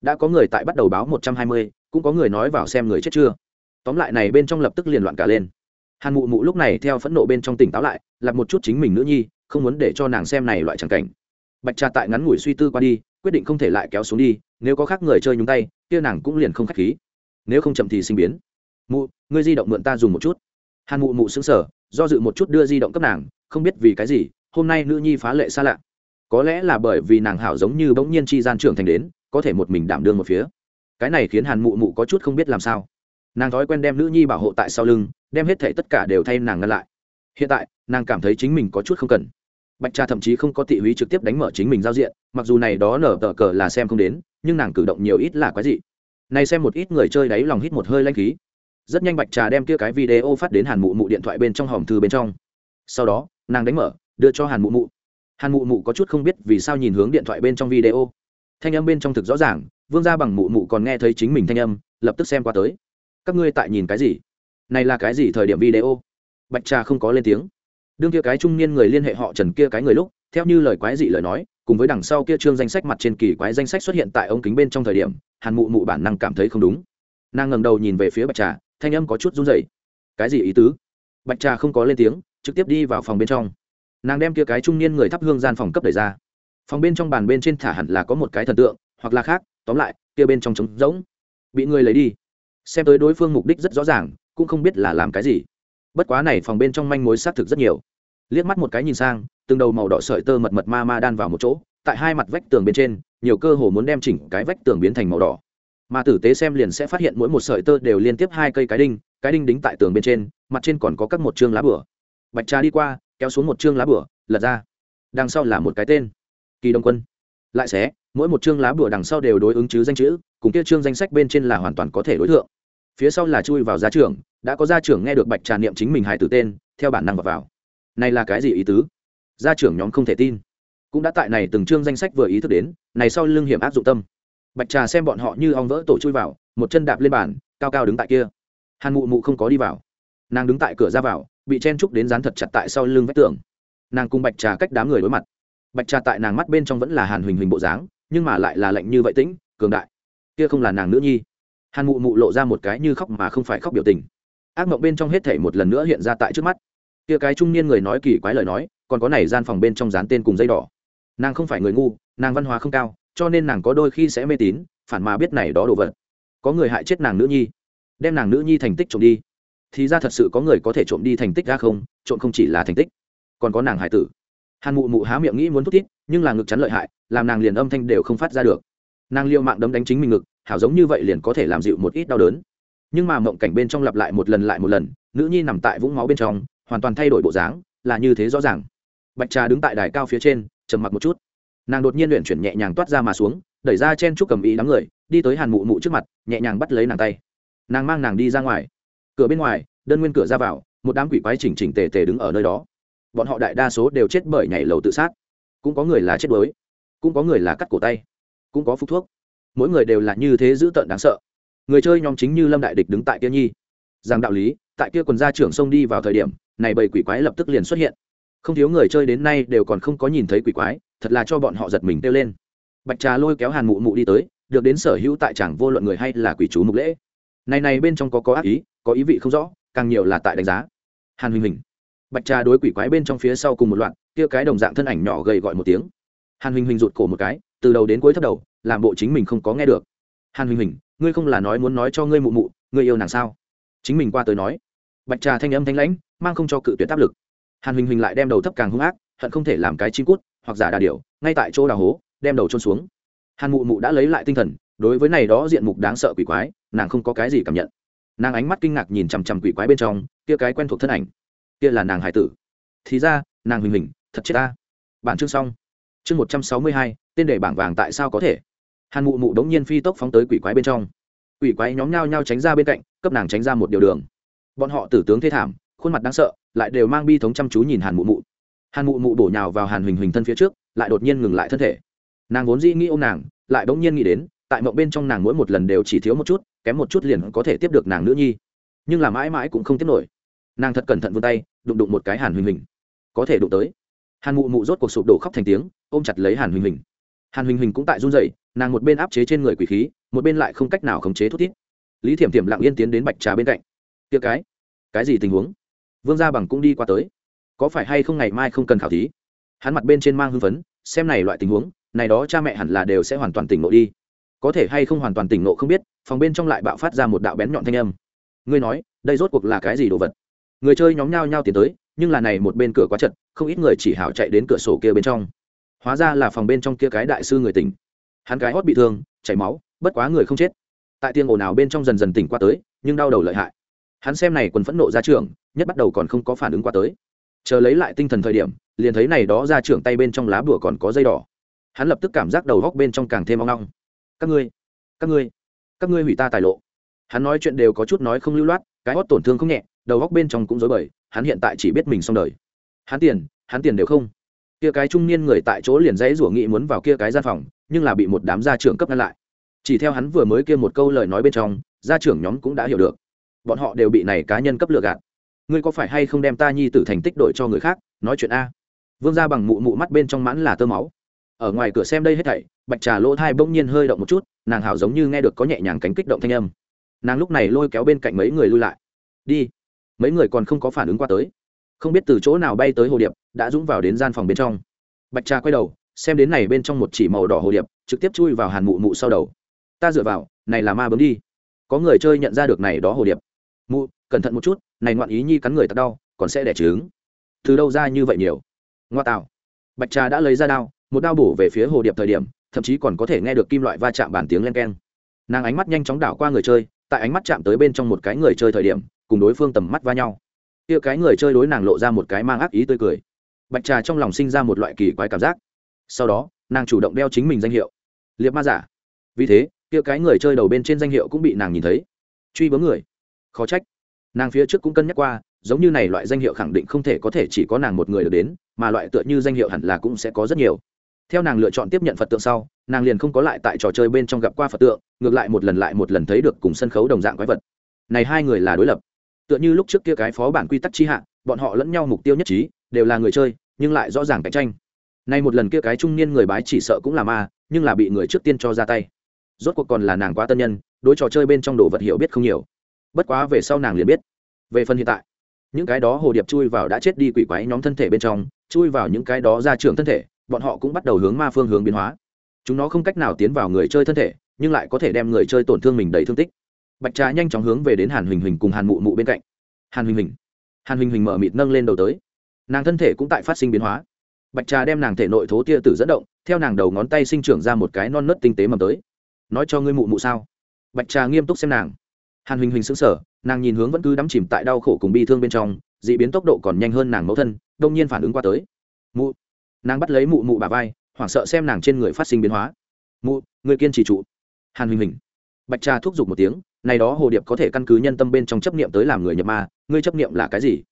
Đã có người tại bắt đầu báo một trăm hai mươi, cũng có người nói vào xem người chết chưa. Tóm lại này bên trong lập tức liền loạn cả lên. Hàn mụ mụ lúc này theo phẫn nộ bên trong tỉnh táo lại, lặp một chút chính mình nữ nhi, không muốn để cho nàng xem này loại tràng cảnh. Bạch trà tại ngắn ngủi suy tư qua đi, quyết định không thể lại kéo xuống đi, nếu có khác người chơi nhúng tay, kia nàng cũng liền không k h á c h khí. Nếu không chậm thì sinh biến. Mụ, ngươi di động mượn ta dùng một chút. Hàn mụ mụ xứng sở do dự một chút đưa di động cấp nàng, không biết vì cái gì, hôm nay nữ nhi phá lệ xa lạ có lẽ là bởi vì nàng hảo giống như bỗng nhiên chi gian trưởng thành đến, có thể một mình đảm đương một phía. Cái này khiến hàn mụ mụ có chút không biết làm sao. Nàng thói quen đem nữ nhi bảo hộ tại sau lưng, đem hết thể tất cả đều thay nàng ngăn lại. Hiện tại, nàng cảm thấy chính mình có chút không cần. Bạch trà thậm chí không có tị húy trực tiếp đánh mở chính mình giao diện, mặc dù này đó nở tờ cờ là xem không đến, nhưng nàng cử động nhiều ít là quái dị. Này xem một ít người chơi đáy lòng hít một hơi lanh khí. Rất nhanh bạch trà đem kia cái video phát đến hàn mụ mụ điện thoại bên trong hòm thư bên trong. Sau đó, nàng đánh mở, đưa cho hàn mụ mụ hàn mụ mụ có chút không biết vì sao nhìn hướng điện thoại bên trong video. Thanh âm bên trong thực rõ ràng, vương gia bằng mụ mụ còn nghe thấy chính mình thanh âm, lập tức xem qua tới. Các ngươi tại nhìn cái gì? Này là cái gì thời điểm video? Bạch trà không có lên tiếng. Đương kia cái trung niên người liên hệ họ trần kia cái người lúc, theo như lời quái dị lời nói, cùng với đằng sau kia trương danh sách mặt trên kỳ quái danh sách xuất hiện tại ống kính bên trong thời điểm, hàn mụ mụ bản năng cảm thấy không đúng. Nàng ngẩng đầu nhìn về phía bạch trà, thanh âm có chút run rẩy. Cái gì ý tứ? Bạch trà không có lên tiếng, trực tiếp đi vào phòng bên trong nàng đem kia cái trung niên người thắp hương gian phòng cấp đẩy ra. Phòng bên trong bàn bên trên thả hẳn là có một cái thần tượng, hoặc là khác, tóm lại, kia bên trong trống rỗng. Bị người lấy đi. Xem tới đối phương mục đích rất rõ ràng, cũng không biết là làm cái gì. Bất quá này phòng bên trong manh mối xác thực rất nhiều. Liếc mắt một cái nhìn sang, từng đầu màu đỏ sợi tơ mật mật ma ma đan vào một chỗ, tại hai mặt vách tường bên trên, nhiều cơ hồ muốn đem chỉnh cái vách tường biến thành màu đỏ. Mà tử tế xem liền sẽ phát hiện mỗi một sợi tơ đều liên tiếp hai cây cái đinh cái đinh đính tại tường bên trên, mặt trên còn có các một chương lá bửa. Bạch trà đi qua kéo xuống một chương lá bửa lật ra. Đằng sau là một cái tên kỳ đông quân. Lại xé mỗi một chương lá bửa đằng sau đều đối ứng chứ danh chữ cùng kia chương danh sách bên trên là hoàn toàn có thể đối tượng phía sau là chui vào gia trưởng đã có gia trưởng nghe được bạch trà niệm chính mình hài tử tên theo bản năng vào, vào. này là cái gì ý tứ? Gia trưởng nhóm không thể tin. Cũng đã tại này từng chương danh sách vừa ý thức đến này sau lưng hiểm áp dụng tâm. Bạch trà xem bọn họ như ong vỡ tổ chui vào một chân đạp lên bàn cao cao đứng tại kia. Hàn mụ mụ không có đi vào. Nàng đứng tại cửa ra vào bị chen trúc đến dán thật chặt tại sau lưng vách tường. Nàng cùng bạch trà cách đám người đối mặt. Bạch trà tại nàng mắt bên trong vẫn là hàn huỳnh huỳnh bộ dáng, nhưng mà lại là lạnh như vậy tĩnh, cường đại. Kia không là nàng nữ nhi. Hàn mụ mụ lộ ra một cái như khóc mà không phải khóc biểu tình. Ác mộng bên trong hết thể một lần nữa hiện ra tại trước mắt. Kia cái trung niên người nói kỳ quái lời nói, còn có này gian phòng bên trong dán tên cùng dây đỏ. Nàng không phải người ngu, nàng văn hóa không cao, cho nên nàng có đôi khi sẽ mê tín, phản mà biết này đó đồ vật. Có người hại chết nàng nữ nhi, đem nàng nữ nhi thành tích trộm đi thì ra thật sự có người có thể trộm đi thành tích ra không? Trộm không chỉ là thành tích, còn có nàng hải tử. Hàn mụ mụ há miệng nghĩ muốn thúc thít, nhưng là ngực chắn lợi hại, làm nàng liền âm thanh đều không phát ra được. Nàng liệu mạng đấm đánh chính mình ngực, hảo giống như vậy liền có thể làm dịu một ít đau đớn. Nhưng mà mộng cảnh bên trong lặp lại một lần lại một lần, nữ nhi nằm tại vũng máu bên trong, hoàn toàn thay đổi bộ dáng, là như thế rõ ràng. Bạch trà đứng tại đài cao phía trên, trầm mặc một chút. Nàng đột nhiên luyện chuyển nhẹ nhàng toát ra mà xuống, đẩy ra chen chúc cầm ý đám người, đi tới hàn mụ mụ trước mặt, nhẹ nhàng bắt lấy nàng tay. Nàng mang nàng đi ra ngoài cửa bên ngoài, đơn nguyên cửa ra vào, một đám quỷ quái chỉnh chỉnh tề tề đứng ở nơi đó. Bọn họ đại đa số đều chết bởi nhảy lầu tự sát. Cũng có người là chết đuối, cũng có người là cắt cổ tay, cũng có phúc thuốc. Mỗi người đều là như thế dữ tợn đáng sợ. Người chơi nhóm chính như lâm đại địch đứng tại kia nhi. Rằng đạo lý, tại kia quần gia trưởng sông đi vào thời điểm, này bầy quỷ quái lập tức liền xuất hiện. Không thiếu người chơi đến nay đều còn không có nhìn thấy quỷ quái, thật là cho bọn họ giật mình kêu lên. Bạch trà lôi kéo hàn mụ mụ đi tới, được đến sở hữu tại chẳng vô luận người hay là quỷ chú mục lễ này này bên trong có có ác ý, có ý vị không rõ, càng nhiều là tại đánh giá. Hàn huỳnh huỳnh. Bạch trà đối quỷ quái bên trong phía sau cùng một loạt, kia cái đồng dạng thân ảnh nhỏ gầy gọi một tiếng. Hàn huỳnh huỳnh rụt cổ một cái, từ đầu đến cuối thấp đầu, làm bộ chính mình không có nghe được. Hàn huỳnh huỳnh, ngươi không là nói muốn nói cho ngươi mụ mụ, ngươi yêu nàng sao? Chính mình qua tới nói. Bạch trà thanh âm thanh lãnh, mang không cho cự tuyệt áp lực. Hàn huỳnh huỳnh lại đem đầu thấp càng hung ác, hận không thể làm cái chim cút, hoặc giả đà điểu, ngay tại chỗ đào hố, đem đầu trôn xuống. Hàn mụ mụ đã lấy lại tinh thần đối với này đó diện mục đáng sợ quỷ quái, nàng không có cái gì cảm nhận. Nàng ánh mắt kinh ngạc nhìn chằm chằm quỷ quái bên trong, kia cái quen thuộc thân ảnh. Kia là nàng hải tử. Thì ra, nàng huỳnh huỳnh thật chết ta. Bản chương xong. Chương một trăm sáu mươi hai, tên đề bảng vàng tại sao có thể? Hàn mụ mụ đống nhiên phi tốc phóng tới quỷ quái bên trong. Quỷ quái nhóm nhau nhau tránh ra bên cạnh, cấp nàng tránh ra một điều đường. Bọn họ tử tướng thê thảm, khuôn mặt đáng sợ, lại đều mang bi thống chăm chú nhìn hàn mụ mụ. Hàn mụ mụ bổ nhào vào hàn huỳnh huỳnh thân phía trước, lại đột nhiên ngừng lại thân thể. Nàng vốn dĩ nghĩ ô m nàng, lại đống nhiên nghĩ đến tại mộng bên trong nàng mỗi một lần đều chỉ thiếu một chút, kém một chút liền có thể tiếp được nàng nữ nhi. Nhưng là mãi mãi cũng không tiếp nổi. Nàng thật cẩn thận vươn tay, đụng đụng một cái hàn huỳnh huỳnh. Có thể đụng tới. Hàn mụ mụ rốt cuộc sụp đổ khóc thành tiếng, ôm chặt lấy hàn huỳnh huỳnh. Hàn huỳnh huỳnh cũng tại run dậy nàng một bên áp chế trên người quỷ khí, một bên lại không cách nào khống chế thút thít. Lý thiểm thiểm lặng yên tiến đến bạch trà bên cạnh. Tiệc cái cái gì tình huống? Vương gia bằng cũng đi qua tới. Có phải hay không ngày mai không cần khảo thí? Hắn mặt bên trên mang hưng phấn, xem này loại tình huống, này đó cha mẹ hẳn là đều sẽ hoàn toàn tỉnh ngộ đi có thể hay không hoàn toàn tỉnh ngộ không biết, phòng bên trong lại bạo phát ra một đạo bén nhọn thanh âm. Ngươi nói, đây rốt cuộc là cái gì đồ vật? Người chơi nhóm nhao nhao tiến tới, nhưng là này một bên cửa quá chật, không ít người chỉ hảo chạy đến cửa sổ kia bên trong. Hóa ra là phòng bên trong kia cái đại sư người tỉnh. Hắn cái hót bị thương, chảy máu, bất quá người không chết. Tại tiên ồn nào bên trong dần dần tỉnh qua tới, nhưng đau đầu lợi hại. Hắn xem này quần phẫn nộ ra trường, nhất bắt đầu còn không có phản ứng qua tới. Chờ lấy lại tinh thần thời điểm, liền thấy này đó ra trưởng tay bên trong lá bùa còn có dây đỏ. Hắn lập tức cảm giác đầu góc bên trong càng thêm oong long các ngươi các ngươi các ngươi hủy ta tài lộ. Hắn nói chuyện đều có chút nói không lưu loát, cái hót tổn thương không nhẹ, đầu góc bên trong cũng dối bời, hắn hiện tại chỉ biết mình xong đời. Hắn tiền hắn tiền đều không. Kia cái trung niên người tại chỗ liền dãy rủa nghĩ muốn vào kia cái gian phòng, nhưng là bị một đám gia trưởng cấp ngăn lại. Chỉ theo hắn vừa mới kia một câu lời nói bên trong, gia trưởng nhóm cũng đã hiểu được. Bọn họ đều bị này cá nhân cấp lừa gạt. Ngươi có phải hay không đem ta nhi tử thành tích đổi cho người khác? Nói chuyện a. Vương gia bằng mụ mụ mắt bên trong mãn là tơ máu. Ở ngoài cửa xem đây hết thảy bạch trà lỗ thai bỗng nhiên hơi động một chút, nàng hảo giống như nghe được có nhẹ nhàng cánh kích động thanh âm. Nàng lúc này lôi kéo bên cạnh mấy người lui lại. Đi. Mấy người còn không có phản ứng qua tới. Không biết từ chỗ nào bay tới hồ điệp, đã dũng vào đến gian phòng bên trong. Bạch trà quay đầu, xem đến này bên trong một chỉ màu đỏ hồ điệp, trực tiếp chui vào hàn mụ mụ sau đầu. Ta dựa vào, này là ma bấm đi. Có người chơi nhận ra được này đó hồ điệp. Mụ, cẩn thận một chút, này ngoạn ý nhi cắn người tật đau, còn sẽ đẻ trứng. Từ đâu ra như vậy nhiều? Ngoa tạo. Bạch trà đã lấy ra đao, một đao bổ về phía hồ điệp thời điểm thậm chí còn có thể nghe được kim loại va chạm bàn tiếng len keng. Nàng ánh mắt nhanh chóng đảo qua người chơi, tại ánh mắt chạm tới bên trong một cái người chơi thời điểm, cùng đối phương tầm mắt va nhau. Kia cái người chơi đối nàng lộ ra một cái mang ác ý tươi cười. Bạch trà trong lòng sinh ra một loại kỳ quái cảm giác. Sau đó, nàng chủ động đeo chính mình danh hiệu. Liệt ma giả. Vì thế, kia cái người chơi đầu bên trên danh hiệu cũng bị nàng nhìn thấy. Truy bướng người. Khó trách. Nàng phía trước cũng cân nhắc qua, giống như này loại danh hiệu khẳng định không thể có thể chỉ có nàng một người được đến, mà loại tựa như danh hiệu hẳn là cũng sẽ có rất nhiều theo nàng lựa chọn tiếp nhận phật tượng sau, nàng liền không có lại tại trò chơi bên trong gặp qua phật tượng, ngược lại một lần lại một lần thấy được cùng sân khấu đồng dạng quái vật. Này hai người là đối lập. Tựa như lúc trước kia cái phó bản quy tắc chi hạ, bọn họ lẫn nhau mục tiêu nhất trí, đều là người chơi, nhưng lại rõ ràng cạnh tranh. Nay một lần kia cái trung niên người bái chỉ sợ cũng là ma, nhưng là bị người trước tiên cho ra tay. Rốt cuộc còn là nàng quá tân nhân, đối trò chơi bên trong đồ vật hiểu biết không nhiều. Bất quá về sau nàng liền biết. Về phần hiện tại, những cái đó hồ điệp chui vào đã chết đi quỷ quái nhóm thân thể bên trong, chui vào những cái đó ra trường thân thể bọn họ cũng bắt đầu hướng ma phương hướng biến hóa. Chúng nó không cách nào tiến vào người chơi thân thể, nhưng lại có thể đem người chơi tổn thương mình đầy thương tích. Bạch trà nhanh chóng hướng về đến hàn huỳnh huỳnh cùng hàn mụ mụ bên cạnh. Hàn huỳnh huỳnh. Hàn huỳnh huỳnh mở mịt nâng lên đầu tới. Nàng thân thể cũng tại phát sinh biến hóa. Bạch trà đem nàng thể nội thố tia tử dẫn động, theo nàng đầu ngón tay sinh trưởng ra một cái non nớt tinh tế mầm tới. Nói cho ngươi mụ mụ sao? Bạch trà nghiêm túc xem nàng. Hàn huỳnh huỳnh xứng sở nàng nhìn hướng vẫn cứ đắm chìm tại đau khổ cùng bi thương bên trong d ị biến tốc độ còn nhanh hơn nàng mẫu thân, đông nhiên phản ứng qua tới. Mụ nàng bắt lấy mụ mụ bà vai, hoảng sợ xem nàng trên người phát sinh biến hóa. Mụ, người kiên trì trụ. Hàn huỳnh huỳnh. Bạch trà thúc giục một tiếng, này đó hồ điệp có thể căn cứ nhân tâm bên trong chấp niệm tới làm người nhập ma, ngươi chấp niệm là cái gì?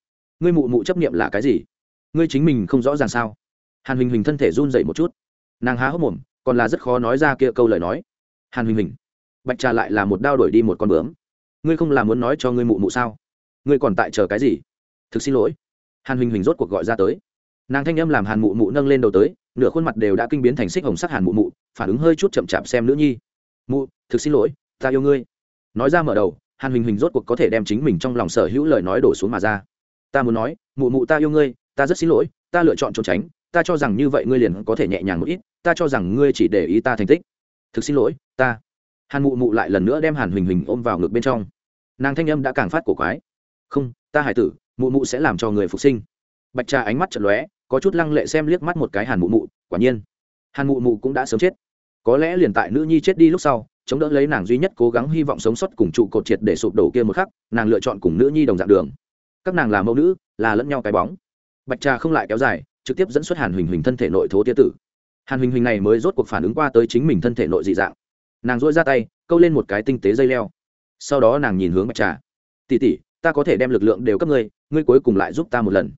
Ngươi mụ mụ chấp niệm là cái gì? Ngươi chính mình không rõ ràng sao? Hàn huỳnh huỳnh thân thể run dậy một chút. Nàng há hốc mồm, còn là rất khó nói ra kia câu lời nói. Hàn huỳnh huỳnh, bạch trà lại là một đao đổi đi một con bướm. Ngươi không là muốn nói cho ngươi mụ mụ sao? Ngươi còn tại chờ cái gì? Thực xin lỗi. Hàn huỳnh huỳnh rốt cuộc gọi ra tới nàng thanh âm làm hàn mụ mụ nâng lên đầu tới, nửa khuôn mặt đều đã kinh biến thành xích hồng sắc hàn mụ mụ, phản ứng hơi chút chậm chạp xem nữ nhi. Mụ, thực xin lỗi, ta yêu ngươi. Nói ra mở đầu, hàn huỳnh huỳnh rốt cuộc có thể đem chính mình trong lòng sở hữu lời nói đổ xuống mà ra. Ta muốn nói, mụ mụ ta yêu ngươi, ta rất xin lỗi, ta lựa chọn trốn tránh, ta cho rằng như vậy ngươi liền có thể nhẹ nhàng một ít, ta cho rằng ngươi chỉ để ý ta thành tích. Thực xin lỗi, ta. Hàn mụ mụ lại lần nữa đem hàn huỳnh huỳnh ôm vào ngực bên trong. Nàng thanh âm đã càng phát cổ quái. Không, ta hải tử, mụ mụ sẽ làm cho người phục sinh. Bạch trà ánh mắt chật lóe có chút lăng lệ xem liếc mắt một cái hàn mụ mụ, quả nhiên, hàn mụ mụ cũng đã sớm chết. Có lẽ liền tại nữ nhi chết đi lúc sau, chống đỡ lấy nàng duy nhất cố gắng hy vọng sống sót cùng trụ cột triệt để sụp đổ kia một khắc, nàng lựa chọn cùng nữ nhi đồng dạng đường. Các nàng là mẫu nữ, là lẫn nhau cái bóng. Bạch trà không lại kéo dài, trực tiếp dẫn xuất hàn huỳnh huỳnh thân thể nội thố tía tử. Hàn huỳnh huỳnh này mới rốt cuộc phản ứng qua tới chính mình thân thể nội dị dạng. Nàng dỗi ra tay, câu lên một cái tinh tế dây leo. Sau đó nàng nhìn hướng bạch trà. Tỉ tỉ ta có thể đem lực lượng đều cấp ngươi ngươi cuối cùng lại giúp ta một lần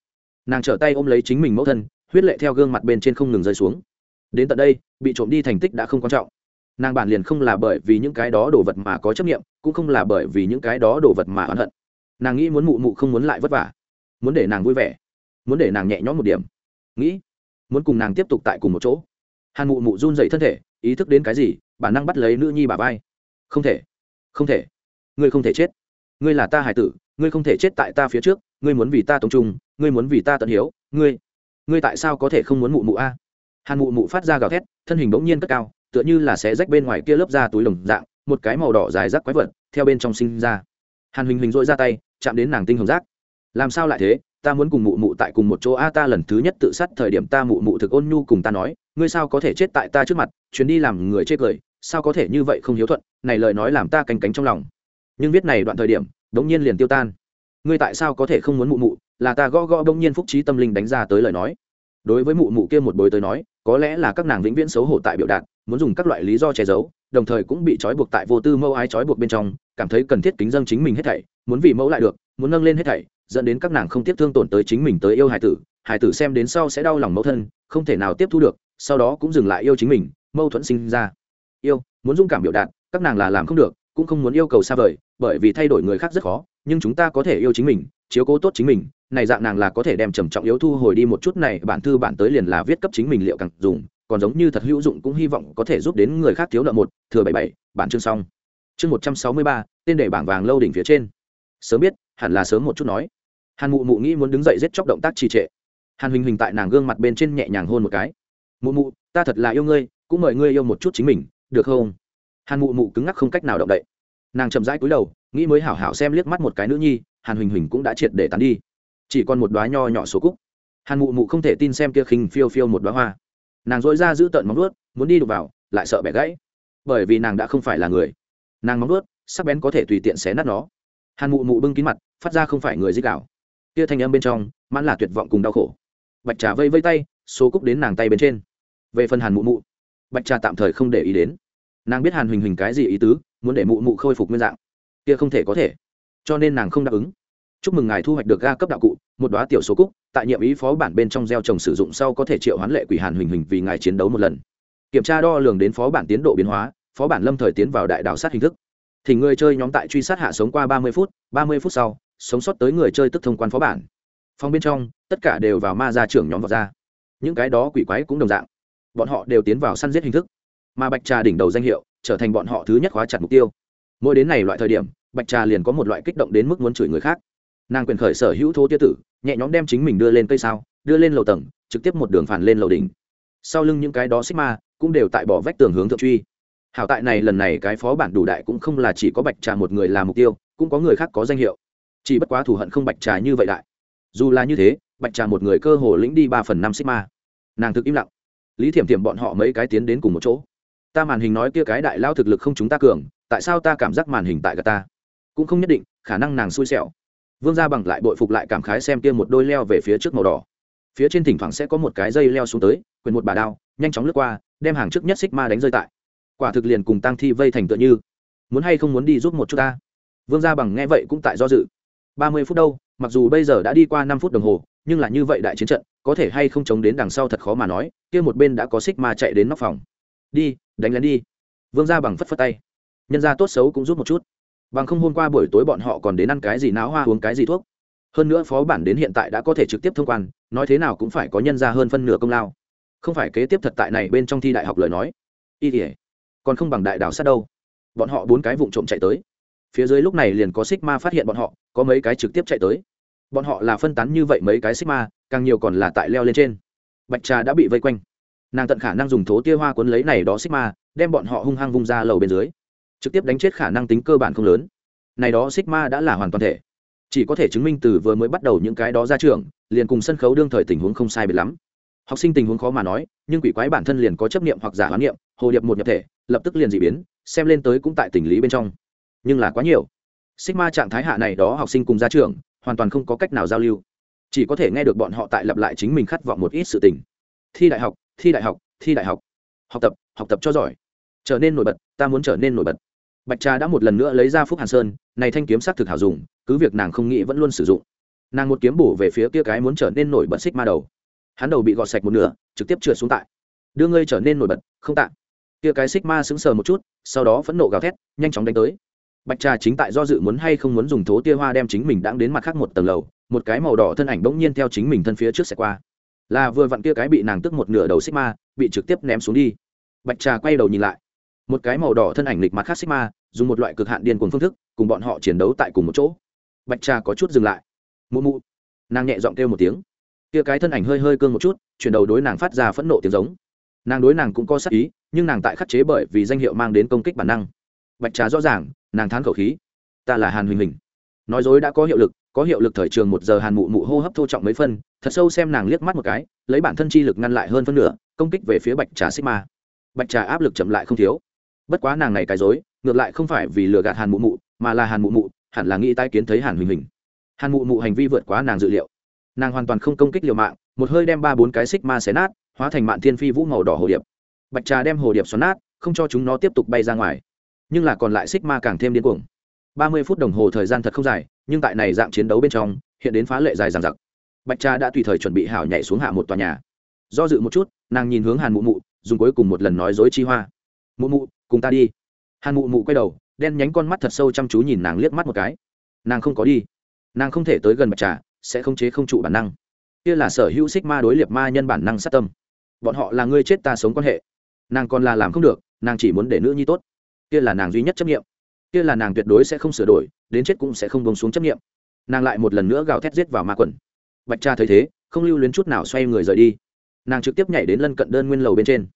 nàng trở tay ôm lấy chính mình mẫu thân, huyết lệ theo gương mặt bên trên không ngừng rơi xuống. Đến tận đây, bị trộm đi thành tích đã không quan trọng. Nàng bản liền không là bởi vì những cái đó đồ vật mà có chấp nghiệm cũng không là bởi vì những cái đó đồ vật mà oán hận. Nàng nghĩ muốn mụ mụ không muốn lại vất vả. Muốn để nàng vui vẻ. Muốn để nàng nhẹ nhõm một điểm. Nghĩ. Muốn cùng nàng tiếp tục tại cùng một chỗ. Hàn mụ mụ run dậy thân thể, ý thức đến cái gì, bản năng bắt lấy nữ nhi bà vai. Không thể. Không thể. Ngươi không thể chết. Ngươi là ta hải tử, ngươi không thể chết tại ta phía trước ngươi muốn vì ta tống trung, ngươi muốn vì ta tận hiếu, ngươi ngươi tại sao có thể không muốn mụ mụ a? Hàn mụ mụ phát ra gào thét, thân hình bỗng nhiên cất cao, tựa như là sẽ rách bên ngoài kia lớp da túi lồng dạng, một cái màu đỏ dài rác quái vật, theo bên trong sinh ra. Hàn huỳnh huỳnh dội ra tay, chạm đến nàng tinh hồng rác. Làm sao lại thế? Ta muốn cùng mụ mụ tại cùng một chỗ a, ta lần thứ nhất tự sát thời điểm ta mụ mụ thực ôn nhu cùng ta nói, ngươi sao có thể chết tại ta trước mặt, chuyến đi làm người chê cười, sao có thể như vậy không hiếu thuận, này lời nói làm ta canh cánh trong lòng. Nhưng viết này đoạn thời điểm đống nhiên liền tiêu tan ngươi tại sao có thể không muốn mụ mụ, là ta gõ gõ đông nhiên phúc trí tâm linh đánh ra tới lời nói. Đối với mụ mụ kia một bối tới nói, có lẽ là các nàng vĩnh viễn xấu hổ tại biểu đạt, muốn dùng các loại lý do che giấu, đồng thời cũng bị trói buộc tại vô tư mâu ái trói buộc bên trong, cảm thấy cần thiết kính dâng chính mình hết thảy, muốn vì mẫu lại được, muốn nâng lên hết thảy, dẫn đến các nàng không tiếp thương tổn tới chính mình tới yêu hải tử hải tử xem đến sau sẽ đau lòng mẫu thân, không thể nào tiếp thu được, sau đó cũng dừng lại yêu chính mình, mâu thuẫn sinh ra. Yêu, muốn dung cảm biểu đạt, các nàng là làm không được, cũng không muốn yêu cầu xa vời bởi vì thay đổi người khác rất khó, nhưng chúng ta có thể yêu chính mình, chiếu cố tốt chính mình. Này dạng nàng là có thể đem trầm trọng yếu thu hồi đi một chút này, bản thư bản tới liền là viết cấp chính mình liệu càng dùng, còn giống như thật hữu dụng cũng hy vọng có thể giúp đến người khác thiếu nợ một, thừa bảy bảy, bản chương xong. Chương một trăm sáu mươi ba, tên để bảng vàng lâu đỉnh phía trên. Sớm biết, hẳn là sớm một chút nói. Hàn mụ mụ nghĩ muốn đứng dậy giết chóc động tác trì trệ. Hàn huỳnh huỳnh tại nàng gương mặt bên trên nhẹ nhàng hôn một cái. Mụ mụ, ta thật là yêu ngươi, cũng mời ngươi yêu một chút chính mình, được không? Hàn mụ mụ cứng ngắc không cách nào động đậy nàng chậm rãi cúi đầu, nghĩ mới hảo hảo xem liếc mắt một cái nữ nhi, hàn huỳnh huỳnh cũng đã triệt để tán đi. Chỉ còn một đoá nho nhỏ số cúc. Hàn mụ mụ không thể tin xem kia khinh phiêu phiêu một đoá hoa. Nàng dối ra giữ tợn móng ướt muốn đi đục vào, lại sợ bẻ gãy. Bởi vì nàng đã không phải là người. Nàng móng ướt sắc bén có thể tùy tiện xé nát nó. Hàn mụ mụ bưng kín mặt, phát ra không phải người dích đạo. Kia thanh âm bên trong, mãn là tuyệt vọng cùng đau khổ. Bạch trà vây vây tay, số cúc đến nàng tay bên trên. Về phần hàn mụ mụ, bạch trà tạm thời không để ý đến. Nàng biết hàn huỳnh huỳnh cái gì ý tứ muốn để mụ mụ khôi phục nguyên dạng. Kia không thể có thể. Cho nên nàng không đáp ứng. Chúc mừng ngài thu hoạch được ga cấp đạo cụ, một đoá tiểu số cúc, tại nhiệm ý phó bản bên trong gieo trồng sử dụng sau có thể triệu hoán lệ quỷ hàn huỳnh huỳnh vì ngài chiến đấu một lần. Kiểm tra đo lường đến phó bản tiến độ biến hóa, phó bản lâm thời tiến vào đại đảo sát hình thức. Thì người chơi nhóm tại truy sát hạ sống qua ba mươi phút, ba mươi phút sau, sống sót tới người chơi tức thông quan phó bản. Phòng bên trong, tất cả đều vào ma ra trưởng nhóm vào ra. Những cái đó quỷ quái cũng đồng dạng. Bọn họ đều tiến vào săn giết hình thức. Mà bạch trà đỉnh đầu danh hiệu trở thành bọn họ thứ nhất khóa chặt mục tiêu. Mỗi đến này loại thời điểm, bạch trà liền có một loại kích động đến mức muốn chửi người khác. Nàng quyền khởi sở hữu thô tiết tử, nhẹ nhõm đem chính mình đưa lên cây sao, đưa lên lầu tầng, trực tiếp một đường phản lên lầu đỉnh. Sau lưng những cái đó xích ma, cũng đều tại bỏ vách tường hướng thượng truy. Hảo tại này lần này cái phó bản đủ đại cũng không là chỉ có bạch trà một người làm mục tiêu, cũng có người khác có danh hiệu. Chỉ bất quá thù hận không bạch trà như vậy đại. Dù là như thế, bạch trà một người cơ hồ lĩnh đi ba phần năm xích ma. Nàng thực im lặng. Lý thiểm thiểm bọn họ mấy cái tiến đến cùng một chỗ ta màn hình nói kia cái đại lao thực lực không chúng ta cường, tại sao ta cảm giác màn hình tại gà ta? Cũng không nhất định, khả năng nàng xui xẻo. Vương gia bằng lại bội phục lại cảm khái xem kia một đôi leo về phía trước màu đỏ. Phía trên thỉnh thoảng sẽ có một cái dây leo xuống tới, quyền một bà đao, nhanh chóng lướt qua, đem hàng trước nhất xích ma đánh rơi tại. Quả thực liền cùng tăng thi vây thành tựa như. Muốn hay không muốn đi giúp một chút ta? Vương gia bằng nghe vậy cũng tại do dự. Ba mươi phút đâu, mặc dù bây giờ đã đi qua năm phút đồng hồ, nhưng là như vậy đại chiến trận, có thể hay không chống đến đằng sau thật khó mà nói, kia một bên đã có xích ma chạy đến nóc phòng đi, đánh lén đi. Vương gia bằng phất phất tay. Nhân gia tốt xấu cũng giúp một chút. Bằng không hôm qua buổi tối bọn họ còn đến ăn cái gì náo hoa uống cái gì thuốc. Hơn nữa phó bản đến hiện tại đã có thể trực tiếp thông quan, nói thế nào cũng phải có nhân ra hơn phân nửa công lao. Không phải kế tiếp thật tại này bên trong thi đại học lời nói. Y tỉa còn không bằng đại đảo sát đâu. Bọn họ bốn cái vụng trộm chạy tới. Phía dưới lúc này liền có xích ma phát hiện bọn họ, có mấy cái trực tiếp chạy tới. Bọn họ là phân tán như vậy mấy cái xích ma càng nhiều còn là tại leo lên trên. Bạch trà đã bị vây quanh nàng tận khả năng dùng thố tia hoa cuốn lấy này đó xích ma đem bọn họ hung hăng vung ra lầu bên dưới. Trực tiếp đánh chết khả năng tính cơ bản không lớn. Này đó xích ma đã là hoàn toàn thể. Chỉ có thể chứng minh từ vừa mới bắt đầu những cái đó ra trường, liền cùng sân khấu đương thời tình huống không sai biệt lắm. Học sinh tình huống khó mà nói, nhưng quỷ quái bản thân liền có chấp niệm hoặc giả hoán niệm, hồ điệp một nhập thể, lập tức liền dị biến, xem lên tới cũng tại tình lý bên trong. Nhưng là quá nhiều. Sigma trạng thái hạ này đó học sinh cùng ra trường, hoàn toàn không có cách nào giao lưu. Chỉ có thể nghe được bọn họ tại lặp lại chính mình khát vọng một ít sự tình. Thi đại học thi đại học, thi đại học. Học tập học tập cho giỏi. Trở nên nổi bật, ta muốn trở nên nổi bật. Bạch trà đã một lần nữa lấy ra phúc hàn sơn, này thanh kiếm s á c thực hảo dùng, cứ việc nàng không nghĩ vẫn luôn sử dụng. Nàng một kiếm bổ về phía kia cái muốn trở nên nổi bật xích ma đầu. Hắn đầu bị gọt sạch một nửa, trực tiếp trượt xuống tại. Đưa ngươi trở nên nổi bật, không tạ. Kia cái xích ma sững sờ một chút, sau đó phẫn nộ gào thét, nhanh chóng đánh tới. Bạch trà chính tại do dự muốn hay không muốn dùng thố tia hoa đem chính mình đáng đến mặt khác một tầng lầu, một cái màu đỏ thân ảnh bỗng nhiên theo chính mình thân phía trước sẽ qua là vừa vặn kia cái bị nàng tức một nửa đầu xích ma bị trực tiếp ném xuống đi. Bạch trà quay đầu nhìn lại. Một cái màu đỏ thân ảnh lịch mặt khác xích ma dùng một loại cực hạn điên cuồng phương thức, cùng bọn họ chiến đấu tại cùng một chỗ. Bạch trà có chút dừng lại. Mụ mụ. Nàng nhẹ giọng kêu một tiếng. Kia cái thân ảnh hơi hơi cương một chút, chuyển đầu đối nàng phát ra phẫn nộ tiếng giống. Nàng đối nàng cũng có sắc ý, nhưng nàng tại khắc chế bởi vì danh hiệu mang đến công kích bản năng. Bạch trà rõ ràng, nàng thán khẩu khí. Ta là hàn huỳnh huỳnh. Nói dối đã có hiệu lực có hiệu lực thời trường một giờ hàn mụ mụ hô hấp thô trọng mấy phân, thật sâu xem nàng liếc mắt một cái, lấy bản thân chi lực ngăn lại hơn phân nửa, công kích về phía bạch trà xích ma bạch trà áp lực chậm lại không thiếu. Bất quá nàng này cái dối ngược lại không phải vì lừa gạt hàn mụ mụ, mà là hàn mụ mụ, hẳn là nghĩ tai kiến thấy hàn huỳnh huỳnh. Hàn mụ mụ hành vi vượt quá nàng dự liệu. Nàng hoàn toàn không công kích liều mạng, một hơi đem ba bốn cái xích ma xé nát, hóa thành mạn thiên phi vũ màu đỏ hồ điệp. Bạch trà đem hồ điệp xoắn nát, không cho chúng nó tiếp tục bay ra ngoài. Nhưng là còn lại xích ma càng thêm điên cuồng. Ba mươi phút đồng hồ thời gian thật không dài nhưng tại này dạng chiến đấu bên trong, hiện đến phá lệ dài dằng dặc. Bạch trà đã tùy thời chuẩn bị hảo nhảy xuống hạ một tòa nhà. Do dự một chút, nàng nhìn hướng hàn mụ mụ, dùng cuối cùng một lần nói dối chi hoa. Mụ mụ, cùng ta đi. Hàn mụ mụ quay đầu, đen nhánh con mắt thật sâu chăm chú nhìn nàng liếc mắt một cái. Nàng không có đi. Nàng không thể tới gần bạch trà, sẽ không chế không trụ bản năng. Kia là sở hữu xích ma đối liệt ma nhân bản năng sát tâm. Bọn họ là người chết ta sống quan hệ. Nàng còn là làm không được, nàng chỉ muốn để nữ nhi tốt. Kia là nàng duy nhất chấp nghiệm kia là nàng tuyệt đối sẽ không sửa đổi, đến chết cũng sẽ không bông xuống chấp nghiệm nàng lại một lần nữa gào thét giết vào ma quần. Bạch cha thấy thế, không lưu luyến chút nào xoay người rời đi. Nàng trực tiếp nhảy đến lân cận đơn nguyên lầu bên trên.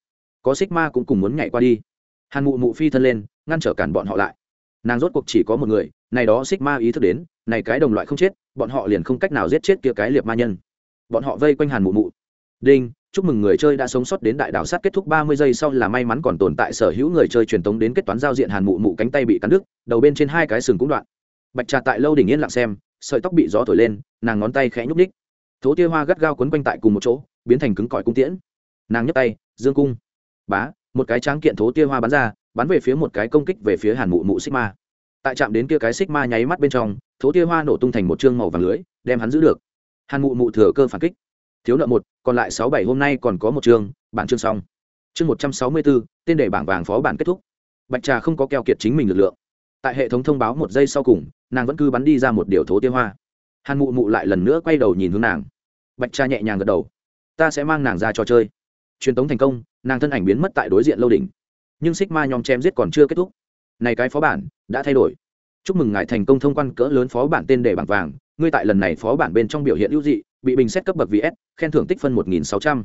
Có xích ma cũng cùng muốn nhảy qua đi. Hàn mụ mụ phi thân lên, ngăn trở cản bọn họ lại. Nàng rốt cuộc chỉ có một người, này đó xích ma ý thức đến, này cái đồng loại không chết, bọn họ liền không cách nào giết chết kia cái liệt ma nhân. Bọn họ vây quanh hàn mụ mụ. Đinh chúc mừng người chơi đã sống sót đến đại đảo sát kết thúc ba mươi giây sau là may mắn còn tồn tại sở hữu người chơi truyền tống đến kết toán giao diện hàn mụ mụ cánh tay bị cắn đứt, đầu bên trên hai cái sừng cũng đoạn. Bạch trà tại lâu đỉnh yên lặng xem, sợi tóc bị gió thổi lên, nàng ngón tay khẽ nhúc ních thố tia hoa gắt gao quấn quanh tại cùng một chỗ, biến thành cứng cỏi cung tiễn. Nàng nhấc tay, dương cung. Bá, một cái tráng kiện thố tia hoa bắn ra, bắn về phía một cái công kích về phía hàn mụ mụ xích ma tại chạm đến kia cái xích ma nháy mắt bên trong, thố tia hoa nổ tung thành một chương màu vàng lưới, đem hắn giữ được. Hàn mụ mụ thừa cơ phản kích thiếu nợ một, còn lại sáu bảy hôm nay còn có một chương, bản chương xong. Chương một trăm sáu mươi bốn, tên đề bảng vàng phó bản kết thúc. Bạch trà không có keo kiệt chính mình lực lượng. Tại hệ thống thông báo một giây sau cùng, nàng vẫn cứ bắn đi ra một điều thố tiêu hoa. Hàn mụ mụ lại lần nữa quay đầu nhìn hướng nàng. Bạch trà nhẹ nhàng gật đầu. Ta sẽ mang nàng ra trò chơi. Truyền tống thành công, nàng thân ảnh biến mất tại đối diện lâu đỉnh. Nhưng xích ma nhóm chém giết còn chưa kết thúc. Này cái phó bản, đã thay đổi. Chúc mừng ngài thành công thông quan cỡ lớn phó bản tên đề bảng vàng ngươi tại lần này phó bản bên trong biểu hiện ưu dị, bị bình xét cấp bậc vs khen thưởng tích phân một nghìn sáu trăm.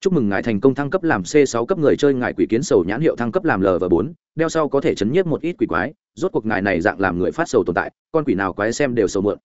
Chúc mừng ngài thành công thăng cấp làm c sáu cấp người chơi, ngài quỷ kiến sầu nhãn hiệu thăng cấp làm l và bốn, đeo sau có thể chấn nhiếp một ít quỷ quái, rốt cuộc ngài này dạng làm người phát sầu tồn tại, con quỷ nào quái xem đều sầu mượn.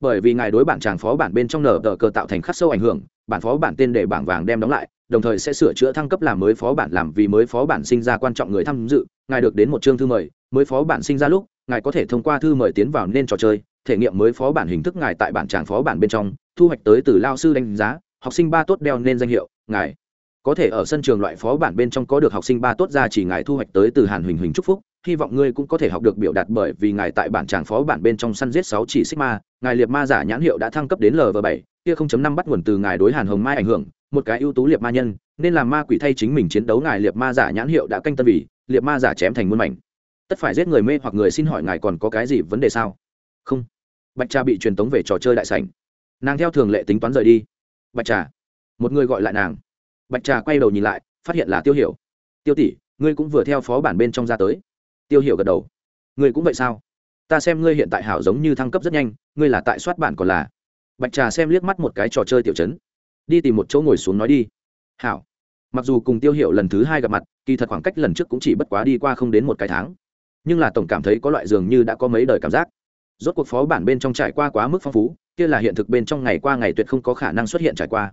Bởi vì ngài đối bản tràng phó bản bên trong nở tờ cờ tạo thành khắc sâu ảnh hưởng, bản phó bản tên để bảng vàng đem đóng lại, đồng thời sẽ sửa chữa thăng cấp làm mới phó bản làm vì mới phó bản sinh ra quan trọng người tham dự, ngài được đến một chương thư mời, mới phó bản sinh ra lúc, ngài có thể thông qua thư mời tiến vào nên trò chơi thể nghiệm mới phó bản hình thức ngài tại bản tràng phó bản bên trong, thu hoạch tới từ lao sư đánh giá, học sinh ba tốt đeo nên danh hiệu, ngài. Có thể ở sân trường loại phó bản bên trong có được học sinh ba tốt ra chỉ ngài thu hoạch tới từ hàn huỳnh huỳnh chúc phúc, hy vọng ngươi cũng có thể học được biểu đạt bởi vì ngài tại bản tràng phó bản bên trong săn giết sáu chỉ sigma, ngài liệt ma giả nhãn hiệu đã thăng cấp đến lv bảy, kia không chấm năm bắt nguồn từ ngài đối hàn hồng mai ảnh hưởng, một cái ưu tú liệt ma nhân, nên làm ma quỷ thay chính mình chiến đấu ngài liệt ma giả nhãn hiệu đã canh tân vì liệt ma giả chém thành muôn mảnh. Tất phải giết người mê hoặc người xin hỏi ngài còn có cái gì vấn đề sao? Không bạch trà bị truyền tống về trò chơi đại sảnh. Nàng theo thường lệ tính toán rời đi. Bạch trà, một người gọi lại nàng. Bạch trà quay đầu nhìn lại, phát hiện là tiêu hiểu. Tiêu tỷ, ngươi cũng vừa theo phó bản bên trong ra tới. Tiêu hiểu gật đầu. Ngươi cũng vậy sao? Ta xem ngươi hiện tại hảo giống như thăng cấp rất nhanh, ngươi là tại soát bản còn là. Bạch trà xem liếc mắt một cái trò chơi tiểu chấn đi tìm một chỗ ngồi xuống nói đi. Hảo. Mặc dù cùng tiêu hiểu lần thứ hai gặp mặt, kỳ thật khoảng cách lần trước cũng chỉ bất quá đi qua không đến một cái tháng. Nhưng là tổng cảm thấy có loại dường như đã có mấy đời cảm giác rốt cuộc phó bản bên trong trải qua quá mức phong phú, kia là hiện thực bên trong ngày qua ngày tuyệt không có khả năng xuất hiện trải qua.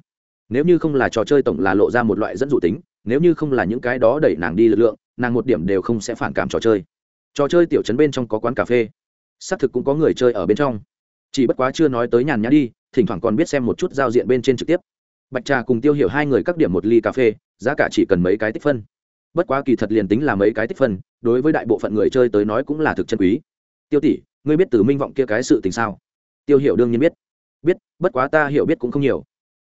Nếu như không là trò chơi tổng là lộ ra một loại dẫn dụ tính, nếu như không là những cái đó đẩy nàng đi lực lượng, nàng một điểm đều không sẽ phản cảm trò chơi. Trò chơi tiểu trấn bên trong có quán cà phê. Xác thực cũng có người chơi ở bên trong. Chỉ bất quá chưa nói tới nhàn nhã đi, thỉnh thoảng còn biết xem một chút giao diện bên trên trực tiếp. Bạch trà cùng tiêu hiểu hai người các điểm một ly cà phê, giá cả chỉ cần mấy cái tích phân. Bất quá kỳ thật liền tính là mấy cái tích phân, đối với đại bộ phận người chơi tới nói cũng là thực chân quý. Tiêu tỷ ngươi biết từ minh vọng kia cái sự tình sao? Tiêu hiểu đương nhiên biết. Biết, bất quá ta hiểu biết cũng không nhiều.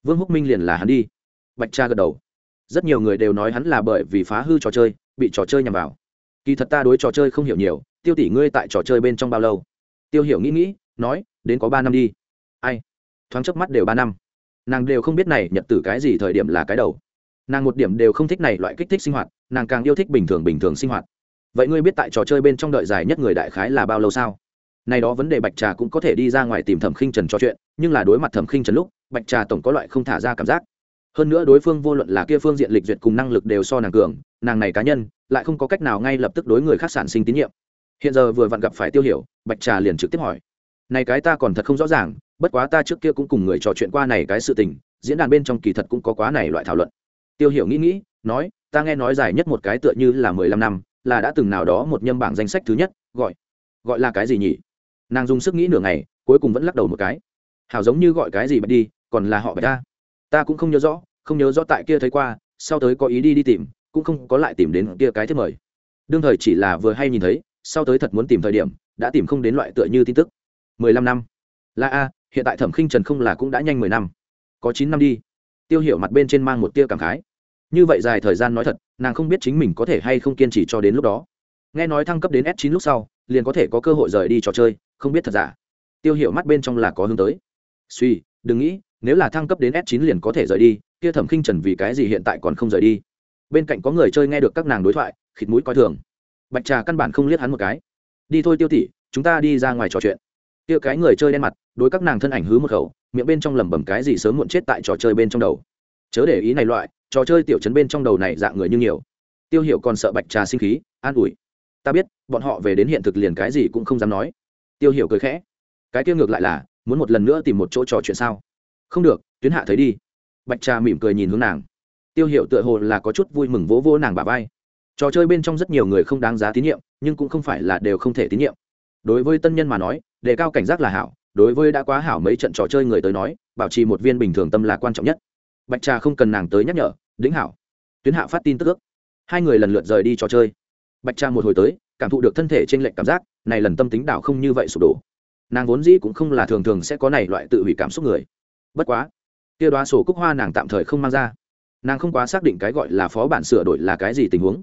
Vương húc minh liền là hắn đi. Bạch cha gật đầu. Rất nhiều người đều nói hắn là bởi vì phá hư trò chơi, bị trò chơi nhằm vào. Kỳ thật ta đối trò chơi không hiểu nhiều, tiêu tỷ ngươi tại trò chơi bên trong bao lâu? Tiêu hiểu nghĩ nghĩ, nói, đến có ba năm đi. Ai? Thoáng chớp mắt đều ba năm. Nàng đều không biết này nhật tử cái gì thời điểm là cái đầu. Nàng một điểm đều không thích này loại kích thích sinh hoạt, nàng càng yêu thích bình thường bình thường sinh hoạt. Vậy ngươi biết tại trò chơi bên trong đợi dài nhất người đại khái là bao lâu sao? Này đó vấn đề bạch trà cũng có thể đi ra ngoài tìm thẩm khinh trần trò chuyện, nhưng là đối mặt thẩm khinh trần lúc, bạch trà tổng có loại không thả ra cảm giác. Hơn nữa đối phương vô luận là kia phương diện lịch duyệt cùng năng lực đều so nàng cường, nàng này cá nhân, lại không có cách nào ngay lập tức đối người khác sản sinh tín nhiệm. Hiện giờ vừa vặn gặp phải tiêu hiểu, bạch trà liền trực tiếp hỏi, này cái ta còn thật không rõ ràng, bất quá ta trước kia cũng cùng người trò chuyện qua này cái sự tình, diễn đàn bên trong kỳ thật cũng có quá này loại thảo luận. Tiêu hiểu nghĩ nghĩ, nói, ta nghe nói dài nhất một cái tựa như là mười lăm năm, là đã từng nào đó một nhâm bảng danh sách thứ nhất, gọi gọi là cái gì nhỉ? Nàng dùng sức nghĩ nửa ngày, cuối cùng vẫn lắc đầu một cái. Hảo giống như gọi cái gì bạch đi, còn là họ bạch ta. Ta cũng không nhớ rõ, không nhớ rõ tại kia thấy qua, sau tới có ý đi đi tìm, cũng không có lại tìm đến kia cái thiết mời. Đương thời chỉ là vừa hay nhìn thấy, sau tới thật muốn tìm thời điểm, đã tìm không đến loại tựa như tin tức. Mười lăm năm. Là a, hiện tại thẩm khinh trần không là cũng đã nhanh mười năm. Có chín năm đi. Tiêu hiểu mặt bên trên mang một tia cảm khái. Như vậy dài thời gian nói thật, nàng không biết chính mình có thể hay không kiên trì cho đến lúc đó. Nghe nói thăng cấp đến s 9 lúc sau, liền có thể có cơ hội rời đi trò chơi không biết thật giả. Tiêu hiểu mắt bên trong là có hướng tới. Suy, đừng nghĩ, nếu là thăng cấp đến s 9 liền có thể rời đi, kia thẩm khinh trần vì cái gì hiện tại còn không rời đi? Bên cạnh có người chơi nghe được các nàng đối thoại, khịt mũi coi thường. Bạch trà căn bản không liếc hắn một cái. Đi thôi tiêu tỷ, chúng ta đi ra ngoài trò chuyện. Kia cái người chơi đen mặt, đối các nàng thân ảnh hứ một khẩu, miệng bên trong lẩm bẩm cái gì sớm muộn chết tại trò chơi bên trong đầu. Chớ để ý này loại, trò chơi tiểu chấn bên trong đầu này dạng người như nhiều. Tiêu hiểu còn sợ bạch trà sinh khí, an ủi. Ta biết, bọn họ về đến hiện thực liền cái gì cũng không dám nói tiêu hiểu cười khẽ. Cái kia ngược lại là, muốn một lần nữa tìm một chỗ trò chuyện sao? Không được, tuyến hạ thấy đi. Bạch trà mỉm cười nhìn hướng nàng. Tiêu hiểu tựa hồ là có chút vui mừng vỗ vỗ nàng bà vai. Trò chơi bên trong rất nhiều người không đáng giá tín nhiệm, nhưng cũng không phải là đều không thể tín nhiệm. Đối với tân nhân mà nói, đề cao cảnh giác là hảo, đối với đã quá hảo mấy trận trò chơi người tới nói, bảo trì một viên bình thường tâm là quan trọng nhất. Bạch trà không cần nàng tới nhắc nhở, đĩnh hảo. Tuyến hạ phát tin tức ước. Hai người lần lượt rời đi trò chơi. Bạch trà một hồi tới cảm thụ được thân thể trên lệnh cảm giác, này lần tâm tính đảo không như vậy sụp đổ. Nàng vốn dĩ cũng không là thường thường sẽ có này loại tự hủy cảm xúc người. Bất quá, kia đoá sổ cúc hoa nàng tạm thời không mang ra. Nàng không quá xác định cái gọi là phó bản sửa đổi là cái gì tình huống.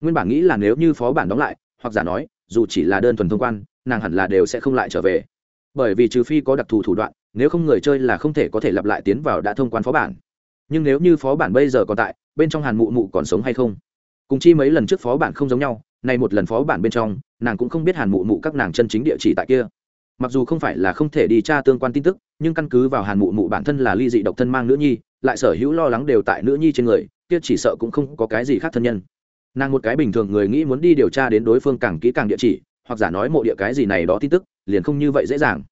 Nguyên bản nghĩ là nếu như phó bản đóng lại, hoặc giả nói, dù chỉ là đơn thuần thông quan, nàng hẳn là đều sẽ không lại trở về. Bởi vì trừ phi có đặc thù thủ đoạn, nếu không người chơi là không thể có thể lặp lại tiến vào đã thông quan phó bản. Nhưng nếu như phó bản bây giờ còn tại, bên trong hàn mụ mụ còn sống hay không? Cùng chi mấy lần trước phó bản không giống nhau nay một lần phó bản bên trong, nàng cũng không biết hàn mụ mụ các nàng chân chính địa chỉ tại kia. Mặc dù không phải là không thể đi tra tương quan tin tức, nhưng căn cứ vào hàn mụ mụ bản thân là ly dị độc thân mang nữ nhi, lại sở hữu lo lắng đều tại nữ nhi trên người, kia chỉ sợ cũng không có cái gì khác thân nhân. Nàng một cái bình thường người nghĩ muốn đi điều tra đến đối phương càng kỹ càng địa chỉ, hoặc giả nói mộ địa cái gì này đó tin tức, liền không như vậy dễ dàng.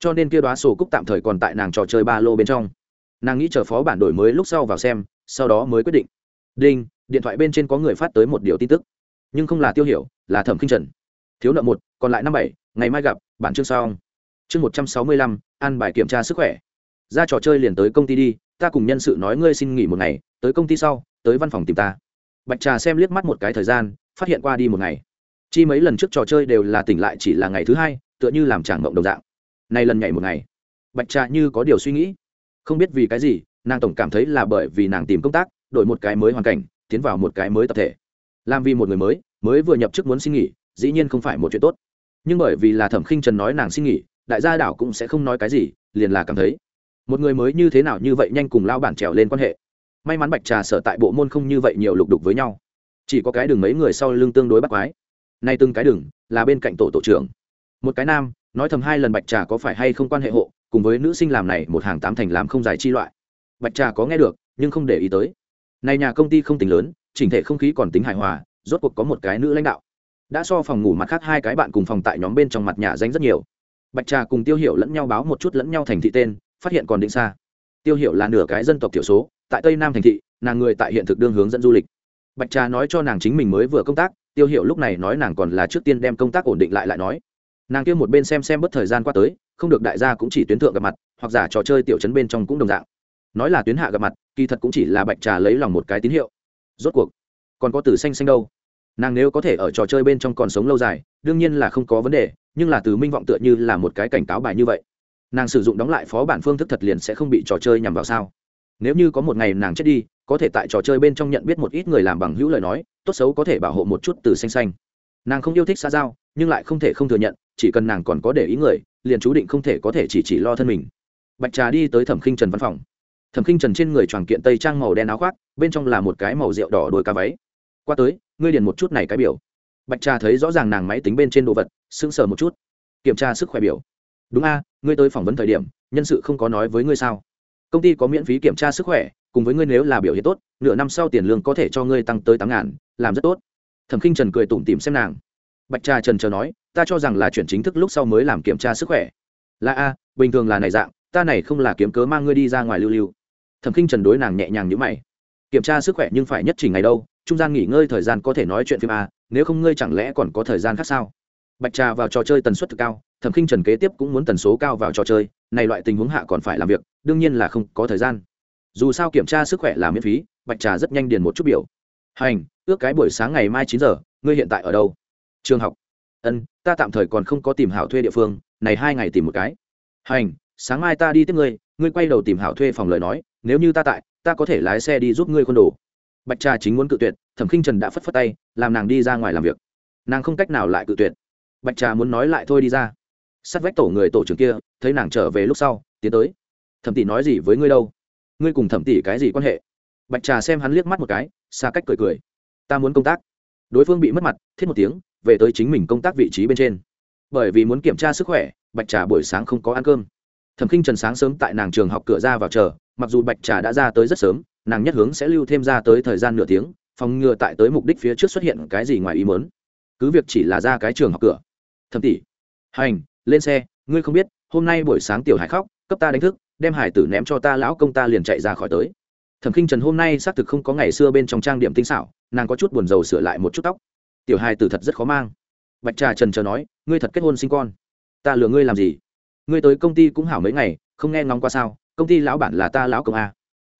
Cho nên kia đoá sổ cúc tạm thời còn tại nàng trò chơi ba lô bên trong. Nàng nghĩ chờ phó bản đổi mới lúc sau vào xem, sau đó mới quyết định. Đinh, điện thoại bên trên có người phát tới một điều tin tức nhưng không là tiêu hiểu, là thẩm kinh trần. Thiếu nợ một, còn lại năm bảy, ngày mai gặp, bản chương sau. Chương một trăm sáu mươi lăm ăn bài kiểm tra sức khỏe. Ra trò chơi liền tới công ty đi, ta cùng nhân sự nói ngươi xin nghỉ một ngày, tới công ty sau, tới văn phòng tìm ta. Bạch trà xem liếc mắt một cái thời gian, phát hiện qua đi một ngày. Chi mấy lần trước trò chơi đều là tỉnh lại chỉ là ngày thứ hai, tựa như làm tràng mộng đồng dạng. Nay lần nhảy một ngày. Bạch trà như có điều suy nghĩ. Không biết vì cái gì, nàng tổng cảm thấy là bởi vì nàng tìm công tác, đổi một cái mới hoàn cảnh, tiến vào một cái mới tập thể làm vì một người mới mới vừa nhập chức muốn xin nghỉ, dĩ nhiên không phải một chuyện tốt. Nhưng bởi vì là thẩm khinh trần nói nàng xin nghỉ, đại gia đảo cũng sẽ không nói cái gì, liền là cảm thấy. Một người mới như thế nào như vậy nhanh cùng lao bản trèo lên quan hệ. May mắn bạch trà sở tại bộ môn không như vậy nhiều lục đục với nhau. Chỉ có cái đường mấy người sau lưng tương đối bắt quái. Nay từng cái đường, là bên cạnh tổ tổ trưởng. Một cái nam, nói thầm hai lần bạch trà có phải hay không quan hệ hộ, cùng với nữ sinh làm này một hàng tám thành làm không dài chi loại. Bạch trà có nghe được, nhưng không để ý tới. Này nhà công ty không tính lớn chỉnh thể không khí còn tính hài hòa, rốt cuộc có một cái nữ lãnh đạo. Đã so phòng ngủ mặt khác hai cái bạn cùng phòng tại nhóm bên trong mặt nhà danh rất nhiều. Bạch trà cùng tiêu hiểu lẫn nhau báo một chút lẫn nhau thành thị tên, phát hiện còn định xa. Tiêu hiểu là nửa cái dân tộc thiểu số, tại tây nam thành thị, nàng người tại hiện thực đương hướng dẫn du lịch. Bạch trà nói cho nàng chính mình mới vừa công tác, tiêu hiệu lúc này nói nàng còn là trước tiên đem công tác ổn định lại lại nói. Nàng kia một bên xem xem bất thời gian qua tới, không được đại gia cũng chỉ tuyến thượng gặp mặt, hoặc giả trò chơi tiểu chấn bên trong cũng đồng dạng. Nói là tuyến hạ gặp mặt, kỳ thật cũng chỉ là bạch trà lấy lòng một cái tín hiệu rốt cuộc, còn có từ xanh xanh đâu? Nàng nếu có thể ở trò chơi bên trong còn sống lâu dài, đương nhiên là không có vấn đề, nhưng là từ minh vọng tựa như là một cái cảnh cáo bài như vậy. Nàng sử dụng đóng lại phó bản phương thức thật liền sẽ không bị trò chơi nhằm vào sao? Nếu như có một ngày nàng chết đi, có thể tại trò chơi bên trong nhận biết một ít người làm bằng hữu lời nói, tốt xấu có thể bảo hộ một chút từ xanh xanh. Nàng không yêu thích xa giao, nhưng lại không thể không thừa nhận, chỉ cần nàng còn có để ý người, liền chú định không thể có thể chỉ chỉ lo thân mình. Bạch trà đi tới thẩm khinh trần văn phòng thẩm khinh trần trên người tròn kiện tây trang màu đen áo khoác, bên trong là một cái màu rượu đỏ đôi cá váy. Qua tới, ngươi điền một chút này cái biểu. Bạch trà thấy rõ ràng nàng máy tính bên trên đồ vật, sững sờ một chút. Kiểm tra sức khỏe biểu. Đúng a, ngươi tới phỏng vấn thời điểm, nhân sự không có nói với ngươi sao? Công ty có miễn phí kiểm tra sức khỏe, cùng với ngươi nếu là biểu hiện tốt, nửa năm sau tiền lương có thể cho ngươi tăng tới tám ngàn, làm rất tốt. Thẩm khinh trần cười tủm tìm xem nàng. Bạch trà trần chờ nói, ta cho rằng là chuyển chính thức lúc sau mới làm kiểm tra sức khỏe. Là a, bình thường là này dạng, ta này không là kiếm cớ mang ngươi đi ra ngoài lưu lưu thẩm khinh trần đối nàng nhẹ nhàng như mày. Kiểm tra sức khỏe nhưng phải nhất trình ngày đâu, trung gian nghỉ ngơi thời gian có thể nói chuyện phim a nếu không ngươi chẳng lẽ còn có thời gian khác sao? Bạch trà vào trò chơi tần suất thực cao, thẩm khinh trần kế tiếp cũng muốn tần số cao vào trò chơi, này loại tình huống hạ còn phải làm việc, đương nhiên là không có thời gian. Dù sao kiểm tra sức khỏe là miễn phí, bạch trà rất nhanh điền một chút biểu. Hành, ước cái buổi sáng ngày mai chín giờ, ngươi hiện tại ở đâu? Trường học. Ân, ta tạm thời còn không có tìm hảo thuê địa phương, này hai ngày tìm một cái. Hành, sáng mai ta đi tiếp ngươi ngươi quay đầu tìm hảo thuê phòng lời nói nếu như ta tại, ta có thể lái xe đi giúp ngươi khuôn đồ. Bạch trà chính muốn cự tuyệt, thẩm khinh trần đã phất phất tay, làm nàng đi ra ngoài làm việc. Nàng không cách nào lại cự tuyệt. Bạch trà muốn nói lại thôi đi ra. Sát vách tổ người tổ trưởng kia, thấy nàng trở về lúc sau, tiến tới. Thẩm tỷ nói gì với ngươi đâu? Ngươi cùng thẩm tỷ cái gì quan hệ? Bạch trà xem hắn liếc mắt một cái, xa cách cười cười. Ta muốn công tác. Đối phương bị mất mặt, thiết một tiếng, về tới chính mình công tác vị trí bên trên. Bởi vì muốn kiểm tra sức khỏe, bạch trà buổi sáng không có ăn cơm. Thẩm khinh trần sáng sớm tại nàng trường học cửa ra vào chờ mặc dù bạch trà đã ra tới rất sớm, nàng nhất hướng sẽ lưu thêm ra tới thời gian nửa tiếng, phòng ngừa tại tới mục đích phía trước xuất hiện cái gì ngoài ý mớn cứ việc chỉ là ra cái trường học cửa. Thầm tỷ. Hành, lên xe, ngươi không biết, hôm nay buổi sáng tiểu hải khóc, cấp ta đánh thức, đem hải tử ném cho ta lão công ta liền chạy ra khỏi tới. Thẩm k i n h trần hôm nay xác thực không có ngày xưa bên trong trang điểm tinh xảo, nàng có chút buồn rầu sửa lại một chút tóc. Tiểu hải tử thật rất khó mang. Bạch trà trần chờ nói, ngươi thật kết hôn sinh con. Ta lừa ngươi làm gì? Ngươi tới công ty cũng hảo mấy ngày, không nghe ngóng qua sao? Công ty lão bản là ta lão công a.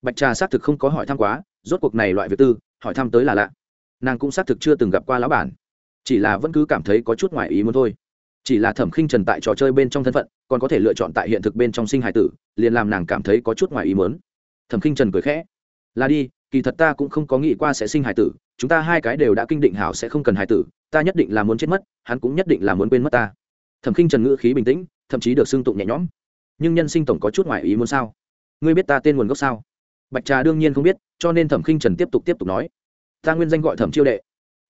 Bạch trà xác thực không có hỏi thăm quá, rốt cuộc này loại việc tư, hỏi thăm tới là lạ. Nàng cũng xác thực chưa từng gặp qua lão bản. Chỉ là vẫn cứ cảm thấy có chút ngoài ý muốn thôi. Chỉ là thẩm khinh trần tại trò chơi bên trong thân phận, còn có thể lựa chọn tại hiện thực bên trong sinh hải tử, liền làm nàng cảm thấy có chút ngoài ý muốn. Thẩm khinh trần cười khẽ. Là đi, kỳ thật ta cũng không có nghĩ qua sẽ sinh hải tử, chúng ta hai cái đều đã kinh định hảo sẽ không cần hải tử, ta nhất định là muốn chết mất, hắn cũng nhất định là muốn quên mất ta. Thẩm khinh trần ngữ khí bình tĩnh, thậm chí được xưng tụng nhẹ nhõm nhưng nhân sinh tổng có chút ngoại ý muốn sao? Ngươi biết ta tên nguồn gốc sao? Bạch trà đương nhiên không biết, cho nên thẩm khinh trần tiếp tục tiếp tục nói. Ta nguyên danh gọi thẩm chiêu đệ.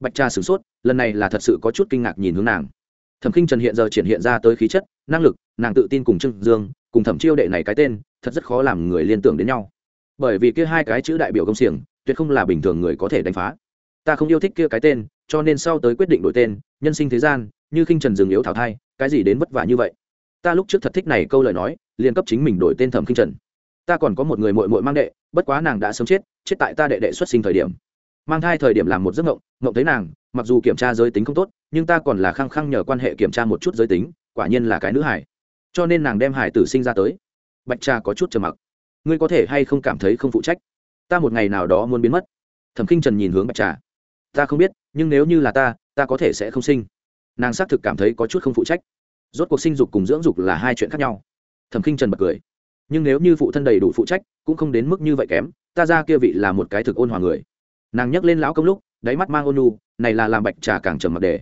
Bạch trà sửng sốt, lần này là thật sự có chút kinh ngạc nhìn hướng nàng. Thẩm khinh trần hiện giờ triển hiện ra tới khí chất, năng lực, nàng tự tin cùng trương dương, cùng thẩm chiêu đệ này cái tên, thật rất khó làm người liên tưởng đến nhau. Bởi vì kia hai cái chữ đại biểu công xiềng, tuyệt không là bình thường người có thể đánh phá. Ta không yêu thích kia cái tên, cho nên sau tới quyết định đổi tên, nhân sinh thế gian, như khinh trần dừng yếu thảo thai, cái gì đến vất vả như vậy? Ta lúc trước thật thích này câu lời nói, liền cấp chính mình đổi tên thẩm khinh trần. Ta còn có một người mội mội mang đệ, bất quá nàng đã sớm chết chết tại ta đệ đệ xuất sinh thời điểm. Mang thai thời điểm làm một giấc ngộng ngộng thấy nàng, mặc dù kiểm tra giới tính không tốt, nhưng ta còn là khăng khăng nhờ quan hệ kiểm tra một chút giới tính, quả nhiên là cái nữ hải cho nên nàng đem hải tử sinh ra tới. Bạch cha có chút trầm mặc. Ngươi có thể hay không cảm thấy không phụ trách? Ta một ngày nào đó muốn biến mất. Thẩm khinh trần nhìn hướng bạch trà. Ta không biết, nhưng nếu như là ta ta có thể sẽ không sinh. Nàng xác thực cảm thấy có chút không phụ trách rốt cuộc sinh dục cùng dưỡng dục là hai chuyện khác nhau. Thẩm k i n h trần bật cười. Nhưng nếu như phụ thân đầy đủ phụ trách, cũng không đến mức như vậy kém, ta ra kia vị là một cái thực ôn hòa người. Nàng nhắc lên lão công lúc, đáy mắt mang ôn nu này là làm bạch trà càng trầm mặc đề.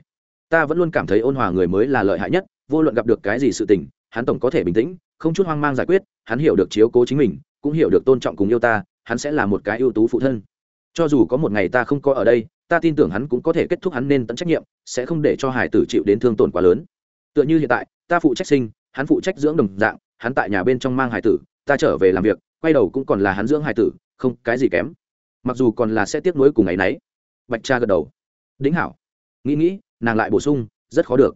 Ta vẫn luôn cảm thấy ôn hòa người mới là lợi hại nhất, vô luận gặp được cái gì sự tình, hắn tổng có thể bình tĩnh, không chút hoang mang giải quyết, hắn hiểu được chiếu cố chính mình, cũng hiểu được tôn trọng cùng yêu ta, hắn sẽ là một cái ưu tú phụ thân. Cho dù có một ngày ta không có ở đây, ta tin tưởng hắn cũng có thể kết thúc hắn nên tận trách nhiệm, sẽ không để cho hải tử chịu đến thương tổn quá lớn tựa như hiện tại, ta phụ trách sinh, hắn phụ trách dưỡng đồng dạng, hắn tại nhà bên trong mang hải tử, ta trở về làm việc, quay đầu cũng còn là hắn dưỡng hải tử, không, cái gì kém. Mặc dù còn là sẽ tiếp nối cùng ngày nấy. Bạch cha gật đầu. Đính hảo, nghĩ nghĩ, nàng lại bổ sung, rất khó được.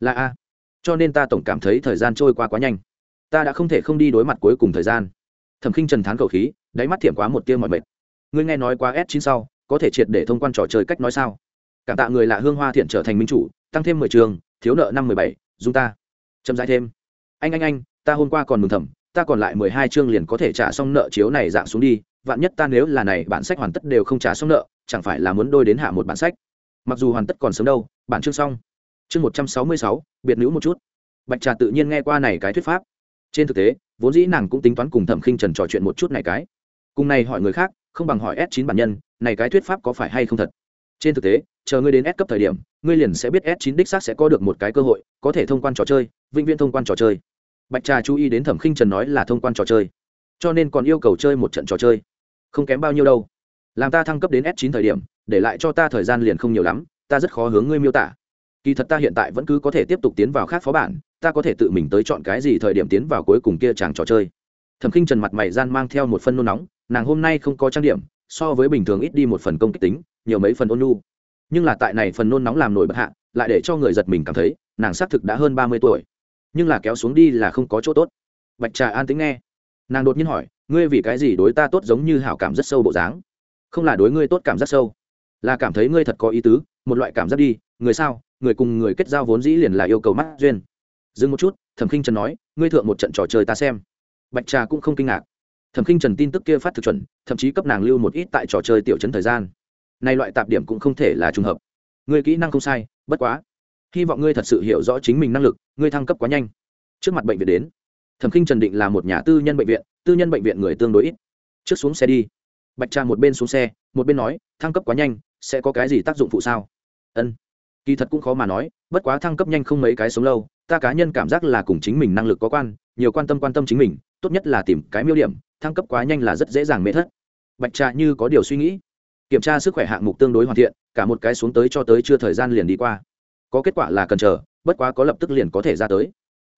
Là a. Cho nên ta tổng cảm thấy thời gian trôi qua quá nhanh. Ta đã không thể không đi đối mặt cuối cùng thời gian. Thẩm khinh trần thán cầu khí, đáy mắt thiểm quá một tia mọi mệt. Ngươi nghe nói quá s chín sau, có thể triệt để thông quan trò chơi cách nói sao? Cảm tạ người lạ hương hoa thiện trở thành minh chủ, tăng thêm mười trường thiếu nợ năm mười bảy, dung ta. Chậm rãi thêm. Anh anh anh, ta hôm qua còn mừng thầm, ta còn lại mười hai chương liền có thể trả xong nợ chiếu này dạng xuống đi, vạn nhất ta nếu là này bản sách hoàn tất đều không trả xong nợ, chẳng phải là muốn đôi đến hạ một bản sách. Mặc dù hoàn tất còn sớm đâu, bản chương xong. Chương một trăm sáu mươi sáu, biệt nữ một chút. Bạch trà tự nhiên nghe qua này cái thuyết pháp. Trên thực tế, vốn dĩ nàng cũng tính toán cùng thẩm khinh trần trò chuyện một chút này cái. Cùng này hỏi người khác, không bằng hỏi s chín bản nhân, này cái thuyết pháp có phải hay không thật? Trên thực tế, chờ ngươi đến s cấp thời điểm ngươi liền sẽ biết s 9 đích xác sẽ có được một cái cơ hội, có thể thông quan trò chơi, vĩnh viễn thông quan trò chơi. Bạch trà chú ý đến thẩm khinh trần nói là thông quan trò chơi. Cho nên còn yêu cầu chơi một trận trò chơi. Không kém bao nhiêu đâu. Làm ta thăng cấp đến s 9 thời điểm, để lại cho ta thời gian liền không nhiều lắm, ta rất khó hướng ngươi miêu tả. Kỳ thật ta hiện tại vẫn cứ có thể tiếp tục tiến vào khác phó bản, ta có thể tự mình tới chọn cái gì thời điểm tiến vào cuối cùng kia chàng trò chơi. Thẩm khinh trần mặt mày gian mang theo một phân nôn nóng, nàng hôm nay không có trang điểm, so với bình thường ít đi một phần công kích tính, nhiều mấy phần ôn nhu nhưng là tại này phần nôn nóng làm nổi bật hạ, lại để cho người giật mình cảm thấy, nàng xác thực đã hơn ba mươi tuổi. Nhưng là kéo xuống đi là không có chỗ tốt. Bạch trà an tính nghe. Nàng đột nhiên hỏi, ngươi vì cái gì đối ta tốt giống như hảo cảm rất sâu bộ dáng? Không là đối ngươi tốt cảm rất sâu, là cảm thấy ngươi thật có ý tứ, một loại cảm giác đi, người sao, người cùng người kết giao vốn dĩ liền là yêu cầu mắt duyên. Dừng một chút, thẩm khinh trần nói, ngươi thượng một trận trò chơi ta xem. Bạch trà cũng không kinh ngạc. Thẩm khinh trần tin tức kia phát thực chuẩn, thậm chí cấp nàng lưu một ít tại trò chơi tiểu chấn thời gian nay loại tạp điểm cũng không thể là trùng hợp. Ngươi kỹ năng không sai, bất quá. Hy vọng ngươi thật sự hiểu rõ chính mình năng lực, ngươi thăng cấp quá nhanh. Trước mặt bệnh viện đến. Thẩm khinh trần định là một nhà tư nhân bệnh viện, tư nhân bệnh viện người tương đối ít. Trước xuống xe đi. Bạch trà một bên xuống xe, một bên nói, thăng cấp quá nhanh, sẽ có cái gì tác dụng phụ sao? Ân. Kỳ thật cũng khó mà nói, bất quá thăng cấp nhanh không mấy cái sống lâu, ta cá nhân cảm giác là cùng chính mình năng lực có quan, nhiều quan tâm quan tâm chính mình, tốt nhất là tìm cái miêu điểm, thăng cấp quá nhanh là rất dễ dàng mê thất. Bạch trà như có điều suy nghĩ kiểm tra sức khỏe hạng mục tương đối hoàn thiện, cả một cái xuống tới cho tới chưa thời gian liền đi qua. Có kết quả là cần chờ, bất quá có lập tức liền có thể ra tới.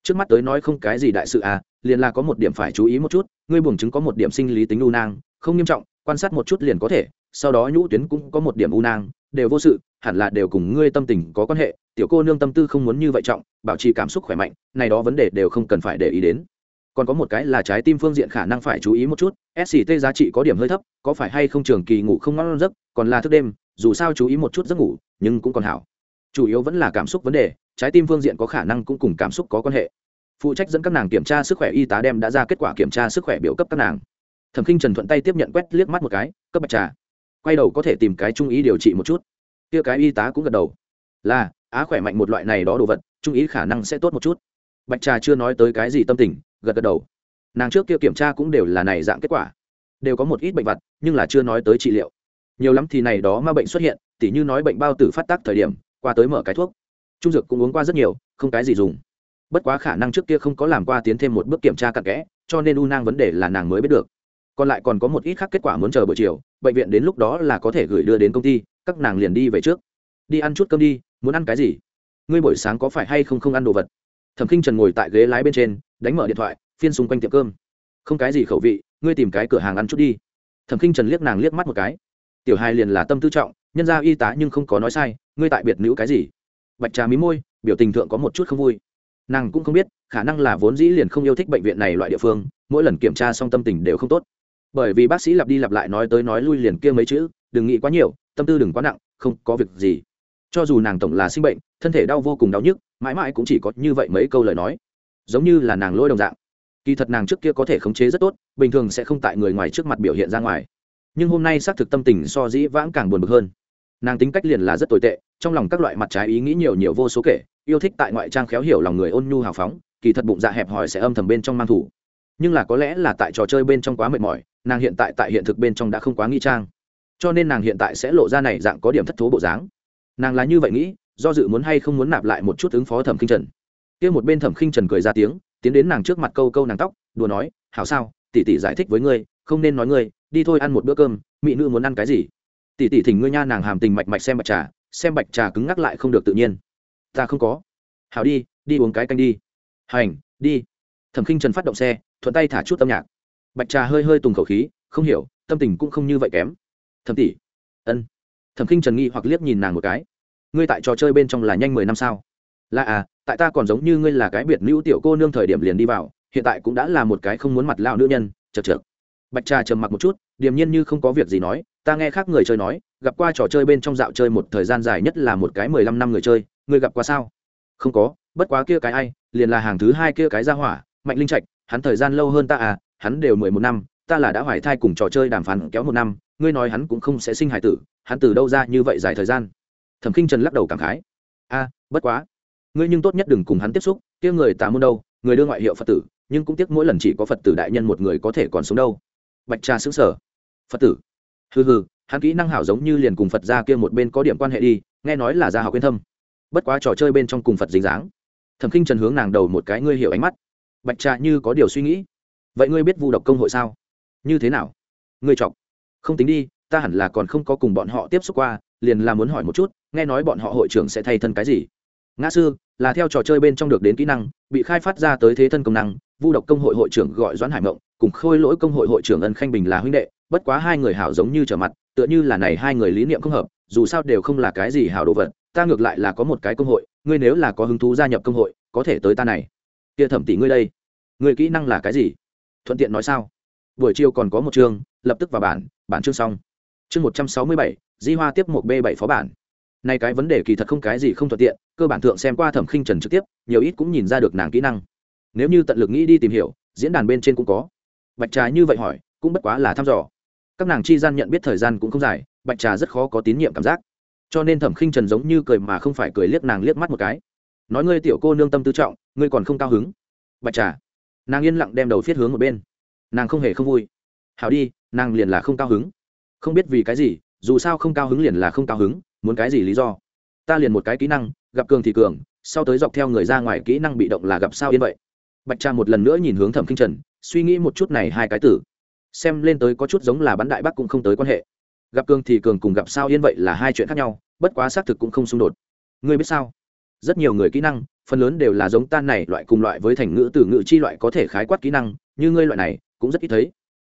Trước mắt tới nói không cái gì đại sự à liền là có một điểm phải chú ý một chút, ngươi buồng chứng có một điểm sinh lý tính u nang, không nghiêm trọng, quan sát một chút liền có thể, sau đó nhũ tuyến cũng có một điểm u nang, đều vô sự, hẳn là đều cùng ngươi tâm tình có quan hệ, tiểu cô nương tâm tư không muốn như vậy trọng, bảo trì cảm xúc khỏe mạnh, này đó vấn đề đều không cần phải để ý đến còn có một cái là trái tim phương diện khả năng phải chú ý một chút sct giá trị có điểm hơi thấp, có phải hay không trường kỳ ngủ không ngon giấc, còn là thức đêm, dù sao chú ý một chút giấc ngủ, nhưng cũng còn hảo. Chủ yếu vẫn là cảm xúc vấn đề, trái tim phương diện có khả năng cũng cùng cảm xúc có quan hệ. Phụ trách dẫn các nàng kiểm tra sức khỏe y tá đem đã ra kết quả kiểm tra sức khỏe biểu cấp các nàng. Thẩm khinh trần thuận tay tiếp nhận quét liếc mắt một cái, cấp bạch trà. Quay đầu có thể tìm cái trung ý điều trị một chút. Kia cái y tá cũng gật đầu. Là, á khỏe mạnh một loại này đó đồ vật, trung ý khả năng sẽ tốt một chút. Bạch trà chưa nói tới cái gì tâm tình gật gật đầu. Nàng trước kia kiểm tra cũng đều là này dạng kết quả. Đều có một ít bệnh vặt, nhưng là chưa nói tới trị liệu. Nhiều lắm thì này đó mà bệnh xuất hiện, tỉ như nói bệnh bao tử phát tác thời điểm, qua tới mở cái thuốc. Trung dược cũng uống qua rất nhiều, không cái gì dùng. Bất quá khả năng trước kia không có làm qua tiến thêm một bước kiểm tra cặn kẽ, cho nên u nang vấn đề là nàng mới biết được. Còn lại còn có một ít khác kết quả muốn chờ buổi chiều, bệnh viện đến lúc đó là có thể gửi đưa đến công ty, các nàng liền đi về trước. Đi ăn chút cơm đi, muốn ăn cái gì? Ngươi buổi sáng có phải hay không không ăn đồ vật? Thẩm khinh trần ngồi tại ghế lái bên trên, đánh mở điện thoại, phiên xung quanh tiệm cơm. Không cái gì khẩu vị, ngươi tìm cái cửa hàng ăn chút đi. Thẩm khinh trần liếc nàng liếc mắt một cái. Tiểu hai liền là tâm tư trọng, nhân ra y tá nhưng không có nói sai, ngươi tại biệt nữ cái gì? Bạch trà mí môi, biểu tình thượng có một chút không vui. Nàng cũng không biết, khả năng là vốn dĩ liền không yêu thích bệnh viện này loại địa phương, mỗi lần kiểm tra xong tâm tình đều không tốt. Bởi vì bác sĩ lặp đi lặp lại nói tới nói lui liền kia mấy chữ, đừng nghĩ quá nhiều, tâm tư đừng quá nặng, không có việc gì. Cho dù nàng tổng là sinh bệnh, thân thể đau vô cùng đau nhức mãi mãi cũng chỉ có như vậy mấy câu lời nói, giống như là nàng lôi đồng dạng. Kỳ thật nàng trước kia có thể khống chế rất tốt, bình thường sẽ không tại người ngoài trước mặt biểu hiện ra ngoài. Nhưng hôm nay xác thực tâm tình so dĩ vãng càng buồn bực hơn. Nàng tính cách liền là rất tồi tệ, trong lòng các loại mặt trái ý nghĩ nhiều nhiều vô số kể, yêu thích tại ngoại trang khéo hiểu lòng người ôn nhu hào phóng, kỳ thật bụng dạ hẹp hòi sẽ âm thầm bên trong mang thủ. Nhưng là có lẽ là tại trò chơi bên trong quá mệt mỏi, nàng hiện tại tại hiện thực bên trong đã không quá nghi trang. Cho nên nàng hiện tại sẽ lộ ra này dạng có điểm thất thố bộ dáng. Nàng là như vậy nghĩ do dự muốn hay không muốn nạp lại một chút ứng phó thẩm khinh trần. Kia một bên thẩm khinh trần cười ra tiếng, tiến đến nàng trước mặt câu câu nàng tóc, đùa nói, hảo sao, tỷ tỷ giải thích với ngươi, không nên nói ngươi, đi thôi ăn một bữa cơm, mỹ nữ muốn ăn cái gì? Tỷ tỷ thỉnh ngươi nha, nàng hàm tình mạch mạch xem bạch trà, xem bạch trà cứng ngắc lại không được tự nhiên. Ta không có. Hảo đi đi uống cái canh đi. Hành, đi. Thẩm khinh trần phát động xe, thuận tay thả chút âm nhạc. Bạch trà hơi hơi tùng khẩu khí, không hiểu, tâm tình cũng không như vậy kém. Thẩm tỷ. Ân. Thẩm khinh trần nghi hoặc liếc nhìn nàng một cái ngươi tại trò chơi bên trong là nhanh mười năm sao? Là à tại ta còn giống như ngươi là cái biệt nữ tiểu cô nương thời điểm liền đi vào, hiện tại cũng đã là một cái không muốn mặt lao nữ nhân chật chật bạch trà trầm mặc một chút, điềm nhiên như không có việc gì nói, ta nghe khác người chơi nói, gặp qua trò chơi bên trong dạo chơi một thời gian dài nhất là một cái mười lăm năm người chơi, ngươi gặp qua sao? Không có, bất quá kia cái ai, liền là hàng thứ hai kia cái ra hỏa, mạnh linh trạch, hắn thời gian lâu hơn ta à hắn đều mười một năm, ta là đã hoài thai cùng trò chơi đàm phán kéo một năm, ngươi nói hắn cũng không sẽ sinh hài tử, hắn từ đâu ra như vậy dài thời gian? Thẩm khinh trần lắc đầu cảm khái. A, bất quá. Ngươi nhưng tốt nhất đừng cùng hắn tiếp xúc, kia người tà môn đâu, người đưa ngoại hiệu phật tử, nhưng cũng tiếc mỗi lần chỉ có phật tử đại nhân một người có thể còn sống đâu. Bạch trà xứng sở phật tử? Hừ hừ, hắn kỹ năng hảo giống như liền cùng phật ra kia một bên có điểm quan hệ đi, nghe nói là gia học yên thâm. Bất quá trò chơi bên trong cùng phật dính dáng. Thẩm khinh trần hướng nàng đầu một cái ngươi hiểu ánh mắt. Bạch trà như có điều suy nghĩ. Vậy ngươi biết vu độc công hội sao? Như thế nào? Ngươi chọc. Không tính đi, ta hẳn là còn không có cùng bọn họ tiếp xúc qua, liền là muốn hỏi một chút nghe nói bọn họ hội trưởng sẽ thay thân cái gì? Ngã sư, là theo trò chơi bên trong được đến kỹ năng, bị khai phát ra tới thế thân công năng, vu độc công hội hội trưởng gọi doãn hải mộng, cùng khôi lỗi công hội hội trưởng ân khanh bình là huynh đệ, bất quá hai người hảo giống như trở mặt, tựa như là này hai người lý niệm không hợp, dù sao đều không là cái gì hảo đồ vật, ta ngược lại là có một cái công hội, ngươi nếu là có hứng thú gia nhập công hội, có thể tới ta này. Kia thẩm tỷ ngươi đây người kỹ năng là cái gì? Thuận tiện nói sao? Buổi chiều còn có một chương, lập tức vào bản bản chương xong. Chương một trăm sáu mươi bảy, di hoa tiếp một b bảy phó bản nay cái vấn đề kỳ thật không cái gì không thuận tiện, cơ bản thượng xem qua thẩm khinh trần trực tiếp, nhiều ít cũng nhìn ra được nàng kỹ năng. Nếu như tận lực nghĩ đi tìm hiểu, diễn đàn bên trên cũng có. Bạch trà như vậy hỏi, cũng bất quá là thăm dò. Các nàng chi gian nhận biết thời gian cũng không dài, bạch trà rất khó có tín nhiệm cảm giác. Cho nên thẩm khinh trần giống như cười mà không phải cười liếc nàng liếc mắt một cái. Nói ngươi tiểu cô nương tâm tư trọng, ngươi còn không cao hứng. Bạch trà. Nàng yên lặng đem đầu phiết hướng một bên. Nàng không hề không vui. Hảo đi, nàng liền là không cao hứng. Không biết vì cái gì, dù sao không cao hứng liền là không cao hứng muốn cái gì lý do? Ta liền một cái kỹ năng, gặp cường thì cường, sau tới dọc theo người ra ngoài kỹ năng bị động là gặp sao yên vậy. Bạch trà một lần nữa nhìn hướng thẩm kinh trần, suy nghĩ một chút này hai cái tử xem lên tới có chút giống là bắn đại bắc cũng không tới quan hệ. Gặp cường thì cường cùng gặp sao yên vậy là hai chuyện khác nhau, bất quá xác thực cũng không xung đột. Ngươi biết sao? Rất nhiều người kỹ năng, phần lớn đều là giống tan này loại cùng loại với thành ngữ từ ngữ chi loại có thể khái quát kỹ năng, như ngươi loại này, cũng rất ít thấy.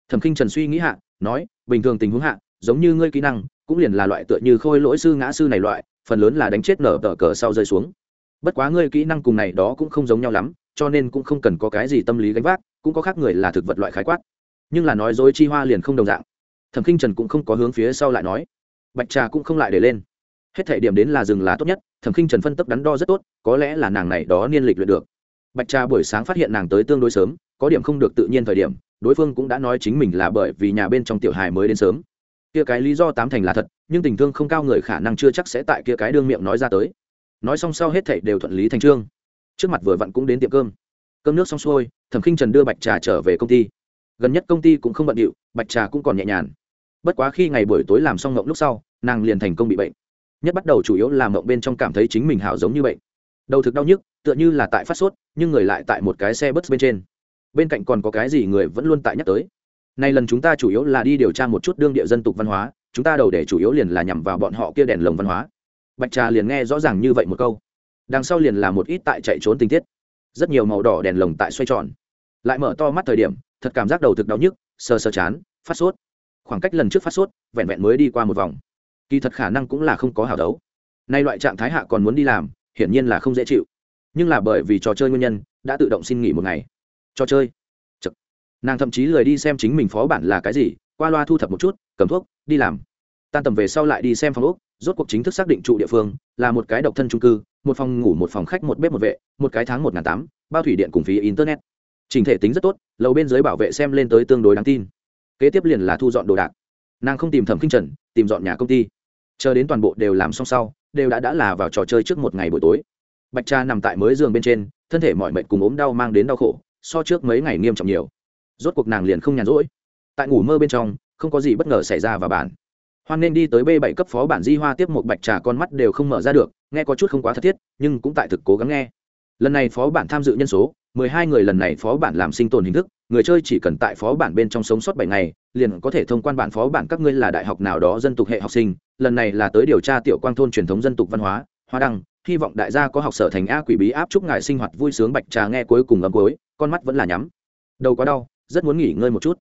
Thẩm kinh trần suy nghĩ hạ, nói, bình thường tình huống hạ, giống như ngươi kỹ năng cũng liền là loại tựa như khôi lỗi sư ngã sư này loại, phần lớn là đánh chết nở tờ cờ sau rơi xuống. Bất quá ngươi kỹ năng cùng này đó cũng không giống nhau lắm, cho nên cũng không cần có cái gì tâm lý gánh vác, cũng có khác người là thực vật loại khái quát. Nhưng là nói dối chi hoa liền không đồng dạng. Thẩm kinh trần cũng không có hướng phía sau lại nói. Bạch trà cũng không lại để lên. Hết thể điểm đến là rừng lá tốt nhất, thẩm kinh trần phân tấp đắn đo rất tốt, có lẽ là nàng này đó niên lịch luyện được. Bạch trà buổi sáng phát hiện nàng tới tương đối sớm, có điểm không được tự nhiên thời điểm, đối phương cũng đã nói chính mình là bởi vì nhà bên trong tiểu hài mới đến sớm kia cái lý do tám thành là thật, nhưng tình thương không cao người khả năng chưa chắc sẽ tại kia cái đương miệng nói ra tới. Nói xong sau hết thảy đều thuận lý thành trương. Trước mặt vừa vặn cũng đến tiệm cơm. Cơm nước xong xuôi, thẩm khinh trần đưa bạch trà trở về công ty. Gần nhất công ty cũng không bận điệu, bạch trà cũng còn nhẹ nhàng. Bất quá khi ngày buổi tối làm xong ngộng lúc sau, nàng liền thành công bị bệnh. Nhất bắt đầu chủ yếu là mộng bên trong cảm thấy chính mình hảo giống như bệnh. Đầu thực đau nhức, tựa như là tại phát sốt, nhưng người lại tại một cái xe bus bên trên. Bên cạnh còn có cái gì người vẫn luôn tại nhắc tới nay lần chúng ta chủ yếu là đi điều tra một chút đương địa dân tục văn hóa, chúng ta đầu để chủ yếu liền là nhằm vào bọn họ kia đèn lồng văn hóa. Bạch trà liền nghe rõ ràng như vậy một câu. Đằng sau liền là một ít tại chạy trốn tình tiết. Rất nhiều màu đỏ đèn lồng tại xoay tròn. Lại mở to mắt thời điểm, thật cảm giác đầu thực đau nhức, sờ sờ chán, phát sốt. Khoảng cách lần trước phát sốt, vẹn vẹn mới đi qua một vòng. Kỳ thật khả năng cũng là không có hào đấu. Nay loại trạng thái hạ còn muốn đi làm, hiển nhiên là không dễ chịu. Nhưng là bởi vì trò chơi nguyên nhân, đã tự động xin nghỉ một ngày. Trò chơi nàng thậm chí lười đi xem chính mình phó bản là cái gì, qua loa thu thập một chút, cầm thuốc, đi làm. Tan tầm về sau lại đi xem phòng úc rốt cuộc chính thức xác định trụ địa phương, là một cái độc thân trung cư, một phòng ngủ, một phòng khách, một bếp, một vệ, một cái tháng một n tám, bao thủy điện cùng phí internet. Trình thể tính rất tốt, lầu bên dưới bảo vệ xem lên tới tương đối đáng tin. Kế tiếp liền là thu dọn đồ đạc. Nàng không tìm thẩm kinh trần, tìm dọn nhà công ty. Chờ đến toàn bộ đều làm xong sau, đều đã đã là vào trò chơi trước một ngày buổi tối. Bạch cha nằm tại mới giường bên trên, thân thể mọi mệnh cùng ốm đau mang đến đau khổ, so trước mấy ngày nghiêm trọng nhiều rốt cuộc nàng liền không nhàn rỗi. Tại ngủ mơ bên trong, không có gì bất ngờ xảy ra vào bản hoan nên đi tới b bảy cấp phó bản di hoa tiếp một bạch trà con mắt đều không mở ra được, nghe có chút không quá thật thiết, nhưng cũng tại thực cố gắng nghe. Lần này phó bản tham dự nhân số, mười hai người lần này phó bản làm sinh tồn hình thức, người chơi chỉ cần tại phó bản bên trong sống sót bảy ngày, liền có thể thông quan bản phó bản các ngươi là đại học nào đó dân tục hệ học sinh, lần này là tới điều tra tiểu quang thôn truyền thống dân tục văn hóa, hoa đăng, hy vọng đại gia có học sở thành a quỷ bí áp chúc ngài sinh hoạt vui sướng bạch trà nghe cuối cùng ấm cuối, con mắt vẫn là nhắm. Đầu có đau rất muốn nghỉ ngơi một chút.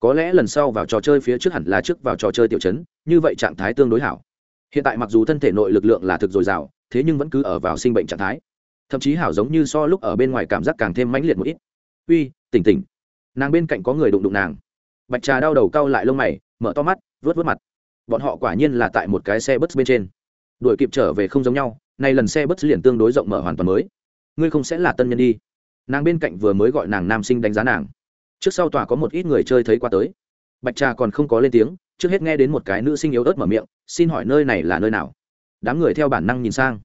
Có lẽ lần sau vào trò chơi phía trước hẳn là trước vào trò chơi tiểu chấn như vậy trạng thái tương đối hảo. Hiện tại mặc dù thân thể nội lực lượng là thực dồi dào, thế nhưng vẫn cứ ở vào sinh bệnh trạng thái. Thậm chí hảo giống như so lúc ở bên ngoài cảm giác càng thêm mãnh liệt một ít. Uy, tỉnh tỉnh. Nàng bên cạnh có người đụng đụng nàng. Bạch trà đau đầu cau lại lông mày, mở to mắt vớt vớt mặt. Bọn họ quả nhiên là tại một cái xe bus bên trên. Đuổi kịp trở về không giống nhau, nay lần xe bus liền tương đối rộng mở hoàn toàn mới. Ngươi không sẽ là tân nhân đi. Nàng bên cạnh vừa mới gọi nàng nam sinh đánh giá nàng trước sau tòa có một ít người chơi thấy qua tới. Bạch trà còn không có lên tiếng, trước hết nghe đến một cái nữ sinh yếu ớt mở miệng, xin hỏi nơi này là nơi nào? Đám người theo bản năng nhìn sang.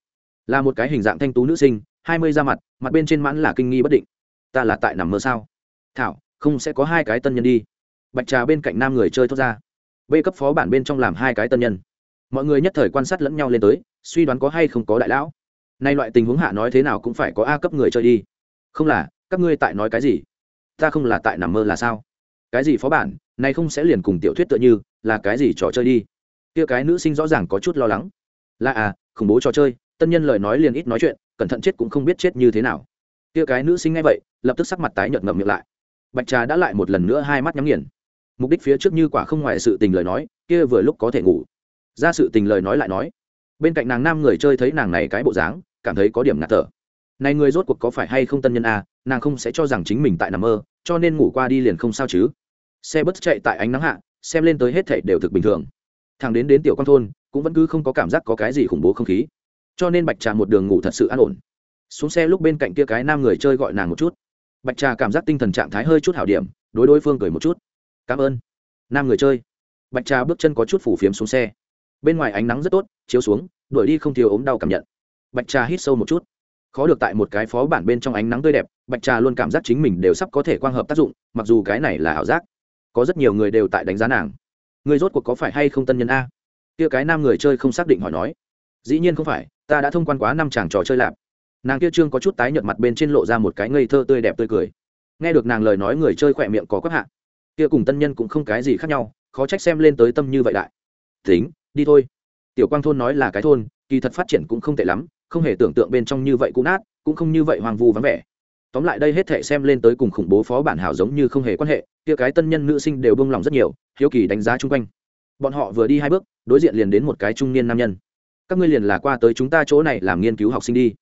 Là một cái hình dạng thanh tú nữ sinh, hai mươi da mặt mặt bên trên mãn là kinh nghi bất định. Ta là tại nằm mơ sao? Thảo, không sẽ có hai cái tân nhân đi. Bạch trà bên cạnh nam người chơi thốt ra. B cấp phó bản bên trong làm hai cái tân nhân. Mọi người nhất thời quan sát lẫn nhau lên tới, suy đoán có hay không có đại lão. Nay loại tình huống hạ nói thế nào cũng phải có a cấp người chơi đi. Không là, các ngươi tại nói cái gì? Ta không là tại nằm mơ là sao? Cái gì phó bản, nay không sẽ liền cùng tiểu thuyết tựa như, là cái gì trò chơi đi? Kia cái nữ sinh rõ ràng có chút lo lắng. Là à khủng bố trò chơi, tân nhân lời nói liền ít nói chuyện, cẩn thận chết cũng không biết chết như thế nào. Kia cái nữ sinh ngay vậy, lập tức sắc mặt tái nhợt ngậm miệng lại. Bạch trà đã lại một lần nữa hai mắt nhắm nghiền. Mục đích phía trước như quả không ngoài sự tình lời nói, kia vừa lúc có thể ngủ. Ra sự tình lời nói lại nói. Bên cạnh nàng nam người chơi thấy nàng này cái bộ dáng, cảm thấy có điểm ngạt thở này người rốt cuộc có phải hay không tân nhân a à, nàng không sẽ cho rằng chính mình tại nằm mơ cho nên ngủ qua đi liền không sao chứ. Xe bus chạy tại ánh nắng hạ xem lên tới hết thảy đều thực bình thường. Thằng đến đến tiểu quan thôn cũng vẫn cứ không có cảm giác có cái gì khủng bố không khí. Cho nên bạch trà một đường ngủ thật sự an ổn. Xuống xe lúc bên cạnh kia cái nam người chơi gọi nàng một chút. Bạch trà cảm giác tinh thần trạng thái hơi chút hảo điểm đối đối phương cười một chút. Cảm ơn. Nam người chơi. Bạch trà bước chân có chút phủ phiếm xuống xe. Bên ngoài ánh nắng rất tốt chiếu xuống đuổi đi không thiếu ốm đau cảm nhận. Bạch trà hít sâu một chút khó được tại một cái phó bản bên trong ánh nắng tươi đẹp, bạch trà luôn cảm giác chính mình đều sắp có thể quang hợp tác dụng, mặc dù cái này là ảo giác. Có rất nhiều người đều tại đánh giá nàng. Người rốt cuộc có phải hay không tân nhân a? Kia cái nam người chơi không xác định hỏi nói. Dĩ nhiên không phải, ta đã thông quan quá năm chàng trò chơi lạp. Nàng kia trương có chút tái nhợt mặt bên trên lộ ra một cái ngây thơ tươi đẹp tươi cười. Nghe được nàng lời nói người chơi khỏe miệng có quắc hạ. Kia cùng tân nhân cũng không cái gì khác nhau, khó trách xem lên tới tâm như vậy đại. Tính, đi thôi. Tiểu quang thôn nói là cái thôn, kỳ thật phát triển cũng không tệ lắm không hề tưởng tượng bên trong như vậy cũng nát, cũng không như vậy hoang vu vắng vẻ. Tóm lại đây hết thể xem lên tới cùng khủng bố phó bản hảo giống như không hề quan hệ, kia cái tân nhân nữ sinh đều bông lòng rất nhiều, hiếu kỳ đánh giá chung quanh. Bọn họ vừa đi hai bước, đối diện liền đến một cái trung niên nam nhân. Các ngươi liền là qua tới chúng ta chỗ này làm nghiên cứu học sinh đi.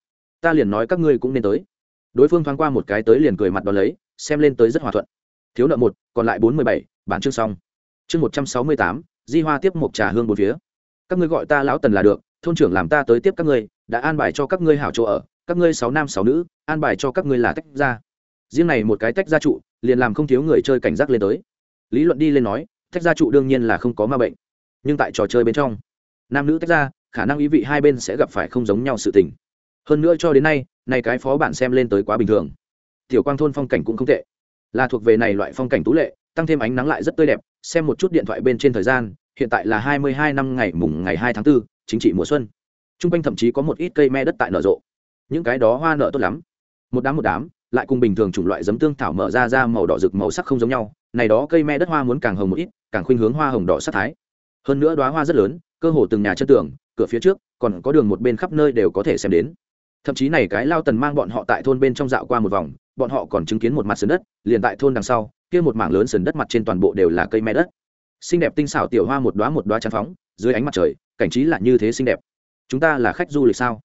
Ta liền nói các ngươi cũng nên tới. Đối phương thoáng qua một cái tới liền cười mặt đ ó lấy, xem lên tới rất hòa thuận. Thiếu nợ một, còn lại bốn mươi bảy, bản chương xong. Chương một trăm sáu mươi tám, di hoa tiếp một trà hương bốn phía. Các ngươi gọi ta lão tần là được thôn trưởng làm ta tới tiếp các ngươi đã an bài cho các ngươi hảo chỗ ở các ngươi sáu nam sáu nữ an bài cho các ngươi là tách ra. Riêng này một cái tách gia trụ liền làm không thiếu người chơi cảnh giác lên tới. Lý luận đi lên nói tách gia trụ đương nhiên là không có ma bệnh. Nhưng tại trò chơi bên trong nam nữ tách ra khả năng ý vị hai bên sẽ gặp phải không giống nhau sự tình. Hơn nữa cho đến nay này cái phó bạn xem lên tới quá bình thường. Tiểu quang thôn phong cảnh cũng không tệ. Là thuộc về này loại phong cảnh tú lệ tăng thêm ánh nắng lại rất tươi đẹp xem một chút điện thoại bên trên thời gian hiện tại là hai mươi hai năm ngày mùng ngày hai tháng 4, chính trị mùa xuân. T r u n g quanh thậm chí có một ít cây me đất tại nở rộ. Những cái đó hoa nở tốt lắm. Một đám một đám, lại cùng bình thường chủng loại giấm tương thảo mở ra ra màu đỏ rực màu sắc không giống nhau. Này đó cây me đất hoa muốn càng hồng một ít, càng khuynh hướng hoa hồng đỏ sắc thái. Hơn nữa đoá hoa rất lớn, cơ hồ từng nhà chân tường, cửa phía trước, còn có đường một bên khắp nơi đều có thể xem đến. Thậm chí này cái lao tần mang bọn họ tại thôn bên trong dạo qua một vòng, bọn họ còn chứng kiến một mặt sườn đất, liền tại thôn đằng sau, kia một mảng lớn sườn đất mặt trên toàn bộ đều là cây me đất xinh đẹp tinh xảo tiểu hoa một đoá một đoá tràn phóng, dưới ánh mặt trời, cảnh trí là như thế xinh đẹp. Chúng ta là khách du lịch sao?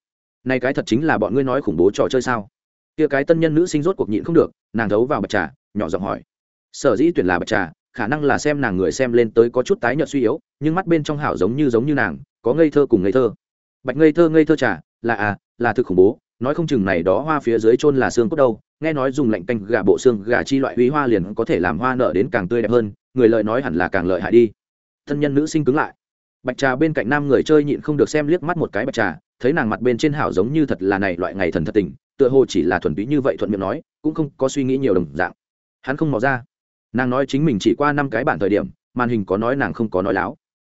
Nay cái thật chính là bọn ngươi nói khủng bố trò chơi sao? Kia cái tân nhân nữ sinh rốt cuộc nhịn không được, nàng thấu vào bạch trà, nhỏ giọng hỏi. Sở dĩ tuyển là bạch trà, khả năng là xem nàng người xem lên tới có chút tái nhợt suy yếu, nhưng mắt bên trong hảo giống như giống như nàng, có ngây thơ cùng ngây thơ. Bạch ngây thơ ngây thơ trà, là à là thực khủng bố, nói không chừng này đó hoa phía dưới chôn là xương cốt đâu, nghe nói dùng lạnh canh gà bộ xương gà chi loại huy hoa liền có thể làm hoa nở đến càng tươi đẹp hơn người lợi nói hẳn là càng lợi hại đi. Thân nhân nữ sinh cứng lại. Bạch trà bên cạnh nam người chơi nhịn không được xem liếc mắt một cái bạch trà, thấy nàng mặt bên trên hảo giống như thật là này loại ngày thần thật tình, tựa hồ chỉ là thuần túy như vậy thuận miệng nói, cũng không có suy nghĩ nhiều đồng dạng. Hắn không mò ra. Nàng nói chính mình chỉ qua năm cái bản thời điểm, màn hình có nói nàng không có nói láo.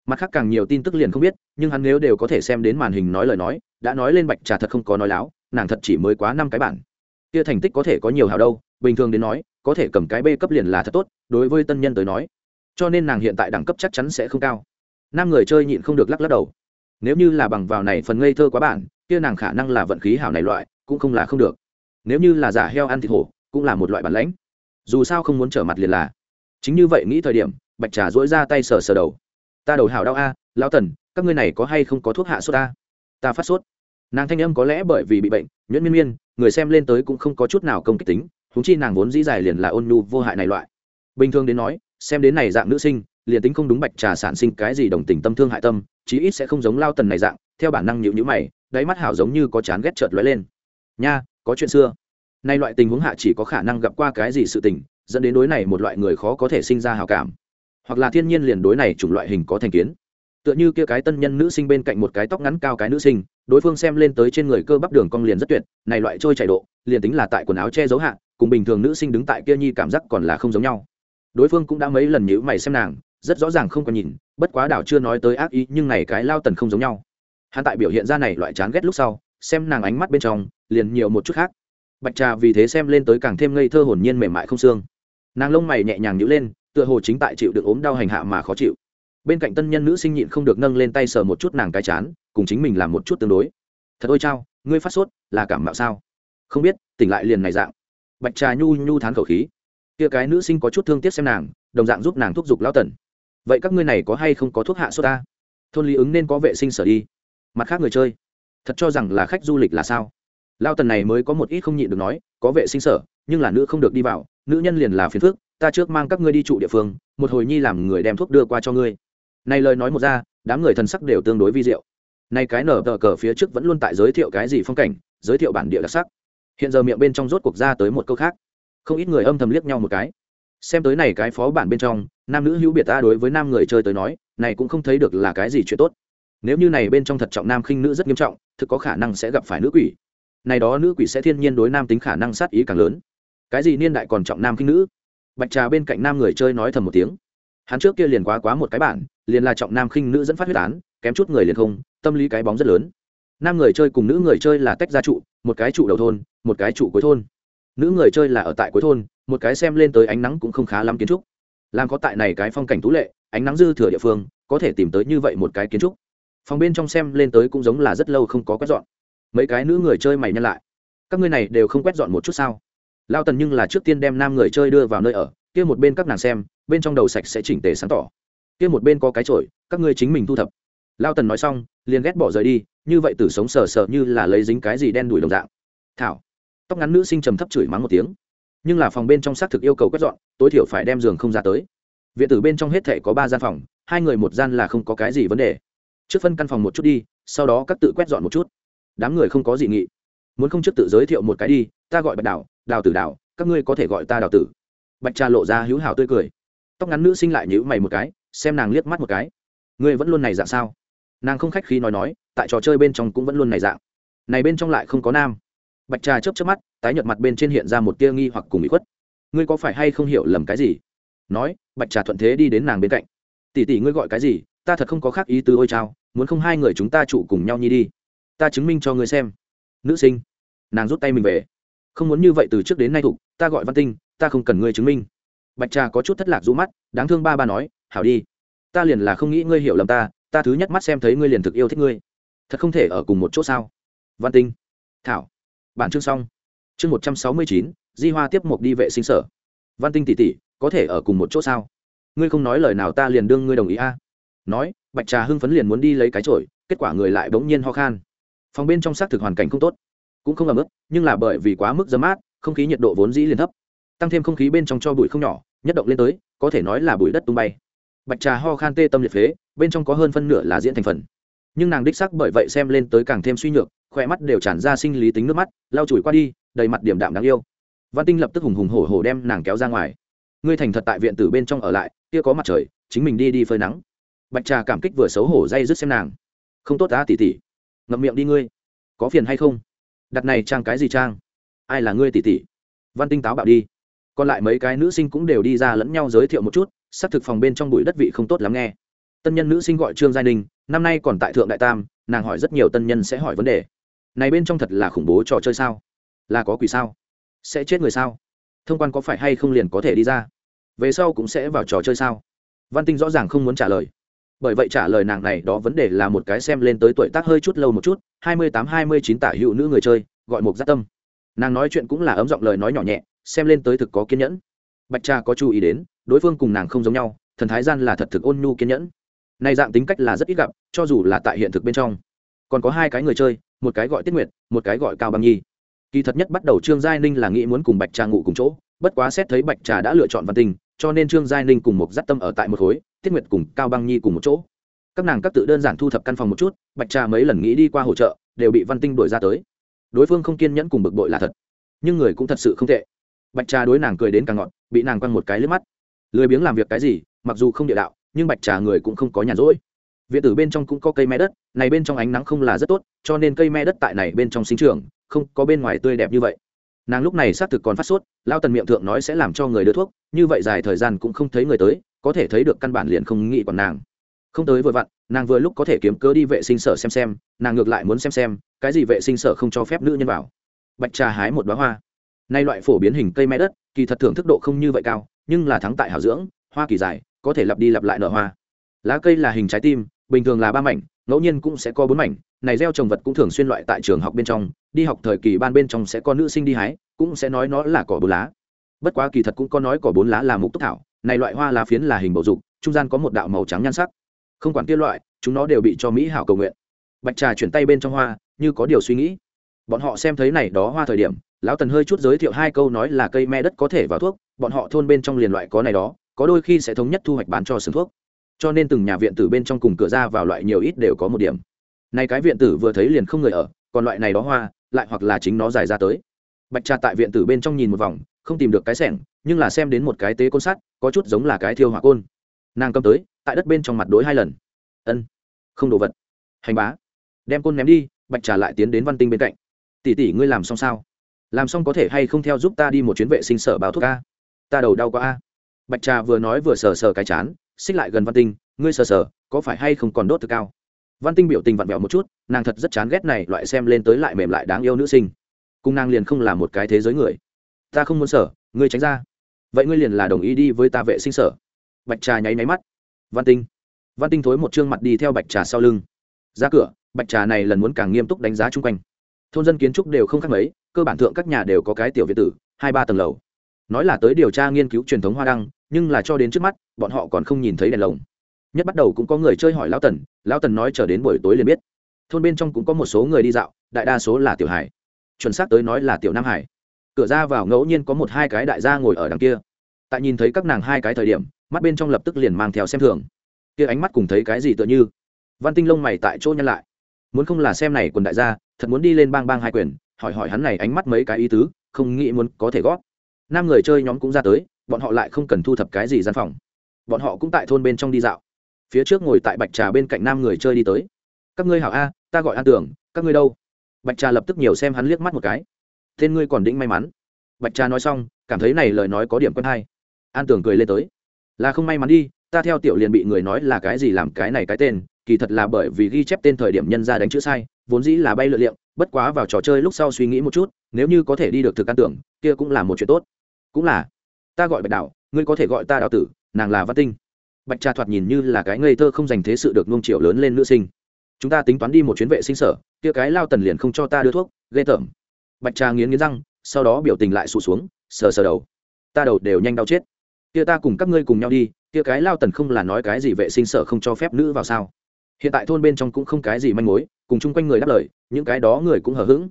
Mặt khác càng nhiều tin tức liền không biết, nhưng hắn nếu đều có thể xem đến màn hình nói lời nói, đã nói lên bạch trà thật không có nói láo, nàng thật chỉ mới quá năm cái bản. Kia thành tích có thể có nhiều hào đâu bình thường đến nói, có thể cầm cái b cấp liền là thật tốt, đối với tân nhân tới nói. Cho nên nàng hiện tại đẳng cấp chắc chắn sẽ không cao. Nam người chơi nhịn không được lắc lắc đầu. Nếu như là bằng vào này phần ngây thơ quá bản, kia nàng khả năng là vận khí hảo này loại, cũng không là không được. Nếu như là giả heo ăn thịt hổ, cũng là một loại bản lãnh. Dù sao không muốn trở mặt liền là. Chính như vậy nghĩ thời điểm, bạch trà dỗi ra tay sờ sờ đầu. Ta đầu hảo đau a, lão tần, các ngươi này có hay không có thuốc hạ sốt ta? Ta phát sốt. Nàng thanh âm có lẽ bởi vì bị bệnh, nhuyễn miên miên, người xem lên tới cũng không có chút nào công kích tính húng chi nàng vốn dĩ dài liền là ôn nhu vô hại này loại. Bình thường đến nói, xem đến này dạng nữ sinh, liền tính không đúng bạch trà sản sinh cái gì đồng tình tâm thương hại tâm, chí ít sẽ không giống lao tần này dạng, theo bản năng nhịu nhữ mày, đáy mắt hảo giống như có chán ghét chợt lóe lên. Nha, có chuyện xưa. Nay loại tình huống hạ chỉ có khả năng gặp qua cái gì sự tình, dẫn đến đối này một loại người khó có thể sinh ra hào cảm. Hoặc là thiên nhiên liền đối này chủng loại hình có thành kiến. Tựa như kia cái tân nhân nữ sinh bên cạnh một cái tóc ngắn cao cái nữ sinh, đối phương xem lên tới trên người cơ bắp đường cong liền rất tuyệt, này loại trôi chảy độ, liền tính là tại quần áo che giấu hạ cùng bình thường nữ sinh đứng tại kia nhi cảm giác còn là không giống nhau. Đối phương cũng đã mấy lần nhữ mày xem nàng, rất rõ ràng không có nhìn, bất quá đảo chưa nói tới ác ý, nhưng này cái lao tần không giống nhau. Hắn tại biểu hiện ra này loại chán ghét lúc sau, xem nàng ánh mắt bên trong, liền nhiều một chút khác. Bạch trà vì thế xem lên tới càng thêm ngây thơ hồn nhiên mềm mại không xương. Nàng lông mày nhẹ nhàng nhữ lên, tựa hồ chính tại chịu được ốm đau hành hạ mà khó chịu. Bên cạnh tân nhân nữ sinh nhịn không được nâng lên tay sờ một chút nàng cái chán, cùng chính mình làm một chút tương đối. Thật ôi chao, ngươi phát sốt, là cảm mạo sao? Không biết, tỉnh lại liền này dạng bạch trà nhu nhu thán khẩu khí. Kia cái nữ sinh có chút thương tiếc xem nàng, đồng dạng giúp nàng thúc giục lao tần. Vậy các ngươi này có hay không có thuốc hạ sốt ta? Thôn lý ứng nên có vệ sinh sở đi. Mặt khác người chơi. Thật cho rằng là khách du lịch là sao? Lao tần này mới có một ít không nhịn được nói, có vệ sinh sở, nhưng là nữ không được đi vào, nữ nhân liền là phiền phước ta trước mang các ngươi đi trụ địa phương, một hồi nhi làm người đem thuốc đưa qua cho ngươi. Này lời nói một ra, đám người thần sắc đều tương đối vi diệu. Nay cái nở tờ cờ phía trước vẫn luôn tại giới thiệu cái gì phong cảnh, giới thiệu bản địa đặc sắc hiện giờ miệng bên trong rốt cuộc ra tới một câu khác. Không ít người âm thầm liếc nhau một cái. Xem tới này cái phó bản bên trong, nam nữ hữu biệt ta đối với nam người chơi tới nói, này cũng không thấy được là cái gì chuyện tốt. Nếu như này bên trong thật trọng nam khinh nữ rất nghiêm trọng, thực có khả năng sẽ gặp phải nữ quỷ. Này đó nữ quỷ sẽ thiên nhiên đối nam tính khả năng sát ý càng lớn. Cái gì niên đại còn trọng nam khinh nữ? Bạch trà bên cạnh nam người chơi nói thầm một tiếng. Hắn trước kia liền quá quá một cái bản, liền là trọng nam khinh nữ dẫn phát huyết án, kém chút người liền không, tâm lý cái bóng rất lớn. Nam người chơi cùng nữ người chơi là tách ra trụ, một cái trụ đầu thôn một cái trụ cuối thôn. Nữ người chơi là ở tại cuối thôn, một cái xem lên tới ánh nắng cũng không khá lắm kiến trúc. Làm có tại này cái phong cảnh tú lệ, ánh nắng dư thừa địa phương, có thể tìm tới như vậy một cái kiến trúc. Phòng bên trong xem lên tới cũng giống là rất lâu không có quét dọn. Mấy cái nữ người chơi mày nhân lại. Các ngươi này đều không quét dọn một chút sao? Lao tần nhưng là trước tiên đem nam người chơi đưa vào nơi ở, kia một bên các nàng xem, bên trong đầu sạch sẽ chỉnh tề sáng tỏ. Kia một bên có cái chổi, các ngươi chính mình thu thập. Lao tần nói xong, liền ghét bỏ rời đi, như vậy tử sống sờ sờ như là lấy dính cái gì đen đùi đồng dạng. Thảo tóc ngắn nữ sinh trầm thấp chửi mắng một tiếng. Nhưng là phòng bên trong xác thực yêu cầu quét dọn, tối thiểu phải đem giường không ra tới. Viện tử bên trong hết thể có ba gian phòng, hai người một gian là không có cái gì vấn đề. Trước phân căn phòng một chút đi, sau đó các tự quét dọn một chút. Đám người không có gì nghị. Muốn không trước tự giới thiệu một cái đi, ta gọi bạch đào đào tử đào, các ngươi có thể gọi ta đào tử. Bạch trà lộ ra hữu hảo tươi cười. Tóc ngắn nữ sinh lại nhữ mày một cái, xem nàng liếc mắt một cái. Ngươi vẫn luôn này dạng sao? Nàng không khách khí nói nói, tại trò chơi bên trong cũng vẫn luôn này dạng. Này bên trong lại không có nam bạch trà chớp chớp mắt, tái nhợt mặt bên trên hiện ra một tia nghi hoặc cùng bị khuất. Ngươi có phải hay không hiểu lầm cái gì? Nói, bạch trà thuận thế đi đến nàng bên cạnh. Tỷ tỷ ngươi gọi cái gì? Ta thật không có khác ý tứ ôi trao muốn không hai người chúng ta trụ cùng nhau nhi đi. Ta chứng minh cho ngươi xem. Nữ sinh. Nàng rút tay mình về. Không muốn như vậy từ trước đến nay thục, ta gọi văn tinh, ta không cần ngươi chứng minh. Bạch trà có chút thất lạc rũ mắt, đáng thương ba ba nói, hảo đi. Ta liền là không nghĩ ngươi hiểu lầm ta ta thứ nhất mắt xem thấy ngươi liền thực yêu thích ngươi. Thật không thể ở cùng một chỗ sao? Văn tinh. Thảo bản chương xong. Chương một trăm sáu mươi chín, di hoa tiếp mục đi vệ sinh sở. Văn tinh tỉ tỉ có thể ở cùng một chỗ sao? Ngươi không nói lời nào ta liền đương ngươi đồng ý a. Nói, bạch trà hưng phấn liền muốn đi lấy cái chổi, kết quả người lại bỗng nhiên ho khan. Phòng bên trong xác thực hoàn cảnh không tốt. Cũng không ấm ức, nhưng là bởi vì quá mức dấm mát, không khí nhiệt độ vốn dĩ liền thấp. Tăng thêm không khí bên trong cho bụi không nhỏ, nhất động lên tới, có thể nói là bụi đất tung bay. Bạch trà ho khan tê tâm liệt phế, bên trong có hơn phân nửa là diễn thành phần. Nhưng nàng đích sắc bởi vậy xem lên tới càng thêm suy nhược khỏe mắt đều tràn ra sinh lý tính nước mắt, lau chùi qua đi, đầy mặt điểm đạm đáng yêu. Văn tinh lập tức hùng hùng hổ hổ đem nàng kéo ra ngoài. Ngươi thành thật tại viện tử bên trong ở lại, kia có mặt trời, chính mình đi đi phơi nắng. Bạch trà cảm kích vừa xấu hổ dây dứt xem nàng. Không tốt á tỉ tỉ ngậm miệng đi ngươi. Có phiền hay không? Đặt này trang cái gì trang? Ai là ngươi tỉ tỉ văn tinh táo bạo đi. Còn lại mấy cái nữ sinh cũng đều đi ra lẫn nhau giới thiệu một chút, xác thực phòng bên trong bụi đất vị không tốt lắm nghe. Tân nhân nữ sinh gọi trương giai ninh, năm nay còn tại thượng đại tam, nàng hỏi rất nhiều tân nhân sẽ hỏi vấn đề này bên trong thật là khủng bố trò chơi sao? Là có quỷ sao? Sẽ chết người sao? Thông quan có phải hay không liền có thể đi ra? Về sau cũng sẽ vào trò chơi sao? Văn tinh rõ ràng không muốn trả lời. Bởi vậy trả lời nàng này đó vấn đề là một cái xem lên tới tuổi tác hơi chút lâu một chút, hai mươi tám, hai mươi chín tả hữu nữ người chơi, gọi một giác tâm. Nàng nói chuyện cũng là ấm giọng lời nói nhỏ nhẹ, xem lên tới thực có kiên nhẫn. Bạch cha có chú ý đến, đối phương cùng nàng không giống nhau, thần thái gian là thật thực ôn nhu kiên nhẫn. Này dạng tính cách là rất ít gặp, cho dù là tại hiện thực bên trong. Còn có hai cái người chơi một cái gọi tiết nguyệt một cái gọi cao băng nhi. Kỳ thật nhất bắt đầu trương giai ninh là nghĩ muốn cùng bạch trà ngủ cùng chỗ bất quá xét thấy bạch trà đã lựa chọn văn tình, cho nên trương giai ninh cùng một dắt tâm ở tại một khối tiết nguyệt cùng cao băng nhi cùng một chỗ. Các nàng các tự đơn giản thu thập căn phòng một chút bạch trà mấy lần nghĩ đi qua hỗ trợ đều bị văn tinh đuổi ra tới. Đối phương không kiên nhẫn cùng bực bội là thật nhưng người cũng thật sự không tệ. Bạch trà đối nàng cười đến càng ngọn bị nàng quăng một cái lướt mắt. Lười biếng làm việc cái gì mặc dù không địa đạo nhưng bạch trà người cũng không có nhàn rỗi viện tử bên trong cũng có cây me đất, này bên trong ánh nắng không là rất tốt, cho nên cây me đất tại này bên trong sinh trường không có bên ngoài tươi đẹp như vậy. Nàng lúc này xác thực còn phát sốt lao tần miệng thượng nói sẽ làm cho người đưa thuốc, như vậy dài thời gian cũng không thấy người tới, có thể thấy được căn bản liền không nghĩ còn nàng. Không tới vừa vặn, nàng vừa lúc có thể kiếm cớ đi vệ sinh sở xem xem, nàng ngược lại muốn xem xem, cái gì vệ sinh sở không cho phép nữ nhân vào. Bạch trà hái một bó hoa. Nay loại phổ biến hình cây me đất, kỳ thật thưởng thức độ không như vậy cao, nhưng là thắng tại hảo dưỡng, hoa kỳ dài, có thể lặp đi lặp lại nở hoa. Lá cây là hình trái tim bình thường là ba mảnh, ngẫu nhiên cũng sẽ có bốn mảnh. Này gieo trồng vật cũng thường xuyên loại tại trường học bên trong, đi học thời kỳ ban bên trong sẽ có nữ sinh đi hái, cũng sẽ nói nó là cỏ bốn lá. Bất quá kỳ thật cũng có nói cỏ bốn lá là mục túc thảo, này loại hoa lá phiến là hình bầu dục, trung gian có một đạo màu trắng nhan sắc. Không quản kia loại, chúng nó đều bị cho mỹ hảo cầu nguyện. Bạch trà chuyển tay bên trong hoa, như có điều suy nghĩ. Bọn họ xem thấy này đó hoa thời điểm, lão tần hơi chút giới thiệu hai câu nói là cây me đất có thể vào thuốc, bọn họ thôn bên trong liền loại có này đó, có đôi khi sẽ thống nhất thu hoạch bán cho sừng thuốc cho nên từng nhà viện tử bên trong cùng cửa ra vào loại nhiều ít đều có một điểm. Nay cái viện tử vừa thấy liền không người ở, còn loại này đó hoa, lại hoặc là chính nó dài ra tới. Bạch trà tại viện tử bên trong nhìn một vòng, không tìm được cái sẻng, nhưng là xem đến một cái tế côn sắt, có chút giống là cái thiêu hỏa côn. Nàng cầm tới, tại đất bên trong mặt đối hai lần. Ân, không đồ vật. Hành bá. Đem côn ném đi, bạch trà lại tiến đến văn tinh bên cạnh. Tỷ tỷ ngươi làm xong sao? Làm xong có thể hay không theo giúp ta đi một chuyến vệ sinh sở báo thuốc a? Ta đầu đau quá a. Bạch trà vừa nói vừa sờ sờ cái chán xích lại gần văn tinh, ngươi sờ sờ, có phải hay không còn đốt thực cao? Văn tinh biểu tình vặn vẹo một chút, nàng thật rất chán ghét này loại xem lên tới lại mềm lại đáng yêu nữ sinh. Cung nàng liền không là một cái thế giới người. Ta không muốn sở ngươi tránh ra. Vậy ngươi liền là đồng ý đi với ta vệ sinh sở. Bạch trà nháy máy mắt. Văn tinh. Văn tinh thối một chương mặt đi theo bạch trà sau lưng. Ra cửa, bạch trà này lần muốn càng nghiêm túc đánh giá chung quanh. Thôn dân kiến trúc đều không khác mấy, cơ bản thượng các nhà đều có cái tiểu việt tử, hai ba tầng lầu. Nói là tới điều tra nghiên cứu truyền thống hoa đăng nhưng là cho đến trước mắt, bọn họ còn không nhìn thấy đèn lồng. Nhất bắt đầu cũng có người chơi hỏi lão tần lão tần nói chờ đến buổi tối liền biết. Thôn bên trong cũng có một số người đi dạo, đại đa số là tiểu hải. Chuẩn xác tới nói là tiểu nam hải. Cửa ra vào ngẫu nhiên có một hai cái đại gia ngồi ở đằng kia. Tại nhìn thấy các nàng hai cái thời điểm, mắt bên trong lập tức liền mang theo xem thường. Kia ánh mắt cùng thấy cái gì tựa như? Văn tinh lông mày tại chỗ nhăn lại. Muốn không là xem này quần đại gia, thật muốn đi lên bang bang hai quyền, hỏi hỏi hắn này ánh mắt mấy cái ý tứ, không nghĩ muốn có thể gót nam người chơi nhóm cũng ra tới bọn họ lại không cần thu thập cái gì gian phòng. Bọn họ cũng tại thôn bên trong đi dạo. Phía trước ngồi tại bạch trà bên cạnh nam người chơi đi tới. Các ngươi hảo a, ta gọi an tưởng, các ngươi đâu? Bạch trà lập tức nhiều xem hắn liếc mắt một cái. Tên ngươi còn đĩnh may mắn. Bạch trà nói xong, cảm thấy này lời nói có điểm quen hay. An tưởng cười lên tới. Là không may mắn đi, ta theo tiểu liền bị người nói là cái gì làm cái này cái tên, kỳ thật là bởi vì ghi chép tên thời điểm nhân ra đánh chữ sai, vốn dĩ là bay lựa liệm bất quá vào trò chơi lúc sau suy nghĩ một chút, nếu như có thể đi được thực an tưởng, kia cũng là một chuyện tốt. Cũng là ta gọi bạch đạo ngươi có thể gọi ta đạo tử, nàng là văn tinh. Bạch trà thoạt nhìn như là cái ngây thơ không dành thế sự được nuông chiều lớn lên nữ sinh. Chúng ta tính toán đi một chuyến vệ sinh sở, kia cái lao tần liền không cho ta đưa thuốc, ghê tởm. Bạch trà nghiến nghiến răng, sau đó biểu tình lại sụt xuống, sờ sờ đầu. Ta đầu đều nhanh đau chết. Kia ta cùng các ngươi cùng nhau đi, kia cái lao tần không là nói cái gì vệ sinh sở không cho phép nữ vào sao? Hiện tại thôn bên trong cũng không cái gì manh mối, cùng chung quanh người đáp lời, những cái đó người cũng hờ hững.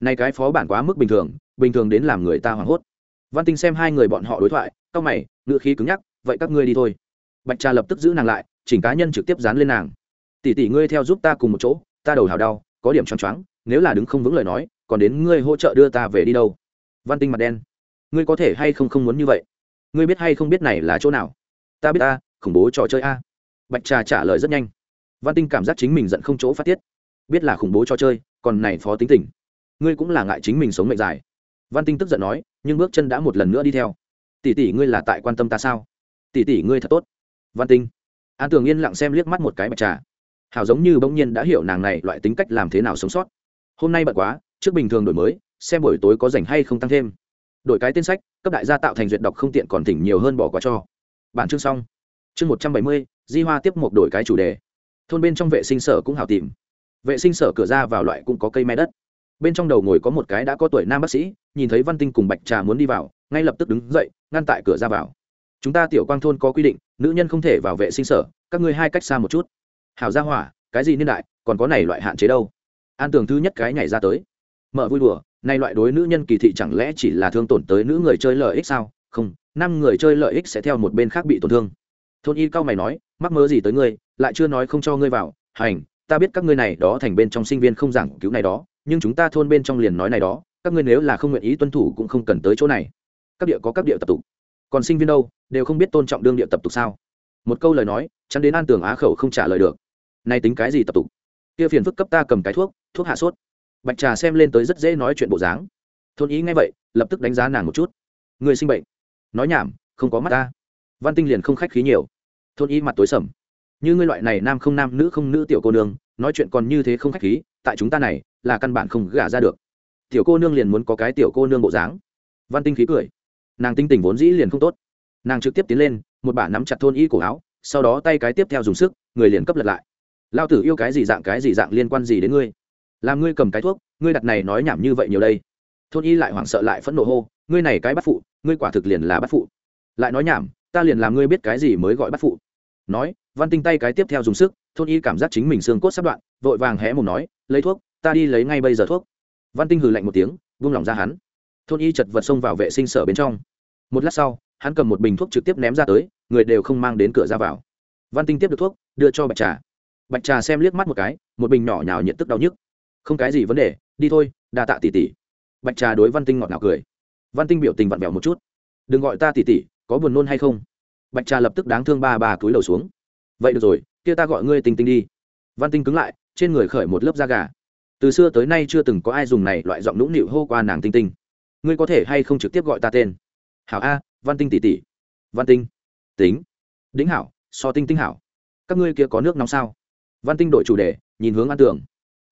Nay cái phó bản quá mức bình thường bình thường đến làm người ta hoảng hốt văn tinh xem hai người bọn họ đối thoại c mày ngựa khí cứng nhắc, vậy các ngươi đi thôi. Bạch trà lập tức giữ nàng lại, chỉnh cá nhân trực tiếp dán lên nàng. Tỷ tỷ ngươi theo giúp ta cùng một chỗ, ta đầu hào đau, có điểm choáng choáng, nếu là đứng không vững lời nói, còn đến ngươi hỗ trợ đưa ta về đi đâu? Văn tinh mặt đen. Ngươi có thể hay không không muốn như vậy? Ngươi biết hay không biết này là chỗ nào? Ta biết ta, khủng bố trò chơi a. Bạch trà trả lời rất nhanh. Văn tinh cảm giác chính mình giận không chỗ phát tiết. Biết là khủng bố trò chơi, còn này phó tính tình. Ngươi cũng là ngại chính mình sống mệnh dài văn tinh tức giận nói, nhưng bước chân đã một lần nữa đi theo. Tỷ tỷ ngươi là tại quan tâm ta sao? Tỷ tỷ ngươi thật tốt. Văn tinh. An tường yên lặng xem liếc mắt một cái bạch trà. Hảo giống như bỗng nhiên đã hiểu nàng này loại tính cách làm thế nào sống sót. Hôm nay bận quá, trước bình thường đổi mới, xem buổi tối có rảnh hay không tăng thêm. Đổi cái tên sách, cấp đại gia tạo thành duyệt đọc không tiện còn thỉnh nhiều hơn bỏ qua cho. Bản chương xong. Chương một trăm bảy mươi, di hoa tiếp một đổi cái chủ đề. Thôn bên trong vệ sinh sở cũng hảo tìm. Vệ sinh sở cửa ra vào loại cũng có cây me đất. Bên trong đầu ngồi có một cái đã có tuổi nam bác sĩ nhìn thấy văn tinh cùng bạch trà muốn đi vào, ngay lập tức đứng dậy, ngăn tại cửa ra vào. Chúng ta tiểu quang thôn có quy định, nữ nhân không thể vào vệ sinh sở, các ngươi hai cách xa một chút. Hảo ra hỏa, cái gì niên đại, còn có này loại hạn chế đâu. An tường thứ nhất cái nhảy ra tới. Mở vui đùa nay loại đối nữ nhân kỳ thị chẳng lẽ chỉ là thương tổn tới nữ người chơi lợi ích sao? Không, năm người chơi lợi ích sẽ theo một bên khác bị tổn thương. Thôn y cao mày nói, mắc mớ gì tới ngươi, lại chưa nói không cho ngươi vào. Hành, ta biết các ngươi này đó thành bên trong sinh viên không giảng cứu này đó, nhưng chúng ta thôn bên trong liền nói này đó các ngươi nếu là không nguyện ý tuân thủ cũng không cần tới chỗ này. Các địa có các địa tập tục. Còn sinh viên đâu, đều không biết tôn trọng đương địa tập tục sao? Một câu lời nói, chắn đến an tường á khẩu không trả lời được. Nay tính cái gì tập tục? Kia phiền phức cấp ta cầm cái thuốc thuốc hạ sốt. Bạch trà xem lên tới rất dễ nói chuyện bộ dáng. Thôn ý ngay vậy, lập tức đánh giá nàng một chút. Người sinh bệnh. Nói nhảm, không có mắt ta. Văn tinh liền không khách khí nhiều. Thôn ý mặt tối sầm. Như ngươi loại này nam không nam nữ không nữ tiểu cô nương, nói chuyện còn như thế không khách khí, tại chúng ta này, là căn bản không gả ra được tiểu cô nương liền muốn có cái tiểu cô nương bộ dáng. Văn tinh khí cười. Nàng tinh tình vốn dĩ liền không tốt. Nàng trực tiếp tiến lên, một bả nắm chặt thôn y cổ áo, sau đó tay cái tiếp theo dùng sức, người liền cấp lật lại. Lao tử yêu cái gì dạng cái gì dạng liên quan gì đến ngươi? Làm ngươi cầm cái thuốc, ngươi đặt này nói nhảm như vậy nhiều đây. Thôn y lại hoảng sợ lại phẫn nộ hô, ngươi này cái bắt phụ, ngươi quả thực liền là bắt phụ. Lại nói nhảm, ta liền làm ngươi biết cái gì mới gọi bắt phụ. Nói, văn tinh tay cái tiếp theo dùng sức, thôn y cảm giác chính mình xương cốt sắp đoạn, vội vàng hé mồm nói, lấy thuốc, ta đi lấy ngay bây giờ thuốc văn tinh hừ lạnh một tiếng vung lòng ra hắn. Thôn y chật vật xông vào vệ sinh sở bên trong. Một lát sau, hắn cầm một bình thuốc trực tiếp ném ra tới, người đều không mang đến cửa ra vào. Văn tinh tiếp được thuốc, đưa cho bạch trà. Bạch trà xem liếc mắt một cái, một bình nhỏ nhào nhận tức đau nhức. Không cái gì vấn đề, đi thôi, đa tạ tỷ tỷ. Bạch trà đối văn tinh ngọt ngào cười. Văn tinh biểu tình vặn vẹo một chút. Đừng gọi ta tỷ tỷ, có buồn nôn hay không? Bạch trà lập tức đáng thương ba ba túi đầu xuống. Vậy được rồi, kia ta gọi ngươi tinh tinh đi. Văn tinh cứng lại, trên người khởi một lớp da gà từ xưa tới nay chưa từng có ai dùng này loại giọng nũng nịu hô qua nàng tinh tinh. Ngươi có thể hay không trực tiếp gọi ta tên? Hảo a, văn tinh tỷ tỷ. Văn tinh. Tính. Đính hảo, so tinh tinh hảo. Các ngươi kia có nước nóng sao? Văn tinh đổi chủ đề, nhìn hướng an tưởng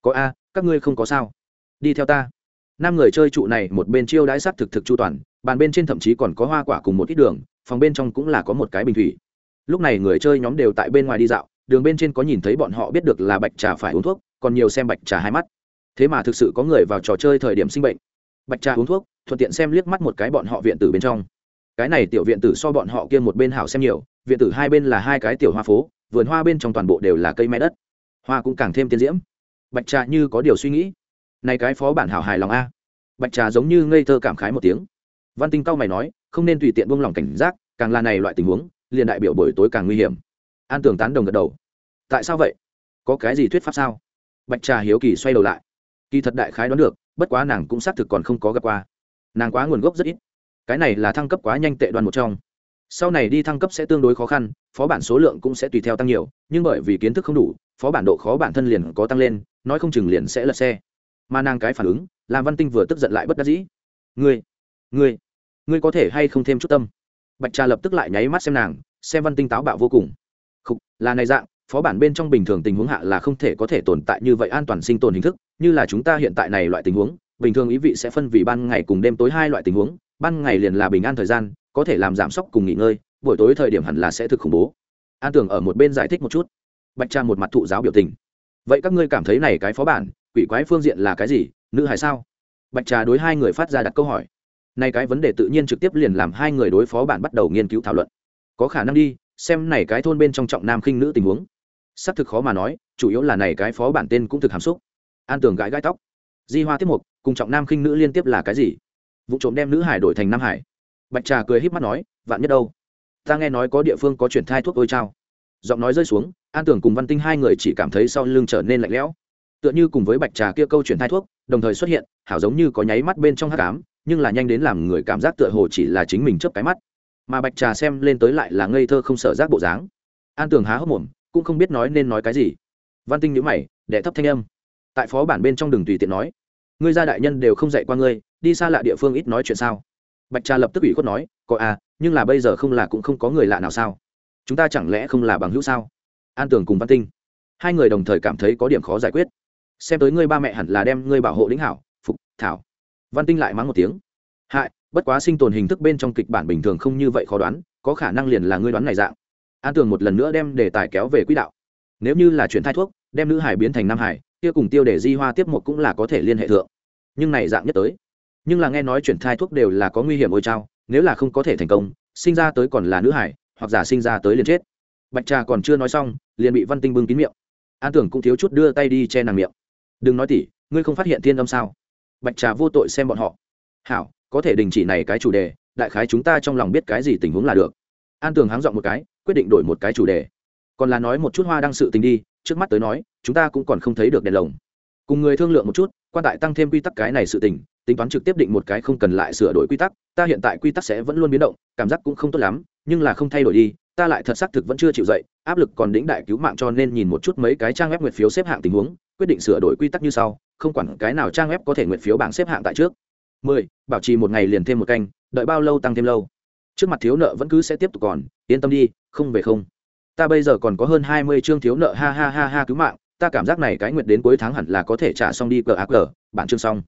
có a, các ngươi không có sao. Đi theo ta. Năm người chơi trụ này, một bên chiêu đãi s thực thực chu toàn, bàn bên trên thậm chí còn có hoa quả cùng một ít đường, phòng bên trong cũng là có một cái bình thủy. Lúc này người chơi nhóm đều tại bên ngoài đi dạo, đường bên trên có nhìn thấy bọn họ biết được là bạch trà phải uống thuốc còn nhiều xem bạch trà hai mắt. Thế mà thực sự có người vào trò chơi thời điểm sinh bệnh. Bạch trà uống thuốc, thuận tiện xem liếc mắt một cái bọn họ viện tử bên trong. Cái này tiểu viện tử so bọn họ kia một bên hảo xem nhiều, viện tử hai bên là hai cái tiểu hoa phố, vườn hoa bên trong toàn bộ đều là cây mai đất. Hoa cũng càng thêm tiến diễm. Bạch trà như có điều suy nghĩ. Này cái phó bản hảo hài lòng a. Bạch trà giống như ngây thơ cảm khái một tiếng. Văn tinh cao mày nói, không nên tùy tiện buông lỏng cảnh giác, càng là này loại tình huống, liền đại biểu buổi tối càng nguy hiểm. An tường tán đồng gật đầu. Tại sao vậy? Có cái gì thuyết pháp sao? Bạch trà hiếu kỳ xoay đầu lại. Kỳ thật đại khái đoán được, bất quá nàng cũng xác thực còn không có gặp qua. Nàng quá nguồn gốc rất ít. Cái này là thăng cấp quá nhanh tệ đoan một trong. Sau này đi thăng cấp sẽ tương đối khó khăn, phó bản số lượng cũng sẽ tùy theo tăng nhiều, nhưng bởi vì kiến thức không đủ, phó bản độ khó bản thân liền có tăng lên, nói không chừng liền sẽ lật xe. Mà nàng cái phản ứng, làm văn tinh vừa tức giận lại bất đắc dĩ. Ngươi ngươi ngươi có thể hay không thêm chút tâm? Bạch trà lập tức lại nháy mắt xem nàng, xem văn tinh táo bạo vô cùng. Không là này dạng phó bản bên trong bình thường tình huống hạ là không thể có thể tồn tại như vậy an toàn sinh tồn hình thức, như là chúng ta hiện tại này loại tình huống, bình thường ý vị sẽ phân vì ban ngày cùng đêm tối hai loại tình huống, ban ngày liền là bình an thời gian, có thể làm giảm sốc cùng nghỉ ngơi, buổi tối thời điểm hẳn là sẽ thực khủng bố. An tưởng ở một bên giải thích một chút. Bạch trang một mặt thụ giáo biểu tình. Vậy các ngươi cảm thấy này cái phó bản, quỷ quái phương diện là cái gì, nữ hài sao? Bạch trà đối hai người phát ra đặt câu hỏi. Này cái vấn đề tự nhiên trực tiếp liền làm hai người đối phó bản bắt đầu nghiên cứu thảo luận. Có khả năng đi, xem này cái thôn bên trong trọng nam khinh nữ tình huống xác thực khó mà nói, chủ yếu là này cái phó bản tên cũng thực hàm xúc. An tường gãi gãi tóc. Di hoa tiếp mục, cùng trọng nam khinh nữ liên tiếp là cái gì? Vụ trộm đem nữ hải đổi thành nam hải. Bạch trà cười híp mắt nói, vạn nhất đâu? Ta nghe nói có địa phương có chuyển thai thuốc ôi trao giọng nói rơi xuống, an tưởng cùng văn tinh hai người chỉ cảm thấy sau lưng trở nên lạnh lẽo. Tựa như cùng với bạch trà kia câu chuyển thai thuốc, đồng thời xuất hiện, hảo giống như có nháy mắt bên trong hát cám nhưng là nhanh đến làm người cảm giác tựa hồ chỉ là chính mình chớp cái mắt. Mà bạch trà xem lên tới lại là ngây thơ không sợ giác bộ dáng. An tường há hốc mồm cũng không biết nói nên nói cái gì. Văn tinh nhữ mày đệ thấp thanh âm. Tại phó bản bên trong đường tùy tiện nói, ngươi gia đại nhân đều không dạy qua ngươi, đi xa lạ địa phương ít nói chuyện sao? Bạch trà lập tức ủy khuất nói, có à nhưng là bây giờ không là cũng không có người lạ nào sao? Chúng ta chẳng lẽ không là bằng hữu sao? An tường cùng văn tinh. Hai người đồng thời cảm thấy có điểm khó giải quyết. Xem tới ngươi ba mẹ hẳn là đem ngươi bảo hộ lĩnh hảo, phục, thảo. Văn tinh lại mắng một tiếng. Hại, bất quá sinh tồn hình thức bên trong kịch bản bình thường không như vậy khó đoán, có khả năng liền là ngươi đoán này dạng an tường một lần nữa đem đề tài kéo về quỹ đạo. Nếu như là chuyển thai thuốc, đem nữ hải biến thành nam hải, kia cùng tiêu để di hoa tiếp một cũng là có thể liên hệ thượng. Nhưng này dạng nhất tới. Nhưng là nghe nói chuyển thai thuốc đều là có nguy hiểm ôi trao nếu là không có thể thành công, sinh ra tới còn là nữ hải, hoặc giả sinh ra tới liền chết. Bạch trà còn chưa nói xong, liền bị văn tinh bưng kín miệng. An tưởng cũng thiếu chút đưa tay đi che nàng miệng. Đừng nói tỉ, ngươi không phát hiện thiên âm sao? Bạch trà vô tội xem bọn họ. Hảo, có thể đình chỉ này cái chủ đề, đại khái chúng ta trong lòng biết cái gì tình huống là được. An tường háng dọn một cái quyết định đổi một cái chủ đề. Còn là nói một chút hoa đăng sự tình đi, trước mắt tới nói, chúng ta cũng còn không thấy được đèn lồng. Cùng người thương lượng một chút, quan tại tăng thêm quy tắc cái này sự tình, tính toán trực tiếp định một cái không cần lại sửa đổi quy tắc, ta hiện tại quy tắc sẽ vẫn luôn biến động, cảm giác cũng không tốt lắm, nhưng là không thay đổi đi, ta lại thật xác thực vẫn chưa chịu dậy, áp lực còn đĩnh đại cứu mạng cho nên nhìn một chút mấy cái trang web nguyệt phiếu xếp hạng tình huống, quyết định sửa đổi quy tắc như sau, không quản cái nào trang web có thể nguyệt phiếu bảng xếp hạng tại trước. 10. bảo trì một ngày liền thêm một canh, đợi bao lâu tăng thêm lâu? Trước mặt thiếu nợ vẫn cứ sẽ tiếp tục còn, yên tâm đi, không về không. Ta bây giờ còn có hơn hai mươi chương thiếu nợ, ha ha ha ha, cứu mạng. Ta cảm giác này cái nguyệt đến cuối tháng hẳn là có thể trả xong đi, cờ ác cờ. Bản chương xong.